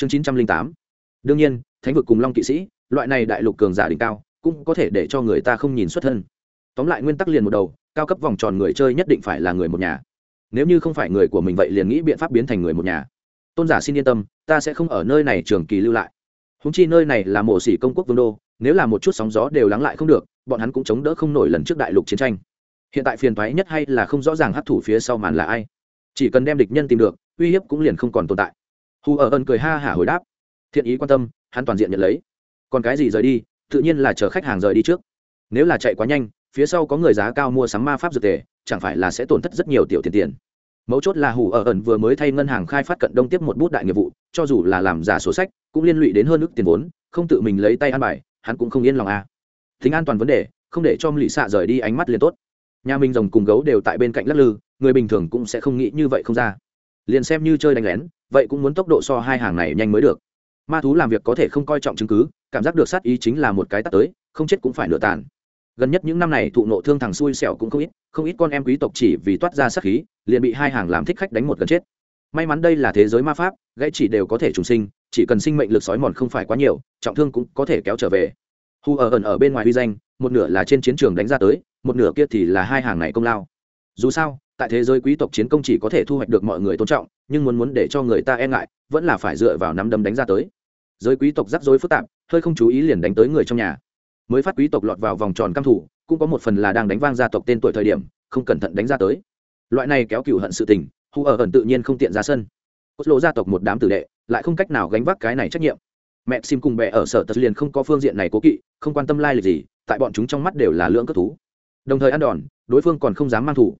chương chín trăm linh tám. Đương nhiên, thánh vực cùng long kỵ sĩ, loại này đại lục cường giả đỉnh cao, cũng có thể để cho người ta không nhìn xuất thân. Tóm lại nguyên tắc liền một đầu, cao cấp vòng tròn người chơi nhất định phải là người một nhà. Nếu như không phải người của mình vậy liền nghĩ biện pháp biến thành người một nhà. Tôn giả xin yên tâm, ta sẽ không ở nơi này trường kỳ lưu lại. Húng chi nơi này là mổ xỉ công quốc vương đô, nếu là một chút sóng gió đều lắng lại không được, bọn hắn cũng chống đỡ không nổi lần trước đại lục chiến tranh. Hiện tại phiền thoái nhất hay là không rõ ràng hấp thủ phía sau màn là ai. Chỉ cần đem địch nhân tìm được, uy hiếp cũng liền không còn tồn tại hù ở ơn cười ha hả hồi đáp. Thiện ý quan tâm, hắn toàn diện nhận lấy. Còn cái gì rời đi, tự nhiên là chờ khách hàng rời đi trước. Nếu là chạy quá nhanh, phía sau có người giá cao mua sắm ma pháp dược tề, chẳng phải là sẽ tổn thất rất nhiều tiểu tiền tiền. Mấu chốt là hủ ở ẩn vừa mới thay ngân hàng khai phát cận đông tiếp một bút đại nghiệp vụ, cho dù là làm giả sổ sách, cũng liên lụy đến hơn ước tiền vốn, không tự mình lấy tay ăn bài, hắn cũng không yên lòng à. tính an toàn vấn đề, không để cho lì xạ rời đi ánh mắt liền tốt. Nhà mình rồng cùng gấu đều tại bên cạnh lắc lư, người bình thường cũng sẽ không nghĩ như vậy không ra. Liền xem như chơi đánh lén vậy cũng muốn tốc độ so hai hàng này nhanh mới được. Ma thú làm việc có thể không coi trọng chứng cứ, cảm giác được sát ý chính là một cái tắt tới, không chết cũng phải nửa tàn. Gần nhất những năm này thụ nộ thương thằng xui xẻo cũng không ít không ít con em quý tộc chỉ vì toát ra sát khí, liền bị hai hàng làm thích khách đánh một gần chết. May mắn đây là thế giới ma pháp, gãy chỉ đều có thể trùng sinh, chỉ cần sinh mệnh lực sói mòn không phải quá nhiều, trọng thương cũng có thể kéo trở về. Hù ở ẩn ở bên ngoài huy danh, một nửa là trên chiến trường đánh ra tới, một nửa kia thì là hai hàng này công lao. Dù sao tại thế giới quý tộc chiến công chỉ có thể thu hoạch được mọi người tôn trọng, nhưng muốn muốn để cho người ta e ngại, vẫn là phải dựa vào nắm đấm đánh ra tới. Giới quý tộc rắc rối phức tạp, hơi không chú ý liền đánh tới người trong nhà. Mới phát quý tộc lọt vào vòng tròn căm thủ, cũng có một phần là đang đánh vang gia tộc tên tuổi thời điểm, không cẩn thận đánh ra tới. Loại này kéo cựu hận sự tình hù ở ẩn tự nhiên không tiện ra sân. Cốt lộ gia tộc một đám tử đệ, lại không cách nào gánh vác cái này trách nhiệm. Mẹ sim cùng bè ở sở tật liền không có phương diện này cố kỵ, không quan tâm lai lịch gì, tại bọn chúng trong mắt đều là lưỡng cất thú. Đồng thời ăn đòn, đối phương còn không dám mang thủ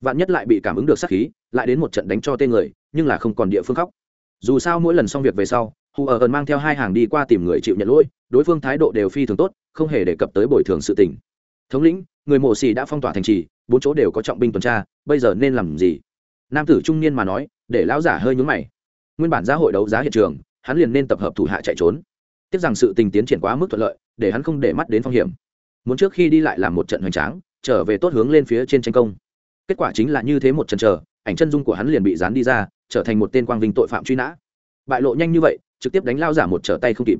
vạn nhất lại bị cảm ứng được sát khí, lại đến một trận đánh cho tên người, nhưng là không còn địa phương khóc. Dù sao mỗi lần xong việc về sau hù ở ẩn mang theo hai hàng đi qua tìm người chịu nhận lỗi, đối phương thái độ đều phi thường tốt, không hề đề cập tới bồi thường sự tình. Thống lĩnh, người mộ xì đã phong tỏa thành trì, bốn chỗ đều có trọng binh tuần tra, bây giờ nên làm gì? Nam tử trung niên mà nói, để lão giả hơi nhúng mày. Nguyên bản ra hội đấu giá hiện trường, hắn liền nên tập hợp thủ hạ chạy trốn. Tiếc rằng sự tình tiến triển quá mức thuận lợi, để hắn không để mắt đến phong hiểm. Muốn trước khi đi lại làm một trận hoành tráng, trở về tốt hướng lên phía trên tranh công kết quả chính là như thế một chần chờ, ảnh chân dung của hắn liền bị dán đi ra, trở thành một tên quang vinh tội phạm truy nã. Bại lộ nhanh như vậy, trực tiếp đánh lao giả một trở tay không kịp.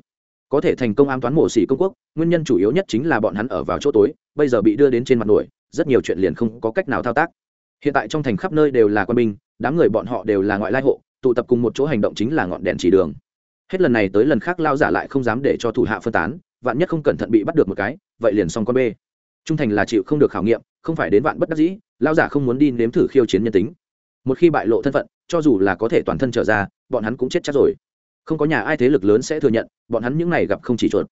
Có thể thành công ám toán mổ xỉ công quốc, nguyên nhân chủ yếu nhất chính là bọn hắn ở vào chỗ tối, bây giờ bị đưa đến trên mặt nổi, rất nhiều chuyện liền không có cách nào thao tác. Hiện tại trong thành khắp nơi đều là quân binh, đám người bọn họ đều là ngoại lai hộ, tụ tập cùng một chỗ hành động chính là ngọn đèn chỉ đường. Hết lần này tới lần khác lao giả lại không dám để cho thủ hạ phân tán, vạn nhất không cẩn thận bị bắt được một cái, vậy liền xong con bê. Trung thành là chịu không được khảo nghiệm, không phải đến vạn bất đắc dĩ lao giả không muốn đi nếm thử khiêu chiến nhân tính. Một khi bại lộ thân phận, cho dù là có thể toàn thân trở ra, bọn hắn cũng chết chắc rồi. Không có nhà ai thế lực lớn sẽ thừa nhận, bọn hắn những này gặp không chỉ chuột.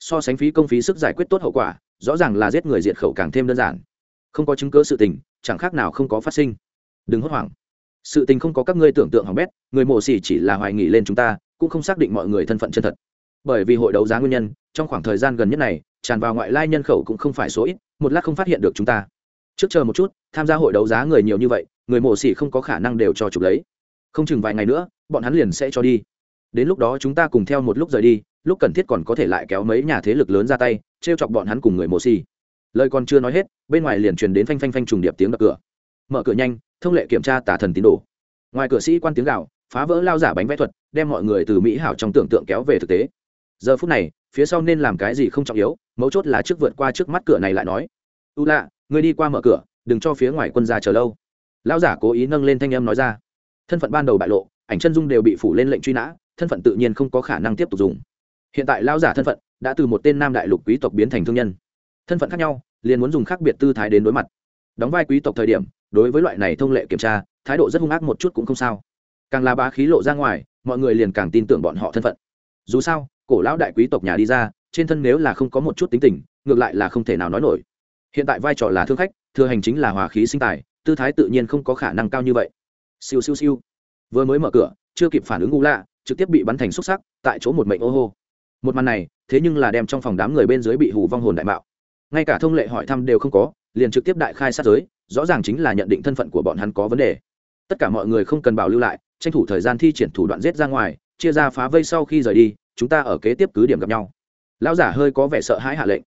So sánh phí công phí sức giải quyết tốt hậu quả, rõ ràng là giết người diệt khẩu càng thêm đơn giản. Không có chứng cứ sự tình, chẳng khác nào không có phát sinh. Đừng hốt hoảng. Sự tình không có các ngươi tưởng tượng hỏng bét, người mổ xỉ chỉ là hoài nghỉ lên chúng ta, cũng không xác định mọi người thân phận chân thật. Bởi vì hội đấu giá nguyên nhân, trong khoảng thời gian gần nhất này, tràn vào ngoại lai nhân khẩu cũng không phải số ít, một lát không phát hiện được chúng ta trước chờ một chút, tham gia hội đấu giá người nhiều như vậy, người mổ xỉ không có khả năng đều cho chụp lấy. Không chừng vài ngày nữa, bọn hắn liền sẽ cho đi. Đến lúc đó chúng ta cùng theo một lúc rời đi, lúc cần thiết còn có thể lại kéo mấy nhà thế lực lớn ra tay t r e o chọc bọn hắn cùng người mổ xỉ. Lời còn chưa nói hết, bên ngoài liền truyền đến phanh phanh phanh trùng điệp tiếng đập cửa. Mở cửa nhanh, thông lệ kiểm tra tả thần tín đồ. Ngoài cửa sĩ quan tiếng gạo phá vỡ lao giả bánh vẽ thuật, đem mọi người từ mỹ hảo trong tưởng tượng kéo về thực tế. Giờ phút này, phía sau nên làm cái gì không trọng yếu, mấu chốt là trước vượt qua trước mắt cửa này lại nói. U lạ Ngươi đi qua mở cửa, đừng cho phía ngoài quân ra chờ lâu. Lão giả cố ý nâng lên thanh âm nói ra. Thân phận ban đầu bại lộ, ảnh chân dung đều bị phủ lên lệnh truy nã, thân phận tự nhiên không có khả năng tiếp tục dùng. Hiện tại lão giả thân phận đã từ một tên nam đại lục quý tộc biến thành thương nhân. Thân phận khác nhau, liền muốn dùng khác biệt tư thái đến đối mặt. Đóng vai quý tộc thời điểm, đối với loại này thông lệ kiểm tra, thái độ rất hung ác một chút cũng không sao. Càng là bá khí lộ ra ngoài, mọi người liền càng tin tưởng bọn họ thân phận. Dù sao, cổ lão đại quý tộc nhà đi ra, trên thân nếu là không có một chút tính tình, ngược lại là không thể nào nói nổi hiện tại vai trò là thương khách, thừa hành chính là hòa khí sinh tài, tư thái tự nhiên không có khả năng cao như vậy. Siêu siêu siêu. Vừa mới mở cửa, chưa kịp phản ứng ngu lạ, trực tiếp bị bắn thành xúc sắc, tại chỗ một mệnh ô hô. Một màn này, thế nhưng là đem trong phòng đám người bên dưới bị hù vong hồn đại mạo. Ngay cả thông lệ hỏi thăm đều không có, liền trực tiếp đại khai sát giới, rõ ràng chính là nhận định thân phận của bọn hắn có vấn đề. Tất cả mọi người không cần bảo lưu lại, tranh thủ thời gian thi triển thủ đoạn giết ra ngoài, chia ra phá vây sau khi rời đi, chúng ta ở kế tiếp cứ điểm gặp nhau. Lão giả hơi có vẻ sợ hãi hạ lệnh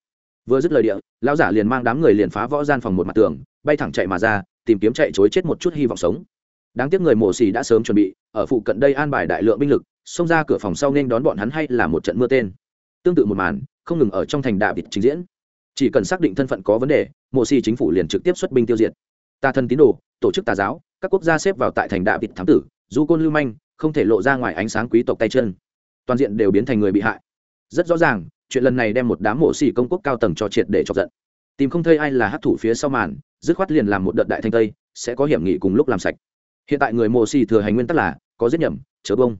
vừa dứt lời địa, lão giả liền mang đám người liền phá võ gian phòng một mặt tường, bay thẳng chạy mà ra, tìm kiếm chạy chối chết một chút hy vọng sống. Đáng tiếc người mổ xì đã sớm chuẩn bị, ở phụ cận đây an bài đại lượng binh lực, xông ra cửa phòng sau nên đón bọn hắn hay là một trận mưa tên. Tương tự một màn, không ngừng ở trong thành đạ vịt trình diễn. Chỉ cần xác định thân phận có vấn đề mộ xì chính phủ liền trực tiếp xuất binh tiêu diệt. Tà thần tín đồ, tổ chức tà giáo, các quốc gia xếp vào tại thành đạ vịt thám tử, du côn lưu manh, không thể lộ ra ngoài ánh sáng quý tộc tay chân. Toàn diện đều biến thành người bị hại. Rất rõ ràng chuyện lần này đem một đám mộ xỉ công quốc cao tầng cho triệt để chọc giận. Tìm không thấy ai là hát thủ phía sau màn, dứt khoát liền làm một đợt đại thanh tây, sẽ có hiểm nghị cùng lúc làm sạch. Hiện tại người mộ xỉ thừa hành nguyên tắc là, có giết nhầm, chớ bông.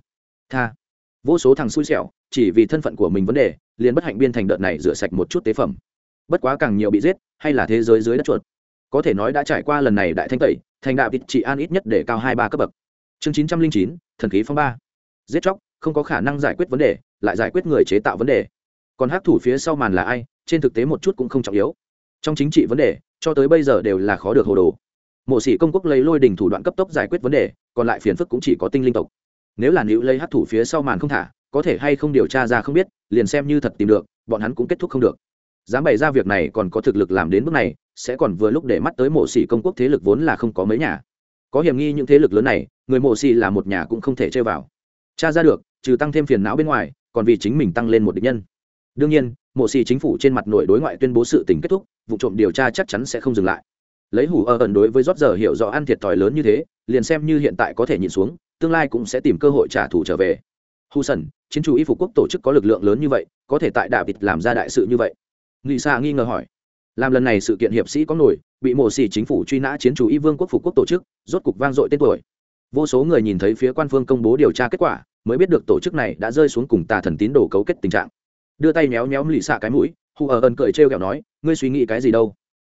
Tha. Vô số thằng xui xẻo, chỉ vì thân phận của mình vấn đề, liền bất hạnh biên thành đợt này rửa sạch một chút tế phẩm. Bất quá càng nhiều bị giết, hay là thế giới dưới đất chuột. Có thể nói đã trải qua lần này đại thanh tẩy, thành đạo vịt trị an ít nhất để cao hai ba cấp bậc. Chương chín trăm linh chín, thần khí phong ba. Giết chóc, không có khả năng giải quyết vấn đề, lại giải quyết người chế tạo vấn đề còn hát thủ phía sau màn là ai, trên thực tế một chút cũng không trọng yếu. Trong chính trị vấn đề, cho tới bây giờ đều là khó được hồ đồ. Mộ sĩ công quốc lấy lôi đình thủ đoạn cấp tốc giải quyết vấn đề, còn lại phiền phức cũng chỉ có tinh linh tộc. Nếu là nữ lấy hát thủ phía sau màn không thả, có thể hay không điều tra ra không biết, liền xem như thật tìm được, bọn hắn cũng kết thúc không được. Dám bày ra việc này còn có thực lực làm đến bước này, sẽ còn vừa lúc để mắt tới mộ sĩ công quốc thế lực vốn là không có mấy nhà. Có hiểm nghi những thế lực lớn này, người mộ sĩ là một nhà cũng không thể chơi vào. Cha ra được, trừ tăng thêm phiền não bên ngoài, còn vì chính mình tăng lên một địch nhân đương nhiên, mộ sĩ chính phủ trên mặt nội đối ngoại tuyên bố sự tình kết thúc, vụ trộm điều tra chắc chắn sẽ không dừng lại. Lấy hủ ở ẩn đối với rót giờ hiểu rõ ăn thiệt thòi lớn như thế, liền xem như hiện tại có thể nhìn xuống, tương lai cũng sẽ tìm cơ hội trả thù trở về. Hù sần chiến chủ y phục quốc tổ chức có lực lượng lớn như vậy, có thể tại đạ vịt làm ra đại sự như vậy? Nghị xa nghi ngờ hỏi. Làm lần này sự kiện hiệp sĩ có nổi, bị mộ xì chính phủ truy nã chiến chủ y vương quốc phục quốc tổ chức, rốt cục vang dội tên tuổi. Vô số người nhìn thấy phía quan phương công bố điều tra kết quả, mới biết được tổ chức này đã rơi xuống cùng tà thần tín đồ cấu kết tình trạng đưa tay méo méo lì xạ cái mũi hù ở ẩn cười trêu kẹo nói, ngươi suy nghĩ cái gì đâu?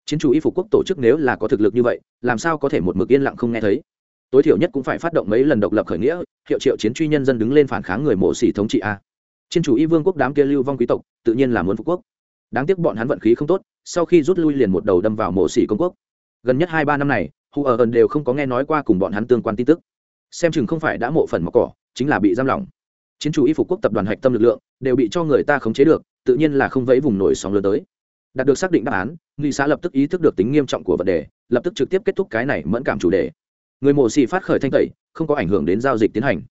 Chiến chủ y phục quốc tổ chức nếu là có thực lực như vậy, làm sao có thể một mực yên lặng không nghe thấy? Tối thiểu nhất cũng phải phát động mấy lần độc lập khởi nghĩa, hiệu triệu chiến truy nhân dân đứng lên phản kháng người mộ xỉ thống trị a. Chiến chủ y vương quốc đám kia lưu vong quý tộc, tự nhiên là muốn phục quốc. Đáng tiếc bọn hắn vận khí không tốt, sau khi rút lui liền một đầu đâm vào mộ xỉ công quốc. Gần nhất hai ba năm này hù ở ẩn đều không có nghe nói qua cùng bọn hắn tương quan tin tức. Xem chừng không phải đã mộ phần mọc cỏ, chính là bị giam lỏng chiến chủ y phục quốc tập đoàn hạch tâm lực lượng, đều bị cho người ta khống chế được, tự nhiên là không vẫy vùng nổi sóng lớn tới. Đạt được xác định đáp án nghị xã lập tức ý thức được tính nghiêm trọng của vấn đề, lập tức trực tiếp kết thúc cái này mẫn cảm chủ đề. Người mổ xì phát khởi thanh tẩy, không có ảnh hưởng đến giao dịch tiến hành.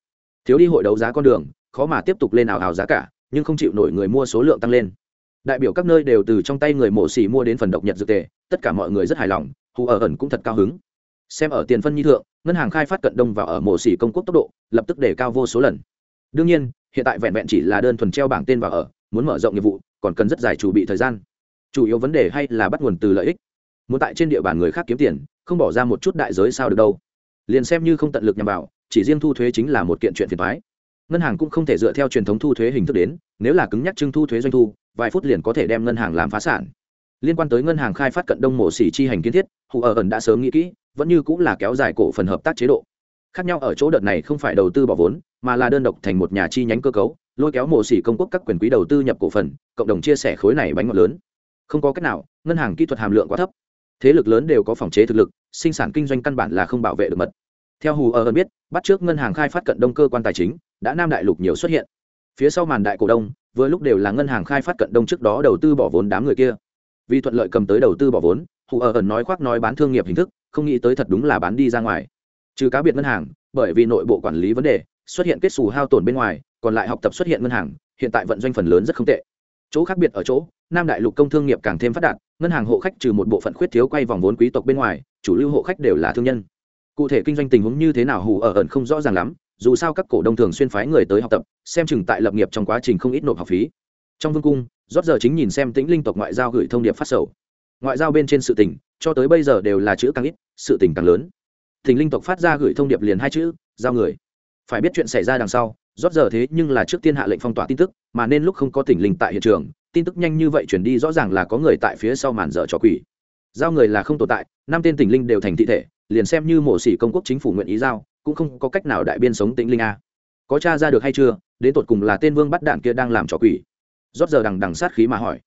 Thiếu đi hội đấu giá con đường, khó mà tiếp tục lên ảo ảo giá cả, nhưng không chịu nổi người mua số lượng tăng lên. Đại biểu các nơi đều từ trong tay người mổ xì mua đến phần độc nhật dược tề, tất cả mọi người rất hài lòng, hù ở ẩn cũng thật cao hứng. Xem ở tiền phân nhi thượng, ngân hàng khai phát cận đông và ở mổ xì công quốc tốc độ, lập tức để cao vô số lần đương nhiên, hiện tại vẹn vẹn chỉ là đơn thuần treo bảng tên vào ở, muốn mở rộng nghiệp vụ, còn cần rất dài chủ bị thời gian. Chủ yếu vấn đề hay là bắt nguồn từ lợi ích. Muốn tại trên địa bàn người khác kiếm tiền, không bỏ ra một chút đại giới sao được đâu. Liền xem như không tận lực nhằm vào, chỉ riêng thu thuế chính là một kiện chuyện phiền thoái ngân hàng cũng không thể dựa theo truyền thống thu thuế hình thức đến, nếu là cứng nhắc trưng thu thuế doanh thu, vài phút liền có thể đem ngân hàng làm phá sản. Liên quan tới ngân hàng khai phát cận đông mổ xỉ chi hành kiến thiết hụ ở ẩn đã sớm nghĩ kỹ, vẫn như cũng là kéo dài cổ phần hợp tác chế độ khác nhau ở chỗ đợt này không phải đầu tư bỏ vốn, mà là đơn độc thành một nhà chi nhánh cơ cấu, lôi kéo mổ xỉ công quốc các quyền quý đầu tư nhập cổ phần, cộng đồng chia sẻ khối này bánh ngọt lớn. Không có cách nào, ngân hàng kỹ thuật hàm lượng quá thấp. Thế lực lớn đều có phòng chế thực lực, sinh sản kinh doanh căn bản là không bảo vệ được mật. Theo hù ở ẩn biết, bắt trước ngân hàng khai phát cận đông cơ quan tài chính, đã nam đại lục nhiều xuất hiện. Phía sau màn đại cổ đông, vừa lúc đều là ngân hàng khai phát cận đông trước đó đầu tư bỏ vốn đám người kia. Vì thuận lợi cầm tới đầu tư bỏ vốn, hù ở ẩn nói khoác nói bán thương nghiệp hình thức, không nghĩ tới thật đúng là bán đi ra ngoài trừ cá biệt ngân hàng, bởi vì nội bộ quản lý vấn đề, xuất hiện kết xù hao tổn bên ngoài, còn lại học tập xuất hiện ngân hàng, hiện tại vận doanh phần lớn rất không tệ. Chỗ khác biệt ở chỗ, nam đại lục công thương nghiệp càng thêm phát đạt, ngân hàng hộ khách trừ một bộ phận khuyết thiếu quay vòng vốn quý tộc bên ngoài, chủ lưu hộ khách đều là thương nhân. Cụ thể kinh doanh tình huống như thế nào hù ở ẩn không rõ ràng lắm, dù sao các cổ đông thường xuyên phái người tới học tập, xem chừng tại lập nghiệp trong quá trình không ít nộp học phí. Trong vương cung, rót giờ chính nhìn xem tĩnh linh tộc ngoại giao gửi thông điệp phát sầu. Ngoại giao bên trên sự tình, cho tới bây giờ đều là chữ càng ít, sự tình càng lớn thỉnh linh tộc phát ra gửi thông điệp liền hai chữ, giao người. Phải biết chuyện xảy ra đằng sau rót giờ thế nhưng là trước tiên hạ lệnh phong tỏa tin tức, mà nên lúc không có tỉnh linh tại hiện trường, tin tức nhanh như vậy chuyển đi rõ ràng là có người tại phía sau màn dở trò quỷ. Giao người là không tồn tại, năm tên tỉnh linh đều thành thị thể, liền xem như mổ xỉ công quốc chính phủ nguyện ý giao, cũng không có cách nào đại biên sống tĩnh linh a. Có cha ra được hay chưa, đến tột cùng là tên vương bắt đạn kia đang làm trò quỷ? Rót giờ đằng đằng sát khí mà hỏi.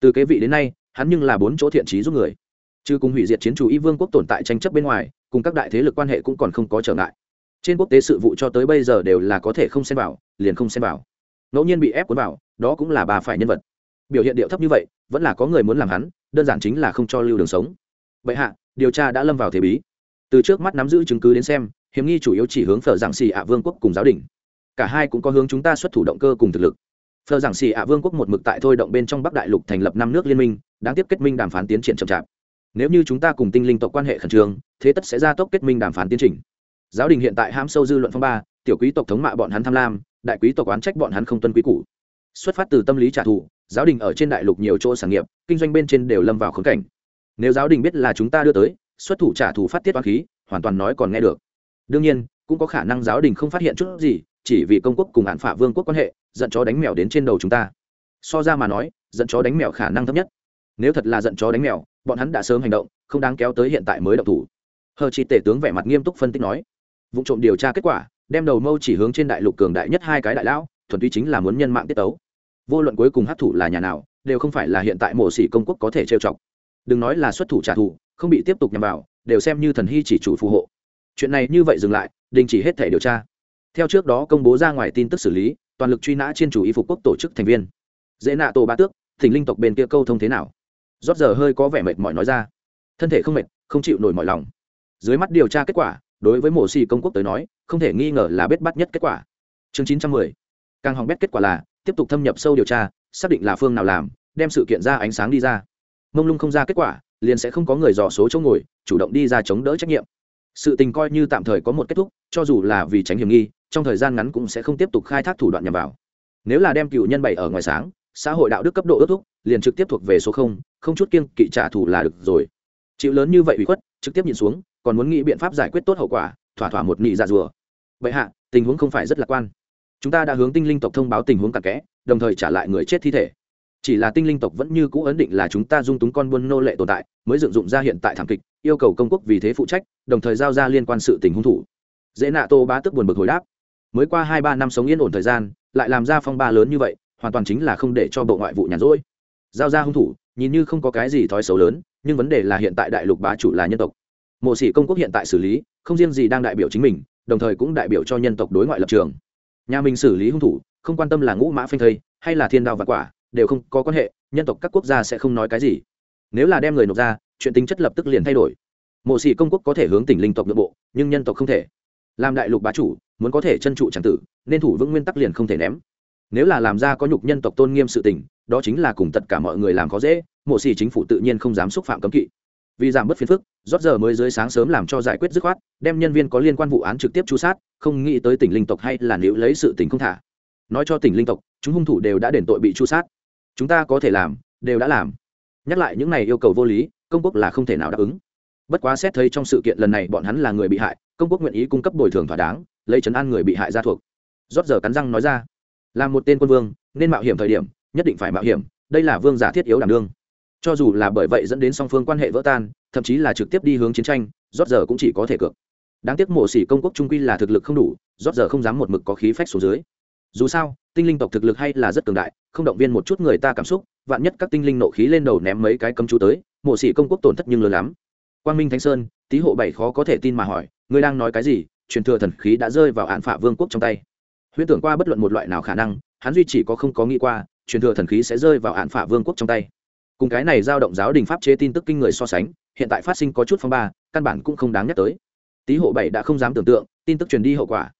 Từ kế vị đến nay, hắn nhưng là bốn chỗ thiện trí giúp người. Chứ cùng hủy diệt chiến chủ y vương quốc tồn tại tranh chấp bên ngoài cùng các đại thế lực quan hệ cũng còn không có trở ngại. Trên quốc tế sự vụ cho tới bây giờ đều là có thể không xem vào, liền không xem vào. Ngẫu nhiên bị ép cuốn vào, đó cũng là bà phải nhân vật. Biểu hiện điệu thấp như vậy, vẫn là có người muốn làm hắn, đơn giản chính là không cho lưu đường sống. Vậy hạ, điều tra đã lâm vào thế bí. Từ trước mắt nắm giữ chứng cứ đến xem, hiểm nghi chủ yếu chỉ hướng phở giảng xì ạ vương quốc cùng giáo đình. Cả hai cũng có hướng chúng ta xuất thủ động cơ cùng thực lực. Phờ giảng xì ạ vương quốc một mực tại thôi động bên trong bắc đại lục thành lập năm nước liên minh, đáng tiếp kết minh đàm phán tiến triển chậm chạp nếu như chúng ta cùng tinh linh tộc quan hệ khẩn trương, thế tất sẽ ra tốc kết minh đàm phán tiến trình. Giáo đình hiện tại ham sâu dư luận phong ba, tiểu quý tộc thống mạ bọn hắn tham lam, đại quý tộc oán trách bọn hắn không tuân quý cũ xuất phát từ tâm lý trả thù, giáo đình ở trên đại lục nhiều chỗ sản nghiệp, kinh doanh bên trên đều lâm vào khống cảnh. Nếu giáo đình biết là chúng ta đưa tới, xuất thủ trả thù phát tiết oán khí, hoàn toàn nói còn nghe được. Đương nhiên, cũng có khả năng giáo đình không phát hiện chút gì, chỉ vì công quốc cùng hạn phả vương quốc quan hệ, giận chó đánh mèo đến trên đầu chúng ta. So ra mà nói, giận chó đánh mèo khả năng thấp nhất. Nếu thật là giận chó đánh mèo bọn hắn đã sớm hành động, không đáng kéo tới hiện tại mới động thủ. Hờ chỉ tể tướng vẻ mặt nghiêm túc phân tích nói, vụ trộm điều tra kết quả, đem đầu mâu chỉ hướng trên đại lục cường đại nhất hai cái đại lão, thuần túy chính là muốn nhân mạng tiết tấu. Vô luận cuối cùng hát thủ là nhà nào, đều không phải là hiện tại mộ sĩ công quốc có thể trêu chọc. Đừng nói là xuất thủ trả thù, không bị tiếp tục nhằm vào, đều xem như thần hy chỉ chủ phù hộ. Chuyện này như vậy dừng lại, đình chỉ hết thể điều tra. Theo trước đó công bố ra ngoài tin tức xử lý, toàn lực truy nã trên chủ y phục quốc tổ chức thành viên. Dễ nạ tổ ba tước, thỉnh linh tộc bên kia câu thông thế nào? Rót giờ hơi có vẻ mệt mỏi nói ra. Thân thể không mệt, không chịu nổi mọi lòng. Dưới mắt điều tra kết quả, đối với mổ xì công quốc tới nói, không thể nghi ngờ là bết bắt nhất kết quả. Chương chín trăm mười. Càng hỏng bét kết quả là, tiếp tục thâm nhập sâu điều tra, xác định là phương nào làm, đem sự kiện ra ánh sáng đi ra. Mông lung không ra kết quả, liền sẽ không có người dò số chỗ ngồi, chủ động đi ra chống đỡ trách nhiệm. Sự tình coi như tạm thời có một kết thúc, cho dù là vì tránh hiểm nghi, trong thời gian ngắn cũng sẽ không tiếp tục khai thác thủ đoạn nhằm vào. Nếu là đem cựu nhân bày ở ngoài sáng, xã hội đạo đức cấp độ ước thúc liền trực tiếp thuộc về số không không chút kiêng kỵ trả thù là được rồi. Chịu lớn như vậy ủy khuất, trực tiếp nhìn xuống, còn muốn nghĩ biện pháp giải quyết tốt hậu quả, thỏa thỏa một nghị dạ rùa. Vậy hạ, tình huống không phải rất lạc quan. Chúng ta đã hướng tinh linh tộc thông báo tình huống cặn kẽ, đồng thời trả lại người chết thi thể. Chỉ là tinh linh tộc vẫn như cũ ấn định là chúng ta dung túng con buôn nô lệ tồn tại, mới dựng dụng ra hiện tại thảm kịch, yêu cầu công quốc vì thế phụ trách, đồng thời giao ra liên quan sự tình hung thủ. Dễ nạ tô bá tức buồn bực hồi đáp. Mới qua hai ba năm sống yên ổn thời gian, lại làm ra phong ba lớn như vậy, hoàn toàn chính là không để cho bộ ngoại vụ nhàn rỗi giao ra hung thủ, nhìn như không có cái gì thói xấu lớn, nhưng vấn đề là hiện tại đại lục bá chủ là nhân tộc. Mộ sĩ công quốc hiện tại xử lý, không riêng gì đang đại biểu chính mình, đồng thời cũng đại biểu cho nhân tộc đối ngoại lập trường. Nhà mình xử lý hung thủ, không quan tâm là ngũ mã phanh thây, hay là thiên đao và quả, đều không có quan hệ, nhân tộc các quốc gia sẽ không nói cái gì. Nếu là đem người nộp ra, chuyện tính chất lập tức liền thay đổi. Mộ sĩ công quốc có thể hướng tỉnh linh tộc nội bộ, nhưng nhân tộc không thể. Làm đại lục bá chủ, muốn có thể chân trụ tràng tử, nên thủ vững nguyên tắc liền không thể ném. Nếu là làm ra có nhục nhân tộc tôn nghiêm sự tình đó chính là cùng tất cả mọi người làm khó dễ, mộ xì chính phủ tự nhiên không dám xúc phạm cấm kỵ. Vì giảm bớt phiền phức, rót giờ mới dưới sáng sớm làm cho giải quyết dứt khoát, đem nhân viên có liên quan vụ án trực tiếp chu sát, không nghĩ tới tỉnh linh tộc hay là nếu lấy sự tình không thả. Nói cho tỉnh linh tộc, chúng hung thủ đều đã đền tội bị chu sát. Chúng ta có thể làm, đều đã làm. Nhắc lại những này yêu cầu vô lý, công quốc là không thể nào đáp ứng. Bất quá xét thấy trong sự kiện lần này bọn hắn là người bị hại, công quốc nguyện ý cung cấp bồi thường thỏa đáng, lấy chấn an người bị hại ra thuộc. Rót giờ cắn răng nói ra, là một tên quân vương, nên mạo hiểm thời điểm nhất định phải mạo hiểm, đây là vương giả thiết yếu đảm đương. Cho dù là bởi vậy dẫn đến song phương quan hệ vỡ tan, thậm chí là trực tiếp đi hướng chiến tranh, rót giờ cũng chỉ có thể cược. Đáng tiếc mộ xỉ công quốc trung quy là thực lực không đủ, rót giờ không dám một mực có khí phách xuống dưới. Dù sao, tinh linh tộc thực lực hay là rất cường đại, không động viên một chút người ta cảm xúc, vạn nhất các tinh linh nộ khí lên đầu ném mấy cái cấm chú tới, mộ xỉ công quốc tổn thất nhưng lớn lắm. Quang minh thánh sơn, tý hộ bảy khó có thể tin mà hỏi, ngươi đang nói cái gì? Truyền thừa thần khí đã rơi vào hạn phả vương quốc trong tay. Huyễn tưởng qua bất luận một loại nào khả năng, hắn duy chỉ có không có nghĩ qua truyền thừa thần khí sẽ rơi vào hạn phả vương quốc trong tay. Cùng cái này giao động giáo đình pháp chế tin tức kinh người so sánh, hiện tại phát sinh có chút phong ba, căn bản cũng không đáng nhắc tới. Tý hộ bảy đã không dám tưởng tượng, tin tức truyền đi hậu quả.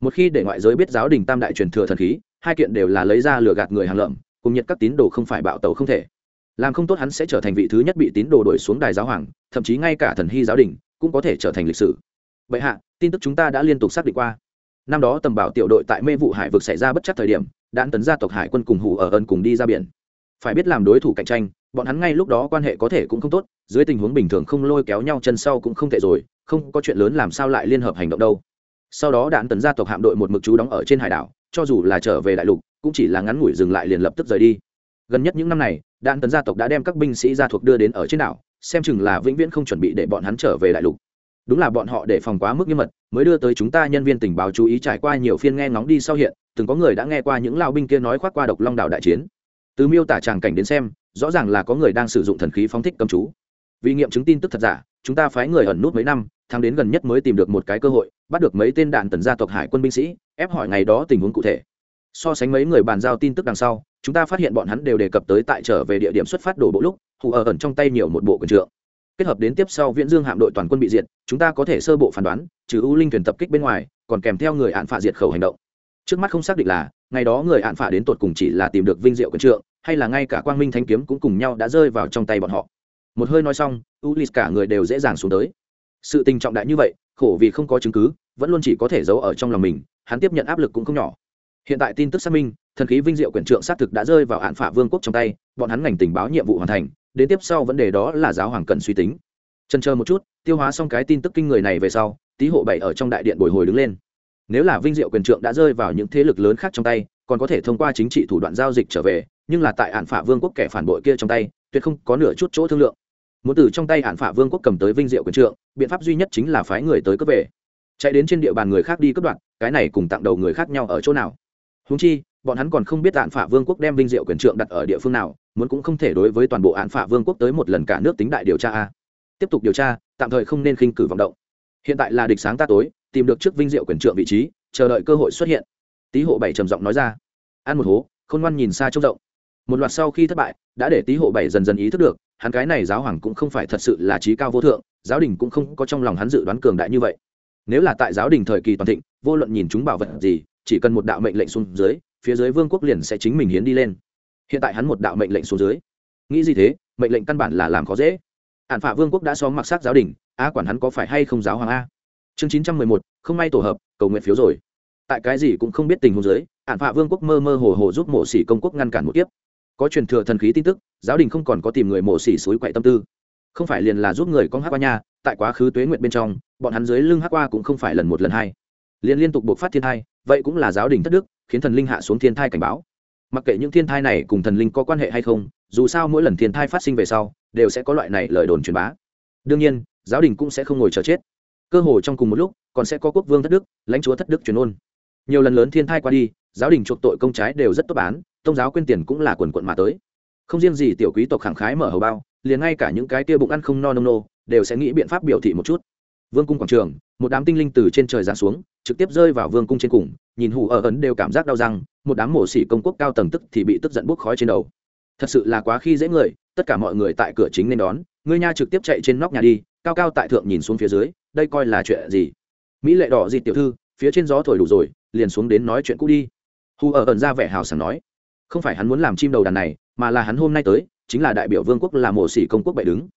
Một khi để ngoại giới biết giáo đình tam đại truyền thừa thần khí, hai kiện đều là lấy ra lừa gạt người hàng lợm, cùng nhật các tín đồ không phải bạo tàu không thể. Làm không tốt hắn sẽ trở thành vị thứ nhất bị tín đồ đuổi xuống đài giáo hoàng, thậm chí ngay cả thần hy giáo đình cũng có thể trở thành lịch sử. Vậy hạ, tin tức chúng ta đã liên tục xác định qua. Năm đó tầm bảo tiểu đội tại mê vụ hải vực xảy ra bất chắc thời điểm đạn tấn gia tộc hải quân cùng hủ ở ân cùng đi ra biển. Phải biết làm đối thủ cạnh tranh, bọn hắn ngay lúc đó quan hệ có thể cũng không tốt, dưới tình huống bình thường không lôi kéo nhau chân sau cũng không thể rồi, không có chuyện lớn làm sao lại liên hợp hành động đâu. Sau đó đạn tấn gia tộc hạm đội một mực chú đóng ở trên hải đảo, cho dù là trở về đại lục, cũng chỉ là ngắn ngủi dừng lại liền lập tức rời đi. Gần nhất những năm này đạn tấn gia tộc đã đem các binh sĩ gia thuộc đưa đến ở trên đảo, xem chừng là vĩnh viễn không chuẩn bị để bọn hắn trở về đại lục. Đúng là bọn họ để phòng quá mức nghiêm mật, mới đưa tới chúng ta nhân viên tình báo chú ý trải qua nhiều phiên nghe ngóng đi sau hiện từng có người đã nghe qua những lao binh kia nói khoác qua độc long đảo đại chiến. Từ miêu tả tràng cảnh đến xem, rõ ràng là có người đang sử dụng thần khí phóng thích cầm chú. Vì nghiệm chứng tin tức thật giả, chúng ta phái người ẩn nút mấy năm tháng đến gần nhất mới tìm được một cái cơ hội, bắt được mấy tên đạn tần gia tộc hải quân binh sĩ, ép hỏi ngày đó tình huống cụ thể. So sánh mấy người bàn giao tin tức đằng sau, chúng ta phát hiện bọn hắn đều đề cập tới tại trở về địa điểm xuất phát đổ bộ lúc, hù ở ẩn trong tay nhiều một bộ quần trượng. Kết hợp đến tiếp sau viễn dương hạm đội toàn quân bị diệt, chúng ta có thể sơ bộ phán đoán, trừ U linh thuyền tập kích bên ngoài, còn kèm theo người hạn phạ diệt khẩu hành động trước mắt không xác định là, ngày đó người hạn phả đến tột cùng chỉ là tìm được vinh diệu quân trượng, hay là ngay cả quang minh thanh kiếm cũng cùng nhau đã rơi vào trong tay bọn họ. Một hơi nói xong ulis cả người đều dễ dàng xuống tới. Sự tình trọng đại như vậy, khổ vì không có chứng cứ, vẫn luôn chỉ có thể giấu ở trong lòng mình, hắn tiếp nhận áp lực cũng không nhỏ. Hiện tại tin tức xác minh, thần khí vinh diệu quyển trượng xác thực đã rơi vào hạn phả vương quốc trong tay, bọn hắn ngành tình báo nhiệm vụ hoàn thành, đến tiếp sau vấn đề đó là giáo hoàng cần suy tính. Chân chờ một chút, tiêu hóa xong cái tin tức kinh người này về sau, tý hộ bảy ở trong đại điện bồi hồi đứng lên nếu là vinh diệu quyền trượng đã rơi vào những thế lực lớn khác trong tay, còn có thể thông qua chính trị thủ đoạn giao dịch trở về, nhưng là tại hạn phả vương quốc kẻ phản bội kia trong tay, tuyệt không có nửa chút chỗ thương lượng. Muốn từ trong tay hạn phả vương quốc cầm tới vinh diệu quyền trượng, biện pháp duy nhất chính là phái người tới cướp về. Chạy đến trên địa bàn người khác đi cướp đoạt, cái này cùng tặng đầu người khác nhau ở chỗ nào? Húng chi, bọn hắn còn không biết hạn phả vương quốc đem vinh diệu quyền trượng đặt ở địa phương nào, muốn cũng không thể đối với toàn bộ hạn phả vương quốc tới một lần cả nước tính đại điều tra a. Tiếp tục điều tra, tạm thời không nên khinh cử vọng động. Hiện tại là địch sáng ta tối tìm được trước vinh diệu quyền trượng vị trí, chờ đợi cơ hội xuất hiện. Tý hộ bảy trầm giọng nói ra. Ăn một hố, khôn ngoan nhìn xa trông rộng. Một loạt sau khi thất bại, đã để tý hộ bảy dần dần ý thức được, hắn cái này giáo hoàng cũng không phải thật sự là trí cao vô thượng, giáo đình cũng không có trong lòng hắn dự đoán cường đại như vậy. Nếu là tại giáo đình thời kỳ toàn thịnh, vô luận nhìn chúng bảo vật gì, chỉ cần một đạo mệnh lệnh xuống dưới, phía dưới vương quốc liền sẽ chính mình hiến đi lên. Hiện tại hắn một đạo mệnh lệnh xuống dưới. Nghĩ gì thế? Mệnh lệnh căn bản là làm khó dễ. Ạn phả vương quốc đã xóm mặc sắc giáo đình a quản hắn có phải hay không giáo hoàng a? Chương chín trăm mười một, không may tổ hợp, cầu nguyện phiếu rồi. Tại cái gì cũng không biết tình huống dưới ạn phạ vương quốc mơ mơ hồ hồ giúp mộ sĩ công quốc ngăn cản một tiếp có truyền thừa thần khí tin tức, giáo đình không còn có tìm người mộ sĩ suối quậy tâm tư. Không phải liền là giúp người con hát qua nha, tại quá khứ tuế nguyện bên trong, bọn hắn dưới lưng hát qua cũng không phải lần một lần hai. Liền liên tục buộc phát thiên thai, vậy cũng là giáo đình thất đức, khiến thần linh hạ xuống thiên thai cảnh báo. Mặc kệ những thiên thai này cùng thần linh có quan hệ hay không, dù sao mỗi lần thiên thai phát sinh về sau, đều sẽ có loại này lời đồn truyền bá. Đương nhiên, giáo đình cũng sẽ không ngồi chờ chết cơ hồ trong cùng một lúc, còn sẽ có quốc vương thất đức, lãnh chúa thất đức truyền ôn. Nhiều lần lớn thiên thai qua đi, giáo đình chuộc tội công trái đều rất tốt bán tôn giáo quyên tiền cũng là quần quận mà tới. Không riêng gì tiểu quý tộc khẳng khái mở hầu bao, liền ngay cả những cái tia bụng ăn không no nông nô, đều sẽ nghĩ biện pháp biểu thị một chút. Vương cung quảng trường, một đám tinh linh từ trên trời giáng xuống, trực tiếp rơi vào vương cung trên cùng, nhìn hù ở ấn đều cảm giác đau răng, một đám mổ xỉ công quốc cao tầng tức thì bị tức giận bốc khói trên đầu. Thật sự là quá khi dễ người, tất cả mọi người tại cửa chính nên đón, ngươi nha trực tiếp chạy trên nóc nhà đi, cao cao tại thượng nhìn xuống phía dưới đây coi là chuyện gì? Mỹ lệ đỏ dịt tiểu thư, phía trên gió thổi đủ rồi, liền xuống đến nói chuyện cũ đi. Hù ở ẩn ra vẻ hào sảng nói, không phải hắn muốn làm chim đầu đàn này, mà là hắn hôm nay tới, chính là đại biểu vương quốc là mộ sĩ công quốc bệ đứng.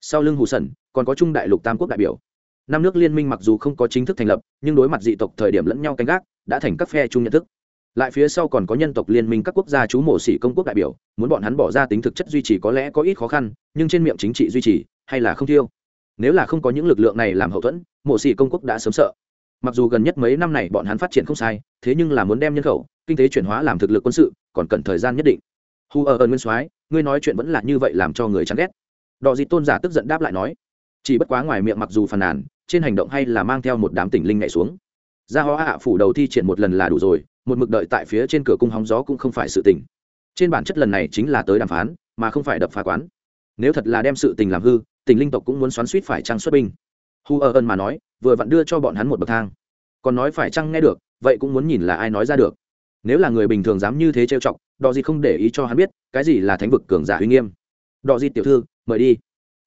Sau lưng hù sẩn, còn có trung đại lục tam quốc đại biểu. Năm nước liên minh mặc dù không có chính thức thành lập, nhưng đối mặt dị tộc thời điểm lẫn nhau canh gác, đã thành các phe chung nhận thức. Lại phía sau còn có nhân tộc liên minh các quốc gia chú mộ sĩ công quốc đại biểu, muốn bọn hắn bỏ ra tính thực chất duy trì có lẽ có ít khó khăn, nhưng trên miệng chính trị duy trì, hay là không thiêu nếu là không có những lực lượng này làm hậu thuẫn, mộ xỉ công quốc đã sớm sợ. Mặc dù gần nhất mấy năm này bọn hắn phát triển không sai, thế nhưng là muốn đem nhân khẩu, kinh tế chuyển hóa làm thực lực quân sự, còn cần thời gian nhất định. Hu ở ơn nguyên soái, ngươi nói chuyện vẫn là như vậy làm cho người chán ghét. Đò dịt tôn giả tức giận đáp lại nói, chỉ bất quá ngoài miệng mặc dù phàn nàn, trên hành động hay là mang theo một đám tỉnh linh nhảy xuống. Ra hoa hạ phủ đầu thi triển một lần là đủ rồi, một mực đợi tại phía trên cửa cung hóng gió cũng không phải sự tình. Trên bản chất lần này chính là tới đàm phán, mà không phải đập phá quán. Nếu thật là đem sự tình làm hư tình linh tộc cũng muốn xoắn suýt phải trăng xuất binh. Hu ở ơn mà nói, vừa vặn đưa cho bọn hắn một bậc thang. Còn nói phải chăng nghe được, vậy cũng muốn nhìn là ai nói ra được. Nếu là người bình thường dám như thế trêu chọc đò gì không để ý cho hắn biết, cái gì là thánh vực cường giả uy nghiêm. Đò gì tiểu thư, mời đi.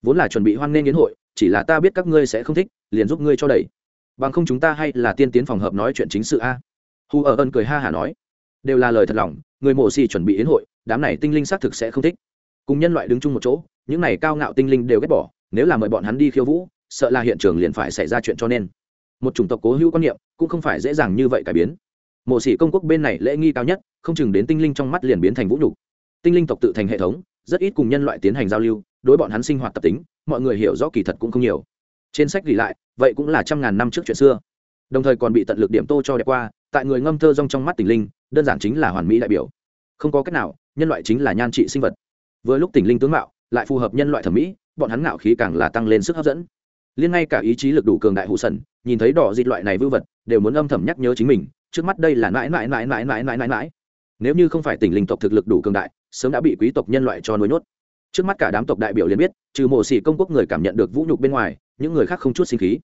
Vốn là chuẩn bị hoan nghênh yến hội, chỉ là ta biết các ngươi sẽ không thích, liền giúp ngươi cho đẩy. Bằng không chúng ta hay là tiên tiến phòng hợp nói chuyện chính sự a. Hu ở ân cười ha hả nói. Đều là lời thật lòng, người mổ xì chuẩn bị yến hội, đám này tinh linh xác thực sẽ không thích cùng nhân loại đứng chung một chỗ, những này cao ngạo tinh linh đều ghét bỏ, nếu là mời bọn hắn đi khiêu vũ, sợ là hiện trường liền phải xảy ra chuyện cho nên. Một chủng tộc cố hữu quan niệm, cũng không phải dễ dàng như vậy cải biến. Mộ sĩ công quốc bên này lễ nghi cao nhất, không chừng đến tinh linh trong mắt liền biến thành vũ nhục. Tinh linh tộc tự thành hệ thống, rất ít cùng nhân loại tiến hành giao lưu, đối bọn hắn sinh hoạt tập tính, mọi người hiểu rõ kỳ thật cũng không nhiều. Trên sách ghi lại, vậy cũng là trăm ngàn năm trước chuyện xưa. Đồng thời còn bị tận lực điểm tô cho đẹp qua, tại người ngâm thơ rong trong mắt tình linh, đơn giản chính là hoàn mỹ đại biểu. Không có cách nào, nhân loại chính là nhan trị sinh vật vừa lúc tỉnh linh tướng mạo lại phù hợp nhân loại thẩm mỹ, bọn hắn ngạo khí càng là tăng lên sức hấp dẫn. Liên ngay cả ý chí lực đủ cường đại hụ sần, nhìn thấy đỏ dịt loại này vư vật, đều muốn âm thầm nhắc nhớ chính mình, trước mắt đây là mãi mãi mãi mãi mãi mãi mãi mãi. Nếu như không phải tỉnh linh tộc thực lực đủ cường đại, sớm đã bị quý tộc nhân loại cho nuôi nhốt. Trước mắt cả đám tộc đại biểu liền biết, trừ mộ sĩ công quốc người cảm nhận được vũ nhục bên ngoài, những người khác không chút sinh khí.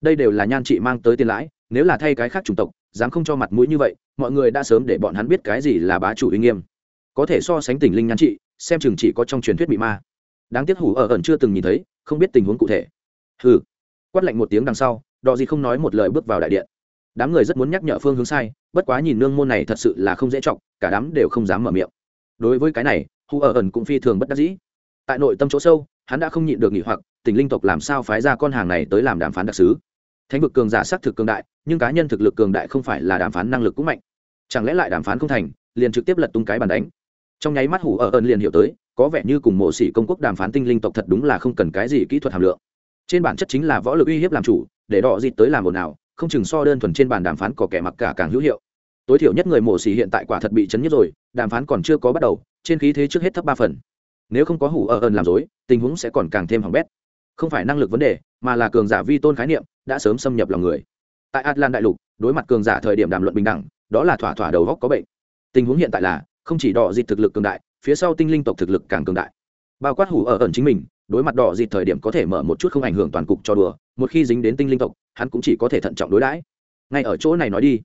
Đây đều là nhan trị mang tới tiền lãi, nếu là thay cái khác chủng tộc, dám không cho mặt mũi như vậy, mọi người đã sớm để bọn hắn biết cái gì là bá chủ uy nghiêm. Có thể so sánh tỉnh linh nhan trị xem chừng chỉ có trong truyền thuyết bị ma. Đáng tiếc hủ ở ẩn chưa từng nhìn thấy, không biết tình huống cụ thể. Hừ. Quát lạnh một tiếng đằng sau đò gì không nói một lời bước vào đại điện. Đám người rất muốn nhắc nhở phương hướng sai, bất quá nhìn nương môn này thật sự là không dễ chọc, cả đám đều không dám mở miệng. Đối với cái này hu ở ẩn cũng phi thường bất đắc dĩ. Tại nội tâm chỗ sâu, hắn đã không nhịn được nghỉ hoặc tỉnh linh tộc làm sao phái ra con hàng này tới làm đàm phán đặc sứ? Thánh vực cường giả xác thực cường đại, nhưng cá nhân thực lực cường đại không phải là đàm phán năng lực cũng mạnh. Chẳng lẽ lại đàm phán không thành, liền trực tiếp lật tung cái bàn đánh? Trong nháy mắt hủ ở ơn liền hiểu tới, có vẻ như cùng mộ sĩ công quốc đàm phán tinh linh tộc thật đúng là không cần cái gì kỹ thuật hàm lượng. Trên bản chất chính là võ lực uy hiếp làm chủ, để đọ dịt tới làm ồn nào không chừng so đơn thuần trên bàn đàm phán có kẻ mặc cả càng hữu hiệu. Tối thiểu nhất người mổ xỉ hiện tại quả thật bị chấn nhất rồi, đàm phán còn chưa có bắt đầu, trên khí thế trước hết thấp ba phần. Nếu không có hủ ở ơn làm dối tình huống sẽ còn càng thêm hỏng bét. Không phải năng lực vấn đề, mà là cường giả vi tôn khái niệm, đã sớm xâm nhập lòng người. Tại atlan đại lục, đối mặt cường giả thời điểm đàm luận bình đẳng, đó là thỏa thỏa đầu góc có bệnh. Tình huống hiện tại là không chỉ đỏ dịt thực lực cường đại, phía sau tinh linh tộc thực lực càng cường đại. Bao quát hủ ở ẩn chính mình, đối mặt đỏ dịt thời điểm có thể mở một chút không ảnh hưởng toàn cục cho đùa, một khi dính đến tinh linh tộc, hắn cũng chỉ có thể thận trọng đối đãi. Ngay ở chỗ này nói đi.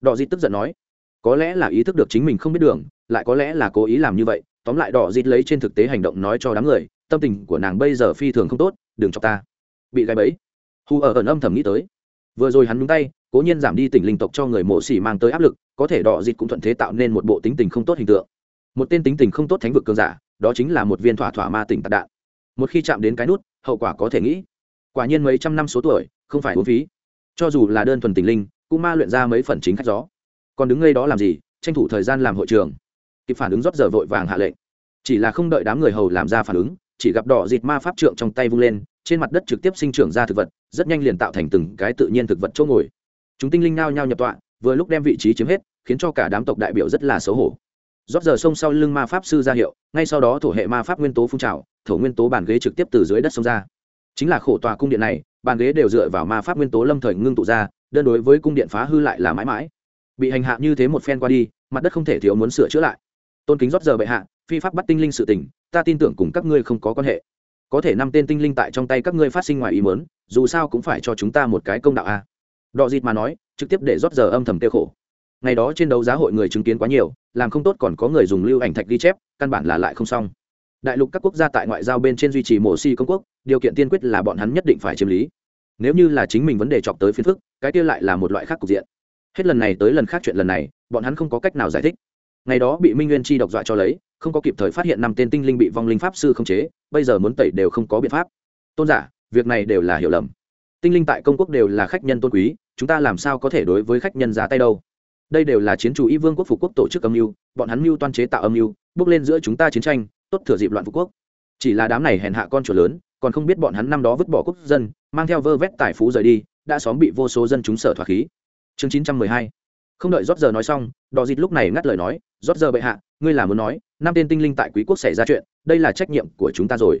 Đỏ dịt tức giận nói, có lẽ là ý thức được chính mình không biết đường, lại có lẽ là cố ý làm như vậy, tóm lại đỏ dịt lấy trên thực tế hành động nói cho đám người, tâm tình của nàng bây giờ phi thường không tốt, đừng cho ta. Bị gáy bẫy. Hù ở ẩn âm thầm nghĩ tới vừa rồi hắn đúng tay, cố nhiên giảm đi tỉnh linh tộc cho người mộ xỉ mang tới áp lực, có thể đỏ dịt cũng thuận thế tạo nên một bộ tính tình không tốt hình tượng. Một tên tính tình không tốt thánh vực cường giả, đó chính là một viên thỏa thỏa ma tỉnh tạc đạn. Một khi chạm đến cái nút, hậu quả có thể nghĩ. Quả nhiên mấy trăm năm số tuổi, không phải uống phí. Cho dù là đơn thuần tình linh, cũng ma luyện ra mấy phần chính khách gió. Còn đứng ngay đó làm gì, tranh thủ thời gian làm hội trường. Kịp phản ứng rót giờ vội vàng hạ lệnh. Chỉ là không đợi đám người hầu làm ra phản ứng chỉ gặp đỏ dịt ma pháp trượng trong tay vung lên, trên mặt đất trực tiếp sinh trưởng ra thực vật, rất nhanh liền tạo thành từng cái tự nhiên thực vật chỗ ngồi. Chúng tinh linh nao nhao nhập tọa, vừa lúc đem vị trí chiếm hết, khiến cho cả đám tộc đại biểu rất là xấu hổ. Rót giờ xông sau lưng ma pháp sư ra hiệu, ngay sau đó thổ hệ ma pháp nguyên tố phun trào, thổ nguyên tố bàn ghế trực tiếp từ dưới đất xông ra. Chính là khổ tòa cung điện này, bàn ghế đều dựa vào ma pháp nguyên tố lâm thời ngưng tụ ra, đơn đối với cung điện phá hư lại là mãi mãi. Bị hành hạ như thế một phen qua đi, mặt đất không thể thiếu muốn sửa chữa lại. Tôn kính rót giờ bệ hạ, phi pháp bắt tinh linh sự tỉnh ta tin tưởng cùng các ngươi không có quan hệ. Có thể năm tên tinh linh tại trong tay các ngươi phát sinh ngoài ý mớn dù sao cũng phải cho chúng ta một cái công đạo a. À. đọ dịt mà nói, trực tiếp để rót giờ âm thầm tiêu khổ. Ngày đó trên đấu giá hội người chứng kiến quá nhiều, làm không tốt còn có người dùng lưu ảnh thạch ghi chép, căn bản là lại không xong. Đại lục các quốc gia tại ngoại giao bên trên duy trì mổ si công quốc, điều kiện tiên quyết là bọn hắn nhất định phải chiếm lý. Nếu như là chính mình vấn đề chọc tới phiền phức, cái kia lại là một loại khác cục diện. Hết lần này tới lần khác chuyện lần này, bọn hắn không có cách nào giải thích. Ngày đó bị minh nguyên chi độc dọa cho lấy không có kịp thời phát hiện năm tên tinh linh bị vong linh pháp sư khống chế, bây giờ muốn tẩy đều không có biện pháp. Tôn giả, việc này đều là hiểu lầm. Tinh linh tại công quốc đều là khách nhân tôn quý, chúng ta làm sao có thể đối với khách nhân ra tay đâu? Đây đều là chiến chủ y vương quốc phục quốc tổ chức âm mưu, bọn hắn mưu toan chế tạo âm mưu, bước lên giữa chúng ta chiến tranh, tốt thừa dịp loạn phục quốc. Chỉ là đám này hèn hạ con chuột lớn, còn không biết bọn hắn năm đó vứt bỏ quốc dân, mang theo vơ vét tài phú rời đi, đã xóm bị vô số dân chúng sở thoát khí. Chương chín trăm mười hai. Không đợi rót giờ nói xong đò dịt lúc này ngắt lời nói rót giờ bệ hạ ngươi là muốn nói, năm tên tinh linh tại quý quốc xảy ra chuyện, đây là trách nhiệm của chúng ta rồi.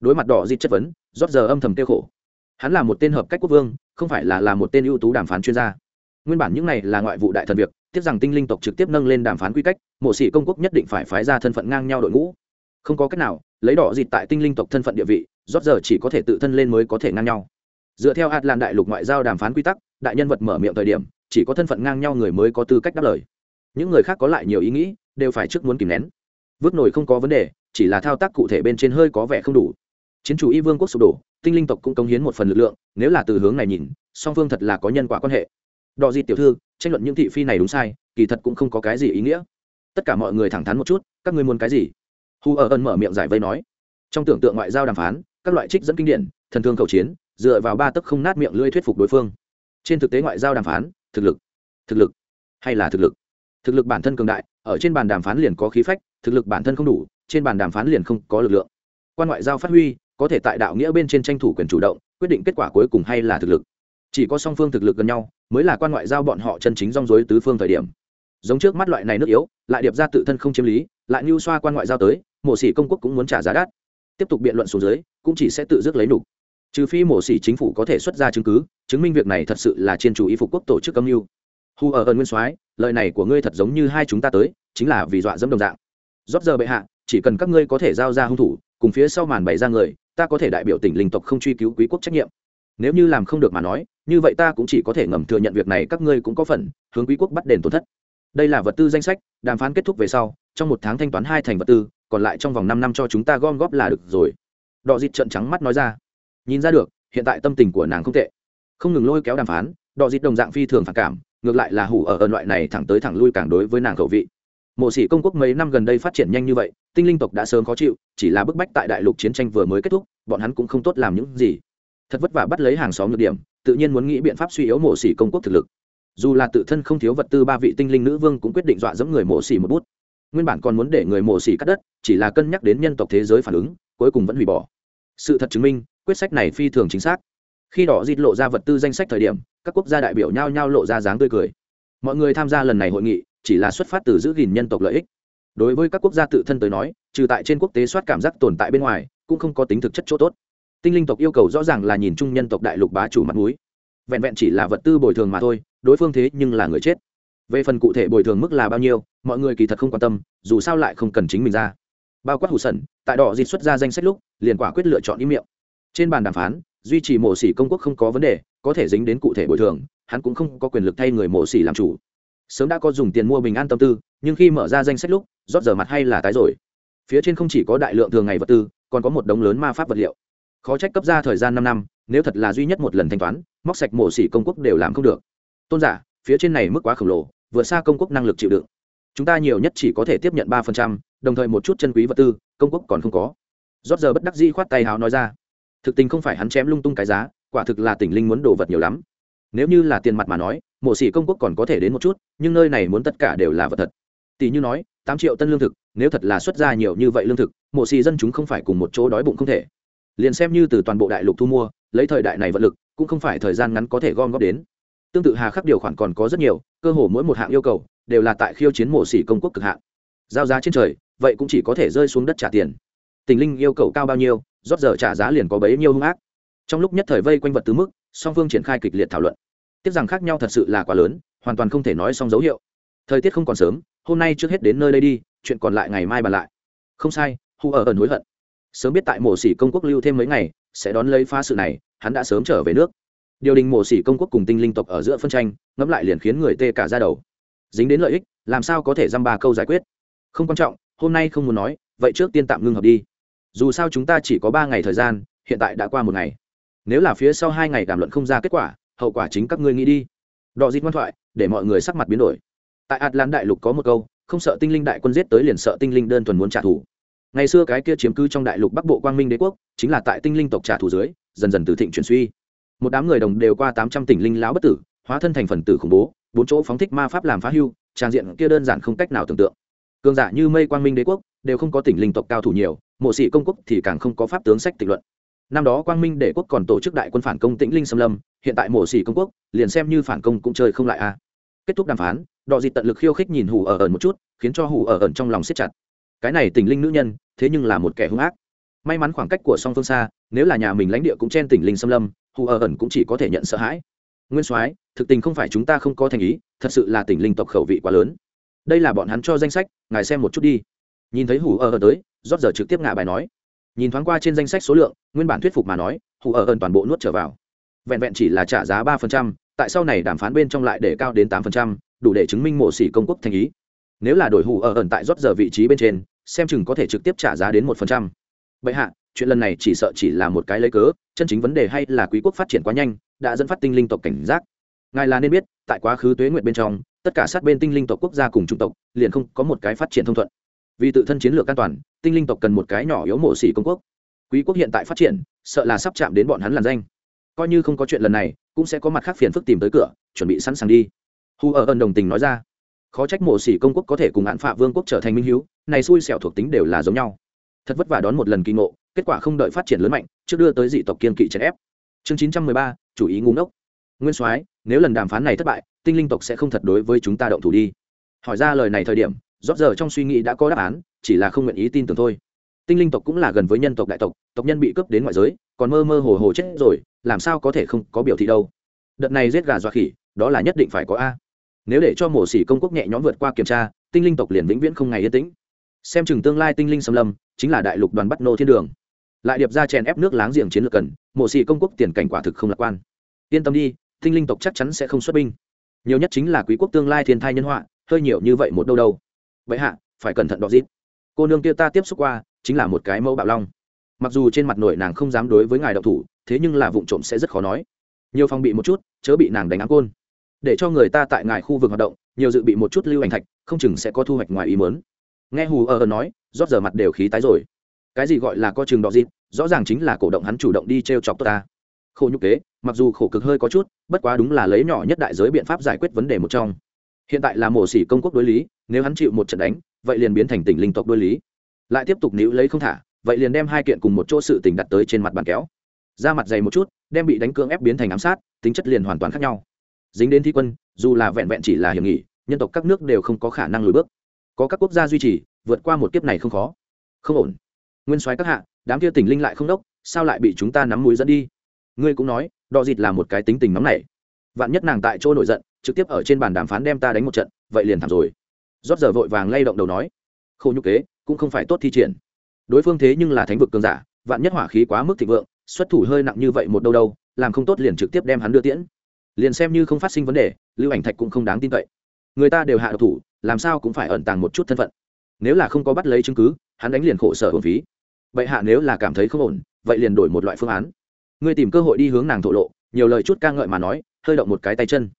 Đối mặt đỏ dịt chất vấn, rót giờ âm thầm tiêu khổ. Hắn là một tên hợp cách quốc vương, không phải là là một tên ưu tú đàm phán chuyên gia. Nguyên bản những này là ngoại vụ đại thần việc, tiếc rằng tinh linh tộc trực tiếp nâng lên đàm phán quy cách, mộ sĩ công quốc nhất định phải phái ra thân phận ngang nhau đội ngũ. Không có cách nào, lấy đỏ dịt tại tinh linh tộc thân phận địa vị, rót giờ chỉ có thể tự thân lên mới có thể ngang nhau. Dựa theo hạt làm đại lục ngoại giao đàm phán quy tắc, đại nhân vật mở miệng thời điểm, chỉ có thân phận ngang nhau người mới có tư cách đáp lời. Những người khác có lại nhiều ý nghĩ đều phải trước muốn kìm nén. Vứt nổi không có vấn đề, chỉ là thao tác cụ thể bên trên hơi có vẻ không đủ. Chiến chủ y vương quốc sụp đổ, tinh linh tộc cũng công hiến một phần lực lượng, nếu là từ hướng này nhìn, song phương thật là có nhân quả quan hệ. Đò di tiểu thư, tranh luận những thị phi này đúng sai, kỳ thật cũng không có cái gì ý nghĩa. Tất cả mọi người thẳng thắn một chút, các ngươi muốn cái gì? Hu ở ân mở miệng giải vây nói. Trong tưởng tượng ngoại giao đàm phán, các loại trích dẫn kinh điển, thần thương cầu chiến, dựa vào ba tấc không nát miệng lưỡi thuyết phục đối phương. Trên thực tế ngoại giao đàm phán, thực lực thực lực, hay là thực lực? Thực lực bản thân cường đại, ở trên bàn đàm phán liền có khí phách, thực lực bản thân không đủ, trên bàn đàm phán liền không có lực lượng. Quan ngoại giao phát huy, có thể tại đạo nghĩa bên trên tranh thủ quyền chủ động, quyết định kết quả cuối cùng hay là thực lực. Chỉ có song phương thực lực gần nhau, mới là quan ngoại giao bọn họ chân chính rong rối tứ phương thời điểm. Giống trước mắt loại này nước yếu, lại điệp ra tự thân không chiếm lý, lại như xoa quan ngoại giao tới, mổ xỉ công quốc cũng muốn trả giá đắt. Tiếp tục biện luận xuống dưới, cũng chỉ sẽ tự dứt lấy nục. Trừ phi mổ xỉ chính phủ có thể xuất ra chứng cứ, chứng minh việc này thật sự là trên chủ ý phục quốc tổ chức âm mưu. Hu ở ơn nguyên soái lời này của ngươi thật giống như hai chúng ta tới, chính là vì dọa dẫm đồng dạng. Rót giờ bệ hạ, chỉ cần các ngươi có thể giao ra hung thủ, cùng phía sau màn bày ra người, ta có thể đại biểu tỉnh linh tộc không truy cứu quý quốc trách nhiệm. Nếu như làm không được mà nói, như vậy ta cũng chỉ có thể ngầm thừa nhận việc này, các ngươi cũng có phần, hướng quý quốc bắt đền tổn thất. Đây là vật tư danh sách, đàm phán kết thúc về sau, trong một tháng thanh toán hai thành vật tư, còn lại trong vòng năm năm cho chúng ta gom góp là được rồi. Đọ dịt trận trắng mắt nói ra. Nhìn ra được, hiện tại tâm tình của nàng không tệ. Không ngừng lôi kéo đàm phán, đọ dịt đồng dạng phi thường phản cảm ngược lại là hủ ở ơn loại này thẳng tới thẳng lui càng đối với nàng khẩu vị. Mộ sĩ công quốc mấy năm gần đây phát triển nhanh như vậy, tinh linh tộc đã sớm khó chịu, chỉ là bức bách tại đại lục chiến tranh vừa mới kết thúc, bọn hắn cũng không tốt làm những gì. Thật vất vả bắt lấy hàng xóm nhược điểm, tự nhiên muốn nghĩ biện pháp suy yếu mộ sĩ công quốc thực lực. Dù là tự thân không thiếu vật tư ba vị tinh linh nữ vương cũng quyết định dọa dẫm người mộ sĩ một bút. Nguyên bản còn muốn để người mộ sĩ cắt đất, chỉ là cân nhắc đến nhân tộc thế giới phản ứng, cuối cùng vẫn hủy bỏ. Sự thật chứng minh, quyết sách này phi thường chính xác khi đỏ dịt lộ ra vật tư danh sách thời điểm, các quốc gia đại biểu nhao nhao lộ ra dáng tươi cười. Mọi người tham gia lần này hội nghị, chỉ là xuất phát từ giữ gìn nhân tộc lợi ích. Đối với các quốc gia tự thân tới nói, trừ tại trên quốc tế soát cảm giác tồn tại bên ngoài, cũng không có tính thực chất chỗ tốt. Tinh linh tộc yêu cầu rõ ràng là nhìn chung nhân tộc đại lục bá chủ mặt núi vẹn vẹn chỉ là vật tư bồi thường mà thôi, đối phương thế nhưng là người chết. Về phần cụ thể bồi thường mức là bao nhiêu, mọi người kỳ thật không quan tâm, dù sao lại không cần chính mình ra. Bao quát hủ sẩn, tại đỏ dịt xuất ra danh sách lúc, liền quả quyết lựa chọn ý miệng. Trên bàn đàm phán duy trì mổ xỉ công quốc không có vấn đề, có thể dính đến cụ thể bồi thường, hắn cũng không có quyền lực thay người mổ xỉ làm chủ. Sớm đã có dùng tiền mua bình an tâm tư, nhưng khi mở ra danh sách lúc, rót giờ mặt hay là tái rồi. Phía trên không chỉ có đại lượng thường ngày vật tư, còn có một đống lớn ma pháp vật liệu. Khó trách cấp ra thời gian năm năm, nếu thật là duy nhất một lần thanh toán, móc sạch mổ xỉ công quốc đều làm không được. Tôn giả, phía trên này mức quá khổng lồ vượt xa công quốc năng lực chịu đựng. Chúng ta nhiều nhất chỉ có thể tiếp nhận ba phần trăm, đồng thời một chút chân quý vật tư, công quốc còn không có. Rót giờ bất đắc dĩ khoát tay háo nói ra thực tình không phải hắn chém lung tung cái giá, quả thực là tỉnh linh muốn đồ vật nhiều lắm. Nếu như là tiền mặt mà nói, mộ sĩ công quốc còn có thể đến một chút, nhưng nơi này muốn tất cả đều là vật thật. Tỷ như nói, tám triệu tân lương thực, nếu thật là xuất ra nhiều như vậy lương thực, mộ sĩ dân chúng không phải cùng một chỗ đói bụng không thể. Liền xem như từ toàn bộ đại lục thu mua, lấy thời đại này vật lực, cũng không phải thời gian ngắn có thể gom góp đến. Tương tự hà khắc điều khoản còn có rất nhiều, cơ hồ mỗi một hạng yêu cầu, đều là tại khiêu chiến mộ sĩ công quốc cực hạn. Giao giá trên trời, vậy cũng chỉ có thể rơi xuống đất trả tiền tình linh yêu cầu cao bao nhiêu, rót giờ trả giá liền có bấy nhiêu hung ác. Trong lúc nhất thời vây quanh vật tứ mức, song phương triển khai kịch liệt thảo luận. Tiếc rằng khác nhau thật sự là quá lớn, hoàn toàn không thể nói xong dấu hiệu. Thời tiết không còn sớm, hôm nay trước hết đến nơi đây đi, chuyện còn lại ngày mai bàn lại. Không sai, hu ở ẩn hối hận. Sớm biết tại mộ sĩ công quốc lưu thêm mấy ngày, sẽ đón lấy phá sự này, hắn đã sớm trở về nước. Điều đình mộ sĩ công quốc cùng tinh linh tộc ở giữa phân tranh, ngẫm lại liền khiến người tê cả ra đầu. Dính đến lợi ích, làm sao có thể dăm ba câu giải quyết? Không quan trọng, hôm nay không muốn nói, vậy trước tiên tạm ngưng hợp đi dù sao chúng ta chỉ có ba ngày thời gian, hiện tại đã qua một ngày. Nếu là phía sau hai ngày đàm luận không ra kết quả, hậu quả chính các ngươi nghĩ đi. Đọ dịt ngoan thoại, để mọi người sắc mặt biến đổi. Tại atlan đại lục có một câu, không sợ tinh linh đại quân giết tới liền sợ tinh linh đơn thuần muốn trả thù. Ngày xưa cái kia chiếm cư trong đại lục bắc bộ quang minh đế quốc, chính là tại tinh linh tộc trả thù dưới, dần dần từ thịnh chuyển suy. Một đám người đồng đều qua tám trăm tỉnh linh lão bất tử, hóa thân thành phần tử khủng bố, bốn chỗ phóng thích ma pháp làm phá hưu, trang diện kia đơn giản không cách nào tưởng tượng. Cường giả như mây quang minh đế quốc, đều không có tỉnh linh tộc cao thủ nhiều mộ sĩ công quốc thì càng không có pháp tướng sách tịch luận. Năm đó quang minh để quốc còn tổ chức đại quân phản công tĩnh linh xâm lâm, hiện tại mộ sĩ công quốc, liền xem như phản công cũng chơi không lại a. Kết thúc đàm phán, đọ dịt tận lực khiêu khích nhìn hù ở ẩn một chút, khiến cho hù ở ẩn trong lòng siết chặt. Cái này tỉnh linh nữ nhân, thế nhưng là một kẻ hung ác. May mắn khoảng cách của song phương xa, nếu là nhà mình lãnh địa cũng chen tỉnh linh xâm lâm hù ở ẩn cũng chỉ có thể nhận sợ hãi. Nguyên soái, thực tình không phải chúng ta không có thành ý, thật sự là tỉnh linh tộc khẩu vị quá lớn. Đây là bọn hắn cho danh sách, ngài xem một chút đi. Nhìn thấy hủ ở ẩn tới rót giờ trực tiếp ngạ bài nói. Nhìn thoáng qua trên danh sách số lượng, nguyên bản thuyết phục mà nói, hù ở ẩn toàn bộ nuốt trở vào. Vẹn vẹn chỉ là trả giá ba phần trăm, tại sau này đàm phán bên trong lại để cao đến tám phần trăm, đủ để chứng minh mộ xỉ công quốc thành ý. Nếu là đổi hù ở ẩn tại rót giờ vị trí bên trên, xem chừng có thể trực tiếp trả giá đến một phần trăm. Vậy hạ, chuyện lần này chỉ sợ chỉ là một cái lấy cớ, chân chính vấn đề hay là quý quốc phát triển quá nhanh, đã dẫn phát tinh linh tộc cảnh giác. Ngài là nên biết, tại quá khứ tuế nguyện bên trong, tất cả sát bên tinh linh tộc quốc gia cùng chủng tộc, liền không có một cái phát triển thông thuận vì tự thân chiến lược an toàn, tinh linh tộc cần một cái nhỏ yếu mộ xỉ công quốc. Quý quốc hiện tại phát triển, sợ là sắp chạm đến bọn hắn làn danh. Coi như không có chuyện lần này, cũng sẽ có mặt khác phiền phức tìm tới cửa, chuẩn bị sẵn sàng đi. Hu ở ân đồng tình nói ra. Khó trách mộ xỉ công quốc có thể cùng hạn phạ vương quốc trở thành minh hiếu, này xui xẻo thuộc tính đều là giống nhau. Thật vất vả đón một lần kỳ ngộ, kết quả không đợi phát triển lớn mạnh, trước đưa tới dị tộc kiên kỵ chèn ép. Chương chín trăm mười ba, chủ ý ngu ngốc. Nguyên soái, nếu lần đàm phán này thất bại, tinh linh tộc sẽ không thật đối với chúng ta động thủ đi. Hỏi ra lời này thời điểm rót giờ trong suy nghĩ đã có đáp án, chỉ là không nguyện ý tin tưởng thôi. Tinh linh tộc cũng là gần với nhân tộc đại tộc tộc nhân bị cướp đến ngoại giới, còn mơ mơ hồ hồ chết rồi, làm sao có thể không có biểu thị đâu. Đợt này giết gà dọa khỉ, đó là nhất định phải có a. Nếu để cho mổ xỉ công quốc nhẹ nhõm vượt qua kiểm tra, tinh linh tộc liền vĩnh viễn không ngày yên tĩnh. Xem chừng tương lai tinh linh xâm lâm, chính là đại lục đoàn bắt nô thiên đường. Lại điệp ra chèn ép nước láng giềng chiến lược cần, mổ xỉ công quốc tiền cảnh quả thực không lạc quan. Yên tâm đi, tinh linh tộc chắc chắn sẽ không xuất binh. Nhiều nhất chính là quý quốc tương lai thiên thai nhân họa, hơi nhiều như vậy một đâu đâu vậy hạ, phải cẩn thận đọc dịp. Cô nương kia ta tiếp xúc qua, chính là một cái mẫu bạo long. Mặc dù trên mặt nổi nàng không dám đối với ngài đậu thủ, thế nhưng là vụ trộm sẽ rất khó nói. Nhiều phòng bị một chút, chớ bị nàng đánh áng côn. Để cho người ta tại ngài khu vực hoạt động, nhiều dự bị một chút lưu ảnh thạch, không chừng sẽ có thu hoạch ngoài ý mớn nghe hù ở nói, rót giờ mặt đều khí tái rồi. Cái gì gọi là co chừng đọ dịp, rõ ràng chính là cổ động hắn chủ động đi t r e o chọc ta. Khổ nhục kế, mặc dù khổ cực hơi có chút, bất quá đúng là lấy nhỏ nhất đại giới biện pháp giải quyết vấn đề một trong hiện tại là mổ xỉ công quốc đối lý, nếu hắn chịu một trận đánh, vậy liền biến thành tỉnh linh tộc đối lý. Lại tiếp tục níu lấy không thả, vậy liền đem hai kiện cùng một chỗ sự tình đặt tới trên mặt bàn kéo. Ra mặt dày một chút, đem bị đánh cưỡng ép biến thành ám sát, tính chất liền hoàn toàn khác nhau. Dính đến thi quân, dù là vẹn vẹn chỉ là hiểm nghị nhân tộc các nước đều không có khả năng lùi bước. Có các quốc gia duy trì, vượt qua một kiếp này không khó. Không ổn. Nguyên soái các hạ, đám kia tỉnh linh lại không đốc, sao lại bị chúng ta nắm mũi dẫn đi? Ngươi cũng nói đò dịt là một cái tính tình nóng này vạn nhất nàng tại chỗ nổi giận trực tiếp ở trên bàn đàm phán đem ta đánh một trận, vậy liền thảm rồi. Rót giờ vội vàng lay động đầu nói khâu nhục kế, cũng không phải tốt thi triển. Đối phương thế nhưng là thánh vực cường giả, vạn nhất hỏa khí quá mức thịnh vượng, xuất thủ hơi nặng như vậy một đâu đâu, làm không tốt liền trực tiếp đem hắn đưa tiễn. Liền xem như không phát sinh vấn đề, lưu ảnh thạch cũng không đáng tin cậy. Người ta đều hạ độc thủ, làm sao cũng phải ẩn tàng một chút thân phận. Nếu là không có bắt lấy chứng cứ, hắn đánh liền khổ sở hồn phí. Vậy hạ nếu là cảm thấy không ổn, vậy liền đổi một loại phương án. Ngươi tìm cơ hội đi hướng nàng thổ lộ, nhiều lời chút ca ngợi mà nói, hơi động một cái tay chân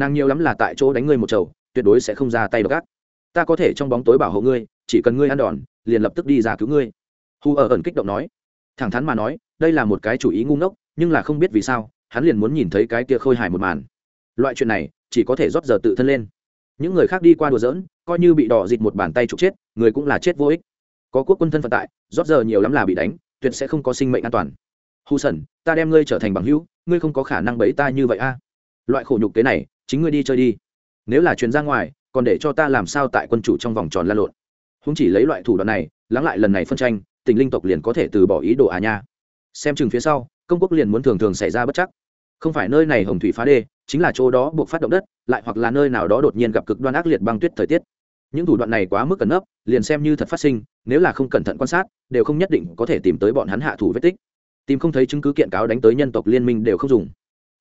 nàng nhiều lắm là tại chỗ đánh ngươi một chầu, tuyệt đối sẽ không ra tay gác ta có thể trong bóng tối bảo hộ ngươi, chỉ cần ngươi ăn đòn, liền lập tức đi ra cứu ngươi. Hu ở ẩn kích động nói. Thẳng thắn mà nói, đây là một cái chủ ý ngu ngốc, nhưng là không biết vì sao, hắn liền muốn nhìn thấy cái kia khôi hài một màn. Loại chuyện này, chỉ có thể rót giờ tự thân lên. Những người khác đi qua đùa giỡn, coi như bị đỏ dịt một bàn tay trục chết, người cũng là chết vô ích. Có quốc quân thân phận tại, rót giờ nhiều lắm là bị đánh, tuyệt sẽ không có sinh mệnh an toàn. Hu sần ta đem ngươi trở thành bằng hữu, ngươi không có khả năng bấy ta như vậy a. Loại khổ nhục kế này chính ngươi đi chơi đi. Nếu là chuyến ra ngoài, còn để cho ta làm sao tại quân chủ trong vòng tròn lan lộn? Không chỉ lấy loại thủ đoạn này, lắng lại lần này phân tranh, tình linh tộc liền có thể từ bỏ ý đồ à nha. Xem chừng phía sau, công quốc liền muốn thường thường xảy ra bất chắc. Không phải nơi này hồng thủy phá đê, chính là chỗ đó buộc phát động đất, lại hoặc là nơi nào đó đột nhiên gặp cực đoan ác liệt băng tuyết thời tiết. Những thủ đoạn này quá mức cẩn nấp, liền xem như thật phát sinh, nếu là không cẩn thận quan sát, đều không nhất định có thể tìm tới bọn hắn hạ thủ vết tích. Tìm không thấy chứng cứ kiện cáo đánh tới nhân tộc liên minh đều không dùng.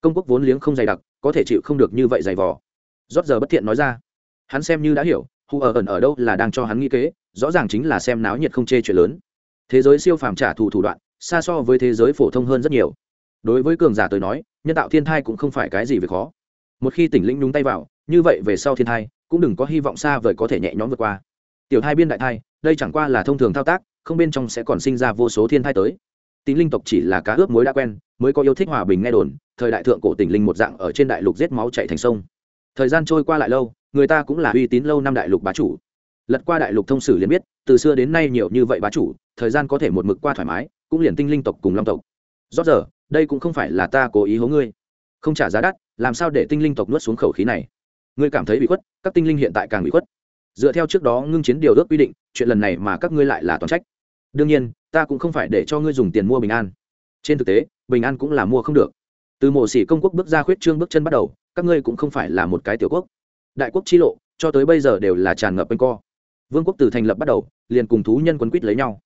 Công quốc vốn liếng không dày đặc có thể chịu không được như vậy dày vò. Rót giờ bất thiện nói ra. Hắn xem như đã hiểu hù ở ẩn ở đâu là đang cho hắn nghĩ kế, rõ ràng chính là xem náo nhiệt không chê chuyện lớn. Thế giới siêu phàm trả thù thủ đoạn, xa so với thế giới phổ thông hơn rất nhiều. Đối với cường giả tới nói, nhân tạo thiên thai cũng không phải cái gì việc khó. Một khi tỉnh lĩnh nhúng tay vào, như vậy về sau thiên thai, cũng đừng có hy vọng xa vời có thể nhẹ nhõm vượt qua. Tiểu thai biên đại thai, đây chẳng qua là thông thường thao tác, không bên trong sẽ còn sinh ra vô số thiên thai tới tín linh tộc chỉ là cá ướp mối đã quen, mới có yêu thích hòa bình nghe đồn, thời đại thượng cổ tỉnh linh một dạng ở trên đại lục giết máu chạy thành sông. Thời gian trôi qua lại lâu, người ta cũng là uy tín lâu năm đại lục bá chủ. Lật qua đại lục thông sử liền biết, từ xưa đến nay nhiều như vậy bá chủ, thời gian có thể một mực qua thoải mái, cũng liền tinh linh tộc cùng long tộc. Rót giờ, đây cũng không phải là ta cố ý hố ngươi. Không trả giá đắt, làm sao để tinh linh tộc nuốt xuống khẩu khí này? Ngươi cảm thấy bị khuất, các tinh linh hiện tại càng bị khuất. Dựa theo trước đó ngưng chiến điều ước quy định, chuyện lần này mà các ngươi lại là toàn trách. Đương nhiên ta cũng không phải để cho ngươi dùng tiền mua bình an. Trên thực tế, bình an cũng là mua không được. Từ mộ sĩ công quốc bước ra khuyết trương bước chân bắt đầu, các ngươi cũng không phải là một cái tiểu quốc. Đại quốc chi lộ, cho tới bây giờ đều là tràn ngập quanh co. Vương quốc từ thành lập bắt đầu, liền cùng thú nhân quấn quýt lấy nhau.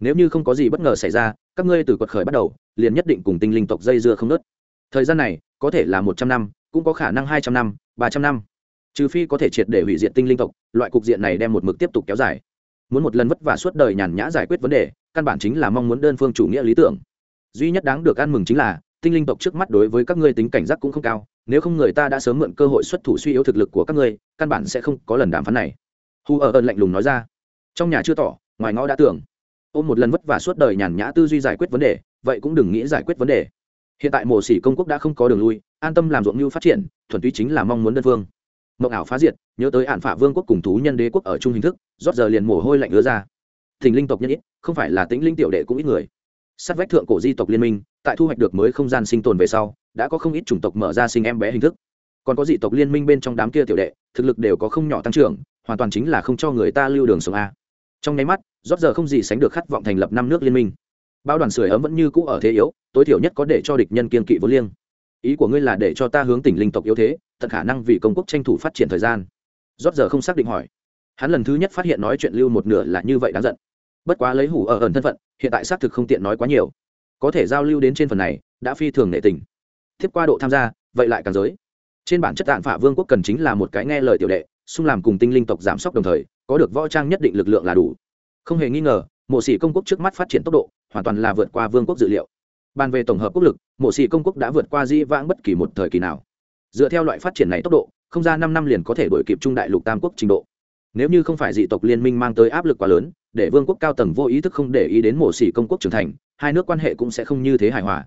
Nếu như không có gì bất ngờ xảy ra, các ngươi từ quật khởi bắt đầu, liền nhất định cùng tinh linh tộc dây dưa không nớt thời gian này, có thể là một trăm năm, cũng có khả năng hai trăm năm, ba trăm năm. Trừ phi có thể triệt để hủy diệt tinh linh tộc, loại cục diện này đem một mực tiếp tục kéo dài. Muốn một lần vất vả suốt đời nhàn nhã giải quyết vấn đề căn bản chính là mong muốn đơn phương chủ nghĩa lý tưởng. Duy nhất đáng được ăn mừng chính là, tinh linh tộc trước mắt đối với các ngươi tính cảnh giác cũng không cao, nếu không người ta đã sớm mượn cơ hội xuất thủ suy yếu thực lực của các ngươi, căn bản sẽ không có lần đàm phán này. Hu ở ơn lạnh lùng nói ra. Trong nhà chưa tỏ, ngoài ngõ đã tưởng. Ôm một lần vất vả suốt đời nhàn nhã tư duy giải quyết vấn đề, vậy cũng đừng nghĩ giải quyết vấn đề. Hiện tại mổ xỉ công quốc đã không có đường lui, an tâm làm ruộng như phát triển, thuần túy chính là mong muốn đơn phương. Mộng ảo phá diệt, nhớ tới hạn phả vương quốc cùng thú nhân đế quốc ở chung hình thức, rót giờ liền mồ hôi lạnh ứa ra thình linh tộc nhân ít, không phải là tĩnh linh tiểu đệ cũng ít người. Sát vách thượng cổ di tộc liên minh, tại thu hoạch được mới không gian sinh tồn về sau, đã có không ít chủng tộc mở ra sinh em bé hình thức. Còn có dị tộc liên minh bên trong đám kia tiểu đệ, thực lực đều có không nhỏ tăng trưởng, hoàn toàn chính là không cho người ta lưu đường sống a. Trong nháy mắt, rót giờ không gì sánh được khát vọng thành lập năm nước liên minh. Bao đoàn sưởi ấm vẫn như cũ ở thế yếu, tối thiểu nhất có để cho địch nhân kiên kỵ vô liêng. Ý của ngươi là để cho ta hướng tỉnh linh tộc yếu thế, tận khả năng vì công quốc tranh thủ phát triển thời gian. Rót giờ không xác định hỏi. Hắn lần thứ nhất phát hiện nói chuyện lưu một nửa là như vậy đáng giận bất quá lấy hủ ở ẩn thân phận, hiện tại xác thực không tiện nói quá nhiều. Có thể giao lưu đến trên phần này, đã phi thường nệ tình. Tiếp qua độ tham gia, vậy lại càng giới. Trên bản chất tạng phả vương quốc cần chính là một cái nghe lời tiểu đệ, xung làm cùng tinh linh tộc giảm sốc đồng thời, có được võ trang nhất định lực lượng là đủ. Không hề nghi ngờ, mộ sĩ công quốc trước mắt phát triển tốc độ, hoàn toàn là vượt qua vương quốc dự liệu. Bàn về tổng hợp quốc lực, mộ sĩ công quốc đã vượt qua di vãng bất kỳ một thời kỳ nào. Dựa theo loại phát triển này tốc độ, không ra năm năm liền có thể đổi kịp trung đại lục tam quốc trình độ. Nếu như không phải dị tộc liên minh mang tới áp lực quá lớn để vương quốc cao tầng vô ý thức không để ý đến mổ xỉ công quốc trưởng thành, hai nước quan hệ cũng sẽ không như thế hài hòa.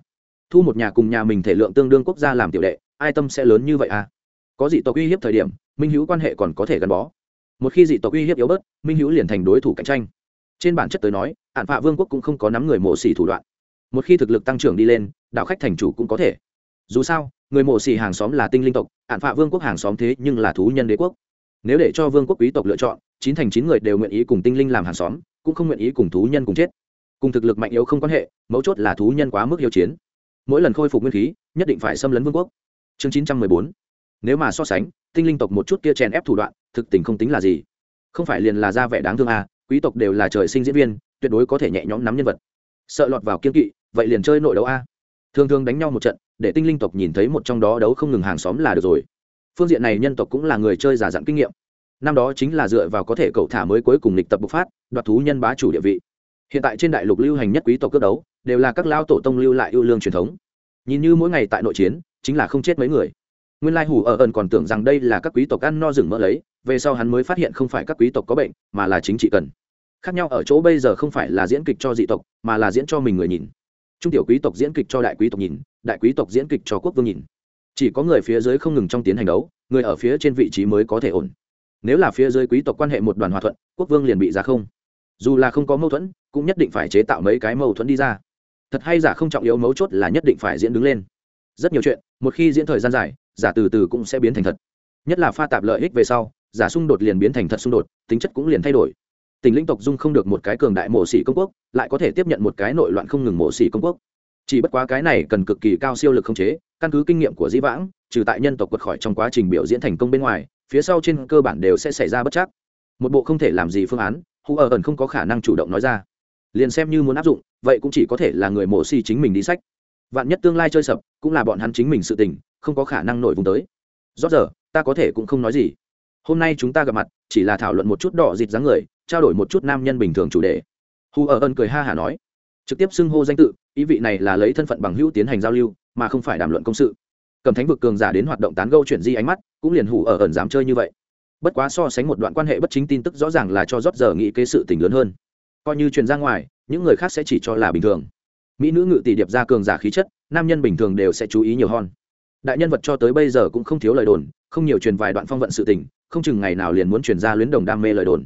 Thu một nhà cùng nhà mình thể lượng tương đương quốc gia làm tiểu đệ, ai tâm sẽ lớn như vậy à? Có dị tộc uy hiếp thời điểm, minh hữu quan hệ còn có thể gắn bó. Một khi dị tộc uy hiếp yếu bớt, minh hữu liền thành đối thủ cạnh tranh. Trên bản chất tới nói ạn phạ vương quốc cũng không có nắm người mổ xỉ thủ đoạn. Một khi thực lực tăng trưởng đi lên, đạo khách thành chủ cũng có thể. Dù sao, người mổ xỉ hàng xóm là tinh linh tộc ạn phạ vương quốc hàng xóm thế nhưng là thú nhân đế quốc. Nếu để cho vương quốc quý tộc lựa chọn chín thành chín người đều nguyện ý cùng tinh linh làm hàng xóm, cũng không nguyện ý cùng thú nhân cùng chết. Cùng thực lực mạnh yếu không quan hệ, mấu chốt là thú nhân quá mức yêu chiến. Mỗi lần khôi phục nguyên khí, nhất định phải xâm lấn vương quốc. Chương chín trăm mười bốn. Nếu mà so sánh, tinh linh tộc một chút kia chèn ép thủ đoạn, thực tình không tính là gì. Không phải liền là ra vẻ đáng thương à quý tộc đều là trời sinh diễn viên, tuyệt đối có thể nhẹ nhõm nắm nhân vật. Sợ lọt vào kiên kỵ, vậy liền chơi nội đấu a. Thường thường đánh nhau một trận, để tinh linh tộc nhìn thấy một trong đó đấu không ngừng hàng xóm là được rồi. Phương diện này nhân tộc cũng là người chơi giả dặn kinh nghiệm năm đó chính là dựa vào có thể cậu thả mới cuối cùng lịch tập bộc phát, đoạt thú nhân bá chủ địa vị. Hiện tại trên đại lục lưu hành nhất quý tộc cướp đấu, đều là các lao tổ tông lưu lại ưu lương truyền thống. Nhìn như mỗi ngày tại nội chiến, chính là không chết mấy người. Nguyên lai hủ ở ẩn còn tưởng rằng đây là các quý tộc ăn no rừng mỡ lấy, về sau hắn mới phát hiện không phải các quý tộc có bệnh, mà là chính trị cần. Khác nhau ở chỗ bây giờ không phải là diễn kịch cho dị tộc, mà là diễn cho mình người nhìn. Trung tiểu quý tộc diễn kịch cho đại quý tộc nhìn, đại quý tộc diễn kịch cho quốc vương nhìn. Chỉ có người phía dưới không ngừng trong tiến hành đấu, người ở phía trên vị trí mới có thể ổn nếu là phía dưới quý tộc quan hệ một đoàn hòa thuận, quốc vương liền bị ra không. Dù là không có mâu thuẫn, cũng nhất định phải chế tạo mấy cái mâu thuẫn đi ra. Thật hay giả không trọng yếu mấu chốt là nhất định phải diễn đứng lên. Rất nhiều chuyện, một khi diễn thời gian dài, giả từ từ cũng sẽ biến thành thật. Nhất là pha tạp lợi ích về sau, giả xung đột liền biến thành thật xung đột, tính chất cũng liền thay đổi. Tỉnh lĩnh tộc dung không được một cái cường đại mổ xỉ công quốc, lại có thể tiếp nhận một cái nội loạn không ngừng mổ xỉ công quốc. Chỉ bất quá cái này cần cực kỳ cao siêu lực không chế, căn cứ kinh nghiệm của dĩ vãng, trừ tại nhân tộc quật khỏi trong quá trình biểu diễn thành công bên ngoài phía sau trên cơ bản đều sẽ xảy ra bất chắc. Một bộ không thể làm gì phương án hù ở ẩn không có khả năng chủ động nói ra. Liền xem như muốn áp dụng, vậy cũng chỉ có thể là người mổ xỉ chính mình đi sách. Vạn nhất tương lai chơi sập, cũng là bọn hắn chính mình sự tình, không có khả năng nổi vùng tới. Rót giờ, ta có thể cũng không nói gì. Hôm nay chúng ta gặp mặt, chỉ là thảo luận một chút đỏ dịt dáng người, trao đổi một chút nam nhân bình thường chủ đề. Hù ở ân cười ha hả nói. Trực tiếp xưng hô danh tự, ý vị này là lấy thân phận bằng hữu tiến hành giao lưu, mà không phải đàm luận công sự cầm thánh vực cường giả đến hoạt động tán gâu chuyển di ánh mắt cũng liền hủ ở ẩn dám chơi như vậy. Bất quá so sánh một đoạn quan hệ bất chính tin tức rõ ràng là cho rót giờ nghĩ kế sự tình lớn hơn. Coi như truyền ra ngoài những người khác sẽ chỉ cho là bình thường. Mỹ nữ ngự tỷ điệp ra cường giả khí chất nam nhân bình thường đều sẽ chú ý nhiều hơn. Đại nhân vật cho tới bây giờ cũng không thiếu lời đồn không nhiều truyền vài đoạn phong vận sự tình không chừng ngày nào liền muốn truyền ra luyến đồng đam mê lời đồn.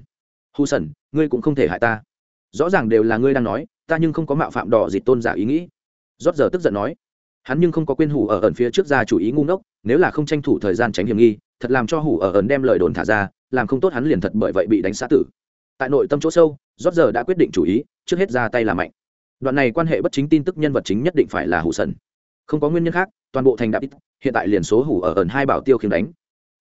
Hu sẩn, ngươi cũng không thể hại ta. Rõ ràng đều là ngươi đang nói ta nhưng không có mạo phạm đỏ dịt tôn giả ý nghĩ. Rót giờ tức giận nói hắn nhưng không có quên hủ ở ẩn phía trước ra chủ ý ngu ngốc, nếu là không tranh thủ thời gian tránh hiểm nghi, thật làm cho hủ ở ẩn đem lời đồn thả ra, làm không tốt hắn liền thật bởi vậy bị đánh xá tử. Tại nội tâm chỗ sâu rót giờ đã quyết định chủ ý, trước hết ra tay là mạnh. Đoạn này quan hệ bất chính tin tức nhân vật chính nhất định phải là hủ sần. Không có nguyên nhân khác, toàn bộ thành đạp ít, hiện tại liền số hủ ở ẩn hai bảo tiêu khiến đánh.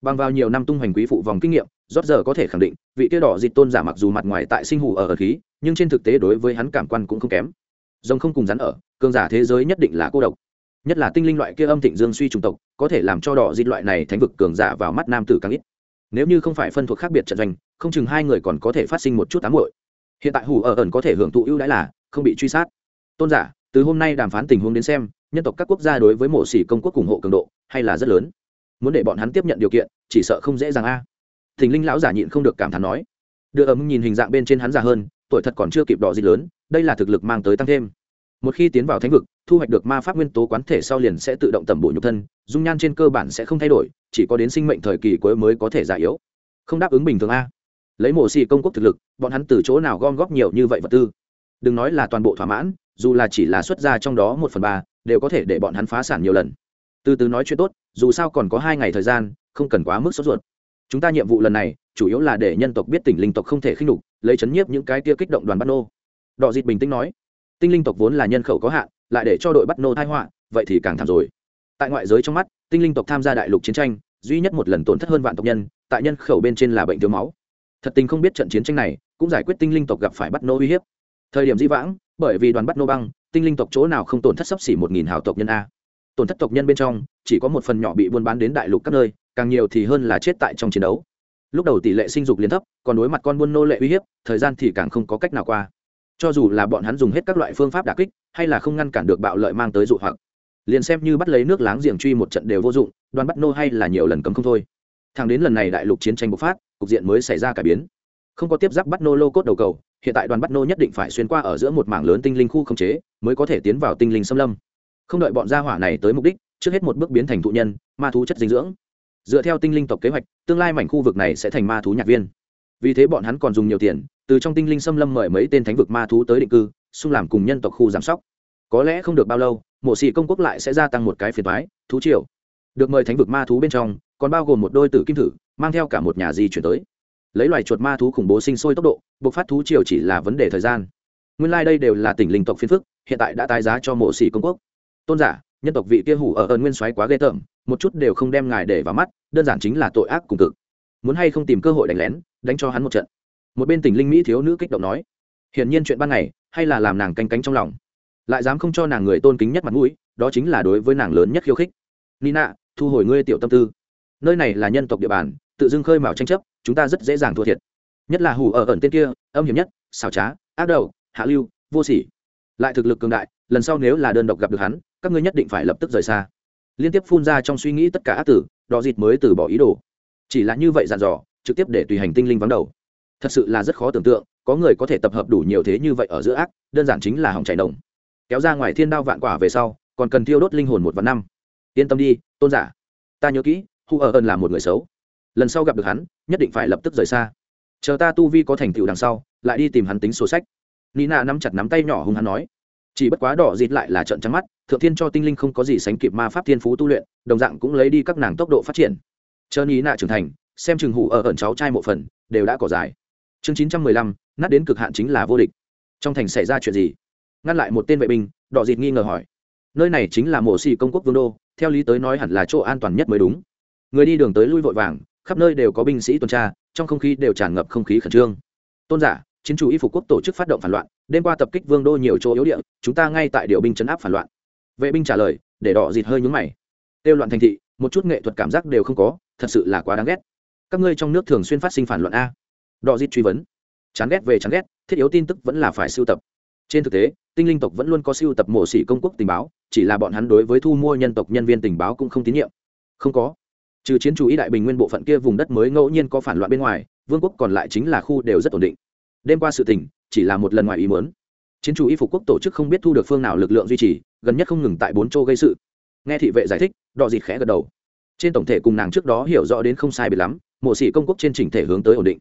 Bằng vào nhiều năm tung hoành quý phụ vòng kinh nghiệm rót giờ có thể khẳng định, vị tiêu đỏ dịch tôn giả mặc dù mặt ngoài tại sinh hủ ở ẩn khí, nhưng trên thực tế đối với hắn cảm quan cũng không kém. Rồng không cùng rắn ở, cường giả thế giới nhất định là cô độc nhất là tinh linh loại kia âm thịnh dương suy trùng tộc, có thể làm cho đỏ dịch loại này thánh vực cường giả vào mắt nam tử càng ít. Nếu như không phải phân thuộc khác biệt trận doanh, không chừng hai người còn có thể phát sinh một chút tám hội hiện tại hủ ở ẩn có thể hưởng thụ ưu đãi là không bị truy sát. Tôn giả, từ hôm nay đàm phán tình huống đến xem, nhân tộc các quốc gia đối với mộ xỉ công quốc ủng hộ cường độ hay là rất lớn. Muốn để bọn hắn tiếp nhận điều kiện, chỉ sợ không dễ dàng a. Thình linh lão giả nhịn không được cảm thán nói. Đưa ấm nhìn hình dạng bên trên hắn già hơn, tuổi thật còn chưa kịp đỏ gì lớn, đây là thực lực mang tới tăng thêm. Một khi tiến vào thánh vực thu hoạch được ma pháp nguyên tố quán thể sau liền sẽ tự động tẩm bổ nhục thân, dung nhan trên cơ bản sẽ không thay đổi, chỉ có đến sinh mệnh thời kỳ cuối mới có thể già yếu. Không đáp ứng bình thường a. Lấy mổ xì công quốc thực lực, bọn hắn từ chỗ nào gom góp nhiều như vậy vật tư? Đừng nói là toàn bộ thỏa mãn, dù là chỉ là xuất ra trong đó một phần ba, đều có thể để bọn hắn phá sản nhiều lần. Từ từ nói chuyện tốt, dù sao còn có hai ngày thời gian, không cần quá mức sốt ruột. Chúng ta nhiệm vụ lần này, chủ yếu là để nhân tộc biết tỉnh linh tộc không thể khinh đục lấy chấn nhiếp những cái tia kích động đoàn bắt nô. Đọ dịt bình tĩnh nói. Tinh linh tộc vốn là nhân khẩu có hạn lại để cho đội bắt nô thai họa, vậy thì càng thảm rồi. Tại ngoại giới trong mắt, tinh linh tộc tham gia đại lục chiến tranh, duy nhất một lần tổn thất hơn vạn tộc nhân, tại nhân khẩu bên trên là bệnh thiếu máu. Thật tình không biết trận chiến tranh này cũng giải quyết tinh linh tộc gặp phải bắt nô uy hiếp. Thời điểm di vãng, bởi vì đoàn bắt nô băng, tinh linh tộc chỗ nào không tổn thất sấp xỉ một nghìn hào tộc nhân a. Tổn thất tộc nhân bên trong, chỉ có một phần nhỏ bị buôn bán đến đại lục các nơi, càng nhiều thì hơn là chết tại trong chiến đấu. Lúc đầu tỷ lệ sinh dục liên thấp, còn đối mặt con buôn nô lệ uy hiếp, thời gian thì càng không có cách nào qua cho dù là bọn hắn dùng hết các loại phương pháp đà kích, hay là không ngăn cản được bạo lợi mang tới dụ hoặc, liền xem như bắt lấy nước láng giềng truy một trận đều vô dụng đoàn bắt nô hay là nhiều lần cấm không thôi. Thẳng đến lần này đại lục chiến tranh bộc phát, cục diện mới xảy ra cải biến. Không có tiếp giáp bắt nô lô cốt đầu cầu, hiện tại đoàn bắt nô nhất định phải xuyên qua ở giữa một mảng lớn tinh linh khu không chế, mới có thể tiến vào tinh linh xâm lâm. Không đợi bọn gia hỏa này tới mục đích, trước hết một bước biến thành thụ nhân, ma thú chất dinh dưỡng. Dựa theo tinh linh tộc kế hoạch, tương lai mảnh khu vực này sẽ thành ma thú nhạc viên. Vì thế bọn hắn còn dùng nhiều tiền từ trong tinh linh xâm lâm mời mấy tên thánh vực ma thú tới định cư, xung làm cùng nhân tộc khu giám sóc. Có lẽ không được bao lâu, mộ sĩ công quốc lại sẽ gia tăng một cái phiền thoái thú triều. Được mời thánh vực ma thú bên trong, còn bao gồm một đôi tử kim thử, mang theo cả một nhà di chuyển tới. Lấy loài chuột ma thú khủng bố sinh sôi tốc độ, buộc phát thú triều chỉ là vấn đề thời gian. Nguyên lai、like、đây đều là tỉnh linh tộc phiên phức, hiện tại đã tái giá cho mộ sĩ công quốc. Tôn giả, nhân tộc vị kia hủ ở ơn nguyên soái quá ghê tởm, một chút đều không đem ngài để vào mắt, đơn giản chính là tội ác cùng cực. Muốn hay không tìm cơ hội đánh lén, đánh cho hắn một trận một bên tỉnh linh mỹ thiếu nữ kích động nói, hiển nhiên chuyện ban ngày, hay là làm nàng canh cánh trong lòng. Lại dám không cho nàng người tôn kính nhất mặt mũi, đó chính là đối với nàng lớn nhất khiêu khích. Nina, thu hồi ngươi tiểu tâm tư. Nơi này là nhân tộc địa bàn, tự dưng khơi mào tranh chấp, chúng ta rất dễ dàng thua thiệt. Nhất là hủ ở ẩn tên kia, âm hiểm nhất, xảo trá, ác đầu, hạ lưu, vô sỉ. Lại thực lực cường đại, lần sau nếu là đơn độc gặp được hắn, các ngươi nhất định phải lập tức rời xa. Liên tiếp phun ra trong suy nghĩ tất cả ác tử đò dịt mới từ bỏ ý đồ. Chỉ là như vậy dàn dò, trực tiếp để tùy hành tinh linh vắng đầu thật sự là rất khó tưởng tượng, có người có thể tập hợp đủ nhiều thế như vậy ở giữa ác, đơn giản chính là hỏng chảy đồng. Kéo ra ngoài thiên đao vạn quả về sau, còn cần thiêu đốt linh hồn một vạn năm. Yên tâm đi, tôn giả. Ta nhớ kỹ, hu ở ơn là một người xấu. Lần sau gặp được hắn, nhất định phải lập tức rời xa. Chờ ta tu vi có thành tựu đằng sau, lại đi tìm hắn tính sổ sách. Nina nắm chặt nắm tay nhỏ hung hắn nói. Chỉ bất quá đỏ dịt lại là trận trắng mắt, thượng thiên cho tinh linh không có gì sánh kịp ma pháp thiên phú tu luyện, đồng dạng cũng lấy đi các nàng tốc độ phát triển. Chờ ní trưởng thành, xem chừng hủ ở ẩn cháu trai một phần, đều đã cỏ dài chương chín trăm mười lăm, nát đến cực hạn chính là vô địch. Trong thành xảy ra chuyện gì? Ngăn lại một tên vệ binh, đỏ dịt nghi ngờ hỏi. Nơi này chính là mộ xì công quốc vương đô, theo lý tới nói hẳn là chỗ an toàn nhất mới đúng. Người đi đường tới lui vội vàng, khắp nơi đều có binh sĩ tuần tra, trong không khí đều tràn ngập không khí khẩn trương. Tôn giả, chiến chủ y phục quốc tổ chức phát động phản loạn, đêm qua tập kích vương đô nhiều chỗ yếu địa, chúng ta ngay tại điều binh chấn áp phản loạn. Vệ binh trả lời, để đỏ dịt hơi nhúng mày. Tiêu loạn thành thị, một chút nghệ thuật cảm giác đều không có, thật sự là quá đáng ghét. Các ngươi trong nước thường xuyên phát sinh phản loạn a đò dít truy vấn. Chán ghét về chán ghét, thiết yếu tin tức vẫn là phải sưu tập. Trên thực tế, tinh linh tộc vẫn luôn có sưu tập mộ sĩ công quốc tình báo, chỉ là bọn hắn đối với thu mua nhân tộc nhân viên tình báo cũng không tín nhiệm. Không có. Trừ chiến chủ ý đại bình nguyên bộ phận kia vùng đất mới ngẫu nhiên có phản loạn bên ngoài, vương quốc còn lại chính là khu đều rất ổn định. Đêm qua sự tình, chỉ là một lần ngoài ý muốn. Chiến chủ y phục quốc tổ chức không biết thu được phương nào lực lượng duy trì, gần nhất không ngừng tại bốn châu gây sự. Nghe thị vệ giải thích, đọ dịt khẽ gật đầu. Trên tổng thể cùng nàng trước đó hiểu rõ đến không sai biệt lắm mộ sĩ công quốc trên chỉnh thể hướng tới ổn định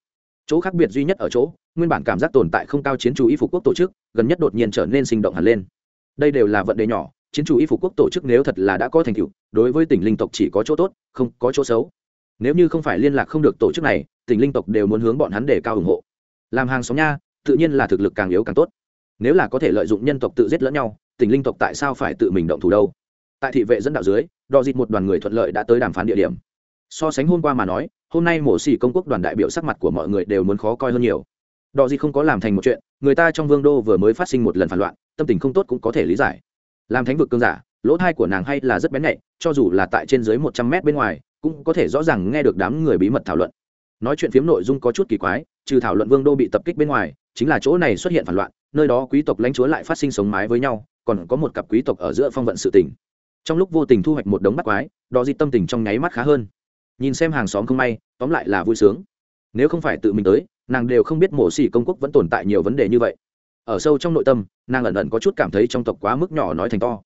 chỗ khác biệt duy nhất ở chỗ, nguyên bản cảm giác tồn tại không cao chiến chủ y phục quốc tổ chức, gần nhất đột nhiên trở nên sinh động hẳn lên. Đây đều là vận đề nhỏ, chiến chủ y phục quốc tổ chức nếu thật là đã có thành tựu, đối với tỉnh linh tộc chỉ có chỗ tốt, không có chỗ xấu. Nếu như không phải liên lạc không được tổ chức này, tỉnh linh tộc đều muốn hướng bọn hắn để cao ủng hộ. Làm hàng xóm nha, tự nhiên là thực lực càng yếu càng tốt. Nếu là có thể lợi dụng nhân tộc tự giết lẫn nhau, tỉnh linh tộc tại sao phải tự mình động thủ đâu? Tại thị vệ dẫn đạo dưới đò dịt một đoàn người thuận lợi đã tới đàm phán địa điểm. So sánh hôm qua mà nói hôm nay mổ xỉ công quốc đoàn đại biểu sắc mặt của mọi người đều muốn khó coi hơn nhiều. Đò gì không có làm thành một chuyện, người ta trong vương đô vừa mới phát sinh một lần phản loạn, tâm tình không tốt cũng có thể lý giải. Làm thánh vực cương giả, lỗ thai của nàng hay là rất bén nhạy, cho dù là tại trên dưới một trăm mét bên ngoài, cũng có thể rõ ràng nghe được đám người bí mật thảo luận. Nói chuyện phiếm nội dung có chút kỳ quái, trừ thảo luận vương đô bị tập kích bên ngoài, chính là chỗ này xuất hiện phản loạn, nơi đó quý tộc lãnh chúa lại phát sinh sống mái với nhau, còn có một cặp quý tộc ở giữa phong vận sự tình. Trong lúc vô tình thu hoạch một đống bắt quái, đò di tâm tình trong nháy mắt khá hơn nhìn xem hàng xóm không may, tóm lại là vui sướng. Nếu không phải tự mình tới, nàng đều không biết mổ xỉ công quốc vẫn tồn tại nhiều vấn đề như vậy. Ở sâu trong nội tâm, nàng ẩn ẩn có chút cảm thấy trong tộc quá mức nhỏ nói thành to.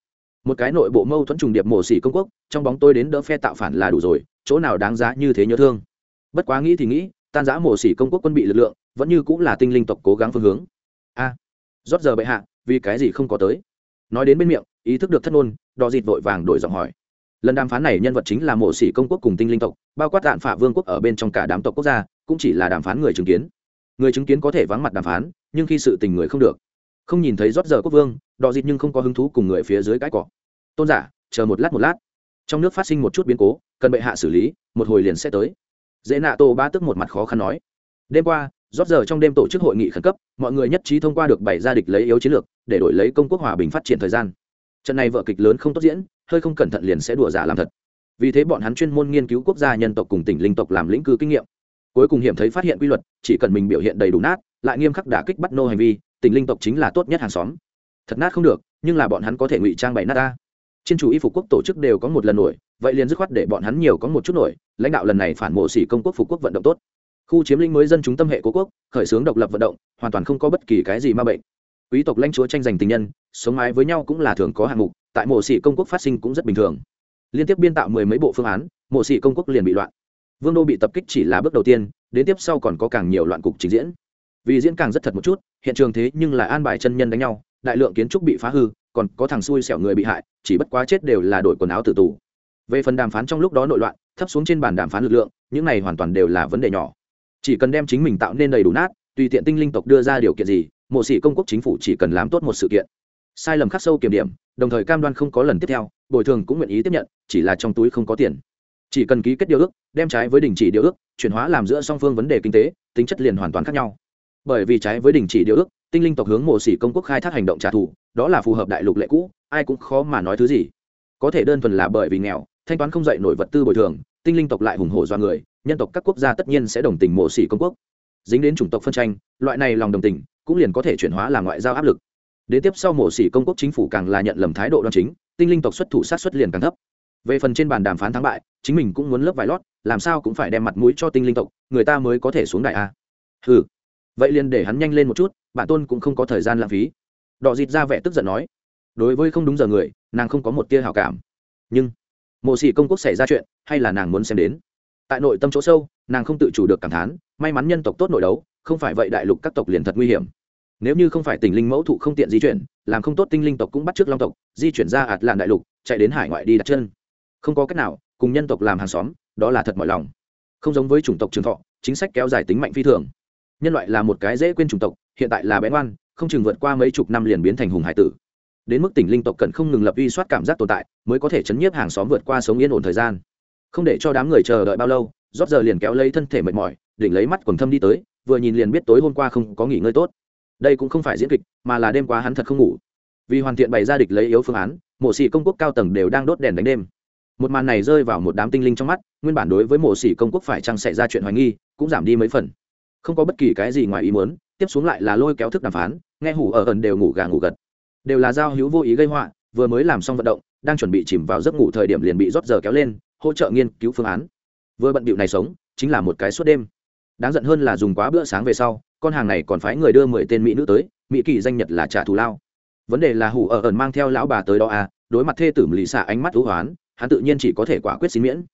Một cái nội bộ mâu thuẫn trùng điệp mổ xỉ công quốc, trong bóng tôi đến đỡ phe tạo phản là đủ rồi, chỗ nào đáng giá như thế nhớ thương. Bất quá nghĩ thì nghĩ, tan giã mổ xỉ công quốc quân bị lực lượng, vẫn như cũng là tinh linh tộc cố gắng phương hướng. A, rót giờ bệ hạ, vì cái gì không có tới? Nói đến bên miệng, ý thức được thất ngôn đò dịt vội vàng đổi giọng hỏi lần đàm phán này nhân vật chính là mộ sĩ công quốc cùng tinh linh tộc, bao quát đạn phả vương quốc ở bên trong cả đám tộc quốc gia, cũng chỉ là đàm phán người chứng kiến. Người chứng kiến có thể vắng mặt đàm phán, nhưng khi sự tình người không được. Không nhìn thấy rót giờ quốc vương, đọ dịt nhưng không có hứng thú cùng người phía dưới cãi cọ. tôn giả, chờ một lát một lát. Trong nước phát sinh một chút biến cố, cần bệ hạ xử lý, một hồi liền sẽ tới. Dễ nạ tô ba tức một mặt khó khăn nói. Đêm qua, rót giờ trong đêm tổ chức hội nghị khẩn cấp, mọi người nhất trí thông qua được bảy gia địch lấy yếu chiến lược, để đổi lấy công quốc hòa bình phát triển thời gian. Trận này vợ kịch lớn không tốt diễn hơi không cẩn thận liền sẽ đùa giả làm thật. Vì thế bọn hắn chuyên môn nghiên cứu quốc gia nhân tộc cùng tỉnh linh tộc làm lĩnh cư kinh nghiệm. Cuối cùng hiểm thấy phát hiện quy luật, chỉ cần mình biểu hiện đầy đủ nát, lại nghiêm khắc đả kích bắt nô hành vi, tỉnh linh tộc chính là tốt nhất hàng xóm. Thật nát không được, nhưng là bọn hắn có thể ngụy trang bày nát ta. Trên chủ y phục quốc tổ chức đều có một lần nổi, vậy liền dứt khoát để bọn hắn nhiều có một chút nổi, lãnh đạo lần này phản mộ xỉ công quốc phục quốc vận động tốt. Khu chiếm lĩnh mới dân chúng tâm hệ cố quốc, khởi xướng độc lập vận động, hoàn toàn không có bất kỳ cái gì ma bệnh. Quý tộc lãnh chúa tranh giành tình nhân, sống mái với nhau cũng là thường có hạng mục tại mộ sĩ công quốc phát sinh cũng rất bình thường. Liên tiếp biên tạo mười mấy bộ phương án mộ sĩ công quốc liền bị loạn. Vương đô bị tập kích chỉ là bước đầu tiên, đến tiếp sau còn có càng nhiều loạn cục trình diễn. Vì diễn càng rất thật một chút, hiện trường thế nhưng lại an bài chân nhân đánh nhau, đại lượng kiến trúc bị phá hư, còn có thằng xui xẻo người bị hại, chỉ bất quá chết đều là đổi quần áo tử tù. Về phần đàm phán trong lúc đó nội loạn, thấp xuống trên bàn đàm phán lực lượng, những này hoàn toàn đều là vấn đề nhỏ. Chỉ cần đem chính mình tạo nên đầy đủ nát, tùy tiện tinh linh tộc đưa ra điều kiện gì mộ sĩ công quốc chính phủ chỉ cần làm tốt một sự kiện. Sai lầm khắc sâu kiểm điểm đồng thời cam đoan không có lần tiếp theo, bồi thường cũng nguyện ý tiếp nhận, chỉ là trong túi không có tiền. Chỉ cần ký kết điều ước, đem trái với đình chỉ điều ước, chuyển hóa làm giữa song phương vấn đề kinh tế, tính chất liền hoàn toàn khác nhau. Bởi vì trái với đình chỉ điều ước, tinh linh tộc hướng mộ sĩ công quốc khai thác hành động trả thù, đó là phù hợp đại lục lệ cũ, ai cũng khó mà nói thứ gì. Có thể đơn thuần là bởi vì nghèo, thanh toán không dạy nổi vật tư bồi thường, tinh linh tộc lại hùng hổ do người, nhân tộc các quốc gia tất nhiên sẽ đồng tình mộ sĩ công quốc. Dính đến chủng tộc phân tranh, loại này lòng đồng tình, cũng liền có thể chuyển hóa làm ngoại giao áp lực đến tiếp sau mổ xỉ công quốc chính phủ càng là nhận lầm thái độ đoan chính, tinh linh tộc xuất thủ sát xuất liền càng thấp. Về phần trên bàn đàm phán thắng bại, chính mình cũng muốn lớp vải lót, làm sao cũng phải đem mặt mũi cho tinh linh tộc, người ta mới có thể xuống đại a. Ừ vậy liền để hắn nhanh lên một chút, bản tôn cũng không có thời gian lãng phí. Đọ dịt ra vẻ tức giận nói, đối với không đúng giờ người, nàng không có một tia hào cảm. Nhưng mộ xỉ công quốc xảy ra chuyện, hay là nàng muốn xem đến? Tại nội tâm chỗ sâu, nàng không tự chủ được cảm thán, may mắn nhân tộc tốt nội đấu, không phải vậy đại lục các tộc liền thật nguy hiểm nếu như không phải tình linh mẫu thụ không tiện di chuyển, làm không tốt tinh linh tộc cũng bắt t r ư ớ c long tộc, di chuyển ra ạt làn đại lục, chạy đến hải ngoại đi đặt chân. Không có cách nào, cùng nhân tộc làm hàng xóm, đó là thật mọi lòng. Không giống với chủng tộc trường thọ, chính sách kéo dài tính mạnh phi thường. Nhân loại là một cái dễ quên chủng tộc, hiện tại là bén oan không chừng vượt qua mấy chục năm liền biến thành hùng hải tử. Đến mức tỉnh linh tộc cần không ngừng lập uy soát cảm giác tồn tại, mới có thể chấn nhiếp hàng xóm vượt qua sống yên ổn thời gian. Không để cho đám người chờ đợi bao lâu, rót giờ liền kéo lấy thân thể mệt mỏi, đỉnh lấy mắt quần thâm đi tới, vừa nhìn liền biết tối hôm qua không có nghỉ ngơi tốt đây cũng không phải diễn kịch, mà là đêm qua hắn thật không ngủ. Vì hoàn thiện bày ra địch lấy yếu phương án, mộ sĩ công quốc cao tầng đều đang đốt đèn đánh đêm. Một màn này rơi vào một đám tinh linh trong mắt, nguyên bản đối với mộ sĩ công quốc phải chăng xảy ra chuyện hoài nghi, cũng giảm đi mấy phần. Không có bất kỳ cái gì ngoài ý muốn, tiếp xuống lại là lôi kéo thức đàm phán, nghe hủ ở ẩn đều ngủ gà ngủ gật. Đều là giao hữu vô ý gây họa, vừa mới làm xong vận động, đang chuẩn bị chìm vào giấc ngủ thời điểm liền bị rót giờ kéo lên, hỗ trợ nghiên cứu phương án. Vừa bận bịu này sống, chính là một cái suốt đêm. Đáng giận hơn là dùng quá bữa sáng về sau con hàng này còn phái người đưa mười tên mỹ nữ tới, mỹ kỳ danh nhật là trả thù lao. Vấn đề là hủ ở ẩn mang theo lão bà tới đó à đối mặt thê tử lì xạ ánh mắt thú hoán, hắn tự nhiên chỉ có thể quả quyết xin miễn.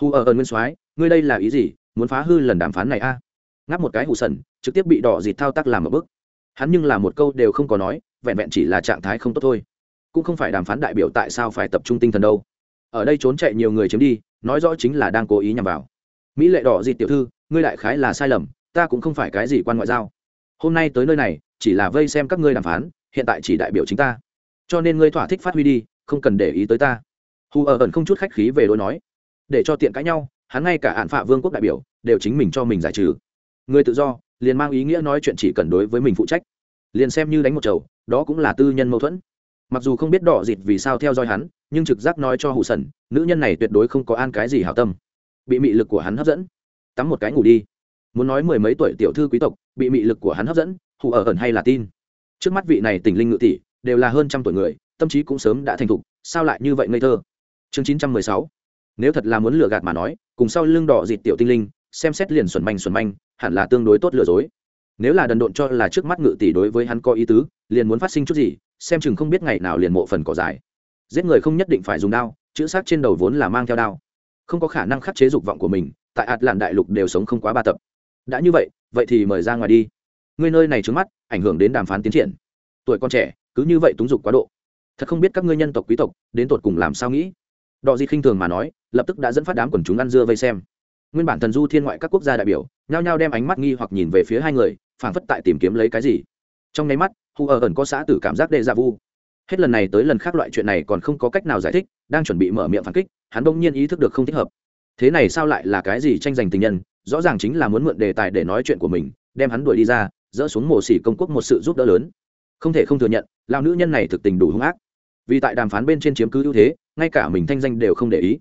Hù ở ẩn nguyên soái, ngươi đây là ý gì, muốn phá hư lần đàm phán này à? Ngáp một cái hù sần, trực tiếp bị đỏ dịt thao tác làm một bức hắn nhưng là một câu đều không có nói, vẹn vẹn chỉ là trạng thái không tốt thôi. Cũng không phải đàm phán đại biểu tại sao phải tập trung tinh thần đâu. Ở đây trốn chạy nhiều người chiếm đi, nói rõ chính là đang cố ý nhằm vào. Mỹ lệ đỏ dịt tiểu thư, ngươi đại khái là sai lầm ta cũng không phải cái gì quan ngoại giao. Hôm nay tới nơi này, chỉ là vây xem các ngươi đàm phán, hiện tại chỉ đại biểu chính ta. Cho nên ngươi thỏa thích phát huy đi, không cần để ý tới ta. Hù ở ẩn không chút khách khí về đối nói. Để cho tiện cãi nhau, hắn ngay cả hạn phạ vương quốc đại biểu, đều chính mình cho mình giải trừ. Người tự do, liền mang ý nghĩa nói chuyện chỉ cần đối với mình phụ trách. Liền xem như đánh một chầu, đó cũng là tư nhân mâu thuẫn. Mặc dù không biết đỏ dịt vì sao theo dõi hắn, nhưng trực giác nói cho hụ sần, nữ nhân này tuyệt đối không có an cái gì hảo tâm. Bị mị lực của hắn hấp dẫn. Tắm một cái ngủ đi muốn nói mười mấy tuổi tiểu thư quý tộc, bị mị lực của hắn hấp dẫn, hù ở ẩn hay là tin. Trước mắt vị này tình linh ngự tỷ, đều là hơn trăm tuổi người, tâm trí cũng sớm đã thành thục, sao lại như vậy ngây thơ? Chương chín trăm mười sáu. Nếu thật là muốn lừa gạt mà nói, cùng sau lưng đỏ dịt tiểu tinh linh, xem xét liền xuẩn manh xuẩn manh, hẳn là tương đối tốt lừa dối. Nếu là đần độn cho là trước mắt ngự tỷ đối với hắn có ý tứ, liền muốn phát sinh chút gì, xem chừng không biết ngày nào liền mộ phần cỏ dài giết người không nhất định phải dùng đao, chữ xác trên đầu vốn là mang theo đao. Không có khả năng khắc chế dục vọng của mình, tại ạt làn đại lục đều sống không quá ba tập đã như vậy vậy thì mời ra ngoài đi. Ngươi nơi này trướng mắt, ảnh hưởng đến đàm phán tiến triển. Tuổi con trẻ, cứ như vậy túng dục quá độ. Thật không biết các ngươi nhân tộc, quý tộc, đến tột cùng làm sao nghĩ. Đò di khinh thường mà nói, lập tức đã dẫn phát đám quần chúng ăn dưa vây xem. Nguyên bản thần du thiên ngoại các quốc gia đại biểu, nhao nhao đem ánh mắt nghi hoặc nhìn về phía hai người, phảng phất tại tìm kiếm lấy cái gì. Trong nháy mắt hù ở ẩn có xã tử cảm giác đệ ra vu. Hết lần này tới lần khác loại chuyện này còn không có cách nào giải thích, đang chuẩn bị mở miệng phản kích, hắn bỗng nhiên ý thức được không thích hợp. Thế này sao lại là cái gì tranh giành tình nhân rõ ràng chính là muốn mượn đề tài để nói chuyện của mình, đem hắn đuổi đi ra, dỡ xuống mồ xỉ công quốc một sự giúp đỡ lớn. Không thể không thừa nhận lao nữ nhân này thực tình đủ hung ác. Vì tại đàm phán bên trên chiếm cứ ưu thế, ngay cả mình thanh danh đều không để ý.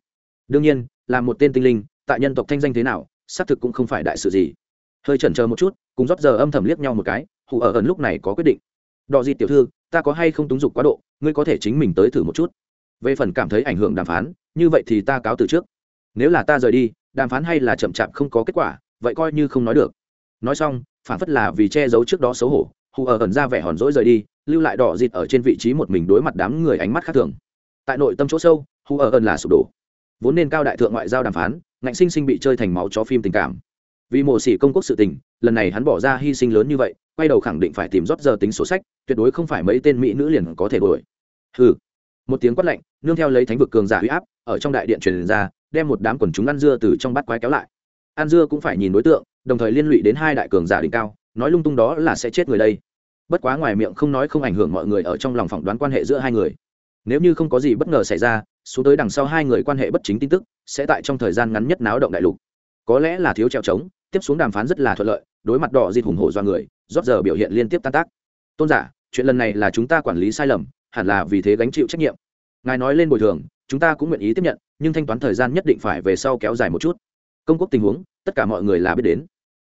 Đương nhiên, là một tên tinh linh, tại nhân tộc thanh danh thế nào, xác thực cũng không phải đại sự gì. Hơi chần chờ một chút, cùng rót giờ âm thầm liếc nhau một cái, hù ở ẩn lúc này có quyết định. Đò gì tiểu thư, ta có hay không túng dục quá độ, ngươi có thể chính mình tới thử một chút. Về phần cảm thấy ảnh hưởng đàm phán, như vậy thì ta cáo từ trước nếu là ta rời đi, đàm phán hay là chậm chạp không có kết quả, vậy coi như không nói được. Nói xong, phản phất là vì che giấu trước đó xấu hổ, hù ở ẩn ra vẻ hòn rỗi rời đi, lưu lại đỏ dịt ở trên vị trí một mình đối mặt đám người ánh mắt khác thường. Tại nội tâm chỗ sâu, hù ở ẩn là sụp đổ. Vốn nên cao đại thượng ngoại giao đàm phán, ngạnh sinh sinh bị chơi thành máu chó phim tình cảm. Vì mổ sĩ công quốc sự tình, lần này hắn bỏ ra hy sinh lớn như vậy, quay đầu khẳng định phải tìm rót giờ tính sổ sách, tuyệt đối không phải mấy tên mỹ nữ liền có thể đuổi. Ừ một tiếng quát lạnh, nương theo lấy thánh vực cường giả huy áp, ở trong đại điện truyền ra đem một đám quần chúng ăn dưa từ trong bát quái kéo lại. Ăn dưa cũng phải nhìn đối tượng, đồng thời liên lụy đến hai đại cường giả đỉnh cao, nói lung tung đó là sẽ chết người đây. Bất quá ngoài miệng không nói không ảnh hưởng mọi người ở trong lòng phỏng đoán quan hệ giữa hai người. Nếu như không có gì bất ngờ xảy ra, xuống tới đằng sau hai người quan hệ bất chính tin tức, sẽ tại trong thời gian ngắn nhất náo động đại lục. Có lẽ là thiếu trèo trống, tiếp xuống đàm phán rất là thuận lợi, đối mặt đỏ dịt hùng hổ do người, rót giờ biểu hiện liên tiếp tan tác. Tôn giả, chuyện lần này là chúng ta quản lý sai lầm, hẳn là vì thế gánh chịu trách nhiệm. Ngài nói lên bồi thường, chúng ta cũng nguyện ý tiếp nhận nhưng thanh toán thời gian nhất định phải về sau kéo dài một chút. Công quốc tình huống, tất cả mọi người là biết đến.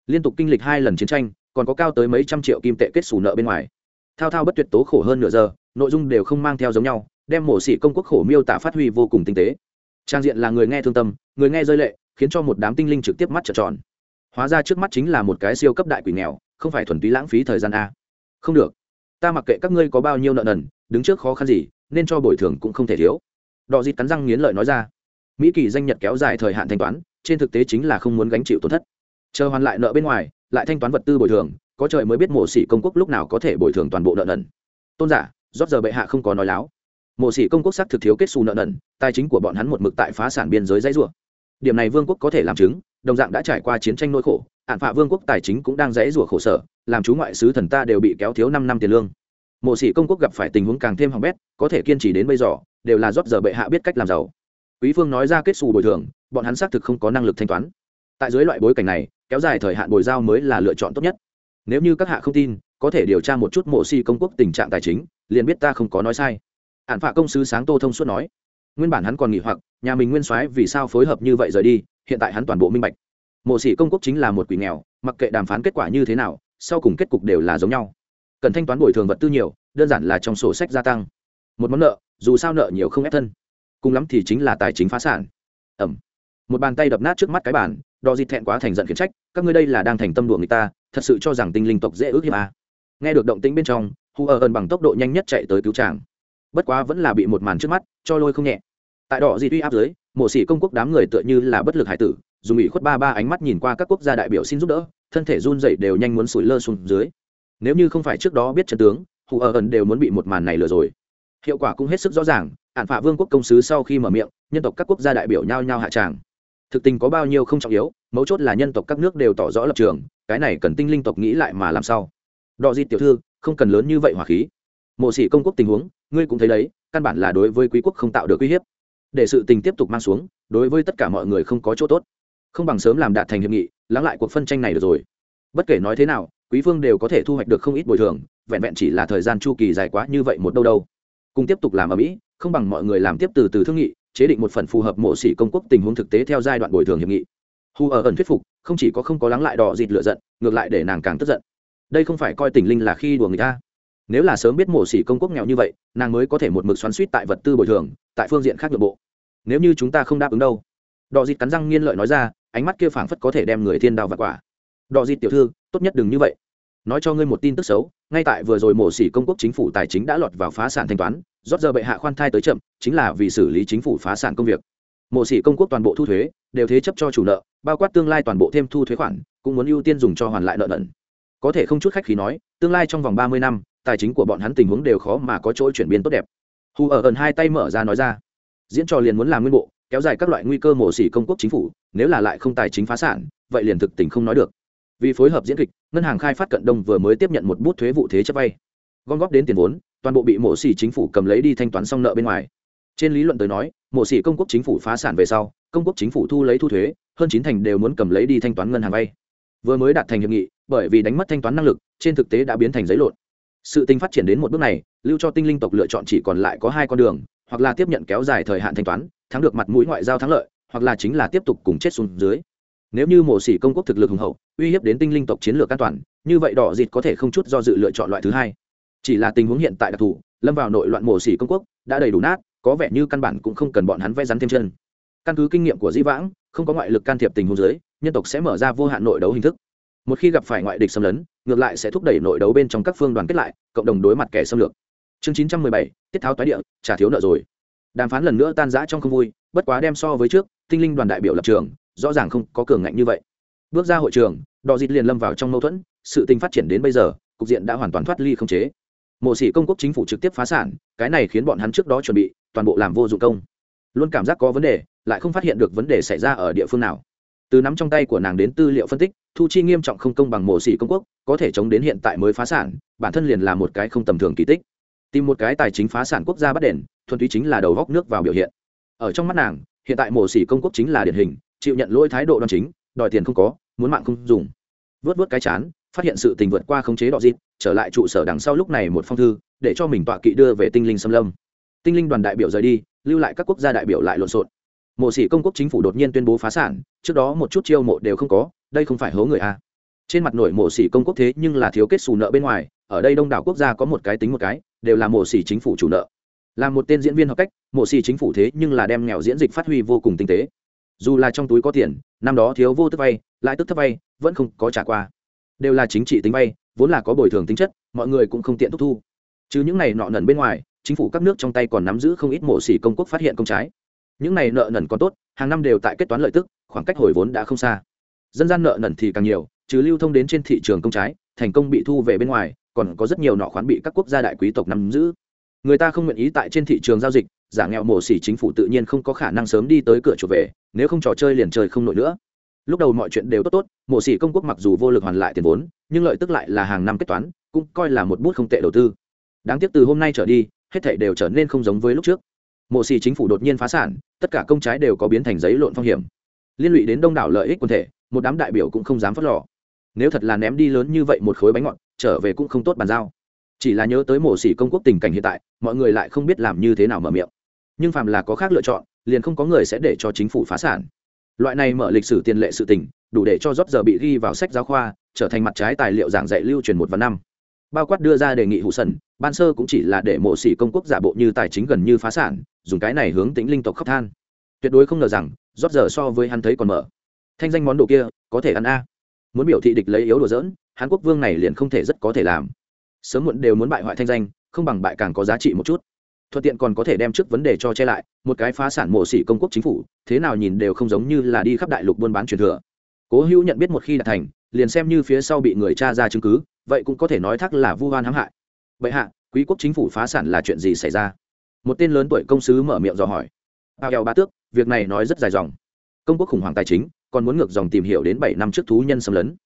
Liên tục kinh lịch hai lần chiến tranh, còn có cao tới mấy trăm triệu kim tệ kết xù nợ bên ngoài. Thao thao bất tuyệt tố khổ hơn nửa giờ, nội dung đều không mang theo giống nhau, đem mổ xỉ công quốc khổ miêu tả phát huy vô cùng tinh tế. Trang diện là người nghe thương tâm, người nghe rơi lệ, khiến cho một đám tinh linh trực tiếp mắt trợn tròn. Hóa ra trước mắt chính là một cái siêu cấp đại quỷ nghèo, không phải thuần túy lãng phí thời gian a. Không được. Ta mặc kệ các ngươi có bao nhiêu nợ nần, đứng trước khó khăn gì, nên cho bồi thường cũng không thể thiếu. Đò dịt cắn răng nghiến lợi nói ra mỹ kỳ danh nhật kéo dài thời hạn thanh toán, trên thực tế chính là không muốn gánh chịu tổn thất. Chờ hoàn lại nợ bên ngoài, lại thanh toán vật tư bồi thường, có trời mới biết mộ sĩ công quốc lúc nào có thể bồi thường toàn bộ nợ nần. Tôn giả, rót giờ bệ hạ không có nói láo. Mộ sĩ công quốc xác thực thiếu kết xù nợ nần, tài chính của bọn hắn một mực tại phá sản biên giới dãy rủa. Điểm này vương quốc có thể làm chứng, đồng dạng đã trải qua chiến tranh nỗi khổ ạn phạ vương quốc tài chính cũng đang dãy rủa khổ sở, làm chú ngoại sứ thần ta đều bị kéo thiếu năm năm tiền lương. Mộ sĩ công quốc gặp phải tình huống càng thêm hỏng bét, có thể kiên trì đến bây giờ, đều là rót giờ bệ hạ biết cách làm giàu quý phương nói ra kết xù bồi thường, bọn hắn xác thực không có năng lực thanh toán. Tại dưới loại bối cảnh này, kéo dài thời hạn bồi giao mới là lựa chọn tốt nhất. Nếu như các hạ không tin, có thể điều tra một chút mộ si công quốc tình trạng tài chính, liền biết ta không có nói sai. Hạn phạ công sứ sáng tô thông suốt nói, nguyên bản hắn còn nghỉ hoặc, nhà mình nguyên soái vì sao phối hợp như vậy rời đi, hiện tại hắn toàn bộ minh bạch. Mộ sĩ công quốc chính là một quỷ nghèo, mặc kệ đàm phán kết quả như thế nào, sau cùng kết cục đều là giống nhau. Cần thanh toán bồi thường vật tư nhiều, đơn giản là trong sổ sách gia tăng. Một món nợ, dù sao nợ nhiều không ép thân cùng lắm thì chính là tài chính phá sản. Ẩm. Một bàn tay đập nát trước mắt cái bàn đò dịt thẹn quá thành giận khiển trách, các ngươi đây là đang thành tâm đùa người ta, thật sự cho rằng tinh linh tộc dễ ước hiếp à. nghe được động tĩnh bên trong, hu ở ơn bằng tốc độ nhanh nhất chạy tới cứu tràng bất quá vẫn là bị một màn trước mắt, cho lôi không nhẹ. Tại đỏ dịt uy áp dưới mộ sĩ công quốc đám người tựa như là bất lực hải tử, dùng ủy khuất ba ba ánh mắt nhìn qua các quốc gia đại biểu xin giúp đỡ, thân thể run dậy đều nhanh muốn sủi lơ xuống dưới. Nếu như không phải trước đó biết trận tướng hù ở ẩn đều muốn bị một màn này lừa rồi. Hiệu quả cũng hết sức rõ ràng hạn phạ vương quốc công sứ sau khi mở miệng, nhân tộc các quốc gia đại biểu nhao nhao hạ tràng. Thực tình có bao nhiêu không trọng yếu, mấu chốt là nhân tộc các nước đều tỏ rõ lập trường, cái này cần tinh linh tộc nghĩ lại mà làm sao. Đọ di tiểu thư, không cần lớn như vậy hỏa khí. Mộ sĩ công quốc tình huống, ngươi cũng thấy đấy, căn bản là đối với quý quốc không tạo được uy hiếp. Để sự tình tiếp tục mang xuống, đối với tất cả mọi người không có chỗ tốt. Không bằng sớm làm đạt thành hiệp nghị, lắng lại cuộc phân tranh này được rồi. Bất kể nói thế nào, quý phương đều có thể thu hoạch được không ít bồi thường, vẹn vẹn chỉ là thời gian chu kỳ dài quá như vậy một đâu đâu. Cùng tiếp tục làm ở mỹ không bằng mọi người làm tiếp từ từ thương nghị, chế định một phần phù hợp mộ sĩ công quốc tình huống thực tế theo giai đoạn bồi thường hiệp nghị. Hu ở ẩn thuyết phục, không chỉ có không có lắng lại đỏ dịt lựa giận, ngược lại để nàng càng tức giận. Đây không phải coi tình linh là khi đùa người ta. Nếu là sớm biết mộ sĩ công quốc nghèo như vậy, nàng mới có thể một mực xoắn suýt tại vật tư bồi thường, tại phương diện khác nội bộ. Nếu như chúng ta không đáp ứng đâu. Đỏ dịt cắn răng nghiên lợi nói ra, ánh mắt kia phảng phất có thể đem người thiên đào và quả. Đỏ dịt tiểu thư, tốt nhất đừng như vậy nói cho ngươi một tin tức xấu, ngay tại vừa rồi mổ xỉ công quốc chính phủ tài chính đã lọt vào phá sản thanh toán, rót giờ bệ hạ khoan thai tới chậm, chính là vì xử lý chính phủ phá sản công việc. Mổ xỉ công quốc toàn bộ thu thuế, đều thế chấp cho chủ nợ, bao quát tương lai toàn bộ thêm thu thuế khoản, cũng muốn ưu tiên dùng cho hoàn lại nợ nần. Có thể không chút khách khí nói, tương lai trong vòng ba mươi năm, tài chính của bọn hắn tình huống đều khó mà có chỗ chuyển biến tốt đẹp. Hù ở ẩn hai tay mở ra nói ra. Diễn trò liền muốn làm nguyên bộ, kéo dài các loại nguy cơ mổ xỉ công quốc chính phủ, nếu là lại không tài chính phá sản, vậy liền thực tình không nói được vì phối hợp diễn kịch, ngân hàng khai phát cận đông vừa mới tiếp nhận một bút thuế vụ thế chấp vay. Gom góp đến tiền vốn, toàn bộ bị mổ xỉ chính phủ cầm lấy đi thanh toán xong nợ bên ngoài. Trên lý luận tới nói, mổ xỉ công quốc chính phủ phá sản về sau, công quốc chính phủ thu lấy thu thuế, hơn chín thành đều muốn cầm lấy đi thanh toán ngân hàng vay. Vừa mới đạt thành hiệp nghị, bởi vì đánh mất thanh toán năng lực, trên thực tế đã biến thành giấy lộn. Sự tình phát triển đến một bước này, lưu cho tinh linh tộc lựa chọn chỉ còn lại có hai con đường, hoặc là tiếp nhận kéo dài thời hạn thanh toán, thắng được mặt mũi ngoại giao thắng lợi, hoặc là chính là tiếp tục cùng chết xuống dưới. Nếu như mổ xỉ công quốc thực lực hùng hậu uy hiếp đến tinh linh tộc chiến lược an toàn, như vậy đỏ dịt có thể không chút do dự lựa chọn loại thứ hai. Chỉ là tình huống hiện tại đặc thù, lâm vào nội loạn mổ xỉ công quốc, đã đầy đủ nát, có vẻ như căn bản cũng không cần bọn hắn vay rắn thêm chân. Căn cứ kinh nghiệm của dĩ vãng, không có ngoại lực can thiệp tình huống dưới, nhân tộc sẽ mở ra vô hạn nội đấu hình thức. Một khi gặp phải ngoại địch xâm lấn, ngược lại sẽ thúc đẩy nội đấu bên trong các phương đoàn kết lại, cộng đồng đối mặt kẻ xâm lược. Chương chín trăm mười bảy, tiết tháo tái địa, trả thiếu nợ rồi. Đàm phán lần nữa tan rã trong không vui, bất quá đem so với trước, tinh linh đoàn đại biểu lập trường, rõ ràng không có cường ngạnh như vậy bước ra hội trường đò dịt liền lâm vào trong mâu thuẫn, sự tình phát triển đến bây giờ, cục diện đã hoàn toàn thoát ly không chế. Mộ sĩ công quốc chính phủ trực tiếp phá sản, cái này khiến bọn hắn trước đó chuẩn bị, toàn bộ làm vô dụng công. Luôn cảm giác có vấn đề, lại không phát hiện được vấn đề xảy ra ở địa phương nào. Từ nắm trong tay của nàng đến tư liệu phân tích, thu chi nghiêm trọng không công bằng mộ sĩ công quốc, có thể chống đến hiện tại mới phá sản, bản thân liền là một cái không tầm thường kỳ tích. Tìm một cái tài chính phá sản quốc gia bắt đền, thuần túy chính là đầu góc nước vào biểu hiện. Ở trong mắt nàng, hiện tại mộ sĩ công quốc chính là điển hình, chịu nhận lỗi thái độ đoan chính đòi tiền không có, muốn mạng không dùng. Vớt vớt cái chán, phát hiện sự tình vượt qua khống chế đọ dịp, trở lại trụ sở đằng sau lúc này một phong thư, để cho mình tọa kỵ đưa về tinh linh xâm lâm. Tinh linh đoàn đại biểu rời đi, lưu lại các quốc gia đại biểu lại lộn xộn. Mộ sĩ công quốc chính phủ đột nhiên tuyên bố phá sản, trước đó một chút chiêu mộ đều không có, đây không phải hố người a. Trên mặt nổi mộ sĩ công quốc thế nhưng là thiếu kết xù nợ bên ngoài, ở đây đông đảo quốc gia có một cái tính một cái, đều là mộ sĩ chính phủ chủ nợ. Là một tên diễn viên học cách, mộ sĩ chính phủ thế nhưng là đem nghèo diễn dịch phát huy vô cùng tinh tế dù là trong túi có tiền, năm đó thiếu vô tức vay, lãi tức thấp vay, vẫn không có trả qua. Đều là chính trị tính vay, vốn là có bồi thường tính chất, mọi người cũng không tiện thúc thu. Chứ những này nọ nần bên ngoài, chính phủ các nước trong tay còn nắm giữ không ít mộ xỉ công quốc phát hiện công trái. Những này nợ nần còn tốt, hàng năm đều tại kết toán lợi tức, khoảng cách hồi vốn đã không xa. Dân gian nợ nần thì càng nhiều chứ lưu thông đến trên thị trường công trái, thành công bị thu về bên ngoài, còn có rất nhiều nọ khoán bị các quốc gia đại quý tộc nắm giữ. Người ta không nguyện ý tại trên thị trường giao dịch giả nghèo mổ xỉ chính phủ tự nhiên không có khả năng sớm đi tới cửa chỗ về, nếu không trò chơi liền chơi không nổi nữa. Lúc đầu mọi chuyện đều tốt tốt, mổ xỉ công quốc mặc dù vô lực hoàn lại tiền vốn, nhưng lợi tức lại là hàng năm kết toán, cũng coi là một bút không tệ đầu tư. Đáng tiếc từ hôm nay trở đi, hết thảy đều trở nên không giống với lúc trước. Mộ xì chính phủ đột nhiên phá sản, tất cả công trái đều có biến thành giấy lộn phong hiểm. Liên lụy đến đông đảo lợi ích quần thể, một đám đại biểu cũng không dám phớt lò. Nếu thật là ném đi lớn như vậy một khối bánh ngọt, trở về cũng không tốt bàn giao. Chỉ là nhớ tới mổ xỉ công quốc tình cảnh hiện tại, mọi người lại không biết làm như thế nào mở miệng nhưng phàm là có khác lựa chọn, liền không có người sẽ để cho chính phủ phá sản. Loại này mở lịch sử tiền lệ sự tình, đủ để cho rót giờ bị ghi vào sách giáo khoa, trở thành mặt trái tài liệu giảng dạy lưu truyền một vạn năm. Bao quát đưa ra đề nghị hụ sần, ban sơ cũng chỉ là để mộ sĩ công quốc giả bộ như tài chính gần như phá sản, dùng cái này hướng tính linh tộc khóc than. Tuyệt đối không ngờ rằng rót giờ so với hắn thấy còn mở. Thanh danh món đồ kia, có thể ăn a. Muốn biểu thị địch lấy yếu đồ dỡn hàn quốc vương này liền không thể rất có thể làm. Sớm muộn đều muốn bại hoại thanh danh, không bằng bại càng có giá trị một chút thuận tiện còn có thể đem trước vấn đề cho che lại, một cái phá sản mổ xỉ công quốc chính phủ, thế nào nhìn đều không giống như là đi khắp đại lục buôn bán truyền thừa. Cố hữu nhận biết một khi đã thành, liền xem như phía sau bị người cha ra chứng cứ, vậy cũng có thể nói thắc là vu hoan hãm hại. Vậy hạ, quý quốc chính phủ phá sản là chuyện gì xảy ra? Một tên lớn tuổi công sứ mở miệng dò hỏi. Bao eo ba tước, việc này nói rất dài dòng. Công quốc khủng hoảng tài chính, còn muốn ngược dòng tìm hiểu đến bảy năm trước thú nhân xâm lấn.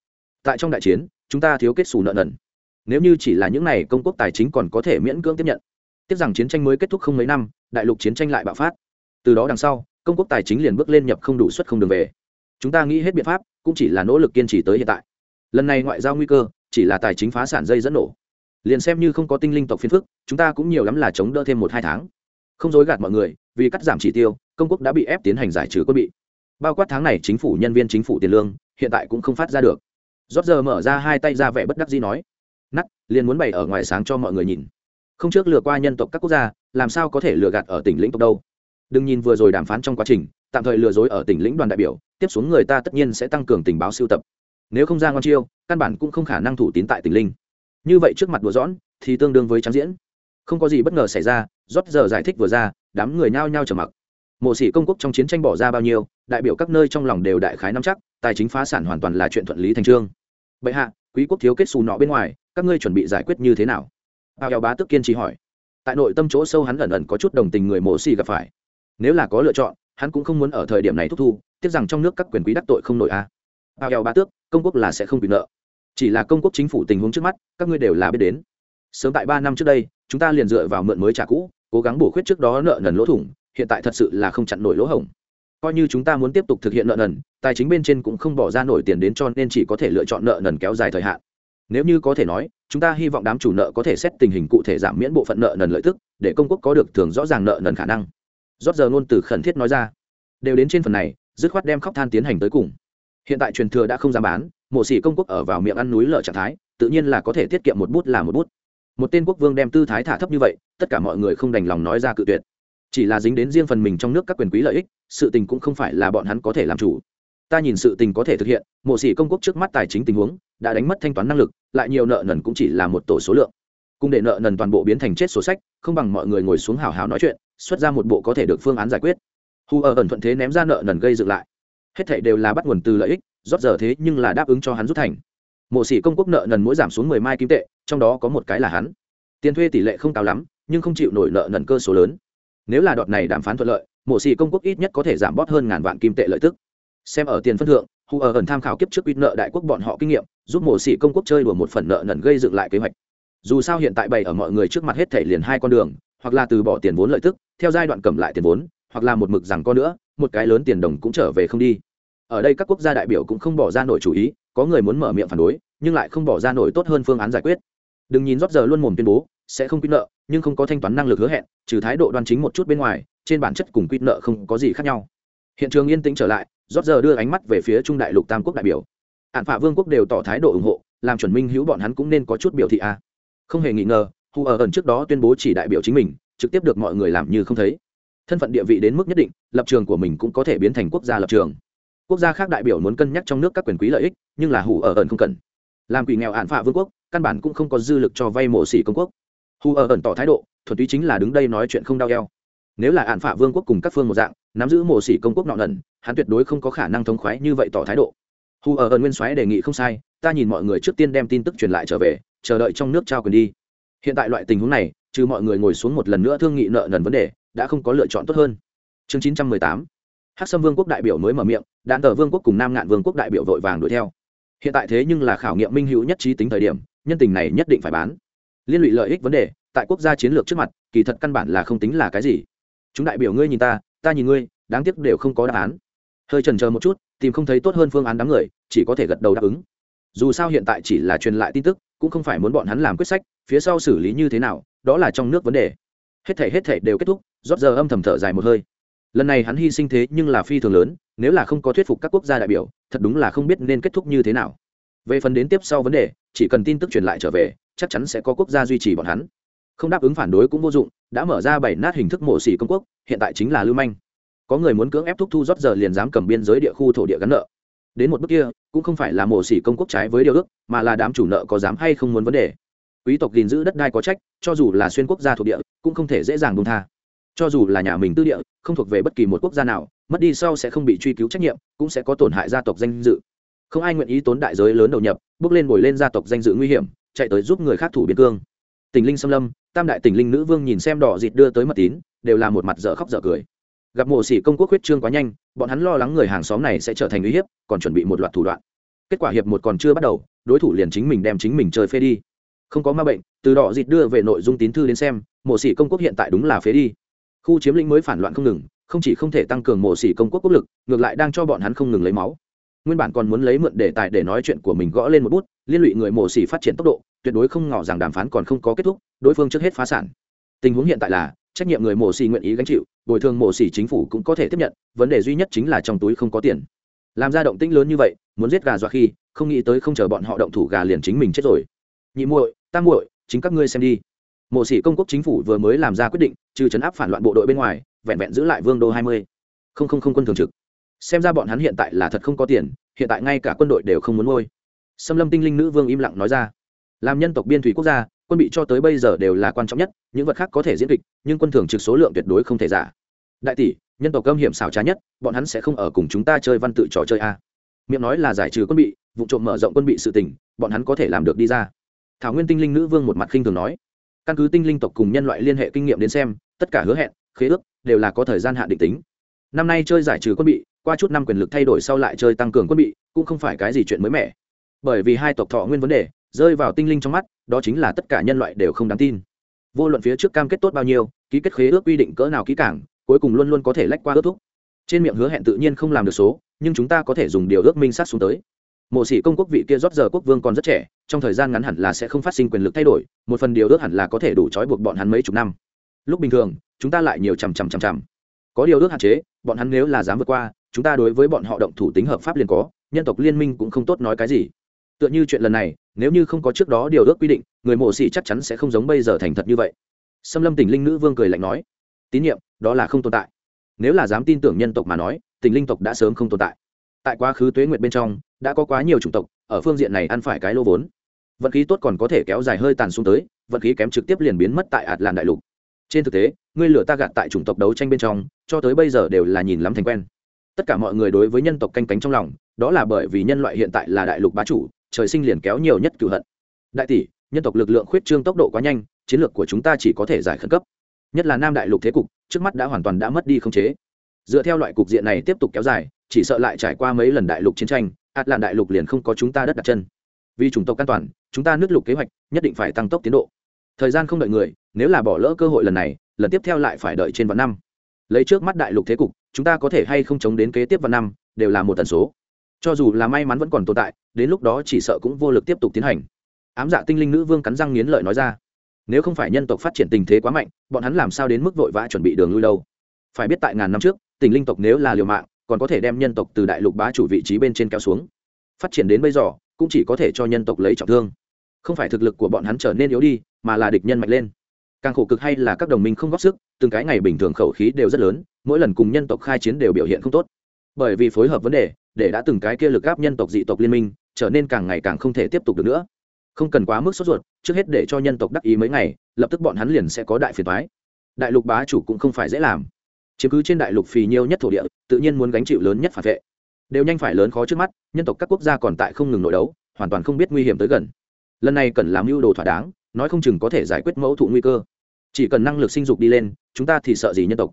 Tại trong đại chiến, chúng ta thiếu kết xù nợ nần. Nếu như chỉ là những này công quốc tài chính còn có thể miễn cưỡng tiếp nhận tiếc rằng chiến tranh mới kết thúc không mấy năm, đại lục chiến tranh lại bạo phát. Từ đó đằng sau, công quốc tài chính liền bước lên nhập không đủ suất không đường về. Chúng ta nghĩ hết biện pháp, cũng chỉ là nỗ lực kiên trì tới hiện tại. Lần này ngoại giao nguy cơ, chỉ là tài chính phá sản dây dẫn nổ. Liền xem như không có tinh linh tộc phiên phức, chúng ta cũng nhiều lắm là chống đỡ thêm một hai tháng. Không dối gạt mọi người, vì cắt giảm chỉ tiêu, công quốc đã bị ép tiến hành giải trừ quân bị. Bao quát tháng này chính phủ nhân viên chính phủ tiền lương, hiện tại cũng không phát ra được. Rót giờ mở ra hai tay ra vẻ bất đắc dĩ nói. Nắt liền muốn bày ở ngoài sáng cho mọi người nhìn không trước lừa qua nhân tộc các quốc gia, làm sao có thể lừa gạt ở tỉnh lĩnh tộc đâu? Đừng nhìn vừa rồi đàm phán trong quá trình, tạm thời lừa dối ở tỉnh lĩnh đoàn đại biểu, tiếp xuống người ta tất nhiên sẽ tăng cường tình báo siêu tập. Nếu không ra ngon chiêu, căn bản cũng không khả năng thủ tín tại tỉnh linh như vậy trước mặt đùa dõn thì tương đương với trắng diễn. Không có gì bất ngờ xảy ra, rót giờ giải thích vừa ra, đám người nhao nhao trở mặc. Mộ sĩ công quốc trong chiến tranh bỏ ra bao nhiêu, đại biểu các nơi trong lòng đều đại khái nắm chắc, tài chính phá sản hoàn toàn là chuyện thuận lý thành trương. Bệ hạ, quý quốc thiếu kết xù nọ bên ngoài, các ngươi chuẩn bị giải quyết như thế nào? Bao eo bá tức kiên trì hỏi. Tại nội tâm chỗ sâu hắn ẩn ẩn có chút đồng tình người mổ xì gặp phải. Nếu là có lựa chọn, hắn cũng không muốn ở thời điểm này thúc thu, tiếc rằng trong nước các quyền quý đắc tội không nổi a. Bao eo bá tước, công quốc là sẽ không bị nợ. Chỉ là công quốc chính phủ tình huống trước mắt, các ngươi đều là biết đến. Sớm tại ba năm trước đây, chúng ta liền dựa vào mượn mới trả cũ, cố gắng bổ khuyết trước đó nợ nần lỗ thủng, hiện tại thật sự là không chặn nổi lỗ hổng. Coi như chúng ta muốn tiếp tục thực hiện nợ nần, tài chính bên trên cũng không bỏ ra nổi tiền đến cho nên chỉ có thể lựa chọn nợ nần kéo dài thời hạn nếu như có thể nói, chúng ta hy vọng đám chủ nợ có thể xét tình hình cụ thể giảm miễn bộ phận nợ nần lợi tức, để công quốc có được thường rõ ràng nợ nần khả năng. Rót giờ ngôn từ khẩn thiết nói ra. Đều đến trên phần này, dứt khoát đem khóc than tiến hành tới cùng. Hiện tại truyền thừa đã không dám bán mộ sĩ công quốc ở vào miệng ăn núi lở trạng thái, tự nhiên là có thể tiết kiệm một bút là một bút. Một tên quốc vương đem tư thái thả thấp như vậy, tất cả mọi người không đành lòng nói ra cự tuyệt. Chỉ là dính đến riêng phần mình trong nước các quyền quý lợi ích, sự tình cũng không phải là bọn hắn có thể làm chủ. Ta nhìn sự tình có thể thực hiện mộ sĩ công quốc trước mắt tài chính tình huống đã đánh mất thanh toán năng lực, lại nhiều nợ nần cũng chỉ là một tổ số lượng. Cùng để nợ nần toàn bộ biến thành chết sổ sách, không bằng mọi người ngồi xuống hào hào nói chuyện, xuất ra một bộ có thể được phương án giải quyết. Hù ở ẩn thuận thế ném ra nợ nần gây dựng lại. Hết thảy đều là bắt nguồn từ lợi ích rót giờ thế nhưng là đáp ứng cho hắn rút thành. Mộ sĩ công quốc nợ nần mỗi giảm xuống mười mai kim tệ, trong đó có một cái là hắn. Tiền thuê tỷ lệ không cao lắm, nhưng không chịu nổi nợ nần cơ số lớn. Nếu là đoạn này đàm phán thuận lợi, mộ sĩ công quốc ít nhất có thể giảm bót hơn ngàn vạn kim tệ lợi tức. Xem ở tiền phân thượng hù ở ẩn tham khảo kiếp trước ít nợ đại quốc bọn họ kinh nghiệm, giúp mổ xỉ công quốc chơi đùa một phần nợ nần gây dựng lại kế hoạch. Dù sao hiện tại bày ở mọi người trước mặt hết thể liền hai con đường, hoặc là từ bỏ tiền vốn lợi tức, theo giai đoạn cầm lại tiền vốn, hoặc là một mực rằng con nữa, một cái lớn tiền đồng cũng trở về không đi. Ở đây các quốc gia đại biểu cũng không bỏ ra nổi chủ ý, có người muốn mở miệng phản đối, nhưng lại không bỏ ra nổi tốt hơn phương án giải quyết. Đừng nhìn rót giờ luôn mồm tuyên bố, sẽ không quy nợ, nhưng không có thanh toán năng lực hứa hẹn, trừ thái độ đoan chính một chút bên ngoài, trên bản chất cùng quy nợ không có gì khác nhau. Hiện trường yên tĩnh trở lại rót giờ đưa ánh mắt về phía trung đại lục tam quốc đại biểu. Hạn phả vương quốc đều tỏ thái độ ủng hộ, làm chuẩn minh hữu bọn hắn cũng nên có chút biểu thị a. Không hề nghi ngờ hù ở ẩn trước đó tuyên bố chỉ đại biểu chính mình, trực tiếp được mọi người làm như không thấy. Thân phận địa vị đến mức nhất định, lập trường của mình cũng có thể biến thành quốc gia lập trường. Quốc gia khác đại biểu muốn cân nhắc trong nước các quyền quý lợi ích, nhưng là hù ở ẩn không cần. Làm quỷ nghèo hạn phạ vương quốc, căn bản cũng không có dư lực cho vay mổ xỉ công quốc. Hù ở ẩn tỏ thái độ, thuần túy chính là đứng đây nói chuyện không đau eo. Nếu là hạn phạ vương quốc cùng các phương một dạng nắm giữ mổ xỉ công quốc nọ nần hắn tuyệt đối không có khả năng thống khoái như vậy tỏ thái độ. Hù ở ẩn nguyên soái đề nghị không sai, ta nhìn mọi người trước tiên đem tin tức truyền lại trở về, chờ đợi trong nước trao quyền đi. Hiện tại loại tình huống này, trừ mọi người ngồi xuống một lần nữa thương nghị nợ nần vấn đề, đã không có lựa chọn tốt hơn. Chương chín trăm mười tám. Hắc sâm vương quốc đại biểu mới mở miệng, đạn tờ vương quốc cùng nam ngạn vương quốc đại biểu vội vàng đuổi theo. Hiện tại thế nhưng là khảo nghiệm minh hữu nhất trí tính thời điểm, nhân tình này nhất định phải bán. Liên lụy lợi ích vấn đề, tại quốc gia chiến lược trước mặt, kỳ thật căn bản là không tính là cái gì. Chúng đại biểu ngươi nhìn ta ta nhìn ngươi, đáng tiếc đều không có đáp án. Hơi trần chờ một chút, tìm không thấy tốt hơn phương án đám người, chỉ có thể gật đầu đáp ứng. Dù sao hiện tại chỉ là truyền lại tin tức, cũng không phải muốn bọn hắn làm quyết sách, phía sau xử lý như thế nào, đó là trong nước vấn đề. Hết thể hết thể đều kết thúc, rót giờ âm thầm thở dài một hơi. Lần này hắn hy sinh thế nhưng là phi thường lớn, nếu là không có thuyết phục các quốc gia đại biểu, thật đúng là không biết nên kết thúc như thế nào. Về phần đến tiếp sau vấn đề, chỉ cần tin tức truyền lại trở về, chắc chắn sẽ có quốc gia duy trì bọn hắn không đáp ứng phản đối cũng vô dụng, đã mở ra bảy nát hình thức mổ xỉ công quốc, hiện tại chính là lưu manh. Có người muốn cưỡng ép thúc thu rót giờ liền dám cầm biên giới địa khu thổ địa gắn nợ. Đến một bước kia, cũng không phải là mổ xỉ công quốc trái với điều ước, mà là đám chủ nợ có dám hay không muốn vấn đề. Quý tộc gìn giữ đất đai có trách, cho dù là xuyên quốc gia thuộc địa, cũng không thể dễ dàng buông tha. Cho dù là nhà mình tư địa, không thuộc về bất kỳ một quốc gia nào, mất đi sau sẽ không bị truy cứu trách nhiệm, cũng sẽ có tổn hại gia tộc danh dự. Không ai nguyện ý tốn đại giới lớn đầu nhập, bước lên bồi lên gia tộc danh dự nguy hiểm, chạy tới giúp người khác thủ biên cương tình linh xâm lâm, tam đại tình linh nữ vương nhìn xem đỏ dịt đưa tới mật tín, đều là một mặt dở khóc dở cười. Gặp mộ sĩ công quốc huyết trương quá nhanh, bọn hắn lo lắng người hàng xóm này sẽ trở thành uy hiếp, còn chuẩn bị một loạt thủ đoạn. Kết quả hiệp một còn chưa bắt đầu, đối thủ liền chính mình đem chính mình chơi phê đi. Không có ma bệnh, từ đỏ dịt đưa về nội dung tín thư đến xem, mộ sĩ công quốc hiện tại đúng là phế đi. Khu chiếm lĩnh mới phản loạn không ngừng, không chỉ không thể tăng cường mộ sĩ công quốc quốc lực, ngược lại đang cho bọn hắn không ngừng lấy máu. Nguyên bản còn muốn lấy mượn đề tài để nói chuyện của mình gõ lên một bút liên lụy người mổ xỉ phát triển tốc độ, tuyệt đối không ngỏ rằng đàm phán còn không có kết thúc, đối phương trước hết phá sản. Tình huống hiện tại là, trách nhiệm người mổ xỉ nguyện ý gánh chịu, bồi thường mổ xỉ chính phủ cũng có thể tiếp nhận, vấn đề duy nhất chính là trong túi không có tiền. Làm ra động tĩnh lớn như vậy, muốn giết gà dọa khi, không nghĩ tới không chờ bọn họ động thủ gà liền chính mình chết rồi. Nhị muội, tam muội, chính các ngươi xem đi. Mộ sĩ công quốc chính phủ vừa mới làm ra quyết định, trừ chấn áp phản loạn bộ đội bên ngoài, vẹn vẹn giữ lại vương đô hai mươi. Không không không quân thường trực. Xem ra bọn hắn hiện tại là thật không có tiền, hiện tại ngay cả quân đội đều không muốn ngôi xâm lâm tinh linh nữ vương im lặng nói ra. Làm nhân tộc biên thủy quốc gia, quân bị cho tới bây giờ đều là quan trọng nhất, những vật khác có thể diễn kịch, nhưng quân thường trực số lượng tuyệt đối không thể giả. Đại tỷ, nhân tộc cơm hiểm xảo trá nhất, bọn hắn sẽ không ở cùng chúng ta chơi văn tự trò chơi a miệng nói là giải trừ quân bị, vụ trộm mở rộng quân bị sự tình, bọn hắn có thể làm được đi ra. Thảo nguyên tinh linh nữ vương một mặt khinh thường nói. Căn cứ tinh linh tộc cùng nhân loại liên hệ kinh nghiệm đến xem, tất cả hứa hẹn, khế ước, đều là có thời gian hạn định tính. Năm nay chơi giải trừ quân bị, qua chút năm quyền lực thay đổi sau lại chơi tăng cường quân bị, cũng không phải cái gì chuyện mới mẻ bởi vì hai tộc thọ nguyên vấn đề, rơi vào tinh linh trong mắt, đó chính là tất cả nhân loại đều không đáng tin. Vô luận phía trước cam kết tốt bao nhiêu, ký kết khế ước quy định cỡ nào kỹ cảng cuối cùng luôn luôn có thể lách qua ước thúc. Trên miệng hứa hẹn tự nhiên không làm được số, nhưng chúng ta có thể dùng điều ước minh sát xuống tới. Mộ sĩ công quốc vị kia rót giờ quốc vương còn rất trẻ, trong thời gian ngắn hẳn là sẽ không phát sinh quyền lực thay đổi, một phần điều ước hẳn là có thể đủ trói buộc bọn hắn mấy chục năm. Lúc bình thường, chúng ta lại nhiều chằm chằm chằm chằm. Có điều ước hạn chế, bọn hắn nếu là dám vượt qua, chúng ta đối với bọn họ động thủ tính hợp pháp liền có, nhân tộc liên minh cũng không tốt nói cái gì tựa như chuyện lần này, nếu như không có trước đó điều ước quy định, người mộ sĩ chắc chắn sẽ không giống bây giờ thành thật như vậy. Xâm lâm tỉnh linh nữ vương cười lạnh nói, tín nhiệm, đó là không tồn tại. Nếu là dám tin tưởng nhân tộc mà nói, Tỉnh linh tộc đã sớm không tồn tại. Tại quá khứ tuế nguyệt bên trong, đã có quá nhiều chủng tộc, ở phương diện này ăn phải cái lô vốn. Vận khí tốt còn có thể kéo dài hơi tàn xuống tới, vận khí kém trực tiếp liền biến mất tại ạt làn đại lục. Trên thực tế, ngươi lửa ta gạt tại chủng tộc đấu tranh bên trong, cho tới bây giờ đều là nhìn lắm thành quen. Tất cả mọi người đối với nhân tộc canh cánh trong lòng, đó là bởi vì nhân loại hiện tại là đại lục bá chủ trời sinh liền kéo nhiều nhất cựu hận. Đại tỷ, nhân tộc lực lượng khuyết trương tốc độ quá nhanh, chiến lược của chúng ta chỉ có thể giải khẩn cấp. Nhất là nam đại lục thế cục, trước mắt đã hoàn toàn đã mất đi không chế. Dựa theo loại cục diện này tiếp tục kéo dài, chỉ sợ lại trải qua mấy lần đại lục chiến tranh ạt làn đại lục liền không có chúng ta đất đặt chân. Vì chủng tộc an toàn, chúng ta nước lục kế hoạch nhất định phải tăng tốc tiến độ. Thời gian không đợi người, nếu là bỏ lỡ cơ hội lần này, lần tiếp theo lại phải đợi trên vạn năm. Lấy trước mắt đại lục thế cục, chúng ta có thể hay không chống đến kế tiếp vạn năm, đều là một tần số cho dù là may mắn vẫn còn tồn tại, đến lúc đó chỉ sợ cũng vô lực tiếp tục tiến hành. Ám dạ tinh linh nữ vương cắn răng nghiến lợi nói ra, nếu không phải nhân tộc phát triển tình thế quá mạnh, bọn hắn làm sao đến mức vội vã chuẩn bị đường lui đâu? Phải biết tại ngàn năm trước, tình linh tộc nếu là liều mạng, còn có thể đem nhân tộc từ đại lục bá chủ vị trí bên trên kéo xuống. Phát triển đến bây giờ, cũng chỉ có thể cho nhân tộc lấy trọng thương. Không phải thực lực của bọn hắn trở nên yếu đi, mà là địch nhân mạnh lên. Càng khổ cực hay là các đồng minh không góp sức, từng cái ngày bình thường khẩu khí đều rất lớn, mỗi lần cùng nhân tộc khai chiến đều biểu hiện không tốt. Bởi vì phối hợp vấn đề để đã từng cái kia lực gáp nhân tộc dị tộc liên minh, trở nên càng ngày càng không thể tiếp tục được nữa. Không cần quá mức sốt ruột, trước hết để cho nhân tộc đắc ý mấy ngày, lập tức bọn hắn liền sẽ có đại phiền thoái đại lục bá chủ cũng không phải dễ làm. Chiếm cứ trên đại lục phì nhiêu nhất thổ địa, tự nhiên muốn gánh chịu lớn nhất phản vệ. Đều nhanh phải lớn khó trước mắt, nhân tộc các quốc gia còn tại không ngừng nội đấu, hoàn toàn không biết nguy hiểm tới gần. Lần này cần làm mưu đồ thỏa đáng, nói không chừng có thể giải quyết mẫu thụ nguy cơ. Chỉ cần năng lực sinh dục đi lên, chúng ta thì sợ gì nhân tộc?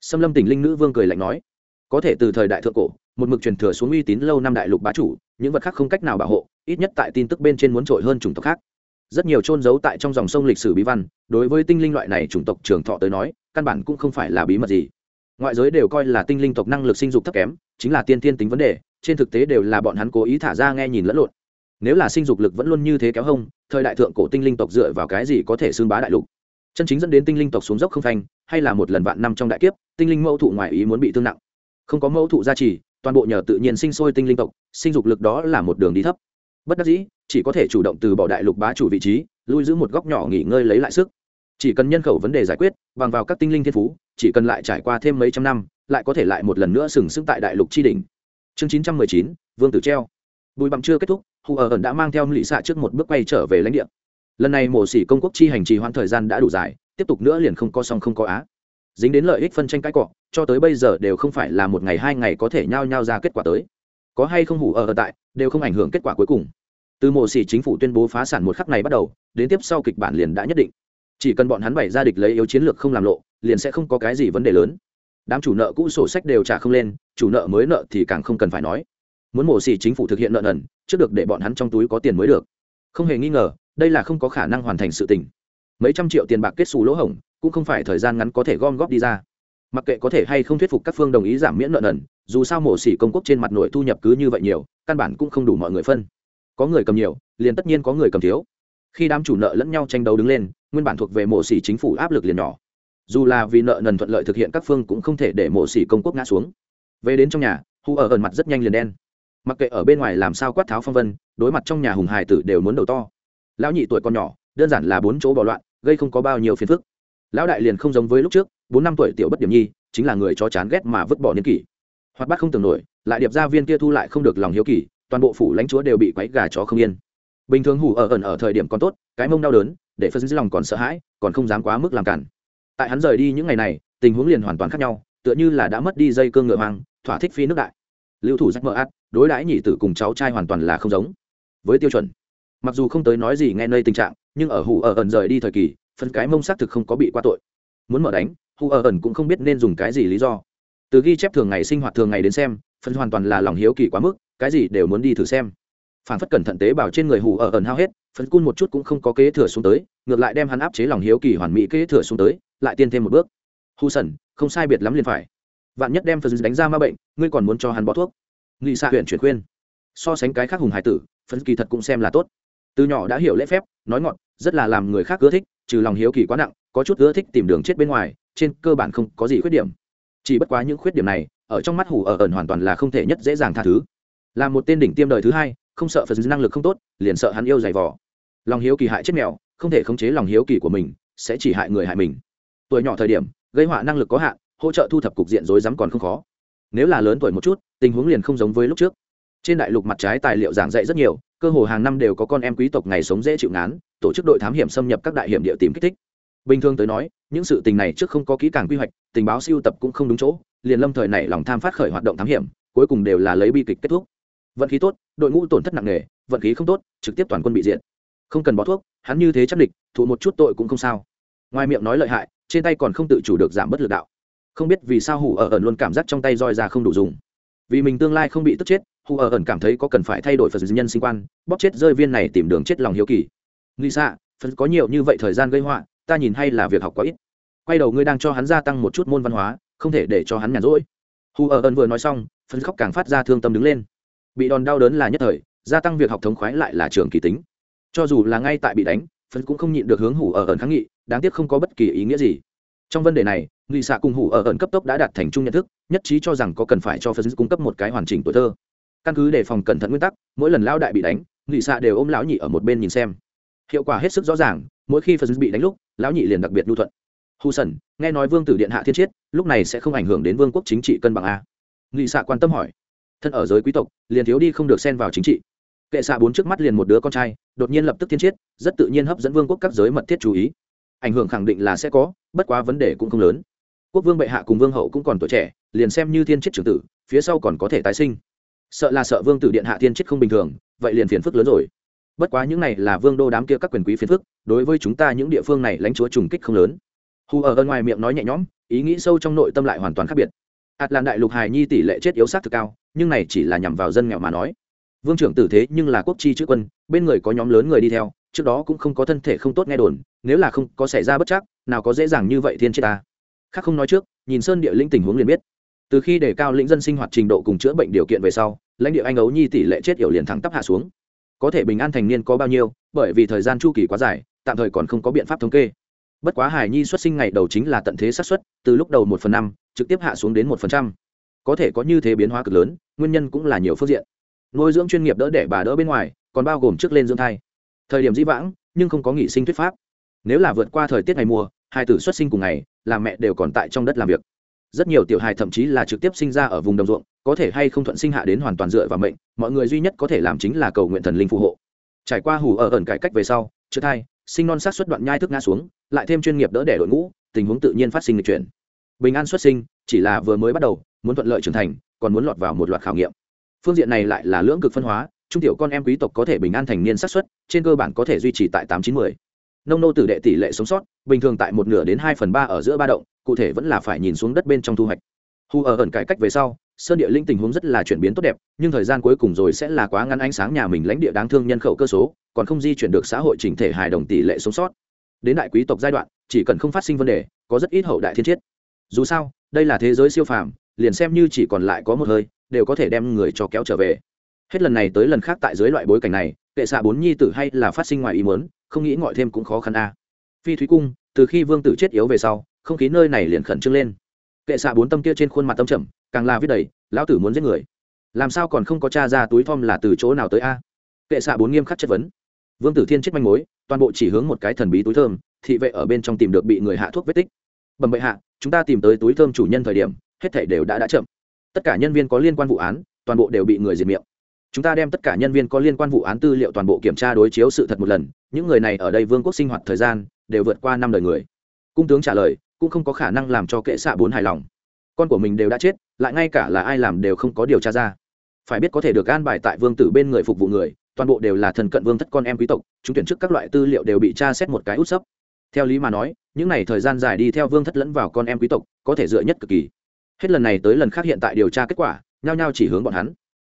Xâm lâm tỉnh linh nữ vương cười lạnh nói, có thể từ thời đại thượng cổ một mực truyền thừa xuống uy tín lâu năm đại lục bá chủ, những vật khác không cách nào bảo hộ, ít nhất tại tin tức bên trên muốn trội hơn chủng tộc khác. Rất nhiều trôn giấu tại trong dòng sông lịch sử bí văn, đối với tinh linh loại này chủng tộc trường thọ tới nói, căn bản cũng không phải là bí mật gì. Ngoại giới đều coi là tinh linh tộc năng lực sinh dục thấp kém, chính là tiên tiên tính vấn đề, trên thực tế đều là bọn hắn cố ý thả ra nghe nhìn lẫn lộn. Nếu là sinh dục lực vẫn luôn như thế kéo hông, thời đại thượng cổ tinh linh tộc dựa vào cái gì có thể xưng bá đại lục? Chân chính dẫn đến tinh linh tộc xuống dốc không phanh hay là một lần vạn năm trong đại kiếp, tinh linh mẫu thụ ngoài ý muốn bị thương nặng? Không có mẫu thụ gia trì toàn bộ nhờ tự nhiên sinh sôi tinh linh tộc, sinh dục lực đó là một đường đi thấp. Bất đắc dĩ, chỉ có thể chủ động từ bỏ đại lục bá chủ vị trí, lui giữ một góc nhỏ nghỉ ngơi lấy lại sức. Chỉ cần nhân khẩu vấn đề giải quyết, bằng vào các tinh linh thiên phú, chỉ cần lại trải qua thêm mấy trăm năm, lại có thể lại một lần nữa sừng sững tại đại lục tri đình chương chín trăm mười chín, vương tử treo. Bùi bằng chưa kết thúc, hù ở ẩn đã mang theo lụy xạ trước một bước quay trở về lãnh địa. Lần này mổ xỉ công quốc chi hành trì hoãn thời gian đã đủ dài, tiếp tục nữa liền không có song không có á dính đến lợi ích phân tranh cãi cọ, cho tới bây giờ đều không phải là một ngày hai ngày có thể nhao nhao ra kết quả tới. Có hay không hủ ở ở tại, đều không ảnh hưởng kết quả cuối cùng. Từ mộ xỉ chính phủ tuyên bố phá sản một khắc này bắt đầu, đến tiếp sau kịch bản liền đã nhất định. Chỉ cần bọn hắn bày ra địch lấy yếu chiến lược không làm lộ, liền sẽ không có cái gì vấn đề lớn. Đám chủ nợ cũ sổ sách đều trả không lên, chủ nợ mới nợ thì càng không cần phải nói. Muốn mổ xỉ chính phủ thực hiện nợ nần, trước được để bọn hắn trong túi có tiền mới được. Không hề nghi ngờ, đây là không có khả năng hoàn thành sự tình. Mấy trăm triệu tiền bạc kết xù lỗ hổng cũng không phải thời gian ngắn có thể gom góp đi ra. Mặc kệ có thể hay không thuyết phục các phương đồng ý giảm miễn nợ nần, dù sao mổ xỉ công quốc trên mặt nội thu nhập cứ như vậy nhiều, căn bản cũng không đủ mọi người phân. Có người cầm nhiều, liền tất nhiên có người cầm thiếu. Khi đám chủ nợ lẫn nhau tranh đấu đứng lên, nguyên bản thuộc về mổ xỉ chính phủ áp lực liền nhỏ. Dù là vì nợ nần thuận lợi thực hiện các phương cũng không thể để mổ xỉ công quốc ngã xuống. Về đến trong nhà, hu ở ẩn mặt rất nhanh liền đen. Mặc kệ ở bên ngoài làm sao quát tháo phong vân, đối mặt trong nhà hùng hài tử đều muốn đầu to. Lão nhị tuổi còn nhỏ, đơn giản là bốn chỗ bỏ loạn, gây không có bao nhiêu phiền phức lão đại liền không giống với lúc trước, bốn năm tuổi tiểu bất điểm nhi, chính là người cho chán ghét mà vứt bỏ niên kỷ. Hoạt bát không tưởng nổi, lại điệp gia viên kia thu lại không được lòng hiếu kỳ, toàn bộ phủ lãnh chúa đều bị quấy gà chó không yên. Bình thường hủ ở ẩn ở thời điểm còn tốt, cái mông đau đớn, để phân dưới lòng còn sợ hãi, còn không dám quá mức làm cản. Tại hắn rời đi những ngày này, tình huống liền hoàn toàn khác nhau, tựa như là đã mất đi dây cương ngựa hoang, thỏa thích phi nước đại. Lưu thủ rách mở át đối đãi nhị tử cùng cháu trai hoàn toàn là không giống. Với tiêu chuẩn, mặc dù không tới nói gì nghe nơi tình trạng, nhưng ở hủ ở ẩn rời đi thời kỳ phần cái mông xác thực không có bị qua tội. Muốn mở đánh hủ ở ẩn cũng không biết nên dùng cái gì lý do. Từ ghi chép thường ngày sinh hoạt thường ngày đến xem phần hoàn toàn là lòng hiếu kỳ quá mức, cái gì đều muốn đi thử xem. Phản phất cẩn thận tế bào trên người hủ ở ẩn hao hết phần cun một chút cũng không có kế thừa xuống tới, ngược lại đem hắn áp chế lòng hiếu kỳ hoàn mỹ kế thừa xuống tới, lại tiên thêm một bước. Hu sẩn, không sai biệt lắm liền phải. Vạn nhất đem phần đánh ra ma bệnh, ngươi còn muốn cho hắn bó thuốc. Nghị xạ huyện chuyển khuyên. So sánh cái khác hùng hải tử phần kỳ thật cũng xem là tốt từ nhỏ đã hiểu lễ phép, nói ngọt, rất là làm người khác ưa thích, trừ lòng hiếu kỳ quá nặng, có chút ưa thích tìm đường chết bên ngoài, trên cơ bản không có gì khuyết điểm. Chỉ bất quá những khuyết điểm này, ở trong mắt hủ ở ẩn hoàn toàn là không thể nhất dễ dàng tha thứ. Là một tên đỉnh tiêm đời thứ hai, không sợ phần năng lực không tốt, liền sợ hắn yêu dày vò. Lòng hiếu kỳ hại chết mèo, không thể khống chế lòng hiếu kỳ của mình, sẽ chỉ hại người hại mình. Tuổi nhỏ thời điểm, gây họa năng lực có hạn, hỗ trợ thu thập cục diện rối rắm còn không khó. Nếu là lớn tuổi một chút, tình huống liền không giống với lúc trước. Trên đại lục mặt trái tài liệu giảng dạy rất nhiều cơ hồ hàng năm đều có con em quý tộc ngày sống dễ chịu ngán, tổ chức đội thám hiểm xâm nhập các đại hiểm địa tìm kích thích. Bình thường tới nói, những sự tình này trước không có kỹ càng quy hoạch, tình báo siêu tập cũng không đúng chỗ, liền lâm thời này lòng tham phát khởi hoạt động thám hiểm, cuối cùng đều là lấy bi kịch kết thúc. Vận khí tốt, đội ngũ tổn thất nặng nề, vận khí không tốt, trực tiếp toàn quân bị diện không cần bó thuốc, hắn như thế chắc địch, thụ một chút tội cũng không sao. Ngoài miệng nói lợi hại, trên tay còn không tự chủ được giảm bất lực đạo. Không biết vì sao hủ ở ẩn luôn cảm giác trong tay roi ra không đủ dùng. Vì mình tương lai không bị tức chết hù ở ẩn cảm thấy có cần phải thay đổi phật nhân sinh quan, bóp chết rơi viên này tìm đường chết lòng hiếu kỳ. Nghĩ xạ phật có nhiều như vậy thời gian gây họa, ta nhìn hay là việc học quá ít. Quay đầu ngươi đang cho hắn gia tăng một chút môn văn hóa, không thể để cho hắn nhàn rỗi. Hù ở ẩn vừa nói xong phật khóc càng phát ra thương tâm đứng lên. Bị đòn đau đớn là nhất thời, gia tăng việc học thống khoái lại là trường kỳ tính. Cho dù là ngay tại bị đánh phật cũng không nhịn được hướng hủ ở ẩn kháng nghị, đáng tiếc không có bất kỳ ý nghĩa gì. Trong vấn đề này nghị xạ cùng hủ ở ẩn cấp tốc đã đạt thành chung nhận thức, nhất trí cho rằng có cần phải cho phật cung cấp một cái hoàn chỉnh tuổi thơ căn cứ đề phòng cẩn thận nguyên tắc, mỗi lần lao đại bị đánh, nghị xạ đều ôm lão nhị ở một bên nhìn xem. Hiệu quả hết sức rõ ràng, mỗi khi phật bị đánh lúc, lão nhị liền đặc biệt lưu thuận. Hù sần, nghe nói vương tử điện hạ thiên chiết, lúc này sẽ không ảnh hưởng đến vương quốc chính trị cân bằng a. Nghị xạ quan tâm hỏi. Thân ở giới quý tộc, liền thiếu đi không được xen vào chính trị. Kệ xạ bốn trước mắt liền một đứa con trai, đột nhiên lập tức thiên chiết, rất tự nhiên hấp dẫn vương quốc các giới mật thiết chú ý. Ảnh hưởng khẳng định là sẽ có, bất quá vấn đề cũng không lớn. Quốc vương bệ hạ cùng vương hậu cũng còn tuổi trẻ, liền xem như thiên chiết trưởng tử, phía sau còn có thể tái sinh sợ là sợ vương tử điện hạ thiên chết không bình thường, vậy liền phiền phức lớn rồi. Bất quá những này là vương đô đám kia các quyền quý phiền phức, đối với chúng ta những địa phương này lãnh chúa trùng kích không lớn. Hù ở ơn ngoài miệng nói nhẹ nhõm, ý nghĩ sâu trong nội tâm lại hoàn toàn khác biệt. Ạt làn đại lục hài nhi tỷ lệ chết yếu sát thực cao, nhưng này chỉ là nhằm vào dân nghèo mà nói. Vương trưởng tử thế nhưng là quốc chi chữ quân, bên người có nhóm lớn người đi theo, trước đó cũng không có thân thể không tốt nghe đồn, nếu là không có xảy ra bất chắc, nào có dễ dàng như vậy thiên chết ta. Khác không nói trước, nhìn sơn địa linh tình huống liền biết từ khi đề cao lĩnh dân sinh hoạt trình độ cùng chữa bệnh điều kiện về sau, lãnh địa anh ấu nhi tỷ lệ chết yểu liền thẳng tắp hạ xuống. Có thể bình an thành niên có bao nhiêu, bởi vì thời gian chu kỳ quá dài, tạm thời còn không có biện pháp thống kê. Bất quá hải nhi xuất sinh ngày đầu chính là tận thế xác suất, từ lúc đầu một phần năm, trực tiếp hạ xuống đến một phần trăm. Có thể có như thế biến hóa cực lớn, nguyên nhân cũng là nhiều phương diện. Nuôi dưỡng chuyên nghiệp đỡ để bà đỡ bên ngoài, còn bao gồm trước lên dưỡng thai. Thời điểm di vãng, nhưng không có nghỉ sinh thuyết pháp. Nếu là vượt qua thời tiết ngày mùa, hai tử xuất sinh cùng ngày, là mẹ đều còn tại trong đất làm việc rất nhiều tiểu hài thậm chí là trực tiếp sinh ra ở vùng đồng ruộng, có thể hay không thuận sinh hạ đến hoàn toàn dựa vào mệnh, mọi người duy nhất có thể làm chính là cầu nguyện thần linh phù hộ. Trải qua hủ ở ẩn cải cách về sau chữa thai, sinh non sát xuất đoạn nhai thức ngã xuống, lại thêm chuyên nghiệp đỡ đẻ đội ngũ, tình huống tự nhiên phát sinh lịch chuyển. Bình an xuất sinh, chỉ là vừa mới bắt đầu, muốn thuận lợi trưởng thành, còn muốn lọt vào một loạt khảo nghiệm. Phương diện này lại là lưỡng cực phân hóa, trung tiểu con em quý tộc có thể bình an thành niên sát xuất trên cơ bản có thể duy trì tại tám chín mươi nông nô tử đệ tỷ lệ sống sót, bình thường tại một nửa đến hai phần ba ở giữa ba động cụ thể vẫn là phải nhìn xuống đất bên trong thu hoạch. Hù ở ẩn cải cách về sau, sơn địa linh tình huống rất là chuyển biến tốt đẹp, nhưng thời gian cuối cùng rồi sẽ là quá ngắn ánh sáng nhà mình lãnh địa đáng thương nhân khẩu cơ số, còn không di chuyển được xã hội chỉnh thể hài đồng tỷ lệ sống sót. Đến đại quý tộc giai đoạn, chỉ cần không phát sinh vấn đề, có rất ít hậu đại thiên chiết. Dù sao, đây là thế giới siêu phàm, liền xem như chỉ còn lại có một hơi, đều có thể đem người cho kéo trở về. Hết lần này tới lần khác tại dưới loại bối cảnh này, kệ xạ bốn nhi tử hay là phát sinh ngoài ý muốn, không nghĩ ngọi thêm cũng khó khăn a. Phi thúy cung, từ khi vương tử chết yếu về sau không khí nơi này liền khẩn trương lên. Kệ xạ bốn tâm kia trên khuôn mặt tâm trầm, càng là viết đầy, lão tử muốn giết người. Làm sao còn không có cha ra túi thom là từ chỗ nào tới a? Kệ xạ bốn nghiêm khắc chất vấn. Vương tử thiên chết manh mối, toàn bộ chỉ hướng một cái thần bí túi thơm, thị vệ ở bên trong tìm được bị người hạ thuốc vết tích. Bẩm bệ hạ, chúng ta tìm tới túi thơm chủ nhân thời điểm, hết thể đều đã đã chậm. Tất cả nhân viên có liên quan vụ án, toàn bộ đều bị người diệt miệng. Chúng ta đem tất cả nhân viên có liên quan vụ án tư liệu toàn bộ kiểm tra đối chiếu sự thật một lần, những người này ở đây vương quốc sinh hoạt thời gian đều vượt qua năm đời người. Cung tướng trả lời cũng không có khả năng làm cho kệ xạ bốn hài lòng. Con của mình đều đã chết, lại ngay cả là ai làm đều không có điều tra ra. Phải biết có thể được an bài tại vương tử bên người phục vụ người, toàn bộ đều là thần cận vương thất con em quý tộc, chúng tuyển trước các loại tư liệu đều bị tra xét một cái út sấp. Theo lý mà nói, những n à y thời gian dài đi theo vương thất lẫn vào con em quý tộc, có thể dựa nhất cực kỳ. Hết lần này tới lần khác hiện tại điều tra kết quả, nhao nhao chỉ hướng bọn hắn.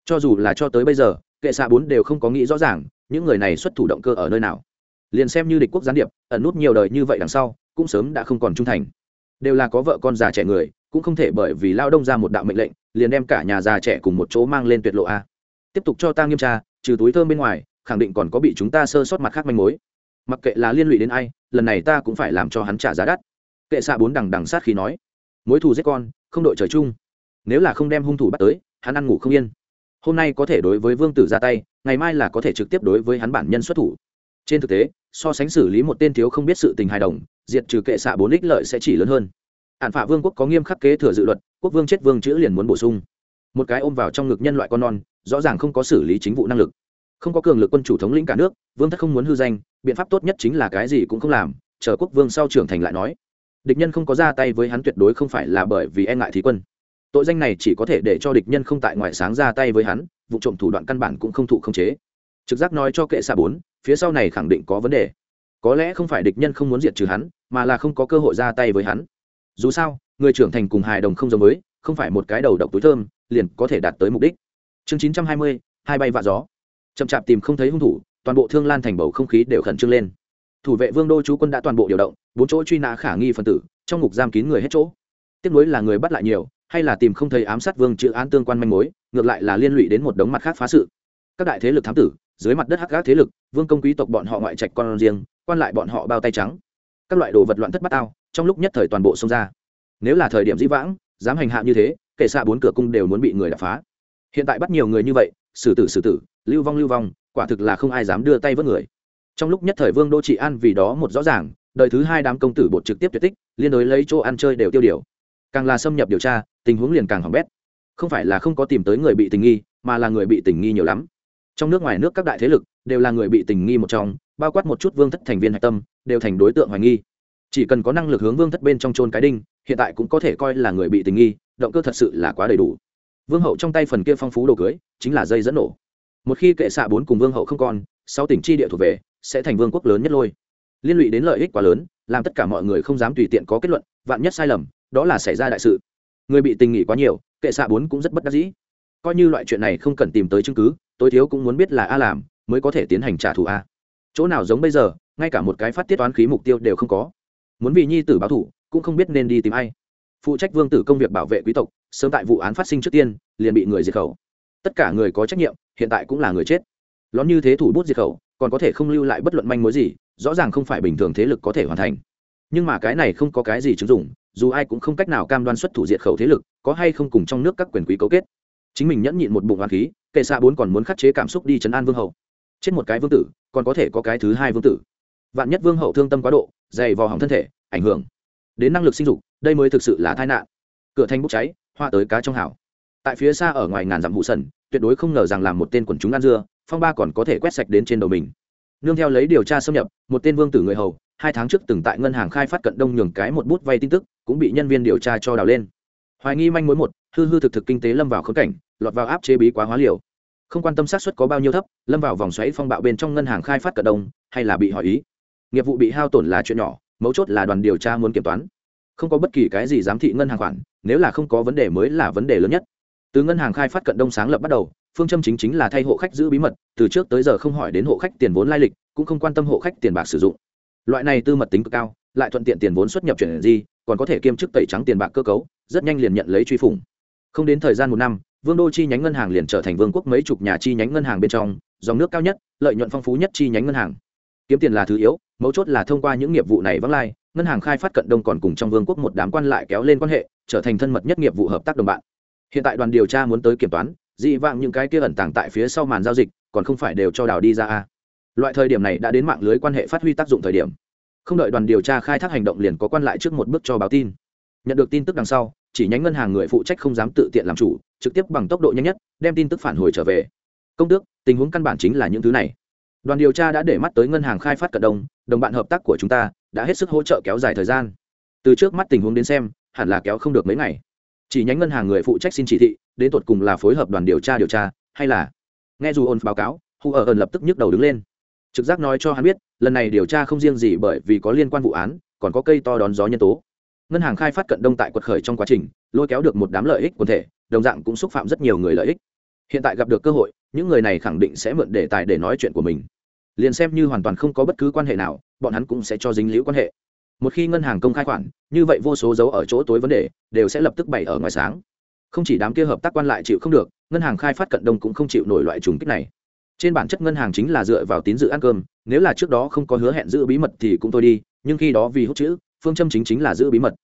Cho dù là cho tới bây giờ, kệ xạ bốn đều không có nghĩ rõ ràng, những người này xuất thủ động cơ ở nơi nào liền xem như địch quốc gián điệp, ẩn nút nhiều đời như vậy đằng sau, cũng sớm đã không còn trung thành. Đều là có vợ con già trẻ người, cũng không thể bởi vì lao đông ra một đạo mệnh lệnh, liền đem cả nhà già trẻ cùng một chỗ mang lên tuyệt lộ a. Tiếp tục cho ta nghiêm tra, trừ túi thơm bên ngoài, khẳng định còn có bị chúng ta sơ sót mặt khác manh mối. Mặc kệ là liên lụy đến ai, lần này ta cũng phải làm cho hắn trả giá đắt. Kệ xạ bốn đằng đằng sát khi nói. Mối thù giết con, không đội trời chung. Nếu là không đem hung thủ bắt tới, hắn ăn ngủ không yên. Hôm nay có thể đối với vương tử ra tay, ngày mai là có thể trực tiếp đối với hắn bản nhân xuất thủ trên thực tế, so sánh xử lý một tên thiếu không biết sự tình hài đồng, diệt trừ kệ xạ bốn ích lợi sẽ chỉ lớn hơn. Ạn phạ vương quốc có nghiêm khắc kế thừa dự luật, quốc vương chết vương chữ liền muốn bổ sung. Một cái ôm vào trong ngực nhân loại con non, rõ ràng không có xử lý chính vụ năng lực. Không có cường lực quân chủ thống lĩnh cả nước, vương thất không muốn hư danh, biện pháp tốt nhất chính là cái gì cũng không làm, chờ quốc vương sau trưởng thành lại nói. Địch nhân không có ra tay với hắn tuyệt đối không phải là bởi vì e ngại thí quân. Tội danh này chỉ có thể để cho địch nhân không tại ngoại sáng ra tay với hắn, vụ trộm thủ đoạn căn bản cũng không thụ không chế. Trực giác nói cho kệ xạ bốn phía sau này khẳng định có vấn đề. Có lẽ không phải địch nhân không muốn diệt trừ hắn, mà là không có cơ hội ra tay với hắn. Dù sao, người trưởng thành cùng hài đồng không giống với, không phải một cái đầu độc túi thơm, liền có thể đạt tới mục đích. Chương chín trăm hai mươi, hai bay vạ gió. Chậm chạp tìm không thấy hung thủ, toàn bộ thương lan thành bầu không khí đều khẩn trương lên. Thủ vệ vương đô chú quân đã toàn bộ điều động, bốn chỗ truy nã khả nghi phân tử, trong ngục giam kín người hết chỗ. Tiếp nối là người bắt lại nhiều, hay là tìm không thấy ám sát vương chữ án tương quan manh mối, ngược lại là liên lụy đến một đống mặt khác phá sự. Các đại thế lực thám tử dưới mặt đất hắc gác thế lực, vương công quý tộc bọn họ ngoại trạch con riêng, quan lại bọn họ bao tay trắng. Các loại đồ vật loạn thất bát ao trong lúc nhất thời toàn bộ xông ra. Nếu là thời điểm dĩ vãng, dám hành hạ như thế kể xa bốn cửa cung đều muốn bị người đập phá. Hiện tại bắt nhiều người như vậy, xử tử xử tử, lưu vong lưu vong, quả thực là không ai dám đưa tay vớt người. Trong lúc nhất thời vương đô trị an vì đó một rõ ràng, đời thứ hai đám công tử bột trực tiếp tuyệt tích, liên đối lấy chỗ ăn chơi đều tiêu điều. Càng là xâm nhập điều tra, tình huống liền càng hỏng bét. Không phải là không có tìm tới người bị tình nghi, mà là người bị tình nghi nhiều lắm trong nước ngoài nước các đại thế lực đều là người bị tình nghi một trong, bao quát một chút vương thất thành viên hạch tâm, đều thành đối tượng hoài nghi. Chỉ cần có năng lực hướng vương thất bên trong trôn cái đinh, hiện tại cũng có thể coi là người bị tình nghi, động cơ thật sự là quá đầy đủ. Vương hậu trong tay phần kia phong phú đồ cưới, chính là dây dẫn nổ. Một khi kệ xạ bốn cùng vương hậu không còn sau tỉnh chi địa thuộc về, sẽ thành vương quốc lớn nhất lôi. Liên lụy đến lợi ích quá lớn, làm tất cả mọi người không dám tùy tiện có kết luận, vạn nhất sai lầm, đó là xảy ra đại sự. Người bị tình nghỉ quá nhiều, kệ xạ bốn cũng rất bất đắc dĩ. Coi như loại chuyện này không cần tìm tới chứng cứ tối thiếu cũng muốn biết là a làm, mới có thể tiến hành trả thù a. Chỗ nào giống bây giờ, ngay cả một cái phát tiết toán khí mục tiêu đều không có. Muốn vì nhi tử báo thủ cũng không biết nên đi tìm ai. Phụ trách vương tử công việc bảo vệ quý tộc, sớm tại vụ án phát sinh trước tiên, liền bị người diệt khẩu. Tất cả người có trách nhiệm, hiện tại cũng là người chết. Lón như thế thủ bút diệt khẩu, còn có thể không lưu lại bất luận manh mối gì, rõ ràng không phải bình thường thế lực có thể hoàn thành. Nhưng mà cái này không có cái gì chứng dụng, dù ai cũng không cách nào cam đoan xuất thủ diệt khẩu thế lực, có hay không cùng trong nước các quyền quý cấu kết chính mình nhẫn nhịn một bụng hoàng khí, kệ xạ bốn còn muốn khắc chế cảm xúc đi chấn an vương hậu chết một cái vương tử, còn có thể có cái thứ hai vương tử. Vạn nhất vương hậu thương tâm quá độ, dày vò hỏng thân thể, ảnh hưởng đến năng lực sinh dục, đây mới thực sự là tai nạn. Cửa thanh bốc cháy, hoa tới cá trong hảo tại phía xa ở ngoài ngàn dặm hụ sần, tuyệt đối không ngờ rằng làm một tên quần chúng ăn dưa, phong ba còn có thể quét sạch đến trên đầu mình. Nương theo lấy điều tra xâm nhập, một tên vương tử người hầu, hai tháng trước từng tại ngân hàng khai phát cận đông nhường cái một bút vay tin tức, cũng bị nhân viên điều tra cho đào lên. Hoài nghi manh mối một, hư hư thực thực kinh tế lâm vào khớp cảnh lọt vào áp chế bí quá hóa liều. Không quan tâm xác suất có bao nhiêu thấp, lâm vào vòng xoáy phong bạo bên trong ngân hàng khai phát cận đông, hay là bị hỏi ý. Nghiệp vụ bị hao tổn là chuyện nhỏ, mấu chốt là đoàn điều tra muốn kiểm toán. Không có bất kỳ cái gì giám thị ngân hàng khoản, nếu là không có vấn đề mới là vấn đề lớn nhất. Từ ngân hàng khai phát cận đông sáng lập bắt đầu, phương châm chính chính là thay hộ khách giữ bí mật, từ trước tới giờ không hỏi đến hộ khách tiền vốn lai lịch, cũng không quan tâm hộ khách tiền bạc sử dụng. Loại này tư mật tính cực cao, lại thuận tiện tiền vốn xuất nhập chuyển gì còn có thể kiêm chức tẩy trắng tiền bạc cơ cấu, rất nhanh liền nhận lấy truy phủng. Không đến thời gian một năm vương đô chi nhánh ngân hàng liền trở thành vương quốc mấy chục nhà chi nhánh ngân hàng bên trong, dòng nước cao nhất, lợi nhuận phong phú nhất chi nhánh ngân hàng. Kiếm tiền là thứ yếu, mấu chốt là thông qua những nghiệp vụ này vắng lai, ngân hàng khai phát cận đông còn cùng trong vương quốc một đám quan lại kéo lên quan hệ, trở thành thân mật nhất nghiệp vụ hợp tác đồng bạn. Hiện tại đoàn điều tra muốn tới kiểm toán, dị vạng những cái kia ẩn tàng tại phía sau màn giao dịch, còn không phải đều cho đào đi ra a. Loại thời điểm này đã đến mạng lưới quan hệ phát huy tác dụng thời điểm. Không đợi đoàn điều tra khai thác hành động liền có quan lại trước một bước cho báo tin. Nhận được tin tức đằng sau chỉ nhánh ngân hàng người phụ trách không dám tự tiện làm chủ, trực tiếp bằng tốc độ nhanh nhất, đem tin tức phản hồi trở về. Công tước, tình huống căn bản chính là những thứ này. Đoàn điều tra đã để mắt tới ngân hàng khai phát cận đông, đồng bạn hợp tác của chúng ta đã hết sức hỗ trợ kéo dài thời gian. Từ trước mắt tình huống đến xem, hẳn là kéo không được mấy ngày. Chỉ nhánh ngân hàng người phụ trách xin chỉ thị, đến tột cùng là phối hợp đoàn điều tra điều tra, hay là? Nghe dù ôn báo cáo, hu ở ẩn lập tức nhức đầu đứng lên. Trực giác nói cho hắn biết, lần này điều tra không riêng gì bởi vì có liên quan vụ án, còn có cây to đón gió nhân tố ngân hàng khai phát cận đông tại quật khởi trong quá trình, lôi kéo được một đám lợi ích quần thể, đồng dạng cũng xúc phạm rất nhiều người lợi ích. Hiện tại gặp được cơ hội, những người này khẳng định sẽ mượn đề tài để nói chuyện của mình. Liền xem như hoàn toàn không có bất cứ quan hệ nào, bọn hắn cũng sẽ cho dính liễu quan hệ. Một khi ngân hàng công khai khoản, như vậy vô số dấu ở chỗ tối vấn đề, đều sẽ lập tức bày ở ngoài sáng. Không chỉ đám kia hợp tác quan lại chịu không được, ngân hàng khai phát cận đông cũng không chịu nổi loại trùng kích này. Trên bản chất ngân hàng chính là dựa vào tín dự ăn cơm, nếu là trước đó không có hứa hẹn giữ bí mật thì cũng thôi đi, nhưng khi đó vì hút chữ phương châm chính chính là giữ bí mật.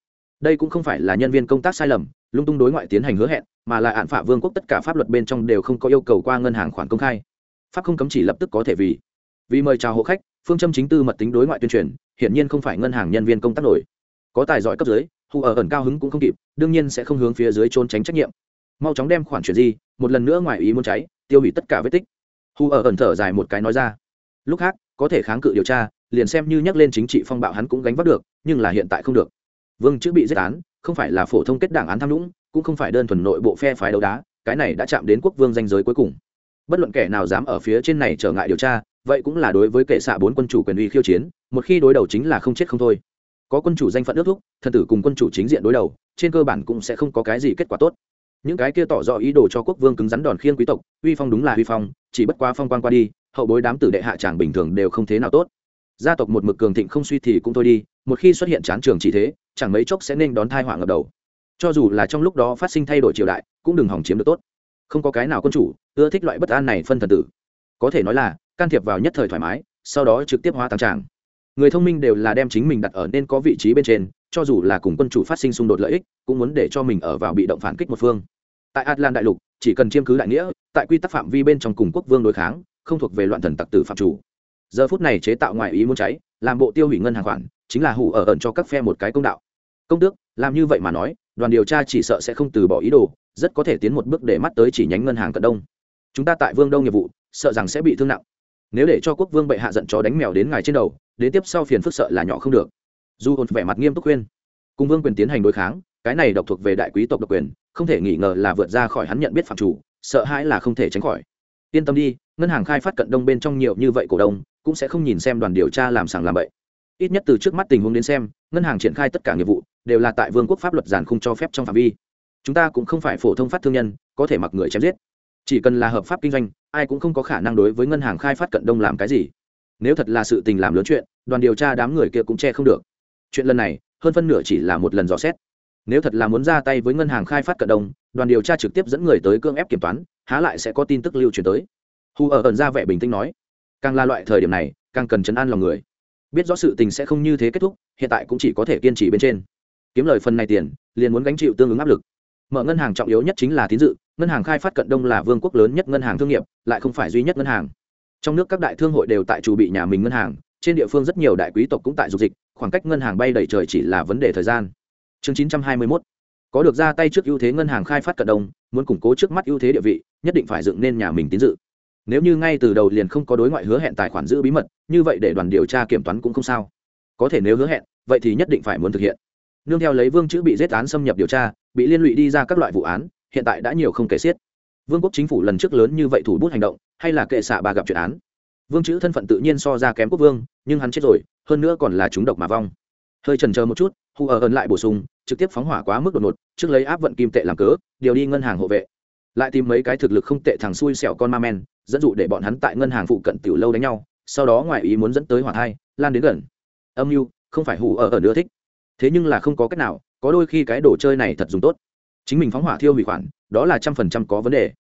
Đây cũng không phải là nhân viên công tác sai lầm, lung tung đối ngoại tiến hành hứa hẹn, mà là hạn phạ vương quốc tất cả pháp luật bên trong đều không có yêu cầu qua ngân hàng khoản công khai. Pháp không cấm chỉ lập tức có thể vì vì mời chào hộ khách, phương châm chính tư mật tính đối ngoại tuyên truyền, hiển nhiên không phải ngân hàng nhân viên công tác nổi. Có tài giỏi cấp dưới, hù ở ẩn cao hứng cũng không kịp, đương nhiên sẽ không hướng phía dưới trốn tránh trách nhiệm. Mau chóng đem khoản chuyển gì một lần nữa ngoài ý muốn cháy, tiêu hủy tất cả vết tích. Hù ở ẩn thở dài một cái nói ra. Lúc khác, có thể kháng cự điều tra liền xem như nhắc lên chính trị phong bạo hắn cũng gánh vác được, nhưng là hiện tại không được. Vương chữ bị giết án, không phải là phổ thông kết đảng án tham nhũng, cũng không phải đơn thuần nội bộ phe phái đấu đá, cái này đã chạm đến quốc vương danh giới cuối cùng. Bất luận kẻ nào dám ở phía trên này trở ngại điều tra, vậy cũng là đối với kệ xạ bốn quân chủ quyền uy khiêu chiến, một khi đối đầu chính là không chết không thôi. Có quân chủ danh phận ước thúc, thần tử cùng quân chủ chính diện đối đầu, trên cơ bản cũng sẽ không có cái gì kết quả tốt. Những cái kia tỏ rõ ý đồ cho quốc vương cứng rắn đòn khiên quý tộc, uy phong đúng là uy phong, chỉ bất quá phong quan qua đi, hậu bối đám tử đệ hạ tràng bình thường đều không thế nào tốt gia tộc một mực cường thịnh không suy thì cũng thôi đi, một khi xuất hiện chán trường chỉ thế, chẳng mấy chốc sẽ nên đón thai họa ngập đầu. Cho dù là trong lúc đó phát sinh thay đổi triều đại, cũng đừng hỏng chiếm được tốt. Không có cái nào quân chủ ưa thích loại bất an này phân thần tử. Có thể nói là, can thiệp vào nhất thời thoải mái, sau đó trực tiếp hóa tăng tràng. Người thông minh đều là đem chính mình đặt ở nên có vị trí bên trên, cho dù là cùng quân chủ phát sinh xung đột lợi ích, cũng muốn để cho mình ở vào bị động phản kích một phương. Tại atlan đại lục, chỉ cần chiêm cứ đại nghĩa, tại quy tắc phạm vi bên trong cùng quốc vương đối kháng, không thuộc về loạn thần tặc tử phạm chủ giờ phút này chế tạo ngoại ý muốn cháy, làm bộ tiêu hủy ngân hàng khoản, chính là hủ ở ẩn cho các phe một cái công đạo. Công tước, làm như vậy mà nói, đoàn điều tra chỉ sợ sẽ không từ bỏ ý đồ, rất có thể tiến một bước để mắt tới chỉ nhánh ngân hàng cận đông. Chúng ta tại vương đông nghiệp vụ, sợ rằng sẽ bị thương nặng. Nếu để cho quốc vương bệ hạ giận chó đánh mèo đến ngài trên đầu, đến tiếp sau phiền phức sợ là nhỏ không được. Dù hồn vẻ mặt nghiêm túc khuyên, cùng vương quyền tiến hành đối kháng, cái này độc thuộc về đại quý tộc độc quyền, không thể nghi ngờ là vượt ra khỏi hắn nhận biết phạm chủ, sợ hãi là không thể tránh khỏi. Yên tâm đi, ngân hàng khai phát cận đông bên trong nhiều như vậy cổ đông cũng sẽ không nhìn xem đoàn điều tra làm sàng làm bậy. Ít nhất từ trước mắt tình huống đến xem, ngân hàng triển khai tất cả nghiệp vụ đều là tại vương quốc pháp luật giàn không cho phép trong phạm vi. Chúng ta cũng không phải phổ thông phát thương nhân, có thể mặc người chém giết. Chỉ cần là hợp pháp kinh doanh, ai cũng không có khả năng đối với ngân hàng khai phát cận đông làm cái gì. Nếu thật là sự tình làm lớn chuyện, đoàn điều tra đám người kia cũng che không được. Chuyện lần này, hơn phân nửa chỉ là một lần dò xét. Nếu thật là muốn ra tay với ngân hàng khai phát cận đông, đoàn điều tra trực tiếp dẫn người tới cưỡng ép kiểm toán, há lại sẽ có tin tức lưu truyền tới. Hù ở ẩn ra vẻ bình tĩnh nói càng là loại thời điểm này, càng cần chấn an lòng người. Biết rõ sự tình sẽ không như thế kết thúc, hiện tại cũng chỉ có thể kiên trì bên trên. Kiếm lời phần này tiền, liền muốn gánh chịu tương ứng áp lực. Mở ngân hàng trọng yếu nhất chính là tín dự, ngân hàng khai phát cận đông là vương quốc lớn nhất ngân hàng thương nghiệp, lại không phải duy nhất ngân hàng. Trong nước các đại thương hội đều tại chủ bị nhà mình ngân hàng, trên địa phương rất nhiều đại quý tộc cũng tại dục dịch, khoảng cách ngân hàng bay đầy trời chỉ là vấn đề thời gian. Chương 921 có được ra tay trước ưu thế ngân hàng khai phát cận đông, muốn củng cố trước mắt ưu thế địa vị, nhất định phải dựng nên nhà mình tín dự nếu như ngay từ đầu liền không có đối ngoại hứa hẹn tài khoản giữ bí mật, như vậy để đoàn điều tra kiểm toán cũng không sao. Có thể nếu hứa hẹn, vậy thì nhất định phải muốn thực hiện. Nương theo lấy vương chữ bị giết án xâm nhập điều tra, bị liên lụy đi ra các loại vụ án, hiện tại đã nhiều không kể xiết. Vương quốc chính phủ lần trước lớn như vậy thủ bút hành động, hay là kệ xạ bà gặp chuyện án. Vương chữ thân phận tự nhiên so ra kém quốc vương, nhưng hắn chết rồi, hơn nữa còn là chúng độc mà vong. Hơi trần chờ một chút hù ở ơn lại bổ sung, trực tiếp phóng hỏa quá mức đột ngột, trước lấy áp vận kim tệ làm cớ, điều đi ngân hàng hộ vệ. Lại tìm mấy cái thực lực không tệ thằng xui xẻo con ma men dẫn dụ để bọn hắn tại ngân hàng phụ cận tiểu lâu đánh nhau, sau đó ngoài ý muốn dẫn tới hỏa thai, lan đến gần. Âm mưu, không phải hủ ở ở nữa thích. Thế nhưng là không có cách nào, có đôi khi cái đồ chơi này thật dùng tốt. Chính mình phóng hỏa thiêu hủy khoản, đó là trăm phần trăm có vấn đề.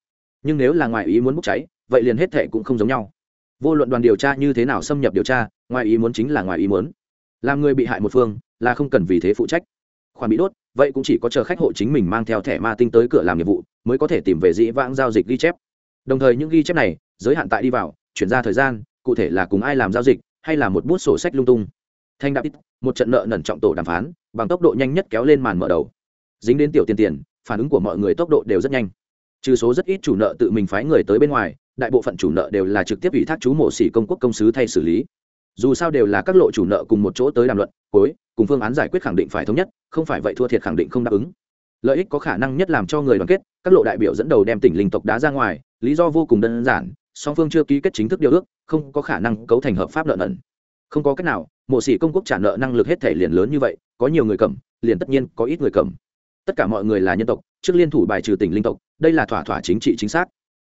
Nhưng nếu là ngoài ý muốn bốc cháy, vậy liền hết thệ cũng không giống nhau. Vô luận đoàn điều tra như thế nào xâm nhập điều tra, ngoài ý muốn chính là ngoài ý muốn. Làm người bị hại một phương, là không cần vì thế phụ trách. Khoản bị đốt, vậy cũng chỉ có chờ khách hộ chính mình mang theo thẻ ma tinh tới cửa làm nhiệm vụ, mới có thể tìm về dĩ vãng giao dịch ghi chép đồng thời những ghi chép này, giới hạn tại đi vào, chuyển ra thời gian, cụ thể là cùng ai làm giao dịch, hay là một bút sổ sách lung tung. Thanh đạp ít một trận nợ nần trọng tổ đàm phán, bằng tốc độ nhanh nhất kéo lên màn mở đầu. Dính đến tiểu tiền tiền, phản ứng của mọi người tốc độ đều rất nhanh. Trừ số rất ít chủ nợ tự mình phái người tới bên ngoài, đại bộ phận chủ nợ đều là trực tiếp ủy thác chú mộ xỉ công quốc công sứ thay xử lý. Dù sao đều là các lộ chủ nợ cùng một chỗ tới đàm luận, cuối, cùng phương án giải quyết khẳng định phải thống nhất, không phải vậy thua thiệt khẳng định không đáp ứng. Lợi ích có khả năng nhất làm cho người đoàn kết, các lộ đại biểu dẫn đầu đem tỉnh linh tộc đá ra ngoài lý do vô cùng đơn giản, song phương chưa ký kết chính thức điều ước, không có khả năng cấu thành hợp pháp nợ nần. Không có cách nào, mộ sĩ công quốc trả nợ năng lực hết thể liền lớn như vậy, có nhiều người cầm, liền tất nhiên có ít người cầm. Tất cả mọi người là nhân tộc, trước liên thủ bài trừ tỉnh linh tộc, đây là thỏa thỏa chính trị chính xác.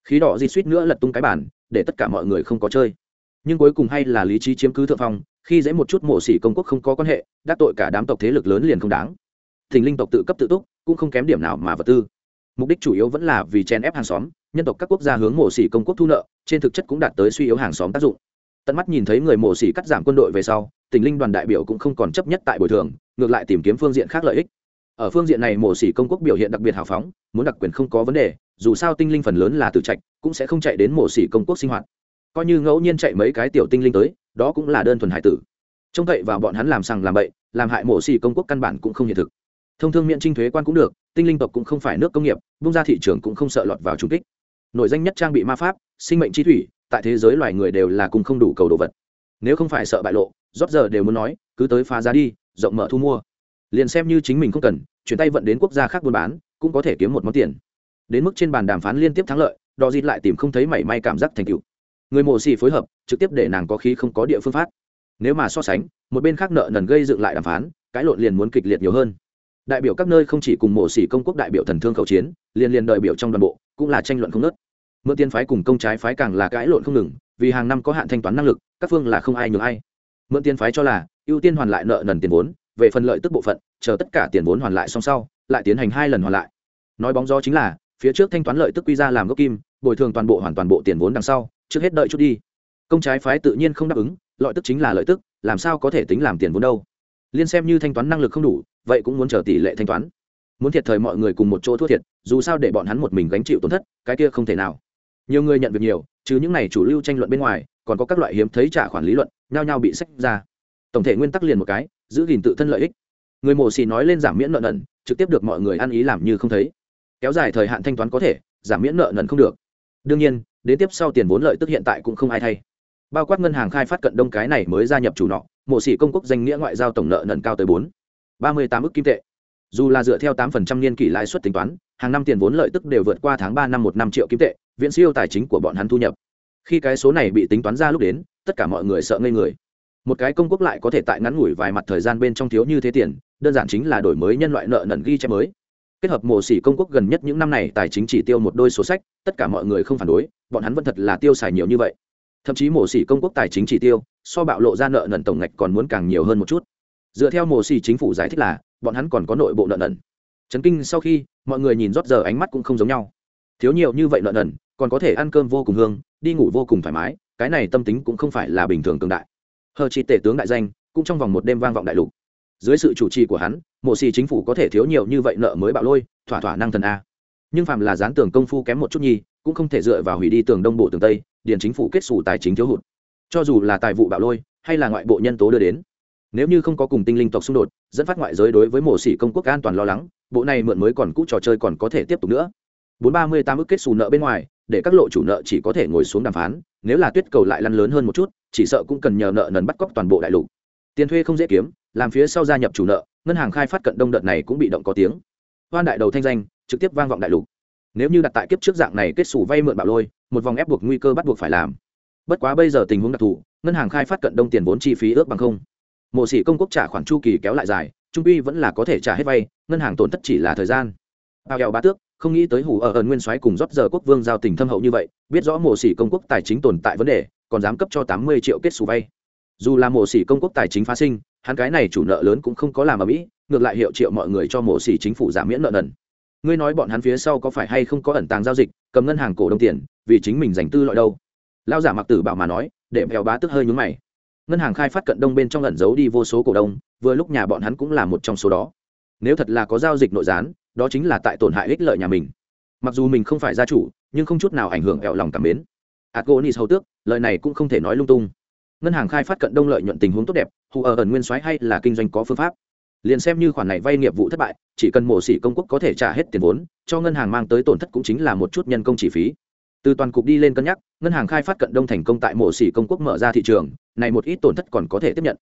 Khí đỏ di suýt nữa lật tung cái bản để tất cả mọi người không có chơi. Nhưng cuối cùng hay là lý trí chiếm cứ thượng phong, khi dễ một chút mộ sĩ công quốc không có quan hệ, đắc tội cả đám tộc thế lực lớn liền không đáng. Thình linh tộc tự cấp tự túc, cũng không kém điểm nào mà vật tư. Mục đích chủ yếu vẫn là vì chen ép hàng xóm nhân tộc các quốc gia hướng mộ sĩ công quốc thu nợ, trên thực chất cũng đạt tới suy yếu hàng xóm tác dụng. Tận mắt nhìn thấy người mộ sĩ cắt giảm quân đội về sau, tỉnh linh đoàn đại biểu cũng không còn chấp nhất tại bồi thường, ngược lại tìm kiếm phương diện khác lợi ích. Ở phương diện này mộ sĩ công quốc biểu hiện đặc biệt hào phóng, muốn đặc quyền không có vấn đề, dù sao tinh linh phần lớn là từ trạch, cũng sẽ không chạy đến mộ sĩ công quốc sinh hoạt. Coi như ngẫu nhiên chạy mấy cái tiểu tinh linh tới, đó cũng là đơn thuần hải tử. Trông cậy vào bọn hắn làm sằng làm bậy, làm hại mộ sĩ công quốc căn bản cũng không hiện thực. Thông thương miễn trinh thuế quan cũng được, tinh linh tộc cũng không phải nước công nghiệp, bung ra thị trường cũng không sợ lọt vào trung kích nội danh nhất trang bị ma pháp, sinh mệnh chi thủy, tại thế giới loài người đều là cùng không đủ cầu đồ vật. Nếu không phải sợ bại lộ rót giờ đều muốn nói, cứ tới phá giá đi, rộng mở thu mua. Liền xem như chính mình không cần, chuyển tay vận đến quốc gia khác buôn bán, cũng có thể kiếm một món tiền. Đến mức trên bàn đàm phán liên tiếp thắng lợi đò dịt lại tìm không thấy mảy may cảm giác thành tựu. Người mổ xì phối hợp, trực tiếp để nàng có khí không có địa phương phát. Nếu mà so sánh, một bên khác nợ nần gây dựng lại đàm phán cãi lộn liền muốn kịch liệt nhiều hơn. Đại biểu các nơi không chỉ cùng mổ xỉ công quốc đại biểu thần thương khẩu chiến, liền liền đại biểu trong đoàn bộ, cũng là tranh luận không nớt mượn tiền phái cùng công trái phái càng là cãi lộn không ngừng, vì hàng năm có hạn thanh toán năng lực, các phương là không ai nhường ai. Mượn tiền phái cho là, ưu tiên hoàn lại nợ nần tiền vốn, về phần lợi tức bộ phận, chờ tất cả tiền vốn hoàn lại xong sau, lại tiến hành hai lần hoàn lại. Nói bóng gió chính là, phía trước thanh toán lợi tức quy ra làm gốc kim, bồi thường toàn bộ hoàn toàn bộ tiền vốn đằng sau, trước hết đợi chút đi. Công trái phái tự nhiên không đáp ứng, lợi tức chính là lợi tức, làm sao có thể tính làm tiền vốn đâu. Liên xem như thanh toán năng lực không đủ, vậy cũng muốn chờ tỷ lệ thanh toán. Muốn thiệt thời mọi người cùng một chỗ thua thiệt, dù sao để bọn hắn một mình gánh chịu tổn thất, cái kia không thể nào nhiều người nhận việc nhiều chứ những này chủ lưu tranh luận bên ngoài, còn có các loại hiếm thấy trả khoản lý luận, nhao nhao bị sách ra. Tổng thể nguyên tắc liền một cái, giữ gìn tự thân lợi ích. Người mổ xì nói lên giảm miễn nợ nần, trực tiếp được mọi người ăn ý làm như không thấy. Kéo dài thời hạn thanh toán có thể, giảm miễn nợ nần không được. Đương nhiên, đến tiếp sau tiền vốn lợi tức hiện tại cũng không ai thay. Bao quát ngân hàng khai phát cận đông cái này mới gia nhập chủ nọ mộ xì công quốc danh nghĩa ngoại giao tổng nợ nần cao tới bốn. Ba mươi tám ước kim tệ. Dù là dựa theo tám phần trăm niên kỷ lãi suất tính toán hàng năm tiền vốn lợi tức đều vượt qua tháng ba năm một năm triệu kim tệ viện siêu tài chính của bọn hắn thu nhập. Khi cái số này bị tính toán ra lúc đến, tất cả mọi người sợ ngây người. Một cái công quốc lại có thể tại ngắn ngủi vài mặt thời gian bên trong thiếu như thế tiền, đơn giản chính là đổi mới nhân loại nợ nần ghi chép mới. Kết hợp mổ xỉ công quốc gần nhất những năm này tài chính chỉ tiêu một đôi số sách, tất cả mọi người không phản đối, bọn hắn vẫn thật là tiêu xài nhiều như vậy. Thậm chí mổ xỉ công quốc tài chính chỉ tiêu, so bạo lộ ra nợ nần tổng ngạch còn muốn càng nhiều hơn một chút. Dựa theo mổ xỉ chính phủ giải thích là, bọn hắn còn có nội bộ nợ nần chấn kinh sau khi, mọi người nhìn rót giờ ánh mắt cũng không giống nhau. Thiếu nhiều như vậy nợ nần, còn có thể ăn cơm vô cùng hương, đi ngủ vô cùng thoải mái, cái này tâm tính cũng không phải là bình thường cường đại. Hờ chỉ tể tướng đại danh, cũng trong vòng một đêm vang vọng đại lục. Dưới sự chủ trì của hắn, mộ xì chính phủ có thể thiếu nhiều như vậy nợ mới bạo lôi, thỏa thỏa năng thần a. Nhưng phàm là dán tường công phu kém một chút nhi cũng không thể dựa vào hủy đi tường đông bộ tường tây điền chính phủ kết xù tài chính thiếu hụt. Cho dù là tài vụ bạo lôi, hay là ngoại bộ nhân tố đưa đến, nếu như không có cùng tinh linh tộc xung đột, dẫn phát ngoại giới đối với mổ xỉ công quốc an toàn lo lắng bộ này mượn mới còn cũ trò chơi còn có thể tiếp tục nữa. Bốn ba mươi tám ước kết xù nợ bên ngoài, để các lộ chủ nợ chỉ có thể ngồi xuống đàm phán, nếu là tuyết cầu lại lăn lớn hơn một chút, chỉ sợ cũng cần nhờ nợ nần bắt cóc toàn bộ đại lục. Tiền thuê không dễ kiếm, làm phía sau gia nhập chủ nợ, ngân hàng khai phát cận đông đợt này cũng bị động có tiếng. Hoan đại đầu thanh danh, trực tiếp vang vọng đại lục. Nếu như đặt tại kiếp trước dạng này kết xù vay mượn bạo lôi, một vòng ép buộc nguy cơ bắt buộc phải làm. Bất quá bây giờ tình huống đặc thù, ngân hàng khai phát cận đông tiền vốn chi phí ước bằng không. Mộ sĩ công quốc trả khoản chu kỳ kéo lại dài trung uy vẫn là có thể trả hết vay, ngân hàng tổn thất chỉ là thời gian. Bao đèo bá tước, không nghĩ tới hủ ở ẩn nguyên soái cùng rót giờ quốc vương giao tình thâm hậu như vậy, biết rõ mổ xỉ công quốc tài chính tồn tại vấn đề, còn dám cấp cho tám mươi triệu kết xù vay. Dù là mổ xỉ công quốc tài chính phá sinh, hắn cái này chủ nợ lớn cũng không có làm ở mỹ, ngược lại hiệu triệu mọi người cho mổ xỉ chính phủ giảm miễn nợ nần. Ngươi nói bọn hắn phía sau có phải hay không có ẩn tàng giao dịch, cầm ngân hàng cổ đông tiền, vì chính mình dành tư loại đâu? Lao giả mặc tử bảo mà nói, để mèo bá tức hơi nhúng mày. Ngân hàng khai phát cận đông bên trong ẩn giấu đi vô số cổ đông vừa lúc nhà bọn hắn cũng là một trong số đó. Nếu thật là có giao dịch nội gián, đó chính là tại tổn hại ích lợi nhà mình. Mặc dù mình không phải gia chủ, nhưng không chút nào ảnh hưởng ẹo lòng cảm mến. Adgonis hầu tước lợi này cũng không thể nói lung tung. Ngân hàng khai phát cận đông lợi nhuận tình huống tốt đẹp, hù ở ẩn nguyên soái hay là kinh doanh có phương pháp. Liền xem như khoản này vay nghiệp vụ thất bại, chỉ cần mổ xỉ công quốc có thể trả hết tiền vốn, cho ngân hàng mang tới tổn thất cũng chính là một chút nhân công chi phí. Từ toàn cục đi lên cân nhắc, ngân hàng khai phát cận đông thành công tại mổ xỉ công quốc mở ra thị trường, này một ít tổn thất còn có thể tiếp nhận.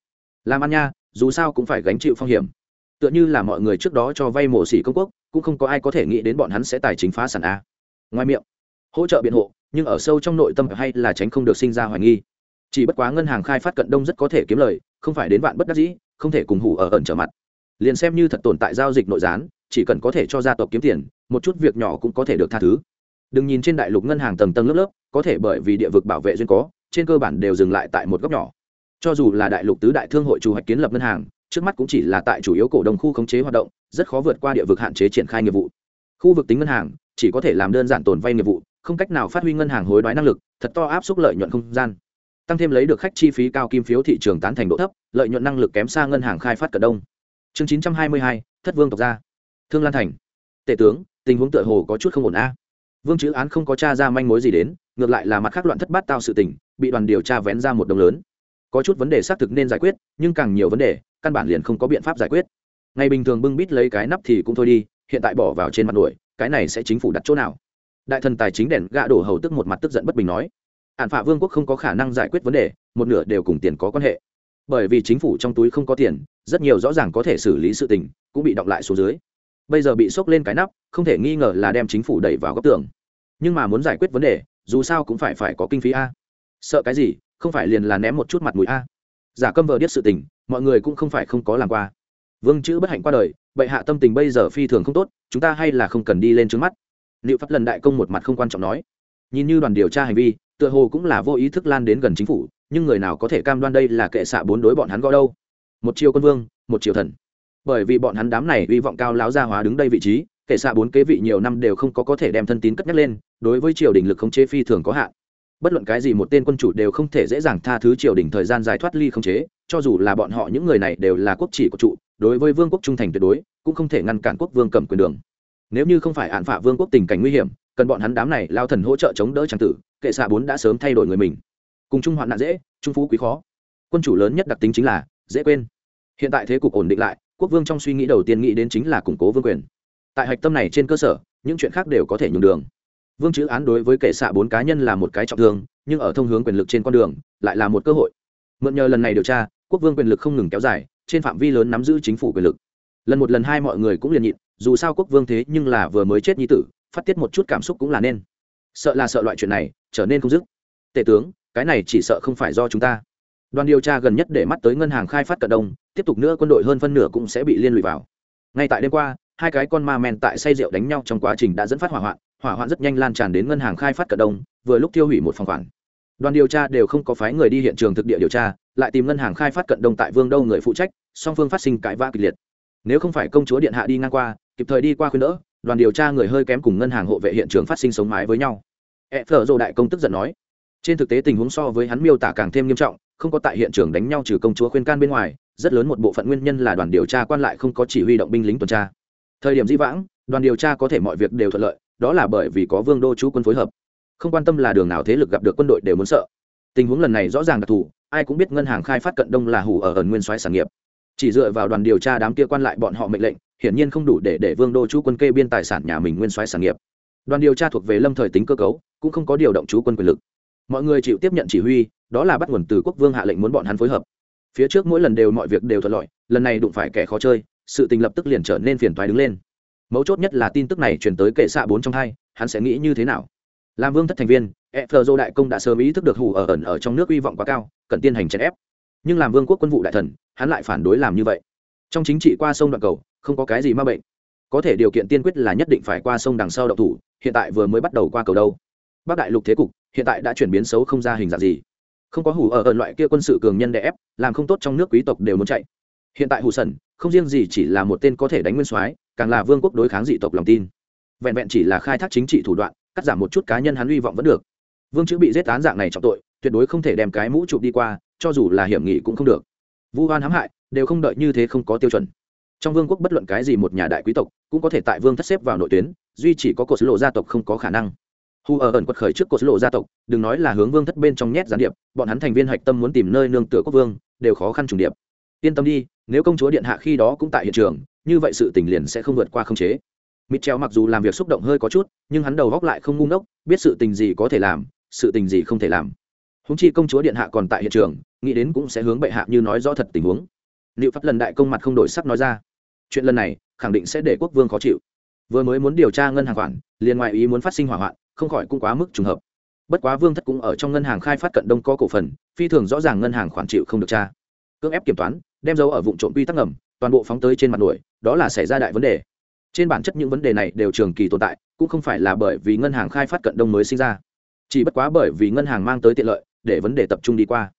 Làm ăn nha dù sao cũng phải gánh chịu phong hiểm. Tựa như là mọi người trước đó cho vay mổ xỉ công quốc, cũng không có ai có thể nghĩ đến bọn hắn sẽ tài chính phá sản a. Ngoài miệng, hỗ trợ biện hộ, nhưng ở sâu trong nội tâm hay là tránh không được sinh ra hoài nghi. Chỉ bất quá ngân hàng khai phát cận đông rất có thể kiếm lời, không phải đến vạn bất đắc dĩ, không thể cùng hủ ở ẩn trở mặt. Liền xem như thật tồn tại giao dịch nội gián, chỉ cần có thể cho gia tộc kiếm tiền, một chút việc nhỏ cũng có thể được tha thứ. Đừng nhìn trên đại lục ngân hàng tầng tầng lớp lớp, có thể bởi vì địa vực bảo vệ duyên có, trên cơ bản đều dừng lại tại một góc nhỏ cho dù là đại lục tứ đại thương hội chủ hoạch kiến lập ngân hàng, trước mắt cũng chỉ là tại chủ yếu cổ đông khu khống chế hoạt động, rất khó vượt qua địa vực hạn chế triển khai nghiệp vụ. Khu vực tính ngân hàng, chỉ có thể làm đơn giản tồn vay nghiệp vụ, không cách nào phát huy ngân hàng hối đoái năng lực, thật to áp suất lợi nhuận không gian. Tăng thêm lấy được khách chi phí cao kim phiếu thị trường tán thành độ thấp, lợi nhuận năng lực kém xa ngân hàng khai phát cận đông. Chương chín trăm hai mươi hai, thất vương tộc gia thương lan thành. Tể tướng, tình huống tựa hồ có chút không ổn a. Vương chữ án không có t r a ra manh mối gì đến, ngược lại là mặt khác loạn thất bát tao sự tình, bị đoàn điều tra vén ra một đồng lớn có chút vấn đề xác thực nên giải quyết, nhưng càng nhiều vấn đề, căn bản liền không có biện pháp giải quyết. Ngày bình thường bưng bít lấy cái nắp thì cũng thôi đi, hiện tại bỏ vào trên mặt nổi, cái này sẽ chính phủ đặt chỗ nào? Đại thần tài chính đèn gạ đổ hầu tức một mặt tức giận bất bình nói. Hạn phạ vương quốc không có khả năng giải quyết vấn đề, một nửa đều cùng tiền có quan hệ. Bởi vì chính phủ trong túi không có tiền, rất nhiều rõ ràng có thể xử lý sự tình, cũng bị động lại xuống dưới. Bây giờ bị sốc lên cái nắp, không thể nghi ngờ là đem chính phủ đẩy vào góc tường. Nhưng mà muốn giải quyết vấn đề, dù sao cũng phải phải có kinh phí a. Sợ cái gì? Không phải liền là ném một chút mặt mũi a. À. Giả câm vờ biết sự tình, mọi người cũng không phải không có làm qua. Vương chữ bất hạnh qua đời, bệ hạ tâm tình bây giờ phi thường không tốt, chúng ta hay là không cần đi lên trước mắt. Liệu pháp lần đại công một mặt không quan trọng nói. Nhìn như đoàn điều tra hành vi, tựa hồ cũng là vô ý thức lan đến gần chính phủ, nhưng người nào có thể cam đoan đây là kệ xạ bốn đối bọn hắn gõ đâu? Một chiều quân vương, một chiều thần. Bởi vì bọn hắn đám này hy vọng cao láo gia hóa đứng đây vị trí, kệ xạ bốn kế vị nhiều năm đều không có có thể đem thân tín cất nhắc lên, đối với triều đình lực khống chế phi thường có hạn bất luận cái gì một tên quân chủ đều không thể dễ dàng tha thứ triều đình thời gian dài thoát ly khống chế, cho dù là bọn họ những người này đều là quốc chỉ của trụ, đối với vương quốc trung thành tuyệt đối, cũng không thể ngăn cản quốc vương cầm quyền đường. Nếu như không phải án phạ vương quốc tình cảnh nguy hiểm, cần bọn hắn đám này lao thần hỗ trợ chống đỡ trang tử, kệ xạ bốn đã sớm thay đổi người mình. Cùng trung hoạn nạn dễ trung phú quý khó. Quân chủ lớn nhất đặc tính chính là dễ quên. Hiện tại thế cục ổn định lại, quốc vương trong suy nghĩ đầu tiên nghĩ đến chính là củng cố vương quyền. Tại hạch tâm này trên cơ sở, những chuyện khác đều có thể nhường đường vương chữ án đối với kệ xạ bốn cá nhân là một cái trọng thương, nhưng ở thông hướng quyền lực trên con đường, lại là một cơ hội. Mượn nhờ lần này điều tra, quốc vương quyền lực không ngừng kéo dài, trên phạm vi lớn nắm giữ chính phủ quyền lực. Lần một lần hai mọi người cũng liền nhịn, dù sao quốc vương thế nhưng là vừa mới chết nhi tử, phát tiết một chút cảm xúc cũng là nên. Sợ là sợ loại chuyện này, trở nên không dứt. Tể tướng, cái này chỉ sợ không phải do chúng ta. Đoàn điều tra gần nhất để mắt tới ngân hàng khai phát cận đông, tiếp tục nữa quân đội hơn phân nửa cũng sẽ bị liên lụy vào. Ngay tại đêm qua, hai cái con ma men tại say rượu đánh nhau trong quá trình đã dẫn phát hỏa hoạn hỏa hoạn rất nhanh lan tràn đến ngân hàng khai phát cận đông, vừa lúc tiêu hủy một phòng khoản. Đoàn điều tra đều không có phái người đi hiện trường thực địa điều tra, lại tìm ngân hàng khai phát cận đông tại vương đâu người phụ trách, song phương phát sinh cãi vã kịch liệt. Nếu không phải công chúa điện hạ đi ngang qua, kịp thời đi qua khuyên đỡ, đoàn điều tra người hơi kém cùng ngân hàng hộ vệ hiện trường phát sinh sống mái với nhau. E phở dồ đại công tức giận nói, trên thực tế tình huống so với hắn miêu tả càng thêm nghiêm trọng, không có tại hiện trường đánh nhau trừ công chúa khuyên can bên ngoài, rất lớn một bộ phận nguyên nhân là đoàn điều tra quan lại không có chỉ huy động binh lính tuần tra. Thời điểm di vãng, đoàn điều tra có thể mọi việc đều thuận lợi đó là bởi vì có vương đô chú quân phối hợp. Không quan tâm là đường nào thế lực gặp được quân đội đều muốn sợ. Tình huống lần này rõ ràng đặc thù, ai cũng biết ngân hàng khai phát cận đông là hủ ở ẩn nguyên soái sản nghiệp. Chỉ dựa vào đoàn điều tra đám kia quan lại bọn họ mệnh lệnh, hiển nhiên không đủ để để vương đô chú quân kê biên tài sản nhà mình nguyên soái sản nghiệp. Đoàn điều tra thuộc về lâm thời tính cơ cấu, cũng không có điều động chú quân quyền lực. Mọi người chịu tiếp nhận chỉ huy, đó là bắt nguồn từ quốc vương hạ lệnh muốn bọn hắn phối hợp. Phía trước mỗi lần đều mọi việc đều thuận lợi, lần này đụng phải kẻ khó chơi, sự tình lập tức liền trở nên phiền toái đứng lên mấu chốt nhất là tin tức này truyền tới kệ xạ bốn trong hai, hắn sẽ nghĩ như thế nào? Làm vương thất thành viên e phờ dô đại công đã sớm ý thức được hủ ở ẩn ở trong nước hy vọng quá cao, cần tiên hành chèn ép. Nhưng làm vương quốc quân vụ đại thần, hắn lại phản đối làm như vậy. Trong chính trị qua sông đoạn cầu, không có cái gì ma bệnh. Có thể điều kiện tiên quyết là nhất định phải qua sông đằng sau đậu thủ, hiện tại vừa mới bắt đầu qua cầu đâu. Bắc đại lục thế cục, hiện tại đã chuyển biến xấu không ra hình dạng gì. Không có hủ ở ẩn loại kia quân sự cường nhân đè ép, làm không tốt trong nước quý tộc đều muốn chạy. Hiện tại hủ sần không riêng gì chỉ là một tên có thể đánh nguyên soái càng là vương quốc đối kháng dị tộc lòng tin. Vẹn vẹn chỉ là khai thác chính trị thủ đoạn, cắt giảm một chút cá nhân hắn hy vọng vẫn được. Vương chữ bị giết án dạng này trọng tội, tuyệt đối không thể đem cái mũ chụp đi qua, cho dù là hiểm nghị cũng không được. Vu hoan hãm hại, đều không đợi như thế không có tiêu chuẩn. Trong vương quốc bất luận cái gì một nhà đại quý tộc, cũng có thể tại vương thất xếp vào nội tuyến, duy chỉ có cột lộ gia tộc không có khả năng. Hu ở ẩn quật khởi trước cột lộ gia tộc, đừng nói là hướng vương thất bên trong nhét gián điệp, bọn hắn thành viên hạch tâm muốn tìm nơi nương tựa quốc vương, đều khó khăn trùng điệp. Yên tâm đi, nếu công chúa điện hạ khi đó cũng tại hiện trường như vậy sự tình liền sẽ không vượt qua không chế. Mitchell mặc dù làm việc xúc động hơi có chút, nhưng hắn đầu góc lại không ngu ngốc, biết sự tình gì có thể làm, sự tình gì không thể làm. Húng chi công chúa điện hạ còn tại hiện trường, nghĩ đến cũng sẽ hướng bệ hạ như nói rõ thật tình huống. Liệu pháp lần đại công mặt không đổi sắc nói ra. Chuyện lần này, khẳng định sẽ để quốc vương khó chịu. Vừa mới muốn điều tra ngân hàng khoản, liền ngoại ý muốn phát sinh hỏa hoạn, không khỏi cũng quá mức trùng hợp. Bất quá vương thất cũng ở trong ngân hàng khai phát cận đông có cổ phần, phi thường rõ ràng ngân hàng khoản chịu không được tra. Cưỡng ép kiểm toán, đem dấu ở vụ trộm quy tắc ngầm toàn bộ phóng tới trên mặt nổi, đó là xảy ra đại vấn đề. Trên bản chất những vấn đề này đều trường kỳ tồn tại, cũng không phải là bởi vì ngân hàng khai phát cận đông mới sinh ra. Chỉ bất quá bởi vì ngân hàng mang tới tiện lợi, để vấn đề tập trung đi qua.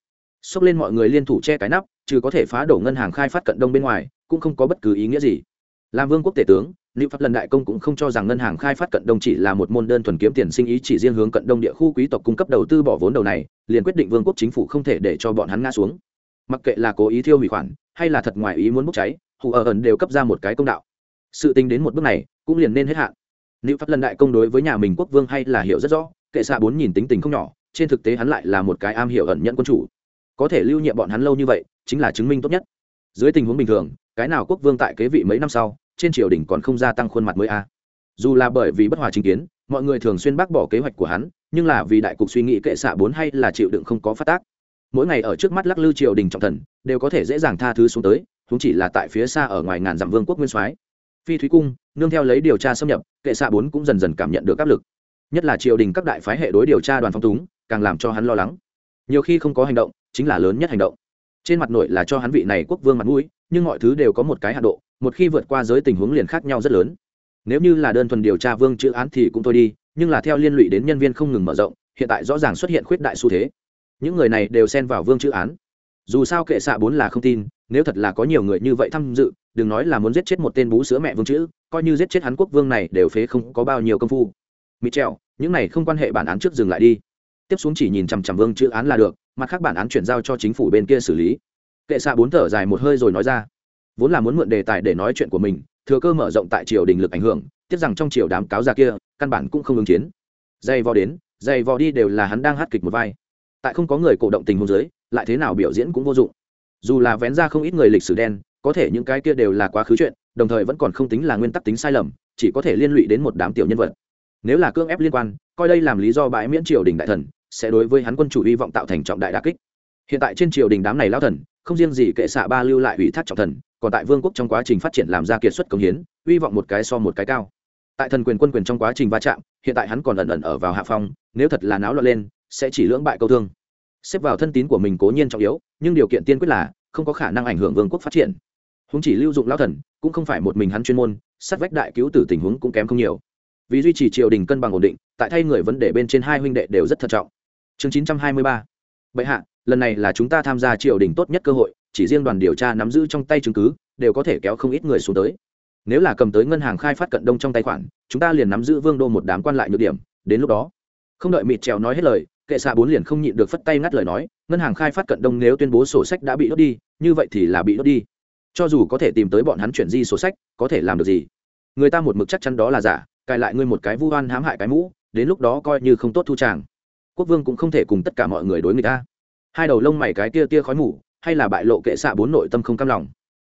Xốc lên mọi người liên thủ che cái nắp, trừ có thể phá đổ ngân hàng khai phát cận đông bên ngoài, cũng không có bất cứ ý nghĩa gì. Làm vương quốc tể tướng nữ pháp lần đại công cũng không cho rằng ngân hàng khai phát cận đông chỉ là một môn đơn thuần kiếm tiền sinh ý chỉ riêng hướng cận đông địa khu quý tộc cung cấp đầu tư bỏ vốn đầu này, liền quyết định vương quốc chính phủ không thể để cho bọn hắn ngã xuống mặc kệ là cố ý thiêu hủy khoản, hay là thật ngoài ý muốn bốc cháy, hù ở ẩn đều cấp ra một cái công đạo. Sự tính đến một bước này, cũng liền nên hết hạn. Nữ pháp lần đại công đối với nhà mình quốc vương hay là hiểu rất rõ, kệ xạ bốn nhìn tính tình không nhỏ, trên thực tế hắn lại là một cái am hiểu ẩn nhận quân chủ. Có thể lưu nhiệm bọn hắn lâu như vậy, chính là chứng minh tốt nhất. Dưới tình huống bình thường, cái nào quốc vương tại kế vị mấy năm sau, trên triều đình còn không gia tăng khuôn mặt mới a. Dù là bởi vì bất hòa chính kiến, mọi người thường xuyên bác bỏ kế hoạch của hắn, nhưng là vì đại cục suy nghĩ kệ xạ bốn hay là chịu đựng không có phát tác mỗi ngày ở trước mắt lắc lư triều đình trọng thần, đều có thể dễ dàng tha thứ xuống tới chúng chỉ là tại phía xa ở ngoài ngàn dặm vương quốc nguyên soái. Phi thúy cung, nương theo lấy điều tra xâm nhập, kệ xạ bốn cũng dần dần cảm nhận được áp lực. Nhất là triều đình các đại phái hệ đối điều tra đoàn phong túng, càng làm cho hắn lo lắng. Nhiều khi không có hành động, chính là lớn nhất hành động. Trên mặt nội là cho hắn vị này quốc vương mặt mũi, nhưng mọi thứ đều có một cái hạ độ, một khi vượt qua giới tình huống liền khác nhau rất lớn. Nếu như là đơn thuần điều tra vương chữ án thì cũng thôi đi, nhưng là theo liên lụy đến nhân viên không ngừng mở rộng, hiện tại rõ ràng xuất hiện khuyết đại xu thế những người này đều xen vào vương chữ án. Dù sao kệ xạ bốn là không tin nếu thật là có nhiều người như vậy tham dự đừng nói là muốn giết chết một tên bú sữa mẹ vương chữ coi như giết chết hắn quốc vương này đều phế không có bao nhiêu công phu. Mỹ Trèo, những này không quan hệ bản án trước dừng lại đi. Tiếp xuống chỉ nhìn chằm chằm vương chữ án là được mặt khác bản án chuyển giao cho chính phủ bên kia xử lý. Kệ xạ bốn thở dài một hơi rồi nói ra. Vốn là muốn mượn đề tài để nói chuyện của mình thừa cơ mở rộng tại triều đình lực ảnh hưởng tiếc rằng trong triều đám cáo già kia căn bản cũng không ứng chiến. Dày vò đến dày vò đi đều là hắn đang hát kịch một vai tại không có người cổ động tình huống giới lại thế nào biểu diễn cũng vô dụng. Dù là vén ra không ít người lịch sử đen, có thể những cái kia đều là quá khứ chuyện, đồng thời vẫn còn không tính là nguyên tắc tính sai lầm, chỉ có thể liên lụy đến một đám tiểu nhân vật. Nếu là cưỡng ép liên quan, coi đây làm lý do bãi miễn triều đình đại thần, sẽ đối với hắn quân chủ hy vọng tạo thành trọng đại đả kích. Hiện tại trên triều đình đám này lao thần, không riêng gì kệ xạ ba lưu lại ủy thác trọng thần, còn tại vương quốc trong quá trình phát triển làm ra kiệt xuất công hiến, hy vọng một cái so một cái cao. Tại thần quyền quân quyền trong quá trình va chạm, hiện tại hắn còn ẩn ẩn ở vào hạ phong, nếu thật là náo loạn lên sẽ chỉ lưỡng bại câu thương. Xếp vào thân tín của mình cố nhiên trọng yếu, nhưng điều kiện tiên quyết là không có khả năng ảnh hưởng vương quốc phát triển. Húng chỉ lưu dụng lao thần, cũng không phải một mình hắn chuyên môn, sát vách đại cứu tử tình huống cũng kém không nhiều. Vì duy trì triều đình cân bằng ổn định, tại thay người vấn đề bên trên hai huynh đệ đều rất thận trọng. Chương chín trăm hai mươi ba. Bệ hạ, lần này là chúng ta tham gia triều đình tốt nhất cơ hội, chỉ riêng đoàn điều tra nắm giữ trong tay chứng cứ, đều có thể kéo không ít người xuống tới. Nếu là cầm tới ngân hàng khai phát cận đông trong tài khoản, chúng ta liền nắm giữ vương đô một đám quan lại nhược điểm, đến lúc đó. Không đợi mịt trèo nói hết lời kệ xạ bốn liền không nhịn được phất tay ngắt lời nói, ngân hàng khai phát cận đông nếu tuyên bố sổ sách đã bị đốt đi, như vậy thì là bị đốt đi. Cho dù có thể tìm tới bọn hắn chuyển di sổ sách, có thể làm được gì? Người ta một mực chắc chắn đó là giả, cài lại ngươi một cái vu oan hãm hại cái mũ, đến lúc đó coi như không tốt thu tràng. Quốc vương cũng không thể cùng tất cả mọi người đối người ta hai đầu lông mày cái tia tia khói mù, hay là bại lộ kệ xạ bốn nội tâm không cam lòng.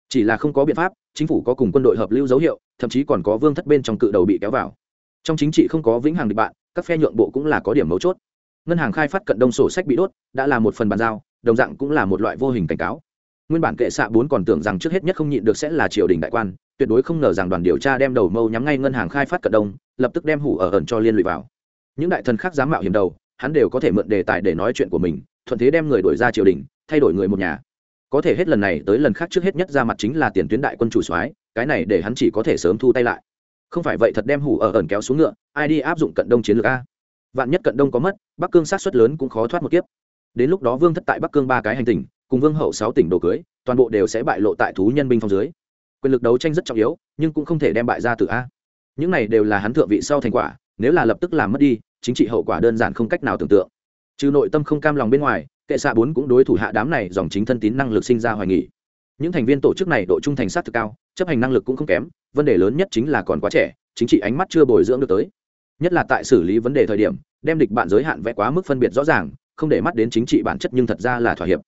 Chỉ là không có biện pháp, chính phủ có cùng quân đội hợp lưu dấu hiệu, thậm chí còn có vương thất bên trong cự đầu bị kéo vào. Trong chính trị không có vĩnh hằng địch bạn, các phe nhượng bộ cũng là có điểm mấu chốt ngân hàng khai phát cận đông sổ sách bị đốt, đã là một phần bàn giao, đồng dạng cũng là một loại vô hình cảnh cáo. Nguyên bản kệ xạ bốn còn tưởng rằng trước hết nhất không nhịn được sẽ là triều đình đại quan, tuyệt đối không ngờ rằng đoàn điều tra đem đầu mâu nhắm ngay ngân hàng khai phát cận đông, lập tức đem hủ ở ẩn cho liên lụy vào. Những đại thần khác dám mạo hiểm đầu, hắn đều có thể mượn đề tài để nói chuyện của mình, thuận thế đem người đổi ra triều đình, thay đổi người một nhà. Có thể hết lần này tới lần khác trước hết nhất ra mặt chính là tiền tuyến đại quân chủ soái, cái này để hắn chỉ có thể sớm thu tay lại. Không phải vậy thật đem hủ ở ẩn kéo xuống ngựa, ai đi áp dụng cận đông chiến lược a? Vạn nhất cận đông có mất, bắc cương sát xuất lớn cũng khó thoát một kiếp. Đến lúc đó vương thất tại bắc cương ba cái hành tỉnh, cùng vương hậu sáu tỉnh đồ cưới, toàn bộ đều sẽ bại lộ tại thú nhân binh phong dưới. Quyền lực đấu tranh rất trọng yếu, nhưng cũng không thể đem bại ra từ a. Những này đều là hắn thượng vị sau thành quả, nếu là lập tức làm mất đi, chính trị hậu quả đơn giản không cách nào tưởng tượng. Trừ nội tâm không cam lòng bên ngoài, kệ xạ bốn cũng đối thủ hạ đám này dòng chính thân tín năng lực sinh ra hoài nghỉ những thành viên tổ chức này độ trung thành sát thực cao, chấp hành năng lực cũng không kém, vấn đề lớn nhất chính là còn quá trẻ, chính trị ánh mắt chưa bồi dưỡng được tới nhất là tại xử lý vấn đề thời điểm, đem địch bạn giới hạn vẽ quá mức phân biệt rõ ràng, không để mắt đến chính trị bản chất nhưng thật ra là thỏa hiệp.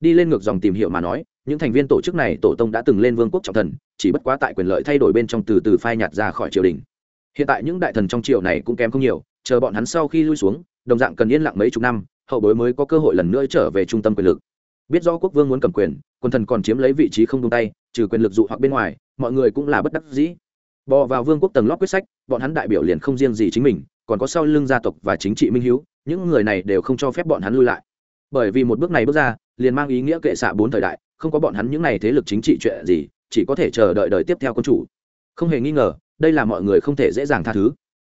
Đi lên ngược dòng tìm hiểu mà nói, những thành viên tổ chức này, tổ tông đã từng lên vương quốc trọng thần, chỉ bất quá tại quyền lợi thay đổi bên trong từ từ phai nhạt ra khỏi triều đình. Hiện tại những đại thần trong triều này cũng kém không nhiều, chờ bọn hắn sau khi lui xuống, đồng dạng cần yên lặng mấy chục năm, hậu bối mới có cơ hội lần nữa trở về trung tâm quyền lực. Biết do quốc vương muốn cầm quyền, quân thần còn chiếm lấy vị trí không tung tay, trừ quyền lực dụ hoặc bên ngoài, mọi người cũng là bất đắc dĩ bò vào vương quốc tầng lót quyết sách, bọn hắn đại biểu liền không riêng gì chính mình, còn có sau lưng gia tộc và chính trị minh hiếu, những người này đều không cho phép bọn hắn lui lại. Bởi vì một bước này bước ra, liền mang ý nghĩa kệ xạ bốn thời đại, không có bọn hắn những này thế lực chính trị chuyện gì, chỉ có thể chờ đợi đời tiếp theo quân chủ. Không hề nghi ngờ, đây là mọi người không thể dễ dàng tha thứ.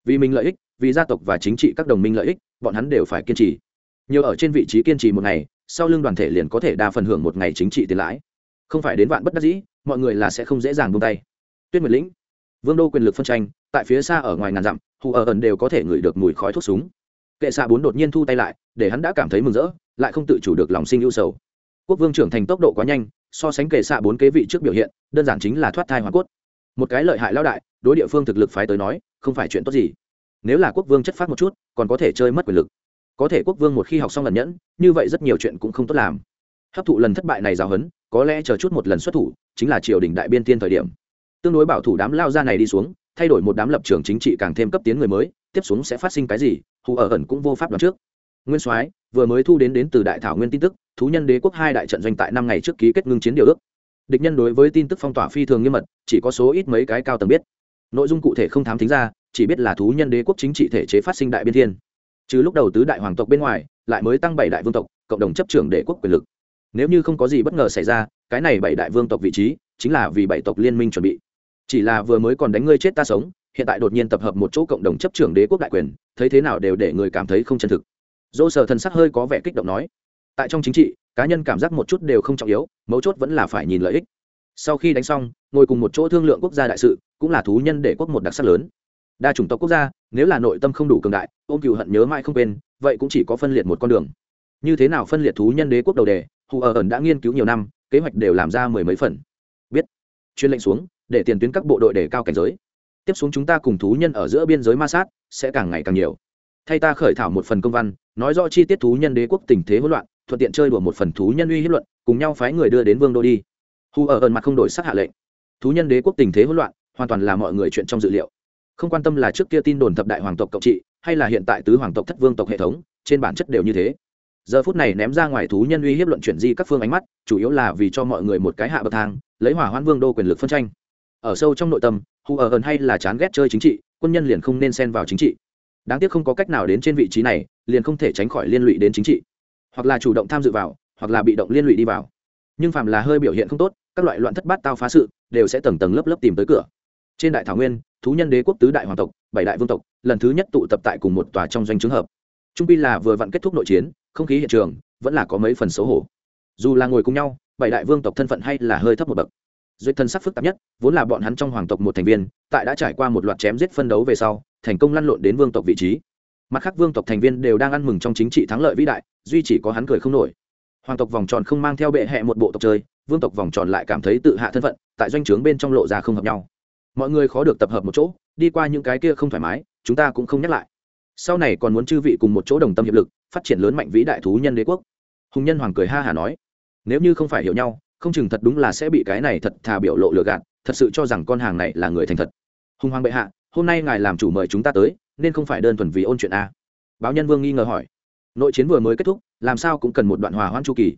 Vì mình lợi ích, vì gia tộc và chính trị các đồng minh lợi ích, bọn hắn đều phải kiên trì. Nhiều ở trên vị trí kiên trì một ngày, sau lưng đoàn thể liền có thể đa phần hưởng một ngày chính trị tiền lãi. Không phải đến vạn bất đắc dĩ, mọi người là sẽ không dễ dàng buông tay. Tuyết nguyệt lĩnh vương đô quyền lực phân tranh, tại phía xa ở ngoài ngàn dặm, hù ở ẩn đều có thể ngửi được mùi khói thuốc súng. Kệ xạ bốn đột nhiên thu tay lại, để hắn đã cảm thấy mừng rỡ, lại không tự chủ được lòng sinh ưu sầu. Quốc vương trưởng thành tốc độ quá nhanh, so sánh kệ xạ bốn kế vị trước biểu hiện, đơn giản chính là thoát thai hoa cốt. Một cái lợi hại lao đại, đối địa phương thực lực phái tới nói, không phải chuyện tốt gì. Nếu là quốc vương chất phát một chút, còn có thể chơi mất quyền lực. Có thể quốc vương một khi học xong lần nhẫn, như vậy rất nhiều chuyện cũng không tốt làm. Hấp thụ lần thất bại này giáo hấn có lẽ chờ chút một lần xuất thủ, chính là triều đình đại biên tiên thời điểm tương đối bảo thủ đám lao ra này đi xuống, thay đổi một đám lập trường chính trị càng thêm cấp tiến người mới, tiếp xuống sẽ phát sinh cái gì, hù ở ẩn cũng vô pháp đoán trước. Nguyên soái vừa mới thu đến đến từ đại thảo nguyên tin tức, thú nhân đế quốc hai đại trận doanh tại năm ngày trước ký kết ngưng chiến điều ước. Địch nhân đối với tin tức phong tỏa phi thường nghiêm mật, chỉ có số ít mấy cái cao tầng biết. Nội dung cụ thể không thám tính ra, chỉ biết là thú nhân đế quốc chính trị thể chế phát sinh đại biên thiên. Trừ lúc đầu tứ đại hoàng tộc bên ngoài, lại mới tăng bảy đại vương tộc, cộng đồng chấp trưởng đế quốc quyền lực. Nếu như không có gì bất ngờ xảy ra, cái này bảy đại vương tộc vị trí, chính là vì bảy tộc liên minh chuẩn bị chỉ là vừa mới còn đánh ngươi chết ta sống, hiện tại đột nhiên tập hợp một chỗ cộng đồng chấp trưởng đế quốc đại quyền, thấy thế nào đều để người cảm thấy không chân thực. Dỗ sở thần sắc hơi có vẻ kích động nói, tại trong chính trị, cá nhân cảm giác một chút đều không trọng yếu, mấu chốt vẫn là phải nhìn lợi ích. Sau khi đánh xong, ngồi cùng một chỗ thương lượng quốc gia đại sự, cũng là thú nhân để quốc một đặc sắc lớn. Đa chủng tộc quốc gia, nếu là nội tâm không đủ cường đại, ôm cựu hận nhớ mãi không quên, vậy cũng chỉ có phân liệt một con đường. Như thế nào phân liệt thú nhân đế quốc đầu đề, hù ở ẩn đã nghiên cứu nhiều năm, kế hoạch đều làm ra mười mấy phần. Biết. Chuyên lệnh xuống để tiền tuyến các bộ đội để cao cảnh giới. Tiếp xuống chúng ta cùng thú nhân ở giữa biên giới ma sát, sẽ càng ngày càng nhiều. Thay ta khởi thảo một phần công văn, nói rõ chi tiết thú nhân đế quốc tình thế hỗn loạn, thuận tiện chơi đùa một phần thú nhân uy hiếp luận, cùng nhau phái người đưa đến vương đô đi. Hù ở ẩn mặt không đổi sắc hạ lệnh. Thú nhân đế quốc tình thế hỗn loạn, hoàn toàn là mọi người chuyện trong dự liệu. Không quan tâm là trước kia tin đồn thập đại hoàng tộc cộng trị, hay là hiện tại tứ hoàng tộc thất vương tộc hệ thống, trên bản chất đều như thế. Giờ phút này ném ra ngoài thú nhân uy hiếp luận chuyển di các phương ánh mắt, chủ yếu là vì cho mọi người một cái hạ bậc thang, lấy hỏa hoan vương đô quyền lực phân tranh ở sâu trong nội tâm, hù ở ẩn hay là chán ghét chơi chính trị, quân nhân liền không nên xen vào chính trị. Đáng tiếc không có cách nào đến trên vị trí này, liền không thể tránh khỏi liên lụy đến chính trị. Hoặc là chủ động tham dự vào, hoặc là bị động liên lụy đi vào. Nhưng phàm là hơi biểu hiện không tốt, các loại loạn thất bát tao phá sự, đều sẽ tầng tầng lớp lớp tìm tới cửa. Trên đại thảo nguyên, thú nhân đế quốc tứ đại hoàng tộc, bảy đại vương tộc, lần thứ nhất tụ tập tại cùng một tòa trong doanh trường hợp. Trung pi là vừa vặn kết thúc nội chiến, không khí hiện trường vẫn là có mấy phần xấu hổ. Dù là ngồi cùng nhau, bảy đại vương tộc thân phận hay là hơi thấp một bậc duyệt thân sắc phức tạp nhất, vốn là bọn hắn trong hoàng tộc một thành viên, tại đã trải qua một loạt chém giết phân đấu về sau, thành công lăn lộn đến vương tộc vị trí. Mặt khác vương tộc thành viên đều đang ăn mừng trong chính trị thắng lợi vĩ đại, duy chỉ có hắn cười không nổi. Hoàng tộc vòng tròn không mang theo bệ hẹ một bộ tộc chơi, vương tộc vòng tròn lại cảm thấy tự hạ thân phận, tại doanh trướng bên trong lộ ra không hợp nhau. Mọi người khó được tập hợp một chỗ, đi qua những cái kia không thoải mái, chúng ta cũng không nhắc lại. Sau này còn muốn chư vị cùng một chỗ đồng tâm hiệp lực, phát triển lớn mạnh vĩ đại thú nhân đế quốc. Hùng nhân hoàng cười ha hà nói, nếu như không phải hiểu nhau không chừng thật đúng là sẽ bị cái này thật thà biểu lộ lừa gạt, thật sự cho rằng con hàng này là người thành thật. Hùng hoàng bệ hạ, hôm nay ngài làm chủ mời chúng ta tới, nên không phải đơn thuần vì ôn chuyện a. Báo nhân vương nghi ngờ hỏi. Nội chiến vừa mới kết thúc, làm sao cũng cần một đoạn hòa hoãn chu kỳ.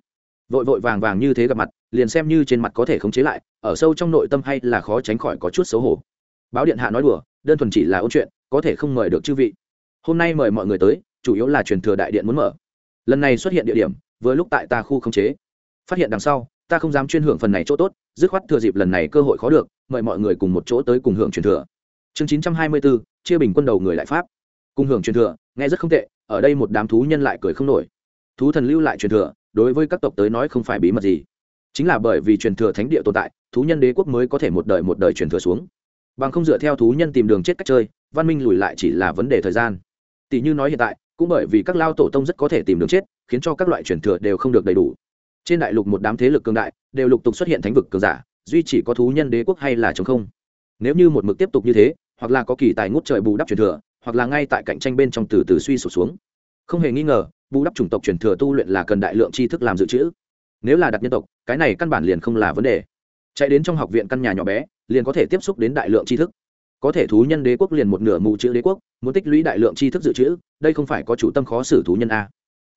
Vội vội vàng vàng như thế gặp mặt, liền xem như trên mặt có thể khống chế lại, ở sâu trong nội tâm hay là khó tránh khỏi có chút xấu hổ. Báo điện hạ nói đùa, đơn thuần chỉ là ôn chuyện, có thể không mời được chư vị. Hôm nay mời mọi người tới, chủ yếu là truyền thừa đại điện muốn mở. Lần này xuất hiện địa điểm, vừa lúc tại ta khu khống chế. Phát hiện đằng sau ta không dám chuyên hưởng phần này chỗ tốt, dứt khoát thừa dịp lần này cơ hội khó được, mời mọi người cùng một chỗ tới cùng hưởng truyền thừa. Chương chín trăm hai mươi bốn chia bình quân đầu người lại pháp. Cùng hưởng truyền thừa, nghe rất không tệ, ở đây một đám thú nhân lại cười không nổi. Thú thần lưu lại truyền thừa, đối với các tộc tới nói không phải bí mật gì. Chính là bởi vì truyền thừa thánh địa tồn tại, thú nhân đế quốc mới có thể một đời một đời truyền thừa xuống. Bằng không dựa theo thú nhân tìm đường chết cách chơi, văn minh lùi lại chỉ là vấn đề thời gian. Tỷ như nói hiện tại, cũng bởi vì các lao tổ tông rất có thể tìm đường chết, khiến cho các loại truyền thừa đều không được đầy đủ trên đại lục một đám thế lực cường đại, đều lục tục xuất hiện thánh vực cường giả, duy chỉ có thú nhân đế quốc hay là chống không. Nếu như một mực tiếp tục như thế, hoặc là có kỳ tài ngút trời bù đắp truyền thừa, hoặc là ngay tại cạnh tranh bên trong từ từ suy sụp xuống. Không hề nghi ngờ, bù đắp chủng tộc truyền thừa tu luyện là cần đại lượng tri thức làm dự trữ. Nếu là đặt nhân tộc, cái này căn bản liền không là vấn đề. Chạy đến trong học viện căn nhà nhỏ bé, liền có thể tiếp xúc đến đại lượng tri thức. Có thể thú nhân đế quốc liền một nửa mù chữ đế quốc, muốn tích lũy đại lượng tri thức dự trữ, đây không phải có chủ tâm khó xử thú nhân a.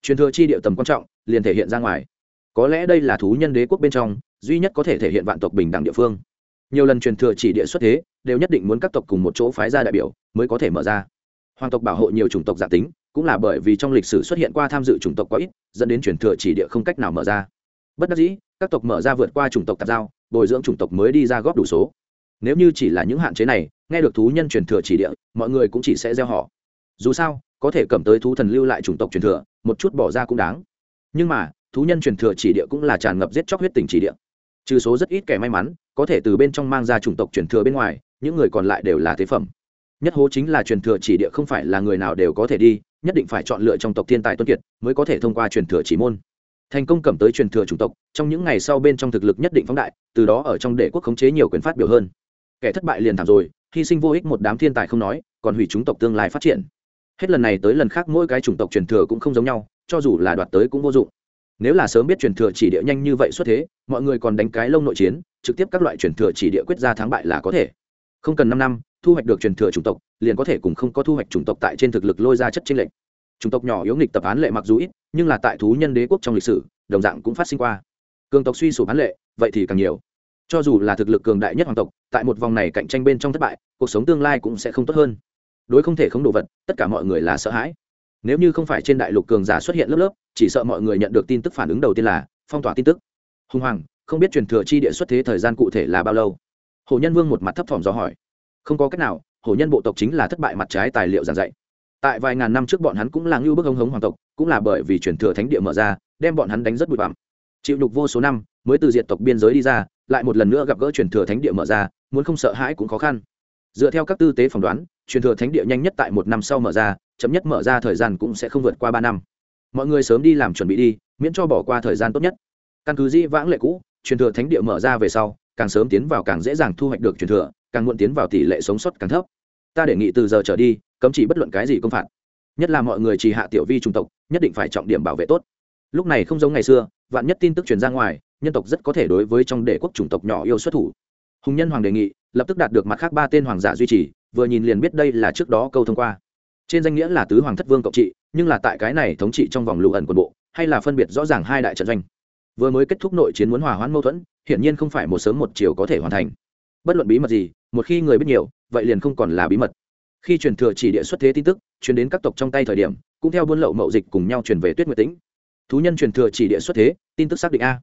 Truyền thừa chi địa tầm quan trọng, liền thể hiện ra ngoài có lẽ đây là thú nhân đế quốc bên trong, duy nhất có thể thể hiện vạn tộc bình đẳng địa phương. Nhiều lần truyền thừa chỉ địa xuất thế, đều nhất định muốn các tộc cùng một chỗ phái ra đại biểu, mới có thể mở ra. Hoàng tộc bảo hộ nhiều chủng tộc giả tính, cũng là bởi vì trong lịch sử xuất hiện qua tham dự chủng tộc quá ít, dẫn đến truyền thừa chỉ địa không cách nào mở ra. Bất đắc dĩ, các tộc mở ra vượt qua chủng tộc tạp giao, bồi dưỡng chủng tộc mới đi ra góp đủ số. Nếu như chỉ là những hạn chế này, nghe được thú nhân truyền thừa chỉ địa, mọi người cũng chỉ sẽ gieo họ. Dù sao, có thể cầm tới thú thần lưu lại chủng tộc truyền thừa, một chút bỏ ra cũng đáng. Nhưng mà thú nhân truyền thừa chỉ địa cũng là tràn ngập giết chóc huyết tình chỉ địa. Trừ số rất ít kẻ may mắn, có thể từ bên trong mang ra chủng tộc truyền thừa bên ngoài, những người còn lại đều là thế phẩm. Nhất hố chính là truyền thừa chỉ địa không phải là người nào đều có thể đi, nhất định phải chọn lựa trong tộc thiên tài tuân kiệt mới có thể thông qua truyền thừa chỉ môn. Thành công cầm tới truyền thừa chủng tộc, trong những ngày sau bên trong thực lực nhất định phóng đại, từ đó ở trong đệ quốc khống chế nhiều quyền phát biểu hơn. Kẻ thất bại liền thảm rồi, hy sinh vô ích một đám thiên tài không nói, còn hủy chúng tộc tương lai phát triển. Hết lần này tới lần khác mỗi cái chủng tộc truyền thừa cũng không giống nhau, cho dù là đoạt tới cũng vô dụng nếu là sớm biết truyền thừa chỉ địa nhanh như vậy xuất thế, mọi người còn đánh cái lông nội chiến, trực tiếp các loại truyền thừa chỉ địa quyết ra thắng bại là có thể. Không cần năm năm, thu hoạch được truyền thừa chủng tộc, liền có thể cùng không có thu hoạch chủng tộc tại trên thực lực lôi ra chất chênh lệch. Chủng tộc nhỏ yếu nghịch tập án lệ mặc dù ít, nhưng là tại thú nhân đế quốc trong lịch sử, đồng dạng cũng phát sinh qua. Cường tộc suy sụp án lệ, vậy thì càng nhiều. Cho dù là thực lực cường đại nhất hoàng tộc, tại một vòng này cạnh tranh bên trong thất bại, cuộc sống tương lai cũng sẽ không tốt hơn. Đối không thể không đồ vật, tất cả mọi người là sợ hãi nếu như không phải trên đại lục cường giả xuất hiện lớp lớp, chỉ sợ mọi người nhận được tin tức phản ứng đầu tiên là phong tỏa tin tức. Hùng hoàng, không biết truyền thừa chi địa xuất thế thời gian cụ thể là bao lâu? Hồ nhân vương một mặt thấp thỏm do hỏi. Không có cách nào, hồ nhân bộ tộc chính là thất bại mặt trái tài liệu giảng dạy. Tại vài ngàn năm trước bọn hắn cũng là ngưu bức hống hống hoàng tộc, cũng là bởi vì truyền thừa thánh địa mở ra, đem bọn hắn đánh rất bụi bặm. Chịu nhục vô số năm, mới từ diện tộc biên giới đi ra, lại một lần nữa gặp gỡ truyền thừa thánh địa mở ra, muốn không sợ hãi cũng khó khăn. Dựa theo các tư tế phỏng đoán truyền thừa thánh địa nhanh nhất tại một năm sau mở ra, chậm nhất mở ra thời gian cũng sẽ không vượt qua ba năm. Mọi người sớm đi làm chuẩn bị đi, miễn cho bỏ qua thời gian tốt nhất. Căn cứ di vãng lệ cũ, truyền thừa thánh địa mở ra về sau, càng sớm tiến vào càng dễ dàng thu hoạch được truyền thừa, càng muộn tiến vào tỷ lệ sống sót càng thấp. Ta đề nghị từ giờ trở đi, cấm chỉ bất luận cái gì công phạt. Nhất là mọi người chỉ hạ tiểu vi trung tộc, nhất định phải trọng điểm bảo vệ tốt. Lúc này không giống ngày xưa, vạn nhất tin tức truyền ra ngoài, nhân tộc rất có thể đối với trong đệ quốc chủng tộc nhỏ yêu xuất thủ. Hùng nhân hoàng đề nghị, lập tức đạt được mặt khác ba tên hoàng giả duy trì vừa nhìn liền biết đây là trước đó câu thông qua. Trên danh nghĩa là tứ hoàng thất vương cộng trị, nhưng là tại cái này thống trị trong vòng lụ ẩn quân bộ, hay là phân biệt rõ ràng hai đại trận doanh. Vừa mới kết thúc nội chiến muốn hòa hoãn mâu thuẫn, hiển nhiên không phải một sớm một chiều có thể hoàn thành. Bất luận bí mật gì, một khi người biết nhiều, vậy liền không còn là bí mật. Khi truyền thừa chỉ địa xuất thế tin tức, truyền đến các tộc trong tay thời điểm, cũng theo buôn lậu mậu dịch cùng nhau truyền về tuyết nguyệt tĩnh. Thú nhân truyền thừa chỉ địa xuất thế, tin tức xác định a.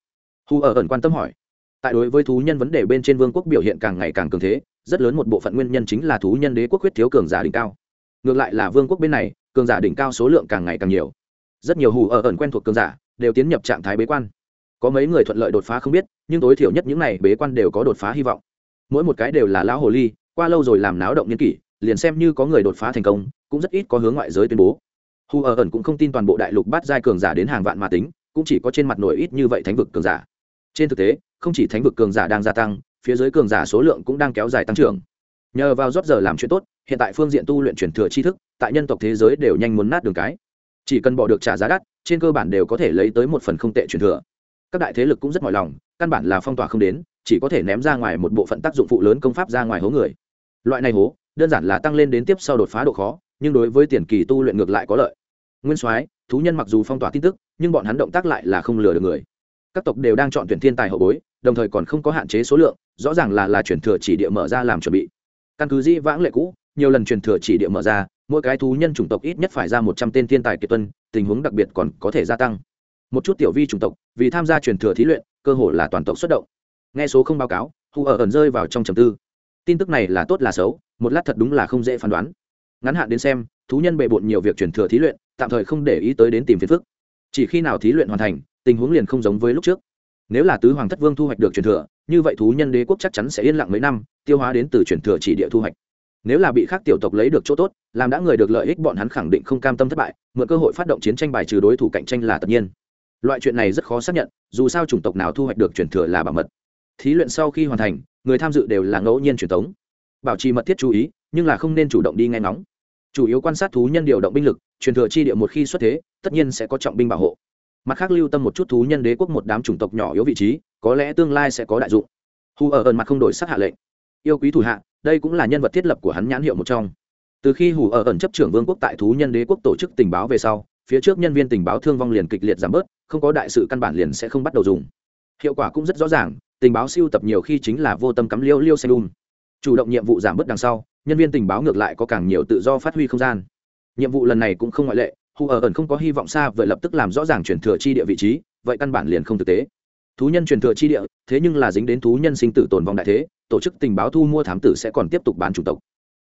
Hù ở ẩn quan tâm hỏi. Tại đối với thú nhân vấn đề bên trên vương quốc biểu hiện càng ngày càng cường thế rất lớn một bộ phận nguyên nhân chính là thú nhân đế quốc huyết thiếu cường giả đỉnh cao. Ngược lại là vương quốc bên này, cường giả đỉnh cao số lượng càng ngày càng nhiều. Rất nhiều hù ở ẩn quen thuộc cường giả đều tiến nhập trạng thái bế quan. Có mấy người thuận lợi đột phá không biết, nhưng tối thiểu nhất những này bế quan đều có đột phá hy vọng. Mỗi một cái đều là lão hồ ly, qua lâu rồi làm náo động nhân kỷ, liền xem như có người đột phá thành công, cũng rất ít có hướng ngoại giới tuyên bố. Hù ở ẩn cũng không tin toàn bộ đại lục bắt giai cường giả đến hàng vạn mà tính, cũng chỉ có trên mặt nổi ít như vậy thánh vực cường giả. Trên thực tế, không chỉ thánh vực cường giả đang gia tăng phía dưới cường giả số lượng cũng đang kéo dài tăng trưởng. Nhờ vào rót giờ làm chuyện tốt, hiện tại phương diện tu luyện truyền thừa tri thức, tại nhân tộc thế giới đều nhanh muốn nát đường cái. Chỉ cần bỏ được trả giá đắt, trên cơ bản đều có thể lấy tới một phần không tệ truyền thừa. Các đại thế lực cũng rất mỏi lòng, căn bản là phong tỏa không đến, chỉ có thể ném ra ngoài một bộ phận tác dụng phụ lớn công pháp ra ngoài hố người. Loại này hố, đơn giản là tăng lên đến tiếp sau đột phá độ khó, nhưng đối với tiền kỳ tu luyện ngược lại có lợi. Nguyên soái, thú nhân mặc dù phong tỏa tin tức, nhưng bọn hắn động tác lại là không lừa được người. Các tộc đều đang chọn tuyển thiên tài hậu bối, đồng thời còn không có hạn chế số lượng rõ ràng là là truyền thừa chỉ địa mở ra làm chuẩn bị. Căn cứ di vãng lệ cũ, nhiều lần truyền thừa chỉ địa mở ra, mỗi cái thú nhân chủng tộc ít nhất phải ra một trăm tên thiên tài kiệt tuân, tình huống đặc biệt còn có thể gia tăng. Một chút tiểu vi chủng tộc, vì tham gia truyền thừa thí luyện, cơ hội là toàn tộc xuất động. Nghe số không báo cáo hù ở ẩn rơi vào trong trầm tư. Tin tức này là tốt là xấu, một lát thật đúng là không dễ phán đoán. Ngắn hạn đến xem, thú nhân bề bộn nhiều việc truyền thừa thí luyện, tạm thời không để ý tới đến tìm phiền phức. Chỉ khi nào thí luyện hoàn thành, tình huống liền không giống với lúc trước nếu là tứ hoàng thất vương thu hoạch được truyền thừa, như vậy thú nhân đế quốc chắc chắn sẽ yên lặng mấy năm, tiêu hóa đến từ truyền thừa chỉ địa thu hoạch. Nếu là bị khác tiểu tộc lấy được chỗ tốt, làm đã người được lợi ích bọn hắn khẳng định không cam tâm thất bại, mượn cơ hội phát động chiến tranh bài trừ đối thủ cạnh tranh là tất nhiên. Loại chuyện này rất khó xác nhận, dù sao chủng tộc nào thu hoạch được truyền thừa là bảo mật. Thí luyện sau khi hoàn thành, người tham dự đều là ngẫu nhiên truyền thống. Bảo trì mật thiết chú ý, nhưng là không nên chủ động đi ngay ngóng. Chủ yếu quan sát thú nhân điều động binh lực, truyền thừa chi địa một khi xuất thế, tất nhiên sẽ có trọng binh bảo hộ mặt khác lưu tâm một chút thú nhân đế quốc một đám chủng tộc nhỏ yếu vị trí, có lẽ tương lai sẽ có đại dụng. Hù ở ẩn mặt không đổi sắc hạ lệnh. Yêu quý thủ hạ, đây cũng là nhân vật thiết lập của hắn nhãn hiệu một trong. Từ khi hù ở ẩn chấp trưởng vương quốc tại thú nhân đế quốc tổ chức tình báo về sau, phía trước nhân viên tình báo thương vong liền kịch liệt giảm bớt, không có đại sự căn bản liền sẽ không bắt đầu dùng. Hiệu quả cũng rất rõ ràng, tình báo siêu tập nhiều khi chính là vô tâm cắm liêu liêu xe đun um. chủ động nhiệm vụ giảm bớt đằng sau, nhân viên tình báo ngược lại có càng nhiều tự do phát huy không gian. Nhiệm vụ lần này cũng không ngoại lệ hù ở ẩn không có hy vọng xa vậy lập tức làm rõ ràng truyền thừa chi địa vị trí, vậy căn bản liền không thực tế. Thú nhân truyền thừa chi địa, thế nhưng là dính đến thú nhân sinh tử tồn vong đại thế, tổ chức tình báo thu mua thám tử sẽ còn tiếp tục bán chủng tộc.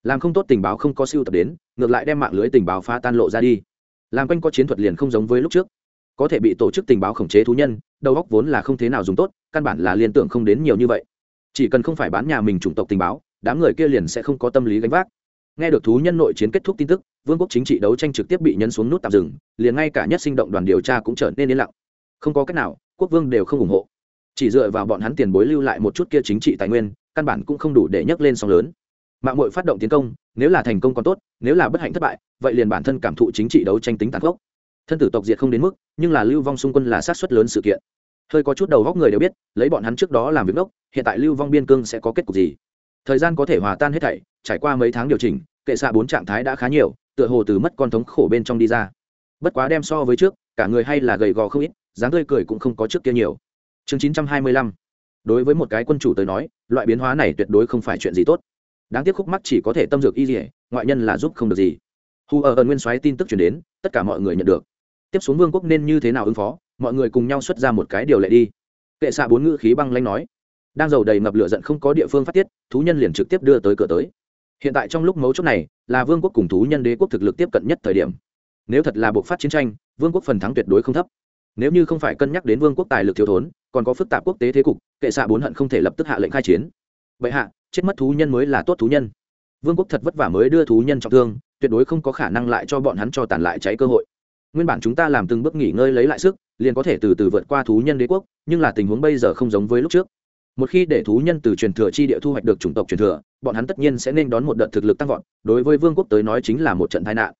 Làm không tốt tình báo không có siêu tập đến, ngược lại đem mạng lưới tình báo phá tan lộ ra đi. Làm quanh có chiến thuật liền không giống với lúc trước. Có thể bị tổ chức tình báo khống chế thú nhân, đầu óc vốn là không thế nào dùng tốt, căn bản là liên tưởng không đến nhiều như vậy. Chỉ cần không phải bán nhà mình chủng tộc tình báo, đám người kia liền sẽ không có tâm lý gánh vác nghe được thú nhân nội chiến kết thúc tin tức, vương quốc chính trị đấu tranh trực tiếp bị nhấn xuống nút tạm dừng, liền ngay cả nhất sinh động đoàn điều tra cũng trở nên yên lặng. Không có cách nào, quốc vương đều không ủng hộ. Chỉ dựa vào bọn hắn tiền bối lưu lại một chút kia chính trị tài nguyên, căn bản cũng không đủ để nhấc lên sóng lớn. Mạng hội phát động tiến công, nếu là thành công còn tốt, nếu là bất hạnh thất bại, vậy liền bản thân cảm thụ chính trị đấu tranh tính tàn gốc thân tử tộc diệt không đến mức, nhưng là lưu vong xung quân là sát xuất lớn sự kiện. Hơi có chút đầu góc người đều biết, lấy bọn hắn trước đó làm việc ngốc hiện tại lưu vong biên cương sẽ có kết cục gì? Thời gian có thể hòa tan hết thảy, trải qua mấy tháng điều chỉnh kệ xạ bốn trạng thái đã khá nhiều, tựa hồ từ mất con thống khổ bên trong đi ra. Bất quá đem so với trước, cả người hay là gầy gò không ít, dáng tươi cười cũng không có trước kia nhiều. Chương chín trăm hai mươi lăm. Đối với một cái quân chủ tới nói, loại biến hóa này tuyệt đối không phải chuyện gì tốt. Đáng tiếc khúc mắc chỉ có thể tâm dược y dỉa ngoại nhân là giúp không được gì. Hù ở ẩn nguyên soái tin tức chuyển đến, tất cả mọi người nhận được. Tiếp xuống vương quốc nên như thế nào ứng phó, mọi người cùng nhau xuất ra một cái điều lệ đi. Kệ xạ bốn ngữ khí băng lanh nói. Đang giàu đầy ngập lửa giận không có địa phương phát tiết, thú nhân liền trực tiếp đưa tới cửa tới hiện tại trong lúc mấu chốt này, là vương quốc cùng thú nhân đế quốc thực lực tiếp cận nhất thời điểm. Nếu thật là buộc phát chiến tranh, vương quốc phần thắng tuyệt đối không thấp. Nếu như không phải cân nhắc đến vương quốc tài lực thiếu thốn, còn có phức tạp quốc tế thế cục, kệ xạ bốn hận không thể lập tức hạ lệnh khai chiến. Vậy hạ, chết mất thú nhân mới là tốt thú nhân. Vương quốc thật vất vả mới đưa thú nhân trọng thương, tuyệt đối không có khả năng lại cho bọn hắn cho tàn lại cháy cơ hội. Nguyên bản chúng ta làm từng bước nghỉ ngơi lấy lại sức, liền có thể từ từ vượt qua thú nhân đế quốc, nhưng là tình huống bây giờ không giống với lúc trước một khi để thú nhân từ truyền thừa chi địa thu hoạch được chủng tộc truyền thừa, bọn hắn tất nhiên sẽ nên đón một đợt thực lực tăng vọt, đối với vương quốc tới nói chính là một trận tai nạn.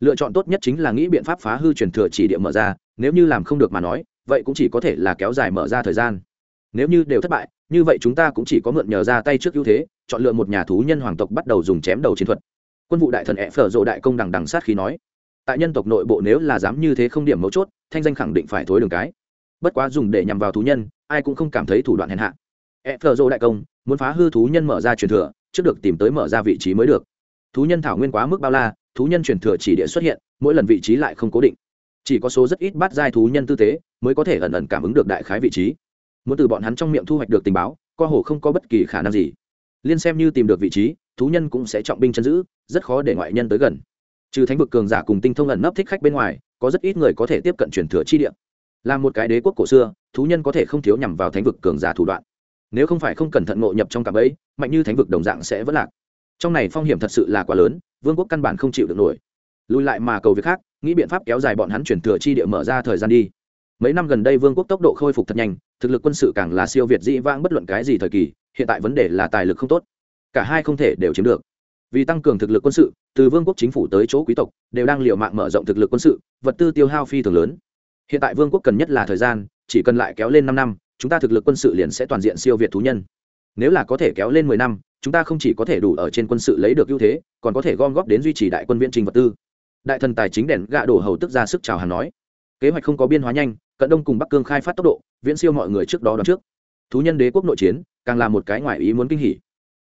Lựa chọn tốt nhất chính là nghĩ biện pháp phá hư truyền thừa chỉ địa mở ra, nếu như làm không được mà nói, vậy cũng chỉ có thể là kéo dài mở ra thời gian. Nếu như đều thất bại, như vậy chúng ta cũng chỉ có mượn nhờ ra tay trước ưu thế, chọn lựa một nhà thú nhân hoàng tộc bắt đầu dùng chém đầu chiến thuật. Quân vụ đại thần ẹ phở rộ đại công đằng đằng sát khí nói, tại nhân tộc nội bộ nếu là dám như thế không điểm mấu chốt, thanh danh khẳng định phải thối đường cái. Bất quá dùng để nhằm vào thú nhân, ai cũng không cảm thấy thủ đoạn hèn hạ. E ẹ phở rộ đại công, muốn phá hư thú nhân mở ra truyền thừa, trước được tìm tới mở ra vị trí mới được. Thú nhân thảo nguyên quá mức bao la, thú nhân truyền thừa chỉ địa xuất hiện, mỗi lần vị trí lại không cố định. Chỉ có số rất ít bát giai thú nhân tư tế mới có thể ẩn ẩn cảm ứng được đại khái vị trí. Muốn từ bọn hắn trong miệng thu hoạch được tình báo, co hồ không có bất kỳ khả năng gì. Liên xem như tìm được vị trí, thú nhân cũng sẽ trọng binh chân giữ, rất khó để ngoại nhân tới gần. Trừ thánh vực cường giả cùng tinh thông ẩn nấp thích khách bên ngoài, có rất ít người có thể tiếp cận truyền thừa chi địa. Là một cái đế quốc cổ xưa, thú nhân có thể không thiếu nhằm vào thánh vực cường giả thủ đoạn nếu không phải không cẩn thận ngộ nhập trong cạm ấy mạnh như thánh vực đồng dạng sẽ vất lạc. Trong này phong hiểm thật sự là quá lớn, vương quốc căn bản không chịu được nổi. Lùi lại mà cầu việc khác, nghĩ biện pháp kéo dài bọn hắn chuyển thừa chi địa mở ra thời gian đi. Mấy năm gần đây vương quốc tốc độ khôi phục thật nhanh, thực lực quân sự càng là siêu việt dĩ vãng bất luận cái gì thời kỳ, hiện tại vấn đề là tài lực không tốt. Cả hai không thể đều chiếm được. Vì tăng cường thực lực quân sự, từ vương quốc chính phủ tới chỗ quý tộc, đều đang liều mạng mở rộng thực lực quân sự, vật tư tiêu hao phi thường lớn. Hiện tại vương quốc cần nhất là thời gian, chỉ cần lại kéo lên năm năm chúng ta thực lực quân sự liền sẽ toàn diện siêu việt thú nhân. Nếu là có thể kéo lên mười năm, chúng ta không chỉ có thể đủ ở trên quân sự lấy được ưu thế, còn có thể gom góp đến duy trì đại quân viễn trình vật tư. Đại thần tài chính đèn gạ đổ hầu tức ra sức chào hàng nói. Kế hoạch không có biên hóa nhanh, cận đông cùng bắc cương khai phát tốc độ, viễn siêu mọi người trước đó đón trước. Thú nhân đế quốc nội chiến, càng là một cái ngoại ý muốn kinh hỉ.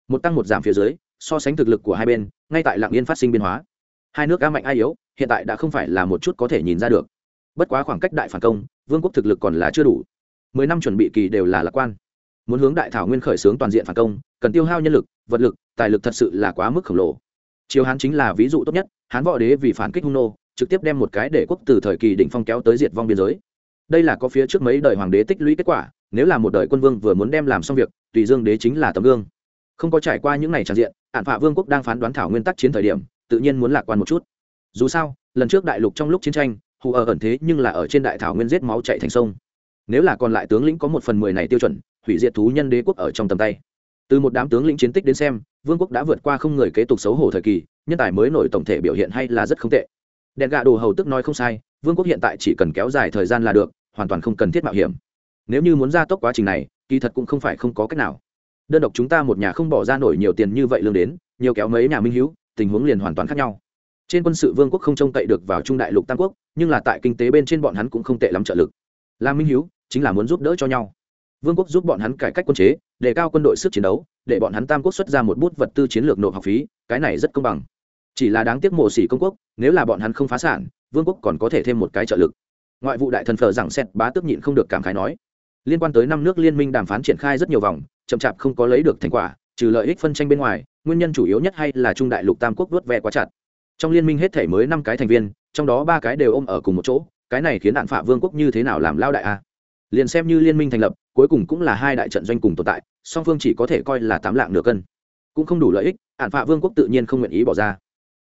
Một tăng một giảm phía dưới, so sánh thực lực của hai bên, ngay tại lạng yên phát sinh biên hóa. Hai nước ca mạnh ai yếu, hiện tại đã không phải là một chút có thể nhìn ra được. Bất quá khoảng cách đại phản công, vương quốc thực lực còn là chưa đủ mười năm chuẩn bị kỳ đều là lạc quan. Muốn hướng đại thảo nguyên khởi xướng toàn diện phản công, cần tiêu hao nhân lực, vật lực, tài lực thật sự là quá mức khổng lồ. Triều hán chính là ví dụ tốt nhất, hán võ đế vì phản kích hung nô trực tiếp đem một cái để quốc từ thời kỳ đỉnh phong kéo tới diệt vong biên giới. Đây là có phía trước mấy đời hoàng đế tích lũy kết quả, nếu là một đời quân vương vừa muốn đem làm xong việc, tùy dương đế chính là tấm gương. Không có trải qua những ngày tràn diện ạn phạ vương quốc đang phán đoán thảo nguyên tắc chiến thời điểm, tự nhiên muốn lạc quan một chút. Dù sao, lần trước đại lục trong lúc chiến tranh, hù ở ẩn thế nhưng là ở trên đại thảo nguyên giết máu chạy thành sông nếu là còn lại tướng lĩnh có một phần mười này tiêu chuẩn, hủy diệt thú nhân đế quốc ở trong tầm tay. Từ một đám tướng lĩnh chiến tích đến xem, vương quốc đã vượt qua không người kế tục xấu hổ thời kỳ, nhân tài mới nổi tổng thể biểu hiện hay là rất không tệ. Đèn gạ đồ hầu tức nói không sai, vương quốc hiện tại chỉ cần kéo dài thời gian là được, hoàn toàn không cần thiết mạo hiểm. Nếu như muốn gia tốc quá trình này, kỳ thật cũng không phải không có cách nào. Đơn độc chúng ta một nhà không bỏ ra nổi nhiều tiền như vậy lương đến, nhiều kéo mấy nhà minh hữu tình huống liền hoàn toàn khác nhau. Trên quân sự vương quốc không trông cậy được vào trung đại lục tam quốc, nhưng là tại kinh tế bên trên bọn hắn cũng không tệ lắm trợ lực. Là minh hữu chính là muốn giúp đỡ cho nhau. Vương quốc giúp bọn hắn cải cách quân chế, đề cao quân đội sức chiến đấu, để bọn hắn tam quốc xuất ra một bút vật tư chiến lược nộp học phí, cái này rất công bằng. Chỉ là đáng tiếc mộ xỉ công quốc, nếu là bọn hắn không phá sản, vương quốc còn có thể thêm một cái trợ lực. Ngoại vụ đại thần phở rằng xét bá tức nhịn không được cảm khái nói. Liên quan tới năm nước liên minh đàm phán triển khai rất nhiều vòng, chậm chạp không có lấy được thành quả, trừ lợi ích phân tranh bên ngoài, nguyên nhân chủ yếu nhất hay là trung đại lục tam quốc vớt ve quá chặt. Trong liên minh hết thể mới năm cái thành viên, trong đó ba cái đều ôm ở cùng một chỗ, cái này khiến đạn phạ vương quốc như thế nào làm lao đại a? Liền xem như liên minh thành lập, cuối cùng cũng là hai đại trận doanh cùng tồn tại, song phương chỉ có thể coi là tám lạng nửa cân. Cũng không đủ lợi ích, hạn phạ vương quốc tự nhiên không nguyện ý bỏ ra.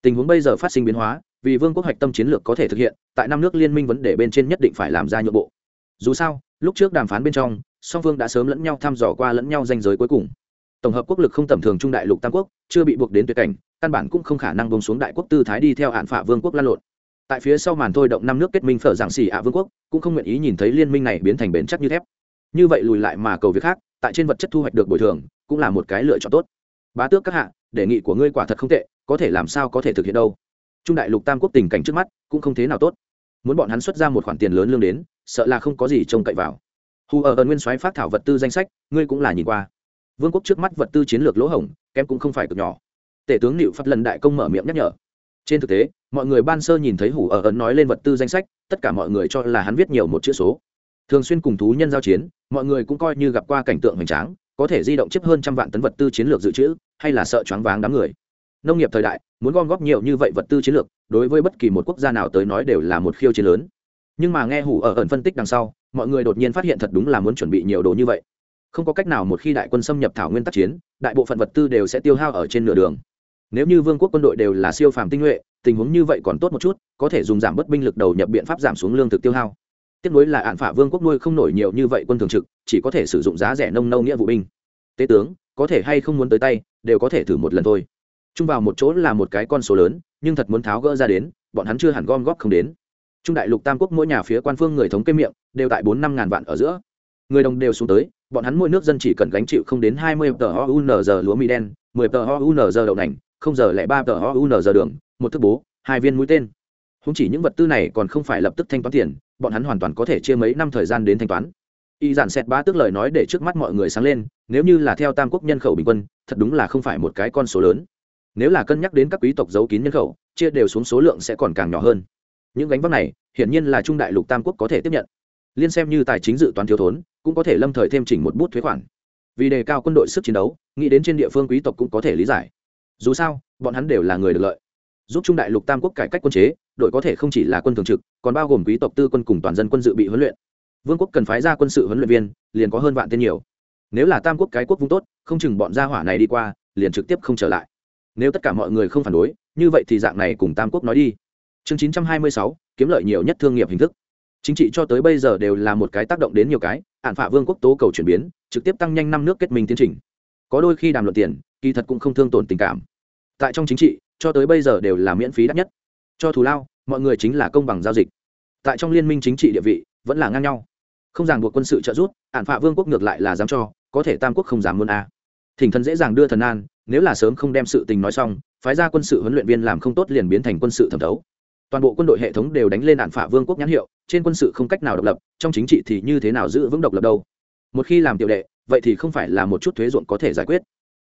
Tình huống bây giờ phát sinh biến hóa, vì vương quốc hoạch tâm chiến lược có thể thực hiện, tại năm nước liên minh vấn đề bên trên nhất định phải làm ra nhượng bộ. Dù sao, lúc trước đàm phán bên trong, song phương đã sớm lẫn nhau thăm dò qua lẫn nhau danh giới cuối cùng. Tổng hợp quốc lực không tầm thường trung đại lục tam quốc, chưa bị buộc đến tuyệt cảnh, căn bản cũng không khả năng bông xuống đại quốc tư thái đi theo hạn phạ vương quốc lan lộn tại phía sau màn thôi động năm nước kết minh phở giảng xỉ ạ vương quốc, cũng không nguyện ý nhìn thấy liên minh này biến thành bền chắc như thép. Như vậy lùi lại mà cầu việc khác, tại trên vật chất thu hoạch được bồi thường, cũng là một cái lựa chọn tốt. Bá tước các hạ, đề nghị của ngươi quả thật không tệ, có thể làm sao có thể thực hiện đâu? Trung đại lục tam quốc tình cảnh trước mắt, cũng không thế nào tốt. Muốn bọn hắn xuất ra một khoản tiền lớn lương đến, sợ là không có gì trông cậy vào. Hù ở ẩn nguyên soái phát thảo vật tư danh sách, ngươi cũng là nhìn qua. Vương quốc trước mắt vật tư chiến lược lỗ hổng, kém cũng không phải cực nhỏ. Tể tướng liệu pháp lần đại công mở miệng nhắc nhở. Trên thực tế mọi người ban sơ nhìn thấy hủ ở ẩn nói lên vật tư danh sách, tất cả mọi người cho là hắn viết nhiều một chữ số. Thường xuyên cùng thú nhân giao chiến, mọi người cũng coi như gặp qua cảnh tượng hoành tráng, có thể di động chiếc hơn trăm vạn tấn vật tư chiến lược dự trữ, hay là sợ choáng váng đám người. Nông nghiệp thời đại, muốn gom góp nhiều như vậy vật tư chiến lược, đối với bất kỳ một quốc gia nào tới nói đều là một khiêu chiến lớn. Nhưng mà nghe hủ ở ẩn phân tích đằng sau, mọi người đột nhiên phát hiện thật đúng là muốn chuẩn bị nhiều đồ như vậy. Không có cách nào một khi đại quân xâm nhập thảo nguyên tác chiến, đại bộ phận vật tư đều sẽ tiêu hao ở trên nửa đường. Nếu như vương quốc quân đội đều là siêu phàm tinh nhuệ tình huống như vậy còn tốt một chút, có thể dùng giảm bớt binh lực đầu nhập biện pháp giảm xuống lương thực tiêu hao. Tiếp nối là ạn phả vương quốc nuôi không nổi nhiều như vậy quân thường trực, chỉ có thể sử dụng giá rẻ nông nâu nghĩa vụ binh. Tế tướng, có thể hay không muốn tới tay, đều có thể thử một lần thôi. Chung vào một chỗ là một cái con số lớn, nhưng thật muốn tháo gỡ ra đến, bọn hắn chưa hẳn gom góp không đến. Trung đại lục tam quốc mỗi nhà phía quan phương người thống kê miệng, đều tại bốn năm ngàn vạn ở giữa. Người đồng đều xuống tới, bọn hắn mỗi nước dân chỉ cần gánh chịu không đến hai mươi tờ giờ lúa mì đen, mười tờ giờ đậu nành, không giờ lẻ ba tờ giờ đường một thức bố, hai viên mũi tên. Không chỉ những vật tư này còn không phải lập tức thanh toán tiền, bọn hắn hoàn toàn có thể chia mấy năm thời gian đến thanh toán. Y giản xẹt ba tức lời nói để trước mắt mọi người sáng lên, nếu như là theo tam quốc nhân khẩu bình quân, thật đúng là không phải một cái con số lớn. Nếu là cân nhắc đến các quý tộc giấu kín nhân khẩu, chia đều xuống số lượng sẽ còn càng nhỏ hơn. Những gánh vác này, hiển nhiên là trung đại lục tam quốc có thể tiếp nhận. Liên xem như tài chính dự toán thiếu thốn, cũng có thể lâm thời thêm chỉnh một bút thuế khoản. Vì đề cao quân đội sức chiến đấu, nghĩ đến trên địa phương quý tộc cũng có thể lý giải. Dù sao, bọn hắn đều là người được lợi giúp trung đại lục tam quốc cải cách quân chế, đội có thể không chỉ là quân thường trực, còn bao gồm quý tộc tư quân cùng toàn dân quân dự bị huấn luyện. Vương quốc cần phái ra quân sự huấn luyện viên, liền có hơn vạn tên nhiều. Nếu là tam quốc cái quốc vung tốt, không chừng bọn gia hỏa này đi qua, liền trực tiếp không trở lại. Nếu tất cả mọi người không phản đối, như vậy thì dạng này cùng tam quốc nói đi. Chương chín trăm hai mươi sáu, kiếm lợi nhiều nhất thương nghiệp hình thức. Chính trị cho tới bây giờ đều là một cái tác động đến nhiều cái ạn phả vương quốc tố cầu chuyển biến, trực tiếp tăng nhanh năm nước kết minh tiến trình. Có đôi khi đàm luận tiền, kỳ thật cũng không thương tổn tình cảm. Tại trong chính trị cho tới bây giờ đều là miễn phí đắt nhất. Cho thù lao, mọi người chính là công bằng giao dịch. Tại trong liên minh chính trị địa vị, vẫn là ngang nhau. Không ràng buộc quân sự trợ giúp ản phạ vương quốc ngược lại là dám cho, có thể tam quốc không dám muốn a. À. thỉnh thần dễ dàng đưa thần an, nếu là sớm không đem sự tình nói xong, phái ra quân sự huấn luyện viên làm không tốt liền biến thành quân sự thẩm thấu. Toàn bộ quân đội hệ thống đều đánh lên ản phạ vương quốc nhãn hiệu, trên quân sự không cách nào độc lập, trong chính trị thì như thế nào giữ vững độc lập đâu? Một khi làm tiểu đệ, vậy thì không phải là một chút thuế ruộng có thể giải quyết.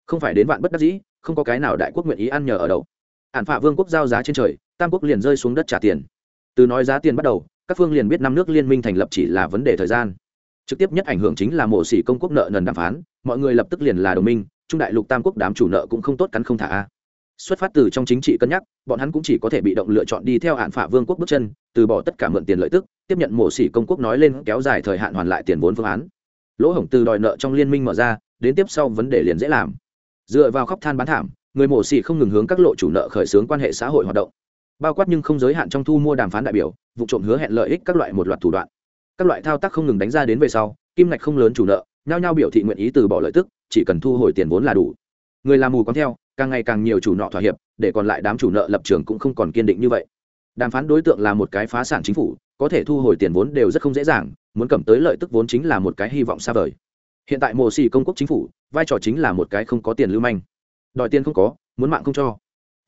Không phải đến vạn bất đắc dĩ, không có cái nào đại quốc nguyện ý ăn nhờ ở đâu hạn phạ vương quốc giao giá trên trời, tam quốc liền rơi xuống đất trả tiền. Từ nói giá tiền bắt đầu, các phương liền biết năm nước liên minh thành lập chỉ là vấn đề thời gian. Trực tiếp nhất ảnh hưởng chính là mộ xỉ công quốc nợ nần đàm phán, mọi người lập tức liền là đồng minh, trung đại lục tam quốc đám chủ nợ cũng không tốt cắn không thả a. Xuất phát từ trong chính trị cân nhắc, bọn hắn cũng chỉ có thể bị động lựa chọn đi theo hạn phả vương quốc bước chân, từ bỏ tất cả mượn tiền lợi tức, tiếp nhận mổ xỉ công quốc nói lên kéo dài thời hạn hoàn lại tiền vốn phương án. Lỗ hổng từ đòi nợ trong liên minh mở ra, đến tiếp sau vấn đề liền dễ làm. Dựa vào khóc than bán thảm người mổ xỉ không ngừng hướng các lộ chủ nợ khởi xướng quan hệ xã hội hoạt động, bao quát nhưng không giới hạn trong thu mua đàm phán đại biểu, vụ trộm hứa hẹn lợi ích các loại một loạt thủ đoạn. Các loại thao tác không ngừng đánh ra đến về sau, kim ngạch không lớn chủ nợ, nhao nhao biểu thị nguyện ý từ bỏ lợi tức, chỉ cần thu hồi tiền vốn là đủ. Người làm mù còn theo, càng ngày càng nhiều chủ nợ thỏa hiệp, để còn lại đám chủ nợ lập trường cũng không còn kiên định như vậy. Đàm phán đối tượng là một cái phá sản chính phủ, có thể thu hồi tiền vốn đều rất không dễ dàng, muốn cầm tới lợi tức vốn chính là một cái hy vọng xa vời. Hiện tại mồ xì công quốc chính phủ, vai trò chính là một cái không có tiền lưu manh đòi tiền không có, muốn mạng không cho.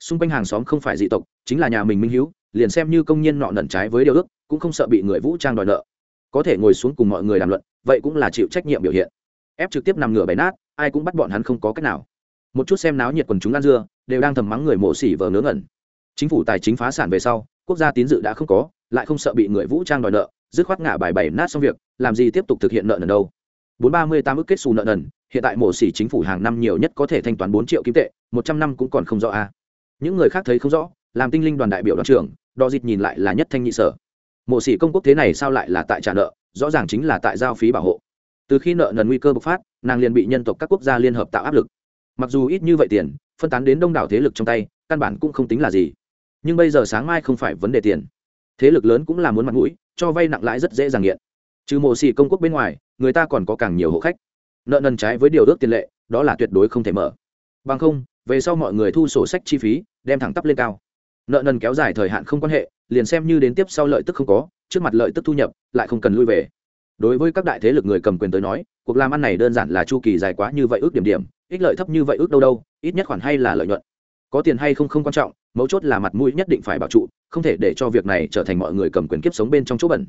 Xung quanh hàng xóm không phải dị tộc, chính là nhà mình minh hữu liền xem như công nhân nọ nẩn trái với điều ước, cũng không sợ bị người vũ trang đòi nợ. Có thể ngồi xuống cùng mọi người đàm luận, vậy cũng là chịu trách nhiệm biểu hiện. Ép trực tiếp nằm ngửa bày nát, ai cũng bắt bọn hắn không có cách nào. Một chút xem náo nhiệt quần chúng ăn dưa, đều đang thầm mắng người mổ xỉ vờ ngớ ngẩn. Chính phủ tài chính phá sản về sau, quốc gia tín dự đã không có, lại không sợ bị người vũ trang đòi nợ, dứt khoát ngả bài bày nát xong việc, làm gì tiếp tục thực hiện nợ nần đâu bốn ba mươi tám ước kết xù nợ nần, hiện tại mổ xỉ chính phủ hàng năm nhiều nhất có thể thanh toán bốn triệu kim tệ, một trăm năm cũng còn không rõ a những người khác thấy không rõ, làm tinh linh đoàn đại biểu đoàn trưởng, đo dịch nhìn lại là nhất thanh nhị sở. Mộ xỉ công quốc thế này sao lại là tại trả nợ, rõ ràng chính là tại giao phí bảo hộ. Từ khi nợ nần nguy cơ bộc phát, nàng liền bị nhân tộc các quốc gia liên hợp tạo áp lực. Mặc dù ít như vậy tiền, phân tán đến đông đảo thế lực trong tay, căn bản cũng không tính là gì. Nhưng bây giờ sáng mai không phải vấn đề tiền. Thế lực lớn cũng là muốn mặt mũi, cho vay nặng lãi rất dễ dàng nghiện. Trừ mộ xỉ công quốc bên ngoài người ta còn có càng nhiều hộ khách. Nợ nần trái với điều ước tiền lệ, đó là tuyệt đối không thể mở. Bằng không, về sau mọi người thu sổ sách chi phí, đem thẳng tắp lên cao. Nợ nần kéo dài thời hạn không quan hệ, liền xem như đến tiếp sau lợi tức không có, trước mặt lợi tức thu nhập, lại không cần lui về. Đối với các đại thế lực người cầm quyền tới nói, cuộc làm ăn này đơn giản là chu kỳ dài quá như vậy ước điểm điểm, ích lợi thấp như vậy ước đâu đâu, ít nhất khoản hay là lợi nhuận. Có tiền hay không không quan trọng, mấu chốt là mặt mũi nhất định phải bảo trụ, không thể để cho việc này trở thành mọi người cầm quyền kiếp sống bên trong chỗ bẩn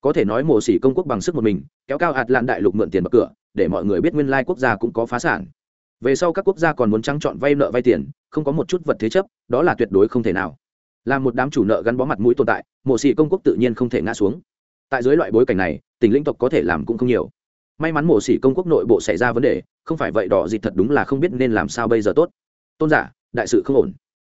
có thể nói mổ xỉ công quốc bằng sức một mình, kéo cao hạt lạn đại lục mượn tiền bậc cửa, để mọi người biết nguyên lai quốc gia cũng có phá sản. Về sau các quốc gia còn muốn trắng chọn vay nợ vay tiền, không có một chút vật thế chấp, đó là tuyệt đối không thể nào. Là một đám chủ nợ gắn bó mặt mũi tồn tại mổ xỉ công quốc tự nhiên không thể ngã xuống. Tại dưới loại bối cảnh này tỉnh linh tộc có thể làm cũng không nhiều. May mắn mổ xỉ công quốc nội bộ xảy ra vấn đề, không phải vậy đỏ gì thật đúng là không biết nên làm sao bây giờ tốt. Tôn giả, đại sự không ổn.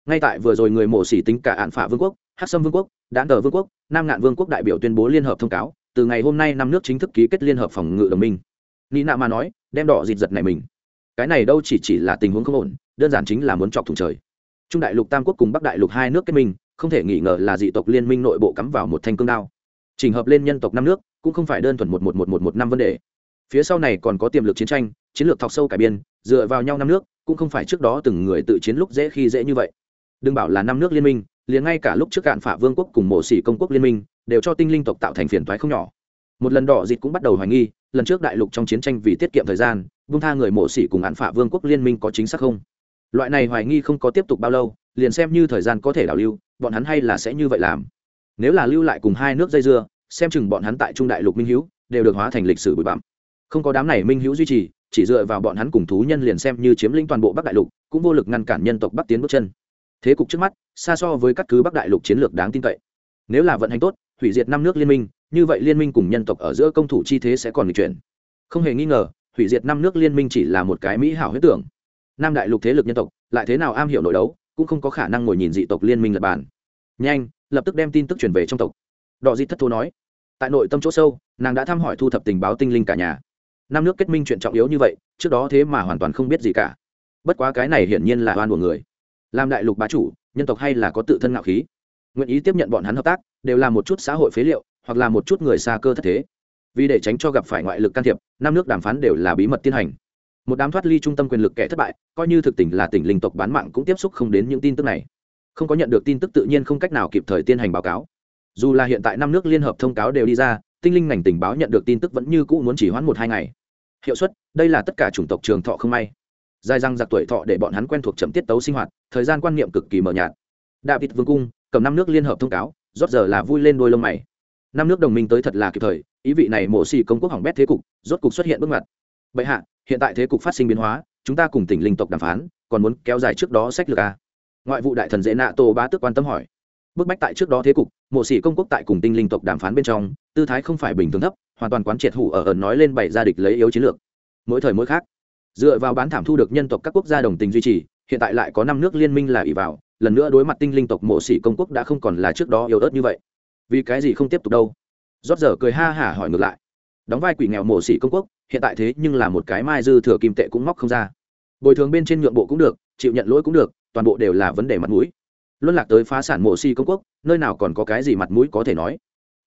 Ngay tại vừa rồi người mổ xỉ tính cả ạn phả vương quốc Hắc sâm vương quốc đán tờ vương quốc, nam ngạn vương quốc đại biểu tuyên bố liên hợp thông cáo, từ ngày hôm nay năm nước chính thức ký kết liên hợp phòng ngự đồng minh. Nị nạ mà nói, đem đỏ dịt giật này mình. Cái này đâu chỉ chỉ là tình huống không ổn, đơn giản chính là muốn chọc thủng trời. Trung đại lục, tam quốc cùng bắc đại lục hai nước kết minh, không thể nghi ngờ là dị tộc liên minh nội bộ cắm vào một thanh cương đao. Trình hợp lên nhân tộc năm nước, cũng không phải đơn thuần một một một một một năm vấn đề. Phía sau này còn có tiềm lực chiến tranh, chiến lược thọc sâu cải biên, dựa vào nhau năm nước, cũng không phải trước đó từng người tự chiến lúc dễ khi dễ như vậy. Đừng bảo là năm nước liên minh liền ngay cả lúc trước cạn phả vương quốc cùng mộ sĩ công quốc liên minh, đều cho tinh linh tộc tạo thành phiền toái không nhỏ. Một lần đỏ dịt cũng bắt đầu hoài nghi, lần trước đại lục trong chiến tranh vì tiết kiệm thời gian vung tha người mộ sĩ cùng hạn phả vương quốc liên minh có chính xác không? Loại này hoài nghi không có tiếp tục bao lâu, liền xem như thời gian có thể đảo lưu, bọn hắn hay là sẽ như vậy làm. Nếu là lưu lại cùng hai nước dây dưa, xem chừng bọn hắn tại trung đại lục minh hữu đều được hóa thành lịch sử bụi bặm. Không có đám này minh hữu duy trì, chỉ dựa vào bọn hắn cùng thú nhân liền xem như chiếm lĩnh toàn bộ bắc đại lục, cũng vô lực ngăn cản nhân tộc bắc tiến bước chân thế cục trước mắt, xa so với các cứ bắc đại lục chiến lược đáng tin cậy. Nếu là vận hành tốt, hủy diệt năm nước liên minh, như vậy liên minh cùng nhân tộc ở giữa công thủ chi thế sẽ còn nghịch chuyển. Không hề nghi ngờ, hủy diệt năm nước liên minh chỉ là một cái mỹ hảo huyết tưởng. Nam đại lục thế lực nhân tộc, lại thế nào am hiểu nội đấu, cũng không có khả năng ngồi nhìn dị tộc liên minh lập bàn. Nhanh, lập tức đem tin tức truyền về trong tộc. Đọ di thất thố nói, tại nội tâm chỗ sâu, nàng đã thăm hỏi thu thập tình báo tinh linh cả nhà. Năm nước kết minh chuyện trọng yếu như vậy, trước đó thế mà hoàn toàn không biết gì cả. Bất quá cái này hiển nhiên là oan của người làm đại lục bá chủ, nhân tộc hay là có tự thân ngạo khí. Nguyện ý tiếp nhận bọn hắn hợp tác, đều là một chút xã hội phế liệu, hoặc là một chút người xa cơ thất thế. Vì để tránh cho gặp phải ngoại lực can thiệp, năm nước đàm phán đều là bí mật tiến hành. Một đám thoát ly trung tâm quyền lực kẻ thất bại, coi như thực tình là tỉnh linh tộc bán mạng cũng tiếp xúc không đến những tin tức này. Không có nhận được tin tức tự nhiên không cách nào kịp thời tiến hành báo cáo. Dù là hiện tại năm nước liên hợp thông cáo đều đi ra, tinh linh ngành tình báo nhận được tin tức vẫn như cũ muốn chỉ hoãn một hai ngày. Hiệu suất, đây là tất cả chủng tộc trường thọ không may dài răng giặc tuổi thọ để bọn hắn quen thuộc chậm tiết tấu sinh hoạt, thời gian quan niệm cực kỳ mờ nhạt. David vương cung, cầm năm nước liên hợp thông cáo, rót giờ là vui lên đôi lông mày. Năm nước đồng minh tới thật là kịp thời, ý vị này mổ xì công quốc hỏng bét thế cục, rốt cục xuất hiện bước ngoặt. Bệ hạ, hiện tại thế cục phát sinh biến hóa, chúng ta cùng tỉnh linh tộc đàm phán, còn muốn kéo dài trước đó sách lược a ngoại vụ đại thần dễ nạ tô bá tước quan tâm hỏi. Bức bách tại trước đó thế cục mộ sĩ công quốc tại cùng tinh linh tộc đàm phán bên trong, tư thái không phải bình thường thấp, hoàn toàn quán triệt hủ ở ẩn nói lên bảy gia địch lấy yếu chiến lược. Mỗi thời mỗi khác dựa vào bán thảm thu được nhân tộc các quốc gia đồng tình duy trì, hiện tại lại có năm nước liên minh là ỷ vào, lần nữa đối mặt tinh linh tộc mộ sĩ công quốc đã không còn là trước đó yếu ớt như vậy. Vì cái gì không tiếp tục đâu? Rót giờ cười ha hả hỏi ngược lại. Đóng vai quỷ nghèo mộ sĩ công quốc, hiện tại thế nhưng là một cái mai dư thừa kim tệ cũng móc không ra. Bồi thường bên trên nhượng bộ cũng được, chịu nhận lỗi cũng được, toàn bộ đều là vấn đề mặt mũi. Luân lạc tới phá sản mộ si công quốc, nơi nào còn có cái gì mặt mũi có thể nói.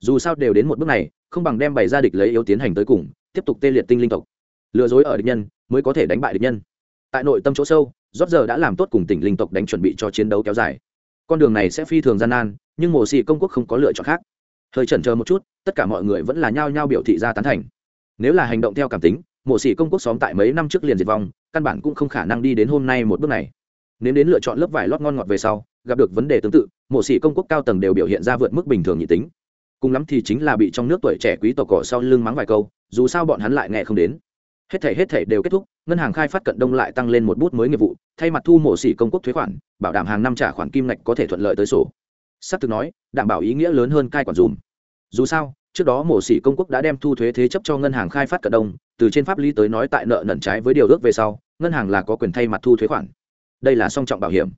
Dù sao đều đến một bước này, không bằng đem bày ra địch lấy yếu tiến hành tới cùng, tiếp tục tê liệt tinh linh tộc lừa dối ở địch nhân mới có thể đánh bại địch nhân. Tại nội tâm chỗ sâu rót giờ đã làm tốt cùng tỉnh linh tộc đánh chuẩn bị cho chiến đấu kéo dài. Con đường này sẽ phi thường gian nan, nhưng mộ xì công quốc không có lựa chọn khác. Hơi chần chờ một chút, tất cả mọi người vẫn là nhao nhao biểu thị ra tán thành. Nếu là hành động theo cảm tính mộ xì công quốc xóm tại mấy năm trước liền diệt vong, căn bản cũng không khả năng đi đến hôm nay một bước này. Nếu đến lựa chọn lớp vải lót ngon ngọt về sau, gặp được vấn đề tương tự mộ sĩ công quốc cao tầng đều biểu hiện ra vượt mức bình thường nhị tính. Cùng lắm thì chính là bị trong nước tuổi trẻ quý tộc cỏ sau lưng mắng vài câu, dù sao bọn hắn lại nghe không đến hết thể hết thể đều kết thúc, ngân hàng khai phát cận đông lại tăng lên một bút mới nghiệp vụ, thay mặt thu mổ xỉ công quốc thuế khoản, bảo đảm hàng năm trả khoản kim ngạch có thể thuận lợi tới sổ. S ắ c thực nói, đảm bảo ý nghĩa lớn hơn cai quản dùm. Dù sao, trước đó mổ xỉ công quốc đã đem thu thuế thế chấp cho ngân hàng khai phát cận đông, từ trên pháp lý tới nói tại nợ nần trái với điều ước về sau, ngân hàng là có quyền thay mặt thu thuế khoản. Đây là song trọng bảo hiểm.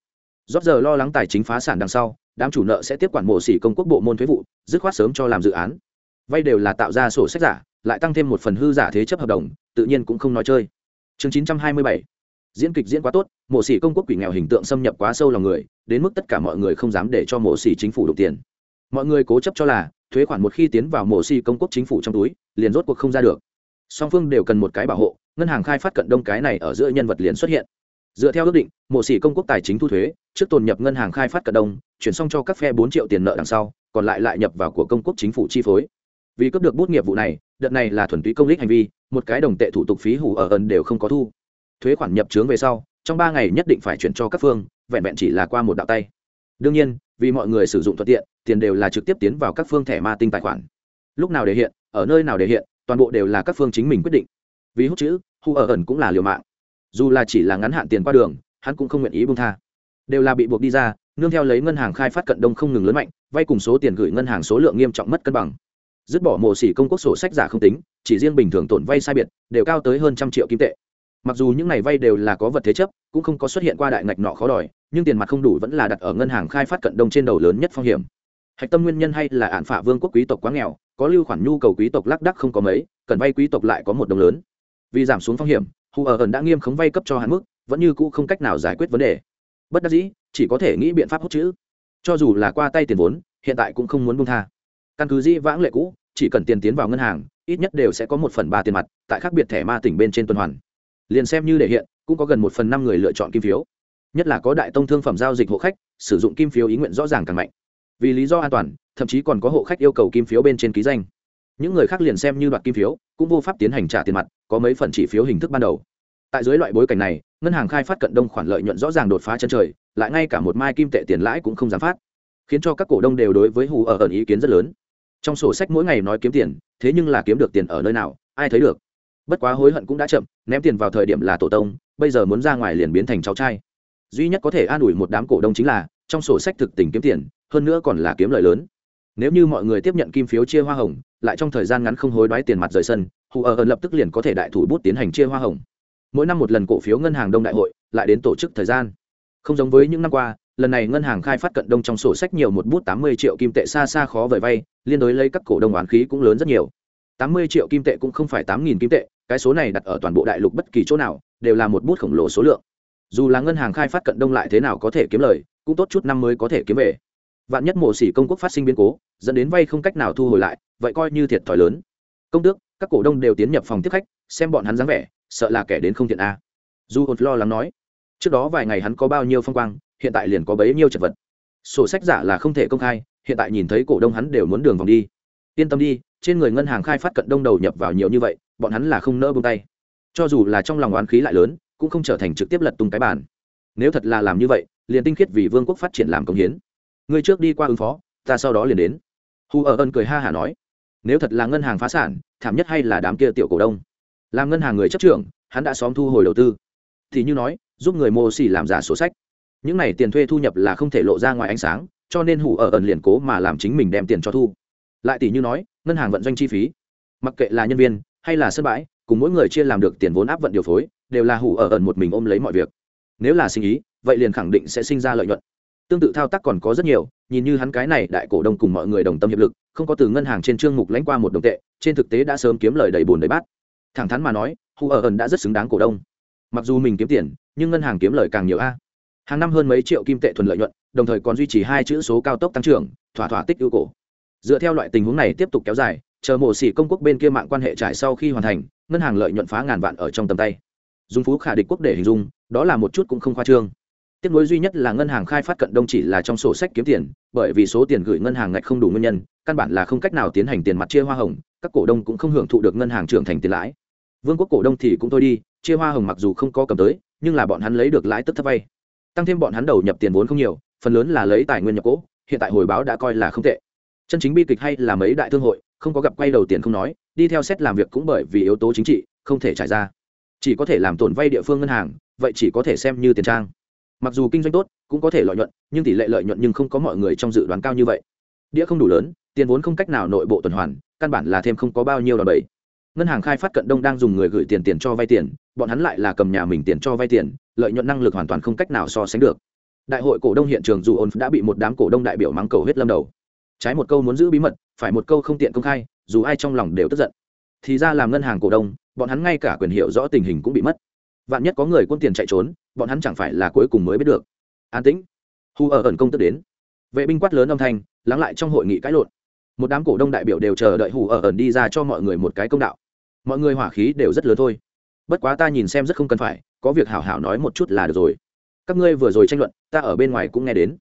Rót giờ lo lắng tài chính phá sản đằng sau, đám chủ nợ sẽ tiếp quản mổ xỉ công quốc bộ môn thuế vụ, dứt khoát sớm cho làm dự án. Vay đều là tạo ra sổ sách giả, lại tăng thêm một phần hư giả thế chấp hợp đồng tự nhiên cũng không nói chơi. Chương chín trăm hai mươi bảy. Diễn kịch diễn quá tốt mộ xỉ công quốc quỷ nghèo hình tượng xâm nhập quá sâu lòng người, đến mức tất cả mọi người không dám để cho mộ xỉ chính phủ đục tiền. Mọi người cố chấp cho là, thuế khoản một khi tiến vào mộ xỉ công quốc chính phủ trong túi, liền rốt cuộc không ra được. Song phương đều cần một cái bảo hộ, ngân hàng khai phát cận đông cái này ở giữa nhân vật liền xuất hiện. Dựa theo ước định mộ xỉ công quốc tài chính thu thuế, trước tồn nhập ngân hàng khai phát cận đông, chuyển xong cho các phe bốn triệu tiền nợ đằng sau, còn lại lại nhập vào của công quốc chính phủ chi phối. Vì cấp được bút nghiệp vụ này đợt này là thuần túy công lý hành vi, một cái đồng tệ thủ tục phí hủ ở ẩn đều không có thu. Thuế khoản nhập trướng về sau, trong ba ngày nhất định phải chuyển cho các phương, vẹn vẹn chỉ là qua một đạo tay. Đương nhiên, vì mọi người sử dụng thuận tiện, tiền đều là trực tiếp tiến vào các phương thẻ ma tinh tài khoản. Lúc nào để hiện, ở nơi nào để hiện, toàn bộ đều là các phương chính mình quyết định. Vì hút chữ hù ở ẩn cũng là liều mạng. Dù là chỉ là ngắn hạn tiền qua đường, hắn cũng không nguyện ý bung tha. Đều là bị buộc đi ra, nương theo lấy ngân hàng khai phát cận đông không ngừng lớn mạnh, vay cùng số tiền gửi ngân hàng số lượng nghiêm trọng mất cân bằng dứt bỏ mổ xỉ công quốc sổ sách giả không tính, chỉ riêng bình thường tổn vay sai biệt, đều cao tới hơn trăm triệu kim tệ. Mặc dù những này vay đều là có vật thế chấp, cũng không có xuất hiện qua đại ngạch nọ khó đòi, nhưng tiền mặt không đủ vẫn là đặt ở ngân hàng khai phát cận đông trên đầu lớn nhất phong hiểm. Hạch tâm nguyên nhân hay là ạn phả vương quốc quý tộc quá nghèo, có lưu khoản nhu cầu quý tộc lác đắc không có mấy, cần vay quý tộc lại có một đồng lớn. Vì giảm xuống phong hiểm hù ở ẩn đã nghiêm khống vay cấp cho hạn mức, vẫn như cũ không cách nào giải quyết vấn đề. Bất đắc dĩ, chỉ có thể nghĩ biện pháp hút chữ. Cho dù là qua tay tiền vốn, hiện tại cũng không muốn buông tha căn cứ di vãng lệ cũ, chỉ cần tiền tiến vào ngân hàng, ít nhất đều sẽ có một phần ba tiền mặt tại khác biệt thẻ ma tỉnh bên trên tuần hoàn. Liền xem như để hiện, cũng có gần một phần năm người lựa chọn kim phiếu. Nhất là có đại tông thương phẩm giao dịch hộ khách, sử dụng kim phiếu ý nguyện rõ ràng càng mạnh. Vì lý do an toàn, thậm chí còn có hộ khách yêu cầu kim phiếu bên trên ký danh. Những người khác liền xem như đoạt kim phiếu, cũng vô pháp tiến hành trả tiền mặt, có mấy phần chỉ phiếu hình thức ban đầu. Tại dưới loại bối cảnh này, ngân hàng khai phát cận đông khoản lợi nhuận rõ ràng đột phá chân trời, lại ngay cả một mai kim tệ tiền lãi cũng không dám phát, khiến cho các cổ đông đều đối với hù ở ẩn ý kiến rất lớn trong sổ sách mỗi ngày nói kiếm tiền, thế nhưng là kiếm được tiền ở nơi nào, ai thấy được? Bất quá hối hận cũng đã chậm, ném tiền vào thời điểm là tổ tông, bây giờ muốn ra ngoài liền biến thành cháu trai. Duy nhất có thể an ủi một đám cổ đông chính là, trong sổ sách thực tình kiếm tiền, hơn nữa còn là kiếm lợi lớn. Nếu như mọi người tiếp nhận kim phiếu chia hoa hồng, lại trong thời gian ngắn không hối đoái tiền mặt rời sân, hù ở ẩn lập tức liền có thể đại thủ bút tiến hành chia hoa hồng. Mỗi năm một lần cổ phiếu ngân hàng đông đại hội, lại đến tổ chức thời gian. Không giống với những năm qua lần này ngân hàng khai phát cận đông trong sổ sách nhiều một bút tám mươi triệu kim tệ xa xa khó vời vay, liên đối lấy các cổ đông oán khí cũng lớn rất nhiều. tám mươi triệu kim tệ cũng không phải tám nghìn kim tệ, cái số này đặt ở toàn bộ đại lục bất kỳ chỗ nào, đều là một bút khổng lồ số lượng. Dù là ngân hàng khai phát cận đông lại thế nào có thể kiếm lời, cũng tốt chút năm mới có thể kiếm về. Vạn nhất mộ sỉ công quốc phát sinh biến cố, dẫn đến vay không cách nào thu hồi lại, vậy coi như thiệt thòi lớn. Công tước, các cổ đông đều tiến nhập phòng tiếp khách, xem bọn hắn dáng vẻ, sợ là kẻ đến không thiện a. Du Hột lo lắng nói, trước đó vài ngày hắn có bao nhiêu phong quang hiện tại liền có bấy nhiêu chật vật. Sổ sách giả là không thể công khai, hiện tại nhìn thấy cổ đông hắn đều muốn đường vòng đi. Yên tâm đi, trên người ngân hàng khai phát cận đông đầu nhập vào nhiều như vậy, bọn hắn là không nỡ bông tay. Cho dù là trong lòng oán khí lại lớn, cũng không trở thành trực tiếp lật tung cái bàn. Nếu thật là làm như vậy, liền tinh khiết vì vương quốc phát triển làm công hiến. Người trước đi qua ứng phó, ta sau đó liền đến. Hù ở ân cười ha hả nói. Nếu thật là ngân hàng phá sản, thảm nhất hay là đám kia tiểu cổ đông. Làm ngân hàng người chấp trưởng, hắn đã xóm thu hồi đầu tư. Thì như nói, giúp người mô xỉ làm giả sổ sách những này tiền thuê thu nhập là không thể lộ ra ngoài ánh sáng, cho nên hủ ở ẩn liền cố mà làm chính mình đem tiền cho thu. Lại tỷ như nói, ngân hàng vận doanh chi phí. Mặc kệ là nhân viên hay là sân bãi, cùng mỗi người chia làm được tiền vốn áp vận điều phối, đều là hủ ở ẩn một mình ôm lấy mọi việc. Nếu là sinh ý, vậy liền khẳng định sẽ sinh ra lợi nhuận. Tương tự thao tác còn có rất nhiều, nhìn như hắn cái này đại cổ đông cùng mọi người đồng tâm hiệp lực, không có từ ngân hàng trên trương mục lãnh qua một đồng tệ, trên thực tế đã sớm kiếm lời đầy bùn đầy bát. Thẳng thắn mà nói, hủ ở ẩn đã rất xứng đáng cổ đông. Mặc dù mình kiếm tiền, nhưng ngân hàng kiếm lời càng nhiều a hàng năm hơn mấy triệu kim tệ thuần lợi nhuận, đồng thời còn duy trì hai chữ số cao tốc tăng trưởng, thỏa thỏa tích ưu cổ. Dựa theo loại tình huống này tiếp tục kéo dài, chờ mổ xỉ công quốc bên kia mạng quan hệ trải sau khi hoàn thành, ngân hàng lợi nhuận phá ngàn vạn ở trong tầm tay. Dùng phú khả địch quốc để hình dung, đó là một chút cũng không khoa trương. Tiếp nối duy nhất là ngân hàng khai phát cận đông chỉ là trong sổ sách kiếm tiền, bởi vì số tiền gửi ngân hàng ngạch không đủ nguyên nhân, căn bản là không cách nào tiến hành tiền mặt chia hoa hồng, các cổ đông cũng không hưởng thụ được ngân hàng trưởng thành tiền lãi. Vương quốc cổ đông thì cũng thôi đi, chia hoa hồng mặc dù không có cầm tới, nhưng là bọn hắn lấy được lãi tức thấp vay tăng thêm bọn hắn đầu nhập tiền vốn không nhiều, phần lớn là lấy tài nguyên nhập cỗ, hiện tại hồi báo đã coi là không tệ. Chân chính bi kịch hay là mấy đại thương hội, không có gặp quay đầu tiền không nói, đi theo xét làm việc cũng bởi vì yếu tố chính trị, không thể trải ra. Chỉ có thể làm tổn vay địa phương ngân hàng, vậy chỉ có thể xem như tiền trang. Mặc dù kinh doanh tốt, cũng có thể lợi nhuận, nhưng tỷ lệ lợi nhuận nhưng không có mọi người trong dự đoán cao như vậy. Đĩa không đủ lớn, tiền vốn không cách nào nội bộ tuần hoàn, căn bản là thêm không có bao nhiêu đòn bẩy. Ngân hàng khai phát cận đông đang dùng người gửi tiền tiền cho vay tiền, bọn hắn lại là cầm nhà mình tiền cho vay tiền lợi nhuận năng lực hoàn toàn không cách nào so sánh được. Đại hội cổ đông hiện trường dù ổn đã bị một đám cổ đông đại biểu mắng cầu huyết lâm đầu. Trái một câu muốn giữ bí mật, phải một câu không tiện công khai, dù ai trong lòng đều tức giận. Thì ra làm ngân hàng cổ đông, bọn hắn ngay cả quyền hiệu rõ tình hình cũng bị mất. Vạn nhất có người quân tiền chạy trốn, bọn hắn chẳng phải là cuối cùng mới biết được. An tĩnh. Hu ở ẩn công tức đến. Vệ binh quát lớn âm thanh, lắng lại trong hội nghị cãi lộn. Một đám cổ đông đại biểu đều chờ đợi hù ở ẩn đi ra cho mọi người một cái công đạo. Mọi người hỏa khí đều rất lớn thôi. Bất quá ta nhìn xem rất không cần phải có việc hảo hảo nói một chút là được rồi. Các ngươi vừa rồi tranh luận, ta ở bên ngoài cũng nghe đến.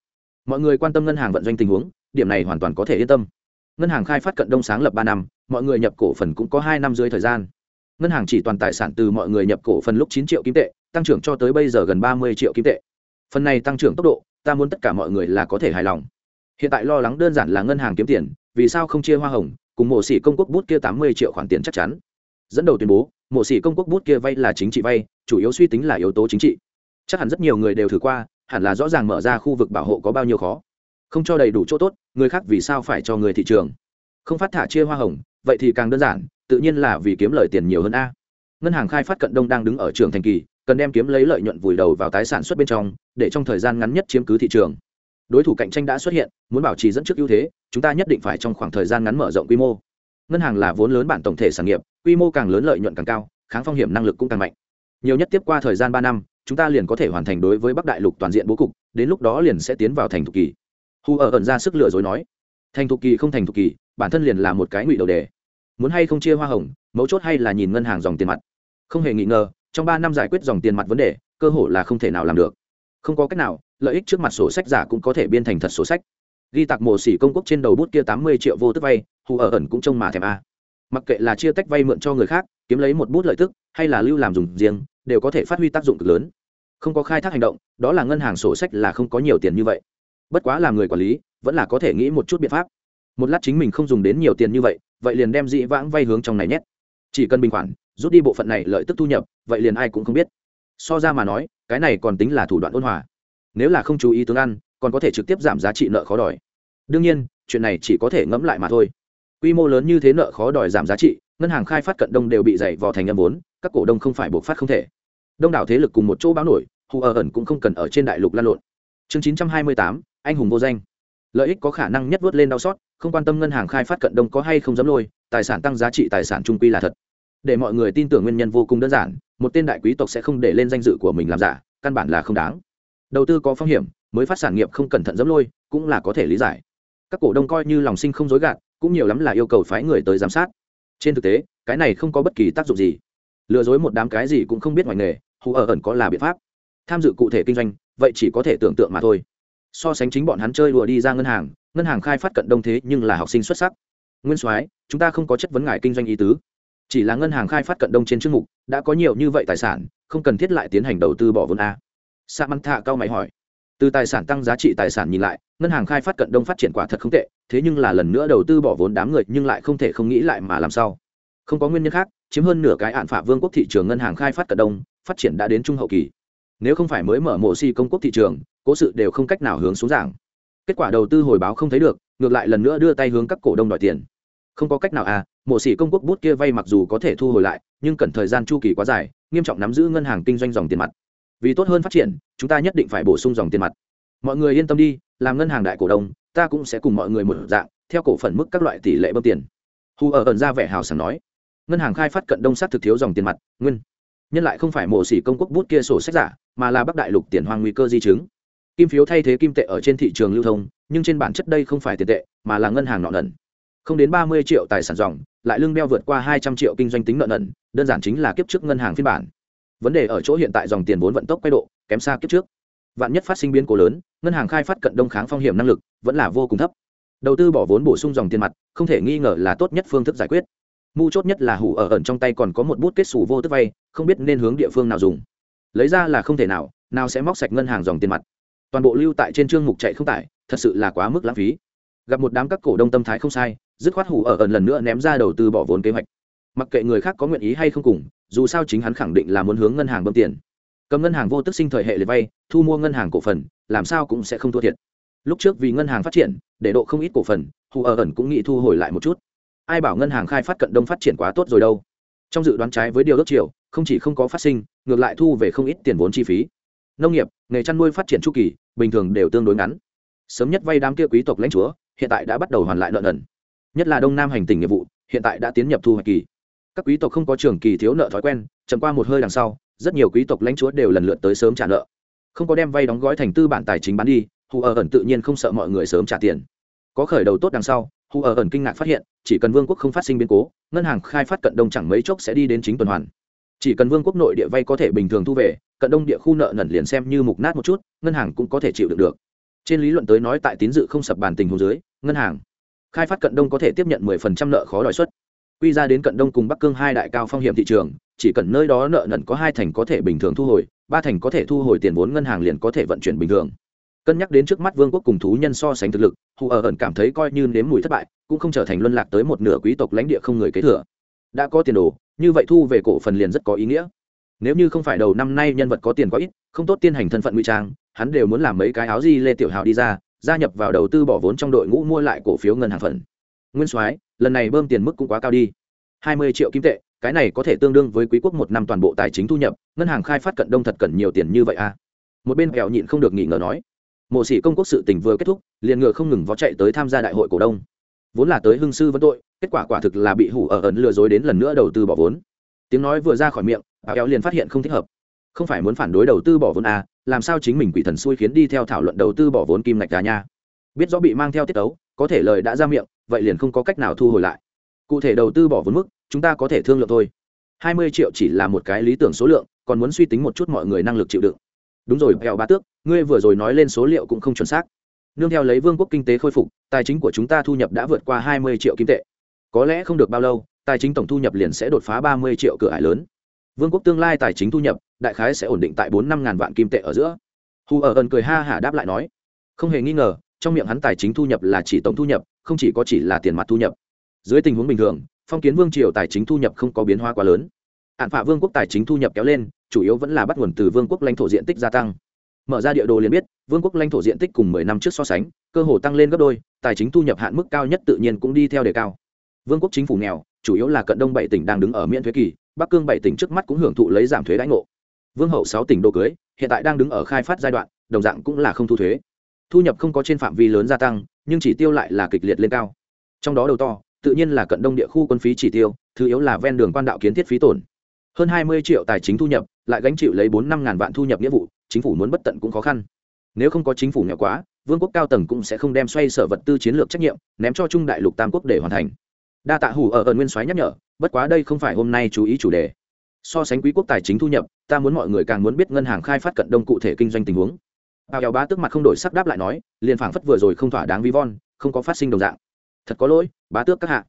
Mọi người quan tâm ngân hàng vận doanh tình huống, điểm này hoàn toàn có thể yên tâm. Ngân hàng khai phát cận đông sáng lập ba năm, mọi người nhập cổ phần cũng có hai năm dưới thời gian. Ngân hàng chỉ toàn tài sản từ mọi người nhập cổ phần lúc chín triệu kim tệ, tăng trưởng cho tới bây giờ gần ba mươi triệu kim tệ. Phần này tăng trưởng tốc độ, ta muốn tất cả mọi người là có thể hài lòng. Hiện tại lo lắng đơn giản là ngân hàng kiếm tiền, vì sao không chia hoa hồng, cùng mổ xỉ công quốc bút kia tám mươi triệu khoản tiền chắc chắn. Dẫn đầu tuyên bố mộ sĩ công quốc bút kia vay là chính trị vay, chủ yếu suy tính là yếu tố chính trị. Chắc hẳn rất nhiều người đều thử qua, hẳn là rõ ràng mở ra khu vực bảo hộ có bao nhiêu khó. Không cho đầy đủ chỗ tốt, người khác vì sao phải cho người thị trường? Không phát thả chia hoa hồng, vậy thì càng đơn giản, tự nhiên là vì kiếm lợi tiền nhiều hơn a. Ngân hàng khai phát cận đông đang đứng ở trường thành kỳ, cần đem kiếm lấy lợi nhuận vùi đầu vào tái sản xuất bên trong, để trong thời gian ngắn nhất chiếm cứ thị trường. Đối thủ cạnh tranh đã xuất hiện, muốn bảo trì dẫn trước ưu thế, chúng ta nhất định phải trong khoảng thời gian ngắn mở rộng quy mô ngân hàng là vốn lớn bản tổng thể sản nghiệp, quy mô càng lớn lợi nhuận càng cao, kháng phong hiểm năng lực cũng càng mạnh. Nhiều nhất tiếp qua thời gian ba năm, chúng ta liền có thể hoàn thành đối với bắc đại lục toàn diện bố cục, đến lúc đó liền sẽ tiến vào thành thục kỳ. Hu ở ẩn ra sức lừa dối nói, thành thục kỳ không thành thục kỳ, bản thân liền là một cái ngụy đầu đề. Muốn hay không chia hoa hồng, mấu chốt hay là nhìn ngân hàng dòng tiền mặt. Không hề nghi ngờ, trong ba năm giải quyết dòng tiền mặt vấn đề, cơ hội là không thể nào làm được. Không có cách nào, lợi ích trước mặt sổ sách giả cũng có thể biên thành thật sổ sách ghi tặc mổ xỉ công quốc trên đầu bút kia tám mươi triệu vô tức vay, hù ở ẩn cũng trông mà thèm a. Mặc kệ là chia tách vay mượn cho người khác, kiếm lấy một bút lợi tức, hay là lưu làm dùng riêng, đều có thể phát huy tác dụng cực lớn. Không có khai thác hành động, đó là ngân hàng sổ sách là không có nhiều tiền như vậy. Bất quá làm người quản lý, vẫn là có thể nghĩ một chút biện pháp. Một lát chính mình không dùng đến nhiều tiền như vậy vậy liền đem dị vãng vay hướng trong này nhét. Chỉ cần bình khoản, rút đi bộ phận này lợi tức thu nhập, vậy liền ai cũng không biết. So ra mà nói, cái này còn tính là thủ đoạn ôn hòa. Nếu là không chú ý tướng ăn còn có thể trực tiếp giảm giá trị nợ khó đòi. Đương nhiên, chuyện này chỉ có thể ngẫm lại mà thôi. Quy mô lớn như thế nợ khó đòi giảm giá trị, ngân hàng khai phát cận đông đều bị dày vò thành âm vốn, các cổ đông không phải buộc phát không thể. Đông đảo thế lực cùng một chỗ báo nổi, hù ở ẩn cũng không cần ở trên đại lục lan lộn. Chương chín trăm hai mươi tám, anh hùng vô danh. Lợi ích có khả năng nhất vớt lên đau xót, không quan tâm ngân hàng khai phát cận đông có hay không dám lôi, tài sản tăng giá trị, tài sản trung quy là thật. Để mọi người tin tưởng nguyên nhân vô cùng đơn giản, một tên đại quý tộc sẽ không để lên danh dự của mình làm giả, căn bản là không đáng. Đầu tư có phong hiểm mới phát sản nghiệp không cẩn thận dẫm lôi, cũng là có thể lý giải. Các cổ đông coi như lòng sinh không dối gạt, cũng nhiều lắm là yêu cầu phái người tới giám sát. Trên thực tế, cái này không có bất kỳ tác dụng gì. Lừa dối một đám cái gì cũng không biết ngoài nghề, hù ở ẩn có là biện pháp. Tham dự cụ thể kinh doanh, vậy chỉ có thể tưởng tượng mà thôi. So sánh chính bọn hắn chơi đùa đi ra ngân hàng ngân hàng khai phát cận đông thế nhưng là học sinh xuất sắc. Nguyên soái, chúng ta không có chất vấn ngại kinh doanh ý tứ. Chỉ là ngân hàng khai phát cận đông trên chương mục, đã có nhiều như vậy tài sản, không cần thiết lại tiến hành đầu tư bỏ vốn a. Sa măng thạ cao mày hỏi từ tài sản tăng giá trị tài sản nhìn lại, ngân hàng khai phát cận đông phát triển quả thật không tệ, thế nhưng là lần nữa đầu tư bỏ vốn đám người nhưng lại không thể không nghĩ lại mà làm sao. Không có nguyên nhân khác, chiếm hơn nửa cái hạn phả vương quốc thị trường ngân hàng khai phát cận đông, phát triển đã đến trung hậu kỳ. Nếu không phải mới mở mộ si công quốc thị trường, cố sự đều không cách nào hướng xuống giảng. Kết quả đầu tư hồi báo không thấy được, ngược lại lần nữa đưa tay hướng các cổ đông đòi tiền. Không có cách nào à mộ sĩ công quốc bút kia vay mặc dù có thể thu hồi lại, nhưng cần thời gian chu kỳ quá dài, nghiêm trọng nắm giữ ngân hàng kinh doanh dòng tiền mặt vì tốt hơn phát triển, chúng ta nhất định phải bổ sung dòng tiền mặt. Mọi người yên tâm đi, làm ngân hàng đại cổ đông, ta cũng sẽ cùng mọi người một dạng, theo cổ phần mức các loại tỷ lệ bơm tiền. Hù ở ẩn ra vẻ hào sảng nói. Ngân hàng khai phát cận đông sát thực thiếu dòng tiền mặt, nguyên. Nhân lại không phải mổ xỉ công quốc bút kia sổ sách giả, mà là bắc đại lục tiền hoang nguy cơ di chứng. Kim phiếu thay thế kim tệ ở trên thị trường lưu thông, nhưng trên bản chất đây không phải tiền tệ, mà là ngân hàng nợ nần. Không đến ba mươi triệu tài sản dòng, lại lương đeo vượt qua hai trăm triệu kinh doanh tính nợ nần, đơn giản chính là kiếp trước ngân hàng phiên bản vấn đề ở chỗ hiện tại dòng tiền vốn vận tốc quay độ, kém xa kiếp trước. Vạn nhất phát sinh biến cố lớn, ngân hàng khai phát cận đông kháng phong hiểm năng lực vẫn là vô cùng thấp. Đầu tư bỏ vốn bổ sung dòng tiền mặt, không thể nghi ngờ là tốt nhất phương thức giải quyết. Mu chốt nhất là hủ ở ẩn trong tay còn có một bút kết xù vô tức vay, không biết nên hướng địa phương nào dùng. Lấy ra là không thể nào nào sẽ móc sạch ngân hàng dòng tiền mặt. Toàn bộ lưu tại trên chương mục chạy không tải, thật sự là quá mức lãng phí. Gặp một đám các cổ đông tâm thái không sai, dứt khoát hủ ở ẩn lần nữa ném ra đầu tư bỏ vốn kế hoạch mặc kệ người khác có nguyện ý hay không cùng, dù sao chính hắn khẳng định là muốn hướng ngân hàng bơm tiền. Cầm ngân hàng vô tức sinh thời hệ liệt vay, thu mua ngân hàng cổ phần, làm sao cũng sẽ không thua thiệt. Lúc trước vì ngân hàng phát triển, để độ không ít cổ phần, hù ở ẩn cũng nghĩ thu hồi lại một chút. Ai bảo ngân hàng khai phát cận đông phát triển quá tốt rồi đâu. Trong dự đoán trái với điều ước chiều, không chỉ không có phát sinh, ngược lại thu về không ít tiền vốn chi phí. Nông nghiệp, nghề chăn nuôi phát triển chu kỳ, bình thường đều tương đối ngắn. Sớm nhất vay đám kia quý tộc lãnh chúa, hiện tại đã bắt đầu hoàn lại nợ nần. Nhất là đông nam hành tình nghiệp vụ, hiện tại đã tiến nhập thu hoạch kỳ các quý tộc không có trường kỳ thiếu nợ thói quen, chậm qua một hơi đằng sau, rất nhiều quý tộc lãnh chúa đều lần lượt tới sớm trả nợ. Không có đem vay đóng gói thành tư bản tài chính bán đi, hù ở ẩn tự nhiên không sợ mọi người sớm trả tiền. Có khởi đầu tốt đằng sau, hù ở ẩn kinh ngạc phát hiện, chỉ cần vương quốc không phát sinh biến cố, ngân hàng khai phát cận đông chẳng mấy chốc sẽ đi đến chính tuần hoàn. Chỉ cần vương quốc nội địa vay có thể bình thường thu về, cận đông địa khu nợ nần liền xem như mục nát một chút, ngân hàng cũng có thể chịu được được. Trên lý luận tới nói tại tín dự không sập bàn tình hồ dưới, ngân hàng khai phát cận đông có thể tiếp nhận 10% nợ khó đòi suất quy ra đến cận đông cùng bắc cương hai đại cao phong hiểm thị trường, chỉ cần nơi đó nợ nần có hai thành có thể bình thường thu hồi, ba thành có thể thu hồi tiền vốn ngân hàng liền có thể vận chuyển bình thường. Cân nhắc đến trước mắt vương quốc cùng thú nhân so sánh thực lực, hù ở ẩn cảm thấy coi như nếm mùi thất bại, cũng không trở thành luân lạc tới một nửa quý tộc lãnh địa không người kế thừa. Đã có tiền đồ, như vậy thu về cổ phần liền rất có ý nghĩa. Nếu như không phải đầu năm nay nhân vật có tiền quá ít, không tốt tiên hành thân phận nguy trang, hắn đều muốn làm mấy cái áo di lê tiểu hào đi ra, gia nhập vào đầu tư bỏ vốn trong đội ngũ mua lại cổ phiếu ngân hàng phần nguyên soái lần này bơm tiền mức cũng quá cao đi. Hai mươi triệu kim tệ cái này có thể tương đương với quý quốc một năm toàn bộ tài chính thu nhập ngân hàng khai phát cận đông thật cần nhiều tiền như vậy à? Một bên hẹo nhịn không được nghỉ ngờ nói. Mộ sĩ công quốc sự tình vừa kết thúc liền ngựa không ngừng vó chạy tới tham gia đại hội cổ đông. Vốn là tới hưng sư vấn tội kết quả quả thực là bị hủ ở ẩn lừa dối đến lần nữa đầu tư bỏ vốn. Tiếng nói vừa ra khỏi miệng hẹo liền phát hiện không thích hợp. Không phải muốn phản đối đầu tư bỏ vốn à làm sao chính mình quỷ thần xui khiến đi theo thảo luận đầu tư bỏ vốn kim ngạch đà nha. Biết rõ bị mang theo tiết tấu, có thể lời đã ra miệng vậy liền không có cách nào thu hồi lại. Cụ thể đầu tư bỏ vốn mức, chúng ta có thể thương lượng thôi. Hai mươi triệu chỉ là một cái lý tưởng số lượng, còn muốn suy tính một chút mọi người năng lực chịu đựng. Đúng rồi, bèo ba tước, ngươi vừa rồi nói lên số liệu cũng không chuẩn xác. Nương theo lấy vương quốc kinh tế khôi phục, tài chính của chúng ta thu nhập đã vượt qua hai mươi triệu kim tệ. Có lẽ không được bao lâu, tài chính tổng thu nhập liền sẽ đột phá ba mươi triệu cửa ải lớn. Vương quốc tương lai tài chính thu nhập, đại khái sẽ ổn định tại bốn năm ngàn vạn kim tệ ở giữa. Hù ở ẩn cười ha hả đáp lại nói. Không hề nghi ngờ, trong miệng hắn tài chính thu nhập là chỉ tổng thu nhập không chỉ có chỉ là tiền mặt thu nhập. Dưới tình huống bình thường, phong kiến vương triều tài chính thu nhập không có biến hóa quá lớn. Hạn phạ vương quốc tài chính thu nhập kéo lên, chủ yếu vẫn là bắt nguồn từ vương quốc lãnh thổ diện tích gia tăng. Mở ra địa đồ liền biết, vương quốc lãnh thổ diện tích cùng mười năm trước so sánh, cơ hồ tăng lên gấp đôi, tài chính thu nhập hạn mức cao nhất tự nhiên cũng đi theo đề cao. Vương quốc chính phủ nghèo, chủ yếu là cận đông bảy tỉnh đang đứng ở miễn thuế kỳ, bắc cương bảy tỉnh trước mắt cũng hưởng thụ lấy giảm thuế đãi ngộ. Vương hậu sáu tỉnh đô cưới, hiện tại đang đứng ở khai phát giai đoạn, đồng dạng cũng là không thu thuế thu nhập không có trên phạm vi lớn gia tăng, nhưng chỉ tiêu lại là kịch liệt lên cao. Trong đó đầu to, tự nhiên là cận đông địa khu quân phí chỉ tiêu, thứ yếu là ven đường quan đạo kiến thiết phí tổn. Hơn hai mươi triệu tài chính thu nhập, lại gánh chịu lấy bốn năm ngàn vạn thu nhập nghĩa vụ, chính phủ muốn bất tận cũng khó khăn. Nếu không có chính phủ nghèo quá, vương quốc cao tầng cũng sẽ không đem xoay sở vật tư chiến lược trách nhiệm, ném cho trung đại lục tam quốc để hoàn thành. Đa tạ hủ ở ở nguyên soái nhắc nhở, bất quá đây không phải hôm nay chú ý chủ đề. So sánh quý quốc tài chính thu nhập, ta muốn mọi người càng muốn biết ngân hàng khai phát cận đông cụ thể kinh doanh tình huống bao kéo bá tức mặt không đổi sắc đáp lại nói, liền phảng phất vừa rồi không thỏa đáng vi von, không có phát sinh đồng dạng. Thật có lỗi, bá tước các hạ.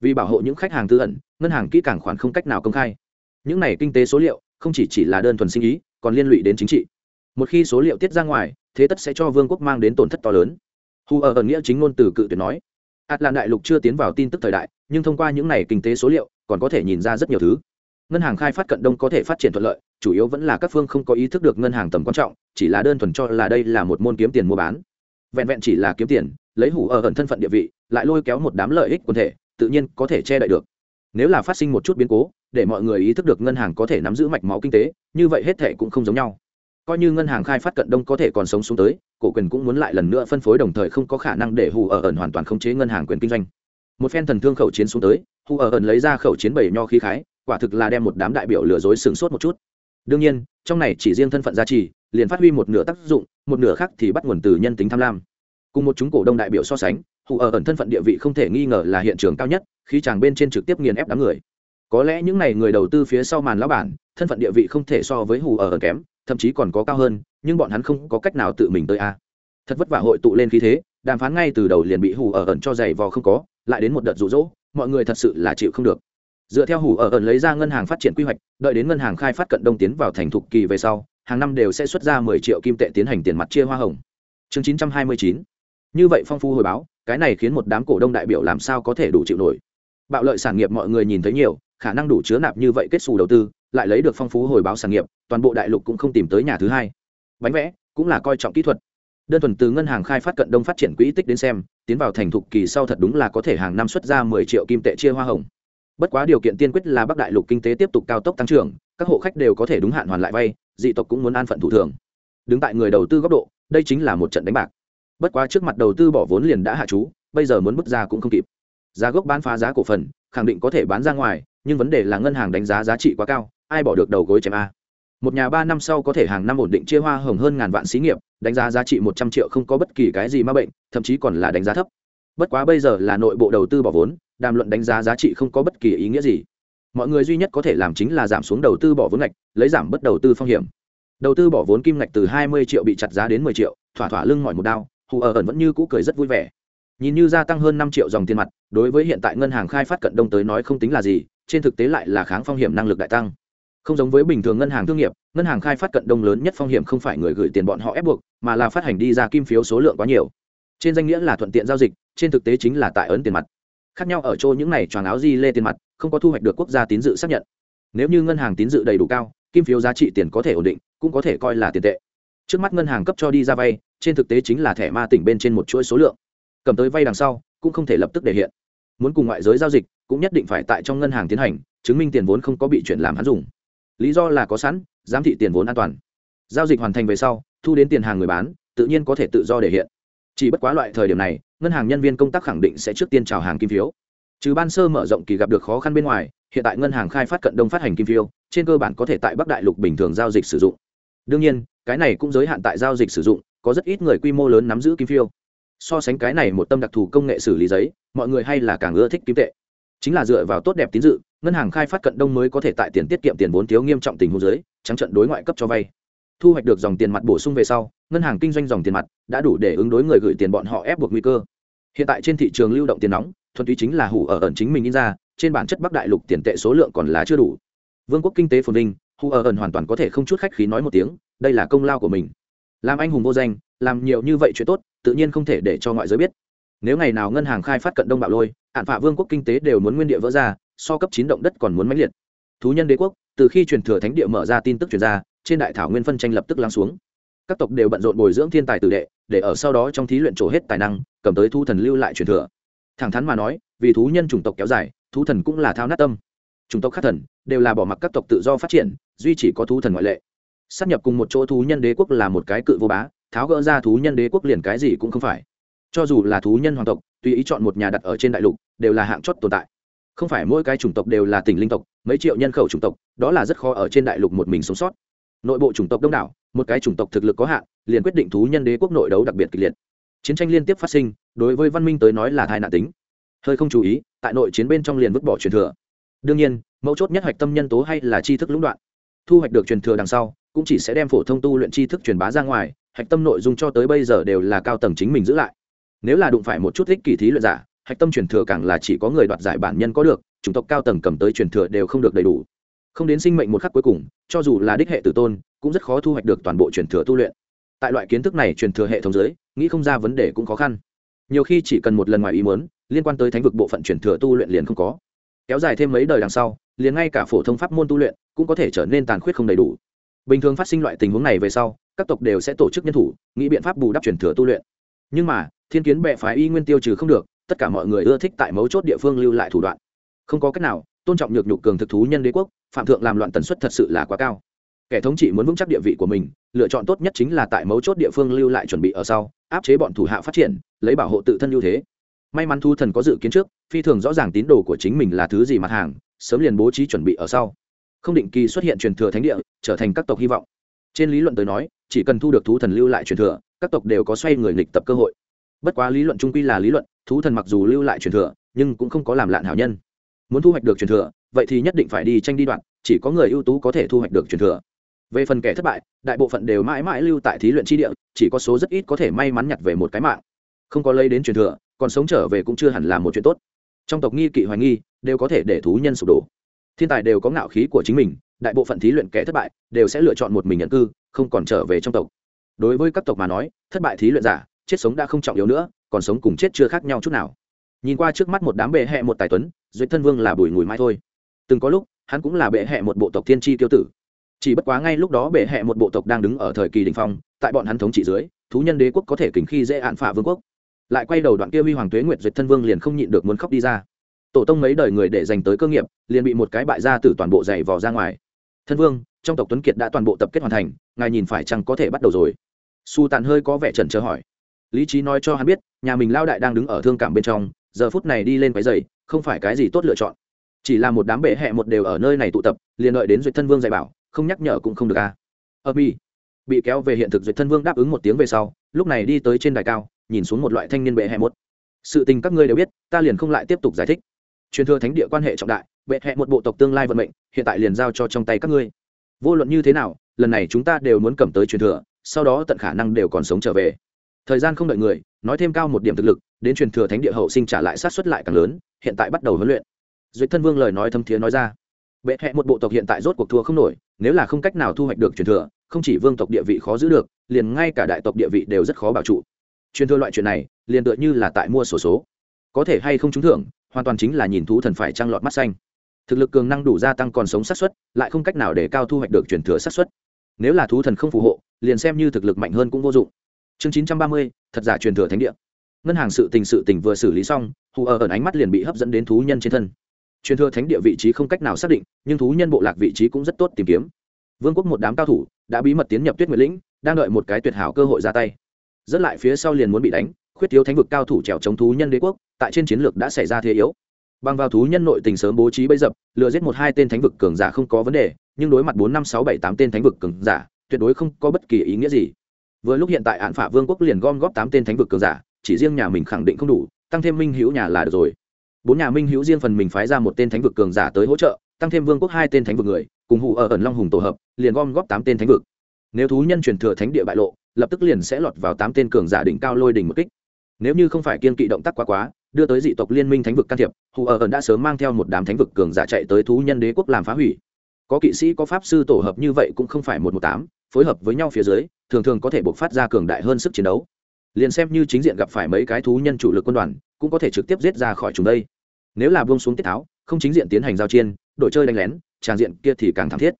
Vì bảo hộ những khách hàng tư ẩn, ngân hàng kỹ càng khoản không cách nào công khai. Những này kinh tế số liệu, không chỉ chỉ là đơn thuần sinh ý, còn liên lụy đến chính trị. Một khi số liệu tiết ra ngoài, thế tất sẽ cho vương quốc mang đến tổn thất to lớn. Hù ở ẩn nghĩa chính ngôn từ cự tuyệt nói ạt đại lục chưa tiến vào tin tức thời đại, nhưng thông qua những này kinh tế số liệu, còn có thể nhìn ra rất nhiều thứ. Ngân hàng khai phát cận đông có thể phát triển thuận lợi chủ yếu vẫn là các phương không có ý thức được ngân hàng tầm quan trọng, chỉ là đơn thuần cho là đây là một môn kiếm tiền mua bán. Vẹn vẹn chỉ là kiếm tiền, lấy hủ ở ẩn thân phận địa vị, lại lôi kéo một đám lợi ích quần thể, tự nhiên có thể che đậy được. Nếu là phát sinh một chút biến cố, để mọi người ý thức được ngân hàng có thể nắm giữ mạch máu kinh tế, như vậy hết thể cũng không giống nhau. Coi như ngân hàng khai phát cận đông có thể còn sống xuống tới, cổ quyền cũng muốn lại lần nữa phân phối đồng thời không có khả năng để hù ở ẩn hoàn toàn khống chế ngân hàng quyền kinh doanh. Một phen thần thương khẩu chiến xuống tới hù ở ẩn lấy ra khẩu chiến bảy nho khí khái, quả thực là đem một đám đại biểu lừa dối sừng sốt một chút đương nhiên, trong này chỉ riêng thân phận gia trì, liền phát huy một nửa tác dụng, một nửa khác thì bắt nguồn từ nhân tính tham lam. Cùng một chúng cổ đông đại biểu so sánh hụ ở ẩn thân phận địa vị không thể nghi ngờ là hiện trường cao nhất khi chàng bên trên trực tiếp nghiền ép đám người. Có lẽ những n à y người đầu tư phía sau màn lão bản, thân phận địa vị không thể so với hù ở ẩn kém, thậm chí còn có cao hơn, nhưng bọn hắn không có cách nào tự mình tới a. Thật vất vả hội tụ lên khí thế, đàm phán ngay từ đầu liền bị hù ở ẩn cho giày vò không có, lại đến một đợt rụ rỗ, mọi người thật sự là chịu không được dựa theo hủ ở ẩn lấy ra ngân hàng phát triển quy hoạch, đợi đến ngân hàng khai phát cận đông tiến vào thành thục kỳ về sau, hàng năm đều sẽ xuất ra mười triệu kim tệ tiến hành tiền mặt chia hoa hồng. Chương chín trăm hai mươi chín. Như vậy phong phu hồi báo, cái này khiến một đám cổ đông đại biểu làm sao có thể đủ chịu nổi. Bạo lợi sản nghiệp mọi người nhìn thấy nhiều, khả năng đủ chứa nạp như vậy kết xù đầu tư, lại lấy được phong phú hồi báo sản nghiệp, toàn bộ đại lục cũng không tìm tới nhà thứ hai. Bánh vẽ cũng là coi trọng kỹ thuật. Đơn thuần từ ngân hàng khai phát cận đông phát triển quỹ tích đến xem, tiến vào thành thục kỳ sau thật đúng là có thể hàng năm xuất ra mười triệu kim tệ chia hoa hồng bất quá điều kiện tiên quyết là bắc đại lục kinh tế tiếp tục cao tốc tăng trưởng, các hộ khách đều có thể đúng hạn hoàn lại vay, dị tộc cũng muốn an phận thủ thường. Đứng tại người đầu tư góc độ, đây chính là một trận đánh bạc. Bất quá trước mặt đầu tư bỏ vốn liền đã hạ chú, bây giờ muốn bước ra cũng không kịp. Giá gốc bán phá giá cổ phần, khẳng định có thể bán ra ngoài, nhưng vấn đề là ngân hàng đánh giá giá trị quá cao, ai bỏ được đầu gối chém a. Một nhà ba năm sau có thể hàng năm ổn định chia hoa hồng hơn ngàn vạn xí nghiệp, đánh giá giá trị một trăm triệu không có bất kỳ cái gì ma bệnh, thậm chí còn là đánh giá thấp bất quá bây giờ là nội bộ đầu tư bỏ vốn, đàm luận đánh giá giá trị không có bất kỳ ý nghĩa gì. Mọi người duy nhất có thể làm chính là giảm xuống đầu tư bỏ vốn ngạch, lấy giảm bất đầu tư phong hiểm. Đầu tư bỏ vốn kim ngạch từ hai mươi triệu bị chặt giá đến mười triệu, thỏa thỏa lưng mỏi một đao, hù ở ẩn vẫn như cũ cười rất vui vẻ. Nhìn như gia tăng hơn năm triệu dòng tiền mặt, đối với hiện tại ngân hàng khai phát cận đông tới nói không tính là gì, trên thực tế lại là kháng phong hiểm năng lực đại tăng. Không giống với bình thường ngân hàng thương nghiệp, ngân hàng khai phát cận đông lớn nhất phong hiểm không phải người gửi tiền bọn họ ép buộc, mà là phát hành đi ra kim phiếu số lượng quá nhiều trên danh nghĩa là thuận tiện giao dịch, trên thực tế chính là tại ấn tiền mặt. Khác nhau ở chỗ những này choàng áo di lê tiền mặt, không có thu hoạch được quốc gia tín dự xác nhận. Nếu như ngân hàng tín dự đầy đủ cao, kim phiếu giá trị tiền có thể ổn định, cũng có thể coi là tiền tệ. Trước mắt ngân hàng cấp cho đi ra vay, trên thực tế chính là thẻ ma tỉnh bên trên một chuỗi số lượng. Cầm tới vay đằng sau, cũng không thể lập tức để hiện. Muốn cùng ngoại giới giao dịch, cũng nhất định phải tại trong ngân hàng tiến hành, chứng minh tiền vốn không có bị chuyển làm hắn dùng. Lý do là có sẵn, giám thị tiền vốn an toàn. Giao dịch hoàn thành về sau, thu đến tiền hàng người bán, tự nhiên có thể tự do để hiện chỉ bất quá loại thời điểm này, ngân hàng nhân viên công tác khẳng định sẽ trước tiên trào hàng kim phiếu. Trừ ban sơ mở rộng kỳ gặp được khó khăn bên ngoài, hiện tại ngân hàng khai phát cận đông phát hành kim phiếu, trên cơ bản có thể tại bắc đại lục bình thường giao dịch sử dụng. Đương nhiên, cái này cũng giới hạn tại giao dịch sử dụng, có rất ít người quy mô lớn nắm giữ kim phiếu so sánh cái này một tâm đặc thù công nghệ xử lý giấy, mọi người hay là càng ưa thích kim tệ. Chính là dựa vào tốt đẹp tín dự, ngân hàng khai phát cận đông mới có thể tại tiền tiết kiệm tiền vốn thiếu nghiêm trọng tình huống giới trắng trận đối ngoại cấp cho vay thu hoạch được dòng tiền mặt bổ sung về sau, ngân hàng kinh doanh dòng tiền mặt đã đủ để ứng đối người gửi tiền bọn họ ép buộc nguy cơ. Hiện tại trên thị trường lưu động tiền nóng, thuần túy chính là hủ ở ẩn chính mình in ra, trên bản chất bắc đại lục tiền tệ số lượng còn là chưa đủ. Vương quốc kinh tế phồn vinh, hủ ở ẩn hoàn toàn có thể không chút khách khí nói một tiếng, đây là công lao của mình. Làm anh hùng vô danh, làm nhiều như vậy chuyện tốt, tự nhiên không thể để cho ngoại giới biết. Nếu ngày nào ngân hàng khai phát cận đông bạo lôi, hạn phạ vương quốc kinh tế đều muốn nguyên địa vỡ ra, so cấp chín động đất còn muốn mãnh liệt. Thú nhân đế quốc, từ khi truyền thừa thánh địa mở ra tin tức truyền ra trên đại thảo nguyên phân tranh lập tức lắng xuống. Các tộc đều bận rộn bồi dưỡng thiên tài tử đệ, để ở sau đó trong thí luyện trổ hết tài năng, cầm tới thu thần lưu lại truyền thừa. Thẳng thắn mà nói, vì thú nhân chủng tộc kéo dài, thú thần cũng là thao nát tâm. Chủng tộc khác thần đều là bỏ mặc các tộc tự do phát triển, duy chỉ có thú thần ngoại lệ. Sắp nhập cùng một chỗ thú nhân đế quốc là một cái cự vô bá, tháo gỡ ra thú nhân đế quốc liền cái gì cũng không phải. Cho dù là thú nhân hoàng tộc, tùy ý chọn một nhà đặt ở trên đại lục, đều là hạng chót tồn tại. Không phải mỗi cái chủng tộc đều là tỉnh linh tộc, mấy triệu nhân khẩu chủng tộc, đó là rất khó ở trên đại lục một mình sống sót nội bộ chủng tộc đông đảo, một cái chủng tộc thực lực có hạn, liền quyết định thú nhân đế quốc nội đấu đặc biệt kịch liệt. Chiến tranh liên tiếp phát sinh, đối với văn minh tới nói là thai nạn tính. Hơi không chú ý, tại nội chiến bên trong liền vứt bỏ truyền thừa. Đương nhiên, mấu chốt nhất hoạch tâm nhân tố hay là tri thức lũng đoạn. Thu hoạch được truyền thừa đằng sau, cũng chỉ sẽ đem phổ thông tu luyện tri thức truyền bá ra ngoài, hạch tâm nội dung cho tới bây giờ đều là cao tầng chính mình giữ lại. Nếu là đụng phải một chút thích kỳ thí luyện giả, hạch tâm truyền thừa càng là chỉ có người đoạt giải bản nhân có được, chủng tộc cao tầng cầm tới truyền thừa đều không được đầy đủ không đến sinh mệnh một khắc cuối cùng, cho dù là đích hệ tử tôn, cũng rất khó thu hoạch được toàn bộ truyền thừa tu luyện. Tại loại kiến thức này truyền thừa hệ thống giới, nghĩ không ra vấn đề cũng khó khăn. Nhiều khi chỉ cần một lần ngoài ý muốn, liên quan tới thánh vực bộ phận truyền thừa tu luyện liền không có. Kéo dài thêm mấy đời đằng sau, liền ngay cả phổ thông pháp môn tu luyện cũng có thể trở nên tàn khuyết không đầy đủ. Bình thường phát sinh loại tình huống này về sau, các tộc đều sẽ tổ chức nhân thủ, nghĩ biện pháp bù đắp truyền thừa tu luyện. Nhưng mà, thiên kiến bệ phái y nguyên tiêu trừ không được, tất cả mọi người ưa thích tại mấu chốt địa phương lưu lại thủ đoạn. Không có cách nào, tôn trọng nhược nhục cường thực thú nhân đế quốc phạm thượng làm loạn tần suất thật sự là quá cao. Kẻ thống trị muốn vững chắc địa vị của mình, lựa chọn tốt nhất chính là tại mấu chốt địa phương lưu lại chuẩn bị ở sau, áp chế bọn thủ hạ phát triển, lấy bảo hộ tự thân ưu thế. May mắn thu thần có dự kiến trước, phi thường rõ ràng tín đồ của chính mình là thứ gì mặt hàng, sớm liền bố trí chuẩn bị ở sau. Không định kỳ xuất hiện truyền thừa thánh địa, trở thành các tộc hy vọng. Trên lý luận tới nói, chỉ cần thu được thú thần lưu lại truyền thừa, các tộc đều có xoay người nghịch tập cơ hội. Bất quá lý luận trung quy là lý luận, thú thần mặc dù lưu lại truyền thừa, nhưng cũng không có làm lạn hảo nhân. Muốn thu hoạch được truyền thừa vậy thì nhất định phải đi tranh đi đoạn, chỉ có người ưu tú có thể thu hoạch được truyền thừa. Về phần kẻ thất bại, đại bộ phận đều mãi mãi lưu tại thí luyện tri địa, chỉ có số rất ít có thể may mắn nhặt về một cái mạng. Không có lấy đến truyền thừa, còn sống trở về cũng chưa hẳn là một chuyện tốt. Trong tộc nghi kỵ hoài nghi, đều có thể để thú nhân sụp đổ. Thiên tài đều có ngạo khí của chính mình, đại bộ phận thí luyện kẻ thất bại đều sẽ lựa chọn một mình nhận cư, không còn trở về trong tộc. Đối với các tộc mà nói, thất bại thí luyện giả, chết sống đã không trọng yếu nữa, còn sống cùng chết chưa khác nhau chút nào. Nhìn qua trước mắt một đám bệ hẹ một tài tuấn, duyệt thân vương là bùi ngùi mai thôi từng có lúc, hắn cũng là bệ hẹ một bộ tộc thiên tri tiêu tử. Chỉ bất quá ngay lúc đó bệ hẹ một bộ tộc đang đứng ở thời kỳ đình phong, tại bọn hắn thống trị dưới, thú nhân đế quốc có thể kình khi dễ hạn phả vương quốc. Lại quay đầu đoạn kia huy hoàng tuế nguyệt duyệt thân vương liền không nhịn được muốn khóc đi ra. Tổ tông mấy đời người để dành tới cơ nghiệp, liền bị một cái bại gia tử toàn bộ dày vò ra ngoài. Thân vương, trong tộc tuấn kiệt đã toàn bộ tập kết hoàn thành, ngài nhìn phải chăng có thể bắt đầu rồi? Su tàn hơi có vẻ trần trờ hỏi. Lý trí nói cho hắn biết, nhà mình lao đại đang đứng ở thương cảm bên trong, giờ phút này đi lên cái giày không phải cái gì tốt lựa chọn chỉ là một đám bệ hẹ một đều ở nơi này tụ tập, liền đợi đến duyệt thân vương dạy bảo, không nhắc nhở cũng không được a. À. ơ mi, bị kéo về hiện thực duyệt thân vương đáp ứng một tiếng về sau, lúc này đi tới trên đài cao, nhìn xuống một loại thanh niên bệ hẹ một. Sự tình các ngươi đều biết, ta liền không lại tiếp tục giải thích. Truyền thừa thánh địa quan hệ trọng đại, bệ hẹ một bộ tộc tương lai vận mệnh, hiện tại liền giao cho trong tay các ngươi. Vô luận như thế nào, lần này chúng ta đều muốn cầm tới truyền thừa, sau đó tận khả năng đều còn sống trở về. Thời gian không đợi người, nói thêm cao một điểm thực lực, đến truyền thừa thánh địa hậu sinh trả lại sát xuất lại càng lớn, hiện tại bắt đầu huấn luyện. Duyệt thân vương lời nói thâm thiế nói ra. Bệ hẹ một bộ tộc hiện tại rốt cuộc thua không nổi nếu là không cách nào thu hoạch được truyền thừa không chỉ vương tộc địa vị khó giữ được liền ngay cả đại tộc địa vị đều rất khó bảo trụ. Truyền thừa loại chuyện này liền tựa như là tại mua sổ số, số có thể hay không trúng thưởng hoàn toàn chính là nhìn thú thần phải trăng lọt mắt xanh. Thực lực cường năng đủ gia tăng còn sống sát suất, lại không cách nào để cao thu hoạch được truyền thừa sát suất. nếu là thú thần không phù hộ liền xem như thực lực mạnh hơn cũng vô dụng. Chương chín trăm ba mươi thật giả truyền thừa thánh địa. Ngân hàng sự tình sự tình vừa xử lý xong hù ở ẩn ánh mắt liền bị hấp dẫn đến thú nhân trên thân truyền thừa thánh địa vị trí không cách nào xác định, nhưng thú nhân bộ lạc vị trí cũng rất tốt tìm kiếm. Vương quốc một đám cao thủ đã bí mật tiến nhập tuyết nguyệt lĩnh, đang đợi một cái tuyệt hảo cơ hội ra tay. Dẫn lại phía sau liền muốn bị đánh, khuyết thiếu thánh vực cao thủ trèo chống thú nhân đế quốc, tại trên chiến lược đã xảy ra thế yếu. Bằng vào thú nhân nội tình sớm bố trí bấy dập, lừa giết một hai tên thánh vực cường giả không có vấn đề, nhưng đối mặt bốn năm sáu bảy tám tên thánh vực cường giả, tuyệt đối không có bất kỳ ý nghĩa gì. Vừa lúc hiện tại hạn phả vương quốc liền gom góp tám tên thánh vực cường giả, chỉ riêng nhà mình khẳng định không đủ, tăng thêm minh hữu nhà là được rồi bốn nhà minh hữu riêng phần mình phái ra một tên thánh vực cường giả tới hỗ trợ, tăng thêm vương quốc hai tên thánh vực người, cùng hụ ở ẩn long hùng tổ hợp, liền gom góp tám tên thánh vực. Nếu thú nhân truyền thừa thánh địa bại lộ, lập tức liền sẽ lọt vào tám tên cường giả đỉnh cao lôi đỉnh một kích. Nếu như không phải kiên kỵ động tác quá quá, đưa tới dị tộc liên minh thánh vực can thiệp hù ở ẩn đã sớm mang theo một đám thánh vực cường giả chạy tới thú nhân đế quốc làm phá hủy. Có kỵ sĩ, có pháp sư tổ hợp như vậy cũng không phải một một tám, phối hợp với nhau phía dưới, thường thường có thể buộc phát ra cường đại hơn sức chiến đấu. Liền xem như chính diện gặp phải mấy cái thú nhân chủ lực quân đoàn cũng có thể trực tiếp giết ra khỏi chúng đây. Nếu là buông xuống tiết tháo, không chính diện tiến hành giao chiên đội chơi đánh lén, tràng diện kia thì càng thảm thiết.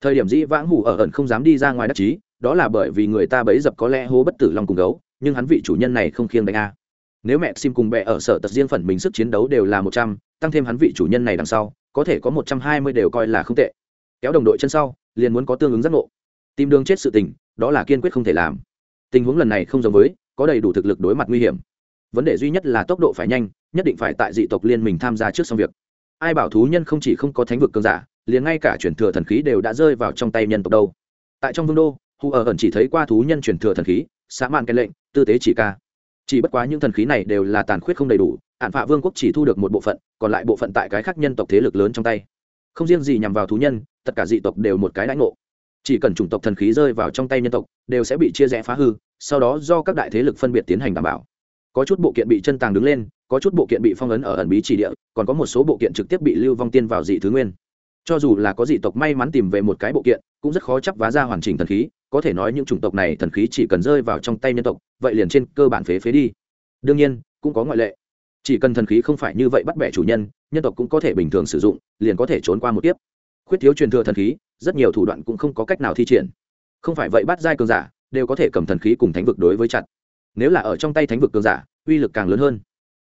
Thời điểm dĩ vãng hủ ở ẩn không dám đi ra ngoài đắc chí, đó là bởi vì người ta bấy dập có lẽ hố bất tử lòng cùng gấu, nhưng hắn vị chủ nhân này không khiêng đánh a. Nếu mẹ sim cùng bệ ở sở tật riêng phần mình sức chiến đấu đều là một trăm, tăng thêm hắn vị chủ nhân này đằng sau, có thể có một trăm hai mươi đều coi là không tệ. Kéo đồng đội chân sau, liền muốn có tương ứng giác ngộ. Tìm đường chết sự tình, đó là kiên quyết không thể làm. Tình huống lần này không giống với, có đầy đủ thực lực đối mặt nguy hiểm vấn đề duy nhất là tốc độ phải nhanh, nhất định phải tại dị tộc liên mình tham gia trước xong việc. Ai bảo thú nhân không chỉ không có thánh vực cường giả, liền ngay cả chuyển thừa thần khí đều đã rơi vào trong tay nhân tộc đâu. Tại trong vương đô hù ở ẩn chỉ thấy qua thú nhân chuyển thừa thần khí xã mạn cái lệnh, tư tế chỉ ca. Chỉ bất quá những thần khí này đều là tàn khuyết không đầy đủ ạn phạ vương quốc chỉ thu được một bộ phận, còn lại bộ phận tại cái khác nhân tộc thế lực lớn trong tay. Không riêng gì nhằm vào thú nhân, tất cả dị tộc đều một cái đãi ngộ. Chỉ cần chủng tộc thần khí rơi vào trong tay nhân tộc, đều sẽ bị chia rẽ phá hư, sau đó do các đại thế lực phân biệt tiến hành đảm bảo có chút bộ kiện bị chân tàng đứng lên, có chút bộ kiện bị phong ấn ở ẩn bí chỉ địa, còn có một số bộ kiện trực tiếp bị lưu vong tiên vào dị thứ nguyên. Cho dù là có dị tộc may mắn tìm về một cái bộ kiện, cũng rất khó chấp vá ra hoàn chỉnh thần khí, có thể nói những chủng tộc này thần khí chỉ cần rơi vào trong tay nhân tộc, vậy liền trên cơ bản phế phế đi. Đương nhiên, cũng có ngoại lệ. Chỉ cần thần khí không phải như vậy bắt bẻ chủ nhân nhân tộc cũng có thể bình thường sử dụng, liền có thể trốn qua một tiếp khuyết thiếu truyền thừa thần khí, rất nhiều thủ đoạn cũng không có cách nào thi triển. Không phải vậy bắt giai cường giả, đều có thể cầm thần khí cùng thánh vực đối với chặt nếu là ở trong tay thánh vực cường giả, uy lực càng lớn hơn.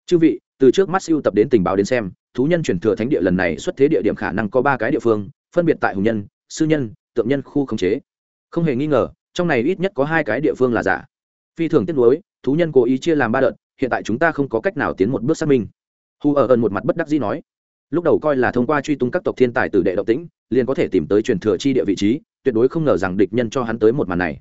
Chư vị, từ trước mắt siêu tập đến tình báo đến xem, thú nhân chuyển thừa thánh địa lần này xuất thế địa điểm khả năng có ba cái địa phương, phân biệt tại hùng nhân, sư nhân, tượng nhân, khu khống chế. Không hề nghi ngờ, trong này ít nhất có hai cái địa phương là giả. Phi thường tiếc nuối, thú nhân cố ý chia làm ba đợt, hiện tại chúng ta không có cách nào tiến một bước xác minh. Hu ở ẩn một mặt bất đắc dĩ nói. Lúc đầu coi là thông qua truy tung các tộc thiên tài tử đệ động tĩnh, liền có thể tìm tới truyền thừa chi địa vị trí, tuyệt đối không ngờ rằng địch nhân cho hắn tới một màn này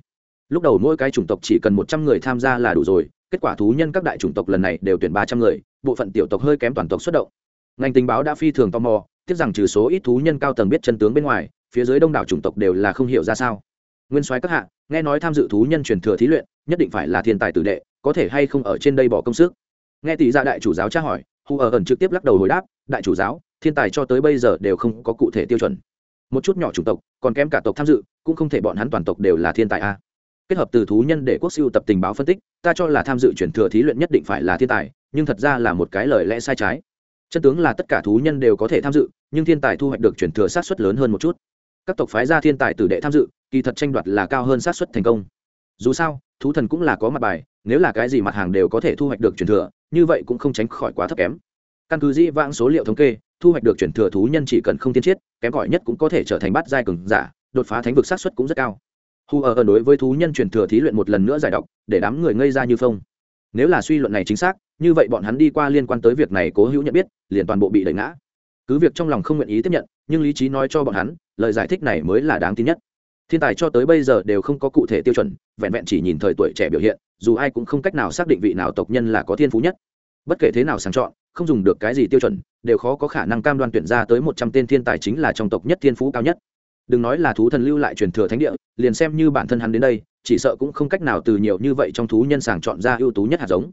lúc đầu mỗi cái chủng tộc chỉ cần một trăm người tham gia là đủ rồi, kết quả thú nhân các đại chủng tộc lần này đều tuyển ba trăm người, bộ phận tiểu tộc hơi kém toàn tộc xuất động. Ngành tình báo đã phi thường tò mò, tiếc rằng trừ số ít thú nhân cao tầng biết chân tướng bên ngoài, phía dưới đông đảo chủng tộc đều là không hiểu ra sao. Nguyên soái các hạ, nghe nói tham dự thú nhân truyền thừa thí luyện, nhất định phải là thiên tài tử đệ, có thể hay không ở trên đây bỏ công sức? Nghe tỷ ra đại chủ giáo tra hỏi hù ở ẩn trực tiếp lắc đầu hồi đáp, đại chủ giáo, thiên tài cho tới bây giờ đều không có cụ thể tiêu chuẩn. Một chút nhỏ chủng tộc, còn kém cả tộc tham dự, cũng không thể bọn hắn toàn tộc đều là thiên tài a kết hợp từ thú nhân để quốc siêu tập tình báo phân tích, ta cho là tham dự chuyển thừa thí luyện nhất định phải là thiên tài, nhưng thật ra là một cái lời lẽ sai trái. Chân tướng là tất cả thú nhân đều có thể tham dự, nhưng thiên tài thu hoạch được chuyển thừa sát xuất lớn hơn một chút. Các tộc phái ra thiên tài tử đệ tham dự, kỳ thật tranh đoạt là cao hơn sát xuất thành công. Dù sao, thú thần cũng là có mặt bài, nếu là cái gì mặt hàng đều có thể thu hoạch được chuyển thừa, như vậy cũng không tránh khỏi quá thấp kém. Căn cứ dĩ vãng số liệu thống kê, thu hoạch được chuyển thừa thú nhân chỉ cần không tiên chiết kém cỏi nhất cũng có thể trở thành bát giai cường giả, đột phá thánh vực sát xuất cũng rất cao hù ở đối với thú nhân truyền thừa thí luyện một lần nữa giải độc, để đám người ngây ra như phông nếu là suy luận này chính xác, như vậy bọn hắn đi qua liên quan tới việc này cố hữu nhận biết, liền toàn bộ bị đẩy ngã. Cứ việc trong lòng không nguyện ý tiếp nhận, nhưng lý trí nói cho bọn hắn, lời giải thích này mới là đáng tin nhất. Thiên tài cho tới bây giờ đều không có cụ thể tiêu chuẩn, vẹn vẹn chỉ nhìn thời tuổi trẻ biểu hiện, dù ai cũng không cách nào xác định vị nào tộc nhân là có thiên phú nhất. Bất kể thế nào sàng chọn, không dùng được cái gì tiêu chuẩn, đều khó có khả năng cam đoan tuyển ra tới một trăm tên thiên tài chính là trong tộc nhất thiên phú cao nhất đừng nói là thú thần lưu lại truyền thừa thánh địa, liền xem như bản thân hắn đến đây, chỉ sợ cũng không cách nào từ nhiều như vậy trong thú nhân sàng chọn ra ưu tú nhất hạt giống.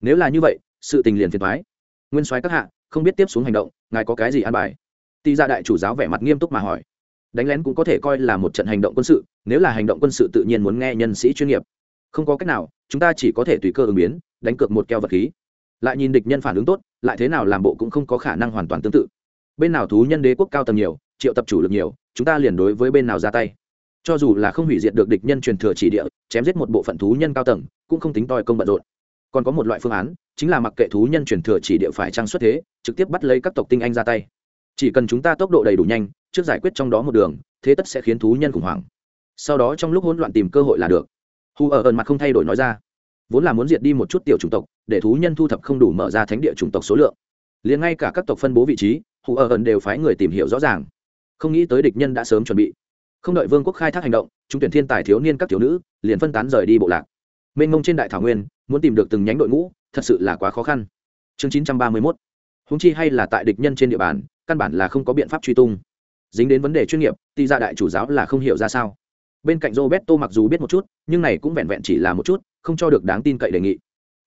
Nếu là như vậy, sự tình liền phiền thoái nguyên soái các hạ, không biết tiếp xuống hành động, ngài có cái gì an bài? Tị gia đại chủ giáo vẻ mặt nghiêm túc mà hỏi. Đánh lén cũng có thể coi là một trận hành động quân sự, nếu là hành động quân sự tự nhiên muốn nghe nhân sĩ chuyên nghiệp. Không có cách nào, chúng ta chỉ có thể tùy cơ ứng biến, đánh cược một keo vật khí. Lại nhìn địch nhân phản ứng tốt, lại thế nào làm bộ cũng không có khả năng hoàn toàn tương tự. Bên nào thú nhân đế quốc cao tầng nhiều, triệu tập chủ lực nhiều chúng ta liền đối với bên nào ra tay. Cho dù là không hủy diệt được địch nhân truyền thừa chỉ địa, chém giết một bộ phận thú nhân cao tầng, cũng không tính toi công bận rộn. Còn có một loại phương án, chính là mặc kệ thú nhân truyền thừa chỉ địa phải trang xuất thế, trực tiếp bắt lấy các tộc tinh anh ra tay. Chỉ cần chúng ta tốc độ đầy đủ nhanh, trước giải quyết trong đó một đường, thế tất sẽ khiến thú nhân khủng hoảng. Sau đó trong lúc hỗn loạn tìm cơ hội là được. Hù ở ẩn mặt không thay đổi nói ra. Vốn là muốn diệt đi một chút tiểu chủng tộc, để thú nhân thu thập không đủ mở ra thánh địa chủng tộc số lượng. Liền ngay cả các tộc phân bố vị trí hù ở ẩn đều phái người tìm hiểu rõ ràng không nghĩ tới địch nhân đã sớm chuẩn bị. Không đợi vương quốc khai thác hành động, chúng tuyển thiên tài thiếu niên các thiếu nữ liền phân tán rời đi bộ lạc. Mênh mông trên đại thảo nguyên, muốn tìm được từng nhánh đội ngũ, thật sự là quá khó khăn. Chương chín trăm ba mươi mốt. Húng chi hay là tại địch nhân trên địa bàn, căn bản là không có biện pháp truy tung. Dính đến vấn đề chuyên nghiệp thì ra dạ đại chủ giáo là không hiểu ra sao. Bên cạnh roberto mặc dù biết một chút, nhưng này cũng vẹn vẹn chỉ là một chút, không cho được đáng tin cậy đề nghị.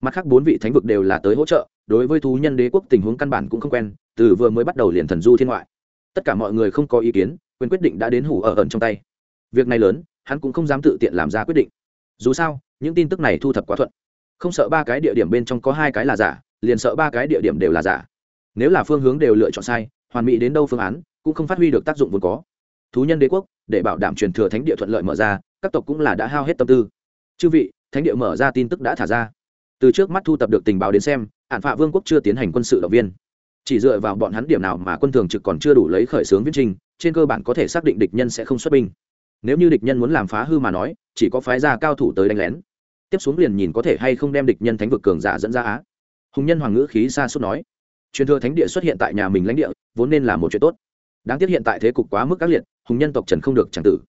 Mặt khác bốn vị thánh vực đều là tới hỗ trợ, đối với thú nhân đế quốc tình huống căn bản cũng không quen, từ vừa mới bắt đầu liền thần du thiên ngoại tất cả mọi người không có ý kiến, quyền quyết định đã đến hủ ở ẩn trong tay. Việc này lớn, hắn cũng không dám tự tiện làm ra quyết định. Dù sao, những tin tức này thu thập quá thuận. Không sợ ba cái địa điểm bên trong có hai cái là giả, liền sợ ba cái địa điểm đều là giả. Nếu là phương hướng đều lựa chọn sai, hoàn mỹ đến đâu phương án, cũng không phát huy được tác dụng vốn có. Thú nhân đế quốc, để bảo đảm truyền thừa thánh địa thuận lợi mở ra, các tộc cũng là đã hao hết tâm tư. Chư vị, thánh địa mở ra tin tức đã thả ra. Từ trước mắt thu tập được tình báo đến xem hạn phạ vương quốc chưa tiến hành quân sự động viên chỉ dựa vào bọn hắn điểm nào mà quân thường trực còn chưa đủ lấy khởi xướng viết trình, trên cơ bản có thể xác định địch nhân sẽ không xuất binh. Nếu như địch nhân muốn làm phá hư mà nói, chỉ có phái ra cao thủ tới đánh lén. Tiếp xuống liền nhìn có thể hay không đem địch nhân thánh vực cường giả dẫn ra á. Hùng nhân hoàng ngữ khí xa suốt nói, truyền thừa thánh địa xuất hiện tại nhà mình lãnh địa, vốn nên là một chuyện tốt. Đáng tiếc hiện tại thế cục quá mức ác liệt, hùng nhân tộc trần không được chẳng tử.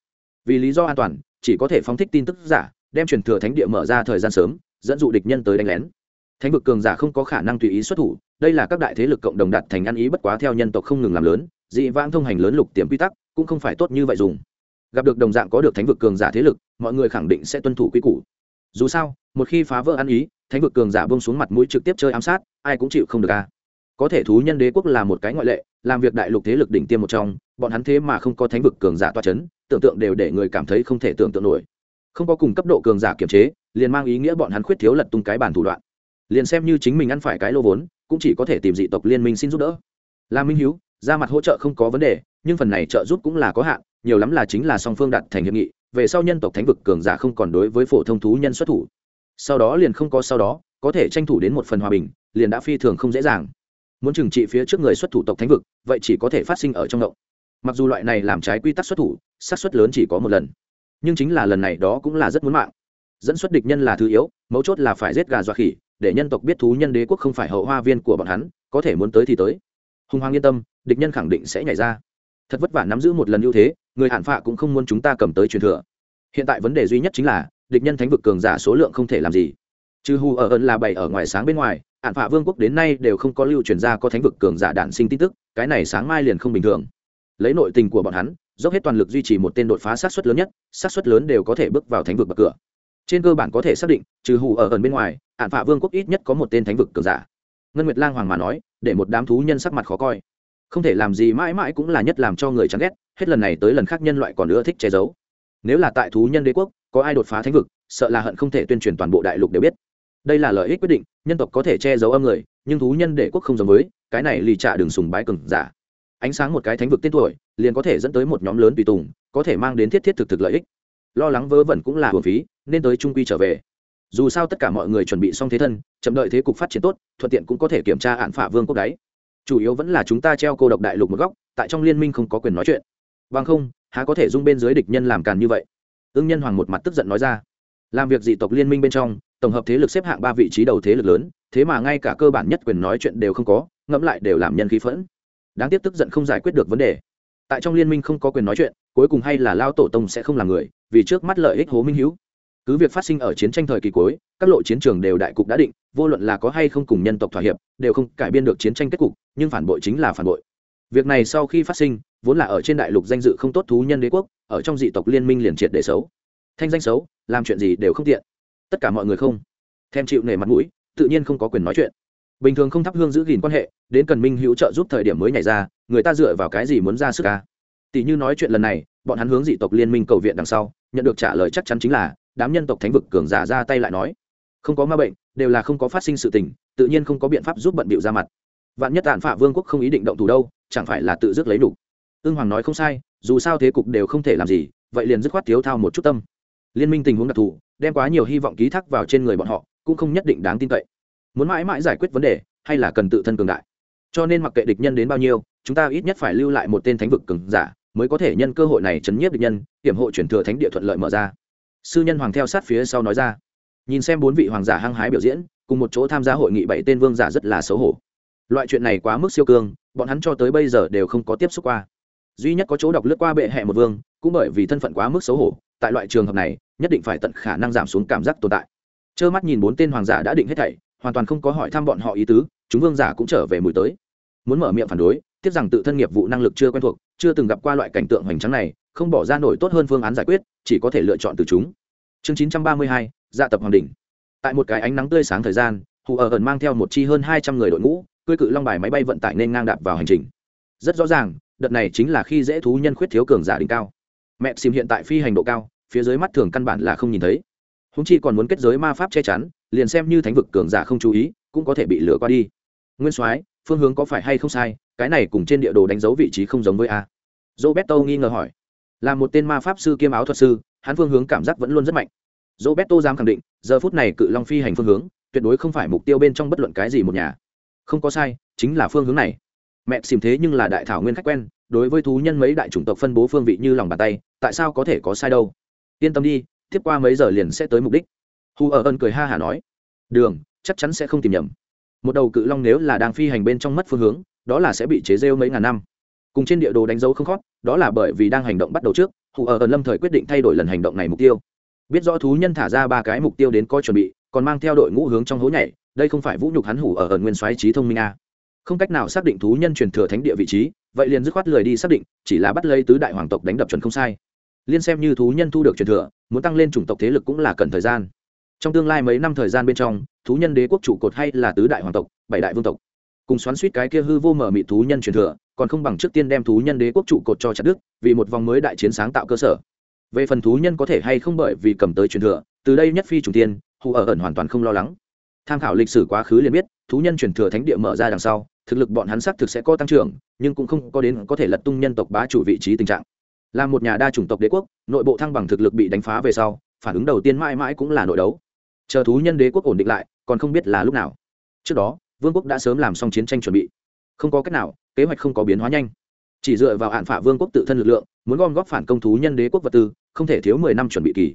Vì lý do an toàn, chỉ có thể phóng thích tin tức giả, đem truyền thừa thánh địa mở ra thời gian sớm, dẫn dụ địch nhân tới đánh lén. Thánh vực cường giả không có khả năng tùy ý xuất thủ đây là các đại thế lực cộng đồng đạt thành ăn ý bất quá theo nhân tộc không ngừng làm lớn, dị vãng thông hành lớn lục tiềm quy tắc, cũng không phải tốt như vậy dùng. Gặp được đồng dạng có được thánh vực cường giả thế lực, mọi người khẳng định sẽ tuân thủ quy củ. Dù sao, một khi phá vỡ ăn ý, thánh vực cường giả bông xuống mặt mũi trực tiếp chơi ám sát, ai cũng chịu không được ca có thể thú nhân đế quốc là một cái ngoại lệ, làm việc đại lục thế lực đỉnh tiêm một trong, bọn hắn thế mà không có thánh vực cường giả toa c h ấ n tưởng tượng đều để người cảm thấy không thể tưởng tượng nổi. Không có cùng cấp độ cường giả kiềm chế, liền mang ý nghĩa bọn hắn khuyết thiếu lật tung cái bản thủ đoạn. Liền xem như chính mình ăn phải cái lô vốn cũng chỉ có thể tìm dị tộc liên minh xin giúp đỡ. Là minh hiếu, ra mặt hỗ trợ không có vấn đề, nhưng phần này trợ giúp cũng là có hạn, nhiều lắm là chính là song phương đạt thành hiệp nghị, về sau nhân tộc thánh vực cường giả không còn đối với phổ thông thú nhân xuất thủ. Sau đó liền không có sau đó, có thể tranh thủ đến một phần hòa bình, liền đã phi thường không dễ dàng. Muốn trừng trị phía trước người xuất thủ tộc thánh vực, vậy chỉ có thể phát sinh ở trong động. Mặc dù loại này làm trái quy tắc xuất thủ, xác suất lớn chỉ có một lần. Nhưng chính là lần này đó cũng là rất muốn mạng. Dẫn xuất địch nhân là thứ yếu, mấu chốt là phải giết gà dọa khỉ để nhân tộc biết thú nhân đế quốc không phải hậu hoa viên của bọn hắn, có thể muốn tới thì tới. Hùng hoàng yên tâm, địch nhân khẳng định sẽ nhảy ra. Thật vất vả nắm giữ một lần ưu thế, người hạn phạ cũng không muốn chúng ta cầm tới truyền thừa. Hiện tại vấn đề duy nhất chính là, địch nhân thánh vực cường giả số lượng không thể làm gì. Trừ hù ở ơn là bày ở ngoài sáng bên ngoài hạn phạ vương quốc đến nay đều không có lưu truyền ra có thánh vực cường giả đạn sinh tin tức, cái này sáng mai liền không bình thường. Lấy nội tình của bọn hắn, dốc hết toàn lực duy trì một tên đột phá sát xuất lớn nhất, sát xuất lớn đều có thể bước vào thánh vực bậc cửa trên cơ bản có thể xác định, trừ hù ở ẩn bên ngoài hạn phạ vương quốc ít nhất có một tên thánh vực cường giả. Ngân nguyệt lang hoàng mà nói, để một đám thú nhân sắc mặt khó coi. Không thể làm gì mãi mãi cũng là nhất làm cho người chán ghét, hết lần này tới lần khác nhân loại còn ưa thích che giấu. Nếu là tại thú nhân đế quốc, có ai đột phá thánh vực, sợ là hận không thể tuyên truyền toàn bộ đại lục đều biết. Đây là lợi ích quyết định, nhân tộc có thể che giấu âm người, nhưng thú nhân đế quốc không giống với, cái này lì trả đường sùng bái cường giả. Ánh sáng một cái thánh vực tên tuổi, liền có thể dẫn tới một nhóm lớn tùy tùng, có thể mang đến thiết thiết thực thực lợi ích. Lo lắng vớ vẩn cũng là hồn phí nên tới trung quy trở về. Dù sao tất cả mọi người chuẩn bị xong thế thân, chậm đợi thế cục phát triển tốt, thuận tiện cũng có thể kiểm tra hạn phả vương quốc đáy. Chủ yếu vẫn là chúng ta treo cô độc đại lục một góc, tại trong liên minh không có quyền nói chuyện. Bằng không, há có thể dung bên dưới địch nhân làm càn như vậy? Ưng nhân hoàng một mặt tức giận nói ra. Làm việc dị tộc liên minh bên trong, tổng hợp thế lực xếp hạng ba vị trí đầu thế lực lớn, thế mà ngay cả cơ bản nhất quyền nói chuyện đều không có, ngẫm lại đều làm nhân khí phẫn. Đáng tiếc tức giận không giải quyết được vấn đề. Tại trong liên minh không có quyền nói chuyện, cuối cùng hay là lao tổ tông sẽ không làm người, vì trước mắt lợi ích hố minh hữu cứ việc phát sinh ở chiến tranh thời kỳ cuối, các lộ chiến trường đều đại cục đã định, vô luận là có hay không cùng nhân tộc thỏa hiệp, đều không cải biên được chiến tranh kết cục, nhưng phản bội chính là phản bội. Việc này sau khi phát sinh, vốn là ở trên đại lục danh dự không tốt thú nhân đế quốc, ở trong dị tộc liên minh liền triệt để xấu. Thanh danh xấu, làm chuyện gì đều không tiện. Tất cả mọi người không thêm chịu nể mặt mũi, tự nhiên không có quyền nói chuyện. Bình thường không thắp hương giữ gìn quan hệ, đến cần minh hữu trợ giúp thời điểm mới nhảy ra, người ta dựa vào cái gì muốn ra sức ca tỷ như nói chuyện lần này, bọn hắn hướng dị tộc liên minh cầu viện đằng sau, nhận được trả lời chắc chắn chính là đám nhân tộc thánh vực cường giả ra tay lại nói, không có ma bệnh, đều là không có phát sinh sự tình, tự nhiên không có biện pháp giúp bận bịu ra mặt. Vạn nhất tàn phạ vương quốc không ý định động thủ đâu, chẳng phải là tự dứt lấy đủ. Ương hoàng nói không sai, dù sao thế cục đều không thể làm gì, vậy liền dứt khoát thiếu thao một chút tâm. Liên minh tình huống đặc thù, đem quá nhiều hy vọng ký thác vào trên người bọn họ, cũng không nhất định đáng tin cậy. Muốn mãi mãi giải quyết vấn đề, hay là cần tự thân cường đại? Cho nên mặc kệ địch nhân đến bao nhiêu, chúng ta ít nhất phải lưu lại một tên thánh vực cường giả, mới có thể nhân cơ hội này chấn nhiếp địch nhân, hiểm hộ chuyển thừa thánh địa thuận lợi mở ra sư nhân hoàng theo sát phía sau nói ra. Nhìn xem bốn vị hoàng giả hăng hái biểu diễn, cùng một chỗ tham gia hội nghị bảy tên vương giả rất là xấu hổ. Loại chuyện này quá mức siêu cương, bọn hắn cho tới bây giờ đều không có tiếp xúc qua. Duy nhất có chỗ đọc lướt qua bệ hẹ một vương, cũng bởi vì thân phận quá mức xấu hổ, tại loại trường hợp này, nhất định phải tận khả năng giảm xuống cảm giác tồn tại. Trơ mắt nhìn bốn tên hoàng giả đã định hết thảy, hoàn toàn không có hỏi thăm bọn họ ý tứ, chúng vương giả cũng trở về mùi tới. Muốn mở miệng phản đối, tiếc rằng tự thân nghiệp vụ năng lực chưa quen thuộc, chưa từng gặp qua loại cảnh tượng hoành tráng này không bỏ ra nổi tốt hơn phương án giải quyết, chỉ có thể lựa chọn từ chúng. Chương chín trăm ba mươi hai dạ tập hoàng đình. Tại một cái ánh nắng tươi sáng thời gian, hù ở ẩn mang theo một chi hơn hai trăm người đội ngũ, cưỡi cự long bài máy bay vận tải nên ngang đạp vào hành trình. Rất rõ ràng, đợt này chính là khi dễ thú nhân khuyết thiếu cường giả đỉnh cao. Mẹ xìm hiện tại phi hành độ cao, phía dưới mắt thường căn bản là không nhìn thấy. Húng chi còn muốn kết giới ma pháp che chắn, liền xem như thánh vực cường giả không chú ý, cũng có thể bị lửa qua đi. Nguyên soái, phương hướng có phải hay không sai, cái này cùng trên địa đồ đánh dấu vị trí không giống với a. Roberto nghi ngờ hỏi là một tên ma pháp sư kiêm áo thuật sư, hắn phương hướng cảm giác vẫn luôn rất mạnh. Roberto dám khẳng định, giờ phút này cự long phi hành phương hướng, tuyệt đối không phải mục tiêu bên trong bất luận cái gì một nhà. Không có sai, chính là phương hướng này. Mẹ xìm thế nhưng là đại thảo nguyên khách quen, đối với thú nhân mấy đại chủng tộc phân bố phương vị như lòng bàn tay, tại sao có thể có sai đâu? Yên tâm đi, tiếp qua mấy giờ liền sẽ tới mục đích. Hù ở ơn cười ha hả nói. Đường, chắc chắn sẽ không tìm nhầm. Một đầu cự long nếu là đang phi hành bên trong mất phương hướng, đó là sẽ bị chế rêu mấy ngàn năm cùng trên địa đồ đánh dấu không khót, đó là bởi vì đang hành động bắt đầu trước, hù ở ẩn lâm thời quyết định thay đổi lần hành động này mục tiêu. Biết rõ thú nhân thả ra ba cái mục tiêu đến coi chuẩn bị, còn mang theo đội ngũ hướng trong hố nhảy, đây không phải vũ nhục hắn hủ ở ẩn nguyên soái trí thông minh a à. không cách nào xác định thú nhân truyền thừa thánh địa vị trí, vậy liền dứt khoát lười đi xác định, chỉ là bắt lấy tứ đại hoàng tộc đánh đập chuẩn không sai. Liên xem như thú nhân thu được truyền thừa, muốn tăng lên chủng tộc thế lực cũng là cần thời gian. Trong tương lai mấy năm thời gian bên trong, thú nhân đế quốc trụ cột hay là tứ đại hoàng tộc, bảy đại vương tộc. Cùng xoắn suýt cái kia hư vô mở mị thú nhân truyền thừa còn không bằng trước tiên đem thú nhân đế quốc trụ cột cho chặt đức vì một vòng mới đại chiến sáng tạo cơ sở. Về phần thú nhân có thể hay không bởi vì cầm tới truyền thừa, từ đây nhất phi chủ tiên, hù ở ẩn hoàn toàn không lo lắng. Tham khảo lịch sử quá khứ liền biết, thú nhân truyền thừa thánh địa mở ra đằng sau, thực lực bọn hắn xác thực sẽ có tăng trưởng, nhưng cũng không có đến có thể lật tung nhân tộc bá chủ vị trí tình trạng. Là một nhà đa chủng tộc đế quốc, nội bộ thăng bằng thực lực bị đánh phá về sau, phản ứng đầu tiên mãi mãi cũng là nội đấu. Chờ thú nhân đế quốc ổn định lại, còn không biết là lúc nào. Trước đó, vương quốc đã sớm làm xong chiến tranh chuẩn bị không có cách nào, kế hoạch không có biến hóa nhanh. Chỉ dựa vào hạn phả vương quốc tự thân lực lượng, muốn gom góp phản công thú nhân đế quốc vật tư, không thể thiếu mười năm chuẩn bị kỳ.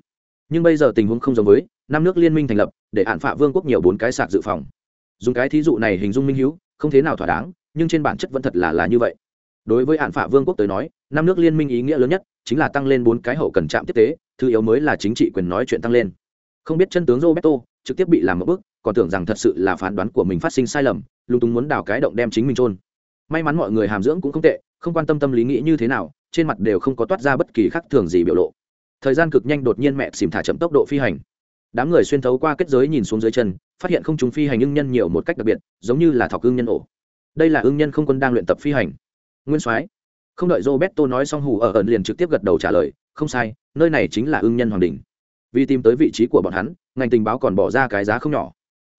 Nhưng bây giờ tình huống không giống với, năm nước liên minh thành lập, để hạn phả vương quốc nhiều bốn cái sạc dự phòng. Dùng cái thí dụ này hình dung minh hữu không thế nào thỏa đáng, nhưng trên bản chất vẫn thật là là như vậy. Đối với hạn phả vương quốc tới nói, năm nước liên minh ý nghĩa lớn nhất chính là tăng lên bốn cái hậu cần trạm tiếp tế, thứ yếu mới là chính trị quyền nói chuyện tăng lên. Không biết chân tướng roberto trực tiếp bị làm một bước còn tưởng rằng thật sự là phán đoán của mình phát sinh sai lầm, lúng túng muốn đào cái động đem chính mình trôn may mắn mọi người hàm dưỡng cũng không tệ, không quan tâm tâm lý nghĩ như thế nào, trên mặt đều không có toát ra bất kỳ khác thường gì biểu lộ. Thời gian cực nhanh đột nhiên mẹ xìm thả chậm tốc độ phi hành. Đám người xuyên thấu qua kết giới nhìn xuống dưới chân, phát hiện không chúng phi hành ưng nhân nhiều một cách đặc biệt, giống như là thọc ưng nhân ổ. Đây là ưng nhân không quân đang luyện tập phi hành. Nguyên soái. Không đợi roberto nói xong hù ở ẩn liền trực tiếp gật đầu trả lời, không sai, nơi này chính là ưng nhân hoàng đình vì tìm tới vị trí của bọn hắn, ngành tình báo còn bỏ ra cái giá không nhỏ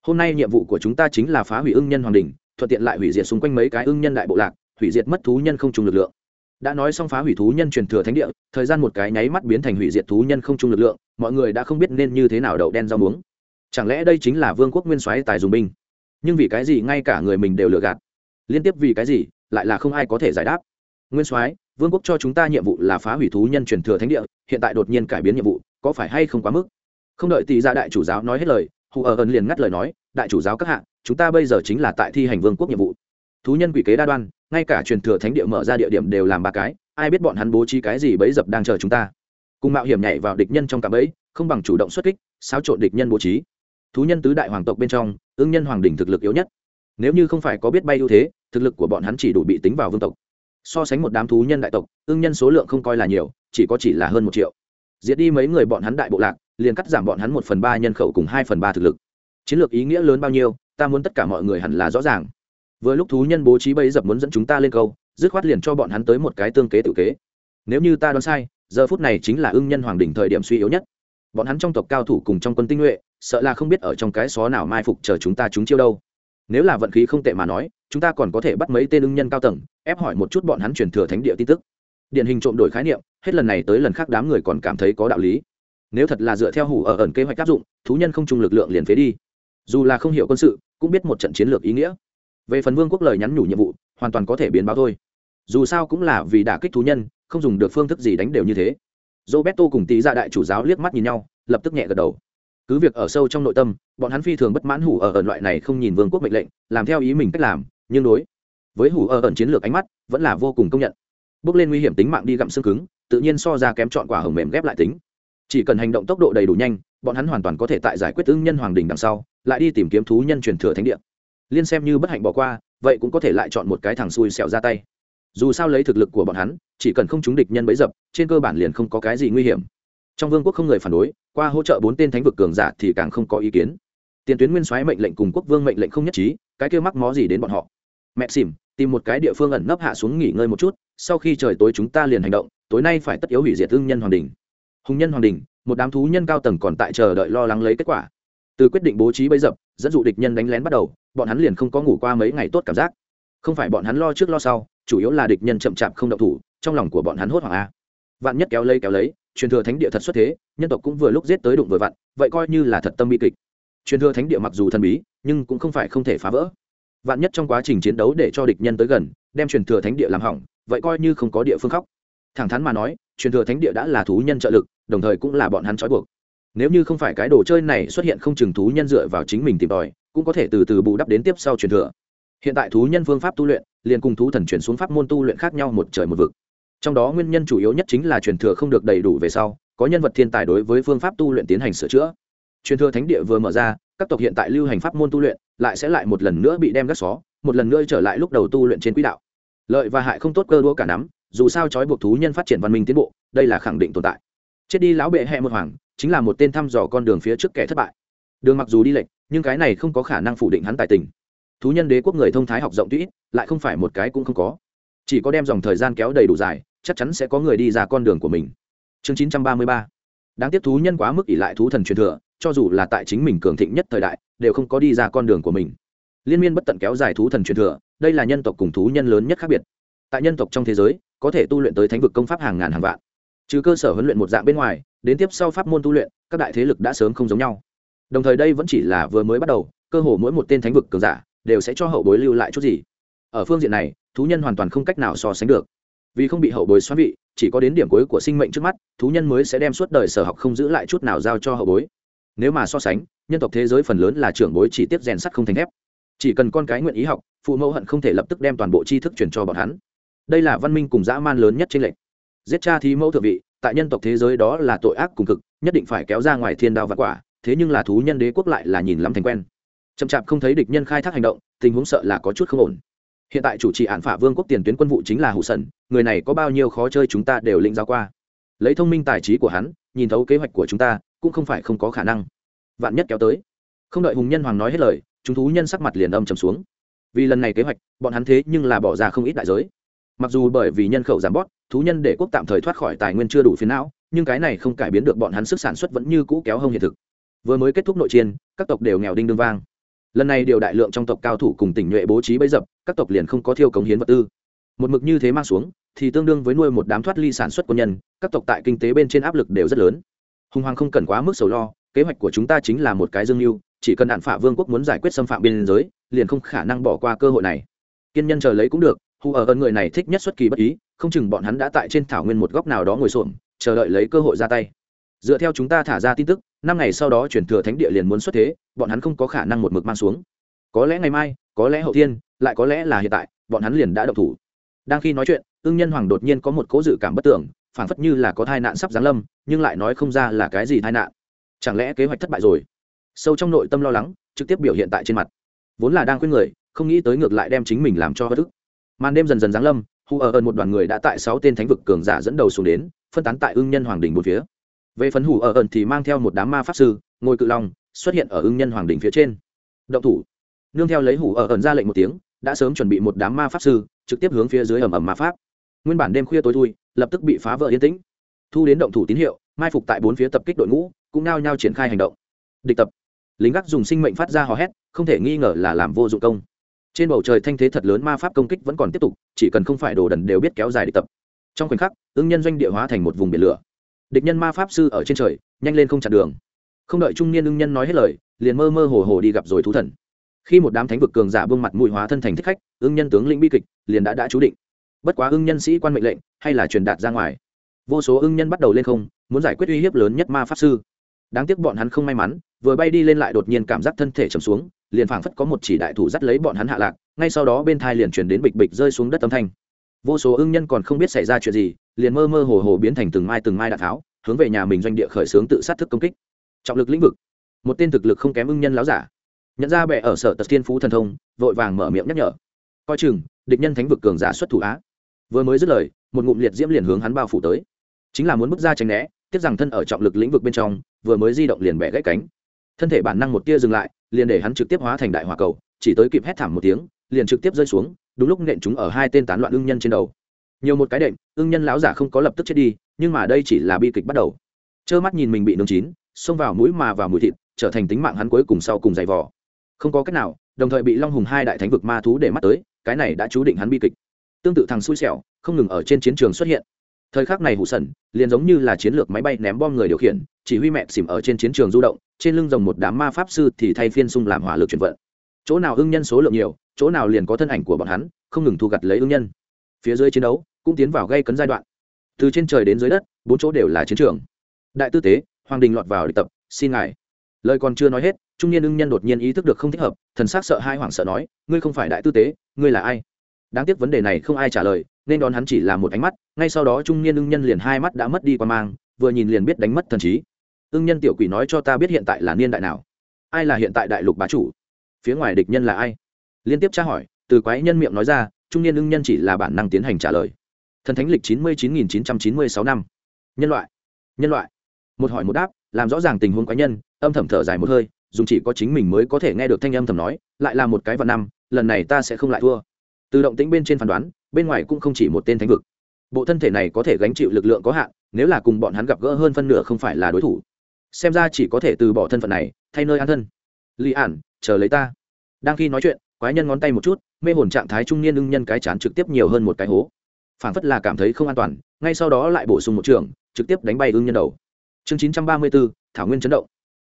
hôm nay nhiệm vụ của chúng ta chính là phá hủy ưng nhân hoàng đình thuận tiện lại hủy diệt xung quanh mấy cái ưng nhân đại bộ lạc, hủy diệt mất thú nhân không trùng lực lượng. Đã nói xong phá hủy thú nhân truyền thừa thánh địa, thời gian một cái nháy mắt biến thành hủy diệt thú nhân không trung lực lượng, mọi người đã không biết nên như thế nào đậu đen rau muống. Chẳng lẽ đây chính là vương quốc nguyên soái tài dùng binh? Nhưng vì cái gì ngay cả người mình đều lừa gạt? Liên tiếp vì cái gì, lại là không ai có thể giải đáp. Nguyên soái, vương quốc cho chúng ta nhiệm vụ là phá hủy thú nhân truyền thừa thánh địa, hiện tại đột nhiên cải biến nhiệm vụ, có phải hay không quá mức? Không đợi tỷ gia đại chủ giáo nói hết lời hù ở ẩn liền ngắt lời nói, đại chủ giáo các hạ, chúng ta bây giờ chính là tại thi hành vương quốc nhiệm vụ. Thú nhân quỷ kế đa đoan, ngay cả truyền thừa thánh địa mở ra địa điểm đều làm ba cái, ai biết bọn hắn bố trí cái gì bấy dập đang chờ chúng ta? Cùng mạo hiểm nhảy vào địch nhân trong cạm ấy không bằng chủ động xuất kích, xáo trộn địch nhân bố trí. Thú nhân tứ đại hoàng tộc bên trong ương nhân hoàng đỉnh thực lực yếu nhất. Nếu như không phải có biết bay ưu thế, thực lực của bọn hắn chỉ đủ bị tính vào vương tộc. So sánh một đám thú nhân đại tộc, ưng nhân số lượng không coi là nhiều, chỉ có chỉ là hơn một triệu. Diệt đi mấy người bọn hắn đại bộ lạc liền cắt giảm bọn hắn một phần ba nhân khẩu cùng hai phần ba thực lực. Chiến lược ý nghĩa lớn bao nhiêu, ta muốn tất cả mọi người hẳn là rõ ràng. Vừa lúc thú nhân bố trí bấy dập muốn dẫn chúng ta lên câu, dứt khoát liền cho bọn hắn tới một cái tương kế tự kế. Nếu như ta đoán sai, giờ phút này chính là ưng nhân hoàng đỉnh thời điểm suy yếu nhất. Bọn hắn trong tộc cao thủ cùng trong quân tinh nhuệ, sợ là không biết ở trong cái xó nào mai phục chờ chúng ta chúng chiêu đâu. Nếu là vận khí không tệ mà nói, chúng ta còn có thể bắt mấy tên ưng nhân cao tầng, ép hỏi một chút bọn hắn truyền thừa thánh địa tin tức. Điển hình trộm đổi khái niệm, hết lần này tới lần khác đám người còn cảm thấy có đạo lý nếu thật là dựa theo hủ ở ẩn kế hoạch áp dụng, thú nhân không chung lực lượng liền phế đi. Dù là không hiểu quân sự, cũng biết một trận chiến lược ý nghĩa. Về phần vương quốc lời nhắn nhủ nhiệm vụ, hoàn toàn có thể biến báo thôi. Dù sao cũng là vì đả kích thú nhân, không dùng được phương thức gì đánh đều như thế. Roberto cùng tý ra dạ đại chủ giáo liếc mắt nhìn nhau, lập tức nhẹ gật đầu. Cứ việc ở sâu trong nội tâm, bọn hắn phi thường bất mãn hủ ở ẩn loại này không nhìn vương quốc mệnh lệnh, làm theo ý mình cách làm, nhưng đối với hủ ở ẩn chiến lược ánh mắt, vẫn là vô cùng công nhận. Bước lên nguy hiểm tính mạng đi gặm xương cứng, tự nhiên so ra kém chọn quả hồng mềm ghép lại tính chỉ cần hành động tốc độ đầy đủ nhanh, bọn hắn hoàn toàn có thể tại giải quyết ứng nhân hoàng đình đằng sau, lại đi tìm kiếm thú nhân truyền thừa thánh địa. Liên xem như bất hạnh bỏ qua, vậy cũng có thể lại chọn một cái thằng xui xẻo ra tay. Dù sao lấy thực lực của bọn hắn, chỉ cần không chúng địch nhân bấy dập, trên cơ bản liền không có cái gì nguy hiểm. Trong vương quốc không người phản đối, qua hỗ trợ bốn tên thánh vực cường giả thì càng không có ý kiến. Tiền tuyến nguyên soái mệnh lệnh cùng quốc vương mệnh lệnh không nhất trí, cái kêu mắc mó gì đến bọn họ? Mẹ xỉm, tìm một cái địa phương ẩn nấp hạ xuống nghỉ ngơi một chút, sau khi trời tối chúng ta liền hành động, tối nay phải tất yếu hủy diệt thương nhân hoàng đình hùng nhân hoàng đình, một đám thú nhân cao tầng còn tại chờ đợi lo lắng lấy kết quả. Từ quyết định bố trí bấy dập, dẫn dụ địch nhân đánh lén bắt đầu, bọn hắn liền không có ngủ qua mấy ngày tốt cảm giác. Không phải bọn hắn lo trước lo sau, chủ yếu là địch nhân chậm chạp không động thủ, trong lòng của bọn hắn hốt hoảng a. Vạn nhất kéo lấy kéo lấy, truyền thừa thánh địa thật xuất thế, nhân tộc cũng vừa lúc giết tới đụng vừa vặn, vậy coi như là thật tâm bi kịch. Truyền thừa thánh địa mặc dù thần bí, nhưng cũng không phải không thể phá vỡ. Vạn nhất trong quá trình chiến đấu để cho địch nhân tới gần, đem truyền thừa thánh địa làm hỏng, vậy coi như không có địa phương khóc. Thẳng thắn mà nói truyền thừa thánh địa đã là thú nhân trợ lực, đồng thời cũng là bọn hắn trói buộc. Nếu như không phải cái đồ chơi này xuất hiện không chừng thú nhân dựa vào chính mình tìm tòi, cũng có thể từ từ bù đắp đến tiếp sau truyền thừa. Hiện tại thú nhân phương pháp tu luyện, liền cùng thú thần chuyển xuống pháp môn tu luyện khác nhau một trời một vực. Trong đó nguyên nhân chủ yếu nhất chính là truyền thừa không được đầy đủ về sau, có nhân vật thiên tài đối với phương pháp tu luyện tiến hành sửa chữa. Truyền thừa thánh địa vừa mở ra, các tộc hiện tại lưu hành pháp môn tu luyện, lại sẽ lại một lần nữa bị đem gác xó, một lần nữa trở lại lúc đầu tu luyện trên quỹ đạo. Lợi và hại không tốt cơ đũa cả nắm dù sao trói buộc thú nhân phát triển văn minh tiến bộ, đây là khẳng định tồn tại. Chết đi lão bệ hẹ một hoàng, chính là một tên thăm dò con đường phía trước kẻ thất bại. Đường mặc dù đi lệch, nhưng cái này không có khả năng phủ định hắn tài tình. Thú nhân đế quốc người thông thái học rộng tuy lại không phải một cái cũng không có. Chỉ có đem dòng thời gian kéo đầy đủ dài, chắc chắn sẽ có người đi ra con đường của mình. Chương chín trăm ba mươi ba. Đáng tiếc thú nhân quá mức ỷ lại thú thần truyền thừa, cho dù là tại chính mình cường thịnh nhất thời đại, đều không có đi ra con đường của mình. Liên miên bất tận kéo dài thú thần truyền thừa, đây là nhân tộc cùng thú nhân lớn nhất khác biệt. Tại nhân tộc trong thế giới có thể tu luyện tới thánh vực công pháp hàng ngàn hàng vạn. Trừ cơ sở huấn luyện một dạng bên ngoài, đến tiếp sau pháp môn tu luyện, các đại thế lực đã sớm không giống nhau. Đồng thời đây vẫn chỉ là vừa mới bắt đầu, cơ hồ mỗi một tên thánh vực cường giả đều sẽ cho hậu bối lưu lại chút gì. Ở phương diện này, thú nhân hoàn toàn không cách nào so sánh được. Vì không bị hậu bối xoắn vị, chỉ có đến điểm cuối của sinh mệnh trước mắt, thú nhân mới sẽ đem suốt đời sở học không giữ lại chút nào giao cho hậu bối. Nếu mà so sánh, nhân tộc thế giới phần lớn là trưởng bối chỉ tiếp rèn sắt không thành thép. Chỉ cần con cái nguyện ý học, phụ mẫu hận không thể lập tức đem toàn bộ tri thức truyền cho bọn hắn đây là văn minh cùng dã man lớn nhất trên lệnh giết cha thì mẫu thượng vị, tại nhân tộc thế giới đó là tội ác cùng cực, nhất định phải kéo ra ngoài thiên đao và quả, thế nhưng là thú nhân đế quốc lại là nhìn lắm thành quen. Chậm chạp không thấy địch nhân khai thác hành động, tình huống sợ là có chút không ổn. Hiện tại chủ trì án phả vương quốc tiền tuyến quân vụ chính là hủ sần người này có bao nhiêu khó chơi chúng ta đều lĩnh giáo qua. Lấy thông minh tài trí của hắn, nhìn thấu kế hoạch của chúng ta, cũng không phải không có khả năng. Vạn nhất kéo tới. Không đợi hùng nhân hoàng nói hết lời, chúng thú nhân sắc mặt liền âm trầm xuống. Vì lần này kế hoạch, bọn hắn thế nhưng là bỏ ra không ít đại giới mặc dù bởi vì nhân khẩu giảm bót thú nhân để quốc tạm thời thoát khỏi tài nguyên chưa đủ phiến não nhưng cái này không cải biến được bọn hắn sức sản xuất vẫn như cũ kéo hông hiện thực. Vừa mới kết thúc nội chiến, các tộc đều nghèo đinh đương vang. Lần này điều đại lượng trong tộc cao thủ cùng tỉnh nhuệ bố trí bấy dập các tộc liền không có thiêu cống hiến vật tư. Một mực như thế mang xuống thì tương đương với nuôi một đám thoát ly sản xuất quân nhân các tộc tại kinh tế bên trên áp lực đều rất lớn. Hùng hoàng không cần quá mức sầu lo kế hoạch của chúng ta chính là một cái dương mưu chỉ cần đạn phả vương quốc muốn giải quyết xâm phạm biên giới liền không khả năng bỏ qua cơ hội này. Kiên nhân chờ lấy cũng được hù ở ơn người này thích nhất xuất kỳ bất ý, không chừng bọn hắn đã tại trên thảo nguyên một góc nào đó ngồi xổm, chờ đợi lấy cơ hội ra tay. Dựa theo chúng ta thả ra tin tức, năm ngày sau đó chuyển thừa thánh địa liền muốn xuất thế, bọn hắn không có khả năng một mực mang xuống. Có lẽ ngày mai, có lẽ hậu thiên, lại có lẽ là hiện tại, bọn hắn liền đã độc thủ. Đang khi nói chuyện, ưng nhân hoàng đột nhiên có một cố dự cảm bất tưởng, phảng phất như là có tai nạn sắp giáng lâm, nhưng lại nói không ra là cái gì tai nạn. Chẳng lẽ kế hoạch thất bại rồi? Sâu trong nội tâm lo lắng, trực tiếp biểu hiện tại trên mặt. Vốn là đang khuyên người, không nghĩ tới ngược lại đem chính mình làm cho bất ức màn đêm dần dần giáng lâm, hù ở ẩn một đoàn người đã tại sáu tên thánh vực cường giả dẫn đầu xuống đến, phân tán tại ưng nhân hoàng đình một phía. Về phần hủ ở ẩn thì mang theo một đám ma pháp sư ngồi cự long, xuất hiện ở ưng nhân hoàng đình phía trên. Động thủ. Nương theo lấy hủ ở ẩn ra lệnh một tiếng, đã sớm chuẩn bị một đám ma pháp sư, trực tiếp hướng phía dưới ẩm ẩm ma pháp. Nguyên bản đêm khuya tối thui, lập tức bị phá vỡ yên tĩnh. Thu đến động thủ tín hiệu, mai phục tại bốn phía tập kích đội ngũ, cũng nao nhau triển khai hành động. Địch tập. Lính gác dùng sinh mệnh phát ra hò hét, không thể nghi ngờ là làm vô dụng công trên bầu trời thanh thế thật lớn ma pháp công kích vẫn còn tiếp tục, chỉ cần không phải đồ đần đều biết kéo dài địch tập. Trong khoảnh khắc ứng nhân doanh địa hóa thành một vùng biển lửa. Địch nhân ma pháp sư ở trên trời, nhanh lên không chặn đường. Không đợi trung niên ưng nhân nói hết lời, liền mơ mơ hồ hồ đi gặp rồi thú thần. Khi một đám thánh vực cường giả bưng mặt mũi hóa thân thành thích khách, ưng nhân tướng lĩnh bi kịch, liền đã đã chú định. Bất quá ưng nhân sĩ quan mệnh lệnh, hay là truyền đạt ra ngoài. Vô số ưng nhân bắt đầu lên không, muốn giải quyết uy hiếp lớn nhất ma pháp sư. Đáng tiếc bọn hắn không may mắn, vừa bay đi lên lại đột nhiên cảm giác thân thể trầm xuống liền phảng phất có một chỉ đại thủ dắt lấy bọn hắn hạ lạc, ngay sau đó bên thai liền chuyển đến bịch bịch rơi xuống đất âm thanh. Vô số ưng nhân còn không biết xảy ra chuyện gì, liền mơ mơ hồ hồ biến thành từng mai từng mai đạn tháo, hướng về nhà mình doanh địa khởi xướng tự sát thức công kích. Trọng lực lĩnh vực. Một tên thực lực không kém ưng nhân láo giả. Nhận ra bệ ở sở tật thiên phú thần thông, vội vàng mở miệng nhắc nhở. Coi chừng, địch nhân thánh vực cường giả xuất thủ á. Vừa mới dứt lời, một ngụm liệt diễm liền hướng hắn bao phủ tới. Chính là muốn bước ra tránh né, tiếc rằng thân ở trọng lực lĩnh vực bên trong, vừa mới di động liền bẻ gãy cánh. Thân thể bản năng một tia dừng lại liền để hắn trực tiếp hóa thành đại hỏa cầu, chỉ tới kịp hét thảm một tiếng, liền trực tiếp rơi xuống, đúng lúc nện chúng ở hai tên tán loạn ưng nhân trên đầu. Nhiều một cái đệm, ưng nhân lão giả không có lập tức chết đi, nhưng mà đây chỉ là bi kịch bắt đầu. Trơ mắt nhìn mình bị nướng chín, xông vào mũi mà vào mũi thịt, trở thành tính mạng hắn cuối cùng sau cùng dày vò. Không có cách nào, đồng thời bị long hùng hai đại thánh vực ma thú để mắt tới, cái này đã chú định hắn bi kịch. Tương tự thằng xui xẻo, không ngừng ở trên chiến trường xuất hiện thời khắc này hủ sẩn liền giống như là chiến lược máy bay ném bom người điều khiển, chỉ huy mẹ xỉm ở trên chiến trường du động, trên lưng rồng một đám ma pháp sư thì thay phiên sung làm hỏa lực chuyển vận. Chỗ nào ưng nhân số lượng nhiều, chỗ nào liền có thân ảnh của bọn hắn, không ngừng thu gặt lấy ưng nhân. Phía dưới chiến đấu cũng tiến vào gây cấn giai đoạn. Từ trên trời đến dưới đất, bốn chỗ đều là chiến trường. Đại tư tế, hoàng đình lọt vào để tập, xin ngài. Lời còn chưa nói hết, trung niên ưng nhân đột nhiên ý thức được không thích hợp, thần s á c sợ hai hoảng sợ nói, ngươi không phải đại tư tế, ngươi là ai? Đáng tiếc vấn đề này không ai trả lời nên đón hắn chỉ là một ánh mắt, ngay sau đó trung niên ưng nhân liền hai mắt đã mất đi qua mang, vừa nhìn liền biết đánh mất thần trí. Ưng nhân tiểu quỷ nói cho ta biết hiện tại là niên đại nào. Ai là hiện tại đại lục bá chủ? Phía ngoài địch nhân là ai? Liên tiếp tra hỏi, từ quái nhân miệng nói ra, trung niên ưng nhân chỉ là bản năng tiến hành trả lời. Thần thánh lịch chín mươi chín nghìn chín trăm chín mươi sáu năm. Nhân loại. Nhân loại. Một hỏi một đáp, làm rõ ràng tình huống quái nhân, âm thầm thở dài một hơi dùng chỉ có chính mình mới có thể nghe được thanh âm thầm nói, lại là một cái vật năm, lần này ta sẽ không lại thua từ động tĩnh bên trên phán đoán, bên ngoài cũng không chỉ một tên thánh vực. Bộ thân thể này có thể gánh chịu lực lượng có hạn, nếu là cùng bọn hắn gặp gỡ hơn phân nửa không phải là đối thủ. Xem ra chỉ có thể từ bỏ thân phận này, thay nơi an thân. Lì ản chờ lấy ta. Đang khi nói chuyện, quái nhân ngón tay một chút, mê hồn trạng thái trung niên ưng nhân cái chán trực tiếp nhiều hơn một cái hố. Phản phất là cảm thấy không an toàn, ngay sau đó lại bổ sung một trường, trực tiếp đánh bay ưng nhân đầu. Chương chín trăm ba mươi bốn thảo nguyên chấn động.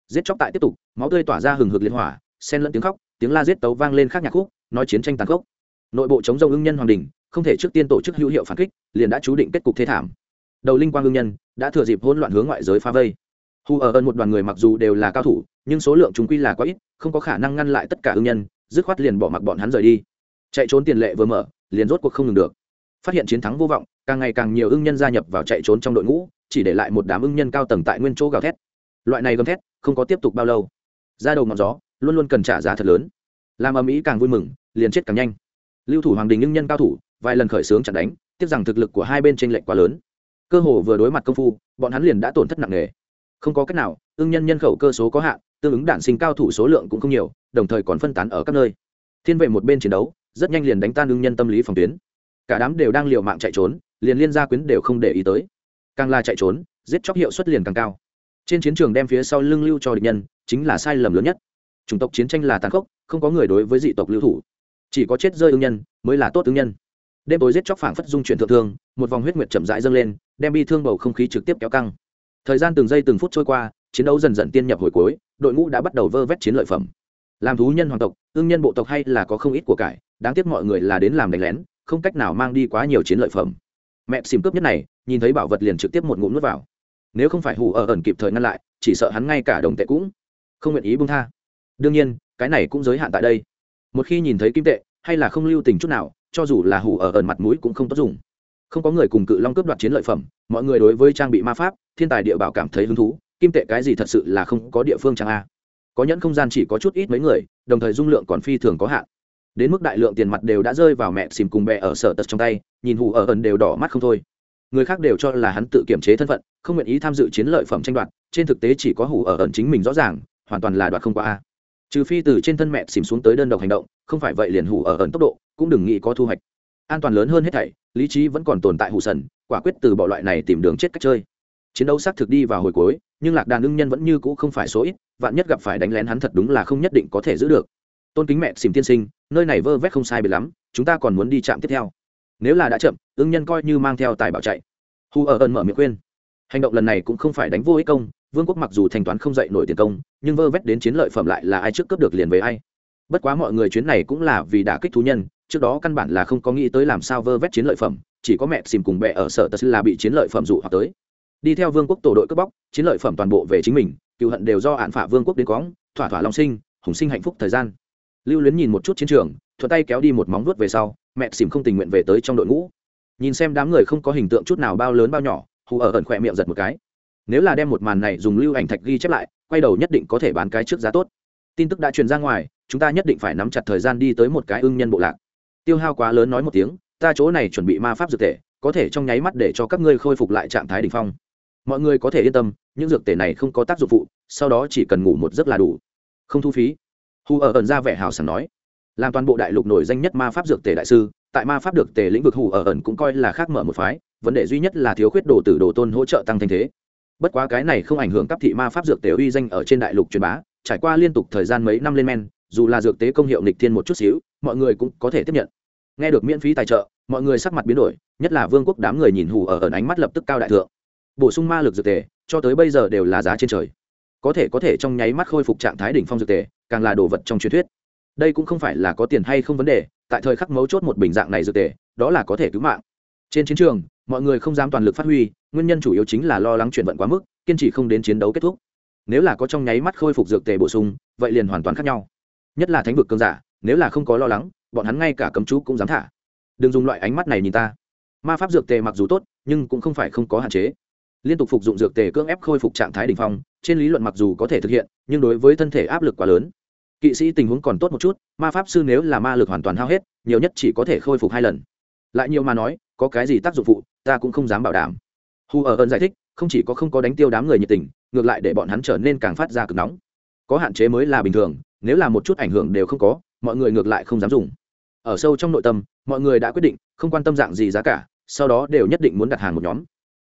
Giết chóc tại tiếp tục, máu tươi tỏa ra hừng hực liên hỏa sen lẫn tiếng khóc, tiếng la giết tấu vang lên khác nhạc khúc, nói chiến tranh tàn khốc nội bộ chống dông ưng nhân hoàng đình, không thể trước tiên tổ chức hữu hiệu phản kích, liền đã chú định kết cục thế thảm. Đầu linh quang ưng nhân đã thừa dịp hỗn loạn hướng ngoại giới phá vây. Hù ở ơn một đoàn người mặc dù đều là cao thủ, nhưng số lượng chúng quy là quá ít, không có khả năng ngăn lại tất cả ưng nhân, dứt khoát liền bỏ mặc bọn hắn rời đi. Chạy trốn tiền lệ vừa mở, liền rốt cuộc không ngừng được. Phát hiện chiến thắng vô vọng, càng ngày càng nhiều ưng nhân gia nhập vào chạy trốn trong đội ngũ, chỉ để lại một đám ưng nhân cao tầng tại nguyên chỗ gào thét. Loại này gầm thét, không có tiếp tục bao lâu. Ra đầu ngọn gió, luôn luôn cần trả giá thật lớn. Làm âm ý càng vui mừng, liền chết càng nhanh lưu thủ hoàng đình nhưng nhân cao thủ, vài lần khởi xướng chặn đánh, tiếc rằng thực lực của hai bên tranh lệch quá lớn. Cơ hồ vừa đối mặt công phu, bọn hắn liền đã tổn thất nặng nề. Không có cách nào, ưng nhân nhân khẩu cơ số có hạn, tương ứng đản sinh cao thủ số lượng cũng không nhiều, đồng thời còn phân tán ở các nơi. Thiên vệ một bên chiến đấu, rất nhanh liền đánh tan ưng nhân tâm lý phòng tuyến. Cả đám đều đang liều mạng chạy trốn, liền liên gia quyến đều không để ý tới. Càng là chạy trốn, giết chóc hiệu suất liền càng cao. Trên chiến trường đem phía sau lưng lưu cho địch nhân, chính là sai lầm lớn nhất. Chủng tộc chiến tranh là tàn khốc, không có người đối với dị tộc lưu thủ chỉ có chết rơi ưng nhân mới là tốt ưng nhân. Đêm tối giết chóc phảng phất dung chuyển thượng thương, một vòng huyết nguyệt chậm rãi dâng lên, đem bi thương bầu không khí trực tiếp kéo căng. Thời gian từng giây từng phút trôi qua, chiến đấu dần dần tiên nhập hồi cuối, đội ngũ đã bắt đầu vơ vét chiến lợi phẩm. Làm thú nhân hoàng tộc ương nhân bộ tộc hay là có không ít của cải, đáng tiếc mọi người là đến làm đánh lén, không cách nào mang đi quá nhiều chiến lợi phẩm. Mẹ xìm cướp nhất này, nhìn thấy bảo vật liền trực tiếp một ngụm nuốt vào. Nếu không phải hủ ở ẩn kịp thời ngăn lại, chỉ sợ hắn ngay cả đồng tệ cũng không nguyện ý bung tha. Đương nhiên, cái này cũng giới hạn tại đây một khi nhìn thấy kim tệ, hay là không lưu tình chút nào, cho dù là hủ ở ẩn mặt mũi cũng không tốt dùng. Không có người cùng cự long cướp đoạt chiến lợi phẩm, mọi người đối với trang bị ma pháp, thiên tài địa bảo cảm thấy hứng thú, kim tệ cái gì thật sự là không có địa phương trang a. Có nhẫn không gian chỉ có chút ít mấy người, đồng thời dung lượng còn phi thường có hạn. Đến mức đại lượng tiền mặt đều đã rơi vào mẹ xìm cùng bè ở sở tật trong tay, nhìn hù ở ẩn đều đỏ mắt không thôi. Người khác đều cho là hắn tự kiểm chế thân phận, không nguyện ý tham dự chiến lợi phẩm tranh đoạt, trên thực tế chỉ có hủ ở ẩn chính mình rõ ràng, hoàn toàn là đoạt không qua a trừ phi từ trên thân mẹ xìm xuống tới đơn độc hành động, không phải vậy liền hủ ở ẩn tốc độ, cũng đừng nghĩ có thu hoạch. An toàn lớn hơn hết thảy, lý trí vẫn còn tồn tại hủ sần, quả quyết từ bỏ loại này tìm đường chết cách chơi. Chiến đấu xác thực đi vào hồi cuối, nhưng lạc đàn ưng nhân vẫn như cũ không phải số ít, vạn nhất gặp phải đánh lén hắn thật đúng là không nhất định có thể giữ được. Tôn kính mẹ xìm tiên sinh, nơi này vơ vét không sai biệt lắm, chúng ta còn muốn đi chạm tiếp theo. Nếu là đã chậm, ưng nhân coi như mang theo tài bảo chạy. Hù ở ẩn mở miệng khuyên. Hành động lần này cũng không phải đánh vô ích công vương quốc mặc dù thanh toán không dậy nổi tiền công, nhưng vơ vét đến chiến lợi phẩm lại là ai trước cướp được liền với ai. Bất quá mọi người chuyến này cũng là vì đả kích thú nhân, trước đó căn bản là không có nghĩ tới làm sao vơ vét chiến lợi phẩm, chỉ có mẹ xìm cùng mẹ ở sở tật là bị chiến lợi phẩm dụ hoặc tới. Đi theo vương quốc tổ đội cướp bóc, chiến lợi phẩm toàn bộ về chính mình, cựu hận đều do hạn phả vương quốc đến cóng thỏa thỏa long sinh, hùng sinh hạnh phúc thời gian. Lưu luyến nhìn một chút chiến trường, thuận tay kéo đi một móng vuốt về sau, mẹ xìm không tình nguyện về tới trong đội ngũ. Nhìn xem đám người không có hình tượng chút nào bao lớn bao nhỏ, hù ở ẩn khỏe miệng giật một cái nếu là đem một màn này dùng lưu ảnh thạch ghi chép lại, quay đầu nhất định có thể bán cái trước giá tốt. Tin tức đã truyền ra ngoài, chúng ta nhất định phải nắm chặt thời gian đi tới một cái ưng nhân bộ lạc. Tiêu hao quá lớn nói một tiếng, ta chỗ này chuẩn bị ma pháp dược tể, có thể trong nháy mắt để cho các ngươi khôi phục lại trạng thái đ ỉ n h phong. Mọi người có thể yên tâm, những dược tể này không có tác dụng phụ, sau đó chỉ cần ngủ một giấc là đủ. Không thu phí. Hù ở ẩn ra vẻ hào sảng nói. Làm toàn bộ đại lục nổi danh nhất ma pháp dược tể đại sư, tại ma pháp được tề lĩnh vực hù ở ẩn cũng coi là khác mở một phái, vấn đề duy nhất là thiếu khuyết đồ tử đồ tôn hỗ trợ tăng thanh thế bất quá cái này không ảnh hưởng cấp thị ma pháp dược tế uy danh ở trên đại lục truyền bá, trải qua liên tục thời gian mấy năm lên men, dù là dược tế công hiệu nịch thiên một chút xíu, mọi người cũng có thể tiếp nhận. Nghe được miễn phí tài trợ, mọi người sắc mặt biến đổi, nhất là vương quốc đám người nhìn hù ở ẩn ánh mắt lập tức cao đại thượng. Bổ sung ma lực dược tề, cho tới bây giờ đều là giá trên trời. Có thể có thể trong nháy mắt khôi phục trạng thái đỉnh phong dược tề, càng là đồ vật trong truyền thuyết. Đây cũng không phải là có tiền hay không vấn đề, tại thời khắc mấu chốt một bình dạng này dược tề, đó là có thể cứu mạng. Trên chiến trường mọi người không dám toàn lực phát huy, nguyên nhân chủ yếu chính là lo lắng chuyển vận quá mức, kiên trì không đến chiến đấu kết thúc. Nếu là có trong nháy mắt khôi phục dược tề bổ sung, vậy liền hoàn toàn khác nhau. Nhất là thánh vực cơn giả, nếu là không có lo lắng, bọn hắn ngay cả cấm chú cũng dám thả. Đừng dùng loại ánh mắt này nhìn ta. Ma pháp dược tề mặc dù tốt, nhưng cũng không phải không có hạn chế. Liên tục phục dụng dược tề cưỡng ép khôi phục trạng thái đ ỉ n h phong, trên lý luận mặc dù có thể thực hiện, nhưng đối với thân thể áp lực quá lớn. Kỵ sĩ tình huống còn tốt một chút, ma pháp sư nếu là ma lực hoàn toàn hao hết, nhiều nhất chỉ có thể khôi phục hai lần. Lại nhiều mà nói, có cái gì tác dụng phụ ta cũng không dám bảo đảm. Hu ở ơn giải thích, không chỉ có không có đánh tiêu đám người nhiệt tình, ngược lại để bọn hắn trở nên càng phát ra cực nóng. Có hạn chế mới là bình thường, nếu là một chút ảnh hưởng đều không có, mọi người ngược lại không dám dùng. Ở sâu trong nội tâm, mọi người đã quyết định, không quan tâm dạng gì giá cả, sau đó đều nhất định muốn đặt hàng một nhóm.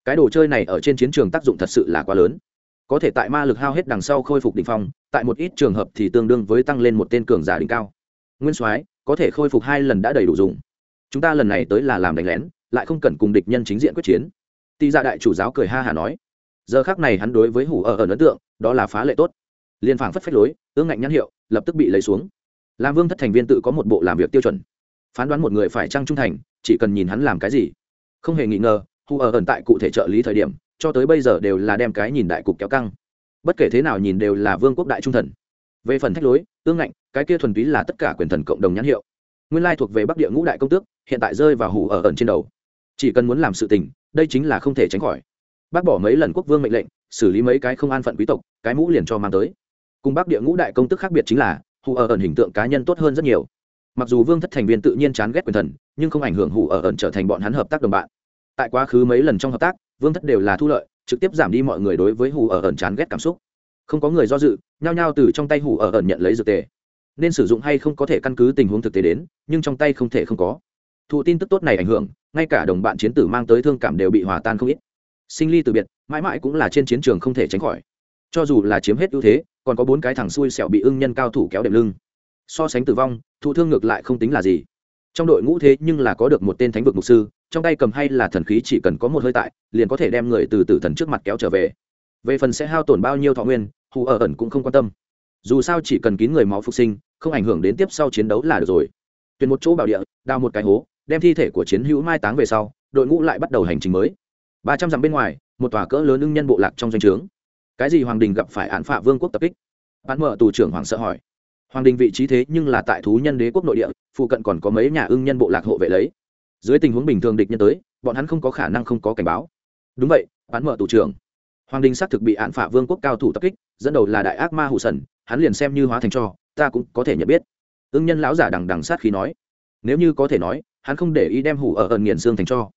Cái đồ chơi này ở trên chiến trường tác dụng thật sự là quá lớn. Có thể tại ma lực hao hết đằng sau khôi phục đỉnh phong, tại một ít trường hợp thì tương đương với tăng lên một tên cường giả đỉnh cao. Nguyên soái, có thể khôi phục hai lần đã đầy đủ dùng. Chúng ta lần này tới là làm đánh lén lại không cần cùng địch nhân chính diện quyết chiến. Tị dạ đại chủ giáo cười ha hả nói, giờ khác này hắn đối với hủ ở ở ấn tượng, đó là phá lệ tốt. Liên phảng phất phách lối, ương ngạnh nhãn hiệu, lập tức bị lấy xuống. Làm vương thất thành viên tự có một bộ làm việc tiêu chuẩn. Phán đoán một người phải trăng trung thành, chỉ cần nhìn hắn làm cái gì. Không hề nghi ngờ, hủ ở ẩn tại cụ thể trợ lý thời điểm, cho tới bây giờ đều là đem cái nhìn đại cục kéo căng. Bất kể thế nào nhìn đều là vương quốc đại trung thần. Về phần thách lối, ương ngạnh, cái kia thuần túy là tất cả quyền thần cộng đồng nhãn hiệu. Nguyên lai thuộc về bắc địa ngũ đại công tước, hiện tại rơi vào hủ ở ẩn trên đầu chỉ cần muốn làm sự tình, đây chính là không thể tránh khỏi. Bác bỏ mấy lần quốc vương mệnh lệnh, xử lý mấy cái không an phận quý tộc, cái mũ liền cho mang tới. Cùng bắc địa ngũ đại công tức khác biệt chính là, hủ ở ẩn hình tượng cá nhân tốt hơn rất nhiều. Mặc dù vương thất thành viên tự nhiên chán ghét quyền thần, nhưng không ảnh hưởng hủ ở ẩn trở thành bọn hắn hợp tác đồng bạn. Tại quá khứ mấy lần trong hợp tác, vương thất đều là thu lợi, trực tiếp giảm đi mọi người đối với hủ ở ẩn chán ghét cảm xúc. Không có người do dự, nhao nhao từ trong tay hủ ở ẩn nhận lấy dược tề. Nên sử dụng hay không có thể căn cứ tình huống thực tế đến, nhưng trong tay không thể không có thụ tin tức tốt này ảnh hưởng, ngay cả đồng bạn chiến tử mang tới thương cảm đều bị hòa tan không ít. Sinh ly từ biệt, mãi mãi cũng là trên chiến trường không thể tránh khỏi. Cho dù là chiếm hết ưu thế, còn có bốn cái thằng xui xẹo bị ưng nhân cao thủ kéo đệm lưng. So sánh tử vong thụ thương ngược lại không tính là gì. Trong đội ngũ thế nhưng là có được một tên thánh vực mục sư, trong tay cầm hay là thần khí chỉ cần có một hơi tại, liền có thể đem người từ tử thần trước mặt kéo trở về. Về phần sẽ hao tổn bao nhiêu thọ nguyên, hù ở ẩn cũng không quan tâm. Dù sao chỉ cần kín người máu phục sinh, không ảnh hưởng đến tiếp sau chiến đấu là được rồi. Tuyển một chỗ bảo địa, đào một cái hố đem thi thể của chiến hữu mai táng về sau, đội ngũ lại bắt đầu hành trình mới. Ba trăm dặm bên ngoài, một tòa cỡ lớn ưng nhân bộ lạc trong doanh trướng. Cái gì hoàng đình gặp phải án phạ vương quốc tập kích? Bán mở tù trưởng hoàng sợ hỏi. Hoàng đình vị trí thế nhưng là tại thú nhân đế quốc nội địa, phụ cận còn có mấy nhà ưng nhân bộ lạc hộ vệ lấy. Dưới tình huống bình thường địch nhân tới, bọn hắn không có khả năng không có cảnh báo. Đúng vậy bán mở tù trưởng. Hoàng đình xác thực bị án phạ vương quốc cao thủ tập kích, dẫn đầu là đại ác ma hủ sần, hắn liền xem như hóa thành cho, ta cũng có thể nhận biết. Ưng nhân lão giả đằng đằng sát khí nói. Nếu như có thể nói hắn không để ý đem hủ ở ẩn nghiền xương thành cho.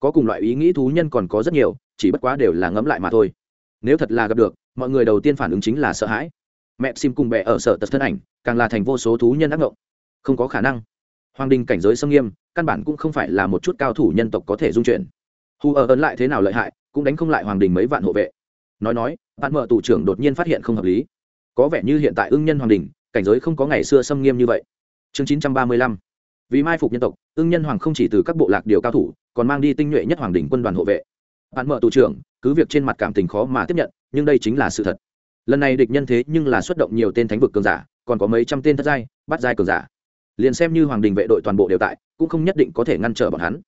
Có cùng loại ý nghĩ thú nhân còn có rất nhiều, chỉ bất quá đều là ngẫm lại mà thôi. Nếu thật là gặp được, mọi người đầu tiên phản ứng chính là sợ hãi. Mẹ sim cùng bè ở sở tật thân ảnh, càng là thành vô số thú nhân ác ngộng. Không có khả năng. Hoàng đình cảnh giới xâm nghiêm, căn bản cũng không phải là một chút cao thủ nhân tộc có thể dung chuyển. Hù ở ấn lại thế nào lợi hại, cũng đánh không lại hoàng đình mấy vạn hộ vệ. Nói nói bạn mở tù trưởng đột nhiên phát hiện không hợp lý. Có vẻ như hiện tại ưng nhân hoàng đình, cảnh giới không có ngày xưa xâm nghiêm như vậy. Chương chín trăm ba mươi lăm vì mai phục nhân tộc, ưng nhân hoàng không chỉ từ các bộ lạc điều cao thủ, còn mang đi tinh nhuệ nhất hoàng đình quân đoàn hộ vệ. Bạn mở tù trưởng, cứ việc trên mặt cảm tình khó mà tiếp nhận, nhưng đây chính là sự thật. Lần này địch nhân thế nhưng là xuất động nhiều tên thánh vực cường giả, còn có mấy trăm tên thất giai bắt giai cường giả. Liền xem như hoàng đình vệ đội toàn bộ đều tại, cũng không nhất định có thể ngăn trở bọn hắn.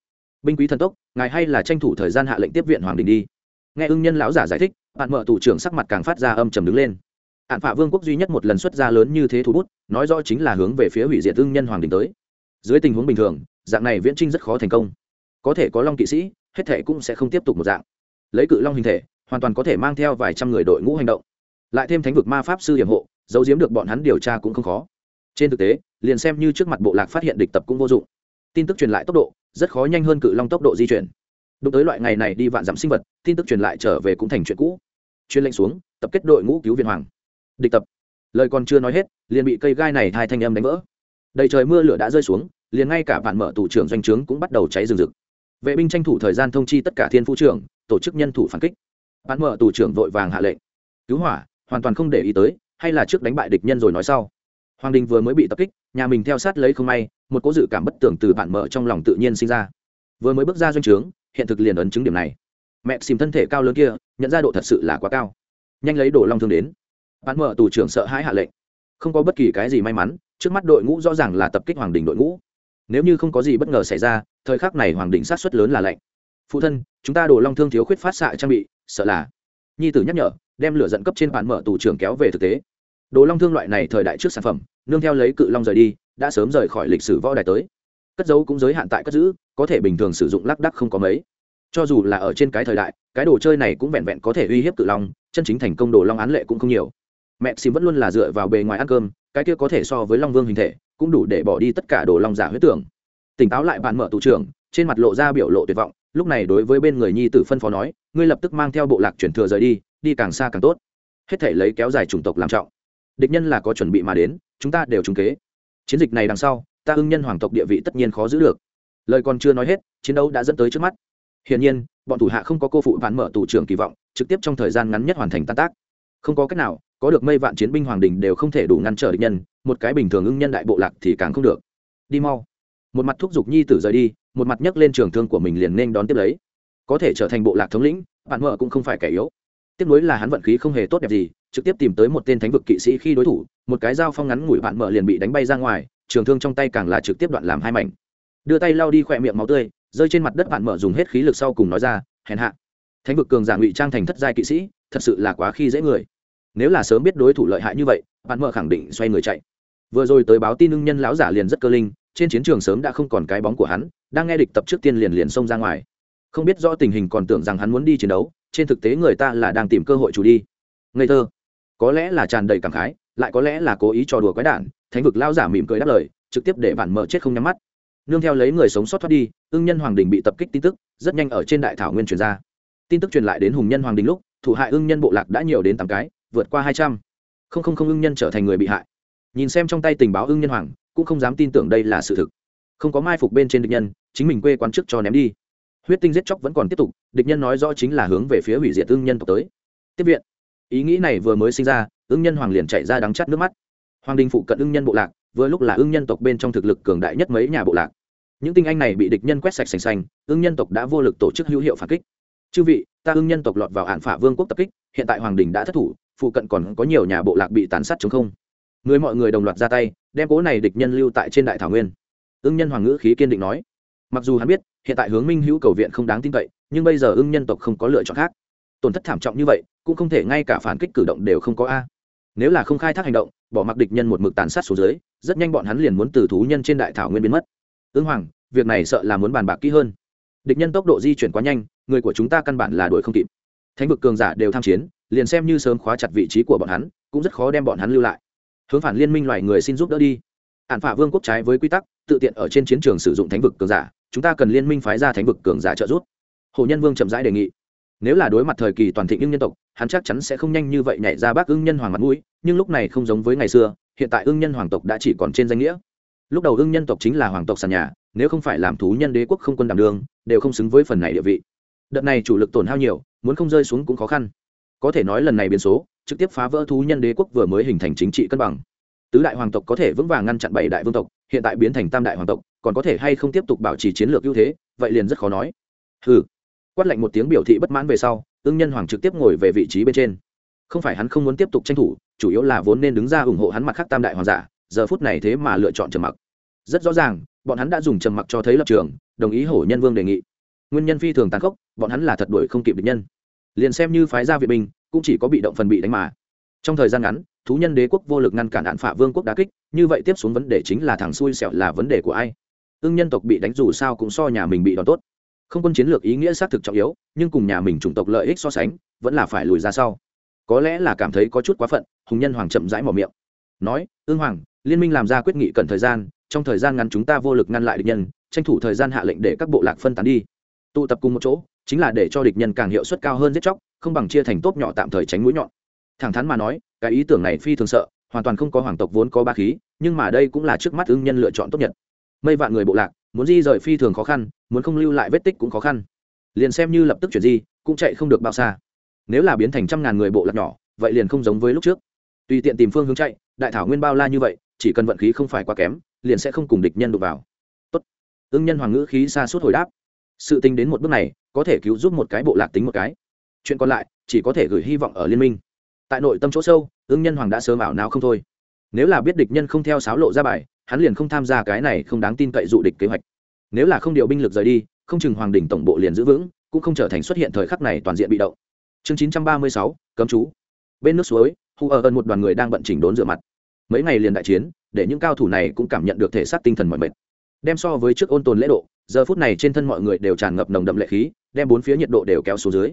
Binh quý thần tốc, ngài hay là tranh thủ thời gian hạ lệnh tiếp viện hoàng đình đi. Nghe ưng nhân lão giả giải thích bạn mở tù trưởng sắc mặt càng phát ra âm trầm đứng lên. Hạn phạ vương quốc duy nhất một lần xuất ra lớn như thế thủ bút, nói rõ chính là hướng về phía hủy diệt ưng nhân hoàng đình tới dưới tình huống bình thường, dạng này viễn trinh rất khó thành công. Có thể có long kỵ sĩ, hết thể cũng sẽ không tiếp tục một dạng. Lấy cự long hình thể, hoàn toàn có thể mang theo vài trăm người đội ngũ hành động. Lại thêm thánh vực ma pháp sư hiểm hộ, giấu giếm được bọn hắn điều tra cũng không khó. Trên thực tế, liền xem như trước mặt bộ lạc phát hiện địch tập cũng vô dụng. Tin tức truyền lại tốc độ, rất khó nhanh hơn cự long tốc độ di chuyển. Đụng tới loại ngày này đi vạn dặm sinh vật, tin tức truyền lại trở về cũng thành chuyện cũ. Chuyên lệnh xuống, tập kết đội ngũ cứu viện hoàng. Địch tập. Lời còn chưa nói hết, liền bị cây gai này hai thanh âm đánh vỡ đầy trời mưa lửa đã rơi xuống, liền ngay cả vạn mở tủ trưởng doanh trướng cũng bắt đầu cháy rừng rực. Vệ binh tranh thủ thời gian thông chi tất cả thiên phu trưởng, tổ chức nhân thủ phản kích. Vạn mở tù trưởng vội vàng hạ lệnh. Cứu hỏa, hoàn toàn không để ý tới, hay là trước đánh bại địch nhân rồi nói sau. Hoàng đình vừa mới bị tập kích, nhà mình theo sát lấy không may, một cố dự cảm bất tưởng từ vạn mở trong lòng tự nhiên sinh ra. Vừa mới bước ra doanh trướng, hiện thực liền ấn chứng điểm này. Mẹ xìm thân thể cao lớn kia, nhận ra độ thật sự là quá cao. Nhanh lấy đồ long thương đến. Bạn mở tù trưởng sợ hãi hạ lệnh. Không có bất kỳ cái gì may mắn trước mắt đội ngũ rõ ràng là tập kích hoàng đình đội ngũ. Nếu như không có gì bất ngờ xảy ra, thời khắc này hoàng đình sát xuất lớn là lệnh phụ thân, chúng ta đồ long thương thiếu khuyết phát xạ trang bị, sợ là. Nhi tử nhắc nhở, đem lửa dẫn cấp trên bản mở tù trưởng kéo về thực tế. Đồ long thương loại này thời đại trước sản phẩm, nương theo lấy cự long rời đi, đã sớm rời khỏi lịch sử võ đài tới. Cất dấu cũng giới hạn tại cất giữ, có thể bình thường sử dụng lác đắc không có mấy. Cho dù là ở trên cái thời đại, cái đồ chơi này cũng vẹn vẹn có thể uy hiếp cự long, chân chính thành công đồ long án lệ cũng không nhiều mẹ xìm vẫn luôn là dựa vào bề ngoài ăn cơm, cái kia có thể so với long vương hình thể, cũng đủ để bỏ đi tất cả đồ long giả huyết tưởng. Tỉnh táo lại bạn mở tù trưởng, trên mặt lộ ra biểu lộ tuyệt vọng, lúc này đối với bên người nhi tử phân phó nói, ngươi lập tức mang theo bộ lạc chuyển thừa rời đi đi càng xa càng tốt. Hết thể lấy kéo dài chủng tộc làm trọng. Địch nhân là có chuẩn bị mà đến, chúng ta đều trúng kế. Chiến dịch này đằng sau, ta ưng nhân hoàng tộc địa vị tất nhiên khó giữ được. Lời còn chưa nói hết, chiến đấu đã dẫn tới trước mắt. Hiển nhiên, bọn thủ hạ không có cô phụ ván mở tù trưởng kỳ vọng, trực tiếp trong thời gian ngắn nhất hoàn thành tan tác. Không có cách nào có được mây vạn chiến binh hoàng đình đều không thể đủ ngăn trở địch nhân, một cái bình thường ưng nhân đại bộ lạc thì càng không được. Đi mau. Một mặt thúc giục nhi tử rời đi, một mặt nhấc lên trường thương của mình liền nên đón tiếp lấy. Có thể trở thành bộ lạc thống lĩnh, bạn mợ cũng không phải kẻ yếu. Tiếp nối là hắn vận khí không hề tốt đẹp gì, trực tiếp tìm tới một tên thánh vực kỵ sĩ khi đối thủ, một cái dao phong ngắn ngủi bạn mợ liền bị đánh bay ra ngoài, trường thương trong tay càng là trực tiếp đoạn làm hai mảnh. Đưa tay lao đi khỏe miệng máu tươi, rơi trên mặt đất bạn mợ dùng hết khí lực sau cùng nói ra, hèn hạ. Thánh vực cường giả ngụy trang thành thất giai kỵ sĩ, thật sự là quá khi dễ người nếu là sớm biết đối thủ lợi hại như vậy, bạn mợ khẳng định xoay người chạy. Vừa rồi tới báo tin ưng nhân lão giả liền rất cơ linh, trên chiến trường sớm đã không còn cái bóng của hắn, đang nghe địch tập trước tiên liền liền xông ra ngoài. Không biết rõ tình hình còn tưởng rằng hắn muốn đi chiến đấu, trên thực tế người ta là đang tìm cơ hội chủ đi. Ngây thơ. Có lẽ là tràn đầy cảm khái, lại có lẽ là cố ý trò đùa quái đản, thánh vực lao giả mỉm cười đáp lời, trực tiếp để bản mở chết không nhắm mắt. Nương theo lấy người sống sót thoát đi, ưng nhân hoàng đình bị tập kích tin tức, rất nhanh ở trên đại thảo nguyên truyền ra. Tin tức truyền lại đến hùng nhân hoàng đình lúc thủ hại ưng nhân bộ lạc đã nhiều đến tám cái vượt qua hai trăm. Không không không ưng nhân trở thành người bị hại. Nhìn xem trong tay tình báo ưng nhân hoàng, cũng không dám tin tưởng đây là sự thực. Không có mai phục bên trên địch nhân, chính mình quê quán trước cho ném đi. Huyết tinh giết chóc vẫn còn tiếp tục, địch nhân nói rõ chính là hướng về phía hủy diệt ưng nhân tộc tới. Tiếp viện. Ý nghĩ này vừa mới sinh ra, ưng nhân hoàng liền chạy ra đắng chắt nước mắt. Hoàng đình phụ cận ưng nhân bộ lạc, vừa lúc là ưng nhân tộc bên trong thực lực cường đại nhất mấy nhà bộ lạc. Những tinh anh này bị địch nhân quét sạch sành xanh ưng nhân tộc đã vô lực tổ chức hữu hiệu phản kích. Chư vị, ta ưng nhân tộc lọt vào hạn phả vương quốc tập kích, hiện tại hoàng đình đã thất thủ phụ cận còn có nhiều nhà bộ lạc bị tàn sát chống không. Người mọi người đồng loạt ra tay, đem cố này địch nhân lưu tại trên đại thảo nguyên. Ưng nhân hoàng ngữ khí kiên định nói. Mặc dù hắn biết, hiện tại hướng minh hữu cầu viện không đáng tin cậy, nhưng bây giờ ưng nhân tộc không có lựa chọn khác. Tổn thất thảm trọng như vậy, cũng không thể ngay cả phản kích cử động đều không có a. Nếu là không khai thác hành động, bỏ mặc địch nhân một mực tàn sát xuống dưới, rất nhanh bọn hắn liền muốn từ thú nhân trên đại thảo nguyên biến mất. Ưng hoàng, việc này sợ là muốn bàn bạc kỹ hơn. Địch nhân tốc độ di chuyển quá nhanh, người của chúng ta căn bản là đuổi không kịp. Thánh vực cường giả đều tham chiến liền xem như sớm khóa chặt vị trí của bọn hắn, cũng rất khó đem bọn hắn lưu lại. Hướng phản liên minh loài người xin giúp đỡ đi. Ạn phả vương quốc trái với quy tắc, tự tiện ở trên chiến trường sử dụng thánh vực cường giả, chúng ta cần liên minh phái ra thánh vực cường giả trợ giúp. Hồ nhân vương chậm rãi đề nghị. Nếu là đối mặt thời kỳ toàn thịnh ưng nhân tộc, hắn chắc chắn sẽ không nhanh như vậy nhảy ra bác ưng nhân hoàng mặt mũi, nhưng lúc này không giống với ngày xưa, hiện tại ưng nhân hoàng tộc đã chỉ còn trên danh nghĩa. Lúc đầu ưng nhân tộc chính là hoàng tộc sàn nhà, nếu không phải làm thú nhân đế quốc không quân đảm đường đều không xứng với phần này địa vị. Đợt này chủ lực tổn hao nhiều, muốn không rơi xuống cũng khó khăn có thể nói lần này biến số, trực tiếp phá vỡ thú nhân đế quốc vừa mới hình thành chính trị cân bằng. Tứ đại hoàng tộc có thể vững vàng ngăn chặn bảy đại vương tộc, hiện tại biến thành tam đại hoàng tộc, còn có thể hay không tiếp tục bảo trì chiến lược ưu thế, vậy liền rất khó nói. Hừ. Quát lạnh một tiếng biểu thị bất mãn về sau, ưng nhân hoàng trực tiếp ngồi về vị trí bên trên. Không phải hắn không muốn tiếp tục tranh thủ, chủ yếu là vốn nên đứng ra ủng hộ hắn mặt khác tam đại hoàng giả, giờ phút này thế mà lựa chọn trầm mặc. Rất rõ ràng, bọn hắn đã dùng trầm mặc cho thấy lập trường, đồng ý hổ nhân vương đề nghị. Nguyên nhân phi thường tàn khốc, bọn hắn là thật đuổi không kịp địch nhân liền xem như phái gia viện binh, cũng chỉ có bị động phần bị đánh mà. Trong thời gian ngắn, thú nhân đế quốc vô lực ngăn cản đạn phả vương quốc đá kích, như vậy tiếp xuống vấn đề chính là thằng xui xẹo là vấn đề của ai? Ưng nhân tộc bị đánh dù sao cũng so nhà mình bị đòn tốt. Không quân chiến lược ý nghĩa xác thực trọng yếu, nhưng cùng nhà mình chủng tộc lợi ích so sánh, vẫn là phải lùi ra sau. Có lẽ là cảm thấy có chút quá phận, hùng nhân hoàng chậm rãi mỏ miệng. Nói ương hoàng, liên minh làm ra quyết nghị cần thời gian, trong thời gian ngắn chúng ta vô lực ngăn lại địch nhân, tranh thủ thời gian hạ lệnh để các bộ lạc phân tán đi. Tụ tập cùng một chỗ chính là để cho địch nhân càng hiệu suất cao hơn giết chóc, không bằng chia thành tốp nhỏ tạm thời tránh mũi nhọn. Thẳng thắn mà nói, cái ý tưởng này phi thường sợ, hoàn toàn không có hoàng tộc vốn có ba khí, nhưng mà đây cũng là trước mắt ưng nhân lựa chọn tốt nhất. Mây vạn người bộ lạc, muốn di rời phi thường khó khăn, muốn không lưu lại vết tích cũng khó khăn. Liền xem như lập tức chuyển di, cũng chạy không được bao xa. Nếu là biến thành trăm ngàn người bộ lạc nhỏ, vậy liền không giống với lúc trước. Tùy tiện tìm phương hướng chạy, đại thảo nguyên bao la như vậy, chỉ cần vận khí không phải quá kém, liền sẽ không cùng địch nhân đụng vào. Tốt. Ưng nhân hoàng ngữ khí xa suốt hồi đáp. Sự tính đến một bước này có thể cứu giúp một cái bộ lạc tính một cái. Chuyện còn lại, chỉ có thể gửi hy vọng ở liên minh. Tại nội tâm chỗ sâu, ưng nhân hoàng đã sớm ảo nào không thôi. Nếu là biết địch nhân không theo sáo lộ ra bài, hắn liền không tham gia cái này không đáng tin cậy dụ địch kế hoạch. Nếu là không điều binh lực rời đi, không chừng hoàng đỉnh tổng bộ liền giữ vững, cũng không trở thành xuất hiện thời khắc này toàn diện bị động. Chương chín trăm ba mươi sáu, cấm chú. Bên nước suối, hu ở ơn một đoàn người đang bận chỉnh đốn rửa mặt. Mấy ngày liền đại chiến, để những cao thủ này cũng cảm nhận được thể xác tinh thần mọi mệt đem so với trước ôn tồn lễ độ, giờ phút này trên thân mọi người đều tràn ngập nồng đậm lệ khí, đem bốn phía nhiệt độ đều kéo xuống dưới.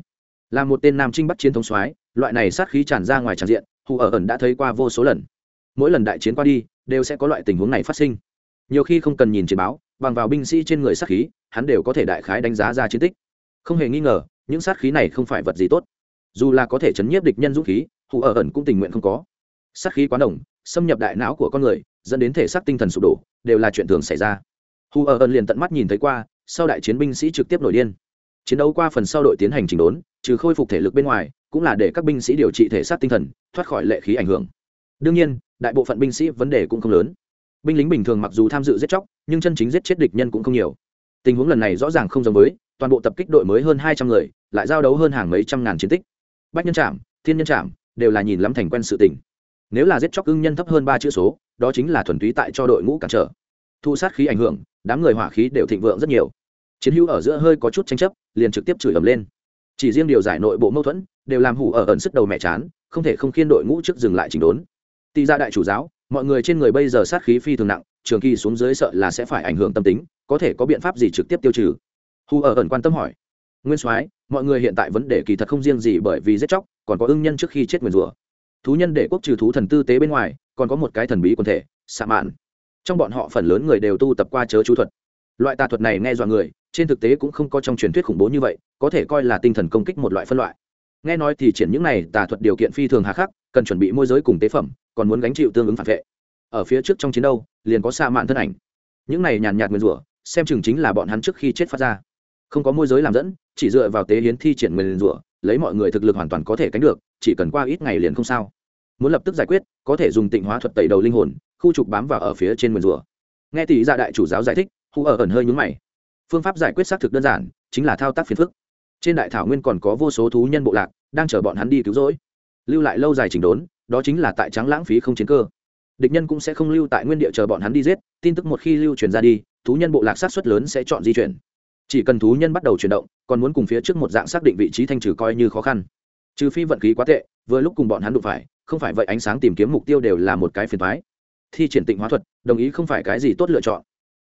Là một tên nam trinh bắc chiến thống soái, loại này sát khí tràn ra ngoài tràn diện, hù ở ẩn đã thấy qua vô số lần. Mỗi lần đại chiến qua đi, đều sẽ có loại tình huống này phát sinh. Nhiều khi không cần nhìn chiến báo, bằng vào binh sĩ trên người sát khí, hắn đều có thể đại khái đánh giá ra chiến tích. Không hề nghi ngờ, những sát khí này không phải vật gì tốt. Dù là có thể chấn nhiếp địch nhân dũng khí, hù ở ẩn cũng tình nguyện không có. Sát khí quá đồng xâm nhập đại não của con người, dẫn đến thể xác tinh thần sụp đổ, đều là chuyện thường xảy ra hù ở ẩn liền tận mắt nhìn thấy qua, sau đại chiến binh sĩ trực tiếp nổi điên. Chiến đấu qua phần sau đội tiến hành chỉnh đốn, trừ khôi phục thể lực bên ngoài, cũng là để các binh sĩ điều trị thể xác tinh thần, thoát khỏi lệ khí ảnh hưởng. Đương nhiên, đại bộ phận binh sĩ vấn đề cũng không lớn. Binh lính bình thường mặc dù tham dự giết chóc, nhưng chân chính giết chết địch nhân cũng không nhiều. Tình huống lần này rõ ràng không giống với, toàn bộ tập kích đội mới hơn hai trăm người, lại giao đấu hơn hàng mấy trăm ngàn chiến tích. Bách nhân trạm thiên nhân trạm đều là nhìn lắm thành quen sự tình. Nếu là giết chóc ưng nhân thấp hơn ba chữ số, đó chính là thuần túy tại cho đội ngũ cản trở thu sát khí ảnh hưởng, đám người hỏa khí đều thịnh vượng rất nhiều. Chiến hữu ở giữa hơi có chút tranh chấp, liền trực tiếp chửi ầm lên. Chỉ riêng điều giải nội bộ mâu thuẫn, đều làm hủ ở ẩn sức đầu mẹ chán, không thể không khiên đội ngũ trước dừng lại chỉnh đốn. Tị ra đại chủ giáo, mọi người trên người bây giờ sát khí phi thường nặng, trường kỳ xuống dưới sợ là sẽ phải ảnh hưởng tâm tính, có thể có biện pháp gì trực tiếp tiêu trừ? Hù ở ẩn quan tâm hỏi. Nguyên soái, mọi người hiện tại vấn đề kỳ thật không riêng gì bởi vì giết chóc, còn có ưng nhân trước khi chết nguyền rủa. Thú nhân để quốc trừ thú thần tư tế bên ngoài, còn có một cái thần bí quần thể xạ mạn trong bọn họ phần lớn người đều tu tập qua chớ chú thuật. Loại tà thuật này nghe dọa người, trên thực tế cũng không có trong truyền thuyết khủng bố như vậy, có thể coi là tinh thần công kích một loại phân loại. Nghe nói thì triển những này tà thuật điều kiện phi thường hà khắc, cần chuẩn bị môi giới cùng tế phẩm, còn muốn gánh chịu tương ứng phản vệ. Ở phía trước trong chiến đấu, liền có xa mạn thân ảnh. Những này nhàn nhạt nguyên rủa, xem chừng chính là bọn hắn trước khi chết phát ra. Không có môi giới làm dẫn, chỉ dựa vào tế hiến thi triển nguyên rủa, lấy mọi người thực lực hoàn toàn có thể cánh được, chỉ cần qua ít ngày liền không sao. Muốn lập tức giải quyết, có thể dùng tịnh hóa thuật tẩy đầu linh hồn khu trục bám vào ở phía trên nguyên rủa nghe tỷ gia đại chủ giáo giải thích, hù ở ẩn hơi nhúng mày. Phương pháp giải quyết xác thực đơn giản, chính là thao tác phiền phức. Trên đại thảo nguyên còn có vô số thú nhân bộ lạc, đang chờ bọn hắn đi cứu rỗi. Lưu lại lâu dài chỉnh đốn, đó chính là tại trắng lãng phí không chiến cơ. Địch nhân cũng sẽ không lưu tại nguyên địa chờ bọn hắn đi giết, tin tức một khi lưu truyền ra đi, thú nhân bộ lạc sát xuất lớn sẽ chọn di chuyển. Chỉ cần thú nhân bắt đầu chuyển động, còn muốn cùng phía trước một dạng xác định vị trí thanh trừ coi như khó khăn. Trừ phi vận khí quá tệ, vừa lúc cùng bọn hắn đụng phải, không phải vậy ánh sáng tìm kiếm mục tiêu đều là một cái phiền thoái thi triển tịnh hóa thuật, đồng ý không phải cái gì tốt lựa chọn.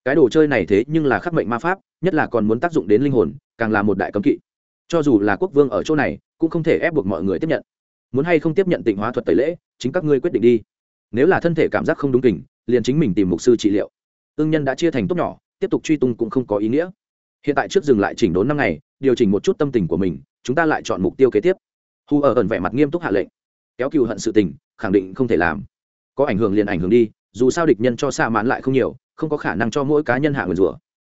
Cái đồ chơi này thế nhưng là khắc mệnh ma pháp, nhất là còn muốn tác dụng đến linh hồn, càng là một đại cấm kỵ. Cho dù là quốc vương ở chỗ này, cũng không thể ép buộc mọi người tiếp nhận. Muốn hay không tiếp nhận tịnh hóa thuật tẩy lễ, chính các ngươi quyết định đi. Nếu là thân thể cảm giác không đúng kình, liền chính mình tìm mục sư trị liệu. Ương nhân đã chia thành tốt nhỏ, tiếp tục truy tung cũng không có ý nghĩa. Hiện tại trước dừng lại chỉnh đốn năm ngày, điều chỉnh một chút tâm tình của mình, chúng ta lại chọn mục tiêu kế tiếp. Hu ở ẩn vẻ mặt nghiêm túc hạ lệnh. Kéo cừu hận sự tình, khẳng định không thể làm có ảnh hưởng liền ảnh hưởng đi, dù sao địch nhân cho xa mãn lại không nhiều, không có khả năng cho mỗi cá nhân hạ nguyền rủa.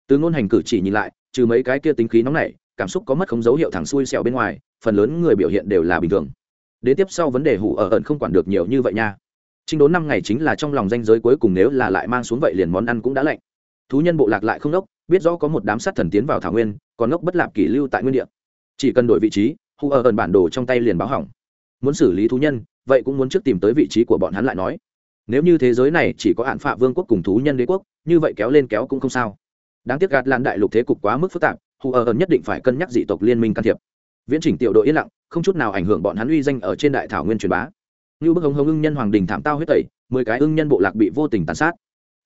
Từ ngôn hành cử chỉ nhìn lại, trừ mấy cái kia tính khí nóng nảy, cảm xúc có mất không dấu hiệu thẳng xuôi xẻo bên ngoài, phần lớn người biểu hiện đều là bình thường. Đến tiếp sau vấn đề hủ ở ẩn không quản được nhiều như vậy nha. Trình đốn năm ngày chính là trong lòng danh giới cuối cùng nếu là lại mang xuống vậy liền món ăn cũng đã lạnh. Thú nhân bộ lạc lại không đốc, biết rõ có một đám sát thần tiến vào thảo nguyên, còn ngốc bất lạc kỷ lưu tại nguyên địa. Chỉ cần đổi vị trí, hủ ở ẩn bản đồ trong tay liền báo hỏng. Muốn xử lý thú nhân vậy cũng muốn trước tìm tới vị trí của bọn hắn lại nói. Nếu như thế giới này chỉ có hạn phạ vương quốc cùng thú nhân đế quốc, như vậy kéo lên kéo cũng không sao. Đáng tiếc gạt lan đại lục thế cục quá mức phức tạp, hù ở ẩn nhất định phải cân nhắc dị tộc liên minh can thiệp. Viễn chỉnh tiểu đội yên lặng, không chút nào ảnh hưởng bọn hắn uy danh ở trên đại thảo nguyên truyền bá. Như bức hống hống ưng nhân hoàng đình thảm tao huyết tẩy, mười cái ưng nhân bộ lạc bị vô tình tàn sát.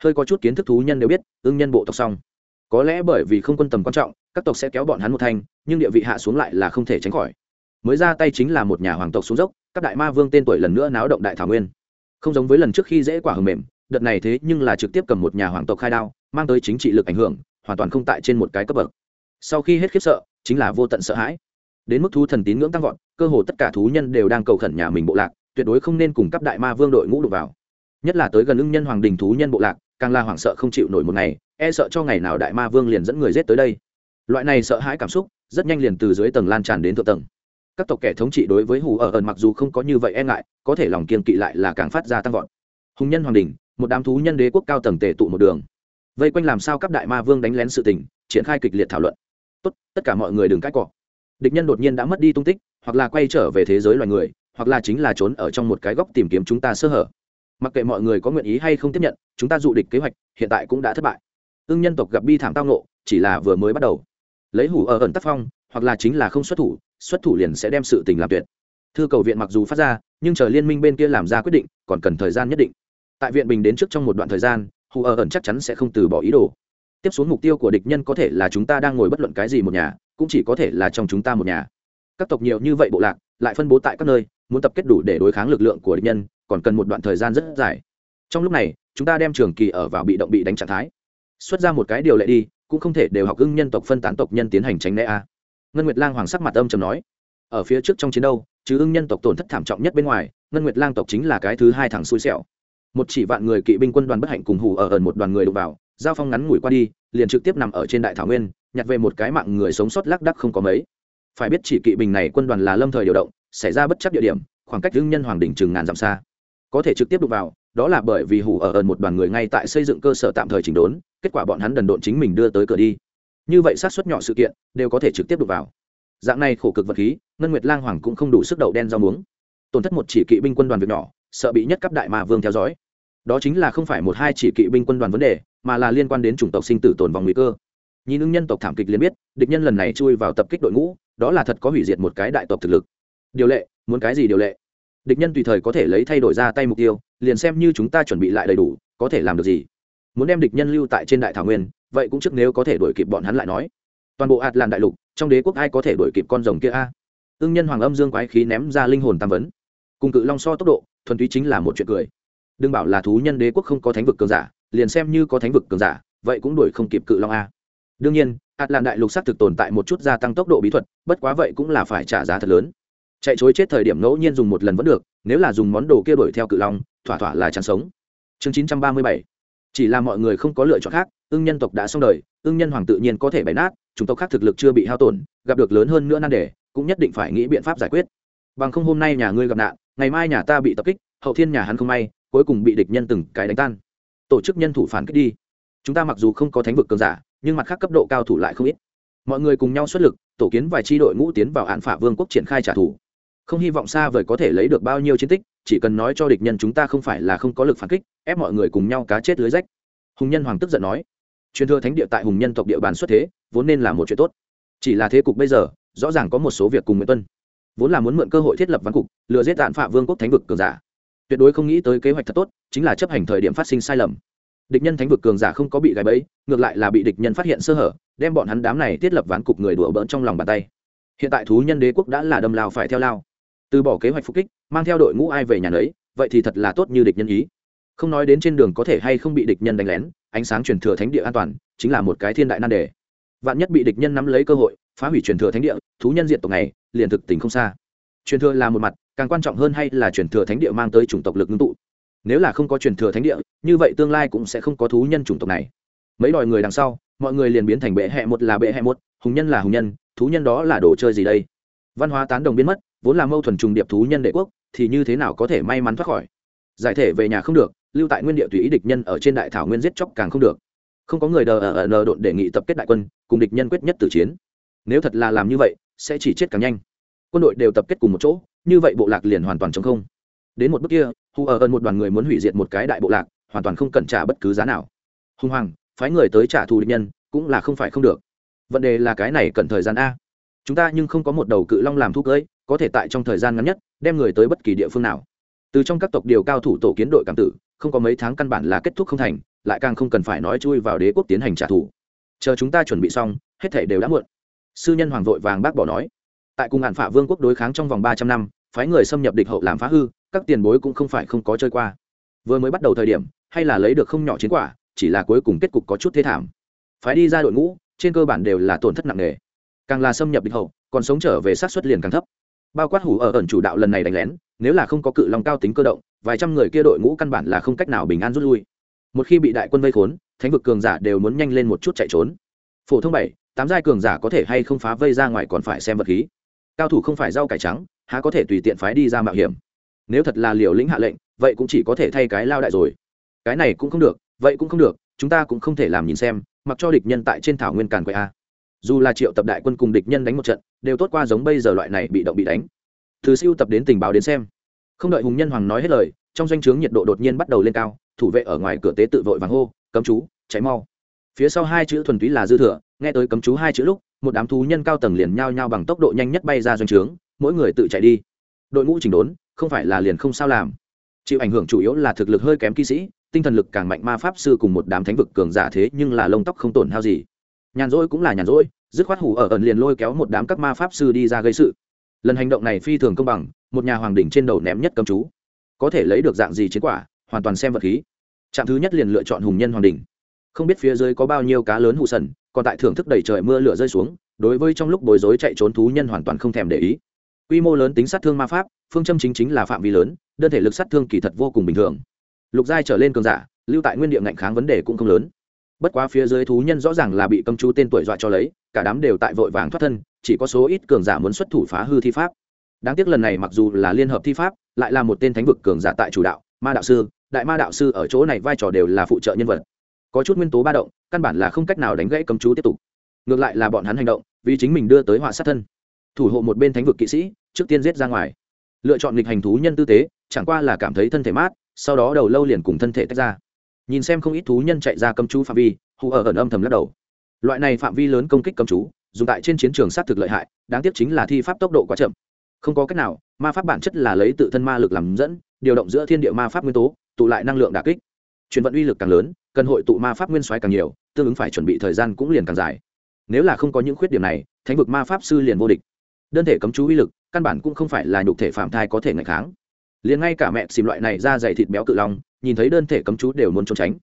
Hơi có chút kiến thức thú nhân đều biết, ưng nhân bộ tộc xong. Có lẽ bởi vì không quân tầm quan trọng, các tộc sẽ kéo bọn hắn một thanh nhưng địa vị hạ xuống lại là không thể tránh khỏi mới ra tay chính là một nhà hoàng tộc xuống dốc, các đại ma vương tên tuổi lần nữa náo động đại thảo nguyên. Không giống với lần trước khi dễ quả hầm mềm, đợt này thế nhưng là trực tiếp cầm một nhà hoàng tộc khai đao, mang tới chính trị lực ảnh hưởng, hoàn toàn không tại trên một cái cấp bậc. Sau khi hết khiếp sợ, chính là vô tận sợ hãi. Đến mức thú thần tín ngưỡng tăng vọt, cơ hồ tất cả thú nhân đều đang cầu khẩn nhà mình bộ lạc, tuyệt đối không nên cùng cấp đại ma vương đội ngũ đụng vào. Nhất là tới gần ưng nhân hoàng đình thú nhân bộ lạc, càng là hoảng sợ không chịu nổi một ngày e sợ cho ngày nào đại ma vương liền dẫn người giết tới đây. Loại này sợ hãi cảm xúc, rất nhanh liền từ dưới tầng lan tràn đến thượng tầng các tộc kẻ thống trị đối với hù ở ẩn mặc dù không có như vậy e ngại, có thể lòng kiên kỵ lại là càng phát ra tăng vọt. Hùng nhân hoàng đình, một đám thú nhân đế quốc cao tầng tề tụ một đường. Vây quanh làm sao các đại ma vương đánh lén sự tình, triển khai kịch liệt thảo luận. Tốt, tất cả mọi người đừng cãi cọ. Địch nhân đột nhiên đã mất đi tung tích, hoặc là quay trở về thế giới loài người, hoặc là chính là trốn ở trong một cái góc tìm kiếm chúng ta sơ hở. Mặc kệ mọi người có nguyện ý hay không tiếp nhận, chúng ta dụ địch kế hoạch, hiện tại cũng đã thất bại. Ưng nhân tộc gặp bi thảm tao nộ chỉ là vừa mới bắt đầu. Lấy hủ ở ẩn tác phong, hoặc là chính là không xuất thủ xuất thủ liền sẽ đem sự tình làm tuyệt. Thư cầu viện mặc dù phát ra, nhưng chờ liên minh bên kia làm ra quyết định, còn cần thời gian nhất định. Tại viện bình đến trước trong một đoạn thời gian, hù ở ẩn chắc chắn sẽ không từ bỏ ý đồ. Tiếp xuống mục tiêu của địch nhân có thể là chúng ta đang ngồi bất luận cái gì một nhà, cũng chỉ có thể là trong chúng ta một nhà. Các tộc nhiều như vậy bộ lạc, lại phân bố tại các nơi, muốn tập kết đủ để đối kháng lực lượng của địch nhân, còn cần một đoạn thời gian rất dài. Trong lúc này, chúng ta đem trường kỳ ở vào bị động bị đánh trạng thái. Xuất ra một cái điều lệ đi, cũng không thể đều học ưng nhân tộc phân tán tộc nhân tiến hành tránh né a ngân nguyệt lang hoàng sắc mặt âm trầm nói, ở phía trước trong chiến đấu chứ ưng nhân tộc tổn thất thảm trọng nhất bên ngoài, ngân nguyệt lang tộc chính là cái thứ hai thằng xui xẻo. Một chỉ vạn người kỵ binh quân đoàn bất hạnh cùng hù ở ẩn một đoàn người đụng vào, giao phong ngắn ngủi qua đi, liền trực tiếp nằm ở trên đại thảo nguyên, nhặt về một cái mạng người sống sót lác đắc không có mấy. Phải biết chỉ kỵ binh này quân đoàn là lâm thời điều động, xảy ra bất chấp địa điểm, khoảng cách hưng nhân hoàng đỉnh chừng ngàn dặm xa. Có thể trực tiếp đụng vào, đó là bởi vì hủ ở ẩn một đoàn người ngay tại xây dựng cơ sở tạm thời chỉnh đốn, kết quả bọn hắn đần độn chính mình đưa tới cửa đi như vậy sát xuất nhỏ sự kiện đều có thể trực tiếp đụng vào. Dạng này khổ cực vật khí, ngân nguyệt lang hoàng cũng không đủ sức đậu đen rau muống. Tổn thất một chỉ kỵ binh quân đoàn việc nhỏ, sợ bị nhất cấp đại ma vương theo dõi. Đó chính là không phải một hai chỉ kỵ binh quân đoàn vấn đề, mà là liên quan đến chủng tộc sinh tử tồn vong nguy cơ. Nhìn ứng nhân tộc thảm kịch liền biết, địch nhân lần này chui vào tập kích đội ngũ, đó là thật có hủy diệt một cái đại tộc thực lực. Điều lệ, muốn cái gì điều lệ? Địch nhân tùy thời có thể lấy thay đổi ra tay mục tiêu, liền xem như chúng ta chuẩn bị lại đầy đủ, có thể làm được gì? Muốn đem địch nhân lưu tại trên đại thảo nguyên, vậy cũng trước nếu có thể đuổi kịp bọn hắn lại nói. Toàn bộ hạt làn đại lục, trong đế quốc ai có thể đuổi kịp con rồng kia a? Ưng nhân hoàng âm dương quái khí ném ra linh hồn tam vấn. Cùng cự long so tốc độ, thuần túy chính là một chuyện cười. Đừng bảo là thú nhân đế quốc không có thánh vực cường giả, liền xem như có thánh vực cường giả, vậy cũng đuổi không kịp cự long a. Đương nhiên hạt làn đại lục xác thực tồn tại một chút gia tăng tốc độ bí thuật, bất quá vậy cũng là phải trả giá thật lớn. Chạy chối chết thời điểm ngẫu nhiên dùng một lần vẫn được, nếu là dùng món đồ kia đuổi theo cự long, thỏa thỏa là chán sống. Chương chín trăm ba mươi bảy chỉ là mọi người không có lựa chọn khác, ưng nhân tộc đã xong đời, ưng nhân hoàng tự nhiên có thể bày nát chúng tộc khác thực lực chưa bị hao tổn, gặp được lớn hơn nữa nan đề, cũng nhất định phải nghĩ biện pháp giải quyết. Bằng không hôm nay nhà ngươi gặp nạn, ngày mai nhà ta bị tập kích, hậu thiên nhà hắn không may, cuối cùng bị địch nhân từng cái đánh tan. Tổ chức nhân thủ phản kích đi. Chúng ta mặc dù không có thánh vực cường giả, nhưng mặt khác cấp độ cao thủ lại không ít. Mọi người cùng nhau xuất lực, tổ kiến vài tri đội ngũ tiến vào hạn phả vương quốc triển khai trả thù. Không hy vọng xa vời có thể lấy được bao nhiêu chiến tích chỉ cần nói cho địch nhân chúng ta không phải là không có lực phản kích, ép mọi người cùng nhau cá chết lưới rách. Hùng nhân hoàng tức giận nói. Truyền thừa thánh địa tại hùng nhân tộc địa bàn xuất thế, vốn nên là một chuyện tốt. Chỉ là thế cục bây giờ, rõ ràng có một số việc cùng nguyễn tuân. Vốn là muốn mượn cơ hội thiết lập văn cục, lừa giết đạn phạ vương quốc thánh vực cường giả. Tuyệt đối không nghĩ tới kế hoạch thật tốt, chính là chấp hành thời điểm phát sinh sai lầm. Địch nhân thánh vực cường giả không có bị gài bẫy, ngược lại là bị địch nhân phát hiện sơ hở, đem bọn hắn đám này thiết lập ván cục người đùa bỡn trong lòng bàn tay. Hiện tại thú nhân đế quốc đã là đâm lao phải theo lao từ bỏ kế hoạch phục kích, mang theo đội ngũ ai về nhà đấy vậy thì thật là tốt như địch nhân ý. Không nói đến trên đường có thể hay không bị địch nhân đánh lén, ánh sáng truyền thừa thánh địa an toàn, chính là một cái thiên đại nan đề. Vạn nhất bị địch nhân nắm lấy cơ hội, phá hủy truyền thừa thánh địa, thú nhân diện tộc này, liền thực tình không xa. Truyền thừa là một mặt, càng quan trọng hơn hay là truyền thừa thánh địa mang tới chủng tộc lực ngưng tụ. Nếu là không có truyền thừa thánh địa, như vậy tương lai cũng sẽ không có thú nhân chủng tộc này. Mấy đòi người đằng sau, mọi người liền biến thành bệ hẹ một là bệ hẹ một, hùng nhân là hùng nhân, thú nhân đó là đồ chơi gì đây? Văn hóa tán đồng biến mất vốn là mâu thuần trùng điệp thú nhân đệ quốc, thì như thế nào có thể may mắn thoát khỏi? Giải thể về nhà không được, lưu tại nguyên địa tùy ý địch nhân ở trên đại thảo nguyên giết chóc càng không được. Không có người đờ ở nờ độn đề nghị tập kết đại quân, cùng địch nhân quyết nhất tử chiến. Nếu thật là làm như vậy, sẽ chỉ chết càng nhanh. Quân đội đều tập kết cùng một chỗ, như vậy bộ lạc liền hoàn toàn chống không. Đến một bước kia hù ở ơn một đoàn người muốn hủy diệt một cái đại bộ lạc, hoàn toàn không cần trả bất cứ giá nào. Hùng hoàng phái người tới trả thù địch nhân, cũng là không phải không được. Vấn đề là cái này cần thời gian a. Chúng ta nhưng không có một đầu cự long làm thu cưỡi có thể tại trong thời gian ngắn nhất đem người tới bất kỳ địa phương nào. Từ trong các tộc điều cao thủ tổ kiến đội cảm tử, không có mấy tháng căn bản là kết thúc không thành, lại càng không cần phải nói chui vào đế quốc tiến hành trả thù. Chờ chúng ta chuẩn bị xong, hết thể đều đã muộn. Sư nhân hoàng vội vàng bác bỏ nói. Tại cùng hạn phả vương quốc đối kháng trong vòng ba trăm năm, phái người xâm nhập địch hậu làm phá hư, các tiền bối cũng không phải không có chơi qua. Vừa mới bắt đầu thời điểm, hay là lấy được không nhỏ chiến quả, chỉ là cuối cùng kết cục có chút thế thảm. Phái đi ra đội ngũ, trên cơ bản đều là tổn thất nặng nề. Càng là xâm nhập địch hậu, còn sống trở về sát xuất liền càng thấp bao quát hủ ở ẩn chủ đạo lần này đánh lén, nếu là không có cự long cao tính cơ động, vài trăm người kia đội ngũ căn bản là không cách nào bình an rút lui. Một khi bị đại quân vây khốn, thánh vực cường giả đều muốn nhanh lên một chút chạy trốn. Phổ thông bảy, tám giai cường giả có thể hay không phá vây ra ngoài còn phải xem vật khí. Cao thủ không phải rau cải trắng, há có thể tùy tiện phái đi ra mạo hiểm. Nếu thật là liều lĩnh hạ lệnh, vậy cũng chỉ có thể thay cái lao đại rồi. Cái này cũng không được, vậy cũng không được, chúng ta cũng không thể làm nhìn xem, mặc cho địch nhân tại trên thảo nguyên càn quậy a dù là triệu tập đại quân cùng địch nhân đánh một trận, đều tốt qua giống bây giờ loại này bị động bị đánh. Từ siêu tập đến tình báo đến xem. Không đợi hùng nhân hoàng nói hết lời, trong doanh trướng nhiệt độ đột nhiên bắt đầu lên cao, thủ vệ ở ngoài cửa tế tự vội vàng hô, cấm chú cháy mau. Phía sau hai chữ thuần túy là dư thừa, nghe tới cấm chú hai chữ lúc, một đám thú nhân cao tầng liền nhao nhao bằng tốc độ nhanh nhất bay ra doanh trướng, mỗi người tự chạy đi. Đội ngũ chỉnh đốn, không phải là liền không sao làm. Chịu ảnh hưởng chủ yếu là thực lực hơi kém kỹ sĩ, tinh thần lực càng mạnh ma pháp sư cùng một đám thánh vực cường giả thế nhưng là lông tóc không tổn hao gì nhàn rỗi cũng là nhàn rỗi, dứt khoát hủ ở ẩn liền lôi kéo một đám các ma pháp sư đi ra gây sự. Lần hành động này phi thường công bằng, một nhà hoàng đỉnh trên đầu ném nhất cầm chú. Có thể lấy được dạng gì chiến quả, hoàn toàn xem vật khí. Trạm thứ nhất liền lựa chọn hùng nhân hoàng đỉnh. Không biết phía dưới có bao nhiêu cá lớn hụ sần, còn tại thưởng thức đầy trời mưa lửa rơi xuống, đối với trong lúc bối rối chạy trốn thú nhân hoàn toàn không thèm để ý. Quy mô lớn tính sát thương ma pháp, phương châm chính chính là phạm vi lớn, đơn thể lực sát thương kỳ thật vô cùng bình thường. Lục giai trở lên cường giả, lưu tại nguyên địa ngạnh kháng vấn đề cũng không lớn bất quá phía dưới thú nhân rõ ràng là bị cầm chú tên tuổi dọa cho lấy, cả đám đều tại vội vàng thoát thân, chỉ có số ít cường giả muốn xuất thủ phá hư thi pháp. Đáng tiếc lần này mặc dù là liên hợp thi pháp, lại là một tên thánh vực cường giả tại chủ đạo, ma đạo sư, đại ma đạo sư ở chỗ này vai trò đều là phụ trợ nhân vật. Có chút nguyên tố ba động, căn bản là không cách nào đánh gãy cầm chú tiếp tục. Ngược lại là bọn hắn hành động, vì chính mình đưa tới họa sát thân. Thủ hộ một bên thánh vực kỵ sĩ, trước tiên giết ra ngoài. Lựa chọn lịch hành thú nhân tư tế, chẳng qua là cảm thấy thân thể mát, sau đó đầu lâu liền cùng thân thể tách ra nhìn xem không ít thú nhân chạy ra cấm chú phạm vi, hù ở ẩn âm thầm lắc đầu. Loại này phạm vi lớn công kích cấm chú, dùng tại trên chiến trường sát thực lợi hại, đáng tiếc chính là thi pháp tốc độ quá chậm. Không có cách nào, ma pháp bản chất là lấy tự thân ma lực làm dẫn, điều động giữa thiên địa ma pháp nguyên tố, tụ lại năng lượng đà kích. Chuyển vận uy lực càng lớn, cần hội tụ ma pháp nguyên soái càng nhiều, tương ứng phải chuẩn bị thời gian cũng liền càng dài. Nếu là không có những khuyết điểm này, thánh vực ma pháp sư liền vô địch. Đơn thể cấm chú uy lực, căn bản cũng không phải là nhục thể phạm thai có thể ngày kháng. Liền ngay cả mẹ xìm loại này ra dày thịt béo cự long nhìn thấy đơn thể cấm chú đều muốn trốn tránh.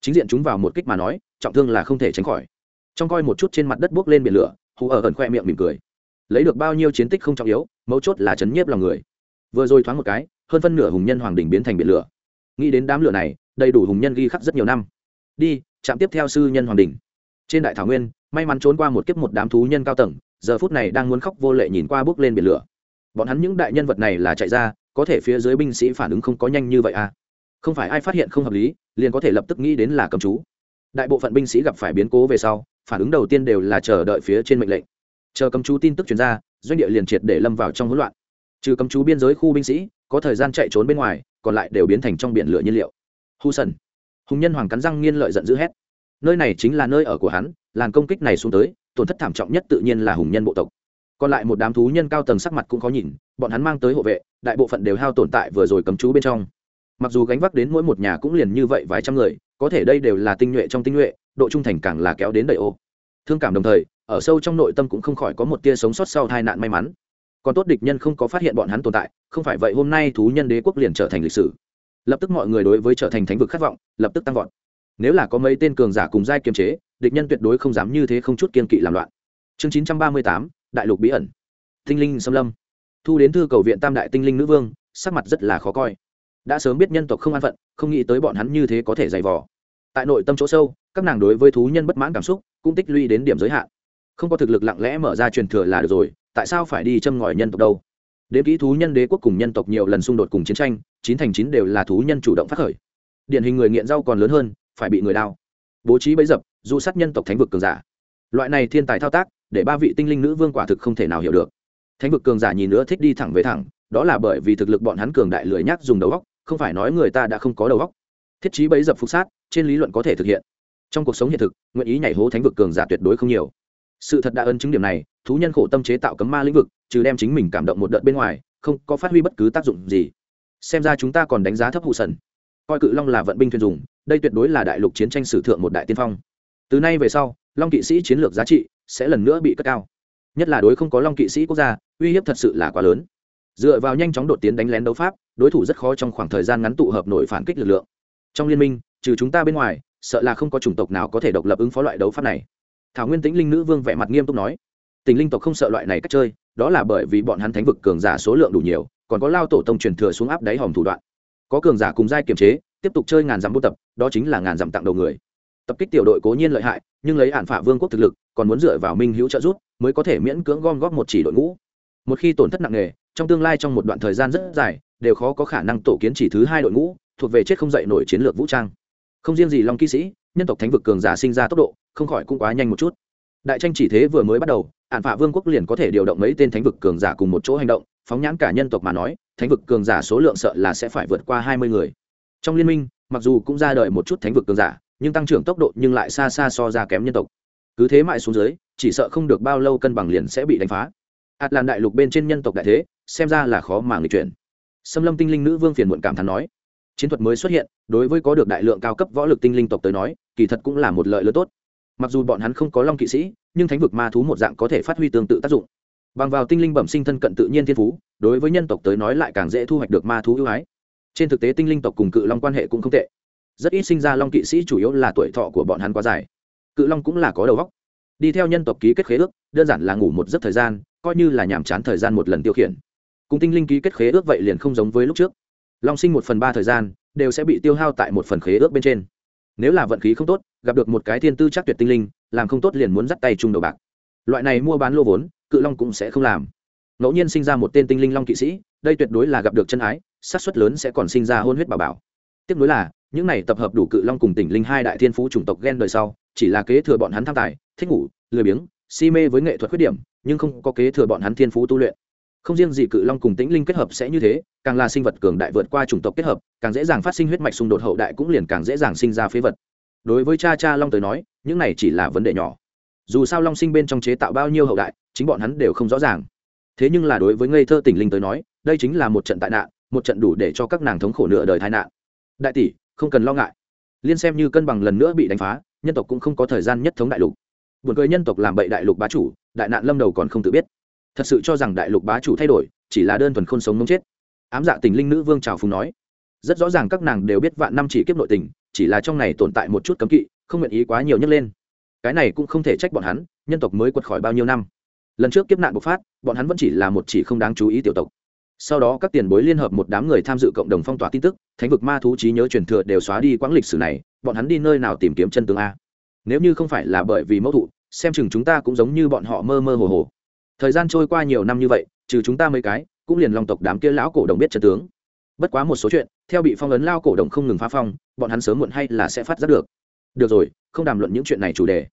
Chính diện chúng vào một kích mà nói, trọng thương là không thể tránh khỏi. Trong coi một chút trên mặt đất buốc lên biển lửa, hù ở ẩn khoe miệng mỉm cười. Lấy được bao nhiêu chiến tích không trọng yếu, mấu chốt là chấn nhiếp lòng người. Vừa rồi thoáng một cái, hơn phân nửa hùng nhân hoàng đình biến thành biển lửa. Nghĩ đến đám lửa này, đầy đủ hùng nhân ghi khắc rất nhiều năm. Đi chạm tiếp theo sư nhân hoàng đình trên đại thảo nguyên, may mắn trốn qua một kiếp một đám thú nhân cao tầng, giờ phút này đang muốn khóc vô lệ nhìn qua bước lên biển lửa. Bọn hắn những đại nhân vật này là chạy ra, có thể phía dưới binh sĩ phản ứng không có nhanh như vậy à? Không phải ai phát hiện không hợp lý, liền có thể lập tức nghĩ đến là cầm chú. Đại bộ phận binh sĩ gặp phải biến cố về sau, phản ứng đầu tiên đều là chờ đợi phía trên mệnh lệnh. Chờ cầm chú tin tức chuyển ra, doanh địa liền triệt để lâm vào trong hỗn loạn. Trừ cầm chú biên giới khu binh sĩ, có thời gian chạy trốn bên ngoài, còn lại đều biến thành trong biển lửa nhiên liệu. Hu sần. Hùng nhân hoàng cắn răng nghiên lợi giận dữ hét. Nơi này chính là nơi ở của hắn, làn công kích này xuống tới, tổn thất thảm trọng nhất tự nhiên là hùng nhân bộ tộc. Còn lại một đám thú nhân cao tầng sắc mặt cũng khó nhìn, bọn hắn mang tới hộ vệ, đại bộ phận đều hao tồn tại vừa rồi cầm chú bên trong mặc dù gánh vác đến mỗi một nhà cũng liền như vậy vài trăm người, có thể đây đều là tinh nhuệ trong tinh nhuệ, độ trung thành càng là kéo đến đầy ô. Thương cảm đồng thời, ở sâu trong nội tâm cũng không khỏi có một tia sống sót sau tai nạn may mắn. Còn tốt địch nhân không có phát hiện bọn hắn tồn tại, không phải vậy hôm nay thú nhân đế quốc liền trở thành lịch sử. Lập tức mọi người đối với trở thành thánh vực khát vọng, lập tức tăng vọt. Nếu là có mấy tên cường giả cùng giai kiềm chế, địch nhân tuyệt đối không dám như thế không chút kiên kỵ làm loạn. Chương chín trăm ba mươi tám, đại lục bí ẩn. Tinh linh xâm lâm. Thu đến thư cầu viện tam đại tinh linh nữ vương, sắc mặt rất là khó coi đã sớm biết nhân tộc không an phận, không nghĩ tới bọn hắn như thế có thể dày vò. Tại nội tâm chỗ sâu, các nàng đối với thú nhân bất mãn cảm xúc cũng tích lũy đến điểm giới hạn. Không có thực lực lặng lẽ mở ra truyền thừa là được rồi, tại sao phải đi châm ngòi nhân tộc đâu? Đến kỹ thú nhân đế quốc cùng nhân tộc nhiều lần xung đột cùng chiến tranh, chín thành chín đều là thú nhân chủ động phát khởi. Điển hình người nghiện rau còn lớn hơn, phải bị người đao. Bố trí bấy dập dụ sát nhân tộc thánh vực cường giả. Loại này thiên tài thao tác, để ba vị tinh linh nữ vương quả thực không thể nào hiểu được. Thánh vực cường giả nhìn nữa thích đi thẳng về thẳng, đó là bởi vì thực lực bọn hắn cường đại lười nhác dùng đầu góc không phải nói người ta đã không có đầu óc, thiết trí bấy dập phục sát trên lý luận có thể thực hiện. Trong cuộc sống hiện thực nguyện ý nhảy hố thánh vực cường giả tuyệt đối không nhiều. Sự thật đã ân chứng điểm này thú nhân khổ tâm chế tạo cấm ma lĩnh vực trừ đem chính mình cảm động một đợt bên ngoài không có phát huy bất cứ tác dụng gì. Xem ra chúng ta còn đánh giá thấp hụ sần. Coi cự long là vận binh thuyền dùng đây tuyệt đối là đại lục chiến tranh sử thượng một đại tiên phong. Từ nay về sau long kỵ sĩ chiến lược giá trị sẽ lần nữa bị cất cao. Nhất là đối không có long kỵ sĩ quốc gia uy hiếp thật sự là quá lớn. Dựa vào nhanh chóng đột tiến đánh lén đấu pháp đối thủ rất khó trong khoảng thời gian ngắn tụ hợp nổi phản kích lực lượng. Trong liên minh, trừ chúng ta bên ngoài, sợ là không có chủng tộc nào có thể độc lập ứng phó loại đấu pháp này. Thảo nguyên tĩnh linh nữ vương vẻ mặt nghiêm túc nói. Tình linh tộc không sợ loại này cách chơi, đó là bởi vì bọn hắn thánh vực cường giả số lượng đủ nhiều, còn có lao tổ tông truyền thừa xuống áp đáy hòm thủ đoạn. Có cường giả cùng giai kiềm chế, tiếp tục chơi ngàn dặm buôn tập, đó chính là ngàn dặm tặng đầu người. Tập kích tiểu đội cố nhiên lợi hại, nhưng lấy hạn phả vương quốc thực lực, còn muốn dựa vào minh hữu trợ giúp, mới có thể miễn cưỡng gom góp một chỉ đội ngũ. Một khi tổn thất nặng nề, trong tương lai trong một đoạn thời gian rất dài đều khó có khả năng tổ kiến chỉ thứ hai đội ngũ, thuộc về chết không dậy nổi chiến lược vũ trang. Không riêng gì long kỵ sĩ, nhân tộc thánh vực cường giả sinh ra tốc độ, không khỏi cũng quá nhanh một chút. Đại tranh chỉ thế vừa mới bắt đầu ạn phạ vương quốc liền có thể điều động mấy tên thánh vực cường giả cùng một chỗ hành động, phóng nhãn cả nhân tộc mà nói, thánh vực cường giả số lượng sợ là sẽ phải vượt qua hai mươi người. Trong liên minh, mặc dù cũng ra đời một chút thánh vực cường giả, nhưng tăng trưởng tốc độ nhưng lại xa xa so ra kém nhân tộc. Cứ thế mãi xuống dưới, chỉ sợ không được bao lâu cân bằng liền sẽ bị đánh phá. Ạt làn đại lục bên trên nhân tộc đại thế, xem ra là khó mà người chuyển xâm lâm tinh linh nữ vương phiền muộn cảm thán nói. Chiến thuật mới xuất hiện, đối với có được đại lượng cao cấp võ lực tinh linh tộc tới nói, kỳ thật cũng là một lợi lớn tốt. Mặc dù bọn hắn không có long kỵ sĩ, nhưng thánh vực ma thú một dạng có thể phát huy tương tự tác dụng. Bằng vào tinh linh bẩm sinh thân cận tự nhiên thiên phú, đối với nhân tộc tới nói lại càng dễ thu hoạch được ma thú ưu ái. Trên thực tế tinh linh tộc cùng cự long quan hệ cũng không tệ. Rất ít sinh ra long kỵ sĩ chủ yếu là tuổi thọ của bọn hắn quá dài. Cự long cũng là có đầu góc đi theo nhân tộc ký kết khế ước, đơn giản là ngủ một giấc thời gian, coi như là nhàm chán thời gian một lần tiêu khiển cùng tinh linh ký kết khế ước vậy liền không giống với lúc trước. Long sinh một phần ba thời gian, đều sẽ bị tiêu hao tại một phần khế ước bên trên. Nếu là vận khí không tốt, gặp được một cái thiên tư chắc tuyệt tinh linh, làm không tốt liền muốn dắt tay chung đầu bạc. Loại này mua bán lô vốn, cự long cũng sẽ không làm. Ngẫu nhiên sinh ra một tên tinh linh long kỵ sĩ, đây tuyệt đối là gặp được chân ái sát suất lớn sẽ còn sinh ra hôn huyết bà bảo. Tiếp nối là, những này tập hợp đủ cự long cùng tỉnh linh hai đại thiên phú chủng tộc ghen đời sau, chỉ là kế thừa bọn hắn tham tài, thích ngủ, lười biếng, si mê với nghệ thuật khuyết điểm, nhưng không có kế thừa bọn hắn thiên phú tu luyện không riêng gì cự long cùng tĩnh linh kết hợp sẽ như thế, càng là sinh vật cường đại vượt qua chủng tộc kết hợp, càng dễ dàng phát sinh huyết mạch xung đột hậu đại cũng liền càng dễ dàng sinh ra phế vật. Đối với cha cha long tới nói, những này chỉ là vấn đề nhỏ. Dù sao long sinh bên trong chế tạo bao nhiêu hậu đại, chính bọn hắn đều không rõ ràng. Thế nhưng là đối với ngây thơ tỉnh linh tới nói, đây chính là một trận tai nạn, một trận đủ để cho các nàng thống khổ nửa đời tai nạn. Đại tỷ, không cần lo ngại. Liên xem như cân bằng lần nữa bị đánh phá, nhân tộc cũng không có thời gian nhất thống đại lục. Buồn cười nhân tộc làm bậy đại lục bá chủ, đại nạn lâm đầu còn không tự biết thật sự cho rằng đại lục bá chủ thay đổi, chỉ là đơn thuần không sống mông chết. Ám dạ tình linh nữ vương trào phùng nói. Rất rõ ràng các nàng đều biết vạn năm chỉ kiếp nội tình, chỉ là trong này tồn tại một chút cấm kỵ, không nguyện ý quá nhiều nhấc lên. Cái này cũng không thể trách bọn hắn, nhân tộc mới quật khỏi bao nhiêu năm. Lần trước kiếp nạn bộc phát, bọn hắn vẫn chỉ là một chỉ không đáng chú ý tiểu tộc. Sau đó các tiền bối liên hợp một đám người tham dự cộng đồng phong tỏa tin tức, thánh vực ma thú trí nhớ truyền thừa đều xóa đi quãng lịch sử này, bọn hắn đi nơi nào tìm kiếm chân tướng a? Nếu như không phải là bởi vì mẫu thụ, xem chừng chúng ta cũng giống như bọn họ mơ mơ hồ hồ thời gian trôi qua nhiều năm như vậy, trừ chúng ta mấy cái, cũng liền lòng tộc đám kia lão cổ đồng biết chân tướng. Bất quá một số chuyện, theo bị phong ấn lao cổ đồng không ngừng phá phong, bọn hắn sớm muộn hay là sẽ phát giác được. Được rồi, không đàm luận những chuyện này chủ đề.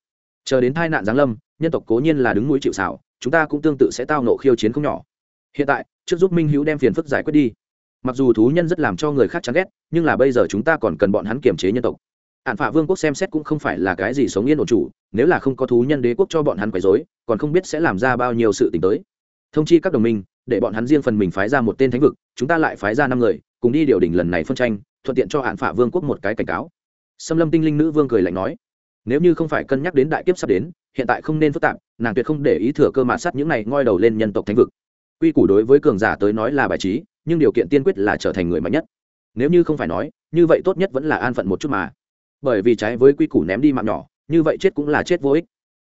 Chờ đến tai nạn giáng lâm, nhân tộc cố nhiên là đứng mũi chịu xảo chúng ta cũng tương tự sẽ tao nộ khiêu chiến không nhỏ. Hiện tại, trước giúp minh hữu đem phiền phức giải quyết đi. Mặc dù thú nhân rất làm cho người khác chán ghét, nhưng là bây giờ chúng ta còn cần bọn hắn kiềm chế nhân tộc hạn phả vương quốc xem xét cũng không phải là cái gì sống yên ổn chủ, nếu là không có thú nhân đế quốc cho bọn hắn quấy dối còn không biết sẽ làm ra bao nhiêu sự t ì n h tới. Thông chi các đồng minh, để bọn hắn riêng phần mình phái ra một tên thánh vực, chúng ta lại phái ra năm người, cùng đi điều đình lần này phân tranh, thuận tiện cho hạn phả vương quốc một cái cảnh cáo. Xâm lâm tinh linh nữ vương cười lạnh nói. Nếu như không phải cân nhắc đến đại kiếp sắp đến, hiện tại không nên phức tạp, nàng tuyệt không để ý thừa cơ mạ sắt những này ngoi đầu lên nhân tộc thánh vực. Quy củ đối với cường giả tới nói là bài trí, nhưng điều kiện tiên quyết là trở thành người mạnh nhất. Nếu như không phải nói, như vậy tốt nhất vẫn là an phận một chút mà bởi vì trái với quy củ ném đi mạng nhỏ, như vậy chết cũng là chết vô ích.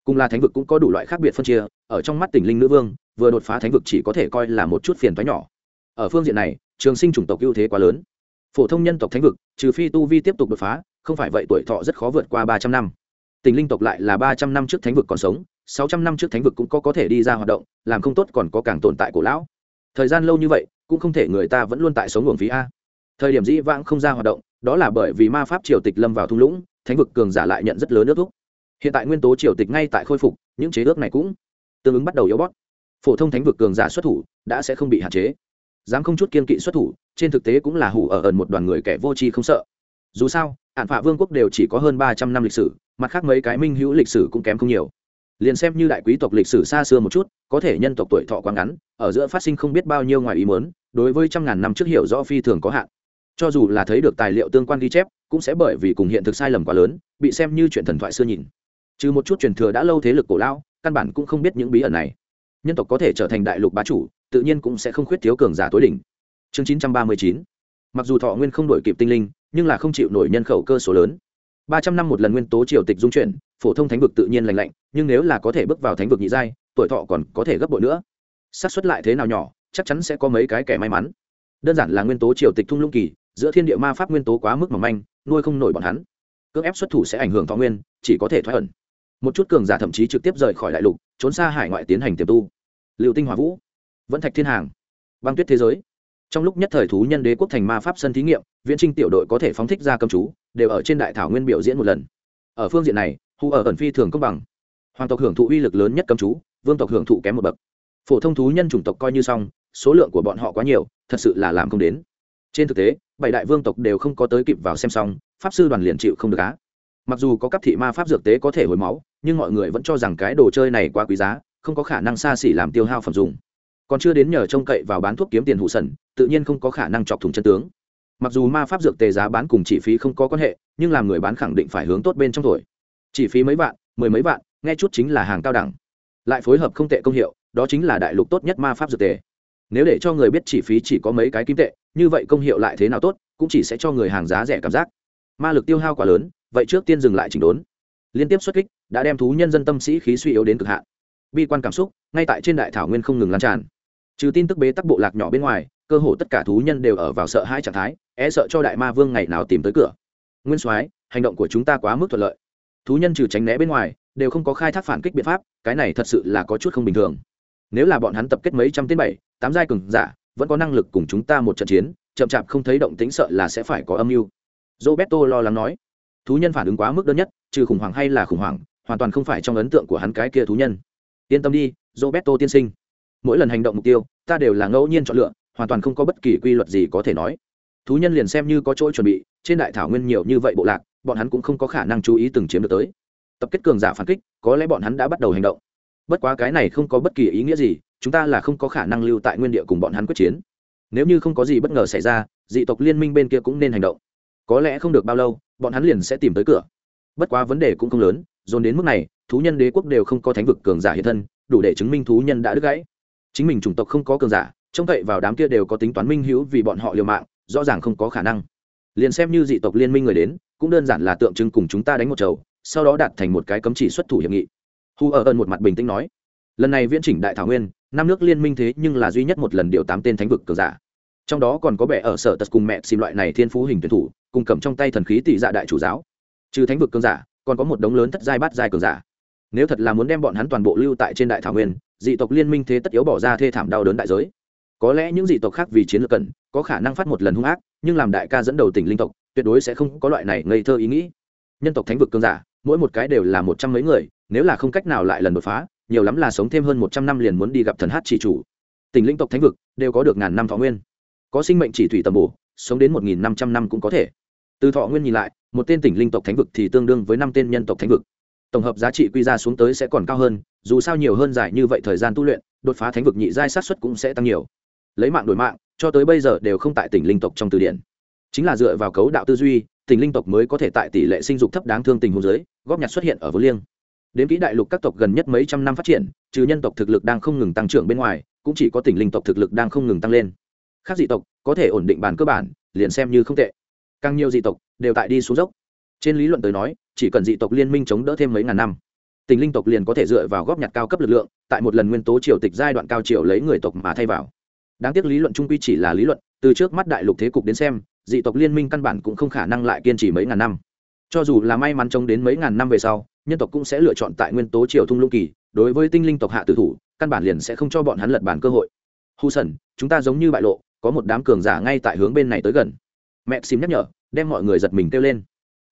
Cùng là thánh vực cũng có đủ loại khác biệt phân chia, ở trong mắt tình linh nữ vương, vừa đột phá thánh vực chỉ có thể coi là một chút phiền thoái nhỏ. Ở phương diện này, trường sinh chủng tộc ưu thế quá lớn. Phổ thông nhân tộc thánh vực, trừ phi tu vi tiếp tục đột phá, không phải vậy tuổi thọ rất khó vượt qua ba trăm năm. Tình linh tộc lại là ba trăm năm trước thánh vực còn sống, sáu trăm năm trước thánh vực cũng có có thể đi ra hoạt động, làm không tốt còn có càng tồn tại cổ lão. Thời gian lâu như vậy, cũng không thể người ta vẫn luôn tại sống luồng phí a. Thời điểm dĩ vãng không ra hoạt động đó là bởi vì ma pháp triều tịch lâm vào thung lũng, thánh vực cường giả lại nhận rất lớn nước thúc. Hiện tại nguyên tố triều tịch ngay tại khôi phục, những chế ước này cũng tương ứng bắt đầu yếu bót phổ thông thánh vực cường giả xuất thủ, đã sẽ không bị hạn chế. Dám không chút kiên kỵ xuất thủ, trên thực tế cũng là hủ ở ẩn một đoàn người kẻ vô tri không sợ. Dù sao ạn phạ vương quốc đều chỉ có hơn ba trăm năm lịch sử, mặt khác mấy cái minh hữu lịch sử cũng kém không nhiều. Liền xem như đại quý tộc lịch sử xa xưa một chút, có thể nhân tộc tuổi thọ quá ngắn, ở giữa phát sinh không biết bao nhiêu ngoài ý mớn đối với trăm ngàn năm trước hiểu rõ phi thường có hạn cho dù là thấy được tài liệu tương quan ghi chép, cũng sẽ bởi vì cùng hiện thực sai lầm quá lớn, bị xem như chuyện thần thoại xưa nhìn. Trừ một chút truyền thừa đã lâu thế lực cổ lao căn bản cũng không biết những bí ẩn này. Nhân tộc có thể trở thành đại lục bá chủ, tự nhiên cũng sẽ không khuyết thiếu cường giả tối đỉnh. Chương chín trăm ba mươi chín. Mặc dù thọ nguyên không đổi kịp tinh linh, nhưng là không chịu nổi nhân khẩu cơ số lớn. Ba trăm năm một lần nguyên tố triều tịch dung chuyển, phổ thông thánh vực tự nhiên lành lạnh, nhưng nếu là có thể bước vào thánh vực nhị giai, tuổi thọ còn có thể gấp bội nữa. Xác suất lại thế nào nhỏ, chắc chắn sẽ có mấy cái kẻ may mắn. Đơn giản là nguyên tố triều tịch thung lũng kỳ giữa thiên địa ma pháp nguyên tố quá mức mỏng manh, nuôi không nổi bọn hắn. Cưỡng ép xuất thủ sẽ ảnh hưởng thọ nguyên, chỉ có thể thoái ẩn. Một chút cường giả thậm chí trực tiếp rời khỏi đại lục, trốn xa hải ngoại tiến hành tiềm tu. Liệu tinh hỏa vũ vẫn thạch thiên hàng, băng tuyết thế giới. Trong lúc nhất thời thú nhân đế quốc thành ma pháp sân thí nghiệm, viễn trinh tiểu đội có thể phóng thích ra cầm chú, đều ở trên đại thảo nguyên biểu diễn một lần. Ở phương diện này hù ở ẩn phi thường công bằng. Hoàng tộc hưởng thụ uy lực lớn nhất cầm chú, vương tộc hưởng thụ kém một bậc. Phổ thông thú nhân chủng tộc coi như xong, số lượng của bọn họ quá nhiều, thật sự là làm không đến. Trên thực tế bảy đại vương tộc đều không có tới kịp vào xem xong, pháp sư đoàn liền chịu không được á. Mặc dù có cấp thị ma pháp dược tế có thể hồi máu, nhưng mọi người vẫn cho rằng cái đồ chơi này quá quý giá, không có khả năng xa xỉ làm tiêu hao phẩm dùng. Còn chưa đến nhờ trông cậy vào bán thuốc kiếm tiền hụ sần, tự nhiên không có khả năng chọc thủng chân tướng. Mặc dù ma pháp dược tề giá bán cùng chi phí không có quan hệ, nhưng làm người bán khẳng định phải hướng tốt bên trong tuổi chi phí mấy vạn, mười mấy vạn, nghe chút chính là hàng cao đẳng. Lại phối hợp không tệ công hiệu, đó chính là đại lục tốt nhất ma pháp dược tề nếu để cho người biết chi phí chỉ có mấy cái kim tệ, như vậy công hiệu lại thế nào tốt, cũng chỉ sẽ cho người hàng giá rẻ cảm giác. Ma lực tiêu hao quá lớn, vậy trước tiên dừng lại chỉnh đốn. Liên tiếp xuất kích, đã đem thú nhân dân tâm sĩ khí suy yếu đến cực hạn. Bi quan cảm xúc, ngay tại trên đại thảo nguyên không ngừng lan tràn. Trừ tin tức bế tắc bộ lạc nhỏ bên ngoài, cơ hồ tất cả thú nhân đều ở vào sợ hai trạng thái e sợ cho đại ma vương ngày nào tìm tới cửa. Nguyên soái, hành động của chúng ta quá mức thuận lợi. Thú nhân trừ tránh né bên ngoài, đều không có khai thác phản kích biện pháp, cái này thật sự là có chút không bình thường nếu là bọn hắn tập kết mấy trăm tên bảy, tám giai cường giả, vẫn có năng lực cùng chúng ta một trận chiến, chậm chạp không thấy động tính sợ là sẽ phải có âm mưu. Roberto lo lắng nói. Thú nhân phản ứng quá mức đơn nhất, trừ khủng hoảng hay là khủng hoảng, hoàn toàn không phải trong ấn tượng của hắn cái kia thú nhân. Yên tâm đi, roberto tiên sinh. Mỗi lần hành động mục tiêu, ta đều là ngẫu nhiên chọn lựa, hoàn toàn không có bất kỳ quy luật gì có thể nói. Thú nhân liền xem như có chỗ chuẩn bị, trên đại thảo nguyên nhiều như vậy bộ lạc, bọn hắn cũng không có khả năng chú ý từng chiếm được tới. Tập kết cường giả phản kích, có lẽ bọn hắn đã bắt đầu hành động bất quá cái này không có bất kỳ ý nghĩa gì, chúng ta là không có khả năng lưu tại nguyên địa cùng bọn hắn quyết chiến. Nếu như không có gì bất ngờ xảy ra, dị tộc liên minh bên kia cũng nên hành động. Có lẽ không được bao lâu, bọn hắn liền sẽ tìm tới cửa. Bất quá vấn đề cũng không lớn, dồn đến mức này, thú nhân đế quốc đều không có thánh vực cường giả hiện thân, đủ để chứng minh thú nhân đã đứt gãy. Chính mình chủng tộc không có cường giả, trông cậy vào đám kia đều có tính toán minh hữu vì bọn họ liều mạng, rõ ràng không có khả năng. Liền xem như dị tộc liên minh người đến, cũng đơn giản là tượng trưng cùng chúng ta đánh một chầu, sau đó đạt thành một cái cấm chỉ xuất thủ hiệp nghị. Hù ở ơn một mặt bình tĩnh nói, lần này viễn chỉnh đại thảo nguyên, năm nước liên minh thế nhưng là duy nhất một lần điều tám tên thánh vực cường giả. Trong đó còn có bẻ ở sở tật cùng mẹ xin loại này thiên phú hình tuyển thủ, cùng cầm trong tay thần khí tỷ dạ đại chủ giáo. Trừ thánh vực cường giả, còn có một đống lớn thất giai bát giai cường giả. Nếu thật là muốn đem bọn hắn toàn bộ lưu tại trên đại thảo nguyên, dị tộc liên minh thế tất yếu bỏ ra thê thảm đau đớn đại giới. Có lẽ những dị tộc khác vì chiến lược cần, có khả năng phát một lần hung ác, nhưng làm đại ca dẫn đầu tỉnh linh tộc, tuyệt đối sẽ không có loại này ngây thơ ý nghĩ. Nhân tộc thánh vực cường giả mỗi một cái đều là một trăm mấy người, nếu là không cách nào lại lần đột phá, nhiều lắm là sống thêm hơn một trăm năm liền muốn đi gặp thần hát chỉ chủ. Tỉnh linh tộc thánh vực, đều có được ngàn năm thọ nguyên. Có sinh mệnh chỉ thủy tầm bổ, sống đến một nghìn năm trăm năm cũng có thể. Từ thọ nguyên nhìn lại, một tên tỉnh linh tộc thánh vực thì tương đương với năm tên nhân tộc thánh vực. Tổng hợp giá trị quy ra xuống tới sẽ còn cao hơn, dù sao nhiều hơn dài như vậy thời gian tu luyện, đột phá thánh vực nhị giai sát xuất cũng sẽ tăng nhiều. Lấy mạng đổi mạng, cho tới bây giờ đều không tại tỉnh linh tộc trong từ điển. Chính là dựa vào cấu đạo tư duy Tình linh tộc mới có thể tại tỷ lệ sinh dục thấp đáng thương tình hồ giới góp nhặt xuất hiện ở vô liêng. Đến kỹ đại lục các tộc gần nhất mấy trăm năm phát triển, trừ nhân tộc thực lực đang không ngừng tăng trưởng bên ngoài, cũng chỉ có tỉnh linh tộc thực lực đang không ngừng tăng lên. Khác dị tộc, có thể ổn định bàn cơ bản, liền xem như không tệ. Càng nhiều dị tộc, đều tại đi xuống dốc. Trên lý luận tới nói, chỉ cần dị tộc liên minh chống đỡ thêm mấy ngàn năm, tình linh tộc liền có thể dựa vào góp nhặt cao cấp lực lượng, tại một lần nguyên tố triều tịch giai đoạn cao triều lấy người tộc mà thay vào. Đáng tiếc lý luận trung quy chỉ là lý luận từ trước mắt đại lục thế cục đến xem, dị tộc liên minh căn bản cũng không khả năng lại kiên trì mấy ngàn năm. Cho dù là may mắn chống đến mấy ngàn năm về sau, nhân tộc cũng sẽ lựa chọn tại nguyên tố triều thung lũng kỳ, đối với tinh linh tộc hạ tử thủ, căn bản liền sẽ không cho bọn hắn lật bản cơ hội. Hù sần chúng ta giống như bại lộ, có một đám cường giả ngay tại hướng bên này tới gần. Mẹ xìm nhắc nhở, đem mọi người giật mình kêu lên.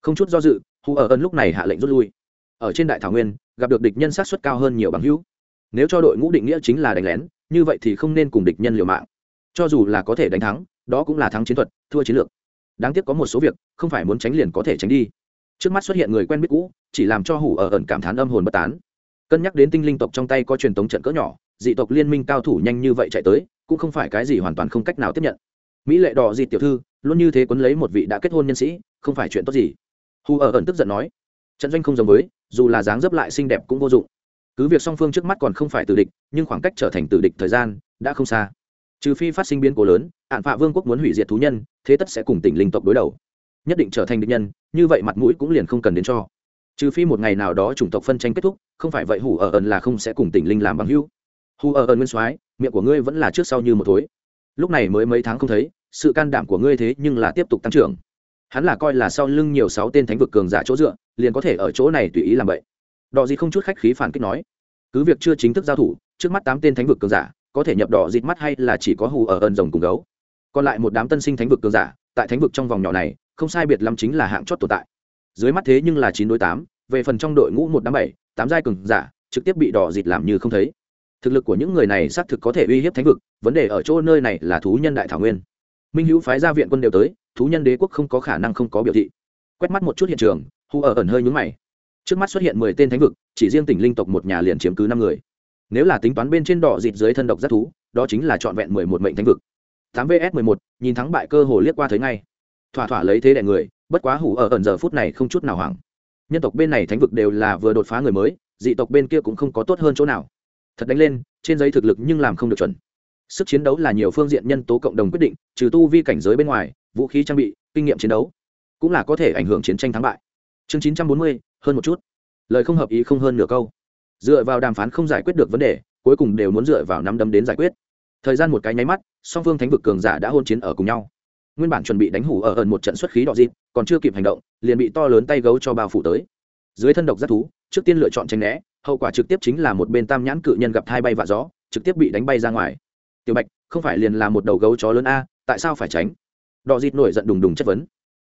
Không chút do dự hù ở ơn lúc này hạ lệnh rút lui. Ở trên đại thảo nguyên, gặp được địch nhân sát xuất cao hơn nhiều bằng hữu. Nếu cho đội ngũ định nghĩa chính là đánh lén, như vậy thì không nên cùng địch nhân liều mạng cho dù là có thể đánh thắng, đó cũng là thắng chiến thuật, thua chiến lược. Đáng tiếc có một số việc, không phải muốn tránh liền có thể tránh đi. Trước mắt xuất hiện người quen biết cũ, chỉ làm cho hủ ở ẩn cảm thán âm hồn bất tán. Cân nhắc đến tinh linh tộc trong tay có truyền thống trận cỡ nhỏ, dị tộc liên minh cao thủ nhanh như vậy chạy tới, cũng không phải cái gì hoàn toàn không cách nào tiếp nhận. Mỹ lệ đỏ dị tiểu thư, luôn như thế quấn lấy một vị đã kết hôn nhân sĩ, không phải chuyện tốt gì. Hù ở ẩn tức giận nói, trận doanh không giống với, dù là dáng dấp lại xinh đẹp cũng vô dụng. Cứ việc song phương trước mắt còn không phải tử địch, nhưng khoảng cách trở thành tử địch thời gian đã không xa trừ phi phát sinh biến cố lớn ạn phạ vương quốc muốn hủy diệt thú nhân, thế tất sẽ cùng tỉnh linh tộc đối đầu. Nhất định trở thành địch nhân, như vậy mặt mũi cũng liền không cần đến cho. Trừ phi một ngày nào đó chủng tộc phân tranh kết thúc, không phải vậy hủ ở ẩn là không sẽ cùng tỉnh linh làm bằng hữu. Hù ở ẩn nguyên soái, miệng của ngươi vẫn là trước sau như một thối. Lúc này mới mấy tháng không thấy, sự can đảm của ngươi thế nhưng là tiếp tục tăng trưởng. Hắn là coi là sau lưng nhiều sáu tên thánh vực cường giả chỗ dựa, liền có thể ở chỗ này tùy ý làm vậy. Đò gì không chút khách khí phản kích nói, cứ việc chưa chính thức giao thủ, trước mắt tám tên thánh vực cường giả có thể nhập đỏ dịt mắt hay là chỉ có hù ở ẩn rồng cùng gấu. Còn lại một đám tân sinh thánh vực cường giả, tại thánh vực trong vòng nhỏ này, không sai biệt lắm chính là hạng chót tồn tại. Dưới mắt thế nhưng là chín đối tám, về phần trong đội ngũ một đám bảy, tám giai cường giả, trực tiếp bị đỏ dịt làm như không thấy. Thực lực của những người này xác thực có thể uy hiếp thánh vực, vấn đề ở chỗ nơi này là thú nhân đại thảo nguyên. Minh hữu phái gia viện quân đều tới, thú nhân đế quốc không có khả năng không có biểu thị. Quét mắt một chút hiện trường, hù ở ẩn hơi nhúng mày. Trước mắt xuất hiện mười tên thánh vực, chỉ riêng tỉnh linh tộc một nhà liền chiếm cứ năm người nếu là tính toán bên trên đỏ dịt dưới thân độc giác thú, đó chính là trọn vẹn mười một mệnh thánh vực. Tám vs mười một, nhìn thắng bại cơ hồ liếc qua thấy ngay. Thỏa thỏa lấy thế đại người, bất quá hủ ở ẩn giờ phút này không chút nào hoảng. Nhân tộc bên này thánh vực đều là vừa đột phá người mới, dị tộc bên kia cũng không có tốt hơn chỗ nào. Thật đánh lên, trên giấy thực lực nhưng làm không được chuẩn. Sức chiến đấu là nhiều phương diện nhân tố cộng đồng quyết định, trừ tu vi cảnh giới bên ngoài, vũ khí trang bị, kinh nghiệm chiến đấu, cũng là có thể ảnh hưởng chiến tranh thắng bại. Chương chín trăm bốn mươi, hơn một chút. Lời không hợp ý không hơn nửa câu dựa vào đàm phán không giải quyết được vấn đề, cuối cùng đều muốn dựa vào năm đấm đến giải quyết. Thời gian một cái nháy mắt, song phương thánh vực cường giả đã hôn chiến ở cùng nhau. Nguyên bản chuẩn bị đánh hủ ở ẩn một trận xuất khí đỏ dịp, còn chưa kịp hành động, liền bị to lớn tay gấu cho bao phủ tới. Dưới thân độc giác thú, trước tiên lựa chọn tranh né, hậu quả trực tiếp chính là một bên tam nhãn cự nhân gặp hai bay vạ gió, trực tiếp bị đánh bay ra ngoài. Tiểu bạch, không phải liền là một đầu gấu chó lớn a, tại sao phải tránh? Đỏ dịt nổi giận đùng đùng chất vấn.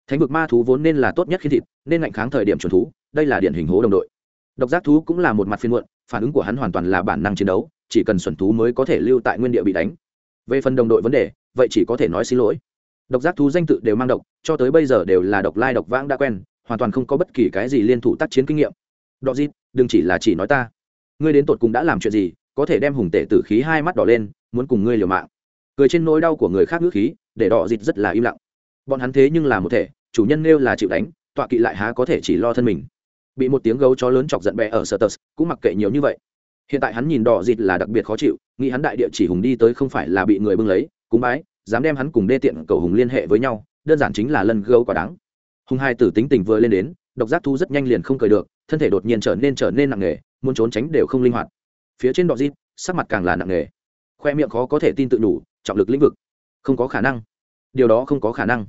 Thánh vực ma thú vốn nên là tốt nhất khi thịt, nên ngạnh kháng thời điểm chuẩn thú, đây là điển hình hố đồng đội độc giác thú cũng là một mặt phiên muộn, phản ứng của hắn hoàn toàn là bản năng chiến đấu, chỉ cần xuẩn thú mới có thể lưu tại nguyên địa bị đánh. Về phần đồng đội vấn đề, vậy chỉ có thể nói xin lỗi. Độc giác thú danh tự đều mang độc, cho tới bây giờ đều là độc lai độc vãng đã quen, hoàn toàn không có bất kỳ cái gì liên thủ tác chiến kinh nghiệm. Đọ dít đừng chỉ là chỉ nói ta. Ngươi đến tột cùng đã làm chuyện gì, có thể đem hùng tể tử khí hai mắt đỏ lên, muốn cùng ngươi liều mạng. Cười trên nỗi đau của người khác ngữ khí, để đỏ dịt rất là im lặng. Bọn hắn thế nhưng là một thể, chủ nhân nêu là chịu đánh, tọa kỵ lại há có thể chỉ lo thân mình bị một tiếng gấu chó lớn chọc giận bẹ ở sở tờ cũng mặc kệ nhiều như vậy. Hiện tại hắn nhìn đỏ dịt là đặc biệt khó chịu, nghĩ hắn đại địa chỉ hùng đi tới không phải là bị người bưng lấy, cúng bái, dám đem hắn cùng đê tiện cầu hùng liên hệ với nhau, đơn giản chính là lần gấu quả đáng. Hùng hai tử tính tình vừa lên đến, độc giác thu rất nhanh liền không cười được, thân thể đột nhiên trở nên trở nên nặng nề, muốn trốn tránh đều không linh hoạt. Phía trên đỏ dịt, sắc mặt càng là nặng nề. Khoe miệng khó có thể tin tự đủ, trọng lực lĩnh vực. Không có khả năng. Điều đó không có khả năng.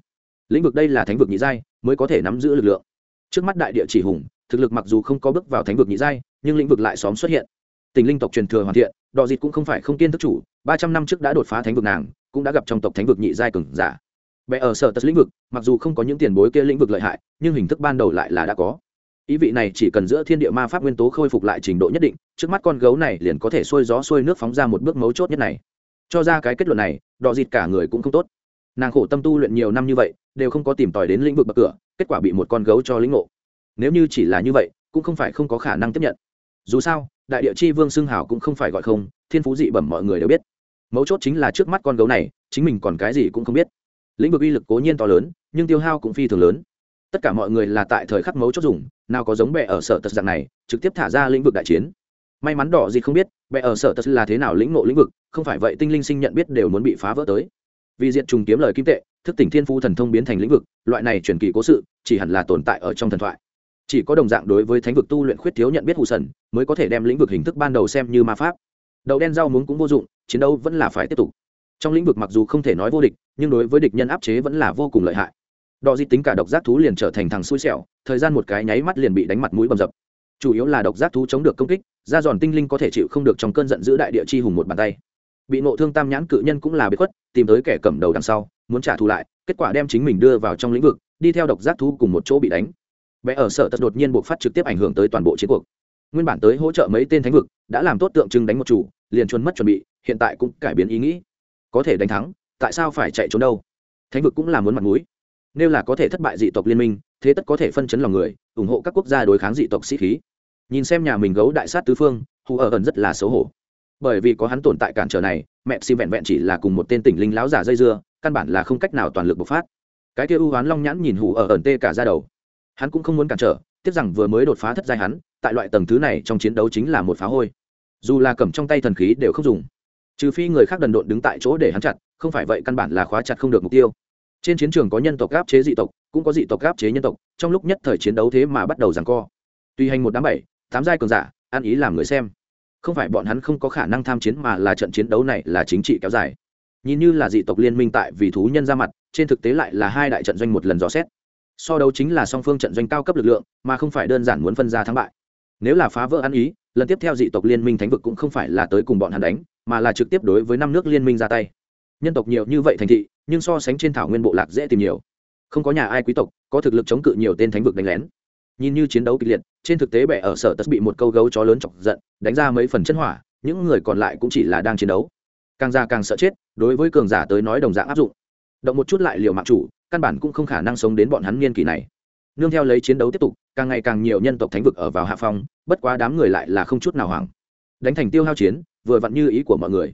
Lĩnh vực đây là thánh vực nhị giai, mới có thể nắm giữ lực lượng. Trước mắt đại địa chỉ hùng thực lực mặc dù không có bước vào thánh vực nhị giai, nhưng lĩnh vực lại xóm xuất hiện. Tình linh tộc truyền thừa hoàn thiện, đọ dịt cũng không phải không kiên thức chủ, ba trăm năm trước đã đột phá thánh vực nàng, cũng đã gặp trong tộc thánh vực nhị giai cường giả. Vẽ ở sở tật lĩnh vực, mặc dù không có những tiền bối kia lĩnh vực lợi hại, nhưng hình thức ban đầu lại là đã có. Ý vị này chỉ cần giữa thiên địa ma pháp nguyên tố khôi phục lại trình độ nhất định, trước mắt con gấu này liền có thể xuôi gió xuôi nước phóng ra một bước mấu chốt nhất này. Cho ra cái kết luận này, đọ dịt cả người cũng không tốt. Nàng khổ tâm tu luyện nhiều năm như vậy, đều không có tìm tòi đến lĩnh vực bậc cửa, kết quả bị một con gấu cho lĩnh ngộ nếu như chỉ là như vậy, cũng không phải không có khả năng tiếp nhận. Dù sao, đại địa chi vương xưng hảo cũng không phải gọi không, thiên phú dị bẩm mọi người đều biết. Mấu chốt chính là trước mắt con gấu này, chính mình còn cái gì cũng không biết. Lĩnh vực uy lực cố nhiên to lớn, nhưng tiêu hao cũng phi thường lớn. Tất cả mọi người là tại thời khắc mấu chốt dùng, nào có giống bệ ở sở tật dạng này, trực tiếp thả ra lĩnh vực đại chiến. May mắn đỏ gì không biết bệ ở sở tật là thế nào lĩnh ngộ lĩnh vực, không phải vậy tinh linh sinh nhận biết đều muốn bị phá vỡ tới. Vì diện trùng kiếm lời kim tệ, thức tỉnh thiên phú thần thông biến thành lĩnh vực, loại này truyền kỳ cố sự, chỉ hẳn là tồn tại ở trong thần thoại chỉ có đồng dạng đối với thánh vực tu luyện khuyết thiếu nhận biết hù sần, mới có thể đem lĩnh vực hình thức ban đầu xem như ma pháp. Đậu đen rau muống cũng vô dụng, chiến đấu vẫn là phải tiếp tục. Trong lĩnh vực mặc dù không thể nói vô địch, nhưng đối với địch nhân áp chế vẫn là vô cùng lợi hại. Đò di tính cả độc giác thú liền trở thành thằng xui xẻo, thời gian một cái nháy mắt liền bị đánh mặt mũi bầm dập. Chủ yếu là độc giác thú chống được công kích, da giòn tinh linh có thể chịu không được trong cơn giận giữ đại địa chi hùng một bàn tay. Bị nộ thương tam nhãn cự nhân cũng là bị khuất, tìm tới kẻ cầm đầu đằng sau, muốn trả thù lại, kết quả đem chính mình đưa vào trong lĩnh vực, đi theo độc giác thú cùng một chỗ bị đánh bé ở sở tật đột nhiên buộc phát trực tiếp ảnh hưởng tới toàn bộ chiến cuộc. Nguyên bản tới hỗ trợ mấy tên thánh vực, đã làm tốt tượng trưng đánh một chủ, liền chuồn mất chuẩn bị, hiện tại cũng cải biến ý nghĩ. Có thể đánh thắng, tại sao phải chạy trốn đâu? Thánh vực cũng là muốn mặt mũi. Nếu là có thể thất bại dị tộc liên minh, thế tất có thể phân chấn lòng người, ủng hộ các quốc gia đối kháng dị tộc sĩ khí. Nhìn xem nhà mình gấu đại sát tứ phương, hù ở ẩn rất là xấu hổ. Bởi vì có hắn tồn tại cản trở này, mẹ xin vẹn vẹn chỉ là cùng một tên tỉnh linh láo giả dây dưa, căn bản là không cách nào toàn lực bộc phát. Cái kia ưu hoán long nhãn nhìn hù ở ẩn tê cả ra đầu hắn cũng không muốn cản trở, tiếc rằng vừa mới đột phá thất giai hắn, tại loại tầng thứ này trong chiến đấu chính là một phá hôi. Dù là cầm trong tay thần khí đều không dùng. Trừ phi người khác đần độn đứng tại chỗ để hắn chặt, không phải vậy căn bản là khóa chặt không được mục tiêu. Trên chiến trường có nhân tộc gáp chế dị tộc, cũng có dị tộc gáp chế nhân tộc, trong lúc nhất thời chiến đấu thế mà bắt đầu rằng co. Tuy hành một đám bảy, tám giai cường giả, ăn ý làm người xem. Không phải bọn hắn không có khả năng tham chiến mà là trận chiến đấu này là chính trị kéo dài. Nhìn như là dị tộc liên minh tại vì thú nhân ra mặt, trên thực tế lại là hai đại trận doanh một lần dò xét so đấu chính là song phương trận doanh cao cấp lực lượng, mà không phải đơn giản muốn phân ra thắng bại. Nếu là phá vỡ ăn ý, lần tiếp theo dị tộc liên minh thánh vực cũng không phải là tới cùng bọn hắn đánh, mà là trực tiếp đối với năm nước liên minh ra tay. Nhân tộc nhiều như vậy thành thị, nhưng so sánh trên thảo nguyên bộ lạc dễ tìm nhiều. Không có nhà ai quý tộc, có thực lực chống cự nhiều tên thánh vực đánh lén. Nhìn như chiến đấu kịch liệt, trên thực tế bệ ở sở tất bị một câu gấu chó lớn chọc giận, đánh ra mấy phần chân hỏa, những người còn lại cũng chỉ là đang chiến đấu. Càng già càng sợ chết, đối với cường giả tới nói đồng dạng áp dụng. Động một chút lại liều mạng chủ căn bản cũng không khả năng sống đến bọn hắn niên kỳ này. Nương theo lấy chiến đấu tiếp tục, càng ngày càng nhiều nhân tộc thánh vực ở vào hạ phong, bất quá đám người lại là không chút nào hoảng. Đánh thành tiêu hao chiến, vừa vặn như ý của mọi người.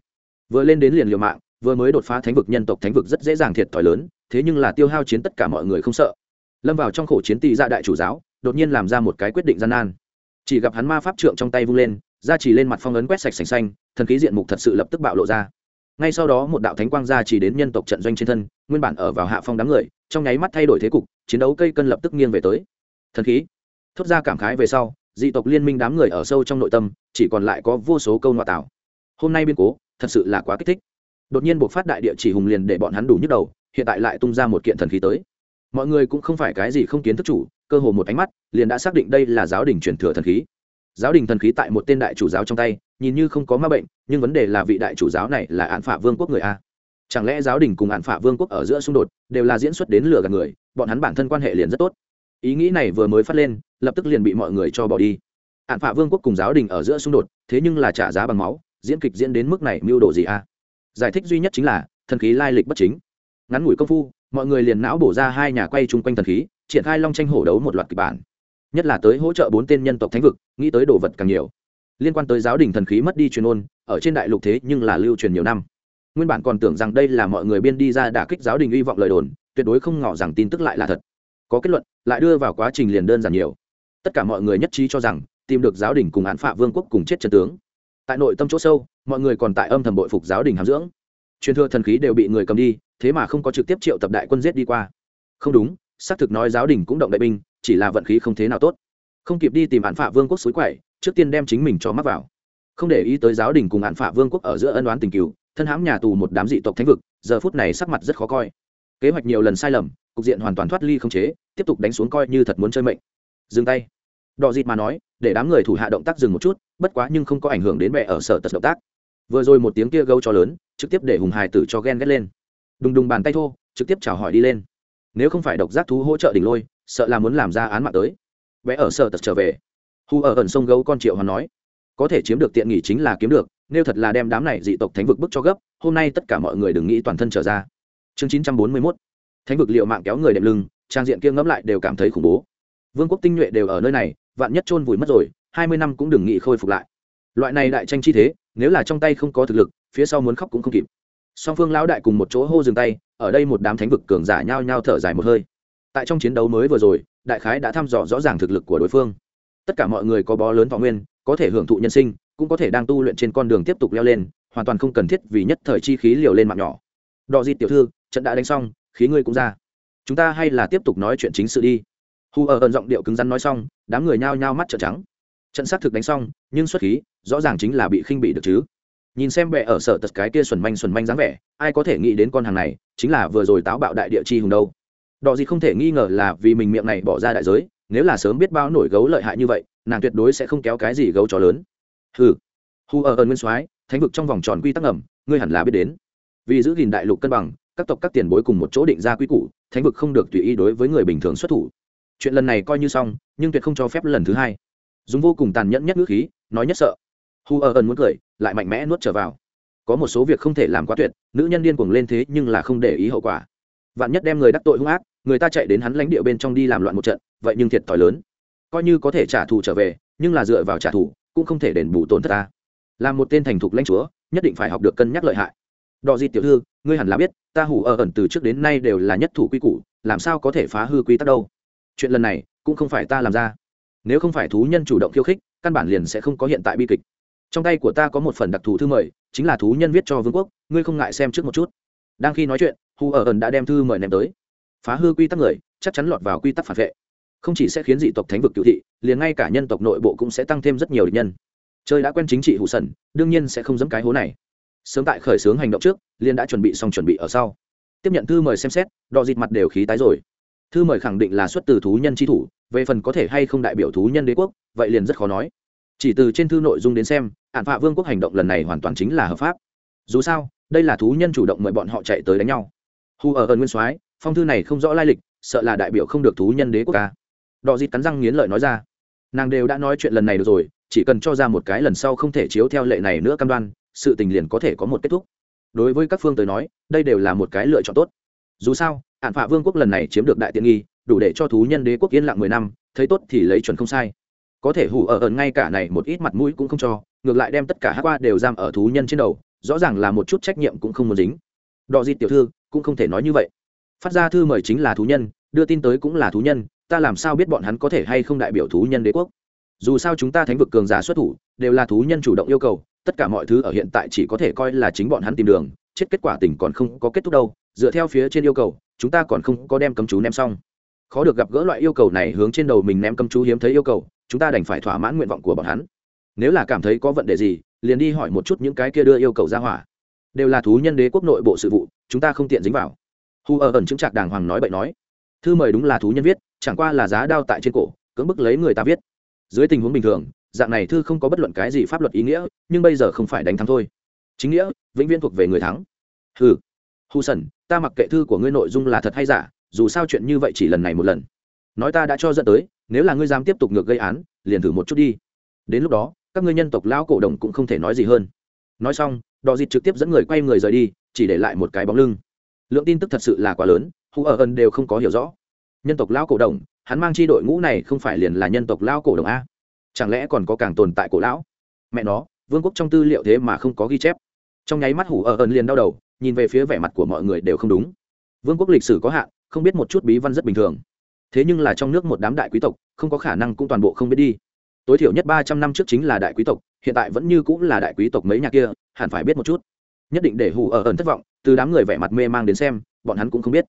Vừa lên đến liền liều mạng, vừa mới đột phá thánh vực nhân tộc thánh vực rất dễ dàng thiệt thòi lớn, thế nhưng là tiêu hao chiến tất cả mọi người không sợ. Lâm vào trong khổ chiến tị ra dạ đại chủ giáo, đột nhiên làm ra một cái quyết định gian nan. Chỉ gặp hắn ma pháp trượng trong tay vung lên ra chỉ lên mặt phong ấn quét sạch sành xanh, thần khí diện mục thật sự lập tức bạo lộ ra ngay sau đó một đạo thánh quang ra chỉ đến nhân tộc trận doanh trên thân, nguyên bản ở vào hạ phong đám người, trong nháy mắt thay đổi thế cục, chiến đấu cây cân lập tức nghiêng về tới. Thần khí. Thốt ra cảm khái về sau, dị tộc liên minh đám người ở sâu trong nội tâm, chỉ còn lại có vô số câu ngoại tạo hôm nay biên cố, thật sự là quá kích thích. Đột nhiên buộc phát đại địa chỉ hùng liền để bọn hắn đủ nhức đầu, hiện tại lại tung ra một kiện thần khí tới. Mọi người cũng không phải cái gì không kiến thức chủ, cơ hồ một ánh mắt, liền đã xác định đây là giáo đình truyền thừa thần khí giáo đình thần khí tại một tên đại chủ giáo trong tay, nhìn như không có ma bệnh, nhưng vấn đề là vị đại chủ giáo này là án phả vương quốc người a. Chẳng lẽ giáo đình cùng án phả vương quốc ở giữa xung đột, đều là diễn xuất đến lừa gạt người, bọn hắn bản thân quan hệ liền rất tốt. Ý nghĩ này vừa mới phát lên, lập tức liền bị mọi người cho bỏ đi. Án phả vương quốc cùng giáo đình ở giữa xung đột, thế nhưng là trả giá bằng máu, diễn kịch diễn đến mức này mưu đồ gì a? Giải thích duy nhất chính là, thần khí lai lịch bất chính. Ngắn ngủi công phu, mọi người liền não bổ ra hai nhà quay chung quanh thần khí, triển khai long tranh hổ đấu một loạt kịch bản nhất là tới hỗ trợ bốn tên nhân tộc thánh vực, nghĩ tới đồ vật càng nhiều. Liên quan tới giáo đình thần khí mất đi truyền ôn, ở trên đại lục thế nhưng là lưu truyền nhiều năm. Nguyên bản còn tưởng rằng đây là mọi người biên đi ra đả kích giáo đình hy vọng lời đồn, tuyệt đối không ngỏ rằng tin tức lại là thật. Có kết luận, lại đưa vào quá trình liền đơn giản nhiều. Tất cả mọi người nhất trí cho rằng, tìm được giáo đình cùng án phạ vương quốc cùng chết trần tướng. Tại nội tâm chỗ sâu, mọi người còn tại âm thầm bội phục giáo đình hàm dưỡng. Truyền thừa thần khí đều bị người cầm đi, thế mà không có trực tiếp triệu tập đại quân giết đi qua. Không đúng, xác thực nói giáo đình cũng động đại binh chỉ là vận khí không thế nào tốt. Không kịp đi tìm hạn phạ vương quốc suối quậy, trước tiên đem chính mình cho mắc vào. Không để ý tới giáo đình cùng hạn phạ vương quốc ở giữa ân đoán tình cựu thân hãm nhà tù một đám dị tộc thánh vực, giờ phút này sắc mặt rất khó coi. Kế hoạch nhiều lần sai lầm, cục diện hoàn toàn thoát ly không chế, tiếp tục đánh xuống coi như thật muốn chơi mệnh. Dừng tay. Đò dịt mà nói, để đám người thủ hạ động tác dừng một chút, bất quá nhưng không có ảnh hưởng đến bệ ở sở tật động tác. Vừa rồi một tiếng kia gâu cho lớn, trực tiếp để hùng hài tử cho ghen ghét lên. Đùng đùng bàn tay thô, trực tiếp chào hỏi đi lên. Nếu không phải độc giác thú hỗ trợ đỉnh lôi sợ là muốn làm ra án mạng tới. Vẽ ở sở tật trở về. Hù ở ẩn sông gấu con triệu hoàn nói, có thể chiếm được tiện nghỉ chính là kiếm được, nếu thật là đem đám này dị tộc thánh vực bức cho gấp, hôm nay tất cả mọi người đừng nghĩ toàn thân trở ra. Chương chín trăm bốn mươi mốt. Thánh vực liệu mạng kéo người đệm lưng, trang diện kia ngẫm lại đều cảm thấy khủng bố. Vương quốc tinh nhuệ đều ở nơi này, vạn nhất chôn vùi mất rồi, hai mươi năm cũng đừng nghĩ khôi phục lại. Loại này đại tranh chi thế, nếu là trong tay không có thực lực, phía sau muốn khóc cũng không kịp. Song phương lão đại cùng một chỗ hô dừng tay, ở đây một đám thánh vực cường giả nhao nhao thở dài một hơi tại trong chiến đấu mới vừa rồi, đại khái đã thăm dò rõ ràng thực lực của đối phương. Tất cả mọi người có bó lớn thọ nguyên, có thể hưởng thụ nhân sinh, cũng có thể đang tu luyện trên con đường tiếp tục leo lên, hoàn toàn không cần thiết vì nhất thời chi khí liều lên mạng nhỏ. Đò di tiểu thư, trận đã đánh xong, khí ngươi cũng ra. Chúng ta hay là tiếp tục nói chuyện chính sự đi. Hù ở ờ ẩn giọng điệu cứng rắn nói xong, đám người nhao nhao mắt trợn trắng. Trận xác thực đánh xong, nhưng xuất khí, rõ ràng chính là bị khinh bị được chứ. Nhìn xem bệ ở sở tật cái kia xuẩn manh xuẩn manh dáng vẻ, ai có thể nghĩ đến con hàng này, chính là vừa rồi táo bạo đại địa chi hùng đâu đọ gì không thể nghi ngờ là vì mình miệng này bỏ ra đại giới, nếu là sớm biết bao nổi gấu lợi hại như vậy, nàng tuyệt đối sẽ không kéo cái gì gấu chó lớn. Hừ. Hu ở ơn nguyên soái, thánh vực trong vòng tròn quy tắc ẩm ngươi hẳn là biết đến. Vì giữ gìn đại lục cân bằng, các tộc các tiền bối cùng một chỗ định ra quy củ, thánh vực không được tùy ý đối với người bình thường xuất thủ. Chuyện lần này coi như xong, nhưng tuyệt không cho phép lần thứ hai. Dùng vô cùng tàn nhẫn nhất ngữ khí, nói nhất sợ. Hu ở ơn muốn cười, lại mạnh mẽ nuốt trở vào. Có một số việc không thể làm quá tuyệt, nữ nhân điên cuồng lên thế nhưng là không để ý hậu quả. Vạn nhất đem người đắc tội hung ác người ta chạy đến hắn lãnh địa bên trong đi làm loạn một trận, vậy nhưng thiệt thòi lớn. Coi như có thể trả thù trở về, nhưng là dựa vào trả thù, cũng không thể đền bù tổn thất ta. Là một tên thành thục lãnh chúa, nhất định phải học được cân nhắc lợi hại. Đò di tiểu thư, ngươi hẳn là biết, ta hủ ở ẩn từ trước đến nay đều là nhất thủ quy củ, làm sao có thể phá hư quy tắc đâu? Chuyện lần này, cũng không phải ta làm ra. Nếu không phải thú nhân chủ động khiêu khích, căn bản liền sẽ không có hiện tại bi kịch. Trong tay của ta có một phần đặc thù thư mời, chính là thú nhân viết cho vương quốc, ngươi không ngại xem trước một chút. Đang khi nói chuyện hù ở ẩn đã đem thư mời ném tới phá hư quy tắc người, chắc chắn lọt vào quy tắc phản vệ. Không chỉ sẽ khiến dị tộc thánh vực cựu thị, liền ngay cả nhân tộc nội bộ cũng sẽ tăng thêm rất nhiều địch nhân. Chơi đã quen chính trị hụ sần, đương nhiên sẽ không dẫm cái hố này. Sớm tại khởi xướng hành động trước liên đã chuẩn bị xong chuẩn bị ở sau. Tiếp nhận thư mời xem xét đò dịt mặt đều khí tái rồi. Thư mời khẳng định là xuất từ thú nhân tri thủ, về phần có thể hay không đại biểu thú nhân đế quốc, vậy liền rất khó nói. Chỉ từ trên thư nội dung đến xem ạn phạ vương quốc hành động lần này hoàn toàn chính là hợp pháp. Dù sao, đây là thú nhân chủ động mời bọn họ chạy tới đánh nhau. Hu ở ơn nguyên soái phong thư này không rõ lai lịch, sợ là đại biểu không được thú nhân đế quốc ca. Đọ dịt cắn răng nghiến lợi nói ra. Nàng đều đã nói chuyện lần này được rồi, chỉ cần cho ra một cái lần sau không thể chiếu theo lệ này nữa cam đoan, sự tình liền có thể có một kết thúc. Đối với các phương tới nói, đây đều là một cái lựa chọn tốt. Dù sao hạn phạ vương quốc lần này chiếm được đại tiện nghi, đủ để cho thú nhân đế quốc yên lặng mười năm, thấy tốt thì lấy chuẩn không sai. Có thể hủ ở ẩn ngay cả này một ít mặt mũi cũng không cho, ngược lại đem tất cả hát qua đều giam ở thú nhân trên đầu, rõ ràng là một chút trách nhiệm cũng không muốn dính. Đò dịt tiểu thư, cũng không thể nói như vậy phát ra thư mời chính là thú nhân, đưa tin tới cũng là thú nhân, ta làm sao biết bọn hắn có thể hay không đại biểu thú nhân đế quốc? Dù sao chúng ta thánh vực cường giả xuất thủ, đều là thú nhân chủ động yêu cầu, tất cả mọi thứ ở hiện tại chỉ có thể coi là chính bọn hắn tìm đường, chết kết quả tình còn không có kết thúc đâu, dựa theo phía trên yêu cầu, chúng ta còn không có đem cấm chú ném xong. Khó được gặp gỡ loại yêu cầu này hướng trên đầu mình ném cấm chú hiếm thấy yêu cầu, chúng ta đành phải thỏa mãn nguyện vọng của bọn hắn. Nếu là cảm thấy có vấn đề gì, liền đi hỏi một chút những cái kia đưa yêu cầu ra hỏa. Đều là thú nhân đế quốc nội bộ sự vụ, chúng ta không tiện dính vào hu ở ẩn chứng trạc đàng hoàng nói bậy nói. Thư mời đúng là thú nhân viết, chẳng qua là giá đao tại trên cổ, cưỡng bức lấy người ta viết. Dưới tình huống bình thường, dạng này thư không có bất luận cái gì pháp luật ý nghĩa, nhưng bây giờ không phải đánh thắng thôi. Chính nghĩa, vĩnh viễn thuộc về người thắng. Hừ. Hù sần ta mặc kệ thư của ngươi nội dung là thật hay giả, dù sao chuyện như vậy chỉ lần này một lần. Nói ta đã cho dẫn tới, nếu là ngươi dám tiếp tục ngược gây án, liền thử một chút đi. Đến lúc đó, các ngươi nhân tộc lão cổ đồng cũng không thể nói gì hơn. Nói xong đò dịt trực tiếp dẫn người quay người rời đi, chỉ để lại một cái bóng lưng lượng tin tức thật sự là quá lớn, hù ở ẩn đều không có hiểu rõ. Nhân tộc lão cổ đồng, hắn mang chi đội ngũ này không phải liền là nhân tộc lão cổ đồng a? Chẳng lẽ còn có càng tồn tại cổ lão? Mẹ nó, vương quốc trong tư liệu thế mà không có ghi chép. Trong nháy mắt hủ ở ẩn liền đau đầu, nhìn về phía vẻ mặt của mọi người đều không đúng. Vương quốc lịch sử có hạn, không biết một chút bí văn rất bình thường. Thế nhưng là trong nước một đám đại quý tộc, không có khả năng cũng toàn bộ không biết đi. Tối thiểu nhất ba trăm năm trước chính là đại quý tộc, hiện tại vẫn như cũng là đại quý tộc mấy nhà kia, hẳn phải biết một chút nhất định để hù ở ẩn thất vọng, từ đám người vẻ mặt mê mang đến xem, bọn hắn cũng không biết.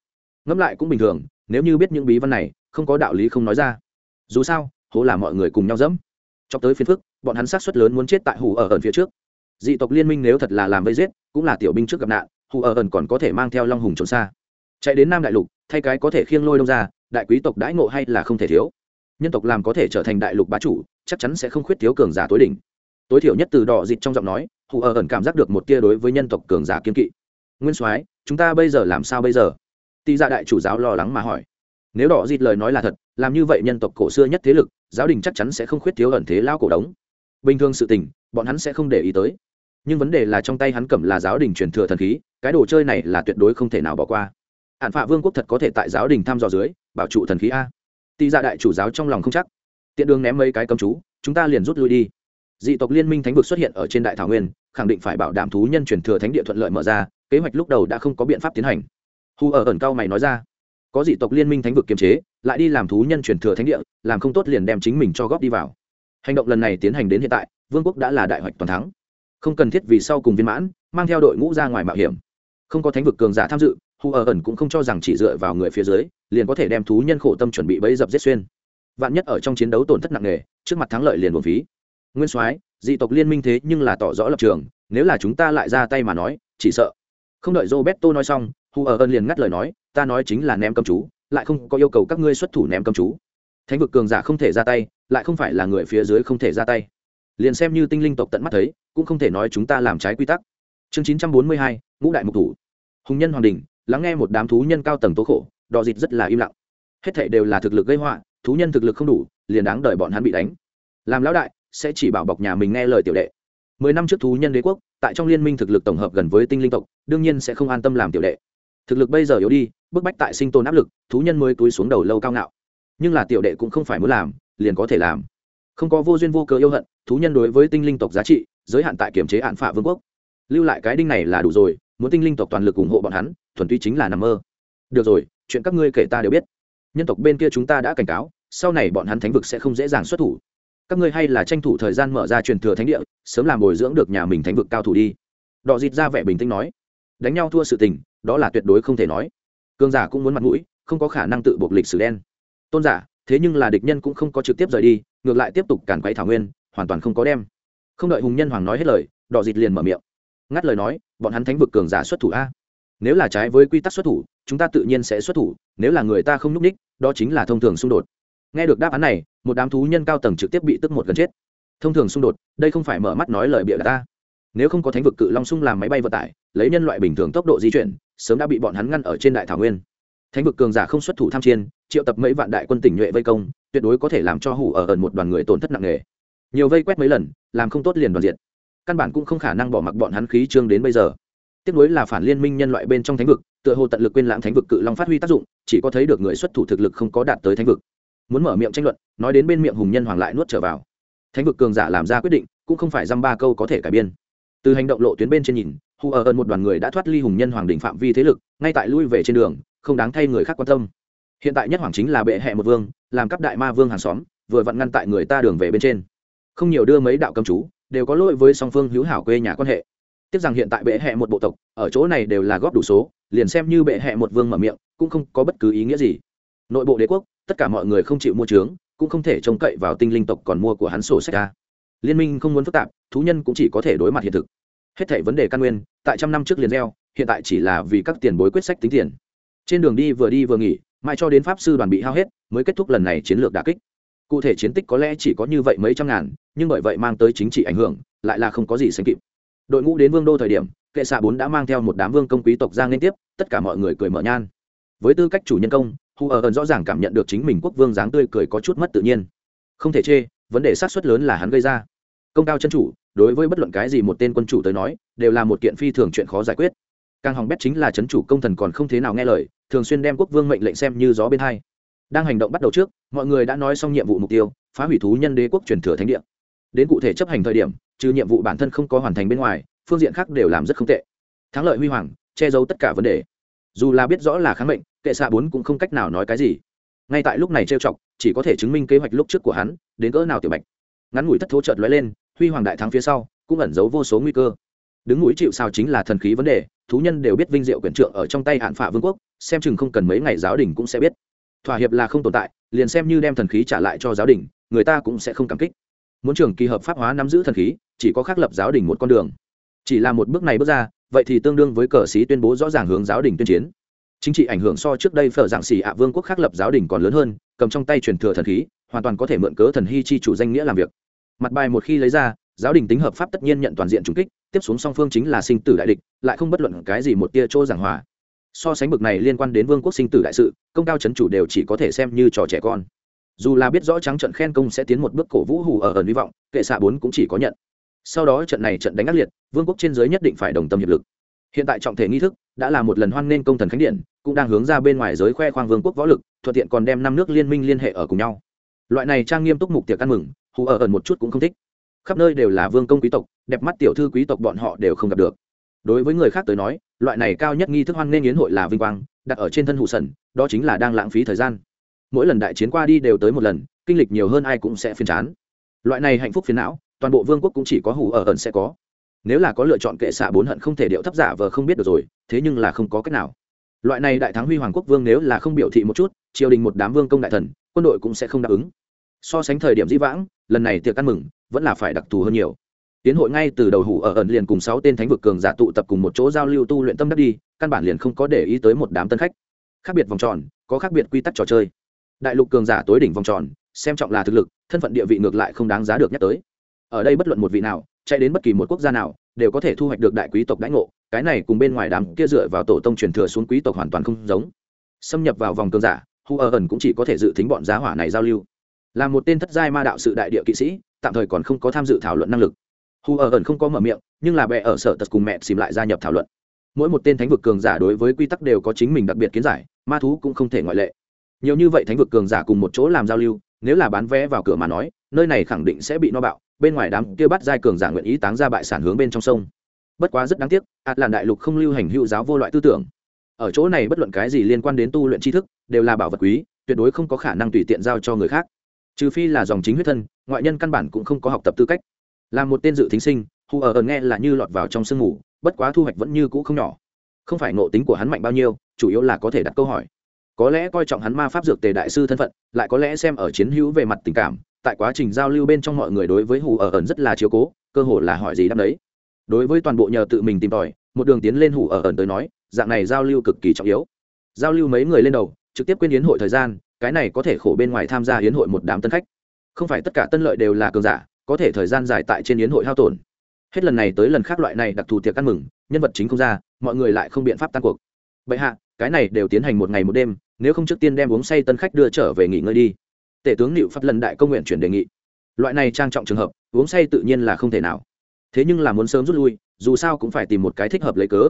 Ngẫm lại cũng bình thường, nếu như biết những bí văn này, không có đạo lý không nói ra. Dù sao, hố là mọi người cùng nhau dẫm. Cho tới phiên phức, bọn hắn sát suất lớn muốn chết tại hù ở ẩn phía trước. Dị tộc liên minh nếu thật là làm vây giết, cũng là tiểu binh trước gặp nạn, hù ở ẩn còn có thể mang theo long hùng trốn xa. Chạy đến nam đại lục, thay cái có thể khiêng lôi đông ra, đại quý tộc đãi ngộ hay là không thể thiếu. Nhân tộc làm có thể trở thành đại lục bá chủ, chắc chắn sẽ không khuyết thiếu cường giả tối đỉnh. Tối thiểu nhất từ đỏ dịt trong giọng nói hù ở ẩn cảm giác được một tia đối với nhân tộc cường giả kiên kỵ. Nguyên soái, chúng ta bây giờ làm sao bây giờ? Tị gia đại chủ giáo lo lắng mà hỏi. Nếu đỏ dịt lời nói là thật, làm như vậy nhân tộc cổ xưa nhất thế lực, giáo đình chắc chắn sẽ không khuyết thiếu ẩn thế lao cổ đống. Bình thường sự tình, bọn hắn sẽ không để ý tới. Nhưng vấn đề là trong tay hắn cầm là giáo đình truyền thừa thần khí, cái đồ chơi này là tuyệt đối không thể nào bỏ qua. Hạn phạ vương quốc thật có thể tại giáo đình thăm dò dưới, bảo trụ thần khí a. Tị gia đại chủ giáo trong lòng không chắc. Tiện đường ném mấy cái cầm chú, chúng ta liền rút lui đi. Dị tộc liên minh thánh vực xuất hiện ở trên đại thảo nguyên khẳng định phải bảo đảm thú nhân truyền thừa thánh địa thuận lợi mở ra, kế hoạch lúc đầu đã không có biện pháp tiến hành. Hu ở ẩn cao mày nói ra, có dị tộc liên minh thánh vực kiềm chế, lại đi làm thú nhân truyền thừa thánh địa, làm không tốt liền đem chính mình cho góp đi vào. Hành động lần này tiến hành đến hiện tại, vương quốc đã là đại hoạch toàn thắng. Không cần thiết vì sau cùng viên mãn, mang theo đội ngũ ra ngoài mạo hiểm. Không có thánh vực cường giả tham dự hù ở ẩn cũng không cho rằng chỉ dựa vào người phía dưới, liền có thể đem thú nhân khổ tâm chuẩn bị bẫy dập giết xuyên. Vạn nhất ở trong chiến đấu tổn thất nặng nề, trước mặt thắng lợi liền buồn phí. Nguyên soái dị tộc liên minh thế nhưng là tỏ rõ lập trường, nếu là chúng ta lại ra tay mà nói, chỉ sợ. Không đợi roberto nói xong hù ở ơn liền ngắt lời nói, ta nói chính là ném cầm chú, lại không có yêu cầu các ngươi xuất thủ ném cầm chú. Thánh vực cường giả không thể ra tay, lại không phải là người phía dưới không thể ra tay. Liền xem như tinh linh tộc tận mắt thấy, cũng không thể nói chúng ta làm trái quy tắc. Chương chín trăm bốn mươi hai, ngũ đại mục thủ. Hùng nhân hoàng đình, lắng nghe một đám thú nhân cao tầng tố khổ, đò dịt rất là im lặng. Hết thảy đều là thực lực gây họa, thú nhân thực lực không đủ, liền đáng đợi bọn hắn bị đánh. Làm lão đại sẽ chỉ bảo bọc nhà mình nghe lời tiểu đệ. Mười năm trước thú nhân đế quốc, tại trong liên minh thực lực tổng hợp gần với tinh linh tộc, đương nhiên sẽ không an tâm làm tiểu đệ. Thực lực bây giờ yếu đi, bức bách tại sinh tồn áp lực, thú nhân mới túi xuống đầu lâu cao ngạo. Nhưng là tiểu đệ cũng không phải muốn làm, liền có thể làm. Không có vô duyên vô cớ yêu hận, thú nhân đối với tinh linh tộc giá trị, giới hạn tại kiểm chế hạn phạ vương quốc. Lưu lại cái đinh này là đủ rồi, muốn tinh linh tộc toàn lực ủng hộ bọn hắn, thuần túy chính là nằm mơ. Được rồi, chuyện các ngươi kể ta đều biết. Nhân tộc bên kia chúng ta đã cảnh cáo, sau này bọn hắn thánh vực sẽ không dễ dàng xuất thủ các ngươi hay là tranh thủ thời gian mở ra truyền thừa thánh địa, sớm làm bồi dưỡng được nhà mình thánh vực cao thủ đi. Đọ dịt ra vẻ bình tĩnh nói. Đánh nhau thua sự tình, đó là tuyệt đối không thể nói. Cương giả cũng muốn mặt mũi, không có khả năng tự buộc lịch sử đen. Tôn giả, thế nhưng là địch nhân cũng không có trực tiếp rời đi, ngược lại tiếp tục càn quấy thảo nguyên, hoàn toàn không có đem. Không đợi hùng nhân hoàng nói hết lời đỏ dịt liền mở miệng. Ngắt lời nói, bọn hắn thánh vực cường giả xuất thủ a. Nếu là trái với quy tắc xuất thủ, chúng ta tự nhiên sẽ xuất thủ, nếu là người ta không n ú c ních, đó chính là thông thường xung đột. Nghe được đáp án này một đám thú nhân cao tầng trực tiếp bị tức một gần chết. Thông thường xung đột, đây không phải mở mắt nói lời bịa ta. Nếu không có thánh vực cự long sung làm máy bay vận tải, lấy nhân loại bình thường tốc độ di chuyển, sớm đã bị bọn hắn ngăn ở trên đại thảo nguyên. Thánh vực cường giả không xuất thủ tham chiên triệu tập mấy vạn đại quân tỉnh nhuệ vây công, tuyệt đối có thể làm cho hủ ở ẩn một đoàn người tổn thất nặng nề. Nhiều vây quét mấy lần, làm không tốt liền đoàn diện căn bản cũng không khả năng bỏ mặc bọn hắn khí trương đến bây giờ. Tiếp nối là phản liên minh nhân loại bên trong thánh vực, tựa hồ tận lực quên lãng thánh vực cự long phát huy tác dụng, chỉ có thấy được người xuất thủ thực lực không có đạt tới thánh vực muốn mở miệng tranh luận, nói đến bên miệng hùng nhân hoàng lại nuốt trở vào. Thánh vực cường giả làm ra quyết định, cũng không phải dăm ba câu có thể cải biên. Từ hành động lộ tuyến bên trên nhìn hù ở ờ ơn một đoàn người đã thoát ly hùng nhân hoàng đỉnh phạm vi thế lực, ngay tại lui về trên đường, không đáng thay người khác quan tâm. Hiện tại nhất hoàng chính là bệ hệ một vương, làm cấp đại ma vương hàng xóm, vừa vặn ngăn tại người ta đường về bên trên. Không nhiều đưa mấy đạo cầm chú, đều có lỗi với song phương hữu hảo quê nhà quan hệ. Tiếc rằng hiện tại bệ hệ một bộ tộc, ở chỗ này đều là góp đủ số, liền xem như bệ hệ một vương mở miệng, cũng không có bất cứ ý nghĩa gì. Nội bộ đế quốc tất cả mọi người không chịu mua trướng, cũng không thể trông cậy vào tinh linh tộc còn mua của hắn sổ sách ra. Liên minh không muốn phức tạp, thú nhân cũng chỉ có thể đối mặt hiện thực. Hết thảy vấn đề căn nguyên, tại trăm năm trước liền gieo, hiện tại chỉ là vì các tiền bối quyết sách tính tiền. Trên đường đi vừa đi vừa nghỉ, mãi cho đến pháp sư đoàn bị hao hết, mới kết thúc lần này chiến lược đà kích. Cụ thể chiến tích có lẽ chỉ có như vậy mấy trăm ngàn, nhưng bởi vậy mang tới chính trị ảnh hưởng, lại là không có gì sánh kịp. Đội ngũ đến vương đô thời điểm, kệ xạ bốn đã mang theo một đám vương công quý tộc giang liên tiếp, tất cả mọi người cười mở nhan. Với tư cách chủ nhân công hù ở ẩn rõ ràng cảm nhận được chính mình quốc vương dáng tươi cười có chút mất tự nhiên. Không thể chê, vấn đề sát xuất lớn là hắn gây ra. Công cao chân chủ, đối với bất luận cái gì một tên quân chủ tới nói, đều là một kiện phi thường chuyện khó giải quyết. Càng hỏng bét chính là chấn chủ công thần còn không thế nào nghe lời, thường xuyên đem quốc vương mệnh lệnh xem như gió bên hai. Đang hành động bắt đầu trước, mọi người đã nói xong nhiệm vụ mục tiêu, phá hủy thú nhân đế quốc truyền thừa thánh địa. Đến cụ thể chấp hành thời điểm, trừ nhiệm vụ bản thân không có hoàn thành bên ngoài, phương diện khác đều làm rất không tệ. Thắng lợi huy hoàng, che giấu tất cả vấn đề dù là biết rõ là kháng mệnh kệ xạ bốn cũng không cách nào nói cái gì. Ngay tại lúc này trêu chọc, chỉ có thể chứng minh kế hoạch lúc trước của hắn, đến cỡ nào tiểu bạch. Ngắn ngủi thất thố chợt lóe lên, huy hoàng đại thắng phía sau, cũng ẩn giấu vô số nguy cơ. Đứng mũi chịu sao chính là thần khí vấn đề, thú nhân đều biết vinh diệu quyền trượng ở trong tay hạn phả vương quốc, xem chừng không cần mấy ngày giáo đình cũng sẽ biết. Thỏa hiệp là không tồn tại, liền xem như đem thần khí trả lại cho giáo đình, người ta cũng sẽ không cảm kích. Muốn trường kỳ hợp pháp hóa nắm giữ thần khí, chỉ có khắc lập giáo đình một con đường. Chỉ là một bước này bước ra vậy thì tương đương với cờ sĩ tuyên bố rõ ràng hướng giáo đình tuyên chiến. Chính trị ảnh hưởng so trước đây phở dạng xỉ ạ vương quốc khác lập giáo đình còn lớn hơn, cầm trong tay truyền thừa thần khí, hoàn toàn có thể mượn cớ thần hy chi chủ danh nghĩa làm việc. Mặt bài một khi lấy ra, giáo đình tính hợp pháp tất nhiên nhận toàn diện trùng kích, tiếp xuống song phương chính là sinh tử đại địch, lại không bất luận cái gì một tia chỗ giảng hòa. So sánh bực này liên quan đến vương quốc sinh tử đại sự, công cao chấn chủ đều chỉ có thể xem như trò trẻ con. Dù là biết rõ trắng trận khen công sẽ tiến một bước cổ vũ hù ở ẩn hy vọng, kệ xạ bốn cũng chỉ có nhận sau đó trận này trận đánh ác liệt, vương quốc trên giới nhất định phải đồng tâm hiệp lực. Hiện tại trọng thể nghi thức đã là một lần hoan nghênh công thần khánh điện, cũng đang hướng ra bên ngoài giới khoe khoang vương quốc võ lực, thuận tiện còn đem năm nước liên minh liên hệ ở cùng nhau. Loại này trang nghiêm túc mục tiệc ăn mừng, hù ở ẩn một chút cũng không thích. Khắp nơi đều là vương công quý tộc, đẹp mắt tiểu thư quý tộc bọn họ đều không gặp được. Đối với người khác tới nói, loại này cao nhất nghi thức hoan nghênh yến hội là vinh quang, đặt ở trên thân hụ sần, đó chính là đang lãng phí thời gian. Mỗi lần đại chiến qua đi đều tới một lần, kinh lịch nhiều hơn ai cũng sẽ phiền chán. Loại này hạnh phúc phiền não toàn bộ vương quốc cũng chỉ có hủ ở ẩn sẽ có. Nếu là có lựa chọn kệ xạ bốn hận không thể điệu thấp giả vờ không biết được rồi, thế nhưng là không có cách nào. Loại này đại thắng huy hoàng quốc vương nếu là không biểu thị một chút, triều đình một đám vương công đại thần, quân đội cũng sẽ không đáp ứng. So sánh thời điểm dĩ vãng, lần này tiệc ăn mừng vẫn là phải đặc thù hơn nhiều. Tiến hội ngay từ đầu hủ ở ẩn liền cùng sáu tên thánh vực cường giả tụ tập cùng một chỗ giao lưu tu luyện tâm đắc đi, căn bản liền không có để ý tới một đám tân khách. Khác biệt vòng tròn, có khác biệt quy tắc trò chơi. Đại lục cường giả tối đỉnh vòng tròn, xem trọng là thực lực, thân phận địa vị ngược lại không đáng giá được nhắc tới ở đây bất luận một vị nào, chạy đến bất kỳ một quốc gia nào, đều có thể thu hoạch được đại quý tộc đãi ngộ, cái này cùng bên ngoài đám kia dựa vào tổ tông truyền thừa xuống quý tộc hoàn toàn không giống. Xâm nhập vào vòng cơn giả, hu ở ẩn cũng chỉ có thể dự tính bọn giá hỏa này giao lưu. Là một tên thất giai ma đạo sự đại địa kỵ sĩ, tạm thời còn không có tham dự thảo luận năng lực. Hu ở ẩn không có mở miệng, nhưng là bè ở sở tật cùng mẹ xìm lại gia nhập thảo luận. Mỗi một tên thánh vực cường giả đối với quy tắc đều có chính mình đặc biệt kiến giải, ma thú cũng không thể ngoại lệ. Nhiều như vậy thánh vực cường giả cùng một chỗ làm giao lưu, nếu là bán vé vào cửa mà nói, nơi này khẳng định sẽ bị no bạo bên ngoài đám kia bắt giai cường giả nguyện ý táng ra bại sản hướng bên trong sông. Bất quá rất đáng tiếc ạt làn đại lục không lưu hành hữu giáo vô loại tư tưởng. Ở chỗ này bất luận cái gì liên quan đến tu luyện tri thức, đều là bảo vật quý, tuyệt đối không có khả năng tùy tiện giao cho người khác. Trừ phi là dòng chính huyết thân, ngoại nhân căn bản cũng không có học tập tư cách. Là một tên dự thính sinh hù ở ẩn nghe là như lọt vào trong sương mù, bất quá thu hoạch vẫn như cũ không nhỏ. Không phải ngộ tính của hắn mạnh bao nhiêu, chủ yếu là có thể đặt câu hỏi. Có lẽ coi trọng hắn ma pháp dược tề đại sư thân phận, lại có lẽ xem ở chiến hữu về mặt tình cảm tại quá trình giao lưu bên trong mọi người đối với hù ở ẩn rất là chiếu cố, cơ hồ là hỏi gì đáp đấy đối với toàn bộ nhờ tự mình tìm tòi, một đường tiến lên hủ ở ẩn tới nói, dạng này giao lưu cực kỳ trọng yếu. Giao lưu mấy người lên đầu, trực tiếp quên yến hội thời gian, cái này có thể khổ bên ngoài tham gia yến hội một đám tân khách. Không phải tất cả tân lợi đều là cường giả, có thể thời gian dài tại trên yến hội hao tổn. Hết lần này tới lần khác loại này đặc thù tiệc ăn mừng, nhân vật chính không ra, mọi người lại không biện pháp tan cuộc. Vậy hạ, cái này đều tiến hành một ngày một đêm, nếu không trước tiên đem uống say tân khách đưa trở về nghỉ ngơi đi tể tướng liệu phát lần đại công nguyện chuyển đề nghị. Loại này trang trọng trường hợp, uống say tự nhiên là không thể nào. Thế nhưng là muốn sớm rút lui, dù sao cũng phải tìm một cái thích hợp lấy cớ.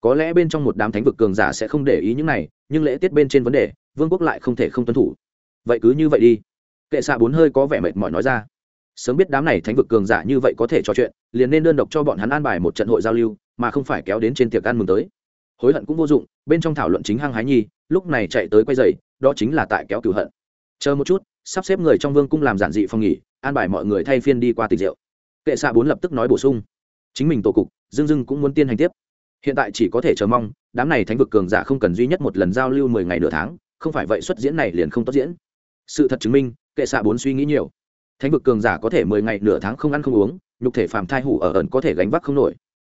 Có lẽ bên trong một đám thánh vực cường giả sẽ không để ý những này, nhưng lễ tiết bên trên vấn đề, vương quốc lại không thể không tuân thủ. Vậy cứ như vậy đi. Kệ xạ bốn hơi có vẻ mệt mỏi nói ra. Sớm biết đám này thánh vực cường giả như vậy có thể trò chuyện, liền nên đơn độc cho bọn hắn an bài một trận hội giao lưu, mà không phải kéo đến trên tiệc ăn mừng tới. Hối hận cũng vô dụng, bên trong thảo luận chính hăng hái nhi, lúc này chạy tới quay dày đó chính là tại kéo cửu hận. Chờ một chút sắp xếp người trong vương cung làm giản dị phòng nghỉ, an bài mọi người thay phiên đi qua tịch rượu. Kệ xạ bốn lập tức nói bổ sung. Chính mình tổ cục, dương dưng cũng muốn tiên hành tiếp. Hiện tại chỉ có thể chờ mong, đám này thánh vực cường giả không cần duy nhất một lần giao lưu mười ngày nửa tháng, không phải vậy xuất diễn này liền không tốt diễn. Sự thật chứng minh, kệ xạ bốn suy nghĩ nhiều. Thánh vực cường giả có thể mười ngày nửa tháng không ăn không uống, nhục thể phàm thai hủ ở ẩn có thể gánh vác không nổi.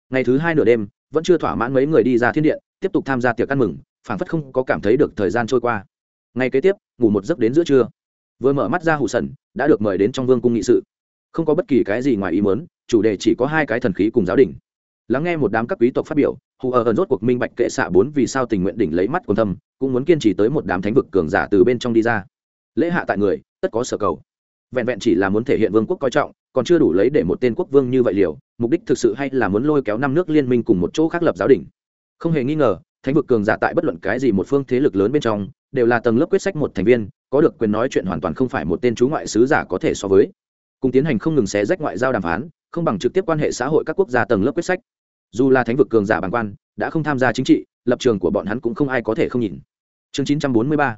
Ngày thứ hai nửa đêm, vẫn chưa thỏa mãn mấy người đi ra thiên điện, tiếp tục tham gia tiệc ăn mừng, phảng phất không có cảm thấy được thời gian trôi qua. Ngày kế tiếp, ngủ một giấc đến giữa trưa vừa mở mắt ra hủ sần, đã được mời đến trong vương cung nghị sự. Không có bất kỳ cái gì ngoài ý muốn, chủ đề chỉ có hai cái thần khí cùng giáo đình. Lắng nghe một đám các quý tộc phát biểu hù ở ẩn rốt cuộc minh bạch kệ xạ bốn vì sao tình nguyện đỉnh lấy mắt quần thâm, cũng muốn kiên trì tới một đám thánh vực cường giả từ bên trong đi ra. Lễ hạ tại người, tất có sở cầu. Vẹn vẹn chỉ là muốn thể hiện vương quốc coi trọng, còn chưa đủ lấy để một tên quốc vương như vậy liều, mục đích thực sự hay là muốn lôi kéo năm nước liên minh cùng một chỗ khác lập giáo đình. Không hề nghi ngờ, thánh vực cường giả tại bất luận cái gì một phương thế lực lớn bên trong đều là tầng lớp quyết sách một thành viên, có được quyền nói chuyện hoàn toàn không phải một tên chú ngoại sứ giả có thể so với. Cùng tiến hành không ngừng xé rách ngoại giao đàm phán, không bằng trực tiếp quan hệ xã hội các quốc gia tầng lớp quyết sách. Dù là thánh vực cường giả bằng quan, đã không tham gia chính trị, lập trường của bọn hắn cũng không ai có thể không nhìn. Chương 943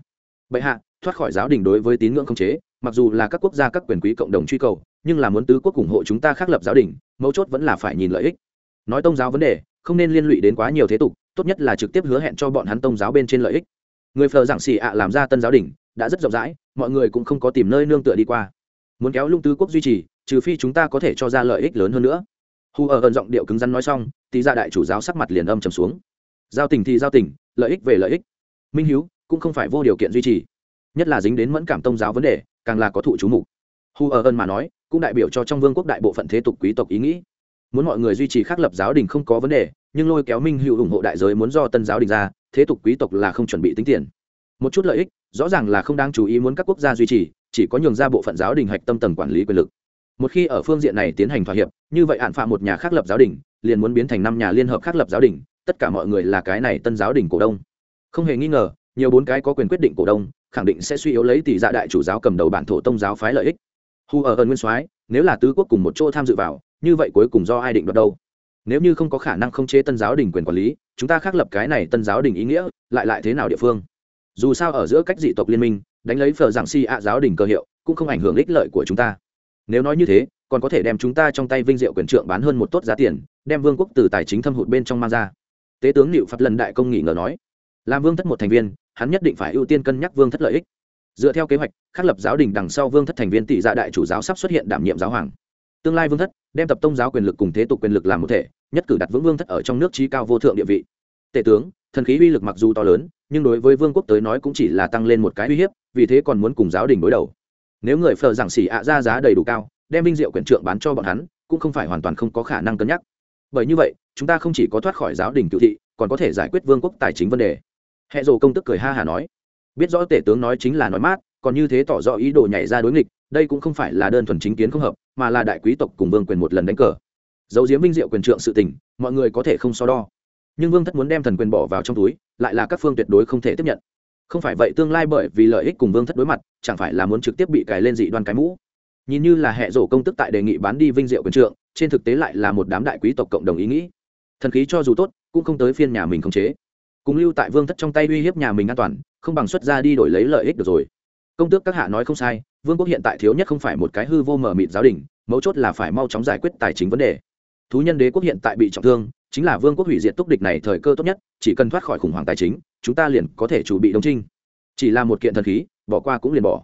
bệ hạ, thoát khỏi giáo đình đối với tín ngưỡng không chế, mặc dù là các quốc gia các quyền quý cộng đồng truy cầu, nhưng là muốn tứ quốc ủng hộ chúng ta khác lập giáo đình, mấu chốt vẫn là phải nhìn lợi ích. Nói tôn giáo vấn đề, không nên liên lụy đến quá nhiều thế tục, tốt nhất là trực tiếp hứa hẹn cho bọn hắn tôn giáo bên trên lợi ích người phờ giảng xì ạ làm ra tân giáo đình đã rất rộng rãi, mọi người cũng không có tìm nơi nương tựa đi qua. Muốn kéo lung tứ quốc duy trì, trừ phi chúng ta có thể cho ra lợi ích lớn hơn nữa. Hù ở gần giọng điệu cứng rắn nói xong, tí ra đại chủ giáo sắc mặt liền âm trầm xuống. Giao tình thì giao tình, lợi ích về lợi ích. Minh hiếu, cũng không phải vô điều kiện duy trì. Nhất là dính đến mẫn cảm tông giáo vấn đề, càng là có thụ chú mục. Hù ở ơn mà nói, cũng đại biểu cho trong vương quốc đại bộ phận thế tục quý tộc ý nghĩ. Muốn mọi người duy trì khắc lập giáo đình không có vấn đề, nhưng lôi kéo minh hữu ủng hộ đại giới muốn do tân giáo đình ra thế tục quý tộc là không chuẩn bị tính tiền. Một chút lợi ích, rõ ràng là không đang chú ý muốn các quốc gia duy trì, chỉ có nhường ra bộ phận giáo đình hạch tâm tầng quản lý quyền lực. Một khi ở phương diện này tiến hành thỏa hiệp, như vậy hạn phạm một nhà khác lập giáo đình, liền muốn biến thành năm nhà liên hợp khác lập giáo đình, tất cả mọi người là cái này tân giáo đình cổ đông. Không hề nghi ngờ, nhiều bốn cái có quyền quyết định cổ đông, khẳng định sẽ suy yếu lấy tỷ dạ đại chủ giáo cầm đầu bản thổ tông giáo phái lợi ích. Hu ở ơn nguyên soái, nếu là tứ quốc cùng một chỗ tham dự vào, như vậy cuối cùng do ai định đoạt đâu? Nếu như không có khả năng không chế tân giáo đình quyền quản lý, chúng ta khác lập cái này tân giáo đình ý nghĩa, lại lại thế nào địa phương? Dù sao ở giữa cách dị tộc liên minh, đánh lấy phờ giảng si ạ giáo đình cơ hiệu, cũng không ảnh hưởng ích lợi của chúng ta. Nếu nói như thế, còn có thể đem chúng ta trong tay vinh diệu quyền trượng bán hơn một tốt giá tiền, đem vương quốc từ tài chính thâm hụt bên trong mang ra. Tế tướng liệu phật lần đại công nghị ngờ nói, làm vương thất một thành viên, hắn nhất định phải ưu tiên cân nhắc vương thất lợi ích. Dựa theo kế hoạch, khắc lập giáo đình đằng sau vương thất thành viên tỷ dạ đại chủ giáo sắp xuất hiện đảm nhiệm giáo hoàng tương lai vương thất, đem tập tông giáo quyền lực cùng thế tục quyền lực làm một thể, nhất cử đặt vững vương thất ở trong nước trí cao vô thượng địa vị. Tể tướng, thần khí uy lực mặc dù to lớn, nhưng đối với vương quốc tới nói cũng chỉ là tăng lên một cái uy hiếp, vì thế còn muốn cùng giáo đình đối đầu. Nếu người phờ giảng xỉ ạ ra giá đầy đủ cao, đem vinh diệu quyền trượng bán cho bọn hắn, cũng không phải hoàn toàn không có khả năng cân nhắc. Bởi như vậy, chúng ta không chỉ có thoát khỏi giáo đình cựu thị, còn có thể giải quyết vương quốc tài chính vấn đề. Hệ dồ công tức cười ha hà nói. Biết rõ tể tướng nói chính là nói mát, còn như thế tỏ rõ ý đồ nhảy ra đối nghịch đây cũng không phải là đơn thuần chính kiến không hợp, mà là đại quý tộc cùng vương quyền một lần đánh cờ. Dấu diếm vinh diệu quyền trượng sự tình, mọi người có thể không so đo. Nhưng vương thất muốn đem thần quyền bỏ vào trong túi, lại là các phương tuyệt đối không thể tiếp nhận. Không phải vậy tương lai bởi vì lợi ích cùng vương thất đối mặt, chẳng phải là muốn trực tiếp bị cài lên dị đoan cái mũ. Nhìn như là hệ rổ công tức tại đề nghị bán đi vinh diệu quyền trượng, trên thực tế lại là một đám đại quý tộc cộng đồng ý nghĩ. Thần khí cho dù tốt, cũng không tới phiên nhà mình khống chế. Cùng lưu tại vương thất trong tay uy hiếp nhà mình an toàn, không bằng xuất ra đi đổi lấy lợi ích được rồi công tước các hạ nói không sai, vương quốc hiện tại thiếu nhất không phải một cái hư vô mờ mịt giáo đình, mấu chốt là phải mau chóng giải quyết tài chính vấn đề. Thú nhân đế quốc hiện tại bị trọng thương, chính là vương quốc hủy diệt túc địch này thời cơ tốt nhất, chỉ cần thoát khỏi khủng hoảng tài chính, chúng ta liền có thể chủ bị đông trinh. Chỉ là một kiện thần khí, bỏ qua cũng liền bỏ.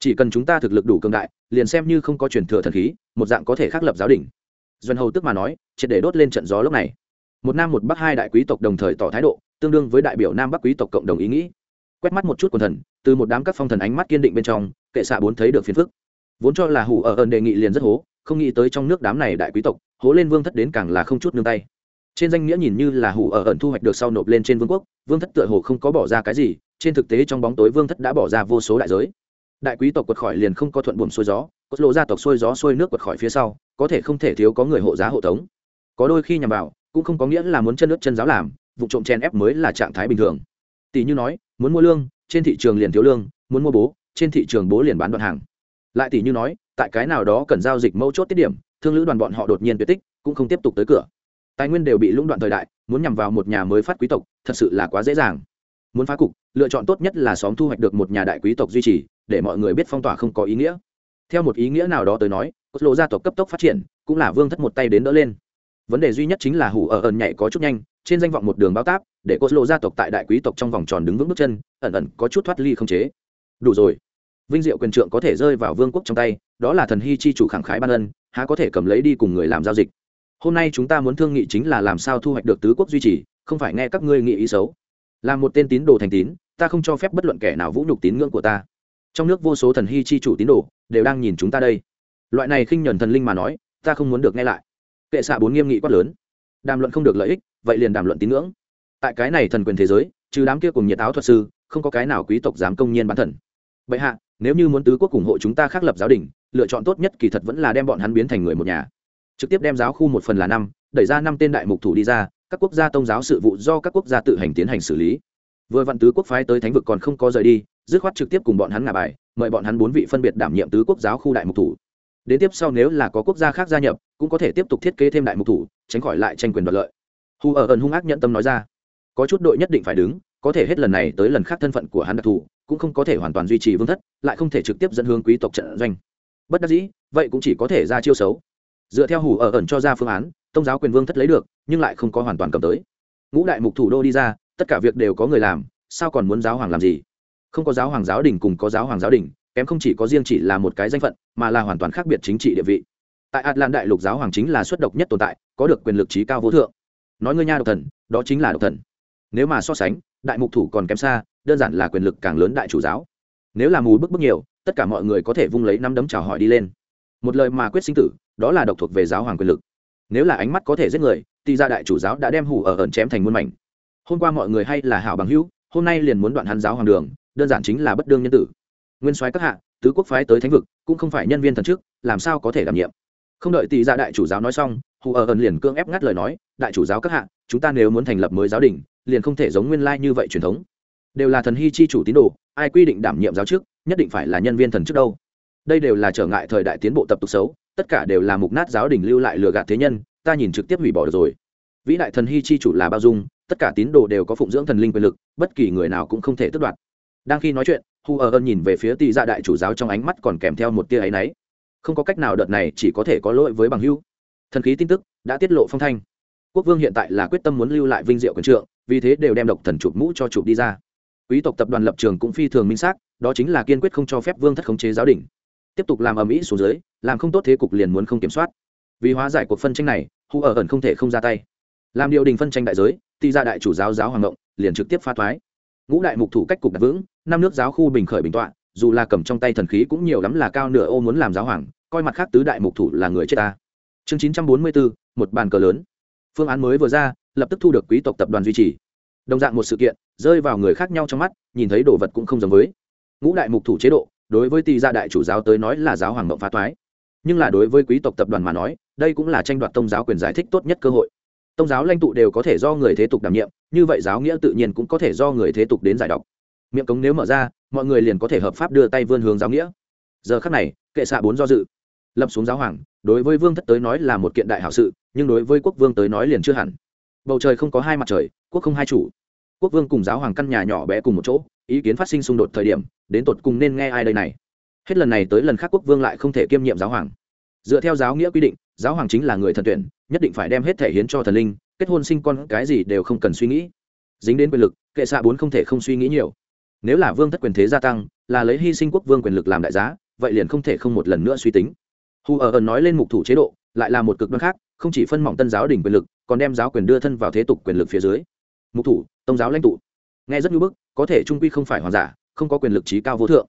Chỉ cần chúng ta thực lực đủ cường đại, liền xem như không có truyền thừa thần khí, một dạng có thể khắc lập giáo đình. Doanh hầu tức mà nói, triệt để đốt lên trận gió lúc này. Một nam một bắc hai đại quý tộc đồng thời tỏ thái độ, tương đương với đại biểu nam bắc quý tộc cộng đồng ý nghĩ quét mắt một chút quần thần, từ một đám các phong thần ánh mắt kiên định bên trong, kệ xạ bốn thấy được phiền phức. Vốn cho là hủ ở ơn đề nghị liền rất hố, không nghĩ tới trong nước đám này đại quý tộc, hố lên vương thất đến càng là không chút nương tay. Trên danh nghĩa nhìn như là hủ ở ẩn thu hoạch được sau nộp lên trên vương quốc, vương thất tựa hồ không có bỏ ra cái gì, trên thực tế trong bóng tối vương thất đã bỏ ra vô số đại giới. Đại quý tộc quật khỏi liền không có thuận buồm xuôi gió cốt lộ gia tộc xuôi gió xuôi nước quật khỏi phía sau, có thể không thể thiếu có người hộ giá hộ tống. Có đôi khi nhằm vào, cũng không có nghĩa là muốn chân nước chân giáo làm, vụ trộm chen ép mới là trạng thái bình thường tỷ như nói, muốn mua lương, trên thị trường liền thiếu lương, muốn mua bố, trên thị trường bố liền bán đoạn hàng. Lại tỷ như nói, tại cái nào đó cần giao dịch mâu chốt tiết điểm, thương lữ đoàn bọn họ đột nhiên tuyệt tích, cũng không tiếp tục tới cửa. Tài nguyên đều bị lũng đoạn thời đại, muốn nhằm vào một nhà mới phát quý tộc, thật sự là quá dễ dàng. Muốn phá cục, lựa chọn tốt nhất là xóm thu hoạch được một nhà đại quý tộc duy trì, để mọi người biết phong tỏa không có ý nghĩa. Theo một ý nghĩa nào đó tới nói, cốt lộ gia tộc cấp tốc phát triển, cũng là vương thất một tay đến đỡ lên. Vấn đề duy nhất chính là hủ ở ẩn nhảy có chút nhanh trên danh vọng một đường bao táp, để cốt lộ gia tộc tại đại quý tộc trong vòng tròn đứng vững bước chân, ẩn ẩn có chút thoát ly không chế. Đủ rồi. Vinh diệu quyền trượng có thể rơi vào vương quốc trong tay, đó là thần hy chi chủ khẳng khái ban ân, há có thể cầm lấy đi cùng người làm giao dịch. Hôm nay chúng ta muốn thương nghị chính là làm sao thu hoạch được tứ quốc duy trì, không phải nghe các ngươi nghị ý xấu. Là một tên tín đồ thành tín, ta không cho phép bất luận kẻ nào vũ nhục tín ngưỡng của ta. Trong nước vô số thần hy chi chủ tín đồ đều đang nhìn chúng ta đây. Loại này khinh nhuần thần linh mà nói, ta không muốn được nghe lại. Kệ xạ bốn nghiêm nghị quát lớn đàm luận không được lợi ích, vậy liền đàm luận tín ngưỡng. Tại cái này thần quyền thế giới, trừ đám kia cùng nhiệt áo thuật sư, không có cái nào quý tộc dám công nhiên bán thần. Bệ hạ, nếu như muốn tứ quốc ủng hộ chúng ta khắc lập giáo đình, lựa chọn tốt nhất kỳ thật vẫn là đem bọn hắn biến thành người một nhà. Trực tiếp đem giáo khu một phần là năm, đẩy ra năm tên đại mục thủ đi ra, các quốc gia tôn giáo sự vụ do các quốc gia tự hành tiến hành xử lý. Vừa vạn tứ quốc phái tới thánh vực còn không có rời đi, dứt khoát trực tiếp cùng bọn hắn ngả bài, mời bọn hắn bốn vị phân biệt đảm nhiệm tứ quốc giáo khu đại mục thủ đến tiếp sau nếu là có quốc gia khác gia nhập, cũng có thể tiếp tục thiết kế thêm đại mục thủ, tránh khỏi lại tranh quyền đoạt lợi. Hù ở ẩn hung ác nhận tâm nói ra. Có chút đội nhất định phải đứng, có thể hết lần này tới lần khác thân phận của hắn đặc thù, cũng không có thể hoàn toàn duy trì vương thất, lại không thể trực tiếp dẫn hướng quý tộc trận doanh. Bất đắc dĩ, vậy cũng chỉ có thể ra chiêu xấu. Dựa theo hủ ở ẩn cho ra phương án, tông giáo quyền vương thất lấy được, nhưng lại không có hoàn toàn cầm tới. Ngũ đại mục thủ đô đi ra, tất cả việc đều có người làm, sao còn muốn giáo hoàng làm gì? Không có giáo hoàng giáo đình cùng có giáo hoàng giáo đình kém không chỉ có riêng chỉ là một cái danh phận, mà là hoàn toàn khác biệt chính trị địa vị. Tại atlan đại lục giáo hoàng chính là xuất độc nhất tồn tại, có được quyền lực trí cao vô thượng. Nói ngươi nha độc thần, đó chính là độc thần. Nếu mà so sánh, đại mục thủ còn kém xa, đơn giản là quyền lực càng lớn đại chủ giáo. Nếu là mù bức bức nhiều, tất cả mọi người có thể vung lấy năm đấm chào hỏi đi lên. Một lời mà quyết sinh tử, đó là độc thuộc về giáo hoàng quyền lực. Nếu là ánh mắt có thể giết người, thì ra đại chủ giáo đã đem hủ ở ẩn chém thành muôn mảnh. Hôm qua mọi người hay là hảo bằng hữu, hôm nay liền muốn đoạn hắn giáo hoàng đường, đơn giản chính là bất đương nhân tử nguyên soái các hạ, tứ quốc phái tới thánh vực, cũng không phải nhân viên thần chức, làm sao có thể đảm nhiệm? Không đợi tỷ ra đại chủ giáo nói xong, hù ở ẩn liền cương ép ngắt lời nói, đại chủ giáo các hạ, chúng ta nếu muốn thành lập mới giáo đình, liền không thể giống nguyên lai như vậy truyền thống. Đều là thần hy chi chủ tín đồ, ai quy định đảm nhiệm giáo chức, nhất định phải là nhân viên thần chức đâu. Đây đều là trở ngại thời đại tiến bộ tập tục xấu, tất cả đều là mục nát giáo đình lưu lại lừa gạt thế nhân, ta nhìn trực tiếp hủy bỏ được rồi. Vĩ đại thần hy chi chủ là bao dung, tất cả tín đồ đều có phụng dưỡng thần linh quyền lực, bất kỳ người nào cũng không thể tước đoạt. Đang khi nói chuyện hu ở ơn nhìn về phía Tỷ dạ đại chủ giáo trong ánh mắt còn kèm theo một tia áy náy. Không có cách nào đợt này chỉ có thể có lỗi với bằng hưu thần khí tin tức đã tiết lộ phong thanh. Quốc vương hiện tại là quyết tâm muốn lưu lại vinh diệu quyền trượng, vì thế đều đem độc thần chụp mũ cho chụp đi ra. Quý tộc tập đoàn lập trường cũng phi thường minh xác, đó chính là kiên quyết không cho phép vương thất khống chế giáo đình. Tiếp tục làm ầm ĩ xuống dưới, làm không tốt thế cục liền muốn không kiểm soát. Vì hóa giải cuộc phân tranh này, hu ở ẩn không thể không ra tay. Làm điều đình phân tranh đại giới thì ra dạ đại chủ giáo giáo hoàng ngộng, liền trực tiếp phá thoái. Ngũ đại mục thủ cách cục đặt vững năm nước giáo khu bình khởi bình tọa, dù là cầm trong tay thần khí cũng nhiều lắm là cao nửa ô muốn làm giáo hoàng, coi mặt khác tứ đại mục thủ là người chết ta. Chương chín trăm bốn mươi bốn một bàn cờ lớn. Phương án mới vừa ra, lập tức thu được quý tộc tập đoàn duy trì. Đồng dạng một sự kiện, rơi vào người khác nhau trong mắt, nhìn thấy đồ vật cũng không giống với. Ngũ đại mục thủ chế độ, đối với tỳ gia đại chủ giáo tới nói là giáo hoàng mộng phá toái. Nhưng là đối với quý tộc tập đoàn mà nói, đây cũng là tranh đoạt tôn giáo quyền giải thích tốt nhất cơ hội. Tôn giáo lãnh tụ đều có thể do người thế tục đảm nhiệm, như vậy giáo nghĩa tự nhiên cũng có thể do người thế tục đến giải đọc miệng cống nếu mở ra, mọi người liền có thể hợp pháp đưa tay vươn hướng giáo nghĩa. Giờ khắc này, kệ xạ bốn do dự. Lập xuống giáo hoàng, đối với vương thất tới nói là một kiện đại hảo sự, nhưng đối với quốc vương tới nói liền chưa hẳn. Bầu trời không có hai mặt trời, quốc không hai chủ. Quốc vương cùng giáo hoàng căn nhà nhỏ bé cùng một chỗ, ý kiến phát sinh xung đột thời điểm, đến tột cùng nên nghe ai đây này? Hết lần này tới lần khác quốc vương lại không thể kiêm nhiệm giáo hoàng. Dựa theo giáo nghĩa quy định, giáo hoàng chính là người thần tuyển, nhất định phải đem hết thể hiến cho thần linh, kết hôn sinh con cái gì đều không cần suy nghĩ. Dính đến quyền lực, kệ xạ bốn không thể không suy nghĩ nhiều nếu là vương thất quyền thế gia tăng, là lấy hy sinh quốc vương quyền lực làm đại giá, vậy liền không thể không một lần nữa suy tính. Hù ở ẩn nói lên mục thủ chế độ, lại là một cực đoan khác, không chỉ phân mỏng tân giáo đỉnh quyền lực, còn đem giáo quyền đưa thân vào thế tục quyền lực phía dưới. Mục thủ, tông giáo lãnh tụ. Nghe rất như bức, có thể trung quy không phải hoàng giả, không có quyền lực trí cao vô thượng.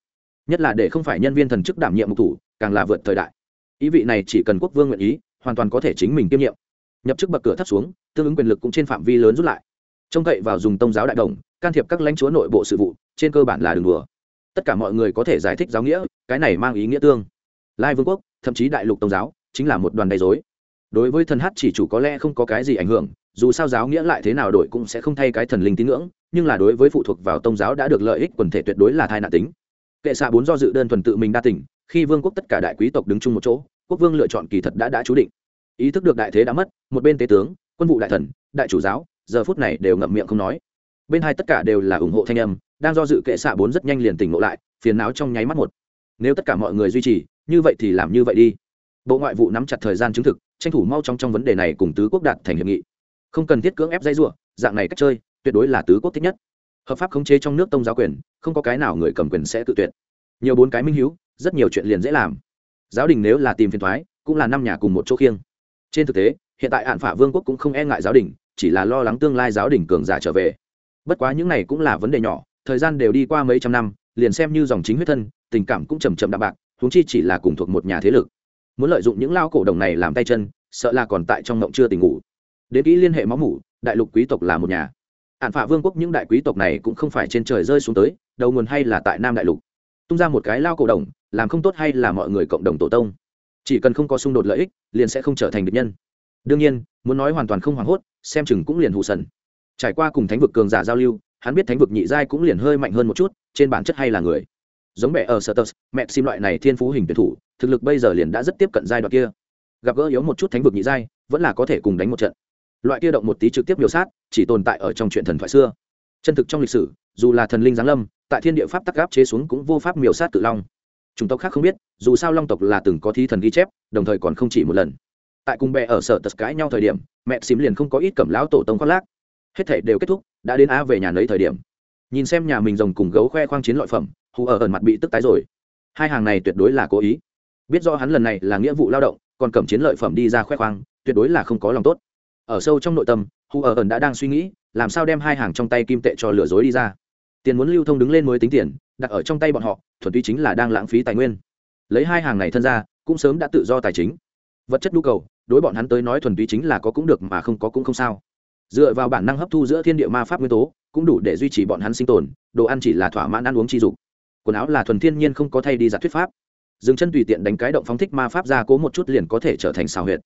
Nhất là để không phải nhân viên thần chức đảm nhiệm mục thủ, càng là vượt thời đại. Ý vị này chỉ cần quốc vương nguyện ý, hoàn toàn có thể chính mình kiêm nhiệm. Nhập chức bậc cửa thấp xuống, tương ứng quyền lực cũng trên phạm vi lớn rút lại trông cậy vào dùng tông giáo đại đồng, can thiệp các lãnh chúa nội bộ sự vụ, trên cơ bản là đường đùa. Tất cả mọi người có thể giải thích giáo nghĩa, cái này mang ý nghĩa tương. Lai vương quốc, thậm chí đại lục tông giáo, chính là một đoàn đầy dối đối với thần hát chỉ chủ có lẽ không có cái gì ảnh hưởng, dù sao giáo nghĩa lại thế nào đổi cũng sẽ không thay cái thần linh tín ngưỡng, nhưng là đối với phụ thuộc vào tông giáo đã được lợi ích quần thể tuyệt đối là thai nạn tính. Kệ xạ bốn do dự đơn thuần tự mình đa tỉnh, khi vương quốc tất cả đại quý tộc đứng chung một chỗ, quốc vương lựa chọn kỳ thật đã đã chú định. Ý thức được đại thế đã mất, một bên tế tướng, quân vụ đại thần, đại chủ giáo giờ phút này đều ngậm miệng không nói. Bên hai tất cả đều là ủng hộ thanh âm, đang do dự kệ xạ bốn rất nhanh liền tỉnh ngộ lại, phiền não trong nháy mắt một. Nếu tất cả mọi người duy trì, như vậy thì làm như vậy đi. Bộ ngoại vụ nắm chặt thời gian chứng thực, tranh thủ mau trong trong vấn đề này cùng tứ quốc đạt thành hiệp nghị. Không cần thiết cưỡng ép dây ruộng dạng này cách chơi, tuyệt đối là tứ quốc thích nhất. Hợp pháp khống chế trong nước tông giáo quyền, không có cái nào người cầm quyền sẽ tự tuyệt. Nhiều bốn cái minh hiếu, rất nhiều chuyện liền dễ làm. Giáo đình nếu là tìm phiền thoái, cũng là năm nhà cùng một chỗ khiêng. Trên thực tế, hiện tại hạn phả vương quốc cũng không e ngại giáo đình chỉ là lo lắng tương lai giáo đình cường giả trở về. Bất quá những này cũng là vấn đề nhỏ, thời gian đều đi qua mấy trăm năm, liền xem như dòng chính huyết thân, tình cảm cũng chầm chậm đạm bạc, huống chi chỉ là cùng thuộc một nhà thế lực. Muốn lợi dụng những lao cổ đồng này làm tay chân, sợ là còn tại trong mộng chưa tỉnh ngủ. Đến kỹ liên hệ máu mủ, đại lục quý tộc là một nhà. Hạn phạ vương quốc những đại quý tộc này cũng không phải trên trời rơi xuống tới, đầu nguồn hay là tại nam đại lục. Tung ra một cái lao cổ đồng, làm không tốt hay là mọi người cộng đồng tổ tông. Chỉ cần không có xung đột lợi ích, liền sẽ không trở thành địch nhân. Đương nhiên, muốn nói hoàn toàn không hoảng hốt xem chừng cũng liền hụ sần trải qua cùng thánh vực cường giả giao lưu hắn biết thánh vực nhị giai cũng liền hơi mạnh hơn một chút trên bản chất hay là người giống mẹ ở Sertus, mẹ sim loại này thiên phú hình tuyển thủ, thực lực bây giờ liền đã rất tiếp cận giai đoạn kia. Gặp gỡ yếu một chút thánh vực nhị giai, vẫn là có thể cùng đánh một trận. Loại kia động một tí trực tiếp miêu sát, chỉ tồn tại ở trong chuyện thần thoại xưa. Chân thực trong lịch sử, dù là thần linh giáng lâm, tại thiên địa pháp tắc áp chế xuống cũng vô pháp miêu sát tự long. Chúng tộc khác không biết, dù sao long tộc là từng có thi thần ghi chép, đồng thời còn không chỉ một lần. Tại cùng bè ở sở tật cãi nhau thời điểm, mẹ xím liền không có ít cẩm lão tổ tông khoác lác. Hết thể đều kết thúc, đã đến a về nhà nấy thời điểm. Nhìn xem nhà mình rồng cùng gấu khoe khoang chiến lợi phẩm, hù ở ẩn mặt bị tức tái rồi. Hai hàng này tuyệt đối là cố ý. Biết do hắn lần này là nghĩa vụ lao động còn cầm chiến lợi phẩm đi ra khoe khoang tuyệt đối là không có lòng tốt. Ở sâu trong nội tâm hù ở ẩn đã đang suy nghĩ làm sao đem hai hàng trong tay kim tệ cho lừa dối đi ra. Tiền muốn lưu thông đứng lên mới tính tiền đặt ở trong tay bọn họ thuần túy chính là đang lãng phí tài nguyên. Lấy hai hàng này thân ra cũng sớm đã tự do tài chính. Vật chất nhu cầu đối bọn hắn tới nói thuần túy chính là có cũng được mà không có cũng không sao. Dựa vào bản năng hấp thu giữa thiên địa ma pháp nguyên tố, cũng đủ để duy trì bọn hắn sinh tồn, đồ ăn chỉ là thỏa mãn ăn uống chi dục. Quần áo là thuần thiên nhiên không có thay đi giặt thuyết pháp. Dừng chân tùy tiện đánh cái động phóng thích ma pháp ra cố một chút liền có thể trở thành xào huyệt.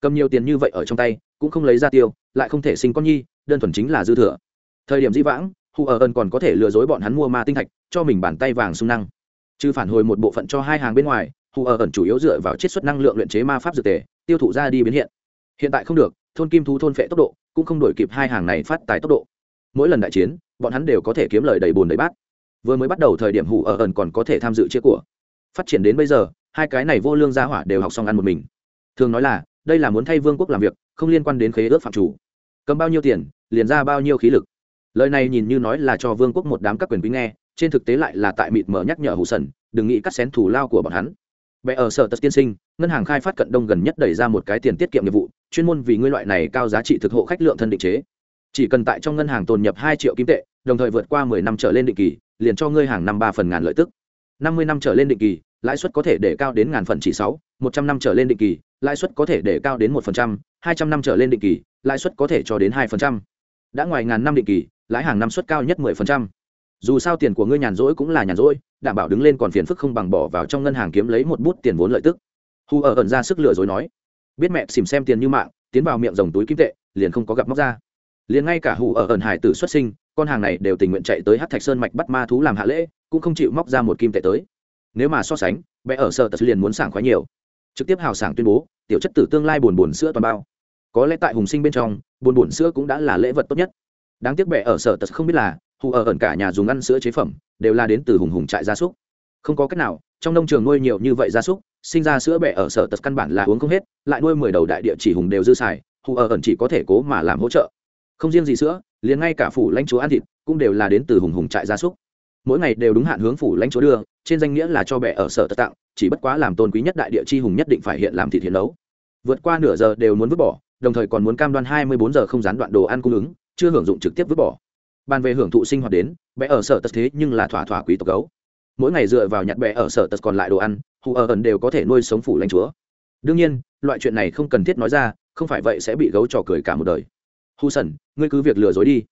Cầm nhiều tiền như vậy ở trong tay, cũng không lấy ra tiêu, lại không thể sinh con nhi, đơn thuần chính là dư thừa. Thời điểm di vãng hù ở ơn còn có thể lừa dối bọn hắn mua ma tinh thạch, cho mình bàn tay vàng sung năng. Chứ phản hồi một bộ phận cho hai hàng bên ngoài hù ở ẩn chủ yếu dựa vào chiết xuất năng lượng luyện chế ma pháp dược tề tiêu thụ ra đi biến hiện. Hiện tại không được thôn kim thú thôn phệ tốc độ cũng không đổi kịp hai hàng này phát tài tốc độ. Mỗi lần đại chiến bọn hắn đều có thể kiếm lời đầy bùn đầy bát. Vừa mới bắt đầu thời điểm hủ ở ẩn còn có thể tham dự chia của. Phát triển đến bây giờ hai cái này vô lương gia hỏa đều học xong ăn một mình. Thường nói là đây là muốn thay vương quốc làm việc không liên quan đến khế ước phạm chủ. Cầm bao nhiêu tiền liền ra bao nhiêu khí lực. Lời này nhìn như nói là cho vương quốc một đám các quyền quý nghe trên thực tế lại là tại mịt mờ nhắc nhở hủ sần đừng nghĩ cắt xén thủ lao của bọn hắn. Bệ ở sở tật tiên sinh, ngân hàng khai phát cận đông gần nhất đẩy ra một cái tiền tiết kiệm nghiệp vụ, chuyên môn vì ngươi loại này cao giá trị thực hộ khách lượng thân định chế. Chỉ cần tại trong ngân hàng tồn nhập hai triệu kim tệ, đồng thời vượt qua mười năm trở lên định kỳ, liền cho ngươi hàng năm ba phần ngàn lợi tức. năm mươi năm trở lên định kỳ, lãi suất có thể để cao đến ngàn phần chỉ sáu, một trăm năm trở lên định kỳ, lãi suất có thể để cao đến một phần trăm, hai trăm năm trở lên định kỳ, lãi suất có thể cho đến hai phần trăm. Đã ngoài ngàn năm định kỳ, lãi hàng năm suất cao nhất mười phần trăm. Dù sao tiền của ngươi nhàn rỗi cũng là nhàn rỗi, đảm bảo đứng lên còn phiền phức không bằng bỏ vào trong ngân hàng kiếm lấy một bút tiền vốn lợi tức hu ở ẩn ra sức lừa dối nói, biết mẹ xìm xem tiền như mạng, tiến vào miệng rồng túi kim tệ, liền không có gặp móc ra. Liền ngay cả hù ở ẩn hải tử xuất sinh, con hàng này đều tình nguyện chạy tới hát thạch sơn mạch bắt ma thú làm hạ lễ, cũng không chịu móc ra một kim tệ tới. Nếu mà so sánh, bé ở sợ tật liền muốn sảng khoái nhiều. Trực tiếp hào sảng tuyên bố, tiểu chất tử tương lai buồn buồn sữa toàn bao. Có lẽ tại hùng sinh bên trong, buồn buồn sữa cũng đã là lễ vật tốt nhất. Đáng tiếc bé ở sở tật không biết là hù ở ẩn cả nhà dùng ăn sữa chế phẩm, đều là đến từ hùng hùng trại gia súc. Không có cách nào trong nông trường nuôi nhiều như vậy gia súc, sinh ra sữa bẹ ở sở tật căn bản là uống không hết, lại nuôi mười đầu đại địa chỉ hùng đều dư xài, hù ở ẩn chỉ có thể cố mà làm hỗ trợ. Không riêng gì sữa, liền ngay cả phủ lãnh chúa ăn thịt cũng đều là đến từ hùng hùng trại gia súc. Mỗi ngày đều đúng hạn hướng phủ lãnh chúa đưa, trên danh nghĩa là cho bẹ ở sở tật tặng, chỉ bất quá làm tôn quý nhất đại địa chi hùng nhất định phải hiện làm thịt hiện nấu. Vượt qua nửa giờ đều muốn vứt bỏ, đồng thời còn muốn cam đoan hai mươi bốn giờ không gián đoạn đồ ăn cung ứng, chưa hưởng dụng trực tiếp vứt bỏ. Bàn về hưởng thụ sinh hoạt đến bé ở sở tật thế nhưng là thỏa thỏa quý tộc gấu mỗi ngày dựa vào nhặt bè ở sở tật còn lại đồ ăn, hù ở ẩn đều có thể nuôi sống phủ lãnh chúa. Đương nhiên, loại chuyện này không cần thiết nói ra, không phải vậy sẽ bị gấu trò cười cả một đời. Hù sần, ngươi cứ việc lừa dối đi.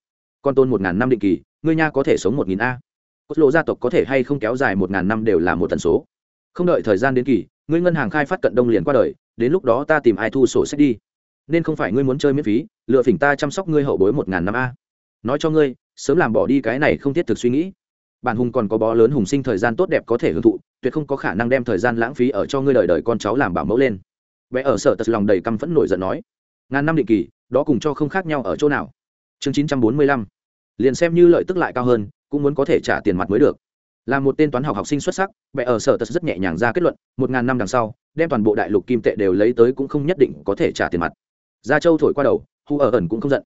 Con tôn một ngàn năm định kỳ, ngươi nha có thể sống một nghìn a. Cốt lộ gia tộc có thể hay không kéo dài một ngàn năm đều là một tần số. Không đợi thời gian đến kỳ, ngươi ngân hàng khai phát cận đông liền qua đời, đến lúc đó ta tìm ai thu sổ sách đi. Nên không phải ngươi muốn chơi miễn phí, lựa phỉnh ta chăm sóc ngươi hậu bối một ngàn năm a. Nói cho ngươi, sớm làm bỏ đi cái này không thiết thực suy nghĩ bản hùng còn có bó lớn hùng sinh thời gian tốt đẹp có thể hưởng thụ, tuyệt không có khả năng đem thời gian lãng phí ở cho ngươi đời đời con cháu làm bảo mẫu lên. Vẽ ở sở tật lòng đầy căm phẫn nổi giận nói. Ngàn năm định kỳ, đó cùng cho không khác nhau ở chỗ nào? Chương chín trăm bốn mươi lăm. Liền xem như lợi tức lại cao hơn, cũng muốn có thể trả tiền mặt mới được. Là một tên toán học học sinh xuất sắc, vẽ ở sở tật rất nhẹ nhàng ra kết luận, một ngàn năm đằng sau, đem toàn bộ đại lục kim tệ đều lấy tới cũng không nhất định có thể trả tiền mặt. Gia châu thổi qua đầu, hu ở ẩn cũng không giận.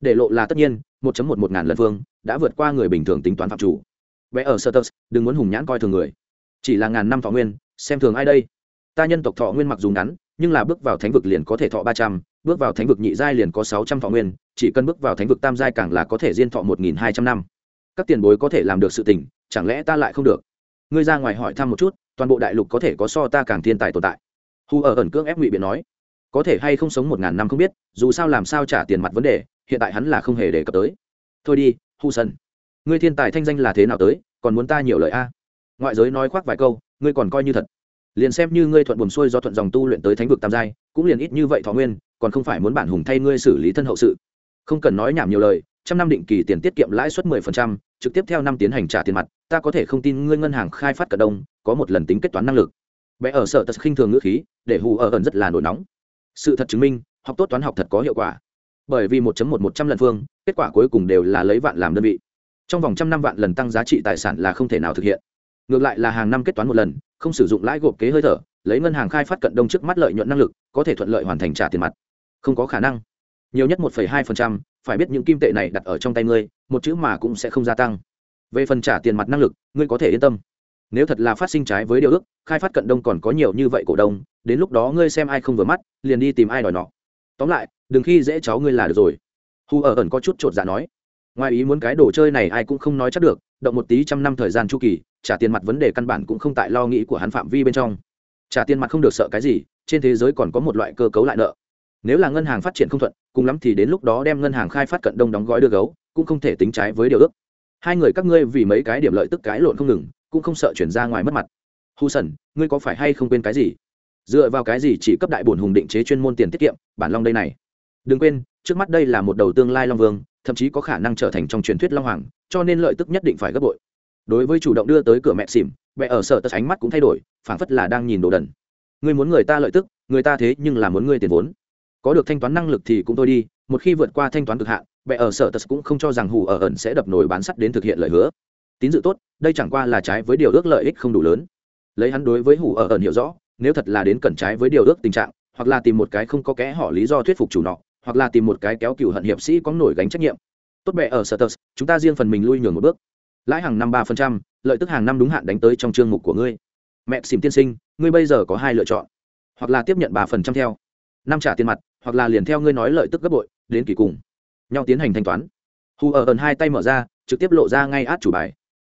Để lộ là tất nhiên, một một một ngàn lần phương đã vượt qua người bình thường tính toán phạm chủ vẽ ở sơ đừng muốn hùng nhãn coi thường người. Chỉ là ngàn năm thọ nguyên, xem thường ai đây? Ta nhân tộc thọ nguyên mặc dù ngắn, nhưng là bước vào thánh vực liền có thể thọ ba trăm, bước vào thánh vực nhị giai liền có sáu trăm thọ nguyên, chỉ cần bước vào thánh vực tam giai càng là có thể diên thọ một nghìn hai trăm năm. Các tiền bối có thể làm được sự tình, chẳng lẽ ta lại không được? Ngươi ra ngoài hỏi thăm một chút, toàn bộ đại lục có thể có so ta càng thiên tài tồn tại. Hù ở ẩn cưỡng ép ngụy biện nói. Có thể hay không sống một ngàn năm không biết, dù sao làm sao trả tiền mặt vấn đề, hiện tại hắn là không hề đề cập tới. Thôi đi hù sân ngươi thiên tài thanh danh là thế nào tới, còn muốn ta nhiều lời a? Ngoại giới nói khoác vài câu, ngươi còn coi như thật. Liền xem như ngươi thuận buồm xuôi do thuận dòng tu luyện tới thánh vực tam giai, cũng liền ít như vậy thọ nguyên, còn không phải muốn bản hùng thay ngươi xử lý thân hậu sự. Không cần nói nhảm nhiều lời, trăm năm định kỳ tiền tiết kiệm lãi suất mười phần trăm, trực tiếp theo năm tiến hành trả tiền mặt, ta có thể không tin ngươi ngân hàng khai phát cận đông, có một lần tính kết toán năng lực. Bé ở sở tật khinh thường ngữ khí, để hù ở ẩn rất là nổi nóng. Sự thật chứng minh, học tốt toán học thật có hiệu quả. Bởi vì một một một trăm lần phương, kết quả cuối cùng đều là lấy vạn làm đơn vị trong vòng trăm năm vạn lần tăng giá trị tài sản là không thể nào thực hiện. Ngược lại là hàng năm kết toán một lần, không sử dụng lãi gộp kế hơi thở, lấy ngân hàng khai phát cận đông trước mắt lợi nhuận năng lực, có thể thuận lợi hoàn thành trả tiền mặt. Không có khả năng. Nhiều nhất một hai phải biết những kim tệ này đặt ở trong tay ngươi, một chữ mà cũng sẽ không gia tăng. Về phần trả tiền mặt năng lực, ngươi có thể yên tâm. Nếu thật là phát sinh trái với điều ước, khai phát cận đông còn có nhiều như vậy cổ đông, đến lúc đó ngươi xem ai không vừa mắt, liền đi tìm ai đòi nọ. Tóm lại, đừng khi dễ cháu ngươi là được rồi. Hù ở ẩn có chút chột dạ nói ngoài ý muốn cái đồ chơi này ai cũng không nói chắc được, động một tí trăm năm thời gian chu kỳ, trả tiền mặt vấn đề căn bản cũng không tại lo nghĩ của hắn phạm vi bên trong. Trả tiền mặt không được sợ cái gì, trên thế giới còn có một loại cơ cấu lại nợ. Nếu là ngân hàng phát triển không thuận, cùng lắm thì đến lúc đó đem ngân hàng khai phát cận đông đóng gói đưa gấu, cũng không thể tính trái với điều ước. Hai người các ngươi vì mấy cái điểm lợi tức cái lộn không ngừng, cũng không sợ chuyển ra ngoài mất mặt. Hù sần ngươi có phải hay không quên cái gì? Dựa vào cái gì chỉ cấp đại bổn hùng định chế chuyên môn tiền tiết kiệm, bản long đây này? Đừng quên, trước mắt đây là một đầu tương lai long vương thậm chí có khả năng trở thành trong truyền thuyết long hoàng, cho nên lợi tức nhất định phải gấp bội. Đối với chủ động đưa tới cửa mẹ xỉm, mẹ ở sở tật ánh mắt cũng thay đổi, phảng phất là đang nhìn đồ đần. Người muốn người ta lợi tức, người ta thế nhưng là muốn người tiền vốn. Có được thanh toán năng lực thì cũng thôi đi, một khi vượt qua thanh toán cực hạn, mẹ ở sở tật cũng không cho rằng hù ở ẩn sẽ đập nổi bán sắt đến thực hiện lời hứa. Tín dự tốt, đây chẳng qua là trái với điều ước lợi ích không đủ lớn. Lấy hắn đối với hù ở ẩn hiểu rõ, nếu thật là đến cẩn trái với điều ước tình trạng, hoặc là tìm một cái không có kẽ họ lý do thuyết phục chủ nọ hoặc là tìm một cái kéo cựu hận hiệp sĩ có nổi gánh trách nhiệm. Tốt bệ ở sở tờ chúng ta riêng phần mình lui nhường một bước. Lãi hàng năm ba phần trăm, lợi tức hàng năm đúng hạn đánh tới trong chương mục của ngươi. Mẹ xìm tiên sinh, ngươi bây giờ có hai lựa chọn. Hoặc là tiếp nhận ba phần trăm theo. Năm trả tiền mặt, hoặc là liền theo ngươi nói lợi tức gấp bội, đến kỳ cùng. Nhau tiến hành thanh toán. Hù ở ẩn hai tay mở ra, trực tiếp lộ ra ngay át chủ bài.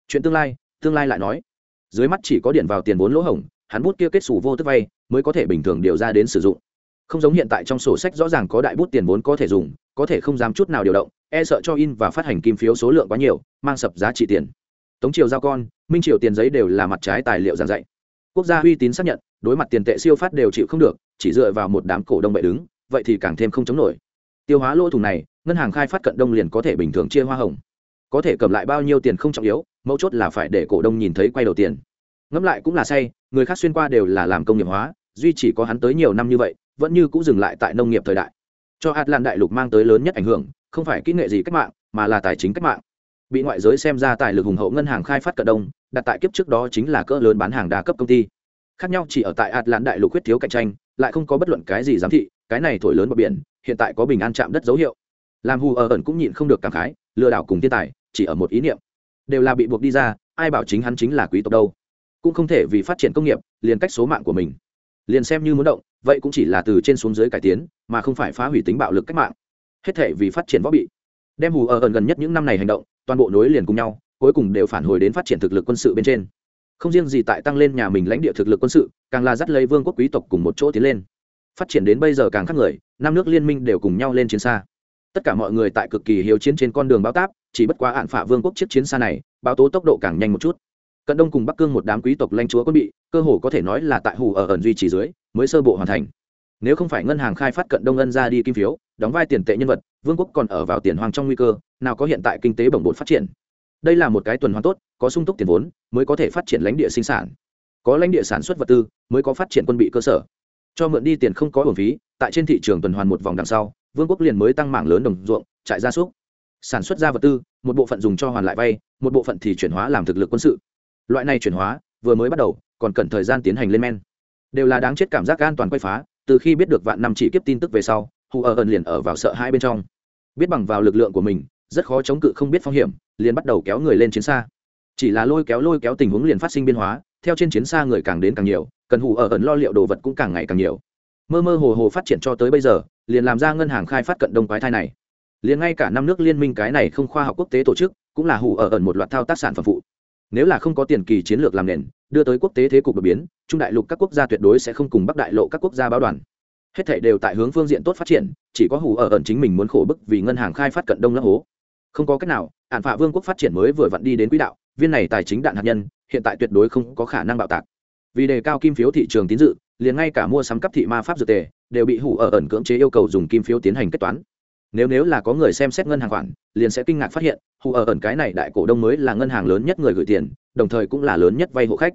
Chuyện tương lai tương lai lại nói. Dưới mắt chỉ có điện vào tiền vốn lỗ hổng, hắn bút kia kết xù vô tức vay, mới có thể bình thường điều ra đến sử dụng không giống hiện tại trong sổ sách rõ ràng có đại bút tiền vốn có thể dùng, có thể không dám chút nào điều động e sợ cho in và phát hành kim phiếu số lượng quá nhiều, mang sập giá trị tiền. Tống triều giao con, minh triều tiền giấy đều là mặt trái tài liệu giảng dạy. Quốc gia uy tín xác nhận, đối mặt tiền tệ siêu phát đều chịu không được, chỉ dựa vào một đám cổ đông bệ đứng, vậy thì càng thêm không chống nổi. Tiêu hóa lỗ thủng này, ngân hàng khai phát cận đông liền có thể bình thường chia hoa hồng. Có thể cầm lại bao nhiêu tiền không trọng yếu, mấu chốt là phải để cổ đông nhìn thấy quay đầu tiền. Ngẫm lại cũng là say, người khác xuyên qua đều là làm công nghiệp hóa, duy chỉ có hắn tới nhiều năm như vậy vẫn như cũng dừng lại tại nông nghiệp thời đại. Cho atlan đại lục mang tới lớn nhất ảnh hưởng, không phải kỹ nghệ gì cách mạng, mà là tài chính cách mạng. Bị ngoại giới xem ra tài lực hùng hậu ngân hàng khai phát cận đông, đặt tại kiếp trước đó chính là cỡ lớn bán hàng đa cấp công ty. Khác nhau chỉ ở tại atlan đại lục quyết thiếu cạnh tranh, lại không có bất luận cái gì giám thị, cái này thổi lớn bờ biển, hiện tại có bình an chạm đất dấu hiệu. Làm hù ở ẩn cũng nhịn không được cảm khái, lừa đảo cùng thiên tài, chỉ ở một ý niệm. Đều là bị buộc đi ra, ai bảo chính hắn chính là quý tộc đâu. Cũng không thể vì phát triển công nghiệp, liền cách số mạng của mình. Liền xem như muốn động vậy cũng chỉ là từ trên xuống dưới cải tiến, mà không phải phá hủy tính bạo lực cách mạng. Hết thể vì phát triển võ bị. Đem hù ở ẩn gần nhất những năm này hành động, toàn bộ nối liền cùng nhau, cuối cùng đều phản hồi đến phát triển thực lực quân sự bên trên. Không riêng gì tại tăng lên nhà mình lãnh địa thực lực quân sự, càng là dắt lấy vương quốc quý tộc cùng một chỗ tiến lên. Phát triển đến bây giờ càng khác người, năm nước liên minh đều cùng nhau lên chiến xa. Tất cả mọi người tại cực kỳ hiếu chiến trên con đường báo táp, chỉ bất quá hạn phả vương quốc chiếc chiến xa này, báo tố tốc độ càng nhanh một chút. Cận đông cùng bắc cương một đám quý tộc lanh chúa quân bị, cơ hồ có thể nói là tại hù ở ẩn duy trì dưới mới sơ bộ hoàn thành. Nếu không phải ngân hàng khai phát cận đông ân ra đi kim phiếu, đóng vai tiền tệ nhân vật, vương quốc còn ở vào tiền hoàng trong nguy cơ, nào có hiện tại kinh tế bồng bột phát triển. Đây là một cái tuần hoàn tốt, có sung túc tiền vốn, mới có thể phát triển lãnh địa sinh sản. Có lãnh địa sản xuất vật tư, mới có phát triển quân bị cơ sở. Cho mượn đi tiền không có hồn phí, tại trên thị trường tuần hoàn một vòng đằng sau, vương quốc liền mới tăng mảng lớn đồng ruộng, trại gia súc. Sản xuất ra vật tư, một bộ phận dùng cho hoàn lại vay, một bộ phận thì chuyển hóa làm thực lực quân sự. Loại này chuyển hóa, vừa mới bắt đầu, còn cần thời gian tiến hành lên men đều là đáng chết cảm giác an toàn quay phá, từ khi biết được vạn năm chỉ kiếp tin tức về sau, hù ở ẩn liền ở vào sợ hai bên trong. Biết bằng vào lực lượng của mình, rất khó chống cự không biết phong hiểm, liền bắt đầu kéo người lên chiến xa. Chỉ là lôi kéo lôi kéo tình huống liền phát sinh biên hóa, theo trên chiến xa người càng đến càng nhiều, cần hù ở ẩn lo liệu đồ vật cũng càng ngày càng nhiều. Mơ mơ hồ hồ phát triển cho tới bây giờ, liền làm ra ngân hàng khai phát cận đông quái thai này. Liền ngay cả năm nước liên minh cái này không khoa học quốc tế tổ chức, cũng là hù ở ẩn một loạt thao tác sản phẩm phụ. Nếu là không có tiền kỳ chiến lược làm nền đưa tới quốc tế thế cục đột biến, trung đại lục các quốc gia tuyệt đối sẽ không cùng bắc đại lộ các quốc gia báo đoàn. Hết thảy đều tại hướng phương diện tốt phát triển, chỉ có hủ ở ẩn chính mình muốn khổ bức vì ngân hàng khai phát cận đông lấp hố. Không có cách nào hạn phạ vương quốc phát triển mới vừa vặn đi đến quỹ đạo, viên này tài chính đạn hạt nhân, hiện tại tuyệt đối không có khả năng bạo tạc. Vì đề cao kim phiếu thị trường tín dự, liền ngay cả mua sắm cấp thị ma pháp dược tề, đều bị hủ ở ẩn cưỡng chế yêu cầu dùng kim phiếu tiến hành kết toán. Nếu nếu là có người xem xét ngân hàng khoản, liền sẽ kinh ngạc phát hiện hủ ở ẩn cái này đại cổ đông mới là ngân hàng lớn nhất người gửi tiền đồng thời cũng là lớn nhất vay hộ khách.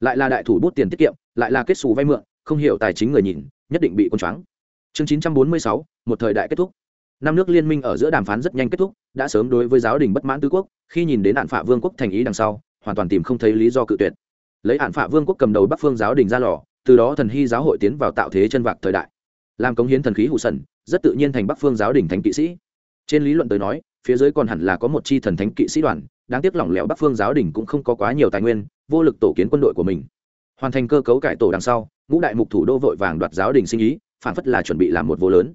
Lại là đại thủ bút tiền tiết kiệm lại là kết xù vay mượn không hiểu tài chính người nhìn nhất định bị quân choáng. Chương 946, một thời đại kết thúc. Năm nước liên minh ở giữa đàm phán rất nhanh kết thúc đã sớm đối với giáo đình bất mãn tứ quốc khi nhìn đến hạn phạ vương quốc thành ý đằng sau hoàn toàn tìm không thấy lý do cự tuyệt. Lấy hạn phạ vương quốc cầm đầu bắc phương giáo đình ra lò từ đó thần hy giáo hội tiến vào tạo thế chân vạc thời đại. Làm cống hiến thần khí hụ sần rất tự nhiên thành bắc phương giáo đình thánh kỵ sĩ. Trên lý luận tới nói phía dưới còn hẳn là có một chi thần thánh kỵ sĩ đoàn đáng tiếc lỏng lẻo bắc phương giáo đình cũng không có quá nhiều tài nguyên, vô lực tổ kiến quân đội của mình. Hoàn thành cơ cấu cải tổ đằng sau, ngũ đại mục thủ đô vội vàng đoạt giáo đình sinh ý, phản phất là chuẩn bị làm một vô lớn.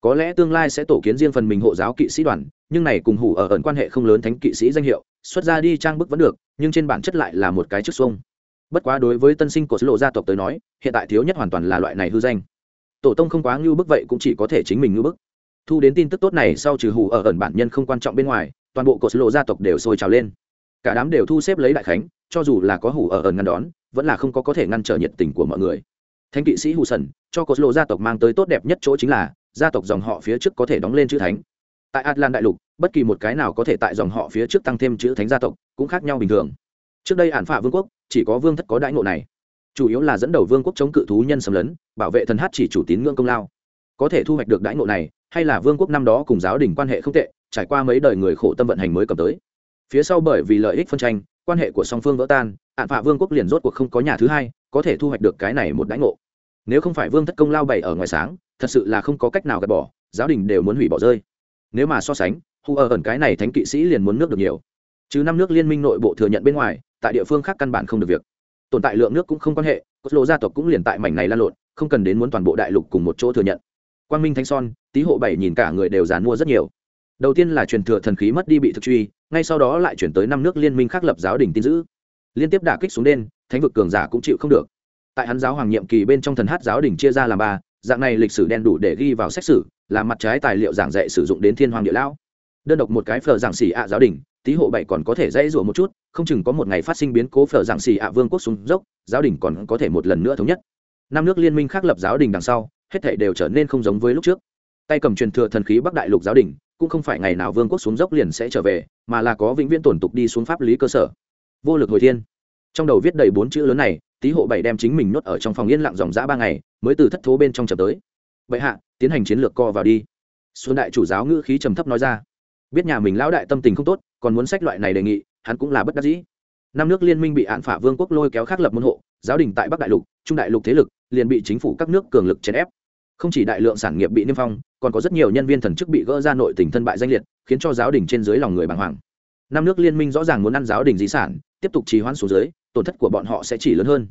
Có lẽ tương lai sẽ tổ kiến riêng phần mình hộ giáo kỵ sĩ đoàn, nhưng này cùng hủ ở ẩn quan hệ không lớn thánh kỵ sĩ danh hiệu, xuất ra đi trang bức vẫn được, nhưng trên bản chất lại là một cái chức xuông. Bất quá đối với tân sinh của sứ lộ gia tộc tới nói, hiện tại thiếu nhất hoàn toàn là loại này hư danh. Tổ tông không quá ngưu bức vậy cũng chỉ có thể chính mình ngưu bức. Thu đến tin tức tốt này sau trừ hủ ở ẩn bản nhân không quan trọng bên ngoài toàn bộ cột lộ gia tộc đều sôi trào lên. Cả đám đều thu xếp lấy đại khánh, cho dù là có hủ ở ẩn ngăn đón, vẫn là không có có thể ngăn trở nhiệt tình của mọi người. Thánh kỵ sĩ hù sần, cho cột lộ gia tộc mang tới tốt đẹp nhất chỗ chính là, gia tộc dòng họ phía trước có thể đóng lên chữ thánh. Tại atlan đại lục, bất kỳ một cái nào có thể tại dòng họ phía trước tăng thêm chữ thánh gia tộc, cũng khác nhau bình thường. Trước đây ản phạ vương quốc, chỉ có vương thất có đãi ngộ này. Chủ yếu là dẫn đầu vương quốc chống cự thú nhân xâm lấn, bảo vệ thần hát chỉ chủ tín ngưỡng công lao. Có thể thu hoạch được đãi ngộ này, hay là vương quốc năm đó cùng giáo đình quan hệ không tệ trải qua mấy đời người khổ tâm vận hành mới cầm tới. Phía sau bởi vì lợi ích phân tranh, quan hệ của song phương vỡ tan ạn phạ vương quốc liền rốt cuộc không có nhà thứ hai có thể thu hoạch được cái này một đãi ngộ. Nếu không phải vương thất công lao bày ở ngoài sáng, thật sự là không có cách nào gạt bỏ, giáo đình đều muốn hủy bỏ rơi. Nếu mà so sánh hù ở ẩn cái này thánh kỵ sĩ liền muốn nước được nhiều. Chứ năm nước liên minh nội bộ thừa nhận bên ngoài, tại địa phương khác căn bản không được việc. Tồn tại lượng nước cũng không quan hệ, cốt lộ gia tộc cũng liền tại mảnh này lan lộn, không cần đến muốn toàn bộ đại lục cùng một chỗ thừa nhận. Quang minh thanh son, tý hộ bảy nhìn cả người đều dàn mua rất nhiều đầu tiên là truyền thừa thần khí mất đi bị thực truy, ngay sau đó lại chuyển tới năm nước liên minh khác lập giáo đình tin giữ. Liên tiếp đả kích xuống đen thánh vực cường giả cũng chịu không được. Tại hắn giáo hoàng nhiệm kỳ bên trong thần hát giáo đình chia ra làm ba, dạng này lịch sử đen đủ để ghi vào xét xử là mặt trái tài liệu giảng dạy sử dụng đến thiên hoàng địa lão. Đơn độc một cái phở giảng xỉ ạ giáo đình tý hộ bảy còn có thể dãy rủa một chút, không chừng có một ngày phát sinh biến cố phở giảng xỉ ạ vương quốc xuống dốc, giáo đình còn có thể một lần nữa thống nhất. Năm nước liên minh khác lập giáo đình đằng sau, hết thể đều trở nên không giống với lúc trước. Tay cầm truyền thừa thần khí bắc đại lục giáo đình cũng không phải ngày nào vương quốc xuống dốc liền sẽ trở về, mà là có vĩnh viễn tổn tục đi xuống pháp lý cơ sở. Vô lực hồi thiên. Trong đầu viết đầy bốn chữ lớn này, tý hộ bảy đem chính mình nuốt ở trong phòng yên lặng dòng dã ba ngày, mới từ thất thố bên trong chập tới. Vậy hạ, tiến hành chiến lược co vào đi. Xuân đại chủ giáo ngữ khí trầm thấp nói ra. Biết nhà mình lão đại tâm tình không tốt, còn muốn sách loại này đề nghị, hắn cũng là bất đắc dĩ. Năm nước liên minh bị hạn phả vương quốc lôi kéo khác lập môn hộ, giáo đình tại bắc đại lục, trung đại lục thế lực liền bị chính phủ các nước cường lực chèn ép không chỉ đại lượng sản nghiệp bị niêm phong, còn có rất nhiều nhân viên thần chức bị gỡ ra nội tình thân bại danh liệt, khiến cho giáo đình trên dưới lòng người bàng hoàng. Năm nước liên minh rõ ràng muốn ăn giáo đình di sản, tiếp tục trì hoãn xuống dưới, tổn thất của bọn họ sẽ chỉ lớn hơn.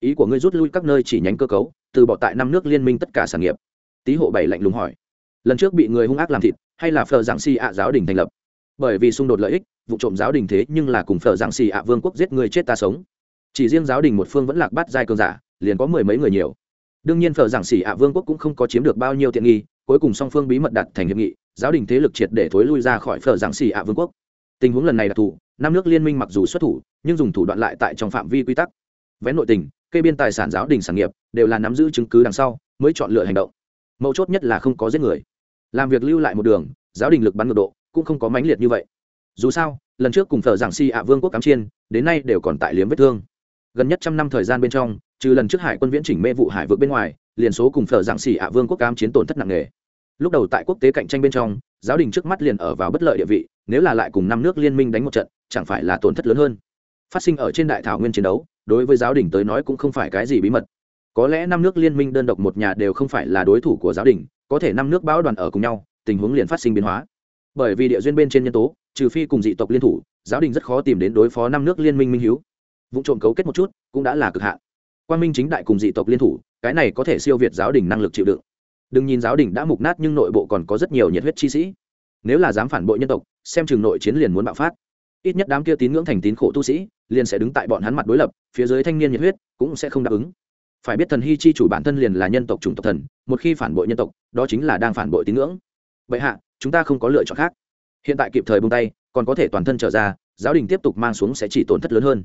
Ý của ngươi rút lui các nơi chỉ nhánh cơ cấu, từ bỏ tại năm nước liên minh tất cả sản nghiệp. Tý hộ bảy lạnh lùng hỏi. Lần trước bị người hung ác làm thịt, hay là phờ giảng si ạ giáo đình thành lập? Bởi vì xung đột lợi ích, vụ trộm giáo đình thế nhưng là cùng phờ giảng si ạ vương quốc giết người chết ta sống. Chỉ riêng giáo đình một phương vẫn lạc bắt giai cơn giả, liền có mười mấy người nhiều đương nhiên phở giảng si ạ vương quốc cũng không có chiếm được bao nhiêu tiện nghi, cuối cùng song phương bí mật đặt thành hiệp nghị, giáo đình thế lực triệt để thối lui ra khỏi phở giảng si ạ vương quốc. Tình huống lần này đặc thù năm nước liên minh mặc dù xuất thủ, nhưng dùng thủ đoạn lại tại trong phạm vi quy tắc. Vén nội tình, kê biên tài sản giáo đình sản nghiệp, đều là nắm giữ chứng cứ đằng sau, mới chọn lựa hành động. Mấu chốt nhất là không có giết người. Làm việc lưu lại một đường, giáo đình lực bắn ngược độ, cũng không có mãnh liệt như vậy. Dù sao, lần trước cùng thờ giảng si ạ vương quốc cắm chiên, đến nay đều còn tại liếm vết thương. Gần nhất trăm năm thời gian bên trong trừ lần trước hải quân viễn chỉnh mê vụ hải vượt bên ngoài, liền số cùng phở dạng xỉ ạ vương quốc cam chiến tổn thất nặng nề. Lúc đầu tại quốc tế cạnh tranh bên trong, giáo đình trước mắt liền ở vào bất lợi địa vị, nếu là lại cùng năm nước liên minh đánh một trận, chẳng phải là tổn thất lớn hơn. Phát sinh ở trên đại thảo nguyên chiến đấu, đối với giáo đình tới nói cũng không phải cái gì bí mật. Có lẽ năm nước liên minh đơn độc một nhà đều không phải là đối thủ của giáo đình, có thể năm nước bão đoàn ở cùng nhau, tình huống liền phát sinh biến hóa. Bởi vì địa duyên bên trên nhân tố, trừ phi cùng dị tộc liên thủ, giáo đình rất khó tìm đến đối phó năm nước liên minh minh hiếu. Vụ trộm cấu kết một chút, cũng đã là cực hạn quan minh chính đại cùng dị tộc liên thủ, cái này có thể siêu việt giáo đình năng lực chịu đựng. Đừng nhìn giáo đình đã mục nát nhưng nội bộ còn có rất nhiều nhiệt huyết chi sĩ. Nếu là dám phản bội nhân tộc, xem chừng nội chiến liền muốn bạo phát. Ít nhất đám kia tín ngưỡng thành tín khổ tu sĩ, liền sẽ đứng tại bọn hắn mặt đối lập, phía dưới thanh niên nhiệt huyết cũng sẽ không đáp ứng. Phải biết thần hy chi chủ bản thân liền là nhân tộc chủng tộc thần, một khi phản bội nhân tộc, đó chính là đang phản bội tín ngưỡng. Vậy hạ, chúng ta không có lựa chọn khác. Hiện tại kịp thời bung tay, còn có thể toàn thân trở ra, giáo đình tiếp tục mang xuống sẽ chỉ tổn thất lớn hơn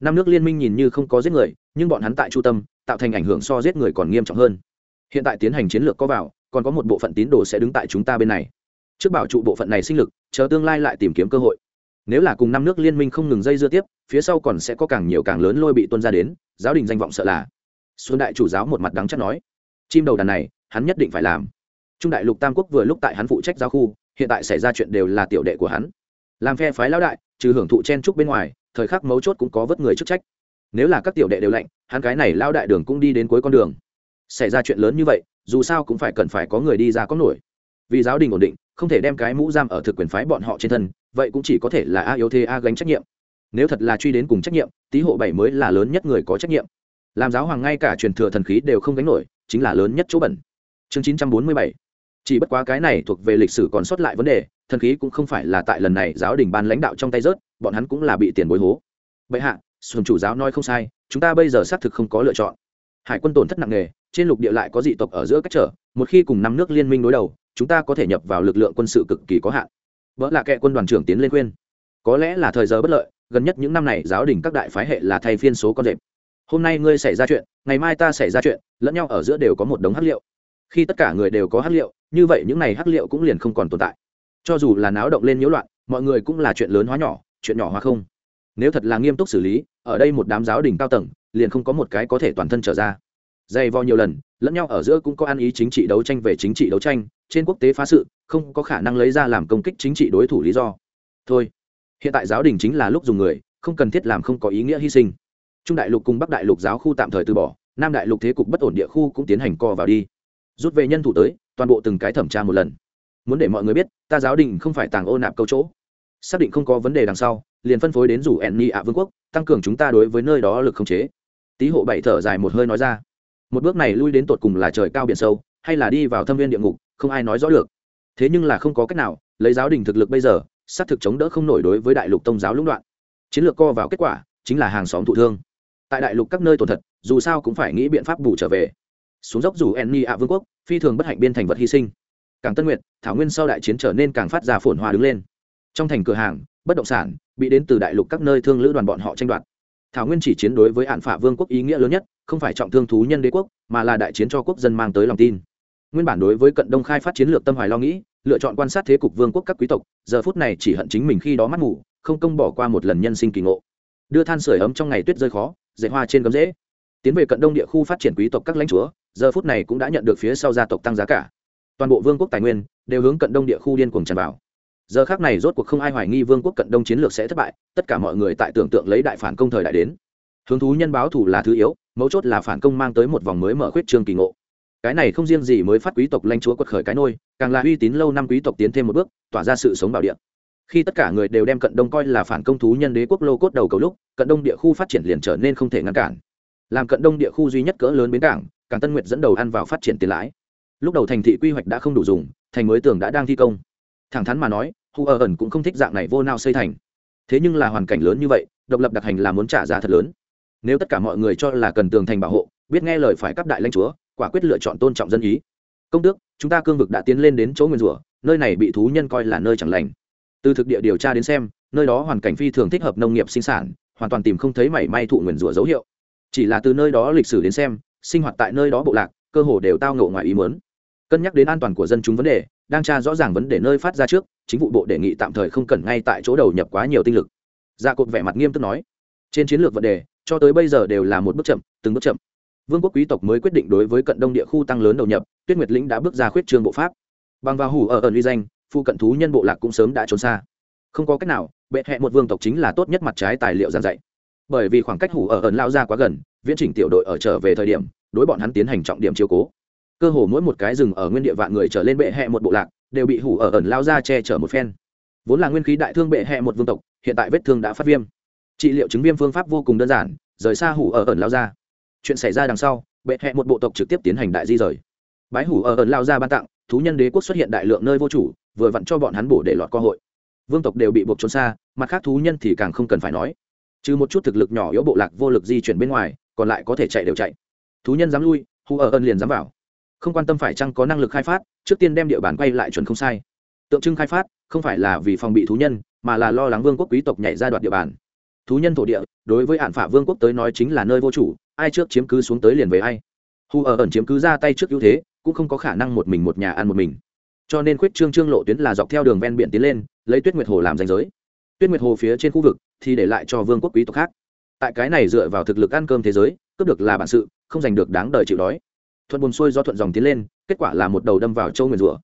năm nước liên minh nhìn như không có giết người, nhưng bọn hắn tại chu tâm, tạo thành ảnh hưởng so giết người còn nghiêm trọng hơn. Hiện tại tiến hành chiến lược có vào, còn có một bộ phận tín đồ sẽ đứng tại chúng ta bên này. Trước bảo trụ bộ phận này sinh lực, chờ tương lai lại tìm kiếm cơ hội. Nếu là cùng năm nước liên minh không ngừng dây dưa tiếp, phía sau còn sẽ có càng nhiều càng lớn lôi bị tuân ra đến, giáo đình danh vọng sợ là. Xuân đại chủ giáo một mặt đắng chắc nói, chim đầu đàn này, hắn nhất định phải làm. Trung đại lục tam quốc vừa lúc tại hắn phụ trách giáo khu, hiện tại xảy ra chuyện đều là tiểu đệ của hắn. Làm phe phái lão đại, trừ hưởng thụ chen trúc bên ngoài thời khắc mấu chốt cũng có vớt người chức trách. Nếu là các tiểu đệ đều lạnh, hắn cái này lao đại đường cũng đi đến cuối con đường. Xảy ra chuyện lớn như vậy, dù sao cũng phải cần phải có người đi ra có nổi. Vì giáo đình ổn định, không thể đem cái mũ giam ở thực quyền phái bọn họ trên thân, vậy cũng chỉ có thể là a yếu thế a gánh trách nhiệm. Nếu thật là truy đến cùng trách nhiệm, tý hộ bảy mới là lớn nhất người có trách nhiệm. Làm giáo hoàng ngay cả truyền thừa thần khí đều không gánh nổi, chính là lớn nhất chỗ bẩn. Chương chín trăm bốn mươi bảy chỉ bất quá cái này thuộc về lịch sử còn sót lại vấn đề, thần khí cũng không phải là tại lần này giáo đình ban lãnh đạo trong tay rớt, bọn hắn cũng là bị tiền bối hố. Bệ hạ, xuân chủ giáo nói không sai, chúng ta bây giờ xác thực không có lựa chọn. Hải quân tổn thất nặng nề, trên lục địa lại có dị tộc ở giữa cách trở, một khi cùng năm nước liên minh đối đầu, chúng ta có thể nhập vào lực lượng quân sự cực kỳ có hạn. Vỡ là kệ quân đoàn trưởng tiến lên khuyên. Có lẽ là thời giờ bất lợi, gần nhất những năm này giáo đình các đại phái hệ là thay phiên số con rệp. Hôm nay ngươi xảy ra chuyện, ngày mai ta xảy ra chuyện, lẫn nhau ở giữa đều có một đống hắc liệu khi tất cả người đều có hắc liệu, như vậy những này hắc liệu cũng liền không còn tồn tại. Cho dù là náo động lên nhiễu loạn, mọi người cũng là chuyện lớn hóa nhỏ, chuyện nhỏ hóa không. Nếu thật là nghiêm túc xử lý, ở đây một đám giáo đình cao tầng, liền không có một cái có thể toàn thân trở ra. Dày vò nhiều lần, lẫn nhau ở giữa cũng có ăn ý chính trị đấu tranh về chính trị đấu tranh, trên quốc tế phá sự, không có khả năng lấy ra làm công kích chính trị đối thủ lý do. Thôi, hiện tại giáo đình chính là lúc dùng người, không cần thiết làm không có ý nghĩa hy sinh. Trung đại lục cùng bắc đại lục giáo khu tạm thời từ bỏ, nam đại lục thế cục bất ổn địa khu cũng tiến hành co vào đi rút về nhân thủ tới, toàn bộ từng cái thẩm tra một lần. Muốn để mọi người biết, ta giáo đình không phải tàng ô nạp câu chỗ. Xác định không có vấn đề đằng sau, liền phân phối đến rủ enni ạ vương quốc, tăng cường chúng ta đối với nơi đó lực khống chế. Tý hộ bảy thở dài một hơi nói ra. Một bước này lui đến tột cùng là trời cao biển sâu, hay là đi vào thâm viên địa ngục, không ai nói rõ được. Thế nhưng là không có cách nào, lấy giáo đình thực lực bây giờ, xác thực chống đỡ không nổi đối với đại lục tông giáo lũng đoạn. Chiến lược co vào kết quả, chính là hàng xóm thụ thương. Tại đại lục các nơi tổn thật dù sao cũng phải nghĩ biện pháp bù trở về xuống dốc dù enni ạ vương quốc, phi thường bất hạnh biên thành vật hy sinh càng tân nguyện. thảo nguyên sau đại chiến trở nên càng phát ra phồn hoa đứng lên trong thành cửa hàng, bất động sản bị đến từ đại lục các nơi thương lữ đoàn bọn họ tranh đoạt thảo nguyên chỉ chiến đối với hạn phả vương quốc ý nghĩa lớn nhất, không phải trọng thương thú nhân đế quốc, mà là đại chiến cho quốc dân mang tới lòng tin nguyên bản đối với cận đông khai phát chiến lược tâm hoài lo nghĩ, lựa chọn quan sát thế cục vương quốc các quý tộc, giờ phút này chỉ hận chính mình khi đó mắt ngủ không công bỏ qua một lần nhân sinh kỳ ngộ đưa than sửa ấm trong ngày tuyết rơi khó dạy hoa trên gấm dễ. tiến về cận đông địa khu phát triển quý tộc các lãnh chúa giờ phút này cũng đã nhận được phía sau gia tộc tăng giá cả. Toàn bộ vương quốc tài nguyên đều hướng cận đông địa khu điên cuồng tràn vào. Giờ khác này rốt cuộc không ai hoài nghi vương quốc cận đông chiến lược sẽ thất bại, tất cả mọi người tại tưởng tượng lấy đại phản công thời đại đến. Hướng thú nhân báo thủ là thứ yếu, mấu chốt là phản công mang tới một vòng mới mở khuyết trương kỳ ngộ. Cái này không riêng gì mới phát quý tộc lãnh chúa quật khởi cái nôi, càng là uy tín lâu năm quý tộc tiến thêm một bước, tỏa ra sự sống bảo địa. Khi tất cả người đều đem cận đông coi là phản công thú nhân đế quốc lô cốt đầu cầu lúc, cận đông địa khu phát triển liền trở nên không thể ngăn cản. Làm cận đông địa khu duy nhất cỡ lớn bến cảng Càng tân nguyệt dẫn đầu ăn vào phát triển tiền lãi. Lúc đầu thành thị quy hoạch đã không đủ dùng, thành mới tường đã đang thi công. Thẳng thắn mà nói hu ở ẩn cũng không thích dạng này vô nao xây thành. Thế nhưng là hoàn cảnh lớn như vậy, độc lập đặc hành là muốn trả giá thật lớn. Nếu tất cả mọi người cho là cần tường thành bảo hộ, biết nghe lời phải cấp đại lãnh chúa, quả quyết lựa chọn tôn trọng dân ý. Công tước, chúng ta cương vực đã tiến lên đến chỗ nguyên rủa, nơi này bị thú nhân coi là nơi chẳng lành. Từ thực địa điều tra đến xem, nơi đó hoàn cảnh phi thường thích hợp nông nghiệp sinh sản, hoàn toàn tìm không thấy mảy may thụ nguyền rủa dấu hiệu. Chỉ là từ nơi đó lịch sử đến xem sinh hoạt tại nơi đó bộ lạc, cơ hồ đều tao ngộ ngoài ý muốn. Cân nhắc đến an toàn của dân chúng vấn đề, đang tra rõ ràng vấn đề nơi phát ra trước, chính vụ bộ đề nghị tạm thời không cần ngay tại chỗ đầu nhập quá nhiều tinh lực. Gia cột vẻ mặt nghiêm túc nói, trên chiến lược vấn đề, cho tới bây giờ đều là một bước chậm, từng bước chậm. Vương quốc quý tộc mới quyết định đối với cận đông địa khu tăng lớn đầu nhập, tuyết nguyệt lĩnh đã bước ra khuyết trương bộ pháp. Bằng vào hủ ở ẩn uy danh, phu cận thú nhân bộ lạc cũng sớm đã trốn xa. Không có cách nào, bệ hẹ một vương tộc chính là tốt nhất mặt trái tài liệu giảng dạy. Bởi vì khoảng cách hủ ở ẩn lao ra quá gần viễn chỉnh tiểu đội ở trở về thời điểm, đối bọn hắn tiến hành trọng điểm chiếu cố. Cơ hồ mỗi một cái rừng ở nguyên địa vạn người trở lên bệ hẹ một bộ lạc, đều bị hủ ở ẩn lao ra che chở một phen. Vốn là nguyên khí đại thương bệ hẹ một vương tộc, hiện tại vết thương đã phát viêm. Trị liệu chứng viêm phương pháp vô cùng đơn giản, rời xa hủ ở ẩn lao ra. Chuyện xảy ra đằng sau, bệ hẹ một bộ tộc trực tiếp tiến hành đại di rời. Bái hủ ở ẩn lao ra ban tặng, thú nhân đế quốc xuất hiện đại lượng nơi vô chủ, vừa vặn cho bọn hắn bổ để lọt cơ hội. Vương tộc đều bị buộc trốn xa, mặt khác thú nhân thì càng không cần phải nói. Trừ một chút thực lực nhỏ yếu bộ lạc vô lực di chuyển bên ngoài còn lại có thể chạy đều chạy. Thú nhân dám lui hù ở ân liền dám vào. Không quan tâm phải chăng có năng lực khai phát, trước tiên đem địa bàn quay lại chuẩn không sai. Tượng trưng khai phát, không phải là vì phòng bị thú nhân, mà là lo lắng vương quốc quý tộc nhảy ra đoạt địa bàn. Thú nhân thổ địa, đối với hạn phả vương quốc tới nói chính là nơi vô chủ, ai trước chiếm cứ xuống tới liền về ai. Hù ở ẩn chiếm cứ ra tay trước ưu thế, cũng không có khả năng một mình một nhà ăn một mình. Cho nên khuyết trương trương lộ tuyến là dọc theo đường ven biển tiến lên, lấy tuyết nguyệt hồ làm danh giới. Tuyết nguyệt hồ phía trên khu vực thì để lại cho vương quốc quý tộc khác tại cái này dựa vào thực lực ăn cơm thế giới, cướp được là bản sự, không giành được đáng đời chịu đói. Thuận buồn xuôi do thuận dòng tiến lên, kết quả là một đầu đâm vào châu nguyền rủa.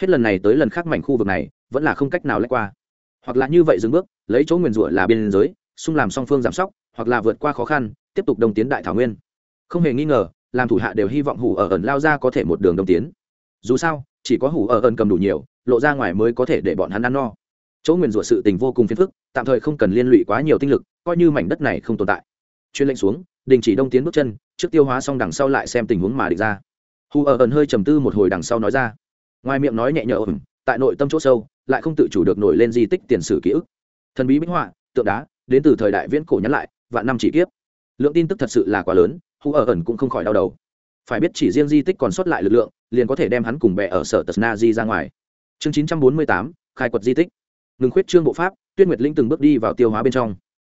Hết lần này tới lần khác mảnh khu vực này, vẫn là không cách nào lách qua. Hoặc là như vậy dừng bước, lấy chỗ nguyền rủa là biên giới, xung làm song phương giảm sóc, hoặc là vượt qua khó khăn, tiếp tục đồng tiến đại thảo nguyên. Không hề nghi ngờ, làm thủ hạ đều hy vọng hủ ở ẩn lao ra có thể một đường đồng tiến. Dù sao, chỉ có hủ ở ẩn cầm đủ nhiều, lộ ra ngoài mới có thể để bọn hắn ăn no. Chỗ nguyền rủa sự tình vô cùng phiền phức, tạm thời không cần liên lụy quá nhiều tinh lực coi như mảnh đất này không tồn tại. Chuyên lệnh xuống, đình chỉ đông tiến bước chân, trước tiêu hóa xong đằng sau lại xem tình huống mà địch ra. Hù ở ẩn hơi trầm tư một hồi đằng sau nói ra. Ngoài miệng nói nhẹ nhở ẩn tại nội tâm chỗ sâu, lại không tự chủ được nổi lên di tích tiền sử ký ức. Thần bí minh họa, tượng đá, đến từ thời đại viễn cổ nhắn lại, vạn năm chỉ kiếp. Lượng tin tức thật sự là quá lớn hù ở ẩn cũng không khỏi đau đầu. Phải biết chỉ riêng di tích còn sót lại lực lượng, liền có thể đem hắn cùng bè ở sở tật na di ra ngoài. Chương chín trăm bốn mươi tám, khai quật di tích. Ngừng khuyết trương bộ pháp, tuyết nguyệt linh từng bước đi vào tiêu hóa bên trong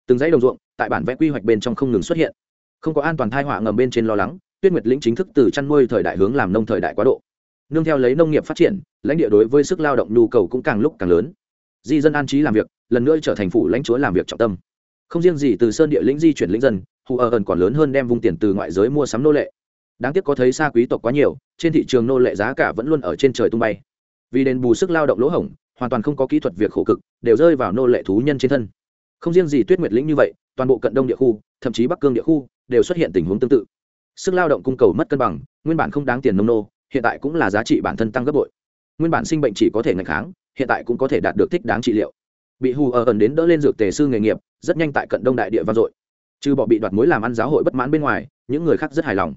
từng dãy đồng ruộng, tại bản vẽ quy hoạch bên trong không ngừng xuất hiện. Không có an toàn thai họa ngầm bên trên lo lắng, tuyết nguyệt lĩnh chính thức từ chăn nuôi thời đại hướng làm nông thời đại quá độ. Nương theo lấy nông nghiệp phát triển, lãnh địa đối với sức lao động nhu cầu cũng càng lúc càng lớn. Di dân an trí làm việc, lần nữa trở thành phủ lãnh chúa làm việc trọng tâm. Không riêng gì, từ sơn địa lĩnh di chuyển lĩnh dân, hù ở ẩn còn lớn hơn đem vùng tiền từ ngoại giới mua sắm nô lệ. Đáng tiếc có thấy xa quý tộc quá nhiều, trên thị trường nô lệ giá cả vẫn luôn ở trên trời tung bay. Vì đền bù sức lao động lỗ hổng, hoàn toàn không có kỹ thuật việc khổ cực, đều rơi vào nô lệ thú nhân trên thân không riêng gì tuyết nguyệt lĩnh như vậy, toàn bộ cận đông địa khu, thậm chí bắc cương địa khu, đều xuất hiện tình huống tương tự. Sức lao động cung cầu mất cân bằng, nguyên bản không đáng tiền nông nô, hiện tại cũng là giá trị bản thân tăng gấp bội. Nguyên bản sinh bệnh chỉ có thể ngày kháng, hiện tại cũng có thể đạt được thích đáng trị liệu. Bị hù ở ẩn đến đỡ lên dược tề sư nghề nghiệp, rất nhanh tại cận đông đại địa vang dội. Trừ bỏ bị đoạt mối làm ăn giáo hội bất mãn bên ngoài, những người khác rất hài lòng.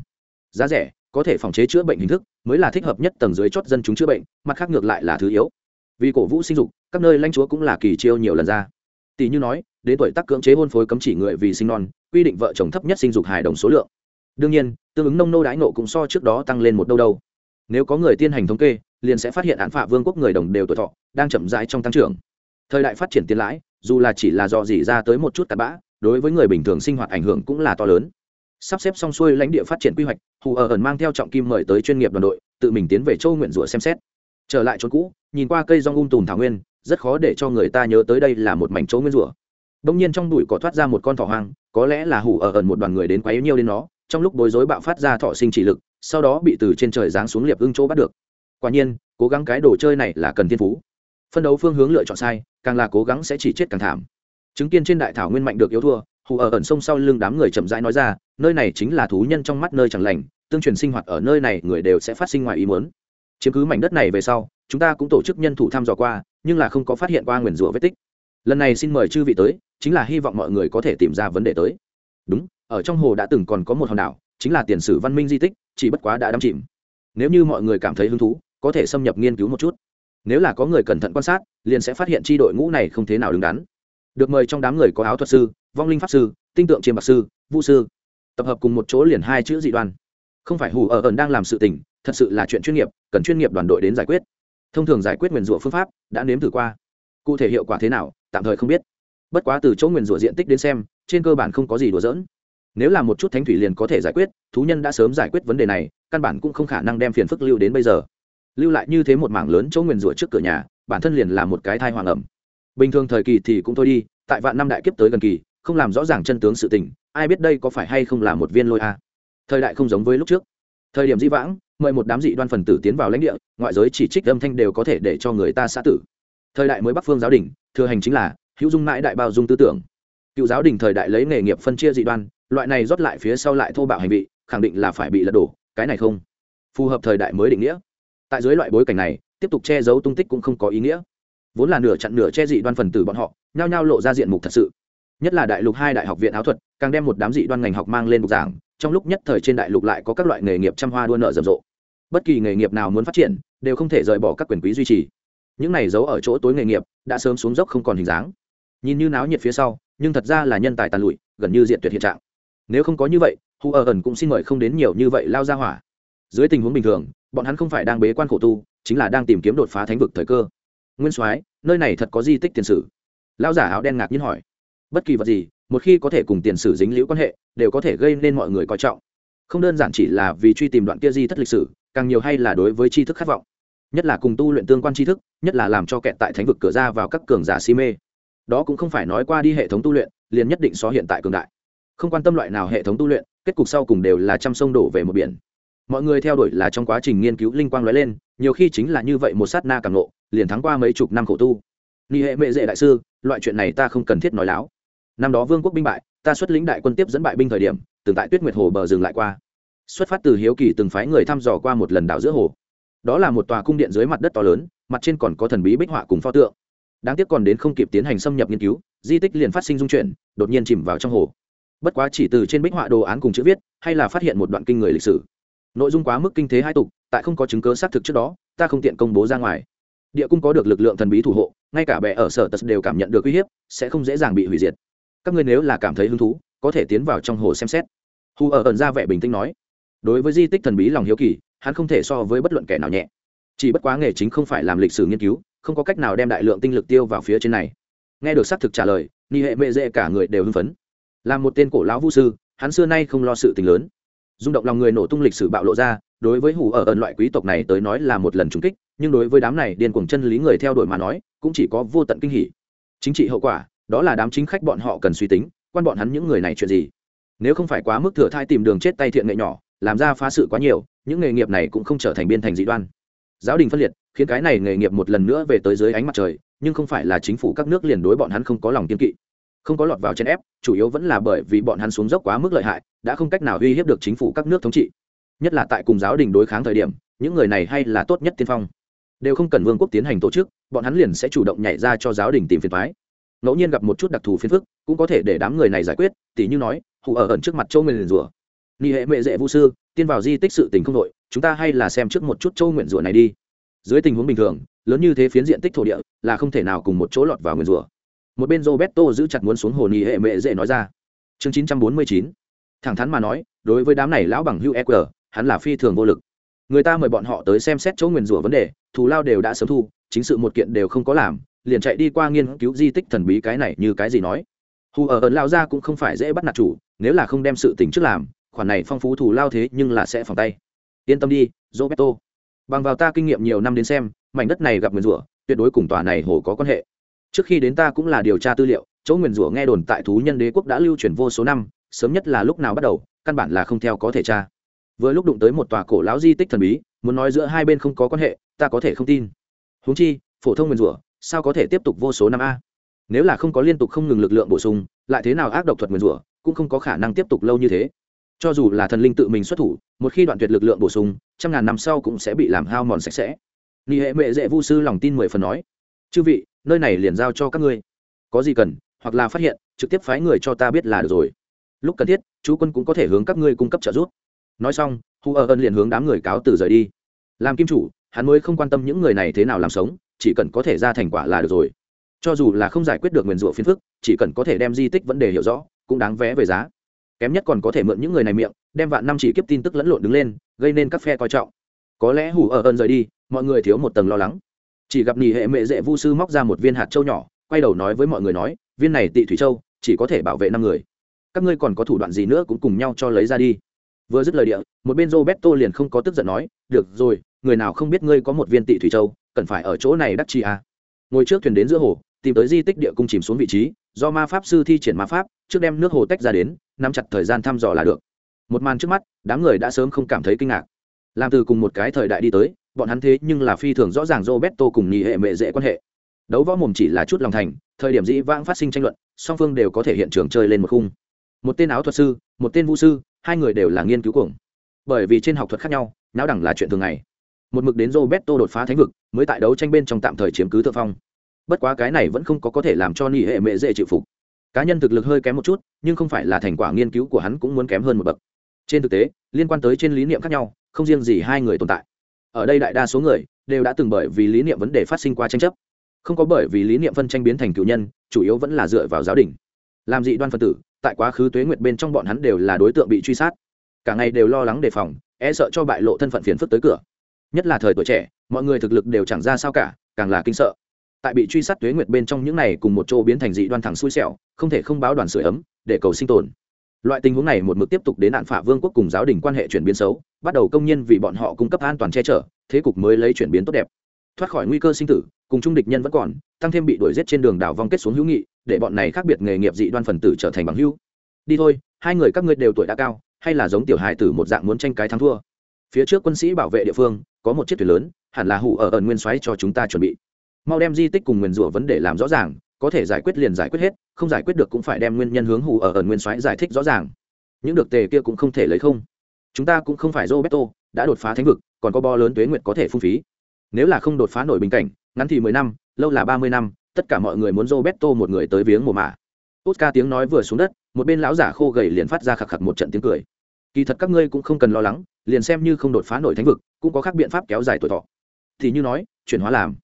Giá rẻ, có thể phòng chế chữa bệnh hình thức, mới là thích hợp nhất tầng dưới chót dân chúng chữa bệnh, mặt khác ngược lại là thứ yếu. Vì cổ vũ sinh dục, các nơi lãnh chúa cũng là kỳ chiêu nhiều lần ra. Tỷ như nói đến tuổi tác cưỡng chế hôn phối cấm chỉ người vì sinh non, quy định vợ chồng thấp nhất sinh dục hài đồng số lượng. Đương nhiên, tương ứng nông nô đãi nộ cũng so trước đó tăng lên một đâu đâu. Nếu có người tiên hành thống kê, liền sẽ phát hiện án phạ vương quốc người đồng đều tuổi thọ, đang chậm rãi trong tăng trưởng. Thời đại phát triển tiến lãi, dù là chỉ là do gì ra tới một chút cặn bã, đối với người bình thường sinh hoạt ảnh hưởng cũng là to lớn. Sắp xếp xong xuôi lãnh địa phát triển quy hoạch, hù ở ẩn mang theo trọng kim mời tới chuyên nghiệp đoàn đội, tự mình tiến về châu nguyện rủa xem xét. Trở lại chỗ cũ, nhìn qua cây rong um tùm thảo nguyên, rất khó để cho người ta nhớ tới đây là một mảnh chỗ nguyên rủa đông nhiên trong bụi có thoát ra một con thỏ hoang, có lẽ là hủ ở ẩn một đoàn người đến quá yếu đến nó, trong lúc bối rối bạo phát ra thọ sinh chỉ lực, sau đó bị từ trên trời giáng xuống liệp ưng chỗ bắt được. Quả nhiên, cố gắng cái đồ chơi này là cần thiên phú. Phân đấu phương hướng lựa chọn sai, càng là cố gắng sẽ chỉ chết càng thảm. Chứng kiến trên đại thảo nguyên mạnh được yếu thua hù ở ẩn sông sau lưng đám người chậm rãi nói ra, nơi này chính là thú nhân trong mắt nơi chẳng lành, tương truyền sinh hoạt ở nơi này người đều sẽ phát sinh ngoài ý muốn. Chiếm cứ mảnh đất này về sau, chúng ta cũng tổ chức nhân thủ thăm dò qua, nhưng là không có phát hiện qua nguyền rủa vết tích lần này xin mời chư vị tới, chính là hy vọng mọi người có thể tìm ra vấn đề tới. Đúng, ở trong hồ đã từng còn có một hòn đảo, chính là tiền sử văn minh di tích, chỉ bất quá đã đắm chìm. Nếu như mọi người cảm thấy hứng thú, có thể xâm nhập nghiên cứu một chút. Nếu là có người cẩn thận quan sát, liền sẽ phát hiện tri đội ngũ này không thế nào đứng đắn. Được mời trong đám người có áo thuật sư, vong linh pháp sư, tinh tượng chiêm bạc sư vũ sư. Tập hợp cùng một chỗ liền hai chữ dị đoan. Không phải hù ở ẩn đang làm sự tình, thật sự là chuyện chuyên nghiệp, cần chuyên nghiệp đoàn đội đến giải quyết. Thông thường giải quyết nguyền rủa phương pháp, đã nếm thử qua. Cụ thể hiệu quả thế nào tạm thời không biết. Bất quá từ chỗ nguyền rủa diện tích đến xem, trên cơ bản không có gì đùa dỡn nếu là một chút thánh thủy liền có thể giải quyết, thú nhân đã sớm giải quyết vấn đề này, căn bản cũng không khả năng đem phiền phức lưu đến bây giờ. Lưu lại như thế một mảng lớn chỗ nguyền rủa trước cửa nhà, bản thân liền là một cái thai hoàng ẩm. Bình thường thời kỳ thì cũng thôi đi, tại vạn năm đại kiếp tới gần kỳ, không làm rõ ràng chân tướng sự tình, ai biết đây có phải hay không là một viên lôi a. Thời đại không giống với lúc trước. Thời điểm di vãng, mời một đám dị đoan phần tử tiến vào lãnh địa, ngoại giới chỉ trích âm thanh đều có thể để cho người ta xã tử thời đại mới bắc phương giáo đình, thừa hành chính là hữu dung mãi đại bao dung tư tưởng. Cựu giáo đình thời đại lấy nghề nghiệp phân chia dị đoan, loại này rót lại phía sau lại thô bạo hành vị, khẳng định là phải bị lật đổ, cái này không phù hợp thời đại mới định nghĩa. Tại dưới loại bối cảnh này, tiếp tục che giấu tung tích cũng không có ý nghĩa. Vốn là nửa chặn nửa che dị đoan phần tử bọn họ, nhao nhao lộ ra diện mục thật sự. Nhất là đại lục hai đại học viện áo thuật, càng đem một đám dị đoan ngành học mang lên bục giảng, trong lúc nhất thời trên đại lục lại có các loại nghề nghiệp trăm hoa đua nợ rầm rộ. Bất kỳ nghề nghiệp nào muốn phát triển, đều không thể rời bỏ các quyền quý duy trì những này giấu ở chỗ tối nghề nghiệp, đã sớm xuống dốc không còn hình dáng. Nhìn như náo nhiệt phía sau, nhưng thật ra là nhân tài tàn lụi, gần như diện tuyệt hiện trạng. Nếu không có như vậy hù ở ẩn cũng xin mời không đến nhiều như vậy lao ra hỏa. Dưới tình huống bình thường, bọn hắn không phải đang bế quan khổ tu, chính là đang tìm kiếm đột phá thánh vực thời cơ. Nguyên soái, nơi này thật có di tích tiền sử. Lao giả áo đen ngạc nhiên hỏi. Bất kỳ vật gì, một khi có thể cùng tiền sử dính liễu quan hệ, đều có thể gây nên mọi người coi trọng. Không đơn giản chỉ là vì truy tìm đoạn kia di thất lịch sử, càng nhiều hay là đối với tri thức khát vọng nhất là cùng tu luyện tương quan tri thức, nhất là làm cho kẹt tại thánh vực cửa ra vào các cường giả si mê. Đó cũng không phải nói qua đi hệ thống tu luyện, liền nhất định so hiện tại cường đại. Không quan tâm loại nào hệ thống tu luyện, kết cục sau cùng đều là trăm sông đổ về một biển. Mọi người theo đuổi là trong quá trình nghiên cứu linh quang nói lên, nhiều khi chính là như vậy một sát na càng lộ liền thắng qua mấy chục năm khổ tu. Ni hệ mệ dệ đại sư, loại chuyện này ta không cần thiết nói láo. Năm đó vương quốc binh bại, ta xuất lĩnh đại quân tiếp dẫn bại binh thời điểm, từng tại tuyết nguyệt hồ bờ dừng lại qua. Xuất phát từ hiếu kỳ từng phái người thăm dò qua một lần đảo giữa hồ đó là một tòa cung điện dưới mặt đất to lớn, mặt trên còn có thần bí bích họa cùng pho tượng. Đáng tiếc còn đến không kịp tiến hành xâm nhập nghiên cứu, di tích liền phát sinh dung chuyển, đột nhiên chìm vào trong hồ. Bất quá chỉ từ trên bích họa đồ án cùng chữ viết, hay là phát hiện một đoạn kinh người lịch sử. Nội dung quá mức kinh thế hai tục, tại không có chứng cớ xác thực trước đó, ta không tiện công bố ra ngoài. Địa cung có được lực lượng thần bí thủ hộ, ngay cả bè ở sở tật đều cảm nhận được uy hiếp, sẽ không dễ dàng bị hủy diệt. Các ngươi nếu là cảm thấy hứng thú, có thể tiến vào trong hồ xem xét. Hù ở ẩn ra vẻ bình tĩnh nói. Đối với di tích thần bí lòng hiếu kỳ hắn không thể so với bất luận kẻ nào nhẹ. Chỉ bất quá nghề chính không phải làm lịch sử nghiên cứu, không có cách nào đem đại lượng tinh lực tiêu vào phía trên này. Nghe được xác thực trả lời, ni hệ mệ dễ cả người đều hưng phấn. Là một tên cổ lão vũ sư, hắn xưa nay không lo sự tình lớn. Rung động lòng người nổ tung lịch sử bạo lộ ra, đối với hủ ở ẩn loại quý tộc này tới nói là một lần trúng kích, nhưng đối với đám này điên cuồng chân lý người theo đuổi mà nói, cũng chỉ có vô tận kinh hỉ. Chính trị hậu quả, đó là đám chính khách bọn họ cần suy tính, quan bọn hắn những người này chuyện gì. Nếu không phải quá mức thừa thai tìm đường chết tay thiện nghệ nhỏ, làm ra phá sự quá nhiều những nghề nghiệp này cũng không trở thành biên thành dị đoan. Giáo đình phân liệt, khiến cái này nghề nghiệp một lần nữa về tới dưới ánh mặt trời, nhưng không phải là chính phủ các nước liền đối bọn hắn không có lòng kiên kỵ. Không có lọt vào chèn ép, chủ yếu vẫn là bởi vì bọn hắn xuống dốc quá mức lợi hại, đã không cách nào uy hiếp được chính phủ các nước thống trị. Nhất là tại cùng giáo đình đối kháng thời điểm, những người này hay là tốt nhất tiên phong. Đều không cần vương quốc tiến hành tổ chức, bọn hắn liền sẽ chủ động nhảy ra cho giáo đình tìm phiền thoái ngẫu nhiên gặp một chút đặc thù phiền phức, cũng có thể để đám người này giải quyết, tỉ như nói, hù ở ẩn trước mặt châu nguyền rủa. Nghi hệ mệ dễ vũ sư tiên vào di tích sự tình không đội, chúng ta hay là xem trước một chút châu nguyện rủa này đi. Dưới tình huống bình thường, lớn như thế phiến diện tích thổ địa là không thể nào cùng một chỗ lọt vào nguyện rủa một bên roberto giữ chặt muốn xuống hồ nghỉ hệ mệ dễ nói ra. Chương chín trăm bốn mươi chín. Thẳng thắn mà nói, đối với đám này lão bằng hưu eq hắn là phi thường vô lực. Người ta mời bọn họ tới xem xét chỗ nguyền rủa vấn đề, thù lao đều đã sớm thu, chính sự một kiện đều không có làm, liền chạy đi qua nghiên cứu di tích thần bí cái này như cái gì nói. Hù ở ẩn lao ra cũng không phải dễ bắt nạt chủ, nếu là không đem sự tình trước làm khoản này phong phú thủ lao thế nhưng là sẽ phòng tay. Yên tâm đi, roberto. Bằng vào ta kinh nghiệm nhiều năm đến xem, mảnh đất này gặp nguyền rủa, tuyệt đối cùng tòa này hồ có quan hệ. Trước khi đến ta cũng là điều tra tư liệu, chỗ nguyền rủa nghe đồn tại thú nhân đế quốc đã lưu truyền vô số năm, sớm nhất là lúc nào bắt đầu, căn bản là không theo có thể tra. Vừa lúc đụng tới một tòa cổ lão di tích thần bí, muốn nói giữa hai bên không có quan hệ, ta có thể không tin. Huống chi, phổ thông nguyền rủa, sao có thể tiếp tục vô số năm a? Nếu là không có liên tục không ngừng lực lượng bổ sung, lại thế nào ác độc thuật nguyền rủa, cũng không có khả năng tiếp tục lâu như thế cho dù là thần linh tự mình xuất thủ, một khi đoạn tuyệt lực lượng bổ sung, trăm ngàn năm sau cũng sẽ bị làm hao mòn sạch sẽ. Nghi hệ mệ dễ vu sư lòng tin mười phần nói, chư vị, nơi này liền giao cho các ngươi. Có gì cần, hoặc là phát hiện, trực tiếp phái người cho ta biết là được rồi. Lúc cần thiết, chú quân cũng có thể hướng các ngươi cung cấp trợ giúp. Nói xong, hu ở ân liền hướng đám người cáo từ rời đi. Làm kim chủ, hắn mới không quan tâm những người này thế nào làm sống, chỉ cần có thể ra thành quả là được rồi. Cho dù là không giải quyết được nguyền rủa phiền phức, chỉ cần có thể đem di tích vấn đề hiểu rõ, cũng đáng vé về giá kém nhất còn có thể mượn những người này miệng, đem vạn năm chỉ kiếp tin tức lẫn lộn đứng lên, gây nên các phe coi trọng. Có lẽ hủ ở ơn rời đi, mọi người thiếu một tầng lo lắng. Chỉ gặp nỉ hệ mệ dễ vu sư móc ra một viên hạt châu nhỏ, quay đầu nói với mọi người nói, viên này tị thủy châu, chỉ có thể bảo vệ năm người. Các ngươi còn có thủ đoạn gì nữa cũng cùng nhau cho lấy ra đi. Vừa dứt lời địa, một bên roberto liền không có tức giận nói, được rồi, người nào không biết ngươi có một viên tị thủy châu, cần phải ở chỗ này đắc chi à. ngồi trước thuyền đến giữa hồ, tìm tới di tích địa cung chìm xuống vị trí, do ma pháp sư thi triển ma pháp, trước đem nước hồ tách ra đến nắm chặt thời gian thăm dò là được. Một màn trước mắt, đám người đã sớm không cảm thấy kinh ngạc. Làm từ cùng một cái thời đại đi tới, bọn hắn thế nhưng là phi thường rõ ràng roberto cùng nhị hệ mệ dễ quan hệ. Đấu võ mồm chỉ là chút lòng thành, thời điểm dĩ vãng phát sinh tranh luận, song phương đều có thể hiện trường chơi lên một khung. Một tên áo thuật sư, một tên vũ sư, hai người đều là nghiên cứu cuồng. Bởi vì trên học thuật khác nhau, náo đẳng là chuyện thường ngày. Một mực đến roberto đột phá thánh vực, mới tại đấu tranh bên trong tạm thời chiếm cứ thượng phong. Bất quá cái này vẫn không có có thể làm cho nhị hệ mệ dễ chịu phục cá nhân thực lực hơi kém một chút, nhưng không phải là thành quả nghiên cứu của hắn cũng muốn kém hơn một bậc. Trên thực tế, liên quan tới trên lý niệm khác nhau, không riêng gì hai người tồn tại. Ở đây đại đa số người đều đã từng bởi vì lý niệm vấn đề phát sinh qua tranh chấp. Không có bởi vì lý niệm phân tranh biến thành cựu nhân, chủ yếu vẫn là dựa vào giáo đình. Làm dị đoan phân tử, tại quá khứ tuế nguyệt bên trong bọn hắn đều là đối tượng bị truy sát. Cả ngày đều lo lắng đề phòng e sợ cho bại lộ thân phận phiền phức tới cửa. Nhất là thời tuổi trẻ, mọi người thực lực đều chẳng ra sao cả, càng là kinh sợ tại bị truy sát tuế nguyệt bên trong những này cùng một chỗ biến thành dị đoan thẳng xui xẻo, không thể không báo đoàn sửa ấm, để cầu sinh tồn. Loại tình huống này một mực tiếp tục đến nạn phả vương quốc cùng giáo đình quan hệ chuyển biến xấu, bắt đầu công nhân vì bọn họ cung cấp an toàn che chở, thế cục mới lấy chuyển biến tốt đẹp. Thoát khỏi nguy cơ sinh tử, cùng trung địch nhân vẫn còn, tăng thêm bị đuổi giết trên đường đảo vong kết xuống hữu nghị, để bọn này khác biệt nghề nghiệp dị đoan phần tử trở thành bằng hữu. Đi thôi, hai người các ngươi đều tuổi đã cao, hay là giống tiểu hài tử một dạng muốn tranh cái thắng thua. Phía trước quân sĩ bảo vệ địa phương, có một chiếc thuyền lớn, hẳn là hủ ở ẩn nguyên xoáy cho chúng ta chuẩn bị mau đem di tích cùng nguyền rủa vấn đề làm rõ ràng, có thể giải quyết liền giải quyết hết, không giải quyết được cũng phải đem nguyên nhân hướng hủ ở ẩn nguyên xoáy giải thích rõ ràng. Những được tề kia cũng không thể lấy không. Chúng ta cũng không phải roberto, đã đột phá thánh vực, còn có bo lớn tuế nguyệt có thể phung phí. Nếu là không đột phá nổi bình cảnh, ngắn thì mười năm, lâu là ba mươi năm, tất cả mọi người muốn roberto một người tới viếng mồ mả. Oscar tiếng nói vừa xuống đất, một bên lão giả khô gầy liền phát ra khạc khạc một trận tiếng cười. Kỳ thật các ngươi cũng không cần lo lắng, liền xem như không đột phá nổi thánh vực, cũng có các biện pháp kéo dài tuổi thọ. Thì như nói, chuyển hóa làm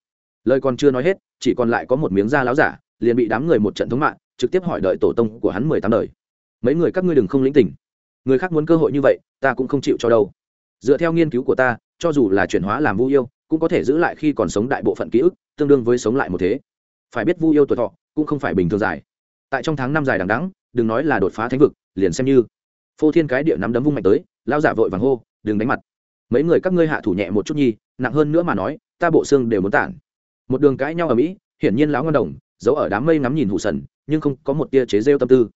lời còn chưa nói hết, chỉ còn lại có một miếng da láo giả, liền bị đám người một trận thống mạng trực tiếp hỏi đợi tổ tông của hắn mười tám đời. Mấy người các ngươi đừng không lĩnh tỉnh người khác muốn cơ hội như vậy, ta cũng không chịu cho đâu. Dựa theo nghiên cứu của ta, cho dù là chuyển hóa làm vu yêu, cũng có thể giữ lại khi còn sống đại bộ phận ký ức, tương đương với sống lại một thế. Phải biết vu yêu tuổi thọ, cũng không phải bình thường dài. Tại trong tháng năm dài đằng đắng đừng nói là đột phá thánh vực, liền xem như. Phô thiên cái địa nắm đấm vung mạnh tới lao giả vội vàng hô, đừng đánh mặt. Mấy người các ngươi hạ thủ nhẹ một chút nhi, nặng hơn nữa mà nói, ta bộ xương đều muốn tản một đường cãi nhau ở mỹ, hiển nhiên lão ngân đồng, giấu ở đám mây ngắm nhìn hụ sần, nhưng không có một tia chế rêu tâm tư.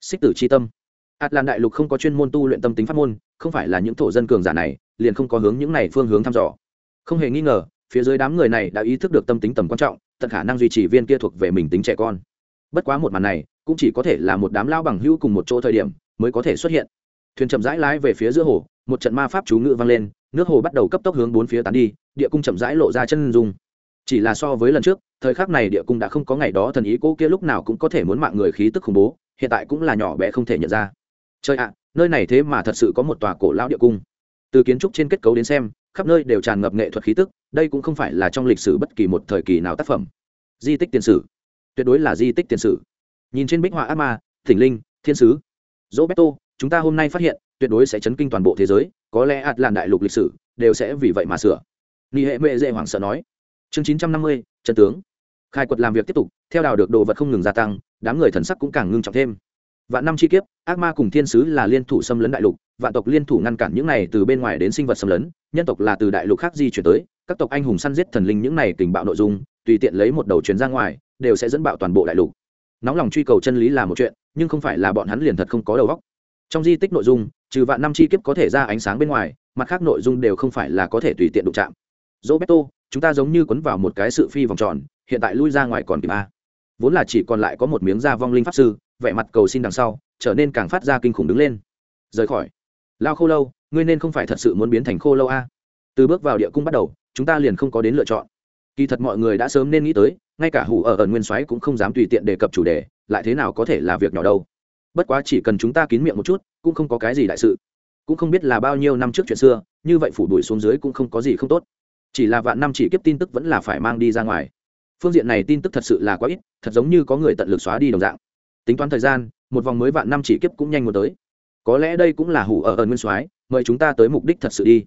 Xích tử c h i tâm. Ạt lan đại lục không có chuyên môn tu luyện tâm tính pháp môn, không phải là những thổ dân cường giả này, liền không có hướng những này phương hướng thăm dò. Không hề nghi ngờ, phía dưới đám người này đã ý thức được tâm tính tầm quan trọng, tận khả năng duy trì viên kia thuộc về mình tính trẻ con. Bất quá một màn này, cũng chỉ có thể là một đám lao bằng hữu cùng một chỗ thời điểm mới có thể xuất hiện. Thuyền chậm rãi lái về phía giữa hồ, một trận ma pháp chú ngự vang lên, nước hồ bắt đầu cấp tốc hướng bốn phía tán đi, địa cung chậm rãi lộ ra chân dung chỉ là so với lần trước, thời khắc này địa cung đã không có ngày đó thần ý cô kia lúc nào cũng có thể muốn mạng người khí tức khủng bố, hiện tại cũng là nhỏ bé không thể nhận ra. Chơi ạ, nơi này thế mà thật sự có một tòa cổ lao địa cung. Từ kiến trúc trên kết cấu đến xem, khắp nơi đều tràn ngập nghệ thuật khí tức, đây cũng không phải là trong lịch sử bất kỳ một thời kỳ nào tác phẩm. Di tích tiền sử. Tuyệt đối là di tích tiền sử. Nhìn trên bích họa ác ma, thỉnh linh, thiên sứ. Roberto, chúng ta hôm nay phát hiện, tuyệt đối sẽ chấn kinh toàn bộ thế giới, có lẽ ạt làn đại lục lịch sử đều sẽ vì vậy mà sửa. Nghi hệ mệ dễ hoảng sợ nói chương chín trăm năm mươi tướng. Khai quật làm việc tiếp tục, theo đào được đồ vật không ngừng gia tăng, đám người thần sắc cũng càng ngưng trọng thêm. Vạn năm chi kiếp, ác ma cùng thiên sứ là liên thủ xâm lấn đại lục, vạn tộc liên thủ ngăn cản những này từ bên ngoài đến sinh vật xâm lấn, nhân tộc là từ đại lục khác di chuyển tới, các tộc anh hùng săn giết thần linh những này tình bạo nội dung, tùy tiện lấy một đầu chuyến ra ngoài, đều sẽ dẫn bạo toàn bộ đại lục. Nóng lòng truy cầu chân lý là một chuyện, nhưng không phải là bọn hắn liền thật không có đầu óc. Trong di tích nội dung, trừ vạn năm chi kiếp có thể ra ánh sáng bên ngoài, mặt khác nội dung đều không phải là có thể tùy tiện đụng chạm. Roberto chúng ta giống như quấn vào một cái sự phi vòng tròn, hiện tại lui ra ngoài còn kịp a. Vốn là chỉ còn lại có một miếng da vong linh pháp sư, vẻ mặt cầu xin đằng sau, trở nên càng phát ra kinh khủng đứng lên. Rời khỏi. Lao khô lâu, ngươi nên không phải thật sự muốn biến thành khô lâu a. Từ bước vào địa cung bắt đầu, chúng ta liền không có đến lựa chọn. Kỳ thật mọi người đã sớm nên nghĩ tới, ngay cả hủ ở ẩn nguyên soái cũng không dám tùy tiện đề cập chủ đề, lại thế nào có thể là việc nhỏ đâu. Bất quá chỉ cần chúng ta kín miệng một chút, cũng không có cái gì đại sự. Cũng không biết là bao nhiêu năm trước chuyện xưa, như vậy phủ đuổi xuống dưới cũng không có gì không tốt chỉ là vạn năm chỉ kiếp tin tức vẫn là phải mang đi ra ngoài. Phương diện này tin tức thật sự là quá ít, thật giống như có người tận lực xóa đi đồng dạng. Tính toán thời gian, một vòng mới vạn năm chỉ kiếp cũng nhanh một tới. Có lẽ đây cũng là hủ ở ẩn nguyên soái, mời chúng ta tới mục đích thật sự đi.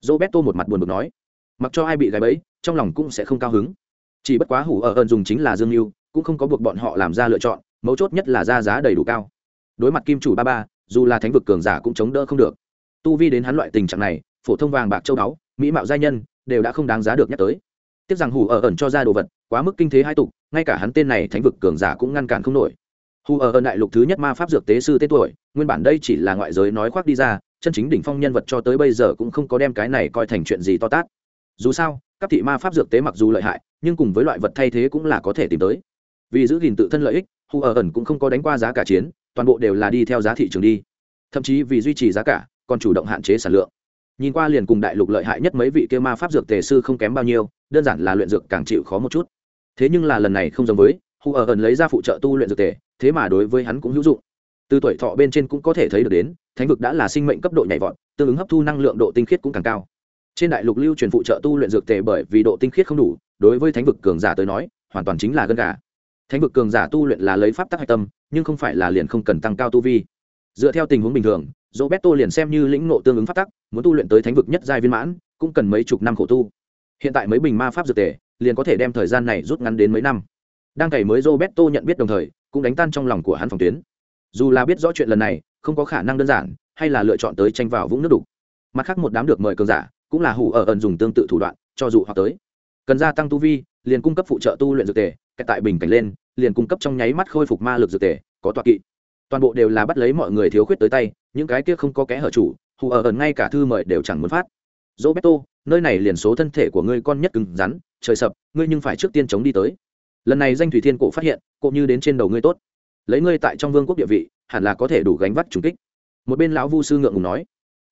Roberto một mặt buồn bực nói. Mặc cho ai bị gáy bẫy, trong lòng cũng sẽ không cao hứng. Chỉ bất quá hủ ở ẩn dùng chính là dương mưu cũng không có buộc bọn họ làm ra lựa chọn, mấu chốt nhất là ra giá đầy đủ cao. Đối mặt kim chủ ba ba, dù là thánh vực cường giả cũng chống đỡ không được. Tu vi đến hắn loại tình trạng này, phổ thông vàng bạc châu báu, mỹ mạo giai nhân đều đã không đáng giá được nhắc tới. Tiếc rằng hủ ở ẩn cho ra đồ vật, quá mức kinh thế hai tục, ngay cả hắn tên này thánh vực cường giả cũng ngăn cản không nổi. Hù ở ẩn đại lục thứ nhất ma pháp dược tế sư tên tuổi, nguyên bản đây chỉ là ngoại giới nói khoác đi ra, chân chính đỉnh phong nhân vật cho tới bây giờ cũng không có đem cái này coi thành chuyện gì to tát. Dù sao, các thị ma pháp dược tế mặc dù lợi hại, nhưng cùng với loại vật thay thế cũng là có thể tìm tới. Vì giữ gìn tự thân lợi ích, hù ở ẩn cũng không có đánh qua giá cả chiến, toàn bộ đều là đi theo giá thị trường đi. Thậm chí vì duy trì giá cả, còn chủ động hạn chế sản lượng nhìn qua liền cùng đại lục lợi hại nhất mấy vị kia ma pháp dược tề sư không kém bao nhiêu, đơn giản là luyện dược càng chịu khó một chút. Thế nhưng là lần này không giống với, hù ở ẩn lấy ra phụ trợ tu luyện dược tề, thế mà đối với hắn cũng hữu dụng. Từ tuổi thọ bên trên cũng có thể thấy được đến, thánh vực đã là sinh mệnh cấp độ nhảy vọt, tương ứng hấp thu năng lượng độ tinh khiết cũng càng cao. Trên đại lục lưu truyền phụ trợ tu luyện dược tề bởi vì độ tinh khiết không đủ, đối với thánh vực cường giả tới nói, hoàn toàn chính là gân gà. Thánh vực cường giả tu luyện là lấy pháp tắc hạch tâm, nhưng không phải là liền không cần tăng cao tu vi. Dựa theo tình huống bình thường roberto liền xem như lĩnh ngộ tương ứng pháp tắc, muốn tu luyện tới thánh vực nhất giai viên mãn, cũng cần mấy chục năm khổ tu. Hiện tại mấy bình ma pháp dược tề, liền có thể đem thời gian này rút ngắn đến mấy năm. Đang cày mới roberto nhận biết đồng thời, cũng đánh tan trong lòng của hắn phòng tuyến. Dù là biết rõ chuyện lần này, không có khả năng đơn giản, hay là lựa chọn tới tranh vào vũng nước đục. Mặt khác một đám được mời cường giả, cũng là hủ ở ẩn dùng tương tự thủ đoạn, cho dù họ tới. Cần gia tăng tu vi, liền cung cấp phụ trợ tu luyện dược tề cách tại bình cảnh lên, liền cung cấp trong nháy mắt khôi phục ma lực dược tề, có tọa kỵ. Toàn bộ đều là bắt lấy mọi người thiếu khuyết tới tay những cái kia không có kẽ hở chủ, hù ở ẩn ngay cả thư mời đều chẳng muốn phát. Roberto, nơi này liền số thân thể của ngươi con nhất cứng rắn, trời sập, ngươi nhưng phải trước tiên chống đi tới. Lần này danh thủy thiên cổ phát hiện, cộ như đến trên đầu ngươi tốt. Lấy ngươi tại trong vương quốc địa vị, hẳn là có thể đủ gánh vắt trùng kích. Một bên lão vu sư ngượng ngùng nói,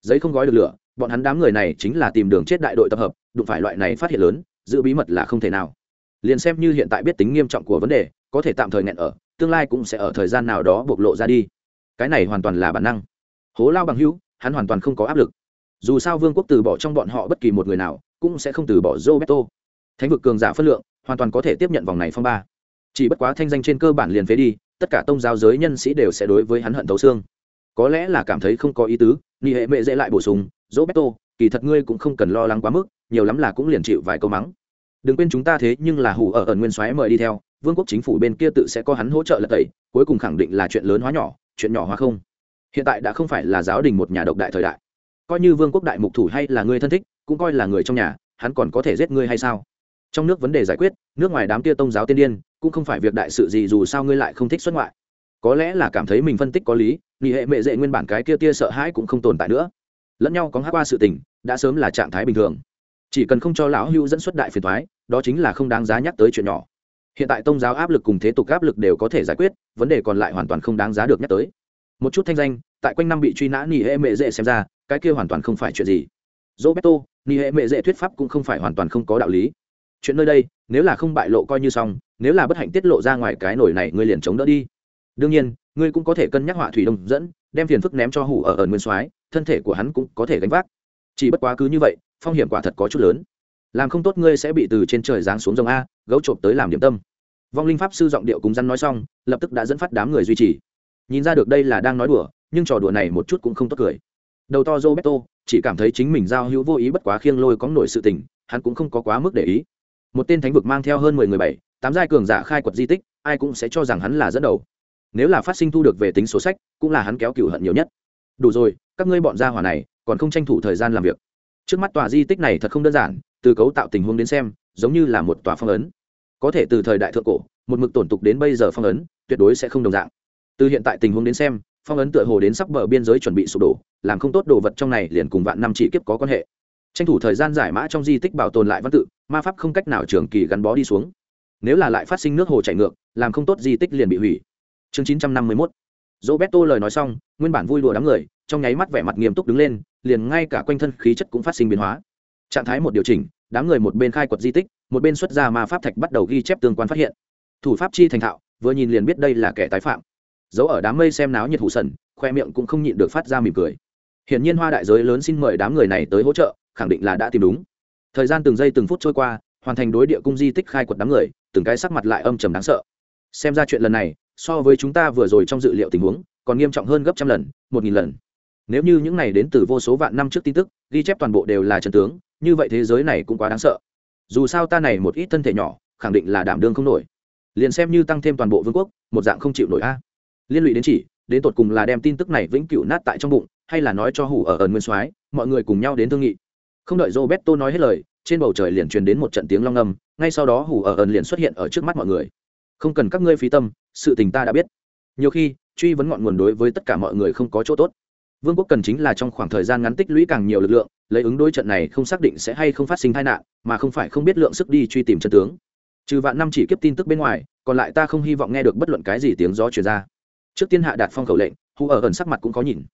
giấy không gói được lửa, bọn hắn đám người này chính là tìm đường chết đại đội tập hợp, đụng phải loại này phát hiện lớn, giữ bí mật là không thể nào. Liền xem như hiện tại biết tính nghiêm trọng của vấn đề, có thể tạm thời nghẹn ở, tương lai cũng sẽ ở thời gian nào đó bộc lộ ra đi. Cái này hoàn toàn là bản năng hố lao bằng hữu, hắn hoàn toàn không có áp lực. Dù sao vương quốc từ bỏ trong bọn họ bất kỳ một người nào, cũng sẽ không từ bỏ roberto. Thánh vực cường giả phân lượng, hoàn toàn có thể tiếp nhận vòng này phong ba. Chỉ bất quá thanh danh trên cơ bản liền phế đi, tất cả tôn giáo giới nhân sĩ đều sẽ đối với hắn hận thấu xương. Có lẽ là cảm thấy không có ý tứ ni hệ mệ dễ lại bổ sung, roberto, kỳ thật ngươi cũng không cần lo lắng quá mức, nhiều lắm là cũng liền chịu vài câu mắng. Đừng quên chúng ta thế nhưng là hủ ở ẩn nguyên soái mời đi theo, vương quốc chính phủ bên kia tự sẽ có hắn hỗ trợ lật tẩy, cuối cùng khẳng định là chuyện lớn hóa nhỏ, chuyện nhỏ hóa không hiện tại đã không phải là giáo đình một nhà độc đại thời đại. Coi như vương quốc đại mục thủ hay là người thân thích, cũng coi là người trong nhà, hắn còn có thể giết ngươi hay sao? Trong nước vấn đề giải quyết, nước ngoài đám tia tôn giáo tiên điên, cũng không phải việc đại sự gì dù sao ngươi lại không thích xuất ngoại. Có lẽ là cảm thấy mình phân tích có lý, nghỉ hệ mệ dễ nguyên bản cái kia tia sợ hãi cũng không tồn tại nữa. Lẫn nhau có hát qua sự tình, đã sớm là trạng thái bình thường. Chỉ cần không cho lão hưu dẫn xuất đại phiền thoái, đó chính là không đáng giá nhắc tới chuyện nhỏ. Hiện tại tôn giáo áp lực cùng thế tục áp lực đều có thể giải quyết, vấn đề còn lại hoàn toàn không đáng giá được nhắc tới một chút thanh danh, tại quanh năm bị truy nã nỉ hệ mệ dễ xem ra, cái kia hoàn toàn không phải chuyện gì. Roberto nỉ hệ mệ dễ thuyết pháp cũng không phải hoàn toàn không có đạo lý. Chuyện nơi đây, nếu là không bại lộ coi như xong, nếu là bất hạnh tiết lộ ra ngoài cái nổi này, ngươi liền chống đỡ đi. Đương nhiên, ngươi cũng có thể cân nhắc họa thủy đông dẫn, đem phiền phức ném cho hủ ở ẩn nguyên soái, thân thể của hắn cũng có thể gánh vác. Chỉ bất quá cứ như vậy, phong hiểm quả thật có chút lớn. Làm không tốt ngươi sẽ bị từ trên trời giáng xuống rồng a, gấu trộm tới làm điểm tâm. Vong linh pháp sư giọng điệu cùng răn nói xong, lập tức đã dẫn phát đám người duy trì nhìn ra được đây là đang nói đùa, nhưng trò đùa này một chút cũng không tốt cười. Đầu to roberto, chỉ cảm thấy chính mình giao hữu vô ý bất quá khiêng lôi có nổi sự tình, hắn cũng không có quá mức để ý. Một tên thánh vực mang theo hơn mười người bảy, tám giai cường giả khai quật di tích, ai cũng sẽ cho rằng hắn là dẫn đầu. Nếu là phát sinh thu được về tính số sách, cũng là hắn kéo cựu hận nhiều nhất. Đủ rồi, các ngươi bọn gia hỏa này, còn không tranh thủ thời gian làm việc. Trước mắt tòa di tích này thật không đơn giản, từ cấu tạo tình huống đến xem, giống như là một tòa phong ấn. Có thể từ thời đại thượng cổ, một mực tổn tục đến bây giờ phong ấn, tuyệt đối sẽ không đồng dạng từ hiện tại tình huống đến xem, phong ấn tựa hồ đến sắp bờ biên giới chuẩn bị sụp đổ, làm không tốt đồ vật trong này liền cùng vạn năm chỉ kiếp có quan hệ. Tranh thủ thời gian giải mã trong di tích bảo tồn lại văn tự, ma pháp không cách nào trường kỳ gắn bó đi xuống. Nếu là lại phát sinh nước hồ chảy ngược, làm không tốt di tích liền bị hủy. Chương chín trăm năm mươi mốt. Roberto lời nói xong, nguyên bản vui đùa đám người, trong nháy mắt vẻ mặt nghiêm túc đứng lên, liền ngay cả quanh thân khí chất cũng phát sinh biến hóa. Trạng thái một điều chỉnh, đám người một bên khai quật di tích, một bên xuất ra ma pháp thạch bắt đầu ghi chép tương quan phát hiện. Thủ pháp chi thành thạo, vừa nhìn liền biết đây là kẻ tái phạm giấu ở đám mây xem náo nhiệt hủ sần, khoe miệng cũng không nhịn được phát ra mỉm cười. Hiển nhiên hoa đại giới lớn xin mời đám người này tới hỗ trợ, khẳng định là đã tìm đúng. Thời gian từng giây từng phút trôi qua, hoàn thành đối địa cung di tích khai quật đám người, từng cái sắc mặt lại âm trầm đáng sợ. Xem ra chuyện lần này, so với chúng ta vừa rồi trong dự liệu tình huống, còn nghiêm trọng hơn gấp trăm lần, một nghìn lần. Nếu như những này đến từ vô số vạn năm trước tin tức, ghi chép toàn bộ đều là trần tướng, như vậy thế giới này cũng quá đáng sợ. Dù sao ta này một ít thân thể nhỏ, khẳng định là đảm đương không nổi. Liền xem như tăng thêm toàn bộ vương quốc, một dạng không chịu nổi a liên lụy đến chỉ, đến tột cùng là đem tin tức này vĩnh cửu nát tại trong bụng, hay là nói cho hủ ở ẩn nguyên soái, mọi người cùng nhau đến thương nghị. Không đợi roberto nói hết lời, trên bầu trời liền truyền đến một trận tiếng long ngâm ngay sau đó hủ ở ẩn liền xuất hiện ở trước mắt mọi người. Không cần các ngươi phí tâm, sự tình ta đã biết. Nhiều khi, truy vấn ngọn nguồn đối với tất cả mọi người không có chỗ tốt. Vương quốc cần chính là trong khoảng thời gian ngắn tích lũy càng nhiều lực lượng, lấy ứng đối trận này không xác định sẽ hay không phát sinh tai nạn, mà không phải không biết lượng sức đi truy tìm chân tướng. Trừ vạn năm chỉ kiếp tin tức bên ngoài, còn lại ta không hy vọng nghe được bất luận cái gì tiếng gió truyền ra trước tiên hạ đạt phong khẩu lệnh hù ở ẩn sắc mặt cũng có nhìn.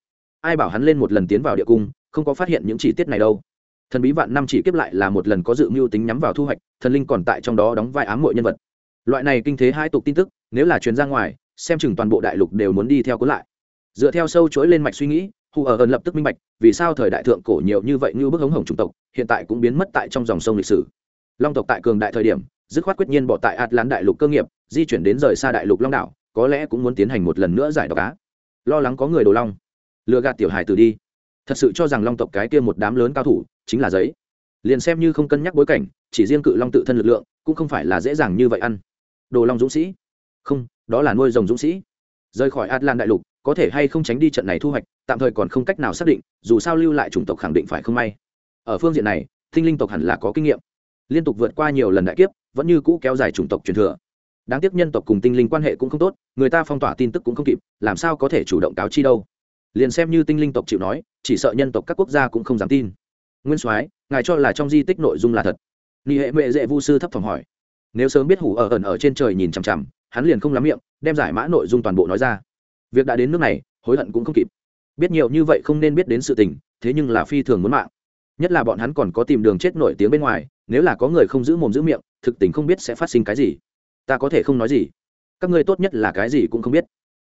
Ai bảo hắn lên một lần tiến vào địa cung, không có phát hiện những chi tiết này đâu. Thần bí vạn năm chỉ kiếp lại là một lần có dự mưu tính nhắm vào thu hoạch, thần linh còn tại trong đó đóng vai ám mọi nhân vật. Loại này kinh thế hai tục tin tức, nếu là chuyến ra ngoài, xem chừng toàn bộ đại lục đều muốn đi theo cuốn lại. Dựa theo sâu chuỗi lên mạch suy nghĩ hù ở ẩn lập tức minh bạch, vì sao thời đại thượng cổ nhiều như vậy như bức hống hồng chủng tộc, hiện tại cũng biến mất tại trong dòng sông lịch sử. Long tộc tại cường đại thời điểm, dứt khoát quyết nhiên bỏ tại atlan đại lục cơ nghiệp, di chuyển đến rời xa đại lục long đảo có lẽ cũng muốn tiến hành một lần nữa giải độc cá lo lắng có người đồ long. Lừa gạt tiểu hài từ đi. Thật sự cho rằng long tộc cái kia một đám lớn cao thủ chính là giấy. Liền xem như không cân nhắc bối cảnh, chỉ riêng cự long tự thân lực lượng cũng không phải là dễ dàng như vậy ăn. Đồ long dũng sĩ. Không, đó là nuôi rồng dũng sĩ. Rời khỏi atlan đại lục, có thể hay không tránh đi trận này thu hoạch, tạm thời còn không cách nào xác định, dù sao lưu lại chủng tộc khẳng định phải không may. Ở phương diện này, thinh linh tộc hẳn là có kinh nghiệm. Liên tục vượt qua nhiều lần đại kiếp, vẫn như cũ kéo dài chủng tộc truyền thừa đáng tiếc nhân tộc cùng tinh linh quan hệ cũng không tốt, người ta phong tỏa tin tức cũng không kịp, làm sao có thể chủ động cáo chi đâu? Liền xem như tinh linh tộc chịu nói, chỉ sợ nhân tộc các quốc gia cũng không dám tin. Nguyên soái, ngài cho là trong di tích nội dung là thật? Nghi hệ mệ dễ vu sư thấp phòng hỏi. Nếu sớm biết hủ ở ẩn ở trên trời nhìn chằm chằm, hắn liền không lắm miệng, đem giải mã nội dung toàn bộ nói ra. Việc đã đến nước này, hối hận cũng không kịp. Biết nhiều như vậy không nên biết đến sự tình, thế nhưng là phi thường muốn mạng. Nhất là bọn hắn còn có tìm đường chết nổi tiếng bên ngoài, nếu là có người không giữ mồm giữ miệng, thực tình không biết sẽ phát sinh cái gì ta có thể không nói gì. Các ngươi tốt nhất là cái gì cũng không biết.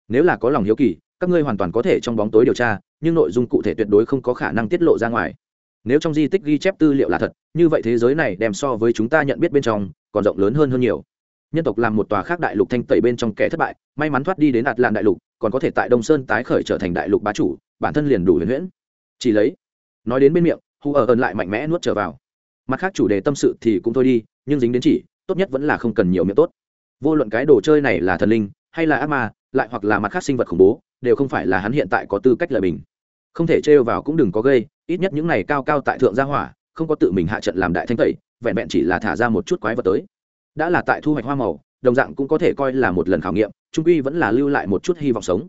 Nếu là có lòng hiếu kỳ, các ngươi hoàn toàn có thể trong bóng tối điều tra, nhưng nội dung cụ thể tuyệt đối không có khả năng tiết lộ ra ngoài. Nếu trong di tích ghi chép tư liệu là thật, như vậy thế giới này đem so với chúng ta nhận biết bên trong, còn rộng lớn hơn hơn nhiều. Nhân tộc làm một tòa khác đại lục thanh tẩy bên trong kẻ thất bại, may mắn thoát đi đến đạt làn đại lục, còn có thể tại đông sơn tái khởi trở thành đại lục bá chủ, bản thân liền đủ huyền huyễn. Chỉ lấy, nói đến bên miệng hù ở ơn lại mạnh mẽ nuốt trở vào. Mặt khác chủ đề tâm sự thì cũng thôi đi, nhưng dính đến chỉ, tốt nhất vẫn là không cần nhiều miệng tốt vô luận cái đồ chơi này là thần linh hay là ác ma, lại hoặc là mặt khác sinh vật khủng bố, đều không phải là hắn hiện tại có tư cách lời bình. Không thể trêu vào cũng đừng có gây, ít nhất những này cao cao tại thượng gia hỏa, không có tự mình hạ trận làm đại thanh tẩy, vẹn vẹn chỉ là thả ra một chút quái vật tới. Đã là tại thu hoạch hoa màu, đồng dạng cũng có thể coi là một lần khảo nghiệm trung quy vẫn là lưu lại một chút hy vọng sống.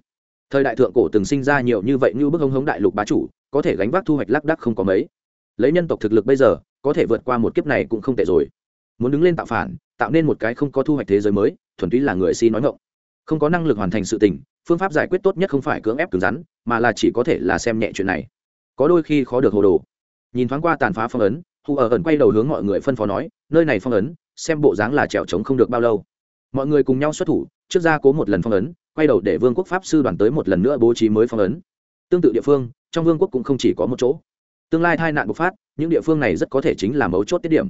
Thời đại thượng cổ từng sinh ra nhiều như vậy như bức hống hống đại lục bá chủ, có thể gánh vác thu hoạch lác đắc không có mấy. Lấy nhân tộc thực lực bây giờ, có thể vượt qua một kiếp này cũng không tệ rồi. Muốn đứng lên tạo phản tạo nên một cái không có thu hoạch thế giới mới, thuần túy là người si nói ngộng không có năng lực hoàn thành sự tình, phương pháp giải quyết tốt nhất không phải cưỡng ép cứng rắn, mà là chỉ có thể là xem nhẹ chuyện này. Có đôi khi khó được hồ đồ. Nhìn thoáng qua tàn phá phong ấn hù ở ẩn quay đầu hướng mọi người phân phó nói, nơi này phong ấn, xem bộ dáng là trèo trống không được bao lâu. Mọi người cùng nhau xuất thủ, trước ra cố một lần phong ấn, quay đầu để vương quốc pháp sư đoàn tới một lần nữa bố trí mới phong ấn. Tương tự địa phương, trong vương quốc cũng không chỉ có một chỗ. Tương lai tai nạn bộc phát, những địa phương này rất có thể chính là mấu chốt tiết điểm.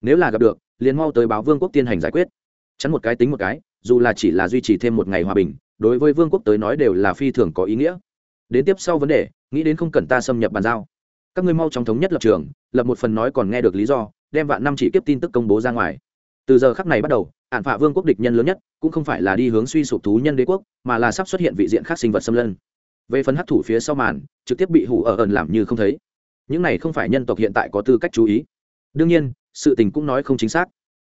Nếu là gặp được liền mau tới báo vương quốc tiến hành giải quyết. Chắn một cái tính một cái, dù là chỉ là duy trì thêm một ngày hòa bình, đối với vương quốc tới nói đều là phi thường có ý nghĩa. Đến tiếp sau vấn đề, nghĩ đến không cần ta xâm nhập bàn giao. Các ngươi mau chóng thống nhất lập trường, lập một phần nói còn nghe được lý do, đem vạn năm chỉ kiếp tin tức công bố ra ngoài. Từ giờ khắc này bắt đầu ạn phạ vương quốc địch nhân lớn nhất, cũng không phải là đi hướng suy sụp thú nhân đế quốc, mà là sắp xuất hiện vị diện khác sinh vật xâm lân. Về phần hắc thủ phía sau màn, trực tiếp bị hủ ở ẩn làm như không thấy. Những này không phải nhân tộc hiện tại có tư cách chú ý. Đương nhiên sự tình cũng nói không chính xác.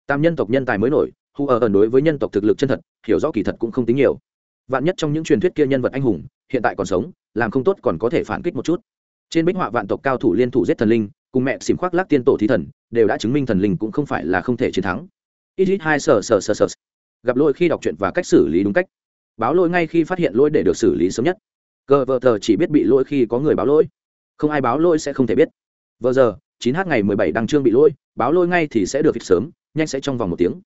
Tam nhân tộc nhân tài mới nổi hù ở ẩn đối với nhân tộc thực lực chân thật, hiểu rõ kỳ thật cũng không tính nhiều. Vạn nhất trong những truyền thuyết kia nhân vật anh hùng, hiện tại còn sống, làm không tốt còn có thể phản kích một chút. Trên bích họa vạn tộc cao thủ liên thủ giết thần linh, cùng mẹ xìm khoác lác tiên tổ thí thần, đều đã chứng minh thần linh cũng không phải là không thể chiến thắng. Ít ít hai sờ sờ sờ sờ. Gặp lỗi khi đọc truyện và cách xử lý đúng cách. Báo lỗi ngay khi phát hiện lỗi để được xử lý sớm nhất. Cờ vợ tờ chỉ biết bị lỗi khi có người báo lỗi. Không ai báo lỗi sẽ không thể biết. Vợ giờ chín h ngày mười bảy đăng trương bị lỗi, báo lỗi ngay thì sẽ được fix sớm, nhanh sẽ trong vòng một tiếng.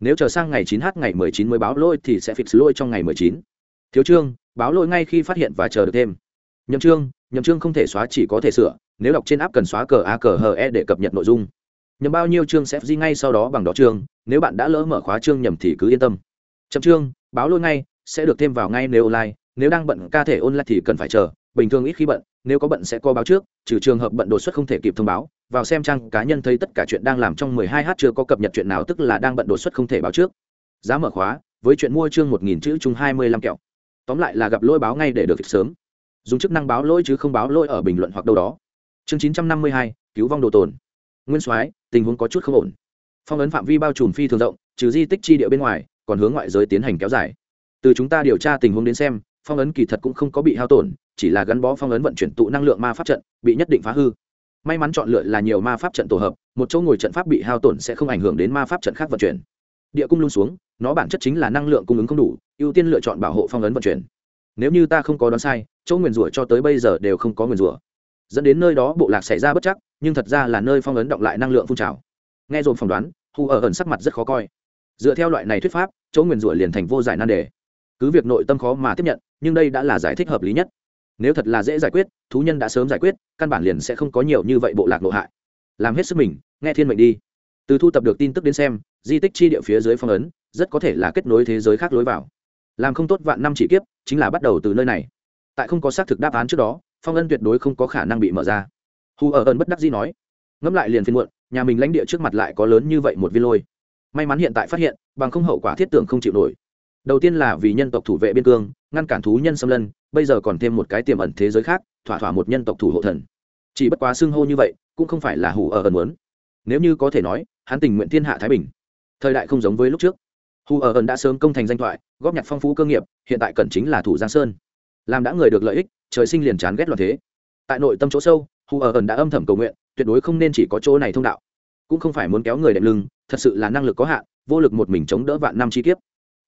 Nếu chờ sang ngày chín h ngày mười chín mới báo lỗi thì sẽ fix lỗi trong ngày mười chín. Thiếu trương, báo lỗi ngay khi phát hiện và chờ được thêm. Nhậm trương nhậm trương không thể xóa, chỉ có thể sửa. Nếu đọc trên app cần xóa cờ a cờ hờ e để cập nhật nội dung. Nhầm bao nhiêu chương sẽ di ngay sau đó bằng đó chương nếu bạn đã lỡ mở khóa chương nhầm thì cứ yên tâm. Chậm chương báo lỗi ngay, sẽ được thêm vào ngay nếu online, nếu đang bận ca thể online thì cần phải chờ, bình thường ít khi bận nếu có bận sẽ có báo trước trừ trường hợp bận đột xuất không thể kịp thông báo vào xem trang cá nhân thấy tất cả chuyện đang làm trong 12 h chưa có cập nhật chuyện nào tức là đang bận đột xuất không thể báo trước. Giá mở khóa với chuyện mua chương 1000 chữ chung 25 kẹo. Tóm lại là gặp lỗi báo ngay để được sớm. Dùng chức năng báo lỗi chứ không báo lỗi ở bình luận hoặc đâu đó. Chương 952, cứu vong đồ tồn. Nguyên soái tình huống có chút không ổn. Phong ấn phạm vi bao trùm phi thường rộng trừ di tích chi địa bên ngoài còn hướng ngoại giới tiến hành kéo dài. Từ chúng ta điều tra tình huống đến xem phong ấn kỳ thật cũng không có bị hao tổn, chỉ là gắn bó phong ấn vận chuyển tụ năng lượng ma pháp trận, bị nhất định phá hư. May mắn chọn lựa là nhiều ma pháp trận tổ hợp, một chỗ ngồi trận pháp bị hao tổn sẽ không ảnh hưởng đến ma pháp trận khác vận chuyển. Địa cung lung xuống, nó bản chất chính là năng lượng cung ứng không đủ, ưu tiên lựa chọn bảo hộ phong ấn vận chuyển. Nếu như ta không có đoán sai, chỗ nguyền rủa cho tới bây giờ đều không có nguyền rủa. Dẫn đến nơi đó bộ lạc xảy ra bất chắc, nhưng thật ra là nơi phong ấn động lại năng lượng phun trào. Nghe dồn phỏng đoán hù ở ẩn sắc mặt rất khó coi. Dựa theo loại này thuyết pháp, chỗ nguyền rủa liền thành vô giải nan đề. Cứ việc nội tâm khó mà tiếp nhận nhưng đây đã là giải thích hợp lý nhất. Nếu thật là dễ giải quyết, thú nhân đã sớm giải quyết, căn bản liền sẽ không có nhiều như vậy bộ lạc nội hại. Làm hết sức mình, nghe thiên mệnh đi. Từ thu tập được tin tức đến xem, di tích chi địa phía dưới phong ấn, rất có thể là kết nối thế giới khác lối vào. Làm không tốt vạn năm chỉ kiếp, chính là bắt đầu từ nơi này. Tại không có xác thực đáp án trước đó, phong ấn tuyệt đối không có khả năng bị mở ra. Hù ở ơn bất đắc dĩ nói, ngẫm lại liền phiên muộn, nhà mình lãnh địa trước mặt lại có lớn như vậy một viên lôi. May mắn hiện tại phát hiện, bằng không hậu quả thiết tưởng không chịu nổi đầu tiên là vì nhân tộc thủ vệ biên cương, ngăn cản thú nhân xâm lân bây giờ còn thêm một cái tiềm ẩn thế giới khác, thỏa thỏa một nhân tộc thủ hộ thần. Chỉ bất quá xưng hô như vậy, cũng không phải là hủ ở ẩn muốn. Nếu như có thể nói, hắn tình nguyện thiên hạ thái bình. Thời đại không giống với lúc trước. Hù ở ẩn đã sớm công thành danh thoại, góp nhặt phong phú cơ nghiệp, hiện tại cần chính là thủ giang sơn. Làm đã người được lợi ích, trời sinh liền chán ghét loạn thế. Tại nội tâm chỗ sâu, hù ở ẩn đã âm thầm cầu nguyện, tuyệt đối không nên chỉ có chỗ này thông đạo. Cũng không phải muốn kéo người đệm lưng, thật sự là năng lực có hạn, vô lực một mình chống đỡ vạn năm chi kiếp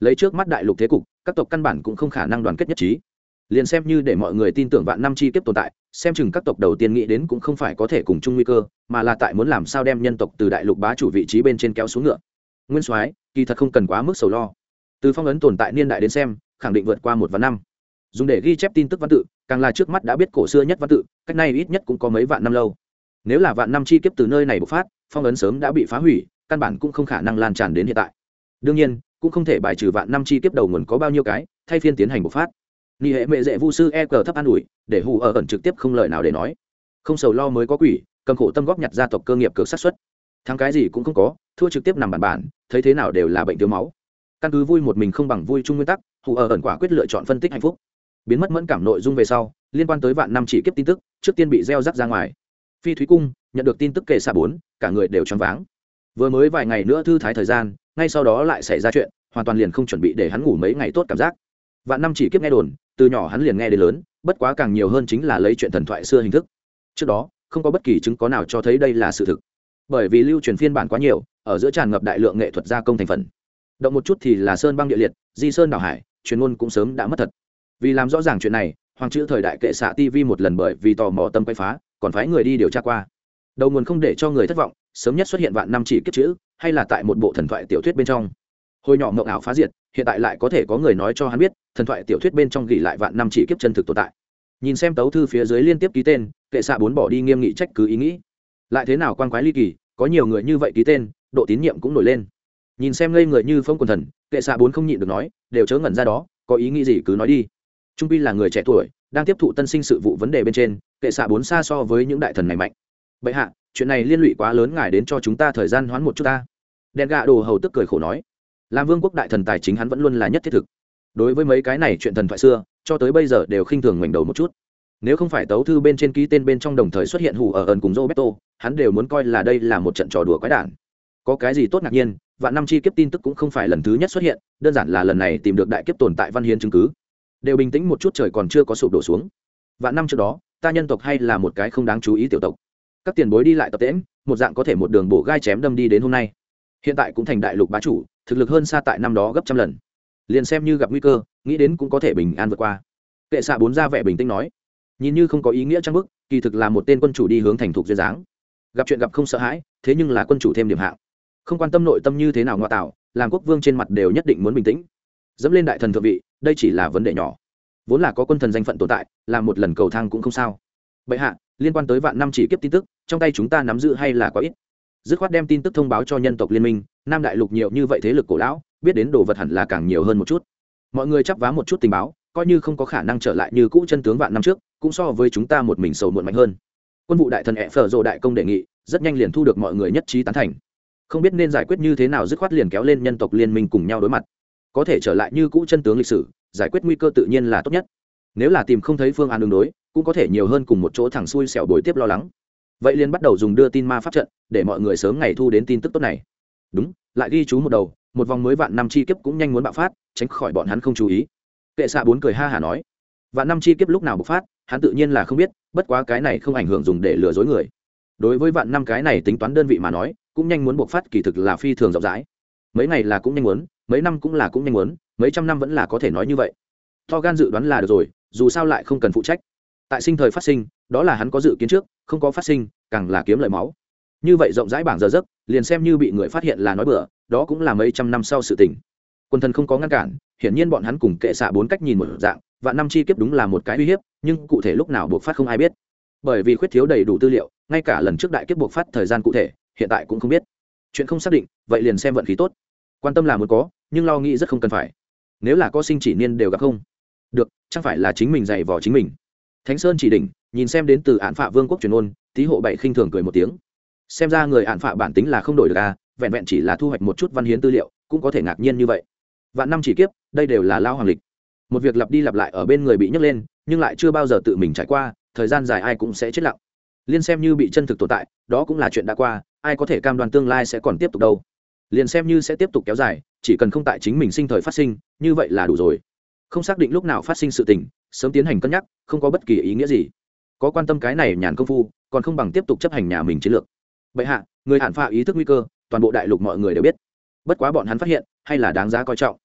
lấy trước mắt đại lục thế cục, các tộc căn bản cũng không khả năng đoàn kết nhất trí. Liền xem như để mọi người tin tưởng vạn năm chi kiếp tồn tại, xem chừng các tộc đầu tiên nghĩ đến cũng không phải có thể cùng chung nguy cơ, mà là tại muốn làm sao đem nhân tộc từ đại lục bá chủ vị trí bên trên kéo xuống ngựa. Nguyên soái, kỳ thật không cần quá mức sầu lo. Từ phong ấn tồn tại niên đại đến xem, khẳng định vượt qua một vạn năm. Dùng để ghi chép tin tức văn tự, càng là trước mắt đã biết cổ xưa nhất văn tự, cách nay ít nhất cũng có mấy vạn năm lâu. Nếu là vạn năm chi kiếp từ nơi này bộc phát, phong ấn sớm đã bị phá hủy, căn bản cũng không khả năng lan tràn đến hiện tại. Đương nhiên cũng không thể bài trừ vạn năm chi kiếp đầu nguồn có bao nhiêu cái, thay phiên tiến hành bộc phát. Ni hệ mệ dễ vu sư e cờ thấp an ủi, để hù ở ẩn trực tiếp không lời nào để nói. Không sầu lo mới có quỷ, cầm khổ tâm góp nhặt gia tộc cơ nghiệp cực sát xuất thắng cái gì cũng không có, thua trực tiếp nằm bản bản, thấy thế nào đều là bệnh thiếu máu. Căn cứ vui một mình không bằng vui chung nguyên tắc, hù ở ẩn quả quyết lựa chọn phân tích hạnh phúc. Biến mất mẫn cảm nội dung về sau, liên quan tới vạn năm chỉ kiếp tin tức, trước tiên bị gieo rắc ra ngoài. Phi thúy cung nhận được tin tức kệ xạ bốn, cả người đều choáng váng. Vừa mới vài ngày nữa thư thái thời gian ngay sau đó lại xảy ra chuyện, hoàn toàn liền không chuẩn bị để hắn ngủ mấy ngày tốt cảm giác. Vạn năm chỉ kiếp nghe đồn, từ nhỏ hắn liền nghe đến lớn, bất quá càng nhiều hơn chính là lấy chuyện thần thoại xưa hình thức. Trước đó, không có bất kỳ chứng có nào cho thấy đây là sự thực. Bởi vì lưu truyền phiên bản quá nhiều, ở giữa tràn ngập đại lượng nghệ thuật gia công thành phần. Động một chút thì là sơn băng địa liệt, di sơn đảo hải, truyền ngôn cũng sớm đã mất thật. Vì làm rõ ràng chuyện này, hoàng chữ thời đại kệ xạ tv một lần bởi vì tò mò tâm quay phá, còn phái người đi điều tra qua. Đầu nguồn không để cho người thất vọng, sớm nhất xuất hiện vạn năm chỉ kiếp chữ hay là tại một bộ thần thoại tiểu thuyết bên trong? Hồi nhỏ mộng ảo phá diệt, hiện tại lại có thể có người nói cho hắn biết, thần thoại tiểu thuyết bên trong ghi lại vạn năm chỉ kiếp chân thực tồn tại. Nhìn xem tấu thư phía dưới liên tiếp ký tên, kệ xạ bốn bỏ đi nghiêm nghị trách cứ ý nghĩ. Lại thế nào quan quái ly kỳ, có nhiều người như vậy ký tên, độ tín nhiệm cũng nổi lên. Nhìn xem ngây người như phong quần thần, kệ xạ bốn không nhịn được nói, đều chớ ngẩn ra đó, có ý nghĩ gì cứ nói đi. Trung pi là người trẻ tuổi, đang tiếp thụ tân sinh sự vụ vấn đề bên trên, kệ xạ bốn xa so với những đại thần này mạnh. Bệ hạ, chuyện này liên lụy quá lớn ngài đến cho chúng ta thời gian hoãn một chút ta đèn gạ đồ hầu tức cười khổ nói, làm vương quốc đại thần tài chính hắn vẫn luôn là nhất thiết thực. Đối với mấy cái này chuyện thần thoại xưa, cho tới bây giờ đều khinh thường ngoảnh đầu một chút. Nếu không phải tấu thư bên trên ký tên bên trong đồng thời xuất hiện hù ở ẩn cùng roberto, hắn đều muốn coi là đây là một trận trò đùa quái đản. Có cái gì tốt ngạc nhiên và năm chi kiếp tin tức cũng không phải lần thứ nhất xuất hiện, đơn giản là lần này tìm được đại kiếp tồn tại văn hiến chứng cứ. Đều bình tĩnh một chút trời còn chưa có sụp đổ xuống. Vạn năm trước đó, ta nhân tộc hay là một cái không đáng chú ý tiểu tộc. Các tiền bối đi lại tập tễm một dạng có thể một đường bổ gai chém đâm đi đến hôm nay hiện tại cũng thành đại lục bá chủ, thực lực hơn xa tại năm đó gấp trăm lần. Liền xem như gặp nguy cơ, nghĩ đến cũng có thể bình an vượt qua. Kệ xạ bốn ra vẻ bình tĩnh nói, nhìn như không có ý nghĩa trang bức, kỳ thực là một tên quân chủ đi hướng thành thục duyên dáng. Gặp chuyện gặp không sợ hãi, thế nhưng là quân chủ thêm điểm hạng. Không quan tâm nội tâm như thế nào ngoại tạo, làm quốc vương trên mặt đều nhất định muốn bình tĩnh. Dẫm lên đại thần thượng vị, đây chỉ là vấn đề nhỏ. Vốn là có quân thần danh phận tồn tại, làm một lần cầu thang cũng không sao. Bệ hạ, liên quan tới vạn năm chỉ kiếp tin tức, trong tay chúng ta nắm giữ hay là có ít? Dứt khoát đem tin tức thông báo cho nhân tộc liên minh, nam đại lục nhiều như vậy thế lực cổ lão, biết đến đồ vật hẳn là càng nhiều hơn một chút. Mọi người chắp vá một chút tình báo, coi như không có khả năng trở lại như cũ chân tướng vạn năm trước, cũng so với chúng ta một mình sầu muộn mạnh hơn. Quân vụ đại thần ẹ phở rộ đại công đề nghị, rất nhanh liền thu được mọi người nhất trí tán thành. Không biết nên giải quyết như thế nào dứt khoát liền kéo lên nhân tộc liên minh cùng nhau đối mặt. Có thể trở lại như cũ chân tướng lịch sử, giải quyết nguy cơ tự nhiên là tốt nhất. Nếu là tìm không thấy phương án đường đối, cũng có thể nhiều hơn cùng một chỗ thẳng xuôi xẻo bồi tiếp lo lắng vậy liền bắt đầu dùng đưa tin ma pháp trận, để mọi người sớm ngày thu đến tin tức tốt này. Đúng, lại ghi chú một đầu, một vòng mới vạn năm chi kiếp cũng nhanh muốn bạo phát, tránh khỏi bọn hắn không chú ý. Kệ xạ bốn cười ha hả nói, vạn năm chi kiếp lúc nào bộc phát, hắn tự nhiên là không biết, bất quá cái này không ảnh hưởng dùng để lừa dối người. Đối với vạn năm cái này tính toán đơn vị mà nói, cũng nhanh muốn bộc phát kỳ thực là phi thường rộng rãi. Mấy ngày là cũng nhanh muốn, mấy năm cũng là cũng nhanh muốn, mấy trăm năm vẫn là có thể nói như vậy. To gan dự đoán là được rồi, dù sao lại không cần phụ trách tại sinh thời phát sinh, đó là hắn có dự kiến trước, không có phát sinh, càng là kiếm lợi máu. Như vậy rộng rãi bảng giờ giấc, liền xem như bị người phát hiện là nói bừa, đó cũng là mấy trăm năm sau sự tình. Quân thần không có ngăn cản, hiển nhiên bọn hắn cùng kệ xạ bốn cách nhìn một dạng và năm chi kiếp đúng là một cái uy hiếp, nhưng cụ thể lúc nào buộc phát không ai biết. Bởi vì khuyết thiếu đầy đủ tư liệu, ngay cả lần trước đại kiếp buộc phát thời gian cụ thể, hiện tại cũng không biết. Chuyện không xác định, vậy liền xem vận khí tốt. Quan tâm là muốn có, nhưng lo nghĩ rất không cần phải. Nếu là có sinh chỉ niên đều gặp không? Được, chẳng phải là chính mình dày vò chính mình thánh sơn chỉ đỉnh, nhìn xem đến từ án phạ vương quốc truyền ôn, tý hộ bảy khinh thường cười một tiếng. Xem ra người án phạ bản tính là không đổi được à vẹn vẹn chỉ là thu hoạch một chút văn hiến tư liệu, cũng có thể ngạc nhiên như vậy. Vạn năm chỉ kiếp, đây đều là lao hoàng lịch. Một việc lặp đi lặp lại ở bên người bị nhấc lên, nhưng lại chưa bao giờ tự mình trải qua, thời gian dài ai cũng sẽ chết lặng. Liên xem như bị chân thực tồn tại, đó cũng là chuyện đã qua, ai có thể cam đoan tương lai sẽ còn tiếp tục đâu. Liền xem như sẽ tiếp tục kéo dài, chỉ cần không tại chính mình sinh thời phát sinh, như vậy là đủ rồi. Không xác định lúc nào phát sinh sự tình sớm tiến hành cân nhắc, không có bất kỳ ý nghĩa gì. Có quan tâm cái này nhàn công phu, còn không bằng tiếp tục chấp hành nhà mình chiến lược. Bệ hạ, người hạn phạ ý thức nguy cơ, toàn bộ đại lục mọi người đều biết. Bất quá bọn hắn phát hiện, hay là đáng giá coi trọng.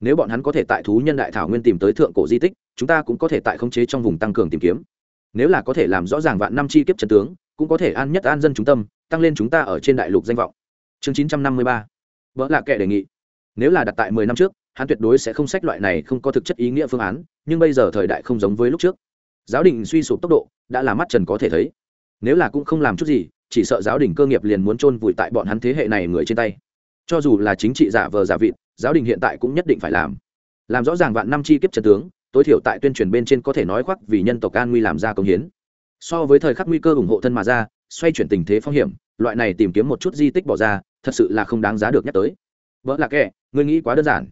Nếu bọn hắn có thể tại thú nhân đại thảo nguyên tìm tới thượng cổ di tích, chúng ta cũng có thể tại khống chế trong vùng tăng cường tìm kiếm. Nếu là có thể làm rõ ràng vạn năm chi kiếp trần tướng, cũng có thể an nhất an dân trung tâm, tăng lên chúng ta ở trên đại lục danh vọng. Chương chín trăm năm mươi ba. Vợ lạ kệ đề nghị. Nếu là đặt tại mười năm trước hắn tuyệt đối sẽ không sách loại này không có thực chất ý nghĩa phương án, nhưng bây giờ thời đại không giống với lúc trước. Giáo đình suy sụp tốc độ đã là mắt trần có thể thấy. Nếu là cũng không làm chút gì, chỉ sợ giáo đình cơ nghiệp liền muốn chôn vùi tại bọn hắn thế hệ này người trên tay. Cho dù là chính trị giả vờ giả vịt, giáo đình hiện tại cũng nhất định phải làm. Làm rõ ràng vạn năm chi kiếp trần tướng, tối thiểu tại tuyên truyền bên trên có thể nói khoác vì nhân tộc an nguy làm ra công hiến. So với thời khắc nguy cơ ủng hộ thân mà ra, xoay chuyển tình thế phong hiểm, loại này tìm kiếm một chút di tích bỏ ra, thật sự là không đáng giá được nhắc tới. Vợ là kẻ người nghĩ quá đơn giản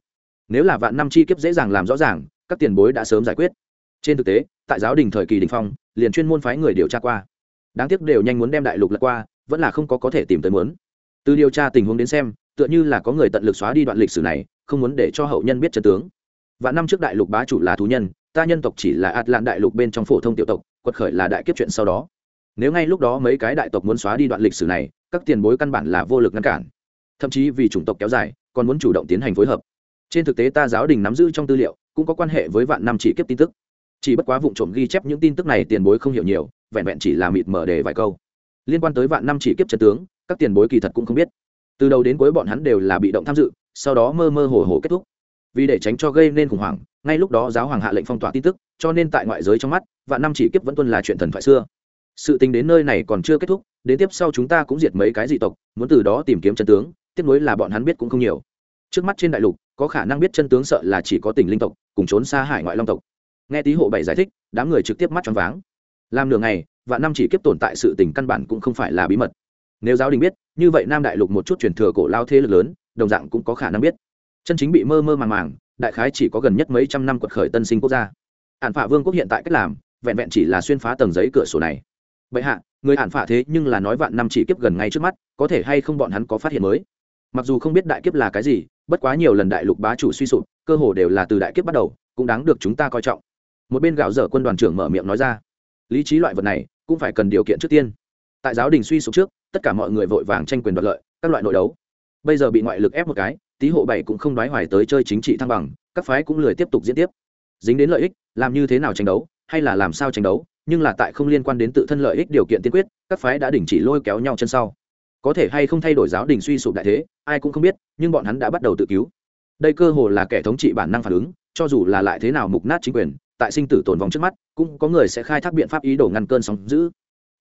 nếu là vạn năm chi kiếp dễ dàng làm rõ ràng, các tiền bối đã sớm giải quyết. Trên thực tế, tại giáo đình thời kỳ đình phong, liền chuyên môn phái người điều tra qua. Đáng tiếc đều nhanh muốn đem đại lục lật qua, vẫn là không có có thể tìm tới muốn từ điều tra tình huống đến xem, tựa như là có người tận lực xóa đi đoạn lịch sử này, không muốn để cho hậu nhân biết chân tướng. Và năm trước đại lục bá chủ là thú nhân, ta nhân tộc chỉ là ạt lạn đại lục bên trong phổ thông tiểu tộc, quật khởi là đại kiếp chuyện sau đó. Nếu ngay lúc đó mấy cái đại tộc muốn xóa đi đoạn lịch sử này, các tiền bối căn bản là vô lực ngăn cản. Thậm chí vì chủng tộc kéo dài, còn muốn chủ động tiến hành phối hợp trên thực tế ta giáo đình nắm giữ trong tư liệu, cũng có quan hệ với vạn năm chỉ kiếp tin tức. Chỉ bất quá vụ trộm ghi chép những tin tức này tiền bối không hiểu nhiều, vẹn vẹn chỉ là mịt mở đề vài câu. Liên quan tới vạn năm chỉ kiếp trận tướng, các tiền bối kỳ thật cũng không biết. Từ đầu đến cuối bọn hắn đều là bị động tham dự, sau đó mơ mơ hồ hồ kết thúc. Vì để tránh cho gây nên khủng hoảng, ngay lúc đó giáo hoàng hạ lệnh phong tỏa tin tức, cho nên tại ngoại giới trong mắt, vạn năm chỉ kiếp vẫn tuân là chuyện thần thoại xưa. Sự tình đến nơi này còn chưa kết thúc, đến tiếp sau chúng ta cũng diệt mấy cái dị tộc, muốn từ đó tìm kiếm chân tướng tiếp nối là bọn hắn biết cũng không nhiều trước mắt trên đại lục, có khả năng biết chân tướng sợ là chỉ có tỉnh linh tộc, cùng trốn xa hải ngoại long tộc. Nghe tý hộ bảy giải thích, đám người trực tiếp mắt choáng váng. Làm nửa ngày và năm chỉ kiếp tồn tại sự tình căn bản cũng không phải là bí mật. Nếu giáo đình biết, như vậy nam đại lục một chút truyền thừa cổ lao thế lực lớn, đồng dạng cũng có khả năng biết. Chân chính bị mơ mơ màng màng, đại khái chỉ có gần nhất mấy trăm năm quật khởi tân sinh quốc gia. Ản phả vương quốc hiện tại cách làm, vẹn vẹn chỉ là xuyên phá tầng giấy cửa sổ này. Bệ hạ, người ản phả thế nhưng là nói vạn năm chỉ kiếp gần ngay trước mắt, có thể hay không bọn hắn có phát hiện mới? Mặc dù không biết đại kiếp là cái gì bất quá nhiều lần đại lục bá chủ suy sụp, cơ hồ đều là từ đại kiếp bắt đầu, cũng đáng được chúng ta coi trọng. Một bên gạo dở quân đoàn trưởng mở miệng nói ra, lý trí loại vật này cũng phải cần điều kiện trước tiên. Tại giáo đình suy sụp trước, tất cả mọi người vội vàng tranh quyền đoạt lợi, các loại nội đấu. Bây giờ bị ngoại lực ép một cái, tý hộ bảy cũng không đoái hoài tới chơi chính trị thăng bằng, các phái cũng lười tiếp tục diễn tiếp. Dính đến lợi ích, làm như thế nào tranh đấu, hay là làm sao tranh đấu, nhưng là tại không liên quan đến tự thân lợi ích điều kiện tiên quyết, các phái đã đình chỉ lôi kéo nhau chân sau có thể hay không thay đổi giáo đình suy sụp đại thế, ai cũng không biết, nhưng bọn hắn đã bắt đầu tự cứu. Đây cơ hồ là kẻ thống trị bản năng phản ứng, cho dù là lại thế nào mục nát chính quyền, tại sinh tử tồn vong trước mắt, cũng có người sẽ khai thác biện pháp ý đồ ngăn cơn sóng giữ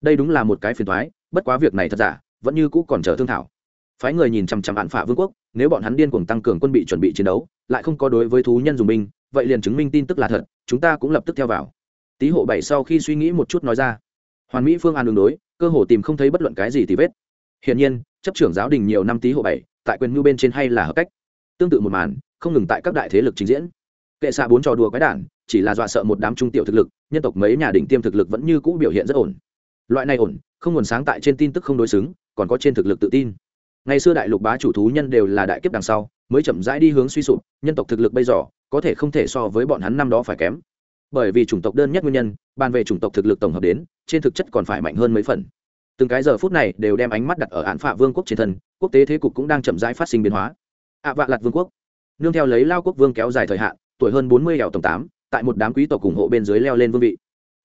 đây đúng là một cái phiền thoái bất quá việc này thật giả, vẫn như cũ còn chờ thương thảo. Phái người nhìn chằm chằm hạn phả vương quốc, nếu bọn hắn điên cuồng tăng cường quân bị chuẩn bị chiến đấu, lại không có đối với thú nhân dùng binh, vậy liền chứng minh tin tức là thật, chúng ta cũng lập tức theo vào. Tý hộ bảy sau khi suy nghĩ một chút nói ra, hoàn mỹ phương án đường đối, cơ hồ tìm không thấy bất luận cái gì thì vết hiển nhiên, chấp trưởng giáo đình nhiều năm tí hộ bảy, tại quyền nhu bên trên hay là hợp cách. Tương tự một màn, không ngừng tại các đại thế lực trình diễn. Kệ xạ bốn trò đùa quái đản, chỉ là dọa sợ một đám trung tiểu thực lực, nhân tộc mấy nhà đỉnh tiêm thực lực vẫn như cũ biểu hiện rất ổn. Loại này ổn, không nguồn sáng tại trên tin tức không đối xứng, còn có trên thực lực tự tin. Ngày xưa đại lục bá chủ thú nhân đều là đại kiếp đằng sau, mới chậm rãi đi hướng suy sụp, nhân tộc thực lực bây giờ, có thể không thể so với bọn hắn năm đó phải kém. Bởi vì chủng tộc đơn nhất nguyên nhân, bàn về chủng tộc thực lực tổng hợp đến, trên thực chất còn phải mạnh hơn mấy phần từng cái giờ phút này đều đem ánh mắt đặt ở án phạ vương quốc trên thân, quốc tế thế cục cũng đang chậm rãi phát sinh biến hóa. Ạ vạ lạt vương quốc. Nương theo lấy lao quốc vương kéo dài thời hạn, tuổi hơn bốn mươi hẻo tổng tám, tại một đám quý tộc ủng hộ bên dưới leo lên vương vị.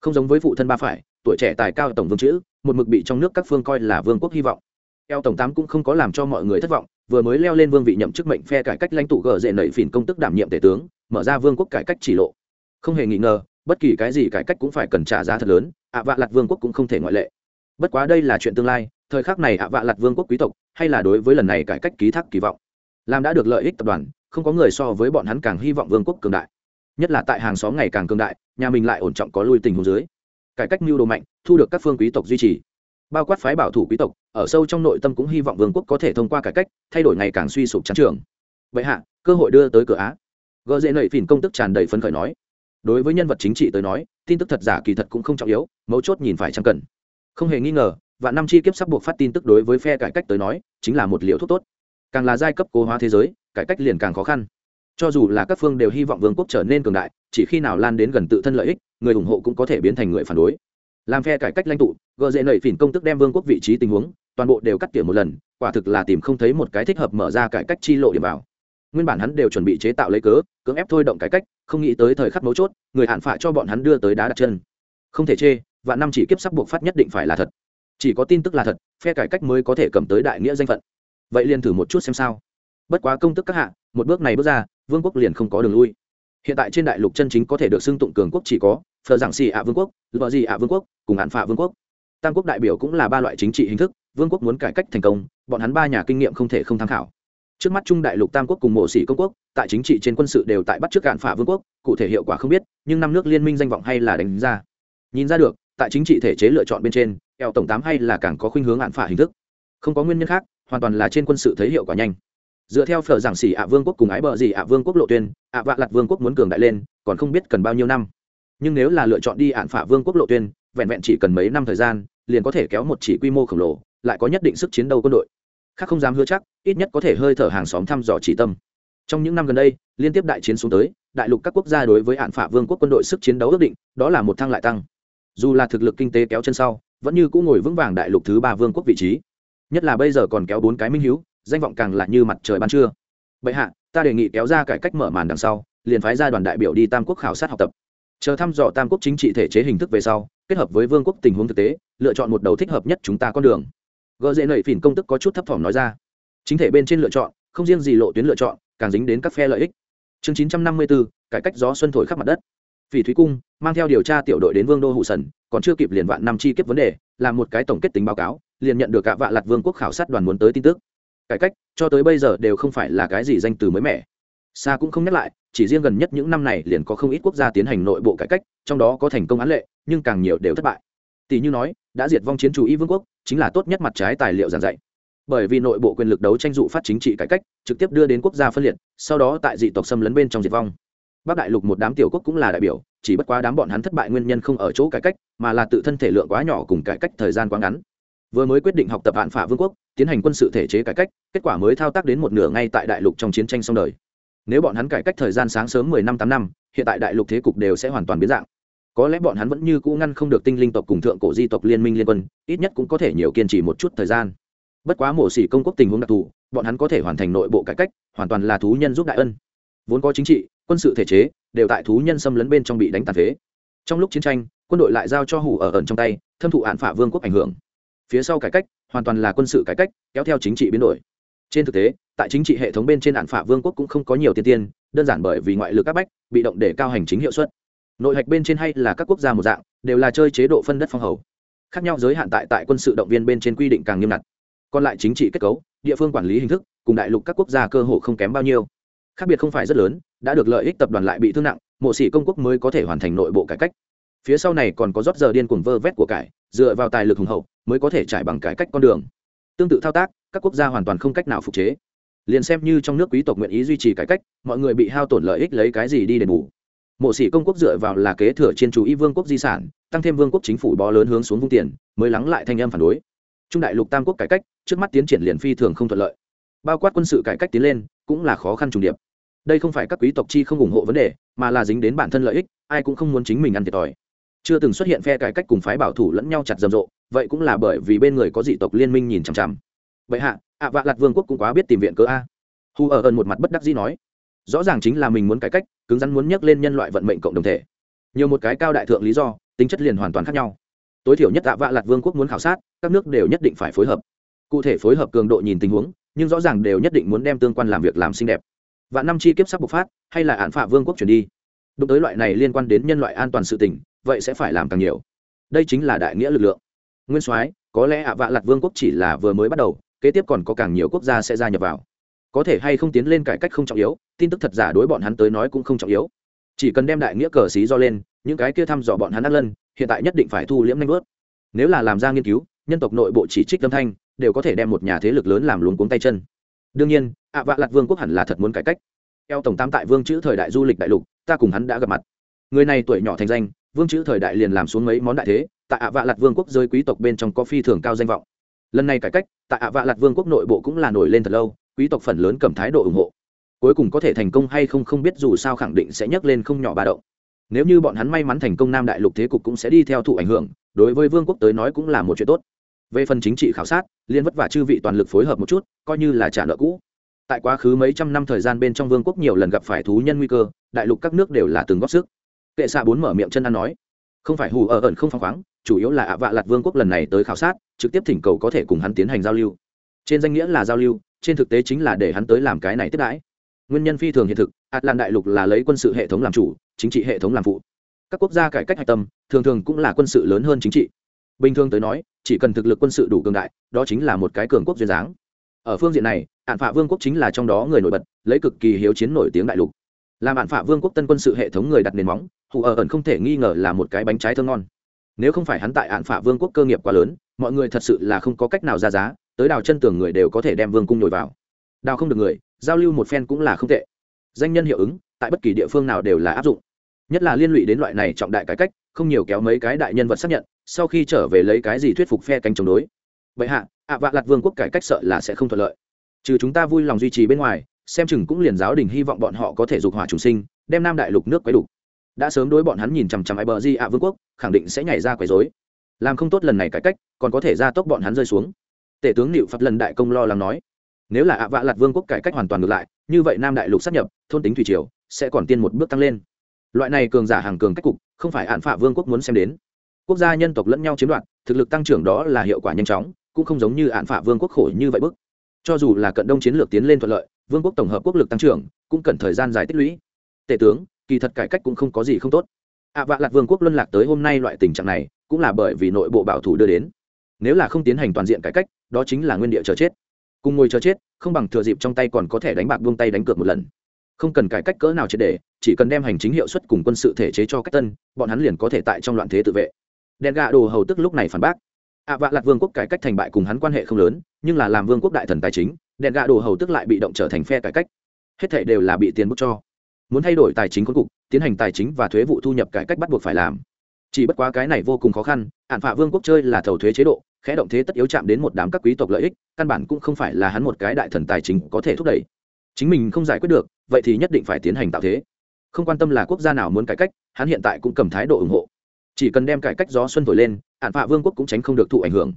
Không giống với phụ thân ba phải, tuổi trẻ tài cao tổng vương chữ, một mực bị trong nước các phương coi là vương quốc hy vọng. Eo tổng tám cũng không có làm cho mọi người thất vọng, vừa mới leo lên vương vị nhậm chức mệnh phe cải cách lãnh tụ gờ dễ nảy phìn công tức đảm nhiệm tể tướng, mở ra vương quốc cải cách chỉ lộ. Không hề nghi ngờ, bất kỳ cái gì cải cách cũng phải cần trả giá thật lớn, ạ vạ lặt vương quốc cũng không thể ngoại lệ bất quá đây là chuyện tương lai, thời khắc này ạ vạ lặt vương quốc quý tộc, hay là đối với lần này cải cách ký thác kỳ vọng. Làm đã được lợi ích tập đoàn, không có người so với bọn hắn càng hy vọng vương quốc cường đại. Nhất là tại hàng xóm ngày càng cường đại, nhà mình lại ổn trọng có lui tình hồ dưới. Cải cách mưu đồ mạnh, thu được các phương quý tộc duy trì. Bao quát phái bảo thủ quý tộc, ở sâu trong nội tâm cũng hy vọng vương quốc có thể thông qua cải cách, thay đổi ngày càng suy sụp trắng trường. Vậy hạ, cơ hội đưa tới cửa á. Gợ dễ nảy phìn công tức tràn đầy phấn khởi nói. Đối với nhân vật chính trị tới nói, tin tức thật giả kỳ thật cũng không trọng yếu, mấu chốt nhìn phải chăng cần không hề nghi ngờ và năm chi kiếp sắp buộc phát tin tức đối với phe cải cách tới nói, chính là một liệu thuốc tốt. Càng là giai cấp cố hóa thế giới, cải cách liền càng khó khăn. Cho dù là các phương đều hy vọng vương quốc trở nên cường đại, chỉ khi nào lan đến gần tự thân lợi ích, người ủng hộ cũng có thể biến thành người phản đối. Làm phe cải cách lãnh tụ gợ dễ nảy phỉn công tức đem vương quốc vị trí tình huống, toàn bộ đều cắt tỉa một lần, quả thực là tìm không thấy một cái thích hợp mở ra cải cách chi lộ điểm vào. Nguyên bản hắn đều chuẩn bị chế tạo lấy cớ, cưỡng ép thôi động cải cách, không nghĩ tới thời khắc mấu chốt, người hạn phạ cho bọn hắn đưa tới đá đặt chân. Không thể chê và năm chỉ kiếp sắp buộc phát nhất định phải là thật. Chỉ có tin tức là thật, phe cải cách mới có thể cầm tới đại nghĩa danh phận. Vậy liền thử một chút xem sao. Bất quá công tức các hạ, một bước này bước ra, vương quốc liền không có đường lui. Hiện tại trên đại lục chân chính có thể được xưng tụng cường quốc chỉ có phờ giảng xì ạ vương quốc lựa gì ạ vương quốc, cùng hạn phạ vương quốc. Tam quốc đại biểu cũng là ba loại chính trị hình thức, vương quốc muốn cải cách thành công, bọn hắn ba nhà kinh nghiệm không thể không tham khảo. Trước mắt trung đại lục tam quốc cùng mộ sĩ công quốc, tại chính trị trên quân sự đều tại bắt trước cạn phả vương quốc, cụ thể hiệu quả không biết, nhưng năm nước liên minh danh vọng hay là đánh ra. Nhìn ra được tại chính trị thể chế lựa chọn bên trên, eo tổng tám hay là càng có khuynh hướng hạn phả hình thức. Không có nguyên nhân khác, hoàn toàn là trên quân sự thấy hiệu quả nhanh. Dựa theo phở giảng xỉ ạ vương quốc cùng ái bờ gì ạ vương quốc lộ tuyên, ạ vạ lặt vương quốc muốn cường đại lên, còn không biết cần bao nhiêu năm. Nhưng nếu là lựa chọn đi ạn phả vương quốc lộ tuyên, vẹn vẹn chỉ cần mấy năm thời gian, liền có thể kéo một chỉ quy mô khổng lồ, lại có nhất định sức chiến đấu quân đội. Khác không dám hứa chắc, ít nhất có thể hơi thở hàng xóm thăm dò chỉ tâm. Trong những năm gần đây, liên tiếp đại chiến xuống tới, đại lục các quốc gia đối với hạn phả vương quốc quân đội sức chiến đấu ước định, đó là một thăng lại tăng dù là thực lực kinh tế kéo chân sau, vẫn như cũng ngồi vững vàng đại lục thứ ba vương quốc vị trí. Nhất là bây giờ còn kéo bốn cái minh hữu danh vọng càng là như mặt trời ban trưa. Bệ hạ, ta đề nghị kéo ra cải cách mở màn đằng sau, liền phái ra đoàn đại biểu đi tam quốc khảo sát học tập. Chờ thăm dò tam quốc chính trị thể chế hình thức về sau, kết hợp với vương quốc tình huống thực tế, lựa chọn một đầu thích hợp nhất chúng ta con đường. Gợ dễ nảy phỉn công tức có chút thấp thỏm nói ra. Chính thể bên trên lựa chọn, không riêng gì lộ tuyến lựa chọn, càng dính đến các phe lợi ích. Chương chín trăm năm mươi bốn cải cách gió xuân thổi khắp mặt đất phỉ thúy cung mang theo điều tra tiểu đội đến vương đô hụ sần, còn chưa kịp liền vạn năm chi kiếp vấn đề, làm một cái tổng kết tính báo cáo, liền nhận được cả vạ lặt vương quốc khảo sát đoàn muốn tới tin tức. Cải cách, cho tới bây giờ đều không phải là cái gì danh từ mới mẻ. Xa cũng không nhắc lại, chỉ riêng gần nhất những năm này liền có không ít quốc gia tiến hành nội bộ cải cách, trong đó có thành công án lệ, nhưng càng nhiều đều thất bại. Tỷ như nói, đã diệt vong chiến chủ y vương quốc, chính là tốt nhất mặt trái tài liệu giảng dạy. Bởi vì nội bộ quyền lực đấu tranh dụ phát chính trị cải cách, trực tiếp đưa đến quốc gia phân liệt, sau đó tại dị tộc xâm lấn bên trong diệt vong bắc đại lục một đám tiểu quốc cũng là đại biểu, chỉ bất quá đám bọn hắn thất bại nguyên nhân không ở chỗ cải cách, mà là tự thân thể lượng quá nhỏ cùng cải cách thời gian quá ngắn. Vừa mới quyết định học tập hạn phả vương quốc, tiến hành quân sự thể chế cải cách, kết quả mới thao tác đến một nửa ngay tại đại lục trong chiến tranh xong đời. Nếu bọn hắn cải cách thời gian sáng sớm mười năm tám năm, hiện tại đại lục thế cục đều sẽ hoàn toàn biến dạng. Có lẽ bọn hắn vẫn như cũ ngăn không được tinh linh tộc cùng thượng cổ di tộc liên minh liên quân, ít nhất cũng có thể nhiều kiên trì một chút thời gian. Bất quá mổ xỉ công quốc tình huống đặc thù, bọn hắn có thể hoàn thành nội bộ cải cách, hoàn toàn là thú nhân giúp đại ân vốn có chính trị, quân sự thể chế, đều tại thú nhân xâm lấn bên trong bị đánh tàn phế. Trong lúc chiến tranh, quân đội lại giao cho hủ ở ẩn trong tay, thâm thụ hạn phả vương quốc ảnh hưởng. Phía sau cải cách, hoàn toàn là quân sự cải cách, kéo theo chính trị biến đổi. Trên thực tế, tại chính trị hệ thống bên trên hạn phả vương quốc cũng không có nhiều tiên tiên đơn giản bởi vì ngoại lực các bách, bị động để cao hành chính hiệu suất. Nội hạch bên trên hay là các quốc gia một dạng, đều là chơi chế độ phân đất phong hầu. Khác nhau giới hạn tại tại quân sự động viên bên trên quy định càng nghiêm ngặt. Còn lại chính trị kết cấu, địa phương quản lý hình thức, cùng đại lục các quốc gia cơ hội không kém bao nhiêu khác biệt không phải rất lớn, đã được lợi ích tập đoàn lại bị thương nặng, mộ sĩ công quốc mới có thể hoàn thành nội bộ cải cách. Phía sau này còn có rót giờ điên cuồng vơ vét của cải, dựa vào tài lực hùng hậu, mới có thể trải bằng cải cách con đường. Tương tự thao tác, các quốc gia hoàn toàn không cách nào phục chế. Liền xem như trong nước quý tộc nguyện ý duy trì cải cách, mọi người bị hao tổn lợi ích lấy cái gì đi đền bù. Mộ sĩ công quốc dựa vào là kế thừa trên chủ y vương quốc di sản, tăng thêm vương quốc chính phủ bó lớn hướng xuống vung tiền, mới lắng lại thanh âm phản đối. Trung đại lục tam quốc cải cách, trước mắt tiến triển liền phi thường không thuận lợi. Bao quát quân sự cải cách tiến lên, cũng là khó khăn trùng điệp đây không phải các quý tộc chi không ủng hộ vấn đề, mà là dính đến bản thân lợi ích, ai cũng không muốn chính mình ăn thiệt thòi. Chưa từng xuất hiện phe cải cách cùng phái bảo thủ lẫn nhau chặt rầm rộ, vậy cũng là bởi vì bên người có dị tộc liên minh nhìn chằm chằm. Vậy hạ, ạ vạ lạt vương quốc cũng quá biết tìm viện cớ a. Hu ở ơn một mặt bất đắc dĩ nói, rõ ràng chính là mình muốn cải cách, cứng rắn muốn nhắc lên nhân loại vận mệnh cộng đồng thể. Nhiều một cái cao đại thượng lý do, tính chất liền hoàn toàn khác nhau. Tối thiểu nhất ạ vạ lạt vương quốc muốn khảo sát, các nước đều nhất định phải phối hợp. Cụ thể phối hợp cường độ nhìn tình huống, nhưng rõ ràng đều nhất định muốn đem tương quan làm việc làm xinh đẹp và năm chi kiếp sắp bộc phát, hay là án phạ vương quốc chuyển đi? Đụng tới loại này liên quan đến nhân loại an toàn sự tình, vậy sẽ phải làm càng nhiều. Đây chính là đại nghĩa lực lượng. Nguyên soái, có lẽ ạ vạ lặt vương quốc chỉ là vừa mới bắt đầu, kế tiếp còn có càng nhiều quốc gia sẽ gia nhập vào. Có thể hay không tiến lên cải cách không trọng yếu, tin tức thật giả đối bọn hắn tới nói cũng không trọng yếu. Chỉ cần đem đại nghĩa cờ xí do lên, những cái kia thăm dò bọn hắn đắc lân, hiện tại nhất định phải thu liễm nanh bớt nếu là làm ra nghiên cứu, nhân tộc nội bộ chỉ trích tâm thanh, đều có thể đem một nhà thế lực lớn làm luống cuống tay chân. Đương nhiên ạ vạ lạt vương quốc hẳn là thật muốn cải cách. Eo tổng tam tại vương chữ thời đại du lịch đại lục, ta cùng hắn đã gặp mặt. Người này tuổi nhỏ thành danh, vương chữ thời đại liền làm xuống mấy món đại thế, tại ạ vạ lạt vương quốc giới quý tộc bên trong có phi thường cao danh vọng. Lần này cải cách, tại ạ vạ lạt vương quốc nội bộ cũng là nổi lên thật lâu, quý tộc phần lớn cầm thái độ ủng hộ. Cuối cùng có thể thành công hay không không biết dù sao khẳng định sẽ nhấc lên không nhỏ ba động. Nếu như bọn hắn may mắn thành công nam đại lục thế cục cũng sẽ đi theo thụ ảnh hưởng, đối với vương quốc tới nói cũng là một chuyện tốt. Về phần chính trị khảo sát, liên vất vả chư vị toàn lực phối hợp một chút, coi như là trả nợ cũ tại quá khứ mấy trăm năm thời gian bên trong vương quốc nhiều lần gặp phải thú nhân nguy cơ, đại lục các nước đều là từng góp sức. Kệ xạ bốn mở miệng chân ăn nói, không phải hù ở ẩn không phăng khoáng, chủ yếu là ạ vạ lạt vương quốc lần này tới khảo sát, trực tiếp thỉnh cầu có thể cùng hắn tiến hành giao lưu. Trên danh nghĩa là giao lưu, trên thực tế chính là để hắn tới làm cái này tiếp đãi. Nguyên nhân phi thường hiện thực ạt lan đại lục là lấy quân sự hệ thống làm chủ, chính trị hệ thống làm phụ. Các quốc gia cải cách hạch tâm, thường thường cũng là quân sự lớn hơn chính trị. Bình thường tới nói, chỉ cần thực lực quân sự đủ cường đại, đó chính là một cái cường quốc duyên dáng. Ở phương diện này ạn phạ vương quốc chính là trong đó người nổi bật, lấy cực kỳ hiếu chiến nổi tiếng đại lục. Làm ạn phạ vương quốc tân quân sự hệ thống người đặt nền móng, hù ở ẩn không thể nghi ngờ là một cái bánh trái thơ ngon. Nếu không phải hắn tại ạn phạ vương quốc cơ nghiệp quá lớn, mọi người thật sự là không có cách nào ra giá, tới đào chân tường người đều có thể đem vương cung nhồi vào. Đào không được người, giao lưu một phen cũng là không tệ. Danh nhân hiệu ứng, tại bất kỳ địa phương nào đều là áp dụng. Nhất là liên lụy đến loại này trọng đại cải cách, không nhiều kéo mấy cái đại nhân vật xác nhận, sau khi trở về lấy cái gì thuyết phục phe cánh chống đối. Vậy hạ, ạ vạ lạt vương quốc cải cách sợ là sẽ không thuận lợi trừ chúng ta vui lòng duy trì bên ngoài, xem chừng cũng liền giáo đình hy vọng bọn họ có thể dục hỏa chủ sinh, đem nam đại lục nước quấy đủ đã sớm đối bọn hắn nhìn chằm chằm ai bờ di ạ vương quốc, khẳng định sẽ nhảy ra quấy dối làm không tốt lần này cải cách, còn có thể ra tốc bọn hắn rơi xuống. Tể tướng liệu phật lần đại công lo lắng nói, nếu là ạ vạ lạt vương quốc cải cách hoàn toàn ngược lại, như vậy nam đại lục sắp nhập, thôn tính thủy triều, sẽ còn tiên một bước tăng lên. Loại này cường giả hàng cường cách cục, không phải hạn phạ vương quốc muốn xem đến. Quốc gia nhân tộc lẫn nhau chiếm đoạt, thực lực tăng trưởng đó là hiệu quả nhanh chóng, cũng không giống như hạn phạ vương quốc khổ như vậy bức cho dù là cận đông chiến lược tiến lên thuận lợi, vương quốc tổng hợp quốc lực tăng trưởng, cũng cần thời gian dài tích lũy. Tể tướng, kỳ thật cải cách cũng không có gì không tốt. Ạ vạ lạc vương quốc luân lạc tới hôm nay loại tình trạng này, cũng là bởi vì nội bộ bảo thủ đưa đến. Nếu là không tiến hành toàn diện cải cách, đó chính là nguyên địa chờ chết. Cùng ngồi chờ chết, không bằng thừa dịp trong tay còn có thể đánh bạc buông tay đánh cược một lần. Không cần cải cách cỡ nào triệt để, chỉ cần đem hành chính hiệu suất cùng quân sự thể chế cho cách tân, bọn hắn liền có thể tại trong loạn thế tự vệ. Đèn gà đồ hầu tức lúc này phản bác ạ vạ lạt vương quốc cải cách thành bại cùng hắn quan hệ không lớn, nhưng là làm vương quốc đại thần tài chính, đèn gà đồ hầu tức lại bị động trở thành phe cải cách. Hết thệ đều là bị tiền bút cho. Muốn thay đổi tài chính cuối cục, tiến hành tài chính và thuế vụ thu nhập cải cách bắt buộc phải làm. Chỉ bất quá cái này vô cùng khó khăn, ạn phạ vương quốc chơi là thầu thuế chế độ, khẽ động thế tất yếu chạm đến một đám các quý tộc lợi ích, căn bản cũng không phải là hắn một cái đại thần tài chính có thể thúc đẩy. Chính mình không giải quyết được, vậy thì nhất định phải tiến hành tạo thế. Không quan tâm là quốc gia nào muốn cải cách, hắn hiện tại cũng cầm thái độ ủng hộ. Chỉ cần đem cải cách gió xuân thổi lên ạn phạ vương quốc cũng tránh không được thụ ảnh hưởng.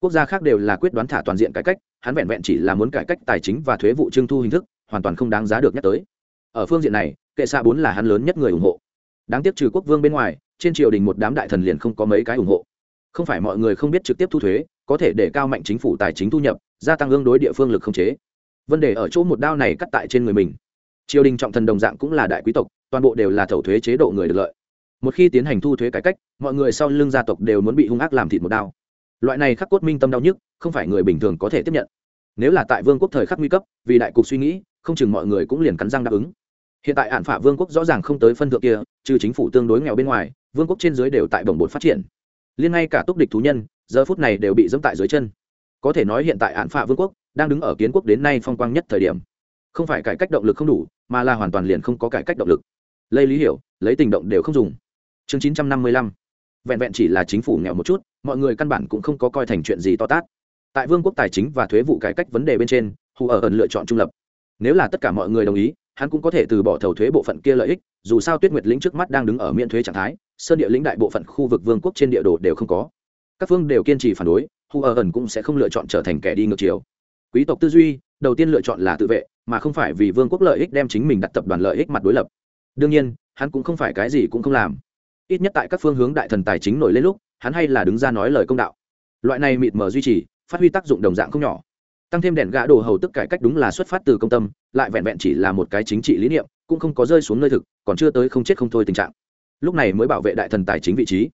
Quốc gia khác đều là quyết đoán thả toàn diện cải cách, hắn vẹn vẹn chỉ là muốn cải cách tài chính và thuế vụ trưng thu hình thức, hoàn toàn không đáng giá được nhắc tới. Ở phương diện này, kệ xạ bốn là hắn lớn nhất người ủng hộ. Đáng tiếc trừ quốc vương bên ngoài, trên triều đình một đám đại thần liền không có mấy cái ủng hộ. Không phải mọi người không biết trực tiếp thu thuế, có thể để cao mạnh chính phủ tài chính thu nhập, gia tăng ương đối địa phương lực không chế. Vấn đề ở chỗ một đao này cắt tại trên người mình. Triều đình trọng thần đồng dạng cũng là đại quý tộc, toàn bộ đều là thầu thuế chế độ người được lợi một khi tiến hành thu thuế cải cách, mọi người sau lưng gia tộc đều muốn bị hung ác làm thịt một đao. Loại này khắc cốt minh tâm đau nhức, không phải người bình thường có thể tiếp nhận. Nếu là tại vương quốc thời khắc nguy cấp, vì đại cục suy nghĩ, không chừng mọi người cũng liền cắn răng đáp ứng. Hiện tại hạn phả vương quốc rõ ràng không tới phân thượng kia, trừ chính phủ tương đối nghèo bên ngoài, vương quốc trên dưới đều tại bồng bột phát triển. Liên ngay cả túc địch thú nhân, giờ phút này đều bị dẫm tại dưới chân. Có thể nói hiện tại hạn phả vương quốc đang đứng ở kiến quốc đến nay phong quang nhất thời điểm. Không phải cải cách động lực không đủ, mà là hoàn toàn liền không có cải cách động lực. Lấy lý hiểu, lấy tình động đều không dùng chương chín trăm năm mươi lăm. Vẹn vẹn chỉ là chính phủ nghèo một chút, mọi người căn bản cũng không có coi thành chuyện gì to tát. Tại vương quốc tài chính và thuế vụ cải cách vấn đề bên trên, hù ở ẩn lựa chọn trung lập. Nếu là tất cả mọi người đồng ý, hắn cũng có thể từ bỏ thầu thuế bộ phận kia lợi ích, dù sao tuyết nguyệt lĩnh trước mắt đang đứng ở miễn thuế trạng thái, sơn địa lĩnh đại bộ phận khu vực vương quốc trên địa đồ đều không có. Các phương đều kiên trì phản đối, hù ở ẩn cũng sẽ không lựa chọn trở thành kẻ đi ngược chiều. Quý tộc tư duy, đầu tiên lựa chọn là tự vệ, mà không phải vì vương quốc lợi ích đem chính mình đặt tập đoàn lợi ích mặt đối lập. Đương nhiên, hắn cũng không phải cái gì cũng không làm ít nhất tại các phương hướng đại thần tài chính nổi lên lúc, hắn hay là đứng ra nói lời công đạo. Loại này mịt mờ duy trì, phát huy tác dụng đồng dạng không nhỏ. Tăng thêm đèn gã đồ hầu tức cải cách đúng là xuất phát từ công tâm, lại vẹn vẹn chỉ là một cái chính trị lý niệm, cũng không có rơi xuống nơi thực, còn chưa tới không chết không thôi tình trạng. Lúc này mới bảo vệ đại thần tài chính vị trí.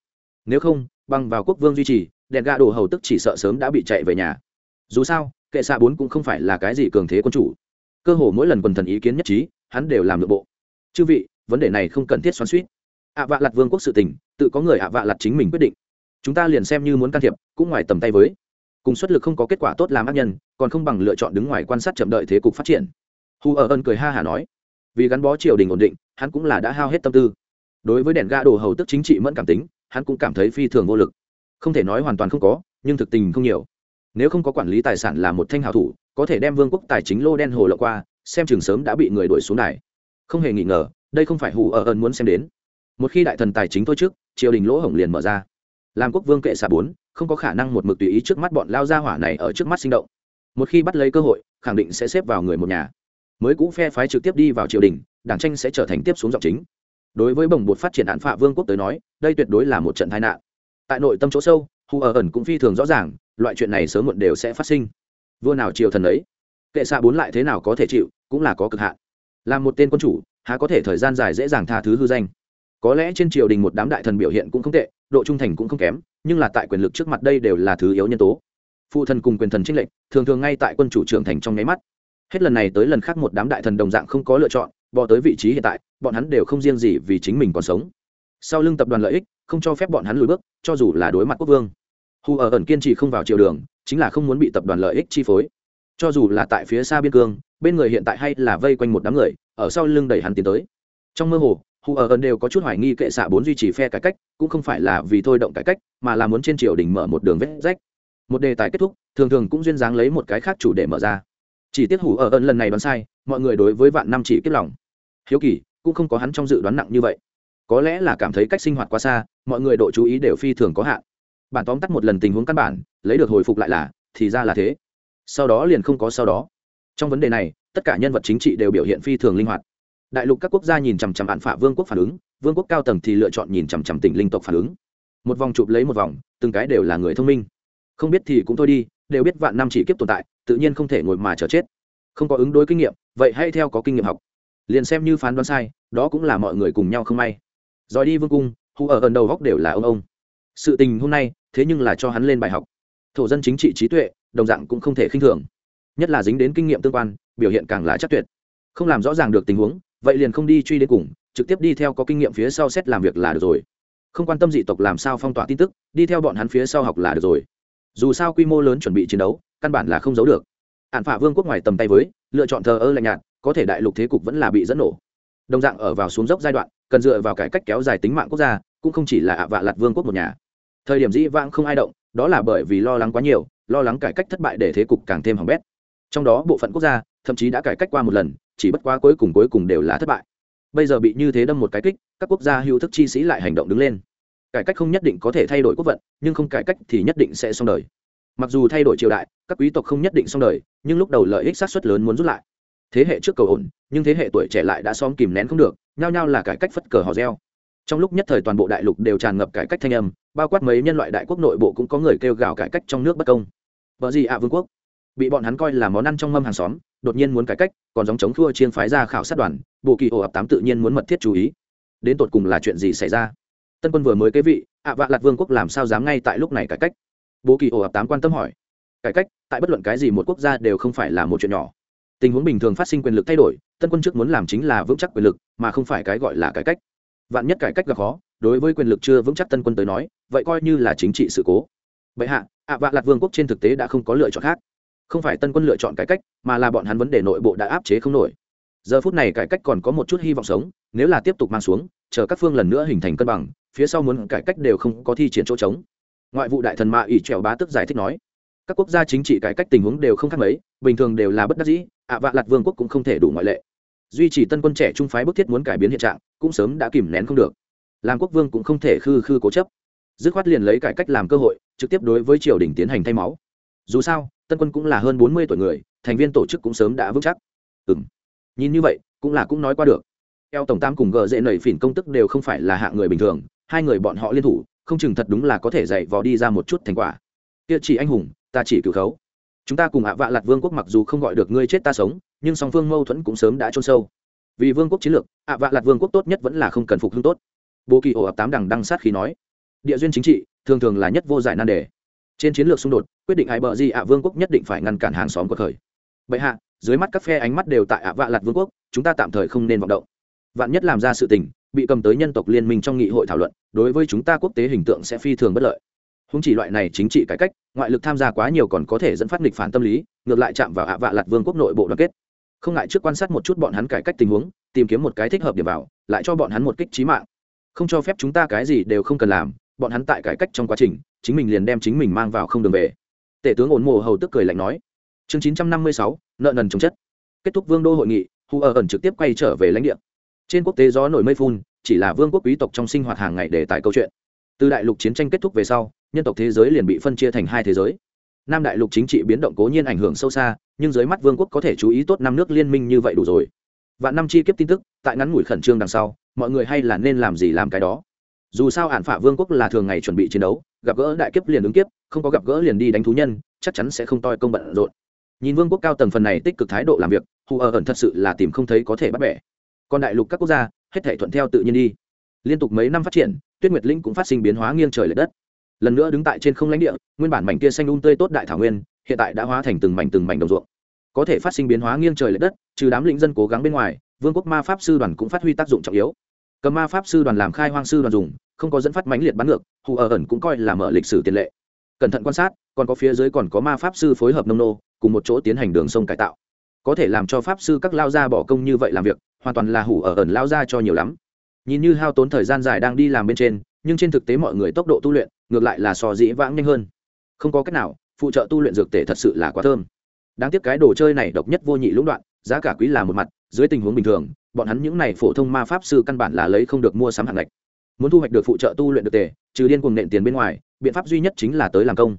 Nếu không, băng vào quốc vương duy trì, đèn gã đồ hầu tức chỉ sợ sớm đã bị chạy về nhà. Dù sao, kệ xạ bốn cũng không phải là cái gì cường thế quân chủ. Cơ hồ mỗi lần quần thần ý kiến nhất trí, hắn đều làm nội bộ. Chư vị, vấn đề này không cần thiết xoắn suýt ạ vạ lặt vương quốc sự tình, tự có người ạ vạ lặt chính mình quyết định. Chúng ta liền xem như muốn can thiệp, cũng ngoài tầm tay với. Cùng xuất lực không có kết quả tốt làm ác nhân, còn không bằng lựa chọn đứng ngoài quan sát chậm đợi thế cục phát triển. Hù ở ân cười ha hả nói. Vì gắn bó triều đình ổn định, hắn cũng là đã hao hết tâm tư. Đối với đèn ga đồ hầu tức chính trị mẫn cảm tính, hắn cũng cảm thấy phi thường vô lực. Không thể nói hoàn toàn không có, nhưng thực tình không nhiều. Nếu không có quản lý tài sản là một thanh hào thủ, có thể đem vương quốc tài chính lô đen hồ lộ qua, xem chừng sớm đã bị người đuổi xuống đài. Không hề nghi ngờ, đây không phải hù ở ân muốn xem đến một khi đại thần tài chính thôi trước, triều đình lỗ hổng liền mở ra. Làm quốc vương kệ xạ bốn, không có khả năng một mực tùy ý trước mắt bọn lao gia hỏa này ở trước mắt sinh động. Một khi bắt lấy cơ hội, khẳng định sẽ xếp vào người một nhà. Mới cũ phe phái trực tiếp đi vào triều đình, đảng tranh sẽ trở thành tiếp xuống giọng chính. Đối với bồng bột phát triển án phạ vương quốc tới nói, đây tuyệt đối là một trận tai nạn. Tại nội tâm chỗ sâu hù ở ẩn cũng phi thường rõ ràng, loại chuyện này sớm muộn đều sẽ phát sinh. Vua nào triều thần ấy, kệ xạ bốn lại thế nào có thể chịu, cũng là có cực hạn. Làm một tên quân chủ, há có thể thời gian dài dễ dàng tha thứ hư danh có lẽ trên triều đình một đám đại thần biểu hiện cũng không tệ, độ trung thành cũng không kém, nhưng là tại quyền lực trước mặt đây đều là thứ yếu nhân tố. Phụ thần cùng quyền thần trinh lệnh thường thường ngay tại quân chủ trưởng thành trong nháy mắt. Hết lần này tới lần khác một đám đại thần đồng dạng không có lựa chọn, bỏ tới vị trí hiện tại, bọn hắn đều không riêng gì vì chính mình còn sống. Sau lưng tập đoàn lợi ích, không cho phép bọn hắn lùi bước, cho dù là đối mặt quốc vương. Hù ở ẩn kiên trì không vào triều đường, chính là không muốn bị tập đoàn lợi ích chi phối. Cho dù là tại phía xa biên cương, bên người hiện tại hay là vây quanh một đám người, ở sau lưng đẩy hắn tiến tới. Trong mơ hồ hù ở ơn đều có chút hoài nghi kệ xạ bốn duy trì phe cải cách, cũng không phải là vì thôi động cải cách, mà là muốn trên triều đình mở một đường vết rách. Một đề tài kết thúc, thường thường cũng duyên dáng lấy một cái khác chủ đề mở ra. Chỉ tiếc hủ ở ơn lần này đoán sai, mọi người đối với vạn năm chỉ kiếp lòng. Hiếu kỳ, cũng không có hắn trong dự đoán nặng như vậy. Có lẽ là cảm thấy cách sinh hoạt quá xa, mọi người độ chú ý đều phi thường có hạn. Bản tóm tắt một lần tình huống căn bản, lấy được hồi phục lại là, thì ra là thế. Sau đó liền không có sau đó. Trong vấn đề này, tất cả nhân vật chính trị đều biểu hiện phi thường linh hoạt đại lục các quốc gia nhìn chằm chằm hạn phả vương quốc phản ứng, vương quốc cao tầng thì lựa chọn nhìn chằm chằm tỉnh linh tộc phản ứng. Một vòng chụp lấy một vòng, từng cái đều là người thông minh. Không biết thì cũng thôi đi, đều biết vạn năm chỉ kiếp tồn tại, tự nhiên không thể ngồi mà chờ chết. Không có ứng đối kinh nghiệm, vậy hay theo có kinh nghiệm học. Liền xem như phán đoán sai, đó cũng là mọi người cùng nhau không may. Rồi đi vương cung, hù ở gần đầu góc đều là ông ông. Sự tình hôm nay, thế nhưng là cho hắn lên bài học. Thổ dân chính trị trí tuệ, đồng dạng cũng không thể khinh thường. Nhất là dính đến kinh nghiệm tương quan, biểu hiện càng là chắc tuyệt. Không làm rõ ràng được tình huống vậy liền không đi truy đến cùng, trực tiếp đi theo có kinh nghiệm phía sau xét làm việc là được rồi. Không quan tâm dị tộc làm sao phong tỏa tin tức, đi theo bọn hắn phía sau học là được rồi. Dù sao quy mô lớn chuẩn bị chiến đấu, căn bản là không giấu được. Ạn phả vương quốc ngoài tầm tay với, lựa chọn thờ ơ lạnh nhạt, có thể đại lục thế cục vẫn là bị dẫn nổ. Đồng dạng ở vào xuống dốc giai đoạn, cần dựa vào cải cách kéo dài tính mạng quốc gia, cũng không chỉ là ạ vạ lặt vương quốc một nhà. Thời điểm dĩ vãng không ai động, đó là bởi vì lo lắng quá nhiều, lo lắng cải cách thất bại để thế cục càng thêm hỏng bét. Trong đó bộ phận quốc gia, thậm chí đã cải cách qua một lần chỉ bất quá cuối cùng cuối cùng đều là thất bại. Bây giờ bị như thế đâm một cái kích, các quốc gia hữu thức chi sĩ lại hành động đứng lên. Cải cách không nhất định có thể thay đổi quốc vận, nhưng không cải cách thì nhất định sẽ xong đời. Mặc dù thay đổi triều đại, các quý tộc không nhất định xong đời, nhưng lúc đầu lợi ích sát xuất lớn muốn rút lại. Thế hệ trước cầu ổn, nhưng thế hệ tuổi trẻ lại đã xóm kìm nén không được, nhao nhao là cải cách phất cờ hò reo. Trong lúc nhất thời toàn bộ đại lục đều tràn ngập cải cách thanh âm, bao quát mấy nhân loại đại quốc nội bộ cũng có người kêu gào cải cách trong nước bất công. Vợ gì ạ vương quốc? Bị bọn hắn coi là món ăn trong mâm hàng xóm đột nhiên muốn cải cách, còn dòng chống thua chiên phái ra khảo sát đoàn, bộ kỳ ổ ập tám tự nhiên muốn mật thiết chú ý. Đến tột cùng là chuyện gì xảy ra? Tân quân vừa mới kế vị, ạ vạ lạt vương quốc làm sao dám ngay tại lúc này cải cách? Bộ kỳ ổ ập tám quan tâm hỏi. Cải cách, tại bất luận cái gì một quốc gia đều không phải là một chuyện nhỏ. Tình huống bình thường phát sinh quyền lực thay đổi, tân quân trước muốn làm chính là vững chắc quyền lực, mà không phải cái gọi là cải cách. Vạn nhất cải cách gặp khó, đối với quyền lực chưa vững chắc tân quân tới nói, vậy coi như là chính trị sự cố. Bệ hạ, ạ vạ lạt vương quốc trên thực tế đã không có lựa chọn khác không phải tân quân lựa chọn cải cách, mà là bọn hắn vấn đề nội bộ đã áp chế không nổi. Giờ phút này cải cách còn có một chút hy vọng sống, nếu là tiếp tục mang xuống, chờ các phương lần nữa hình thành cân bằng, phía sau muốn cải cách đều không có thi triển chỗ trống. Ngoại vụ đại thần mạ ủy trèo bá tức giải thích nói, các quốc gia chính trị cải cách tình huống đều không khác mấy, bình thường đều là bất đắc dĩ, ạ vạ lạt vương quốc cũng không thể đủ ngoại lệ. Duy trì tân quân trẻ trung phái bức thiết muốn cải biến hiện trạng, cũng sớm đã kìm nén không được. Làm quốc vương cũng không thể khư khư cố chấp. Dứt khoát liền lấy cải cách làm cơ hội, trực tiếp đối với triều đình tiến hành thay máu. Dù sao tân quân cũng là hơn bốn mươi tuổi người, thành viên tổ chức cũng sớm đã vững chắc. Ừ m nhìn như vậy, cũng là cũng nói qua được. Eo tổng tam cùng gờ dễ nảy phỉn công tức đều không phải là hạng người bình thường, hai người bọn họ liên thủ, không chừng thật đúng là có thể dạy vò đi ra một chút thành quả. Kia chỉ anh hùng, ta chỉ cử khấu. Chúng ta cùng ạ vạ lạt vương quốc mặc dù không gọi được ngươi chết ta sống, nhưng song phương mâu thuẫn cũng sớm đã trôn sâu. Vì vương quốc chiến lược, ạ vạ lạt vương quốc tốt nhất vẫn là không cần phục hưng tốt. Bố kỳ ổ ập tám đằng đăng sát khí nói. Địa duyên chính trị, thường thường là nhất vô giải nan đề trên chiến lược xung đột, quyết định ai bờ gì ạ vương quốc nhất định phải ngăn cản hàng xóm của khởi bệ hạ, dưới mắt các phe ánh mắt đều tại ạ vạ lạt vương quốc, chúng ta tạm thời không nên vọng động. Vạn nhất làm ra sự tình, bị cầm tới nhân tộc liên minh trong nghị hội thảo luận, đối với chúng ta quốc tế hình tượng sẽ phi thường bất lợi. Không chỉ loại này chính trị cải cách, ngoại lực tham gia quá nhiều còn có thể dẫn phát nghịch phản tâm lý, ngược lại chạm vào ạ vạ lạt vương quốc nội bộ đoàn kết. Không ngại trước quan sát một chút bọn hắn cải cách tình huống, tìm kiếm một cái thích hợp điểm vào, lại cho bọn hắn một kích trí mạng. Không cho phép chúng ta cái gì đều không cần làm, bọn hắn tại cải cách trong quá trình chính mình liền đem chính mình mang vào không đường về. Tể tướng ổn mồ hầu tức cười lạnh nói. Chương chín trăm năm mươi sáu, nợ nần chồng chất. Kết thúc vương đô hội nghị, hu ở ẩn trực tiếp quay trở về lãnh địa. Trên quốc tế gió nổi mây phun, chỉ là vương quốc quý tộc trong sinh hoạt hàng ngày để tại câu chuyện. Từ đại lục chiến tranh kết thúc về sau, nhân tộc thế giới liền bị phân chia thành hai thế giới. Nam đại lục chính trị biến động cố nhiên ảnh hưởng sâu xa, nhưng dưới mắt vương quốc có thể chú ý tốt năm nước liên minh như vậy đủ rồi. Vạn năm chi kiếp tin tức, tại ngắn ngủi khẩn trương đằng sau, mọi người hay là nên làm gì làm cái đó. Dù sao ạn phả vương quốc là thường ngày chuẩn bị chiến đấu gặp gỡ đại kiếp liền ứng kiếp, không có gặp gỡ liền đi đánh thú nhân, chắc chắn sẽ không toi công bận rộn. Nhìn vương quốc cao tầng phần này tích cực thái độ làm việc, hù ở ẩn thật sự là tìm không thấy có thể bắt bẻ. Còn đại lục các quốc gia, hết thể thuận theo tự nhiên đi. Liên tục mấy năm phát triển, tuyết nguyệt linh cũng phát sinh biến hóa nghiêng trời l ệ đất. Lần nữa đứng tại trên không lãnh địa, nguyên bản mảnh kia xanh un tươi tốt đại thảo nguyên, hiện tại đã hóa thành từng mảnh từng mảnh đồng ruộng. Có thể phát sinh biến hóa nghiêng trời l ệ đất, trừ đám lĩnh dân cố gắng bên ngoài, vương quốc ma pháp sư đoàn cũng phát huy tác dụng trọng yếu cầm ma pháp sư đoàn làm khai hoang sư đoàn dùng, không có dẫn phát mãnh liệt bắn ngược, hù ở ẩn cũng coi là mở lịch sử tiền lệ. Cẩn thận quan sát, còn có phía dưới còn có ma pháp sư phối hợp nông nô, cùng một chỗ tiến hành đường sông cải tạo. Có thể làm cho pháp sư các lao gia bỏ công như vậy làm việc, hoàn toàn là hủ ở ẩn lao gia cho nhiều lắm. Nhìn như hao tốn thời gian dài đang đi làm bên trên, nhưng trên thực tế mọi người tốc độ tu luyện, ngược lại là so dĩ vãng nhanh hơn. Không có cách nào, phụ trợ tu luyện dược tể thật sự là quá thơm. Đáng tiếc cái đồ chơi này độc nhất vô nhị lũng đoạn, giá cả quý là một mặt dưới tình huống bình thường, bọn hắn những này phổ thông ma pháp sư căn bản là lấy không được mua sắm hạng ngạch. Muốn thu hoạch được phụ trợ tu luyện được tề, trừ điên cuồng nện tiền bên ngoài, biện pháp duy nhất chính là tới làm công.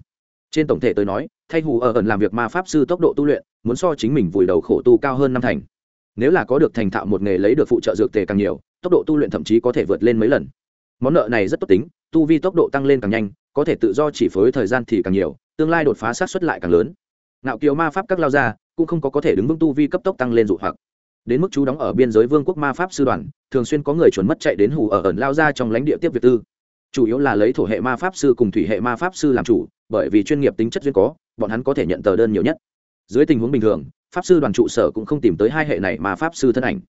Trên tổng thể tôi nói, thay hù ở ẩn làm việc ma pháp sư tốc độ tu luyện, muốn so chính mình vùi đầu khổ tu cao hơn năm thành. Nếu là có được thành thạo một nghề lấy được phụ trợ dược tề càng nhiều, tốc độ tu luyện thậm chí có thể vượt lên mấy lần. Món nợ này rất tốt tính, tu vi tốc độ tăng lên càng nhanh, có thể tự do chỉ phối thời gian thì càng nhiều, tương lai đột phá sát xuất lại càng lớn. Nạo kiều ma pháp các lao ra cũng không có có thể đứng vững tu vi cấp tốc tăng lên dụ hoặc đến mức chú đóng ở biên giới vương quốc ma pháp sư đoàn, thường xuyên có người chuẩn mất chạy đến hù ở ẩn lao ra trong lãnh địa tiếp việt tư. Chủ yếu là lấy thổ hệ ma pháp sư cùng thủy hệ ma pháp sư làm chủ, bởi vì chuyên nghiệp tính chất duyên có, bọn hắn có thể nhận tờ đơn nhiều nhất. Dưới tình huống bình thường, pháp sư đoàn trụ sở cũng không tìm tới hai hệ này mà pháp sư thân ảnh.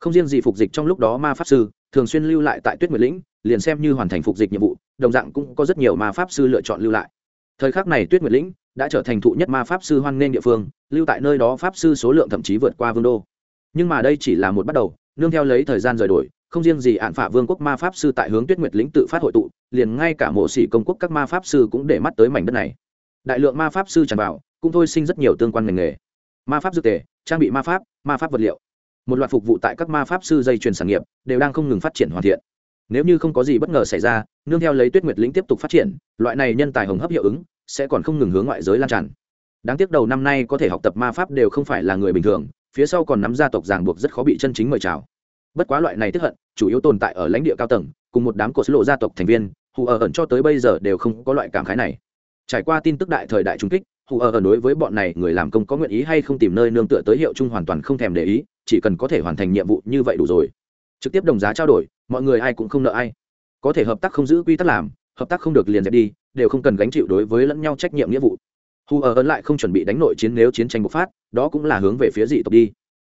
Không riêng gì phục dịch trong lúc đó ma pháp sư, thường xuyên lưu lại tại tuyết nguyệt lĩnh, liền xem như hoàn thành phục dịch nhiệm vụ, đồng dạng cũng có rất nhiều ma pháp sư lựa chọn lưu lại. Thời khắc này tuyết nguyệt lĩnh đã trở thành thụ nhất ma pháp sư hoan nghênh địa phương, lưu tại nơi đó pháp sư số lượng thậm chí vượt qua vương đô nhưng mà đây chỉ là một bắt đầu, nương theo lấy thời gian rời đổi, không riêng gì ạn phả vương quốc ma pháp sư tại hướng tuyết nguyệt lĩnh tự phát hội tụ, liền ngay cả mộ sĩ công quốc các ma pháp sư cũng để mắt tới mảnh đất này. Đại lượng ma pháp sư tràn vào, cũng thôi sinh rất nhiều tương quan ngành nghề. Ma pháp dược tề, trang bị ma pháp ma pháp vật liệu. Một loạt phục vụ tại các ma pháp sư dây chuyền sản nghiệp đều đang không ngừng phát triển hoàn thiện. Nếu như không có gì bất ngờ xảy ra, nương theo lấy tuyết nguyệt lĩnh tiếp tục phát triển, loại này nhân tài hồng hấp hiệu ứng sẽ còn không ngừng hướng ngoại giới lan tràn. Đáng tiếc đầu năm nay có thể học tập ma pháp đều không phải là người bình thường phía sau còn nắm gia tộc ràng buộc rất khó bị chân chính mời chào. Bất quá loại này tức hận, chủ yếu tồn tại ở lãnh địa cao tầng, cùng một đám cột lộ gia tộc thành viên, hù ở ẩn cho tới bây giờ đều không có loại cảm khái này. Trải qua tin tức đại thời đại trung kích, hù ở ẩn đối với bọn này người làm công có nguyện ý hay không tìm nơi nương tựa tới hiệu chung hoàn toàn không thèm để ý, chỉ cần có thể hoàn thành nhiệm vụ như vậy đủ rồi. Trực tiếp đồng giá trao đổi, mọi người ai cũng không nợ ai. Có thể hợp tác không giữ quy tắc làm, hợp tác không được liền dẹp đi, đều không cần gánh chịu đối với lẫn nhau trách nhiệm nghĩa vụ hù ở ẩn lại không chuẩn bị đánh nội chiến nếu chiến tranh bộc phát, đó cũng là hướng về phía dị tộc đi.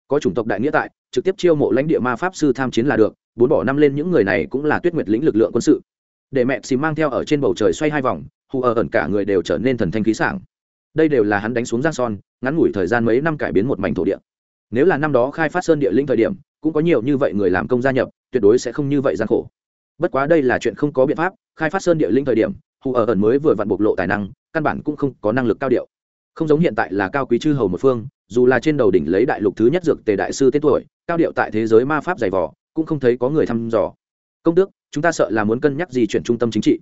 Có chủng tộc đại nghĩa tại, trực tiếp chiêu mộ lãnh địa ma pháp sư tham chiến là được, bốn bỏ năm lên những người này cũng là tuyết nguyệt lĩnh lực lượng quân sự. Để mẹ xì mang theo ở trên bầu trời xoay hai vòng, hù ở ẩn cả người đều trở nên thần thanh khí sảng. Đây đều là hắn đánh xuống giang son, ngắn ngủi thời gian mấy năm cải biến một mảnh thổ địa. Nếu là năm đó khai phát sơn địa linh thời điểm, cũng có nhiều như vậy người làm công gia nhập, tuyệt đối sẽ không như vậy gian khổ. Bất quá đây là chuyện không có biện pháp, khai phát sơn địa linh thời điểm, hù ở ẩn mới vừa vặn bộc lộ tài năng căn bản cũng không có năng lực cao điệu. Không giống hiện tại là cao quý chư hầu một phương, dù là trên đầu đỉnh lấy đại lục thứ nhất dược tề đại sư tên tuổi, cao điệu tại thế giới ma pháp dày vỏ cũng không thấy có người thăm dò. Công tước chúng ta sợ là muốn cân nhắc gì chuyển trung tâm chính trị.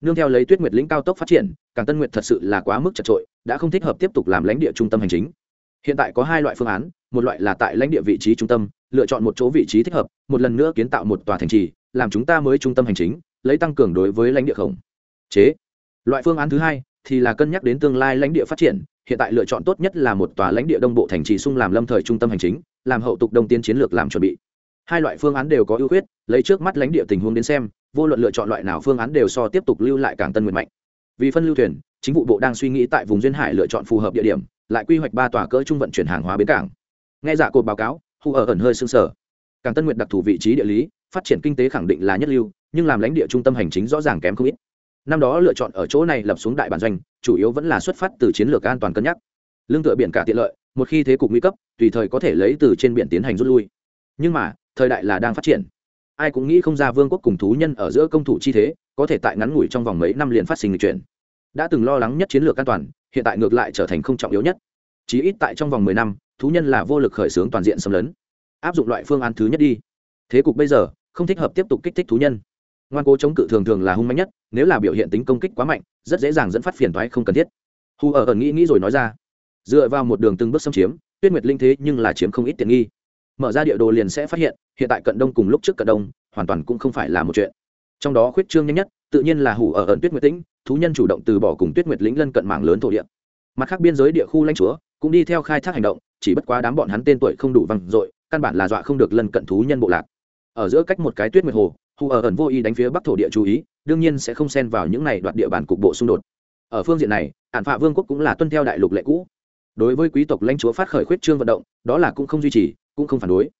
Nương theo lấy tuyết nguyệt lĩnh cao tốc phát triển càng tân nguyệt thật sự là quá mức chật trội, đã không thích hợp tiếp tục làm lãnh địa trung tâm hành chính. Hiện tại có hai loại phương án, một loại là tại lãnh địa vị trí trung tâm, lựa chọn một chỗ vị trí thích hợp, một lần nữa kiến tạo một tòa thành trì, làm chúng ta mới trung tâm hành chính, lấy tăng cường đối với lãnh địa khổng chế. Loại phương án thứ hai thì là cân nhắc đến tương lai lãnh địa phát triển, hiện tại lựa chọn tốt nhất là một tòa lãnh địa đông bộ thành trì sung làm lâm thời trung tâm hành chính, làm hậu tục đông tiến chiến lược làm chuẩn bị. Hai loại phương án đều có ưu khuyết, lấy trước mắt lãnh địa tình huống đến xem, vô luận lựa chọn loại nào phương án đều so tiếp tục lưu lại cảng tân nguyện mạnh. Vì phân lưu thuyền, chính vụ bộ đang suy nghĩ tại vùng duyên hải lựa chọn phù hợp địa điểm, lại quy hoạch ba tòa cỡ trung vận chuyển hàng hóa bến cảng. Nghe giả cột báo cáo hù ở ẩn hơi xương sở cảng tân nguyện đặc thù vị trí địa lý, phát triển kinh tế khẳng định là nhất lưu, nhưng làm lãnh địa trung tâm hành chính rõ ràng kém không ít năm đó lựa chọn ở chỗ này lập xuống đại bản doanh, chủ yếu vẫn là xuất phát từ chiến lược an toàn cân nhắc. Lương tựa biển cả tiện lợi, một khi thế cục nguy cấp, tùy thời có thể lấy từ trên biển tiến hành rút lui. Nhưng mà, thời đại là đang phát triển. Ai cũng nghĩ không ra vương quốc cùng thú nhân ở giữa công thủ chi thế, có thể tại ngắn ngủi trong vòng mấy năm liền phát sinh chuyển. Đã từng lo lắng nhất chiến lược an toàn, hiện tại ngược lại trở thành không trọng yếu nhất. Chí ít tại trong vòng mười năm, thú nhân là vô lực khởi xướng toàn diện xâm lấn. Áp dụng loại phương án thứ nhất đi. Thế cục bây giờ, không thích hợp tiếp tục kích thích thú nhân ngoan cố chống cự thường thường là hung mạnh nhất, nếu là biểu hiện tính công kích quá mạnh, rất dễ dàng dẫn phát phiền toái không cần thiết. Hù ở ẩn nghĩ nghĩ rồi nói ra, dựa vào một đường từng bước xâm chiếm, tuyết nguyệt linh thế nhưng là chiếm không ít tiện nghi. Mở ra địa đồ liền sẽ phát hiện hiện tại cận đông cùng lúc trước cận đông, hoàn toàn cũng không phải là một chuyện. Trong đó khuyết trương nhanh nhất, tự nhiên là hủ ở ẩn tuyết nguyệt tĩnh, thú nhân chủ động từ bỏ cùng tuyết nguyệt lĩnh lân cận mạng lớn thổ địa. Mặt khác biên giới địa khu lãnh chúa cũng đi theo khai thác hành động, chỉ bất quá đám bọn hắn tên tuổi không đủ vang dội, căn bản là dọa không được lân cận thú nhân bộ lạc. Ở giữa cách một cái tuyết nguyệt hồ hù ở ẩn vô ý đánh phía bắc thổ địa chú ý, đương nhiên sẽ không xen vào những này đoạt địa bàn cục bộ xung đột. Ở phương diện này hạn phạ vương quốc cũng là tuân theo đại lục lệ cũ. Đối với quý tộc lãnh chúa phát khởi khuyết trương vận động, đó là cũng không duy trì, cũng không phản đối.